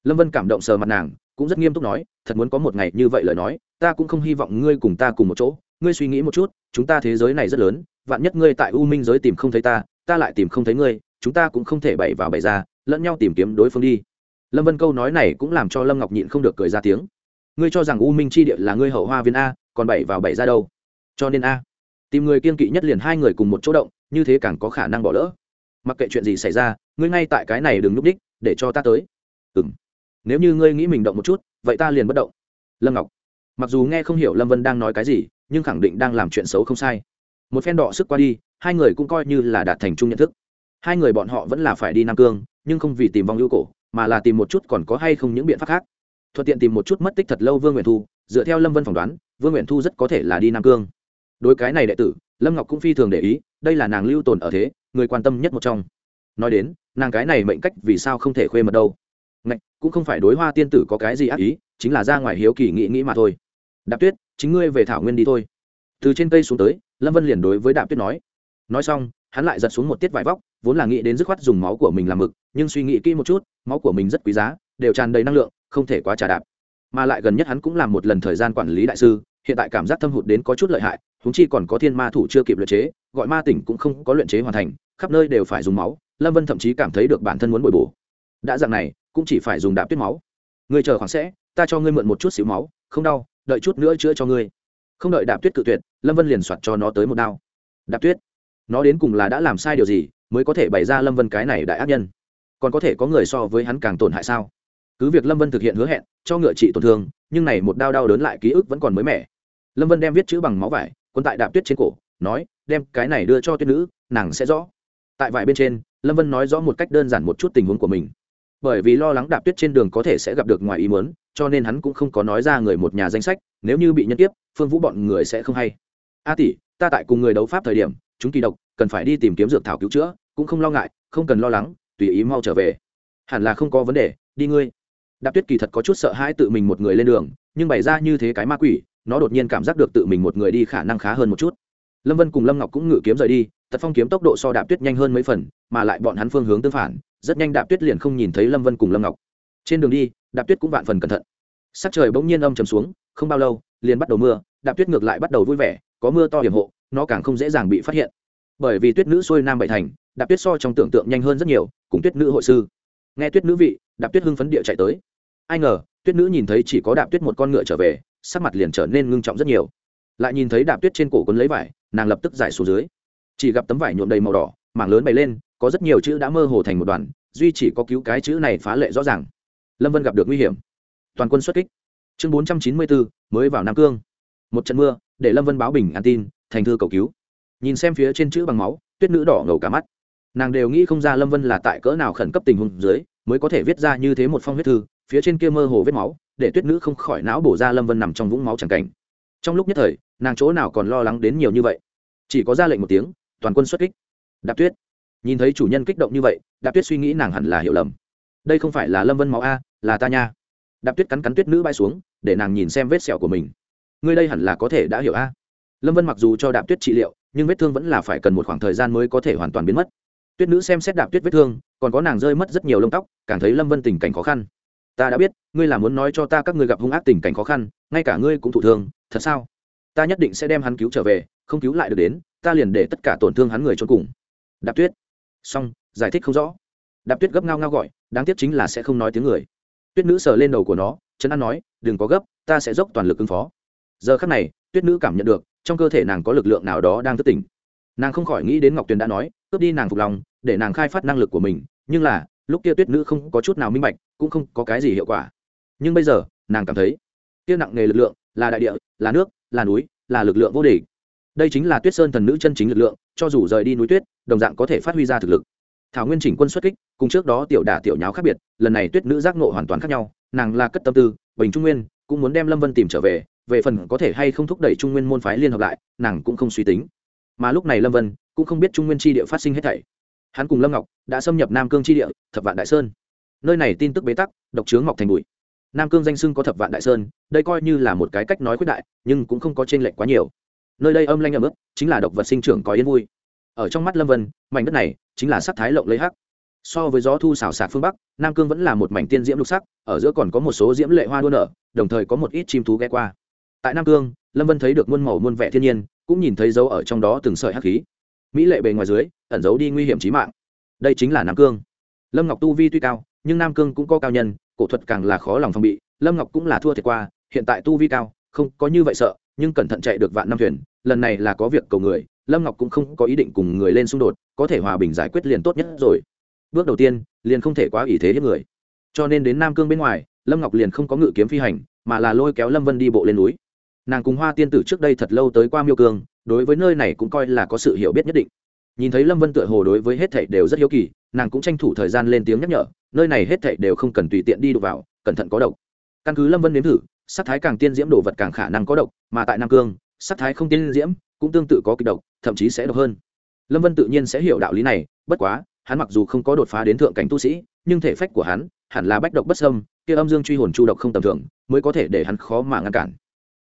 Lâm vân cảm động sờ mặt nàng, cũng rất nghiêm túc nói, thật muốn có một ngày như vậy lời nói, ta cũng không hy vọng ngươi cùng ta cùng một chỗ, ngươi suy nghĩ một chút, chúng ta thế giới này rất lớn, vạn nhất ngươi tại u minh giới tìm không thấy ta ta lại tìm không thấy ngươi, chúng ta cũng không thể bày vào bày ra, lẫn nhau tìm kiếm đối phương đi. Lâm vân câu nói này cũng làm cho lâm ngọc nhịn không được cười ra tiếng. Ngươi cho rằng u minh chi địa là ngươi hậu hoa viên a, còn bảy vào bảy ra đâu? Cho nên a, tìm người kiên kỵ nhất liền hai người cùng một chỗ động, như thế càng có khả năng bỏ lỡ. Mặc kệ chuyện gì xảy ra, ngươi ngay tại cái này đừng núp đích, để cho ta tới. Ừ m nếu như ngươi nghĩ mình động một chút, vậy ta liền bất động. Lâm ngọc. Mặc dù nghe không hiểu lâm vân đang nói cái gì, nhưng khẳng định đang làm chuyện xấu không sai một phen đọ sức qua đi hai người cũng coi như là đạt thành chung nhận thức. Hai người bọn họ vẫn là phải đi nam cương nhưng không vì tìm vong ưu cổ mà là tìm một chút còn có hay không những biện pháp khác. Thuận tiện tìm một chút mất tích thật lâu vương nguyện thu dựa theo lâm vân phỏng đoán vương nguyện thu rất có thể là đi nam cương. Đối cái này đệ tử lâm ngọc cũng phi thường để ý đây là nàng lưu tồn ở thế người quan tâm nhất một trong. Nói đến nàng cái này mệnh cách vì sao không thể khuê mật đâu? Ngạch, cũng không phải đối hoa tiên tử có cái gì ác ý chính là ra ngoài hiếu kỳ nghĩ nghĩ mà thôi. Đạp tuyết chính ngươi về thảo nguyên đi thôi. Từ trên cây xuống tới lâm vân liền đối với đạp tuyết nói. Nói xong, hắn lại giật xuống một tiết vải vóc, vốn là nghĩ đến dứt khoát dùng máu của mình làm mực, nhưng suy nghĩ kỹ một chút, máu của mình rất quý giá, đều tràn đầy năng lượng, không thể quá trà đạp. Mà lại gần nhất hắn cũng làm một lần thời gian quản lý đại sư, hiện tại cảm giác thâm hụt đến có chút lợi hại húng chi còn có thiên ma thủ chưa kịp luyện chế, gọi ma tỉnh cũng không có luyện chế hoàn thành, khắp nơi đều phải dùng máu, lâm vân thậm chí cảm thấy được bản thân muốn bồi bổ. Đã dạng này, cũng chỉ phải dùng đạp tuyết máu. Người chờ khoảng sẽ, ta cho ngươi mượn một chút xíu máu, không đau, đợi chút nữa chữa cho ngươi. Không đợi đạp tuyết cự tuyệt lâm vân liền soạt cho nó tới một đao. Đạp tuyết. Nó đến cùng là đã làm sai điều gì mới có thể bày ra lâm vân cái này đại ác nhân? Còn có thể có người so với hắn càng tổn hại sao? Cứ việc lâm vân thực hiện hứa hẹn, cho ngựa trị tổn thương, nhưng này một đao đau đớn lại ký ức vẫn còn mới mẻ. Lâm vân đem viết chữ bằng máu vải quân tại đạp tuyết trên cổ, nói, đem cái này đưa cho tuyết nữ, nàng sẽ rõ. Tại vải bên trên, lâm vân nói rõ một cách đơn giản một chút tình huống của mình. Bởi vì lo lắng đạp tuyết trên đường có thể sẽ gặp được ngoài ý muốn, cho nên hắn cũng không có nói ra người một nhà danh sách, nếu như bị nhân tiếp phương vũ bọn người sẽ không hay a tỷ, ta tại cùng người đấu pháp thời điểm, chúng kỳ độc, cần phải đi tìm kiếm dược thảo cứu chữa, cũng không lo ngại, không cần lo lắng, tùy ý mau trở về. Hẳn là không có vấn đề, đi ngươi. Đạp tuyết kỳ thật có chút sợ hãi tự mình một người lên đường, nhưng bày ra như thế cái ma quỷ, nó đột nhiên cảm giác được tự mình một người đi khả năng khá hơn một chút. Lâm vân cùng lâm ngọc cũng ngự kiếm rời đi, tật phong kiếm tốc độ so đạp tuyết nhanh hơn mấy phần, mà lại bọn hắn phương hướng tương phản, rất nhanh đạp tuyết liền không nhìn thấy lâm vân cùng lâm ngọc. Trên đường đi, đạp tuyết cũng vạn phần cẩn thận. Sắc trời bỗng nhiên âm chầm xuống, không bao lâu, liền bắt đầu mưa, đạp tuyết ngược lại bắt đầu vui vẻ có mưa to hiểm hộ, nó càng không dễ dàng bị phát hiện. Bởi vì tuyết nữ xuôi nam bảy thành, đạp tuyết so trong tưởng tượng nhanh hơn rất nhiều, cùng tuyết nữ hội sư. Nghe tuyết nữ vị, đạp tuyết hưng phấn địa chạy tới. Ai ngờ, tuyết nữ nhìn thấy chỉ có đạp tuyết một con ngựa trở về, sắc mặt liền trở nên ngưng trọng rất nhiều. Lại nhìn thấy đạp tuyết trên cổ quấn lấy vải, nàng lập tức giải xuống dưới. Chỉ gặp tấm vải nhuộm đầy màu đỏ, mảng lớn bày lên, có rất nhiều chữ đã mơ hồ thành một đoàn duy chỉ có cứu cái chữ này phá lệ rõ ràng. Lâm vân gặp được nguy hiểm. Toàn quân xuất kích. Chương bốn trăm chín mươi bốn, mới vào nam cương. Một trận mưa để lâm vân báo bình an tin, thành thư cầu cứu. Nhìn xem phía trên chữ bằng máu, tuyết nữ đỏ ngầu cả mắt. Nàng đều nghĩ không ra lâm vân là tại cỡ nào khẩn cấp tình huống dưới, mới có thể viết ra như thế một phong huyết thư, phía trên kia mơ hồ vết máu, để tuyết nữ không khỏi não bổ ra lâm vân nằm trong vũng máu c cảnh. Trong lúc nhất thời, nàng chỗ nào còn lo lắng đến nhiều như vậy? Chỉ có ra lệnh một tiếng, toàn quân xuất kích. Đạp tuyết. Nhìn thấy chủ nhân kích động như vậy, đạp tuyết suy nghĩ nàng hẳn là hiểu lầm. Đây không phải là lâm vân máu a, là ta nha. Đạp tuyết cắn cắn tuyết nữ bay xuống, để nàng nhìn xem vết sẹo của mình ngươi đây hẳn là có thể đã hiểu a. Lâm vân mặc dù cho đạp tuyết trị liệu, nhưng vết thương vẫn là phải cần một khoảng thời gian mới có thể hoàn toàn biến mất. Tuyết nữ xem xét đạp tuyết vết thương, còn có nàng rơi mất rất nhiều lông tóc, càng thấy lâm vân tình cảnh khó khăn. Ta đã biết, ngươi là muốn nói cho ta các ngươi gặp hung ác tình cảnh khó khăn, ngay cả ngươi cũng thụ thương, thật sao? Ta nhất định sẽ đem hắn cứu trở về, không cứu lại được đến, ta liền để tất cả tổn thương hắn người cho cùng. Đạp tuyết. Xong, giải thích không rõ. Đạp tuyết gấp ngao ngao gọi, đáng tiếc chính là sẽ không nói tiếng người. Tuyết nữ sờ lên đầu của nó, chấn an nói, đừng có gấp, ta sẽ dốc toàn lực ứng phó giờ khắc này, tuyết nữ cảm nhận được, trong cơ thể nàng có lực lượng nào đó đang thức tỉnh. Nàng không khỏi nghĩ đến ngọc tuyền đã nói, cướp đi nàng phục lòng, để nàng khai phát năng lực của mình, nhưng là, lúc kia tuyết nữ không có chút nào minh bạch, cũng không có cái gì hiệu quả. Nhưng bây giờ, nàng cảm thấy, kia nặng nghề lực lượng, là đại địa, là nước, là núi, là lực lượng vô địch. Đây chính là tuyết sơn thần nữ chân chính lực lượng, cho dù rời đi núi tuyết, đồng dạng có thể phát huy ra thực lực. Thảo nguyên chỉnh quân xuất kích, cùng trước đó tiểu đả tiểu nháo khác biệt, lần này tuyết nữ giác nộ hoàn toàn khác nhau, nàng là cất tâm tư, bình trung nguyên, cũng muốn đem lâm vân tìm trở về về phần có thể hay không thúc đẩy trung nguyên môn phái liên hợp lại, nàng cũng không suy tính. Mà lúc này lâm vân cũng không biết trung nguyên tri địa phát sinh hết thảy. Hắn cùng lâm ngọc đã xâm nhập nam cương tri địa, thập vạn đại sơn. Nơi này tin tức bế tắc, độc trướng mọc thành bụi. Nam cương danh sưng có thập vạn đại sơn, đây coi như là một cái cách nói khuyết đại, nhưng cũng không có t r ê n lệch quá nhiều. Nơi đây âm lanh ấm ức chính là độc vật sinh trưởng có yên vui. Ở trong mắt lâm vân, mảnh đất này chính là sắc thái lộng lấy hắc. So với gió thu xào xạc phương bắc, nam cương vẫn là một mảnh tiên diễm lục sắc, ở giữa còn có một số diễm lệ hoa đua nở, đồng thời có một ít chim thú ghé qua tại nam cương, lâm vân thấy được muôn màu muôn vẻ thiên nhiên, cũng nhìn thấy dấu ở trong đó từng sợi hắc khí. Mỹ lệ bề ngoài dưới, ẩn giấu đi nguy hiểm trí mạng. Đây chính là nam cương. Lâm ngọc tu vi tuy cao, nhưng nam cương cũng có cao nhân, cổ thuật càng là khó lòng phòng bị, lâm ngọc cũng là thua thiệt qua, hiện tại tu vi cao, không có như vậy sợ, nhưng cẩn thận chạy được vạn năm thuyền, lần này là có việc cầu người, lâm ngọc cũng không có ý định cùng người lên xung đột, có thể hòa bình giải quyết liền tốt nhất rồi. Bước đầu tiên, liền không thể quá ý thế hiếp người. Cho nên đến nam cương bên ngoài, lâm ngọc liền không có ngự kiếm phi hành, mà là lôi kéo lâm vân đi bộ lên núi nàng cùng hoa tiên tử trước đây thật lâu tới qua miêu cương, đối với nơi này cũng coi là có sự hiểu biết nhất định. Nhìn thấy lâm vân tựa hồ đối với hết thảy đều rất hiếu kỳ, nàng cũng tranh thủ thời gian lên tiếng nhắc nhở, nơi này hết thảy đều không cần tùy tiện đi đụng vào, cẩn thận có độc. Căn cứ lâm vân nếm thử sắc thái càng tiên diễm đồ vật càng khả năng có độc, mà tại nam cương sắc thái không tiên diễm cũng tương tự có kịch độc, thậm chí sẽ độc hơn. Lâm vân tự nhiên sẽ hiểu đạo lý này, bất quá, hắn mặc dù không có đột phá đến thượng cảnh tu sĩ, nhưng thể phách của hắn hẳn là bách độc bất sâm kia âm dương truy hồn chu độc không tầm thường, mới có thể để hắn khó mà ngăn cản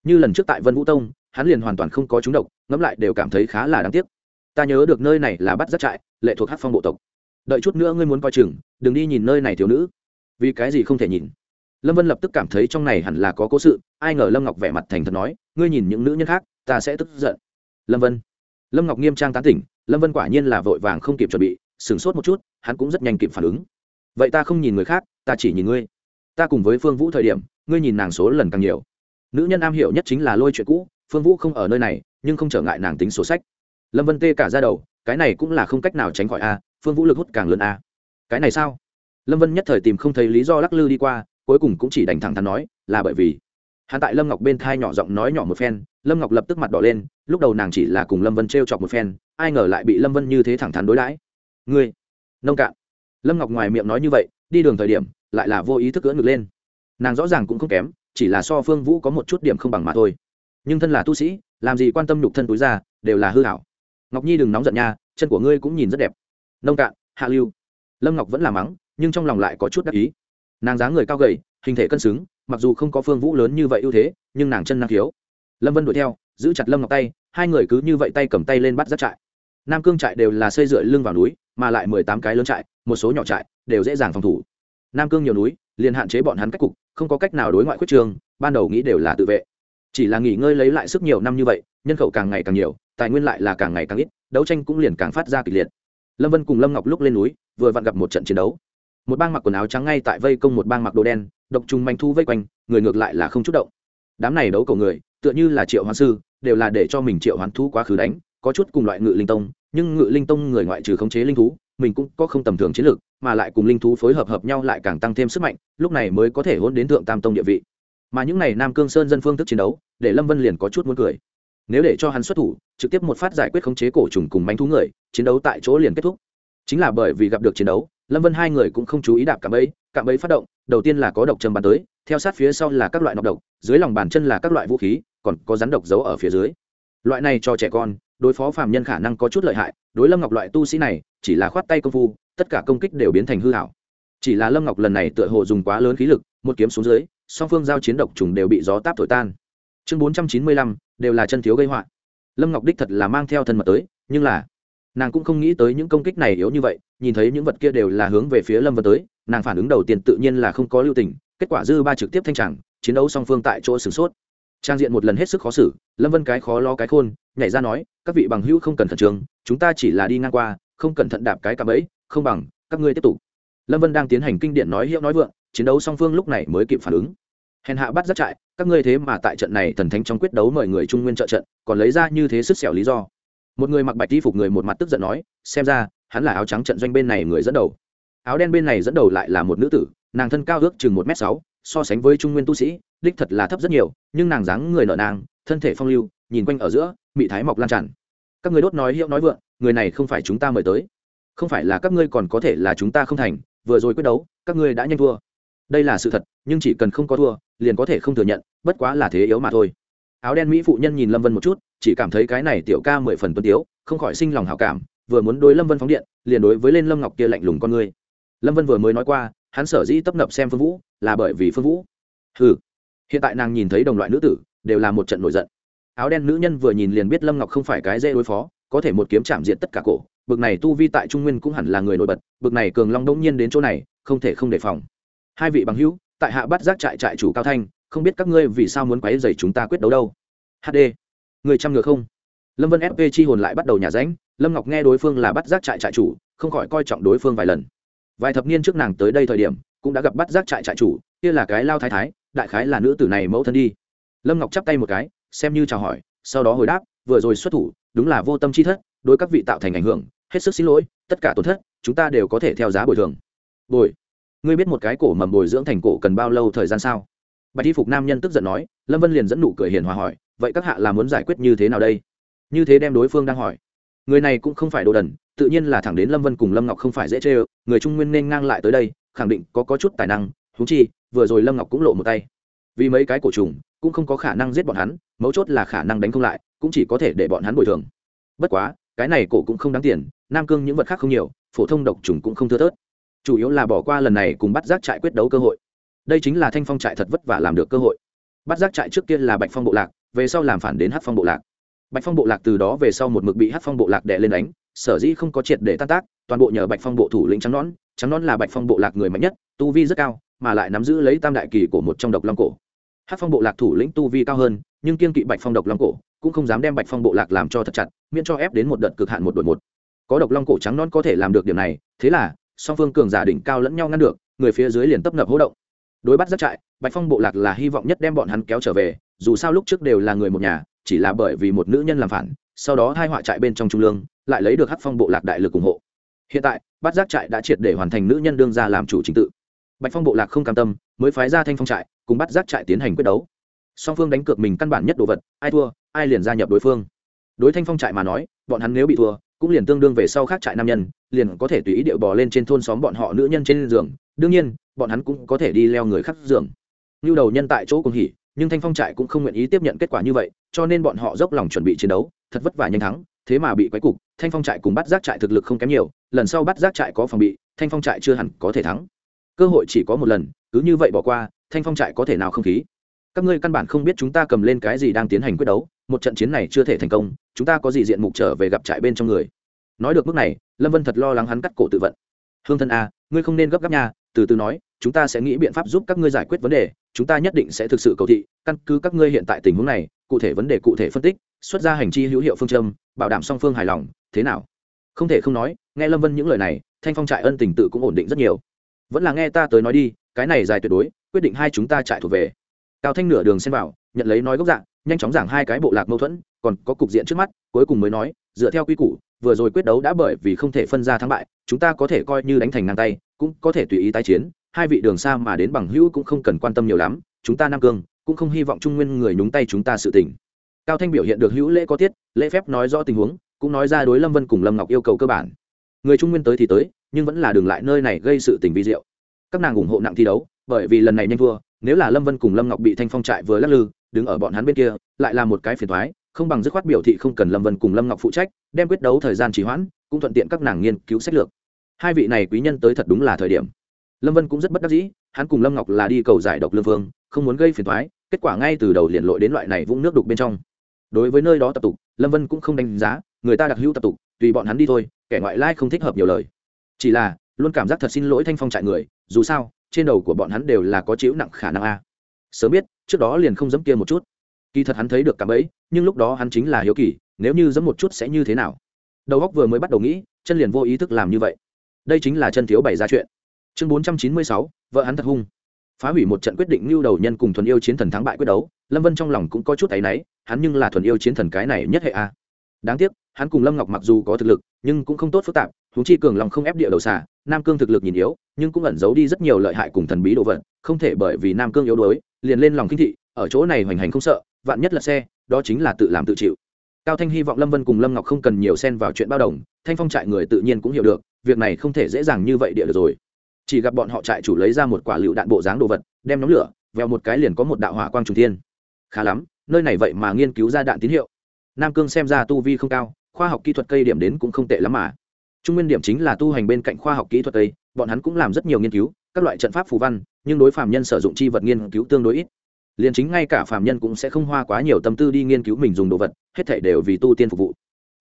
như lần trước tại vân vũ tông, hắn liền hoàn toàn không có chúng độc, ngẫm lại đều cảm thấy khá là đáng tiếc. Ta nhớ được nơi này là bắt Giác trại, lệ thuộc hát phong bộ tộc. Đợi chút nữa ngươi muốn coi chừng, đừng đi nhìn nơi này thiếu nữ. Vì cái gì không thể nhìn? Lâm vân lập tức cảm thấy trong này hẳn là có cố sự, ai ngờ lâm ngọc vẻ mặt thành thật nói, ngươi nhìn những nữ nhân khác, ta sẽ tức giận. Lâm vân. Lâm ngọc nghiêm trang tán tỉnh, lâm vân quả nhiên là vội vàng không kịp chuẩn bị, sửng sốt một chút, hắn cũng rất nhanh kịp phản ứng. Vậy ta không nhìn người khác, ta chỉ nhìn ngươi. Ta cùng với phương vũ thời điểm, ngươi nhìn nàng số lần càng nhiều nữ nhân am hiểu nhất chính là lôi chuyện cũ, phương vũ không ở nơi này, nhưng không trở ngại nàng tính sổ sách. Lâm vân tê cả ra đầu, cái này cũng là không cách nào tránh khỏi a, phương vũ lực hút càng lớn a. Cái này sao? Lâm vân nhất thời tìm không thấy lý do lắc lư đi qua, cuối cùng cũng chỉ đành thẳng thắn nói, là bởi vì. Hắn tại lâm ngọc bên thai nhỏ giọng nói nhỏ một phen, lâm ngọc lập tức mặt đỏ lên, lúc đầu nàng chỉ là cùng lâm vân t r e o chọc một phen, ai ngờ lại bị lâm vân như thế thẳng thắn đối đãi. Ngươi, nông cạn. Lâm ngọc ngoài miệng nói như vậy, đi đường thời điểm, lại là vô ý thức cưỡng ngực lên. Nàng rõ ràng cũng không kém chỉ là so phương vũ có một chút điểm không bằng mà thôi. Nhưng thân là tu sĩ, làm gì quan tâm nhục thân túi ra, đều là hư hảo. Ngọc nhi đừng nóng giận nha, chân của ngươi cũng nhìn rất đẹp. Nông cạn, hạ lưu. Lâm ngọc vẫn là mắng, nhưng trong lòng lại có chút đắc ý. Nàng dáng người cao gầy, hình thể cân xứng, mặc dù không có phương vũ lớn như vậy ưu thế, nhưng nàng chân năng khiếu. Lâm vân đuổi theo, giữ chặt lâm ngọc tay, hai người cứ như vậy tay cầm tay lên bắt rất trại. Nam cương trại đều là xây dựa lưng vào núi, mà lại mười tám cái lớn trại, một số nhỏ trại, đều dễ dàng phòng thủ. Nam cương nhiều núi liền hạn chế bọn hắn cách cục, không có cách nào đối ngoại khuyết trường, ban đầu nghĩ đều là tự vệ. Chỉ là nghỉ ngơi lấy lại sức nhiều năm như vậy, nhân khẩu càng ngày càng nhiều, tài nguyên lại là càng ngày càng ít, đấu tranh cũng liền càng phát ra kịch liệt. Lâm vân cùng lâm ngọc lúc lên núi, vừa vặn gặp một trận chiến đấu. Một bang mặc quần áo trắng ngay tại vây công một bang mặc đồ đen, độc trùng manh thu vây quanh, người ngược lại là không chút động. Đám này đấu cầu người, tựa như là triệu hoán sư, đều là để cho mình triệu hoán thú quá khứ đánh, có chút cùng loại ngự linh tông, nhưng ngự linh tông người ngoại trừ khống chế linh thú mình cũng có không tầm thường chiến lược, mà lại cùng linh thú phối hợp hợp nhau lại càng tăng thêm sức mạnh, lúc này mới có thể hôn đến thượng tam tông địa vị. Mà những n à y nam cương sơn dân phương thức chiến đấu, để lâm vân liền có chút muốn cười. Nếu để cho hắn xuất thủ, trực tiếp một phát giải quyết khống chế cổ trùng cùng bánh thú người, chiến đấu tại chỗ liền kết thúc. Chính là bởi vì gặp được chiến đấu, lâm vân hai người cũng không chú ý đạp cạm ấy cạm ấy phát động, đầu tiên là có độc châm bàn tới, theo sát phía sau là các loại nọc độc, dưới lòng bàn chân là các loại vũ khí, còn có rắn độc giấu ở phía dưới. Loại này cho trẻ con đối phó phạm nhân khả năng có chút lợi hại, đối lâm ngọc loại tu sĩ này, chỉ là khoát tay công phu, tất cả công kích đều biến thành hư hảo. Chỉ là lâm ngọc lần này tựa hồ dùng quá lớn khí lực, một kiếm xuống dưới, song phương giao chiến độc trùng đều bị gió táp thổi tan. Chương bốn trăm chín mươi lăm, đều là chân thiếu gây họa. Lâm ngọc đích thật là mang theo thân mật tới, nhưng là, nàng cũng không nghĩ tới những công kích này yếu như vậy, nhìn thấy những vật kia đều là hướng về phía lâm vân tới, nàng phản ứng đầu tiên tự nhiên là không có lưu tình, kết quả dư ba trực tiếp thanh tràng, chiến đấu song phương tại chỗ sửng sốt. Trang diện một lần hết sức khó xử, lâm vân cái khó lo cái khôn nhảy ra nói, các vị bằng hữu không cần khẩn trương, chúng ta chỉ là đi ngang qua, không cẩn thận đạp cái cạm ấy không bằng, các ngươi tiếp tục. Lâm vân đang tiến hành kinh điển nói hiệu nói vượng, chiến đấu song phương lúc này mới kịp phản ứng. Hèn hạ bắt rất trại, các ngươi thế mà tại trận này thần thánh trong quyết đấu mời người trung nguyên trợ trận, còn lấy ra như thế sức xẻo lý do. Một người mặc bạch y phục người một mặt tức giận nói, xem ra, hắn là áo trắng trận doanh bên này người dẫn đầu. Áo đen bên này dẫn đầu lại là một nữ tử, nàng thân cao ước chừng một m sáu, so sánh với trung nguyên tu sĩ, đích thật là thấp rất nhiều, nhưng nàng dáng người nợ nàng thân thể phong lưu, nhìn quanh ở giữa mị thái mọc lan tràn. Các người đốt nói hiệu nói vượng, người này không phải chúng ta mời tới. Không phải là các ngươi còn có thể là chúng ta không thành, vừa rồi quyết đấu, các ngươi đã nhanh thua. Đây là sự thật, nhưng chỉ cần không có thua, liền có thể không thừa nhận, bất quá là thế yếu mà thôi. Áo đen mỹ phụ nhân nhìn lâm vân một chút, chỉ cảm thấy cái này tiểu ca mười phần tuân tiếu, không khỏi sinh lòng hảo cảm, vừa muốn đối lâm vân phóng điện, liền đối với lên lâm ngọc kia lạnh lùng con ngươi lâm vân vừa mới nói qua, hắn sở dĩ tấp nập xem phương vũ, là bởi vì phương vũ. Ừ hiện tại nàng nhìn thấy đồng loại nữ tử, đều là một trận nổi giận áo đen nữ nhân vừa nhìn liền biết lâm ngọc không phải cái dễ đối phó, có thể một kiếm chạm diện tất cả cổ. Bực này tu vi tại trung nguyên cũng hẳn là người nổi bật, bực này cường long đông nhiên đến chỗ này, không thể không đề phòng. Hai vị bằng hữu, tại hạ bắt giác trại trại chủ cao thanh, không biết các ngươi vì sao muốn quấy dày chúng ta quyết đấu đâu? Hd người trăm ngược không? Lâm vân fp chi hồn lại bắt đầu nhà ránh, lâm ngọc nghe đối phương là bắt giác trại trại chủ, không khỏi coi trọng đối phương vài lần. Vài thập niên trước nàng tới đây thời điểm, cũng đã gặp bắt giác trại trại chủ, kia là cái lao thái thái, đại khái là nữ tử này mẫu thân đi. Lâm ngọc chắp tay một cái xem như chào hỏi, sau đó hồi đáp, vừa rồi xuất thủ, đúng là vô tâm chi thất, đối các vị tạo thành ảnh hưởng, hết sức xin lỗi, tất cả tổn thất, chúng ta đều có thể theo giá bồi thường. Bồi? Ngươi biết một cái cổ mầm bồi dưỡng thành cổ cần bao lâu thời gian sao? Bạch y phục nam nhân tức giận nói, lâm vân liền dẫn nụ cười hiền hòa hỏi, vậy các hạ là muốn giải quyết như thế nào đây? Như thế đem đối phương đang hỏi. Người này cũng không phải đồ đần, tự nhiên là thẳng đến lâm vân cùng lâm ngọc không phải dễ chê ơ, người trung nguyên nên ngang lại tới đây, khẳng định có có chút tài năng thú chi, vừa rồi lâm ngọc cũng lộ một tay vì mấy cái cổ trùng cũng không có khả năng giết bọn hắn, mấu chốt là khả năng đánh không lại, cũng chỉ có thể để bọn hắn bồi thường. Bất quá, cái này cổ cũng không đáng tiền, nam cương những vật khác không nhiều, phổ thông độc trùng cũng không thưa thớt. Chủ yếu là bỏ qua lần này cùng bắt giác trại quyết đấu cơ hội. Đây chính là thanh phong trại thật vất vả làm được cơ hội. Bắt giác trại trước kia là bạch phong bộ lạc, về sau làm phản đến hát phong bộ lạc. Bạch phong bộ lạc từ đó về sau một mực bị hát phong bộ lạc đè lên đánh, sở dĩ không có triệt để tan tác, toàn bộ nhờ bạch phong bộ thủ lĩnh trắng nón trắng nón là bạch phong bộ lạc người mạnh nhất, tu vi rất cao mà lại nắm giữ lấy tam đại kỳ của một trong độc long cổ. Hát phong bộ lạc thủ lĩnh tu vi cao hơn, nhưng kiên kỵ bạch phong độc long cổ, cũng không dám đem bạch phong bộ lạc làm cho thật chặt, miễn cho ép đến một đợt cực hạn một đội một. Có độc long cổ trắng non có thể làm được điểm này, thế là, song phương cường giả đỉnh cao lẫn nhau ngăn được, người phía dưới liền tấp nập hỗ động. Đối bắt rất trại, bạch phong bộ lạc là hy vọng nhất đem bọn hắn kéo trở về, dù sao lúc trước đều là người một nhà, chỉ là bởi vì một nữ nhân làm phản, sau đó hai họa trại bên trong trung lương, lại lấy được hát phong bộ lạc đại lực ủng hộ. Hiện tại, bắt giác trại đã triệt để hoàn thành nữ nhân đương ra làm chủ chính tự bạch phong bộ lạc không cam tâm, mới phái ra thanh phong trại, cùng bắt giác trại tiến hành quyết đấu. Song phương đánh cược mình căn bản nhất đồ vật, ai thua, ai liền gia nhập đối phương. Đối thanh phong trại mà nói, bọn hắn nếu bị thua, cũng liền tương đương về sau khác trại nam nhân, liền có thể tùy ý điệu bò lên trên thôn xóm bọn họ nữ nhân trên giường. Đương nhiên, bọn hắn cũng có thể đi leo người khác giường. Như đầu nhân tại chỗ cùng hỉ, nhưng thanh phong trại cũng không nguyện ý tiếp nhận kết quả như vậy, cho nên bọn họ dốc lòng chuẩn bị chiến đấu, thật vất vả nhanh thắng, thế mà bị quấy cục. Thanh phong trại cùng bắt giác trại thực lực không kém nhiều, lần sau bắt giác trại có phòng bị, thanh phong trại chưa hẳn có thể thắng cơ hội chỉ có một lần, cứ như vậy bỏ qua, thanh phong trại có thể nào không khí? Các ngươi căn bản không biết chúng ta cầm lên cái gì đang tiến hành quyết đấu, một trận chiến này chưa thể thành công, chúng ta có gì diện mục trở về gặp trại bên trong người? Nói được mức này, lâm vân thật lo lắng hắn cắt cổ tự vận. Hương thân a ngươi không nên gấp gáp nha, từ từ nói, chúng ta sẽ nghĩ biện pháp giúp các ngươi giải quyết vấn đề, chúng ta nhất định sẽ thực sự cầu thị, căn cứ các ngươi hiện tại tình huống này, cụ thể vấn đề cụ thể phân tích, xuất ra hành chi hữu hiệu phương châm, bảo đảm song phương hài lòng, thế nào? Không thể không nói, nghe lâm vân những lời này, thanh phong trại ân tình tự cũng ổn định rất nhiều vẫn là nghe ta tới nói đi, cái này dài tuyệt đối, quyết định hai chúng ta chạy thuộc về. Cao thanh nửa đường xem vào, nhận lấy nói gốc dạng, nhanh chóng giảng hai cái bộ lạc mâu thuẫn, còn có cục diện trước mắt, cuối cùng mới nói, dựa theo quy củ, vừa rồi quyết đấu đã bởi vì không thể phân ra thắng bại, chúng ta có thể coi như đánh thành ngang tay, cũng có thể tùy ý tái chiến, hai vị đường xa mà đến bằng hữu cũng không cần quan tâm nhiều lắm, chúng ta nam cương, cũng không hy vọng trung nguyên người nhúng tay chúng ta sự tình. Cao thanh biểu hiện được hữu lễ có tiết, lễ phép nói rõ tình huống, cũng nói ra đối lâm vân cùng lâm ngọc yêu cầu cơ bản. Người trung nguyên tới thì tới nhưng vẫn là đường lại nơi này gây sự tình vi diệu. Các nàng ủng hộ nặng thi đấu, bởi vì lần này nhanh thua, nếu là lâm vân cùng lâm ngọc bị thanh phong trại vừa lắc lư, đứng ở bọn hắn bên kia, lại là một cái phiền thoái không bằng dứt khoát biểu thị không cần lâm vân cùng lâm ngọc phụ trách, đem quyết đấu thời gian trì hoãn, cũng thuận tiện các nàng nghiên cứu sách lược. Hai vị này quý nhân tới thật đúng là thời điểm. Lâm vân cũng rất bất đắc dĩ, hắn cùng lâm ngọc là đi cầu giải độc lương phương không muốn gây phiền thoái kết quả ngay từ đầu liền lội đến loại này vũng nước đục bên trong. Đối với nơi đó tập tục, lâm vân cũng không đánh giá, người ta đặc hữu tập tục, tùy bọn hắn đi thôi, kẻ ngoại lai không thích hợp nhiều lời chỉ là, luôn cảm giác thật xin lỗi thanh phong trại người, dù sao, trên đầu của bọn hắn đều là có chịu nặng khả năng a. Sớm biết, trước đó liền không dẫm kia một chút. Kỳ thật hắn thấy được cả bẫy, nhưng lúc đó hắn chính là hiếu kỳ, nếu như dẫm một chút sẽ như thế nào? Đầu góc vừa mới bắt đầu nghĩ, chân liền vô ý thức làm như vậy. Đây chính là chân thiếu bày ra chuyện. Chương bốn trăm chín mươi sáu, vợ hắn thật hung. Phá hủy một trận quyết định lưu đầu nhân cùng thuần yêu chiến thần thắng bại quyết đấu, lâm vân trong lòng cũng có chút áy náy, hắn nhưng là thuần yêu chiến thần cái này nhất hệ a đáng tiếc, hắn cùng lâm ngọc mặc dù có thực lực, nhưng cũng không tốt phức tạp húng chi cường lòng không ép địa đầu xả nam cương thực lực nhìn yếu, nhưng cũng ẩn giấu đi rất nhiều lợi hại cùng thần bí đồ vật, không thể bởi vì nam cương yếu đuối, liền lên lòng kinh thị, ở chỗ này hoành hành không sợ, vạn nhất là xe, đó chính là tự làm tự chịu. Cao thanh hy vọng lâm vân cùng lâm ngọc không cần nhiều xen vào chuyện bao đồng, thanh phong trại người tự nhiên cũng hiểu được, việc này không thể dễ dàng như vậy địa được rồi. Chỉ gặp bọn họ trại chủ lấy ra một quả lựu đạn bộ dáng đồ vật, đem nóng lửa, vèo một cái liền có một đạo hỏa quang trùng thiên. Khá lắm, nơi này vậy mà nghiên cứu ra đạn tín hiệu nam cương xem ra tu vi không cao, khoa học kỹ thuật cây điểm đến cũng không tệ lắm mà. Trung nguyên điểm chính là tu hành bên cạnh khoa học kỹ thuật cây, bọn hắn cũng làm rất nhiều nghiên cứu, các loại trận pháp phù văn, nhưng đối phạm nhân sử dụng chi vật nghiên cứu tương đối ít. Liền chính ngay cả phạm nhân cũng sẽ không hoa quá nhiều tâm tư đi nghiên cứu mình dùng đồ vật, hết thể đều vì tu tiên phục vụ.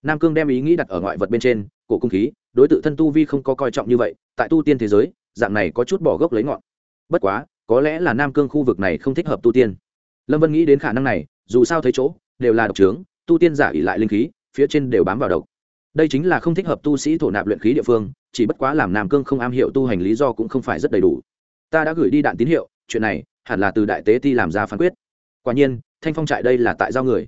Nam cương đem ý nghĩ đặt ở ngoại vật bên trên, cổ cung khí, đối tượng thân tu vi không có coi trọng như vậy, tại tu tiên thế giới, dạng này có chút bỏ gốc lấy ngọn. Bất quá, có lẽ là nam cương khu vực này không thích hợp tu tiên. Lâm vân nghĩ đến khả năng này, dù sao thấy chỗ, đều là độc trướng tu tiên giả ỉ lại linh khí, phía trên đều bám vào độc. Đây chính là không thích hợp tu sĩ thổ nạp luyện khí địa phương, chỉ bất quá làm nam cương không am hiểu tu hành lý do cũng không phải rất đầy đủ. Ta đã gửi đi đạn tín hiệu, chuyện này hẳn là từ đại tế ti làm ra phán quyết. Quả nhiên, thanh phong trại đây là tại giao người.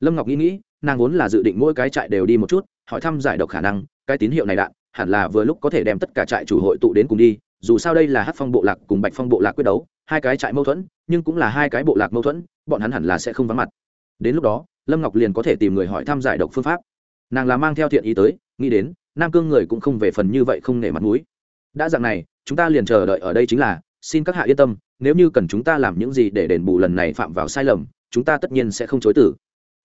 Lâm ngọc nghĩ nghĩ, nàng vốn là dự định mỗi cái trại đều đi một chút, hỏi thăm giải độc khả năng, cái tín hiệu này đạn, hẳn là vừa lúc có thể đem tất cả trại chủ hội tụ đến cùng đi, dù sao đây là hát phong bộ lạc cùng bạch phong bộ lạc quyết đấu, hai cái trại mâu thuẫn, nhưng cũng là hai cái bộ lạc mâu thuẫn, bọn hắn hẳn là sẽ không vắng mặt đến lúc đó, lâm ngọc liền có thể tìm người hỏi thăm giải độc phương pháp. Nàng là mang theo thiện ý tới, nghĩ đến, nam cương người cũng không về phần như vậy không nể mặt mũi. Đã dạng này, chúng ta liền chờ đợi ở đây chính là, xin các hạ yên tâm, nếu như cần chúng ta làm những gì để đền bù lần này phạm vào sai lầm, chúng ta tất nhiên sẽ không chối tử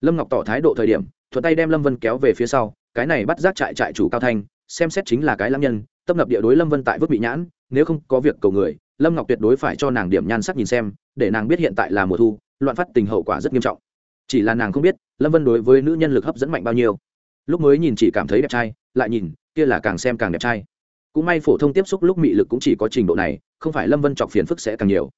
lâm ngọc tỏ thái độ thời điểm, thuận tay đem lâm vân kéo về phía sau, cái này bắt giác trại trại chủ cao thanh, xem xét chính là cái lâm nhân tâm lập địa đối lâm vân tại vứt bị nhãn, nếu không có việc cầu người, lâm ngọc tuyệt đối phải cho nàng điểm nhan sắc nhìn xem, để nàng biết hiện tại là mùa thu, loạn phát tình hậu quả rất nghiêm trọng chỉ là nàng không biết, lâm vân đối với nữ nhân lực hấp dẫn mạnh bao nhiêu. Lúc mới nhìn chỉ cảm thấy đẹp trai, lại nhìn, kia là càng xem càng đẹp trai. Cũng may phổ thông tiếp xúc lúc mị lực cũng chỉ có trình độ này, không phải lâm vân chọc phiền phức sẽ càng nhiều.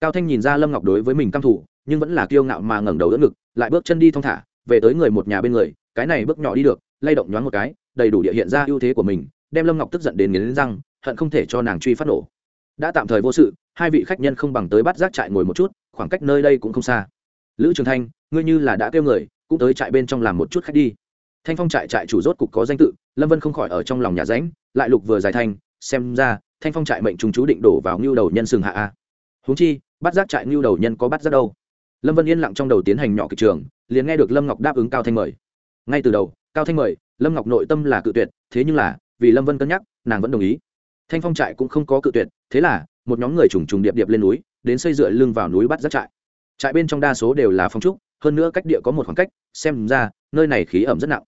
Cao thanh nhìn ra lâm ngọc đối với mình căm thủ nhưng vẫn là kiêu ngạo mà ngẩng đầu đỡ ngực, lại bước chân đi thong thả, về tới người một nhà bên người, cái này bước nhỏ đi được, lay động nhoáng một cái, đầy đủ địa hiện ra ưu thế của mình, đem lâm ngọc tức giận đến nghiến răng, hận không thể cho nàng truy phát nổ. Đã tạm thời vô sự, hai vị khách nhân không bằng tới bắt rác trại ngồi một chút, khoảng cách nơi đây cũng không xa lữ trường thanh, ngươi như là đã kêu người, cũng tới trại bên trong làm một chút khách đi. Thanh phong trại trại chủ rốt cục có danh tự, lâm vân không khỏi ở trong lòng nhà ránh, lại lục vừa giải thanh, xem ra, thanh phong trại mệnh trùng chú định đổ vào ngưu đầu nhân sừng hạ a. Huống chi, bắt giác trại ngưu đầu nhân có bắt giác đâu? Lâm vân yên lặng trong đầu tiến hành nhỏ kịch trường, liền nghe được lâm ngọc đáp ứng cao thanh mời. Ngay từ đầu, cao thanh mời, lâm ngọc nội tâm là cự tuyệt, thế nhưng là, vì lâm vân cân nhắc, nàng vẫn đồng ý. Thanh phong trại cũng không có cự tuyệt, thế là, một nhóm người trùng trùng điệp điệp lên núi, đến xây dựa lưng vào núi bắt giác trại trại bên trong đa số đều là phong trúc, hơn nữa cách địa có một khoảng cách, xem ra, nơi này khí ẩm rất nặng.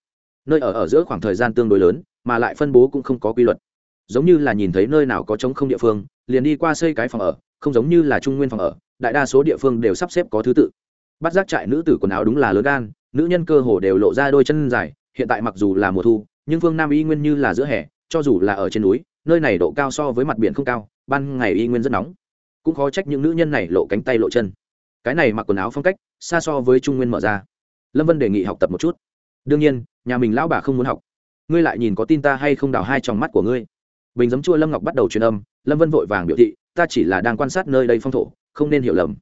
Nơi ở ở giữa khoảng thời gian tương đối lớn, mà lại phân bố cũng không có quy luật. Giống như là nhìn thấy nơi nào có trống không địa phương, liền đi qua xây cái phòng ở, không giống như là trung nguyên phòng ở, đại đa số địa phương đều sắp xếp có thứ tự. Bắt giác trại nữ tử quần áo đúng là lớn gan, nữ nhân cơ hồ đều lộ ra đôi chân dài, hiện tại mặc dù là mùa thu, nhưng phương nam y nguyên như là giữa hè, cho dù là ở trên núi, nơi này độ cao so với mặt biển không cao, ban ngày y nguyên rất nóng. Cũng khó trách những nữ nhân này lộ cánh tay lộ chân cái này mặc quần áo phong cách xa so với trung nguyên mở ra lâm vân đề nghị học tập một chút đương nhiên nhà mình lão bà không muốn học ngươi lại nhìn có tin ta hay không đào hai trong mắt của ngươi bình giấm chua lâm ngọc bắt đầu truyền âm lâm vân vội vàng biểu thị ta chỉ là đang quan sát nơi đây phong thổ không nên hiểu lầm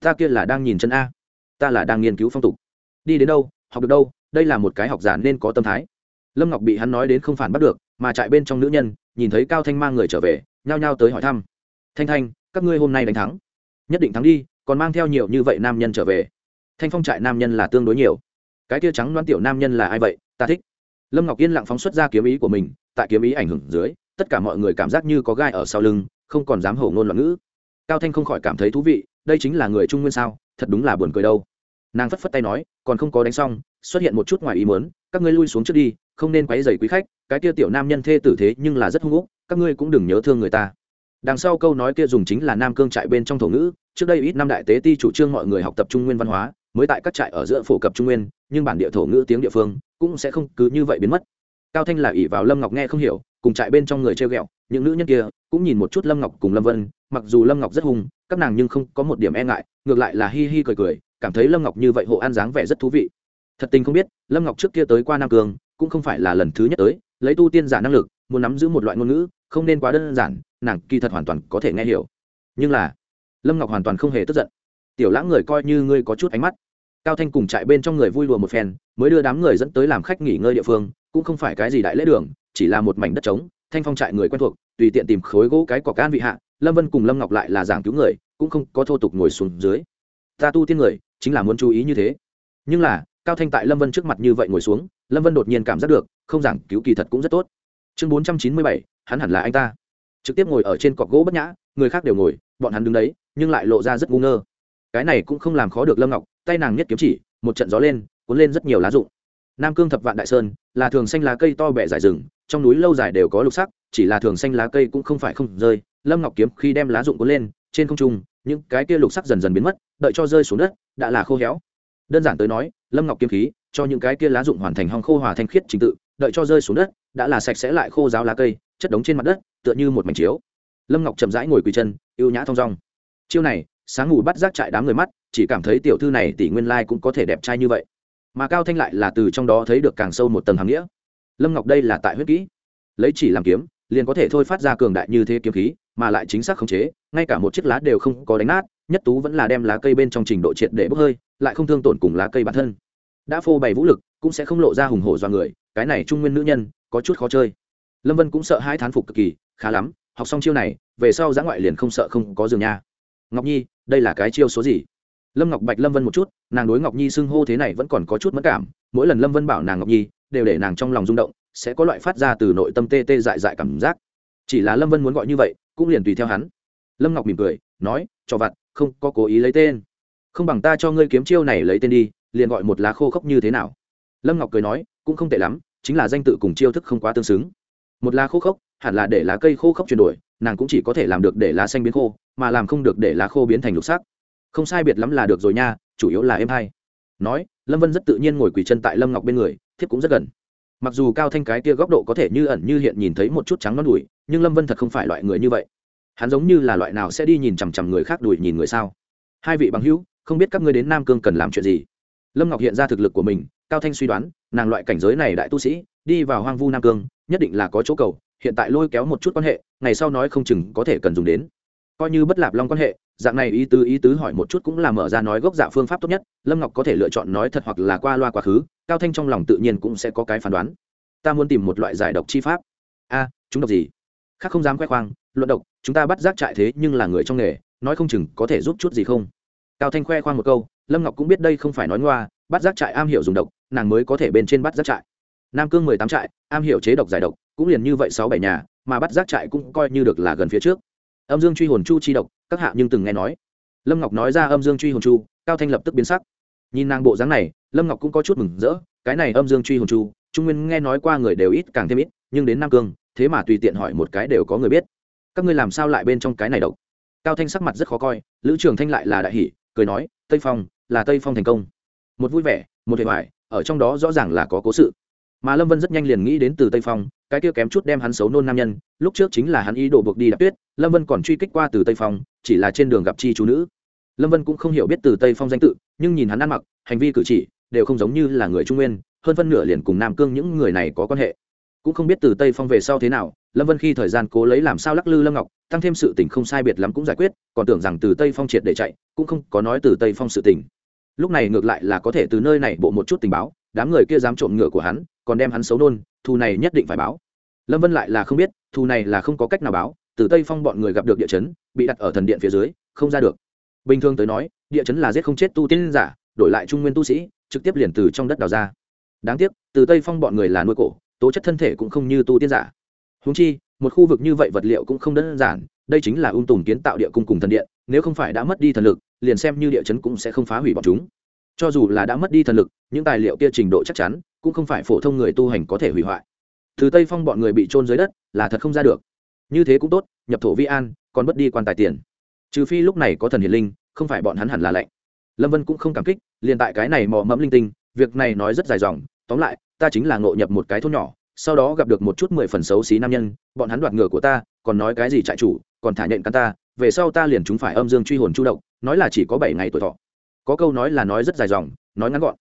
ta kia là đang nhìn chân a ta là đang nghiên cứu phong tục đi đến đâu học được đâu đây là một cái học giả nên có tâm thái lâm ngọc bị hắn nói đến không phản bắt được mà chạy bên trong nữ nhân nhìn thấy cao thanh mang người trở về nhao nhao tới hỏi thăm thanh thanh các ngươi hôm nay đánh thắng nhất định thắng đi còn mang theo nhiều như vậy nam nhân trở về. Thanh phong trại nam nhân là tương đối nhiều. Cái tia trắng đoán tiểu nam nhân là ai vậy? Ta thích. Lâm ngọc yên lặng phóng xuất ra kiếm ý của mình, tại kiếm ý ảnh hưởng dưới, tất cả mọi người cảm giác như có gai ở sau lưng, không còn dám hổ ngôn loạn ngữ. Cao thanh không khỏi cảm thấy thú vị, đây chính là người trung nguyên sao, thật đúng là buồn cười đâu. Nàng phất phất tay nói, còn không có đánh xong, xuất hiện một chút ngoài ý mớn các ngươi lui xuống trước đi, không nên quấy dày quý khách, cái kia tiểu nam nhân thê tử thế nhưng là rất hung úc các ngươi cũng đừng nhớ thương người ta. Đằng sau câu nói kia dùng chính là nam cương trại bên trong thổ ngữ trước đây ít năm đại tế ti chủ trương mọi người học tập trung nguyên văn hóa, mới tại các trại ở giữa phổ cập trung nguyên, nhưng bản địa thổ ngữ tiếng địa phương cũng sẽ không cứ như vậy biến mất. Cao thanh là ỷ vào lâm ngọc nghe không hiểu, cùng trại bên trong người treo ghẹo, những nữ nhân kia cũng nhìn một chút lâm ngọc cùng lâm vân, mặc dù lâm ngọc rất hung, các nàng nhưng không có một điểm e ngại, ngược lại là hi hi cười cười, cảm thấy lâm ngọc như vậy hộ an dáng vẻ rất thú vị. Thật tình không biết, lâm ngọc trước kia tới qua nam cường, cũng không phải là lần thứ nhất tới, lấy tu tiên giả năng lực, muốn nắm giữ một loại ngôn ngữ, không nên quá đơn giản, nàng kỳ thật hoàn toàn có thể nghe hiểu. Nhưng là lâm ngọc hoàn toàn không hề tức giận. Tiểu lãng người coi như ngươi có chút ánh mắt. Cao thanh cùng chạy bên trong người vui lùa một phen, mới đưa đám người dẫn tới làm khách nghỉ ngơi địa phương, cũng không phải cái gì đại lễ đường, chỉ là một mảnh đất trống, thanh phong trại người quen thuộc, tùy tiện tìm khối gỗ cái cọc can vị hạ, lâm vân cùng lâm ngọc lại là giảng cứu người, cũng không có thô tục ngồi xuống dưới. Ta tu tiên người, chính là muốn chú ý như thế. Nhưng là, cao thanh tại lâm vân trước mặt như vậy ngồi xuống, lâm vân đột nhiên cảm giác được, không giảng cứu kỳ thật cũng rất tốt. Chương bốn trăm chín mươi bảy, hắn hẳn là anh ta. Trực tiếp ngồi ở trên cọc gỗ bất nhã, người khác đều ngồi, bọn hắn đứng đấy nhưng lại lộ ra rất ngu ngơ. Cái này cũng không làm khó được lâm ngọc, tay nàng nhất kiếm chỉ, một trận gió lên, cuốn lên rất nhiều lá rụng. Nam cương thập vạn đại sơn, là thường xanh lá cây to bẹ dài rừng, trong núi lâu dài đều có lục sắc, chỉ là thường xanh lá cây cũng không phải không rơi. Lâm ngọc kiếm khi đem lá rụng cuốn lên, trên không trung, những cái kia lục sắc dần dần biến mất, đợi cho rơi xuống đất, đã là khô héo. Đơn giản tới nói, lâm ngọc kiếm khí, cho những cái kia lá rụng hoàn thành hong khô hòa thanh khiết trình tự, đợi cho rơi xuống đất, đã là sạch sẽ lại khô ráo lá cây, chất đống trên mặt đất, tựa như một mảnh chiếu. Lâm ngọc chậm rãi ngồi quỳ chân, ưu nhã thong dong chiêu này, sáng ngủ bắt giác trại đám người mắt, chỉ cảm thấy tiểu thư này tỷ nguyên lai cũng có thể đẹp trai như vậy. Mà cao thanh lại là từ trong đó thấy được càng sâu một tầng hàm nghĩa. Lâm ngọc đây là tại huyết kỹ. Lấy chỉ làm kiếm, liền có thể thôi phát ra cường đại như thế kiếm khí, mà lại chính xác khống chế, ngay cả một chiếc lá đều không có đánh nát, nhất tú vẫn là đem lá cây bên trong trình độ triệt để bốc hơi, lại không thương tổn cùng lá cây bản thân. Đã phô bày vũ lực, cũng sẽ không lộ ra hùng hổ do người, cái này trung nguyên nữ nhân, có chút khó chơi. Lâm vân cũng sợ hai thán phục cực kỳ, khá lắm, học xong chiêu này, về sau giã ngoại liền không sợ không có giường nha ngọc nhi, đây là cái chiêu số gì? Lâm ngọc bạch, lâm vân một chút, nàng đối ngọc nhi xưng hô thế này vẫn còn có chút mất cảm, mỗi lần lâm vân bảo nàng ngọc nhi, đều để nàng trong lòng rung động, sẽ có loại phát ra từ nội tâm tê tê dại dại cảm giác. Chỉ là lâm vân muốn gọi như vậy, cũng liền tùy theo hắn. Lâm ngọc mỉm cười, nói, cho vặt, không có cố ý lấy tên. Không bằng ta cho ngươi kiếm chiêu này lấy tên đi, liền gọi một lá khô khốc như thế nào. Lâm ngọc cười nói, cũng không tệ lắm, chính là danh tự cùng chiêu thức không quá tương xứng. Một lá khô khốc hẳn là để lá cây khô khốc chuyển đổi, nàng cũng chỉ có thể làm được để lá xanh biến khô, mà làm không được để lá khô biến thành lục sắc. Không sai biệt lắm là được rồi nha, chủ yếu là em hay. Nói, lâm vân rất tự nhiên ngồi quỳ chân tại lâm ngọc bên người, thiếp cũng rất gần. Mặc dù cao thanh cái kia góc độ có thể như ẩn như hiện nhìn thấy một chút trắng non đùi, nhưng lâm vân thật không phải loại người như vậy. Hắn giống như là loại nào sẽ đi nhìn chằm chằm người khác đùi nhìn người sao? Hai vị bằng hữu, không biết các ngươi đến nam cương cần làm chuyện gì? Lâm ngọc hiện ra thực lực của mình, cao thanh suy đoán, nàng loại cảnh giới này đại tu sĩ, đi vào hoang vu nam cương, nhất định là có chỗ cầu hiện tại lôi kéo một chút quan hệ, ngày sau nói không chừng có thể cần dùng đến. Coi như bất lạp long quan hệ, dạng này ý tứ ý tứ hỏi một chút cũng là mở ra nói gốc dạ phương pháp tốt nhất, lâm ngọc có thể lựa chọn nói thật hoặc là qua loa quá khứ, cao thanh trong lòng tự nhiên cũng sẽ có cái phán đoán. Ta muốn tìm một loại giải độc chi pháp. A, chúng độc gì? Khác không dám khoe khoang, luận độc, chúng ta bắt giác trại thế nhưng là người trong nghề, nói không chừng có thể giúp chút gì không? Cao thanh khoe khoang một câu, lâm ngọc cũng biết đây không phải nói ngoa, bắt giác trại am hiểu dùng độc, nàng mới có thể bên trên bắt giác trại. Nam cương mười tám trại, am hiểu chế độc giải độc cũng liền như vậy sáu bảy nhà, mà bắt giác trại cũng coi như được là gần phía trước. Âm dương truy hồn chu chi độc, các hạ nhưng từng nghe nói. Lâm ngọc nói ra âm dương truy hồn chu, cao thanh lập tức biến sắc. Nhìn nàng bộ dáng này, lâm ngọc cũng có chút mừng rỡ, cái này âm dương truy hồn chu, trung nguyên nghe nói qua người đều ít càng thêm ít, nhưng đến nam cương, thế mà tùy tiện hỏi một cái đều có người biết. Các ngươi làm sao lại bên trong cái này độc? Cao thanh sắc mặt rất khó coi, lữ trường thanh lại là đại hỷ cười nói, tây phong, là tây phong thành công. Một vui vẻ, một hệ hoài, ở trong đó rõ ràng là có cố sự mà lâm vân rất nhanh liền nghĩ đến từ tây phong cái kia kém chút đem hắn xấu nôn nam nhân lúc trước chính là hắn ý đồ buộc đi đạp tuyết lâm vân còn truy kích qua từ tây phong chỉ là trên đường gặp chi chú nữ lâm vân cũng không hiểu biết từ tây phong danh tự nhưng nhìn hắn ăn mặc hành vi cử chỉ đều không giống như là người trung nguyên hơn phân nửa liền cùng nam cương những người này có quan hệ cũng không biết từ tây phong về sau thế nào lâm vân khi thời gian cố lấy làm sao lắc lư lâm ngọc tăng thêm sự tình không sai biệt lắm cũng giải quyết còn tưởng rằng từ tây phong triệt để chạy cũng không có nói từ tây phong sự tình lúc này ngược lại là có thể từ nơi này bộ một chút tình báo đám người kia dám trộm ngựa của hắn, còn đem hắn xấu nôn, thù này nhất định phải báo. Lâm vân lại là không biết, thù này là không có cách nào báo, từ tây phong bọn người gặp được địa chấn, bị đặt ở thần điện phía dưới, không ra được. Bình thường tới nói, địa chấn là giết không chết tu tiên giả, đổi lại trung nguyên tu sĩ, trực tiếp liền từ trong đất đào ra. Đáng tiếc, từ tây phong bọn người là nuôi cổ, tố chất thân thể cũng không như tu tiên giả. Húng chi, một khu vực như vậy vật liệu cũng không đơn giản, đây chính là ung tùm kiến tạo địa cung cùng thần điện, nếu không phải đã mất đi thần lực, liền xem như địa chấn cũng sẽ không phá hủy bọn chúng cho dù là đã mất đi thần lực, những tài liệu kia trình độ chắc chắn, cũng không phải phổ thông người tu hành có thể hủy hoại. Từ tây phong bọn người bị trôn dưới đất, là thật không ra được. Như thế cũng tốt, nhập thổ vi an, còn mất đi quan tài tiền. Trừ phi lúc này có thần hiền linh, không phải bọn hắn hẳn là lạnh. Lâm vân cũng không cảm kích, liền tại cái này mò mẫm linh tinh, việc này nói rất dài dòng, tóm lại, ta chính là ngộ nhập một cái thôn nhỏ, sau đó gặp được một chút mười phần xấu xí nam nhân, bọn hắn đoạt ngựa của ta, còn nói cái gì trại chủ, còn thả nhện căn ta, về sau ta liền chúng phải âm dương truy hồn chu động nói là chỉ có bảy ngày tuổi thọ có câu nói là nói rất dài dòng, nói ngắn gọn.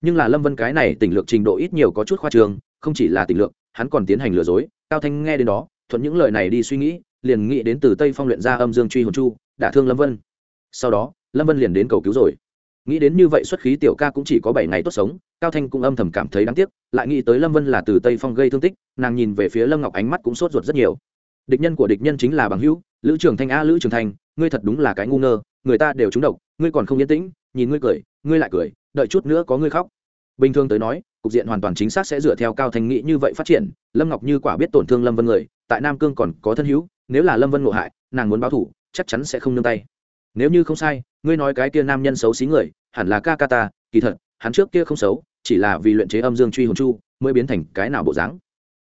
Nhưng là lâm vân cái này tỉnh lược trình độ ít nhiều có chút khoa trường không chỉ là tỉnh lược, hắn còn tiến hành lừa dối, cao thanh nghe đến đó, thuận những lời này đi suy nghĩ, liền nghĩ đến từ tây phong luyện ra âm dương truy hồn chu, đả thương lâm vân. Sau đó, lâm vân liền đến cầu cứu rồi. Nghĩ đến như vậy xuất khí tiểu ca cũng chỉ có bảy ngày tốt sống, cao thanh cũng âm thầm cảm thấy đáng tiếc, lại nghĩ tới lâm vân là từ tây phong gây thương tích, nàng nhìn về phía lâm ngọc ánh mắt cũng sốt ruột rất nhiều. Địch nhân của địch nhân chính là bằng hữu, lữ trường thanh a lữ trường thanh, ngươi thật đúng là cái ngu ngơ, người ta đều trúng độc ngươi còn không yên tĩnh, nhìn ngươi cười, ngươi lại cười, đợi chút nữa có ngươi khóc. Bình thường tới nói, cục diện hoàn toàn chính xác sẽ dựa theo cao thanh nghĩ như vậy phát triển, lâm ngọc như quả biết tổn thương lâm vân người, tại nam cương còn có thân hữu, nếu là lâm vân ngộ hại, nàng muốn báo thủ, chắc chắn sẽ không nương tay. Nếu như không sai, ngươi nói cái kia nam nhân xấu xí người, hẳn là ca ca ta, kỳ thật, hắn trước kia không xấu, chỉ là vì luyện chế âm dương truy hồn chu, mới biến thành cái nào bộ dáng.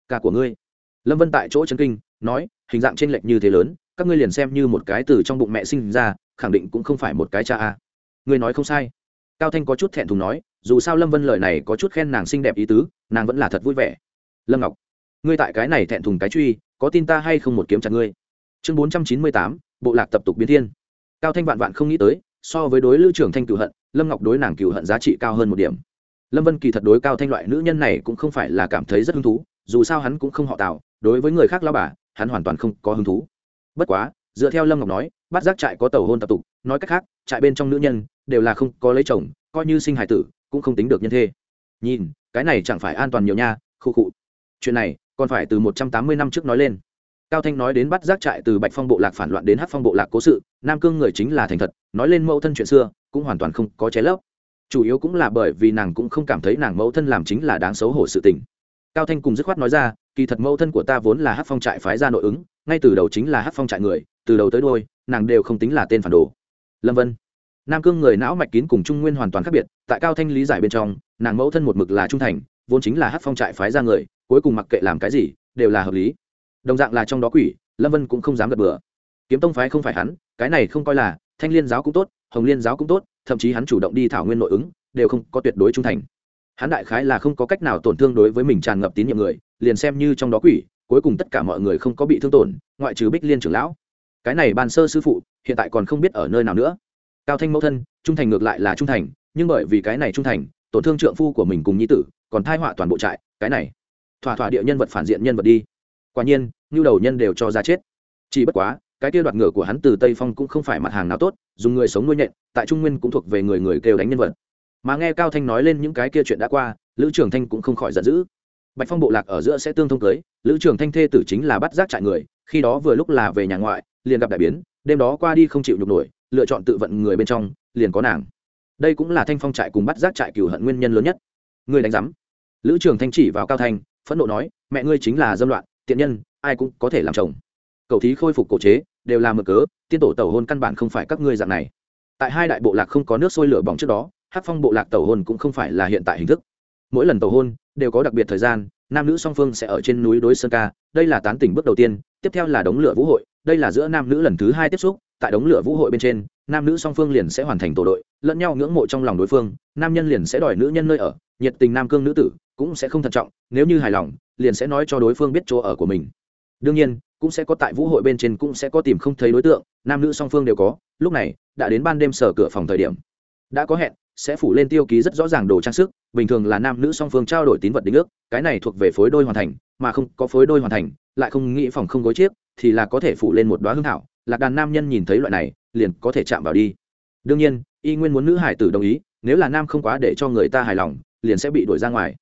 Ca của ngươi. Lâm vân tại chỗ chân kinh, nói, hình dạng t r ê n lệch như thế lớn các ngươi liền xem như một cái từ trong bụng mẹ sinh ra, khẳng định cũng không phải một cái cha a. Ngươi nói không sai. Cao thanh có chút thẹn thùng nói, dù sao lâm vân lời này có chút khen nàng xinh đẹp ý tứ, nàng vẫn là thật vui vẻ. Lâm ngọc, ngươi tại cái này thẹn thùng cái truy, có tin ta hay không một kiếm chặt ngươi? Chương bốn trăm chín mươi tám, bộ lạc tập tục biến thiên. Cao thanh vạn vạn không nghĩ tới, so với đối lưu trưởng thanh cựu hận, lâm ngọc đối nàng cựu hận giá trị cao hơn một điểm. Lâm vân kỳ thật đối cao thanh loại nữ nhân này cũng không phải là cảm thấy rất hứng thú, dù sao hắn cũng không họ tạo đối với người khác lao bà, hắn hoàn toàn không có hứng thú bất quá, dựa theo lâm ngọc nói bắt giác trại có tàu hôn tập tục, nói cách khác, trại bên trong nữ nhân đều là không có lấy chồng, coi như sinh hải tử, cũng không tính được nhân thê. Nhìn, cái này chẳng phải an toàn nhiều nha, khu khụ chuyện này, còn phải từ một trăm tám mươi năm trước nói lên. Cao thanh nói đến bắt giác trại từ bạch phong bộ lạc phản loạn đến hát phong bộ lạc cố sự, nam cương người chính là thành thật, nói lên mẫu thân chuyện xưa, cũng hoàn toàn không có ché lấp. Chủ yếu cũng là bởi vì nàng cũng không cảm thấy nàng mẫu thân làm chính là đáng xấu hổ sự tình. Cao thanh cùng dứt khoát nói ra kỳ thật mẫu thân của ta vốn là hát phong trại phái ra nội ứng, ngay từ đầu chính là hát phong trại người, từ đầu tới đôi, nàng đều không tính là tên phản đồ. Lâm vân. Nam cương người não mạch kín cùng trung nguyên hoàn toàn khác biệt, tại cao thanh lý giải bên trong, nàng mẫu thân một mực là trung thành, vốn chính là hát phong trại phái ra người, cuối cùng mặc kệ làm cái gì, đều là hợp lý. Đồng dạng là trong đó quỷ, lâm vân cũng không dám gật bừa. Kiếm tông phái không phải hắn, cái này không coi là, thanh liên giáo cũng tốt, hồng liên giáo cũng tốt, thậm chí hắn chủ động đi thảo nguyên nội ứng, đều không có tuyệt đối trung thành hắn đại khái là không có cách nào tổn thương đối với mình tràn ngập tín nhiệm người, liền xem như trong đó quỷ, cuối cùng tất cả mọi người không có bị thương tổn, ngoại trừ bích liên trưởng lão. Cái này ban sơ sư phụ, hiện tại còn không biết ở nơi nào nữa. Cao thanh mẫu thân, trung thành ngược lại là trung thành, nhưng bởi vì cái này trung thành, tổn thương trượng phu của mình cùng nhi tử, còn thai họa toàn bộ trại, cái này, thỏa thỏa địa nhân vật phản diện nhân vật đi. Quả nhiên như đầu nhân đều cho ra chết. Chỉ bất quá, cái kia đoạt ngựa của hắn từ tây phong cũng không phải mặt hàng nào tốt, dùng người sống nuôi nhện, tại trung nguyên cũng thuộc về người người kêu đánh nhân vật mà nghe cao thanh nói lên những cái kia chuyện đã qua, lữ trường thanh cũng không khỏi giận dữ. Bạch phong bộ lạc ở giữa sẽ tương thông cưới, lữ trường thanh thê tử chính là bắt giác trại người, khi đó vừa lúc là về nhà ngoại, liền gặp đại biến, đêm đó qua đi không chịu nhục nổi, lựa chọn tự vận người bên trong, liền có nàng. Đây cũng là thanh phong trại cùng bắt giác trại cừu hận nguyên nhân lớn nhất. Người đánh giám. Lữ trường thanh chỉ vào cao thanh, phẫn nộ nói, mẹ ngươi chính là dâm loạn, tiện nhân, ai cũng có thể làm chồng. Cậu thí khôi phục cổ chế, đều là mở cớ, tiên tổ tàu hôn căn bản không phải các ngươi dạng này. Tại hai đại bộ lạc không có nước sôi lửa bỏng trước đó hát phong bộ lạc tàu hôn cũng không phải là hiện tại hình thức. Mỗi lần tàu hôn đều có đặc biệt thời gian, nam nữ song phương sẽ ở trên núi đối sơn ca, đây là tán tỉnh bước đầu tiên, tiếp theo là đống lửa vũ hội, đây là giữa nam nữ lần thứ hai tiếp xúc, tại đống lửa vũ hội bên trên, nam nữ song phương liền sẽ hoàn thành tổ đội, lẫn nhau ngưỡng mộ trong lòng đối phương, nam nhân liền sẽ đòi nữ nhân nơi ở, nhiệt tình nam cương nữ tử cũng sẽ không thận trọng, nếu như hài lòng, liền sẽ nói cho đối phương biết chỗ ở của mình. Đương nhiên, cũng sẽ có tại vũ hội bên trên cũng sẽ có tìm không thấy đối tượng, nam nữ song phương đều có, lúc này, đã đến ban đêm sở cửa phòng thời điểm. Đã có hẹn sẽ phủ lên tiêu ký rất rõ ràng đồ trang sức, bình thường là nam nữ song phương trao đổi tín vật định ước, cái này thuộc về phối đôi hoàn thành, mà không có phối đôi hoàn thành, lại không nghĩ phòng không gối chiếc, thì là có thể phủ lên một đoá hương thảo. Lạc đàn nam nhân nhìn thấy loại này, liền có thể chạm vào đi. Đương nhiên, y nguyên muốn nữ hải tử đồng ý, nếu là nam không quá để cho người ta hài lòng, liền sẽ bị đuổi ra ngoài.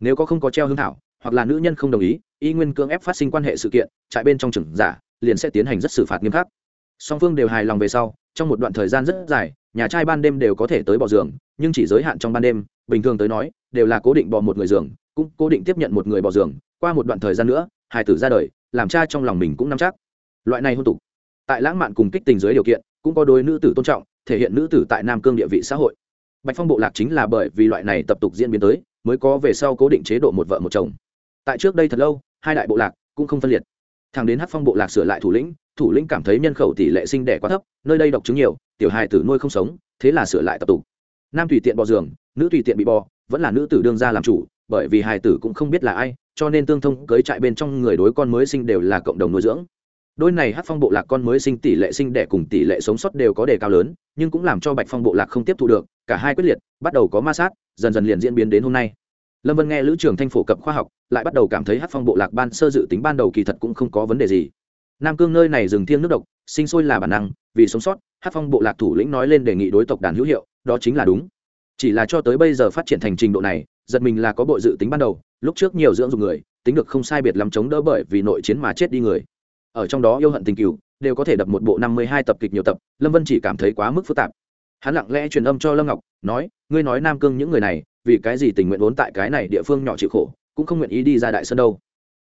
Nếu có không có treo hương thảo, hoặc là nữ nhân không đồng ý, y nguyên cưỡng ép phát sinh quan hệ sự kiện, trại bên trong trừng giả, liền sẽ tiến hành rất xử phạt nghiêm khắc. Song phương đều hài lòng về sau, trong một đoạn thời gian rất dài nhà trai ban đêm đều có thể tới bỏ giường, nhưng chỉ giới hạn trong ban đêm, bình thường tới nói, đều là cố định bỏ một người giường, cũng cố định tiếp nhận một người bỏ giường, qua một đoạn thời gian nữa, hài tử ra đời, làm cha trong lòng mình cũng nắm chắc. Loại này hôn tục, tại lãng mạn cùng kích tình dưới điều kiện, cũng có đôi nữ tử tôn trọng, thể hiện nữ tử tại nam cương địa vị xã hội. Bạch phong bộ lạc chính là bởi vì loại này tập tục diễn biến tới, mới có về sau cố định chế độ một vợ một chồng. Tại trước đây thật lâu, hai đại bộ lạc cũng không phân liệt. Thằng đến hát phong bộ lạc sửa lại thủ lĩnh thủ lĩnh cảm thấy nhân khẩu tỷ lệ sinh đẻ quá thấp, nơi đây độc chứng nhiều, tiểu hài tử nuôi không sống, thế là sửa lại tập tục. Nam tùy tiện bò giường, nữ tùy tiện bị bò, vẫn là nữ tử đương ra làm chủ, bởi vì hài tử cũng không biết là ai, cho nên tương thông cưới trại bên trong người đối con mới sinh đều là cộng đồng nuôi dưỡng. Đôi này hát phong bộ lạc con mới sinh tỷ lệ sinh đẻ cùng tỷ lệ sống sót đều có đề cao lớn, nhưng cũng làm cho bạch phong bộ lạc không tiếp thu được, cả hai quyết liệt, bắt đầu có ma sát, dần dần liền diễn biến đến hôm nay. Lâm vân nghe lữ trường thanh phổ cập khoa học, lại bắt đầu cảm thấy hát phong bộ lạc ban sơ dự tính ban đầu kỳ thật cũng không có vấn đề gì nam cương nơi này rừng thiêng nước độc, sinh sôi là bản năng, vì sống sót hát phong bộ lạc thủ lĩnh nói lên đề nghị đối tộc đàn hữu hiệu, đó chính là đúng. Chỉ là cho tới bây giờ phát triển thành trình độ này, giật mình là có bộ dự tính ban đầu, lúc trước nhiều dưỡng dục người, tính được không sai biệt lắm chống đỡ bởi vì nội chiến mà chết đi người. Ở trong đó yêu hận tình cựu đều có thể đập một bộ năm mươi hai tập kịch nhiều tập, lâm vân chỉ cảm thấy quá mức phức tạp. Hắn lặng lẽ truyền âm cho lâm ngọc, nói, ngươi nói nam cương những người này, vì cái gì tình nguyện vốn tại cái này địa phương nhỏ chịu khổ, cũng không nguyện ý đi ra đại sơn đâu?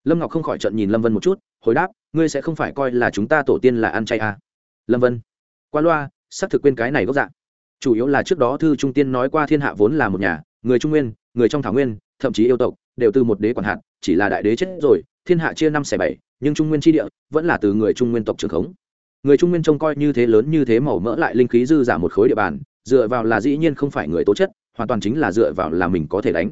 Lâm ngọc không khỏi trận nhìn lâm vân một chút, hồi đáp, ngươi sẽ không phải coi là chúng ta tổ tiên là ăn chay à. lâm vân, qua loa xác thực quên cái này gốc dạng chủ yếu là trước đó thư trung tiên nói qua thiên hạ vốn là một nhà, người trung nguyên, người trong thảo nguyên, thậm chí yêu tộc, đều từ một đế quản hạt, chỉ là đại đế chết rồi, thiên hạ chia năm xẻ bảy, nhưng trung nguyên tri địa vẫn là từ người trung nguyên tộc trường khống. Người trung nguyên trông coi như thế lớn như thế màu mỡ lại linh khí dư giả một khối địa bàn, dựa vào là dĩ nhiên không phải người tố chất, hoàn toàn chính là dựa vào là mình có thể đánh.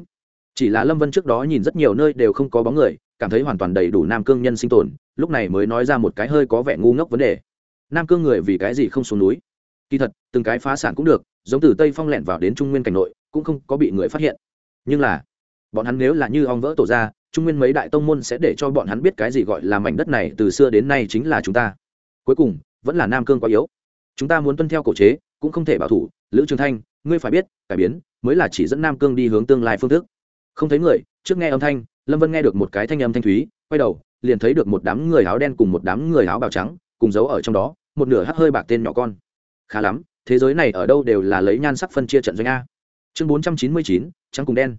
Chỉ là lâm vân trước đó nhìn rất nhiều nơi đều không có bóng người cảm thấy hoàn toàn đầy đủ nam cương nhân sinh tồn, lúc này mới nói ra một cái hơi có vẻ ngu ngốc vấn đề. Nam cương người vì cái gì không xuống núi? Kỳ thật, từng cái phá sản cũng được, giống từ tây phong lẹn vào đến trung nguyên cảnh nội, cũng không có bị người phát hiện. Nhưng là, bọn hắn nếu là như ong vỡ tổ ra, trung nguyên mấy đại tông môn sẽ để cho bọn hắn biết cái gì gọi là mảnh đất này từ xưa đến nay chính là chúng ta. Cuối cùng, vẫn là nam cương quá yếu. Chúng ta muốn tuân theo cổ chế, cũng không thể bảo thủ. Lữ trường thanh, ngươi phải biết, cải biến, mới là chỉ dẫn nam cương đi hướng tương lai phương thức. Không thấy người, trước nghe âm thanh lâm vân nghe được một cái thanh âm thanh thúy quay đầu liền thấy được một đám người áo đen cùng một đám người áo bào trắng cùng giấu ở trong đó một nửa hắt hơi bạc tên nhỏ con. Khá lắm thế giới này ở đâu đều là lấy nhan sắc phân chia trận doanh a. Chương bốn trăm chín mươi chín trắng cùng đen.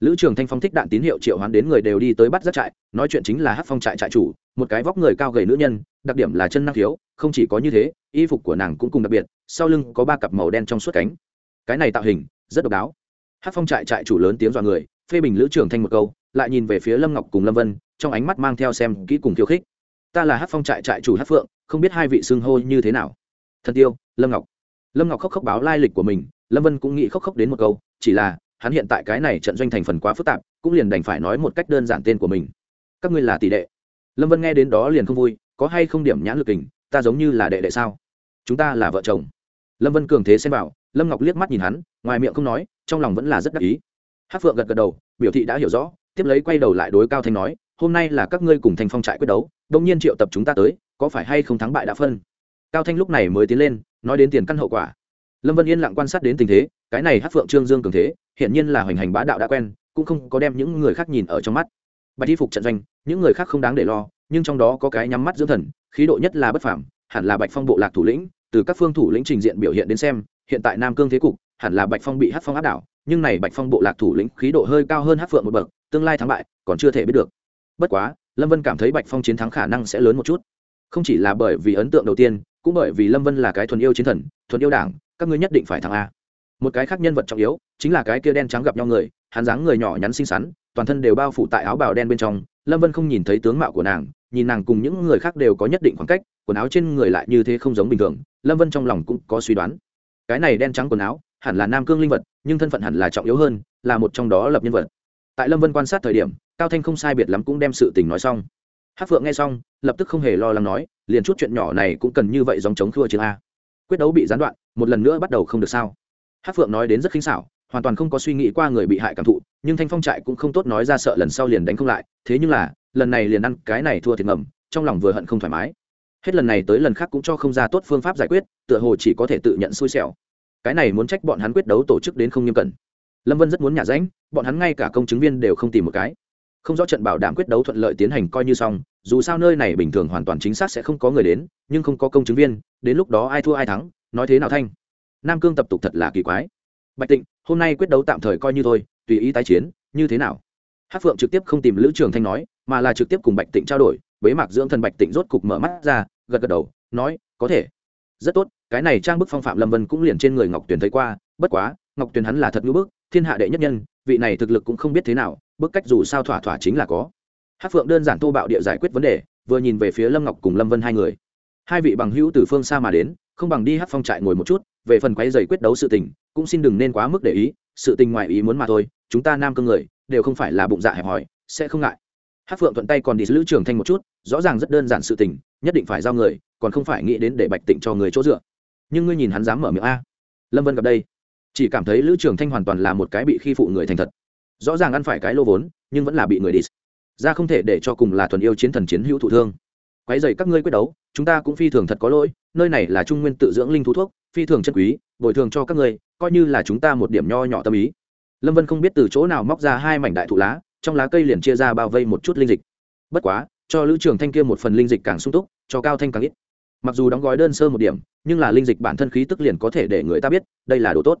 Lữ trường thanh phong thích đạn tín hiệu triệu hoán đến người đều đi tới bắt rất trại nói chuyện chính là hát phong trại trại chủ một cái vóc người cao gầy nữ nhân đặc điểm là chân năng thiếu, không chỉ có như thế y phục của nàng cũng cùng đặc biệt sau lưng có ba cặp màu đen trong suốt cánh. Cái này tạo hình rất độc đáo. Hát phong trại trại chủ lớn tiếng dọa người phê bình lữ trường thanh một câu lại nhìn về phía lâm ngọc cùng lâm vân, trong ánh mắt mang theo xem kỹ cùng khiêu khích. Ta là hát phong trại trại chủ hát phượng, không biết hai vị xưng hô như thế nào. Thân tiêu, lâm ngọc. Lâm ngọc khóc khóc báo lai lịch của mình, lâm vân cũng nghĩ khóc khóc đến một câu, chỉ là, hắn hiện tại cái này trận doanh thành phần quá phức tạp, cũng liền đành phải nói một cách đơn giản tên của mình. Các ngươi là tỷ đệ. Lâm vân nghe đến đó liền không vui, có hay không điểm nhãn lực tình ta giống như là đệ đệ sao? Chúng ta là vợ chồng. Lâm vân cường thế xem vào, lâm ngọc liếc mắt nhìn hắn, ngoài miệng không nói, trong lòng vẫn là rất đắc ý. Hát phượng gật gật đầu, biểu thị đã hiểu rõ tiếp lấy quay đầu lại đối cao thanh nói, hôm nay là các ngươi cùng thành phong trại quyết đấu, đông nhiên triệu tập chúng ta tới, có phải hay không thắng bại đã phân? Cao thanh lúc này mới tiến lên, nói đến tiền căn hậu quả. Lâm vân yên lặng quan sát đến tình thế, cái này hát phượng trương dương cường thế hiện nhiên là hoành hành bá đạo đã quen, cũng không có đem những người khác nhìn ở trong mắt. Bạch thi phục trận doanh, những người khác không đáng để lo, nhưng trong đó có cái nhắm mắt dưỡng thần, khí độ nhất là bất phảm hẳn là bạch phong bộ lạc thủ lĩnh, từ các phương thủ lĩnh trình diện biểu hiện đến xem, hiện tại nam cương thế cục, hẳn là bạch phong bị hát phong áp đảo nhưng này bạch phong bộ lạc thủ lĩnh khí độ hơi cao hơn hát phượng một bậc, tương lai thắng bại, còn chưa thể biết được. Bất quá, lâm vân cảm thấy bạch phong chiến thắng khả năng sẽ lớn một chút. Không chỉ là bởi vì ấn tượng đầu tiên, cũng bởi vì lâm vân là cái thuần yêu chiến thần, thuần yêu đảng, các ngươi nhất định phải thắng a. Một cái khác nhân vật trọng yếu, chính là cái kia đen trắng gặp nhau người, hắn dáng người nhỏ nhắn xinh xắn, toàn thân đều bao phủ tại áo bào đen bên trong, lâm vân không nhìn thấy tướng mạo của nàng, nhìn nàng cùng những người khác đều có nhất định khoảng cách, quần áo trên người lại như thế không giống bình thường, lâm vân trong lòng cũng có suy đoán. Cái này đen trắng quần áo hẳn là nam cương linh vật, nhưng thân phận hẳn là trọng yếu hơn, là một trong đó lập nhân vật. Tại lâm vân quan sát thời điểm, cao thanh không sai biệt lắm cũng đem sự tình nói xong. Hát phượng nghe xong, lập tức không hề lo lắng nói, liền chút chuyện nhỏ này cũng cần như vậy dòng chống khua chương a. Quyết đấu bị gián đoạn, một lần nữa bắt đầu không được sao. Hát phượng nói đến rất khinh xảo, hoàn toàn không có suy nghĩ qua người bị hại cảm thụ, nhưng thanh phong trại cũng không tốt nói ra sợ lần sau liền đánh không lại, thế nhưng là, lần này liền ăn cái này thua thiệt ngầm, trong lòng vừa hận không thoải mái. Hết lần này tới lần khác cũng cho không ra tốt phương pháp giải quyết, tựa hồ chỉ có thể tự nhận xui xẻo cái này muốn trách bọn hắn quyết đấu tổ chức đến không nghiêm cẩn. Lâm vân rất muốn nhả ránh bọn hắn ngay cả công chứng viên đều không tìm một cái. Không rõ trận bảo đảm quyết đấu thuận lợi tiến hành coi như xong, dù sao nơi này bình thường hoàn toàn chính xác sẽ không có người đến, nhưng không có công chứng viên, đến lúc đó ai thua ai thắng, nói thế nào thanh? Nam cương tập tục thật là kỳ quái. Bạch tịnh, hôm nay quyết đấu tạm thời coi như thôi, tùy ý tái chiến, như thế nào? Hát phượng trực tiếp không tìm lữ trường thanh nói, mà là trực tiếp cùng bạch tịnh trao đổi, bế mạc dưỡng thần bạch tịnh rốt cục mở mắt ra, gật gật đầu, nói, có thể. Rất tốt cái này trang bức phong phạm lâm vân cũng liền trên người ngọc tuyền thấy qua, bất quá, ngọc tuyền hắn là thật ngữ bức, thiên hạ đệ nhất nhân, vị này thực lực cũng không biết thế nào, bức cách dù sao thỏa thỏa chính là có. Hát phượng đơn giản thô bạo địa giải quyết vấn đề, vừa nhìn về phía lâm ngọc cùng lâm vân hai người. Hai vị bằng hữu từ phương xa mà đến, không bằng đi hát phong trại ngồi một chút, về phần quấy giày quyết đấu sự tình, cũng xin đừng nên quá mức để ý, sự tình ngoài ý muốn mà thôi, chúng ta nam cơ người, đều không phải là bụng dạ hẹp hòi, sẽ không ngại. Hát phượng thuận tay còn đi lữ trường thanh một chút, rõ ràng rất đơn giản sự tình, nhất định phải giao người, còn không phải nghĩ đến để bạch tịnh cho người chỗ dựa nhưng ngươi nhìn hắn dám mở miệng a. Lâm vân gặp đây, chỉ cảm thấy lữ trường thanh hoàn toàn là một cái bị khi phụ người thành thật. Rõ ràng ăn phải cái lô vốn, nhưng vẫn là bị người đi ra không thể để cho cùng là thuần yêu chiến thần chiến hữu thụ thương. Quái dày các ngươi quyết đấu, chúng ta cũng phi thường thật có lỗi, nơi này là trung nguyên tự dưỡng linh thú thuốc, phi thường chân quý, bồi thường cho các ngươi, coi như là chúng ta một điểm nho nhỏ tâm ý. Lâm vân không biết từ chỗ nào móc ra hai mảnh đại thụ lá, trong lá cây liền chia ra bao vây một chút linh dịch. Bất quá, cho lữ trường thanh kia một phần linh dịch càng sung túc, cho cao thanh càng ít mặc dù đóng gói đơn sơ một điểm, nhưng là linh dịch bản thân khí tức liền có thể để người ta biết, đây là đồ tốt.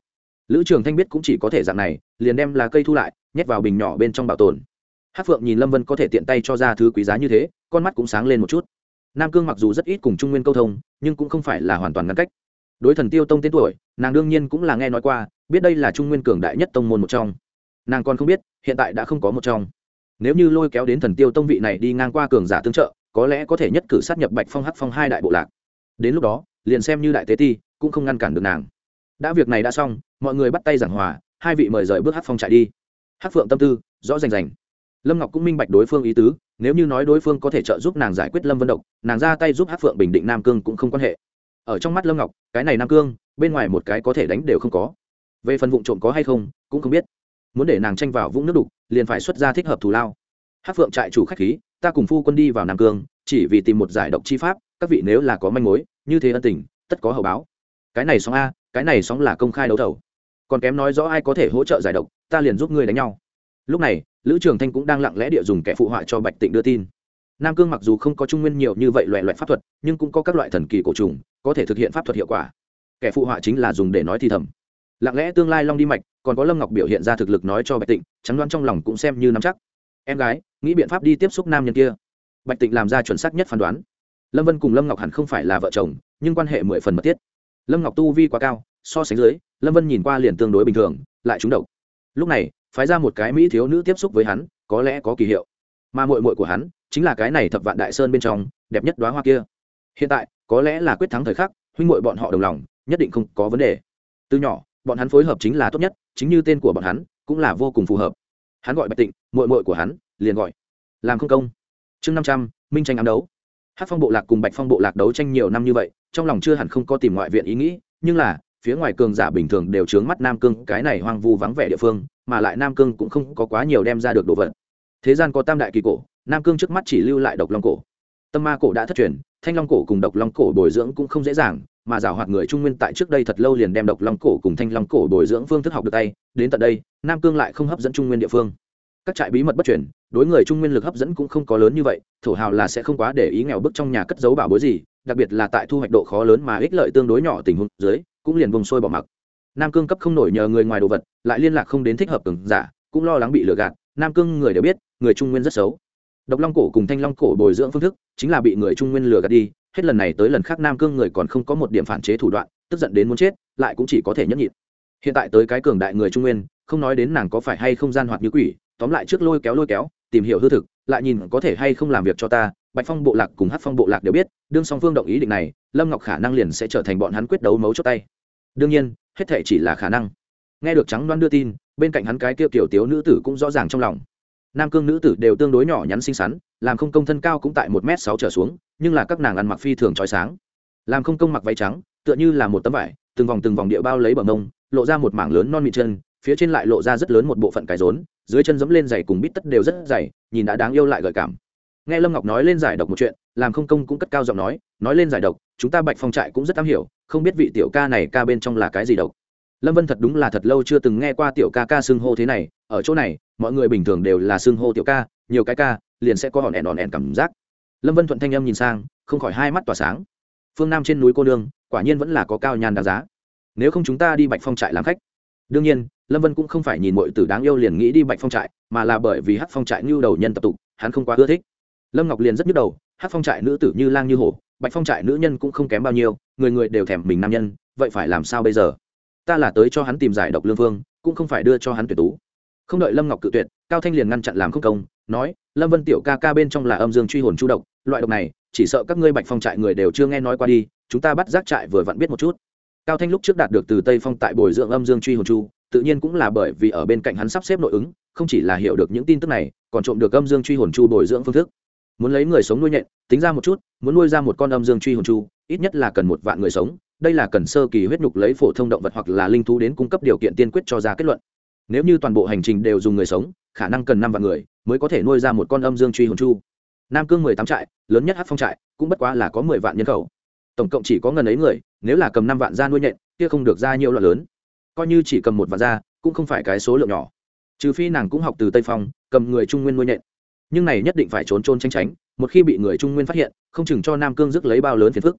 Lữ trường thanh biết cũng chỉ có thể dạng này, liền đem lá cây thu lại, nhét vào bình nhỏ bên trong bảo tồn. Hát phượng nhìn lâm vân có thể tiện tay cho ra thứ quý giá như thế, con mắt cũng sáng lên một chút. Nam cương mặc dù rất ít cùng trung nguyên câu thông, nhưng cũng không phải là hoàn toàn ngăn cách. Đối thần tiêu tông tên tuổi, nàng đương nhiên cũng là nghe nói qua, biết đây là trung nguyên cường đại nhất tông môn một trong. Nàng còn không biết, hiện tại đã không có một trong. Nếu như lôi kéo đến thần tiêu tông vị này đi ngang qua cường giả tương trợ có lẽ có thể nhất cử sát nhập bạch phong hắc phong hai đại bộ lạc. Đến lúc đó, liền xem như đại tế ti, cũng không ngăn cản được nàng. Đã việc này đã xong, mọi người bắt tay giảng hòa, hai vị mời rời bước hắc phong chạy đi. Hắc phượng tâm tư, rõ rành rành. Lâm ngọc cũng minh bạch đối phương ý tứ, nếu như nói đối phương có thể trợ giúp nàng giải quyết lâm vân độc, nàng ra tay giúp hắc phượng bình định nam cương cũng không quan hệ. Ở trong mắt lâm ngọc, cái này nam cương, bên ngoài một cái có thể đánh đều không có. Về phần vụ trộm có hay không, cũng không biết. Muốn để nàng tranh vào vũng nước đục, liền phải xuất ra thích hợp thù lao. Hát phượng trại chủ khách khí ta cùng phu quân đi vào nam cương, chỉ vì tìm một giải độc chi pháp, các vị nếu là có manh mối, như thế ân tình, tất có hậu báo. Cái này sóng a, cái này sóng là công khai đấu thầu. Còn kém nói rõ ai có thể hỗ trợ giải độc, ta liền giúp ngươi đánh nhau. Lúc này, lữ trường thanh cũng đang lặng lẽ địa dùng kẻ phụ họa cho bạch tịnh đưa tin. Nam cương mặc dù không có trung nguyên nhiều như vậy loại loại pháp thuật, nhưng cũng có các loại thần kỳ cổ trùng, có thể thực hiện pháp thuật hiệu quả. Kẻ phụ họa chính là dùng để nói thì thầm. Lặng lẽ tương lai long đi mạch, còn có lâm ngọc biểu hiện ra thực lực nói cho bạch tịnh trắng đoán trong lòng cũng xem như nắm chắc em gái, nghĩ biện pháp đi tiếp xúc nam nhân kia. Bạch tịnh làm ra chuẩn xác nhất phán đoán. Lâm vân cùng lâm ngọc hẳn không phải là vợ chồng, nhưng quan hệ mười phần mật thiết. Lâm ngọc tu vi quá cao, so sánh dưới, lâm vân nhìn qua liền tương đối bình thường, lại trúng độc. Lúc này, phái ra một cái mỹ thiếu nữ tiếp xúc với hắn, có lẽ có kỳ hiệu. Mà mội mội của hắn, chính là cái này thập vạn đại sơn bên trong, đẹp nhất đoá hoa kia. Hiện tại, có lẽ là quyết thắng thời khắc, huynh mội bọn họ đồng lòng, nhất định không có vấn đề. Từ nhỏ, bọn hắn phối hợp chính là tốt nhất, chính như tên của bọn hắn, cũng là vô cùng phù hợp hắn gọi bạch tịnh mội mội của hắn, liền gọi. Làm không công. Chương năm trăm, minh tranh ám đấu. Hát phong bộ lạc cùng bạch phong bộ lạc đấu tranh nhiều năm như vậy, trong lòng chưa hẳn không có tìm ngoại viện ý nghĩ, nhưng là, phía ngoài cường giả bình thường đều chướng mắt nam cương, cái này hoang vu vắng vẻ địa phương, mà lại nam cương cũng không có quá nhiều đem ra được đồ vật. Thế gian có tam đại kỳ cổ, nam cương trước mắt chỉ lưu lại độc long cổ. Tâm ma cổ đã thất truyền, thanh long cổ cùng độc long cổ bồi dưỡng cũng không dễ dàng mà giảo hoạt người trung nguyên tại trước đây thật lâu liền đem độc long cổ cùng thanh long cổ bồi dưỡng phương thức học được tay, đến tận đây, nam cương lại không hấp dẫn trung nguyên địa phương. Các trại bí mật bất chuyển đối người trung nguyên lực hấp dẫn cũng không có lớn như vậy, thổ hào là sẽ không quá để ý nghèo bức trong nhà cất giấu bảo bối gì, đặc biệt là tại thu hoạch độ khó lớn mà ích lợi tương đối nhỏ tình huống dưới, cũng liền vùng sôi bỏ mặc. Nam cương cấp không nổi nhờ người ngoài đồ vật, lại liên lạc không đến thích hợp cường giả, cũng lo lắng bị lừa gạt, nam cương người đều biết, người trung nguyên rất xấu. Độc long cổ cùng thanh long cổ bồi dưỡng phương thức, chính là bị người trung nguyên lừa gạt đi hết lần này tới lần khác nam cương người còn không có một điểm phản chế thủ đoạn, tức giận đến muốn chết, lại cũng chỉ có thể nhẫn nhịn. Hiện tại tới cái cường đại người trung nguyên, không nói đến nàng có phải hay không gian hoạt như quỷ, tóm lại trước lôi kéo lôi kéo, tìm hiểu hư thực, lại nhìn có thể hay không làm việc cho ta, bạch phong bộ lạc cùng hát phong bộ lạc đều biết, đương song phương động ý định này, lâm ngọc khả năng liền sẽ trở thành bọn hắn quyết đấu mấu chốt tay. Đương nhiên, hết thể chỉ là khả năng. Nghe được trắng đoan đưa tin, bên cạnh hắn cái kia kiểu tiếu nữ tử cũng rõ ràng trong lòng nam cương nữ tử đều tương đối nhỏ nhắn xinh xắn, làm không công thân cao cũng tại một m sáu trở xuống, nhưng là các nàng ăn mặc phi thường trói sáng. Làm không công mặc váy trắng, tựa như là một tấm vải, từng vòng từng vòng địa bao lấy bờ mông, lộ ra một mảng lớn non mịn chân, phía trên lại lộ ra rất lớn một bộ phận cái rốn, dưới chân dẫm lên giày cùng bít tất đều rất dày, nhìn đã đáng yêu lại gợi cảm. Nghe lâm ngọc nói lên giải độc một chuyện, làm không công cũng cất cao giọng nói nói lên giải độc, chúng ta bạch phong trại cũng rất am hiểu, không biết vị tiểu ca này ca bên trong là cái gì độc lâm vân thật đúng là thật lâu chưa từng nghe qua tiểu ca ca xưng hô thế này, ở chỗ này, mọi người bình thường đều là xưng hô tiểu ca, nhiều cái ca, liền sẽ có hòn đèn hòn đèn cảm giác. Lâm vân thuận thanh âm nhìn sang, không khỏi hai mắt tỏa sáng. Phương nam trên núi cô nương, quả nhiên vẫn là có cao nhàn đáng giá. Nếu không chúng ta đi bạch phong trại làm khách. Đương nhiên, lâm vân cũng không phải nhìn mọi tử đáng yêu liền nghĩ đi bạch phong trại, mà là bởi vì hát phong trại như đầu nhân tập tục, hắn không quá ưa thích. Lâm ngọc liền rất nhức đầu hát phong trại nữ tử như lang như hổ, bạch phong trại nữ nhân cũng không kém bao nhiêu, người người đều thèm mình nam nhân, vậy phải làm sao bây giờ? Ta là tới cho hắn tìm giải độc lương vương, cũng không phải đưa cho hắn tuyệt tú. Không đợi lâm ngọc cự tuyệt, cao thanh liền ngăn chặn làm không công, nói, lâm vân tiểu ca ca bên trong là âm dương truy hồn chu độc, loại độc này, chỉ sợ các ngươi bạch phong trại người đều chưa nghe nói qua đi, chúng ta bắt giác trại vừa vặn biết một chút. Cao thanh lúc trước đạt được từ tây phong tại bồi dưỡng âm dương truy hồn chu, tự nhiên cũng là bởi vì ở bên cạnh hắn sắp xếp nội ứng, không chỉ là hiểu được những tin tức này, còn trộm được âm dương truy hồn chu bồi dưỡng phương thức. Muốn lấy người sống nuôi nhện, tính ra một chút, muốn nuôi ra một con âm dương truy hồn chu, ít nhất là cần một vạn người sống đây là cần sơ kỳ huyết nhục lấy phổ thông động vật hoặc là linh thú đến cung cấp điều kiện tiên quyết cho ra kết luận. Nếu như toàn bộ hành trình đều dùng người sống, khả năng cần năm vạn người mới có thể nuôi ra một con âm dương truy hồn chu. Nam cương mười tám trại, lớn nhất hát phong trại, cũng bất quá là có mười vạn nhân khẩu. Tổng cộng chỉ có ngần ấy người, nếu là cầm năm vạn ra nuôi nhện, kia không được ra nhiều loại lớn. Coi như chỉ cầm một vạn ra, cũng không phải cái số lượng nhỏ. Trừ phi nàng cũng học từ tây phong, cầm người trung nguyên nuôi nhện. Nhưng này nhất định phải trốn trôn tranh tránh, một khi bị người trung nguyên phát hiện, không chừng cho nam cương rước lấy bao lớn phiền phức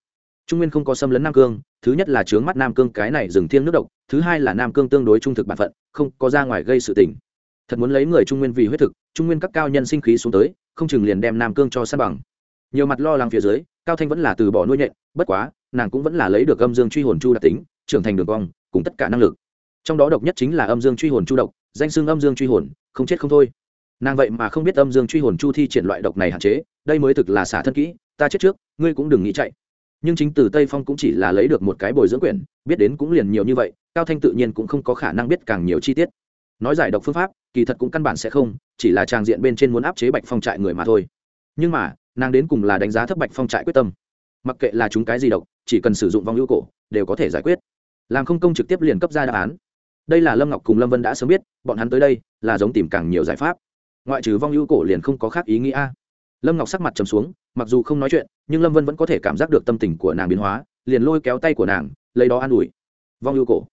trung nguyên không có xâm lấn nam cương, thứ nhất là chướng mắt nam cương cái này dừng thiêng nước độc, thứ hai là nam cương tương đối trung thực bản phận, không có ra ngoài gây sự tình. Thật muốn lấy người trung nguyên vì huyết thực, trung nguyên các cao nhân sinh khí xuống tới, không chừng liền đem nam cương cho san bằng. Nhiều mặt lo lắng phía dưới, cao thanh vẫn là từ bỏ nuôi nhện, bất quá, nàng cũng vẫn là lấy được âm dương truy hồn chu đặc tính, trưởng thành đường cong cùng tất cả năng lực. Trong đó độc nhất chính là âm dương truy hồn chu độc, danh xưng âm dương truy hồn, không chết không thôi. Nàng vậy mà không biết âm dương truy hồn chu thi triển loại độc này hạn chế, đây mới thực là xả thân kỹ, ta chết trước, ngươi cũng đừng nghĩ chạy nhưng chính từ tây phong cũng chỉ là lấy được một cái bồi dưỡng quyển, biết đến cũng liền nhiều như vậy, cao thanh tự nhiên cũng không có khả năng biết càng nhiều chi tiết. Nói giải độc phương pháp, kỳ thật cũng căn bản sẽ không, chỉ là trang diện bên trên muốn áp chế bạch phong trại người mà thôi. Nhưng mà, nàng đến cùng là đánh giá thấp bạch phong trại quyết tâm. Mặc kệ là chúng cái gì độc, chỉ cần sử dụng vong hữu cổ, đều có thể giải quyết. Làm không công trực tiếp liền cấp ra đáp án. Đây là lâm ngọc cùng lâm vân đã sớm biết, bọn hắn tới đây là giống tìm càng nhiều giải pháp. Ngoại trừ vong hữu cổ liền không có khác ý nghĩa. Lâm ngọc sắc mặt trầm xuống mặc dù không nói chuyện, nhưng lâm vân vẫn có thể cảm giác được tâm tình của nàng biến hóa, liền lôi kéo tay của nàng, lấy đó an ủi. Vong ưu cổ.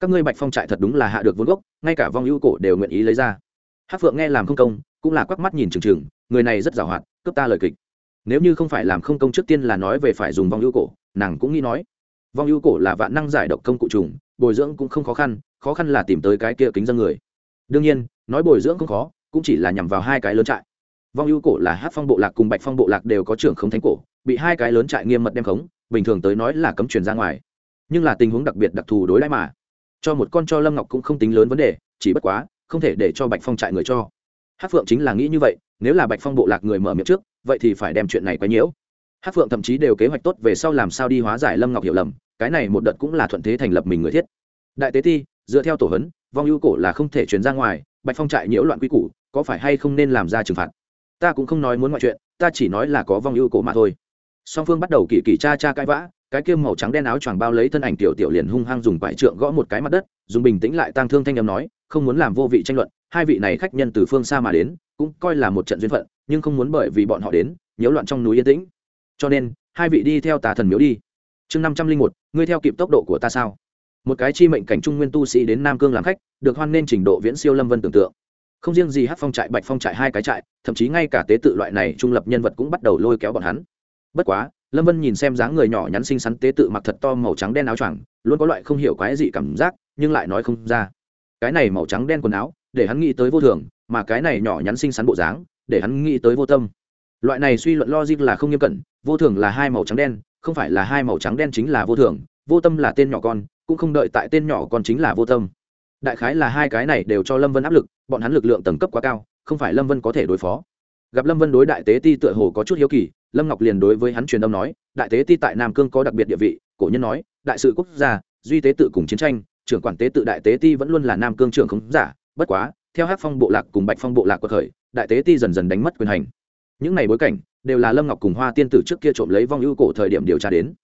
Các ngươi bạch phong trại thật đúng là hạ được vốn gốc, ngay cả vong ưu cổ đều nguyện ý lấy ra. Hát phượng nghe làm không công, cũng là quắc mắt nhìn trừng trừng người này rất giàu hoạt cướp ta lời kịch. Nếu như không phải làm không công trước tiên là nói về phải dùng vong ưu cổ, nàng cũng nghĩ nói. Vong ưu cổ là vạn năng giải độc công cụ trùng, bồi dưỡng cũng không khó khăn khó khăn là tìm tới cái kia kính dân người. Đương nhiên, nói bồi dưỡng không khó, cũng chỉ là nhằm vào hai cái lớn trại vong ưu cổ là hát phong bộ lạc cùng bạch phong bộ lạc đều có trưởng không thánh cổ, bị hai cái lớn trại nghiêm mật đem khống, bình thường tới nói là cấm truyền ra ngoài. Nhưng là tình huống đặc biệt đặc thù đối đãi mà. Cho một con cho lâm ngọc cũng không tính lớn vấn đề, chỉ bất quá, không thể để cho bạch phong trại người cho. Hát phượng chính là nghĩ như vậy, nếu là bạch phong bộ lạc người mở miệng trước, vậy thì phải đem chuyện này quấy nhiễu. Hát phượng thậm chí đều kế hoạch tốt về sau làm sao đi hóa giải lâm ngọc hiểu lầm, cái này một đợt cũng là thuận thế thành lập mình người thiết. Đại tế ti, dựa theo tổ hấn vong ưu cổ là không thể truyền ra ngoài, bạch phong trại nhiễu loạn quy củ, có phải hay không nên làm ra trừng phạt? Ta cũng không nói muốn ngoại chuyện, ta chỉ nói là có vong ưu cổ mà thôi. Song phương bắt đầu kỳ kỳ cha cha cãi vã, cái kiêm màu trắng đen áo choàng bao lấy thân ảnh tiểu tiểu liền hung hăng dùng quải trượng gõ một cái mặt đất, dùng bình tĩnh lại tăng thương thanh âm nói, không muốn làm vô vị tranh luận, hai vị này khách nhân từ phương xa mà đến, cũng coi là một trận duyên phận, nhưng không muốn bởi vì bọn họ đến, nhiễu loạn trong núi yên tĩnh. Cho nên, hai vị đi theo tà thần miếu đi. Chương năm trăm linh một, ngươi theo kịp tốc độ của ta sao? Một cái chi mệnh cảnh trung nguyên tu sĩ đến nam cương làm khách, được hoan nên trình độ viễn siêu lâm vân tưởng tượng không riêng gì hát phong trại, bạch phong trại, hai cái trại, thậm chí ngay cả tế tự loại này trung lập nhân vật cũng bắt đầu lôi kéo bọn hắn. Bất quá, lâm vân nhìn xem dáng người nhỏ nhắn xinh xắn tế tự mặc thật to màu trắng đen áo choàng, luôn có loại không hiểu quái gì cảm giác, nhưng lại nói không ra. Cái này màu trắng đen quần áo, để hắn nghĩ tới vô thường, mà cái này nhỏ nhắn xinh xắn bộ dáng, để hắn nghĩ tới vô tâm. Loại này suy luận logic là không nghiêm cẩn, vô thường là hai màu trắng đen, không phải là hai màu trắng đen chính là vô thường, vô tâm là tên nhỏ con, cũng không đợi tại tên nhỏ con chính là vô tâm đại khái là hai cái này đều cho lâm vân áp lực, bọn hắn lực lượng tầng cấp quá cao, không phải lâm vân có thể đối phó. Gặp lâm vân đối đại tế ti tựa hồ có chút hiếu kỳ, lâm ngọc liền đối với hắn truyền âm nói, đại tế ti tại nam cương có đặc biệt địa vị, cổ nhân nói, đại sự quốc gia, duy tế tự cùng chiến tranh, trưởng quản tế tự đại tế ti vẫn luôn là nam cương trưởng khống giả, bất quá, theo hát phong bộ lạc cùng bạch phong bộ lạc của khởi đại tế ti dần dần đánh mất quyền hành. Những này bối cảnh, đều là lâm ngọc cùng hoa tiên tử trước kia trộm lấy vong ưu cổ thời điểm điều tra đến.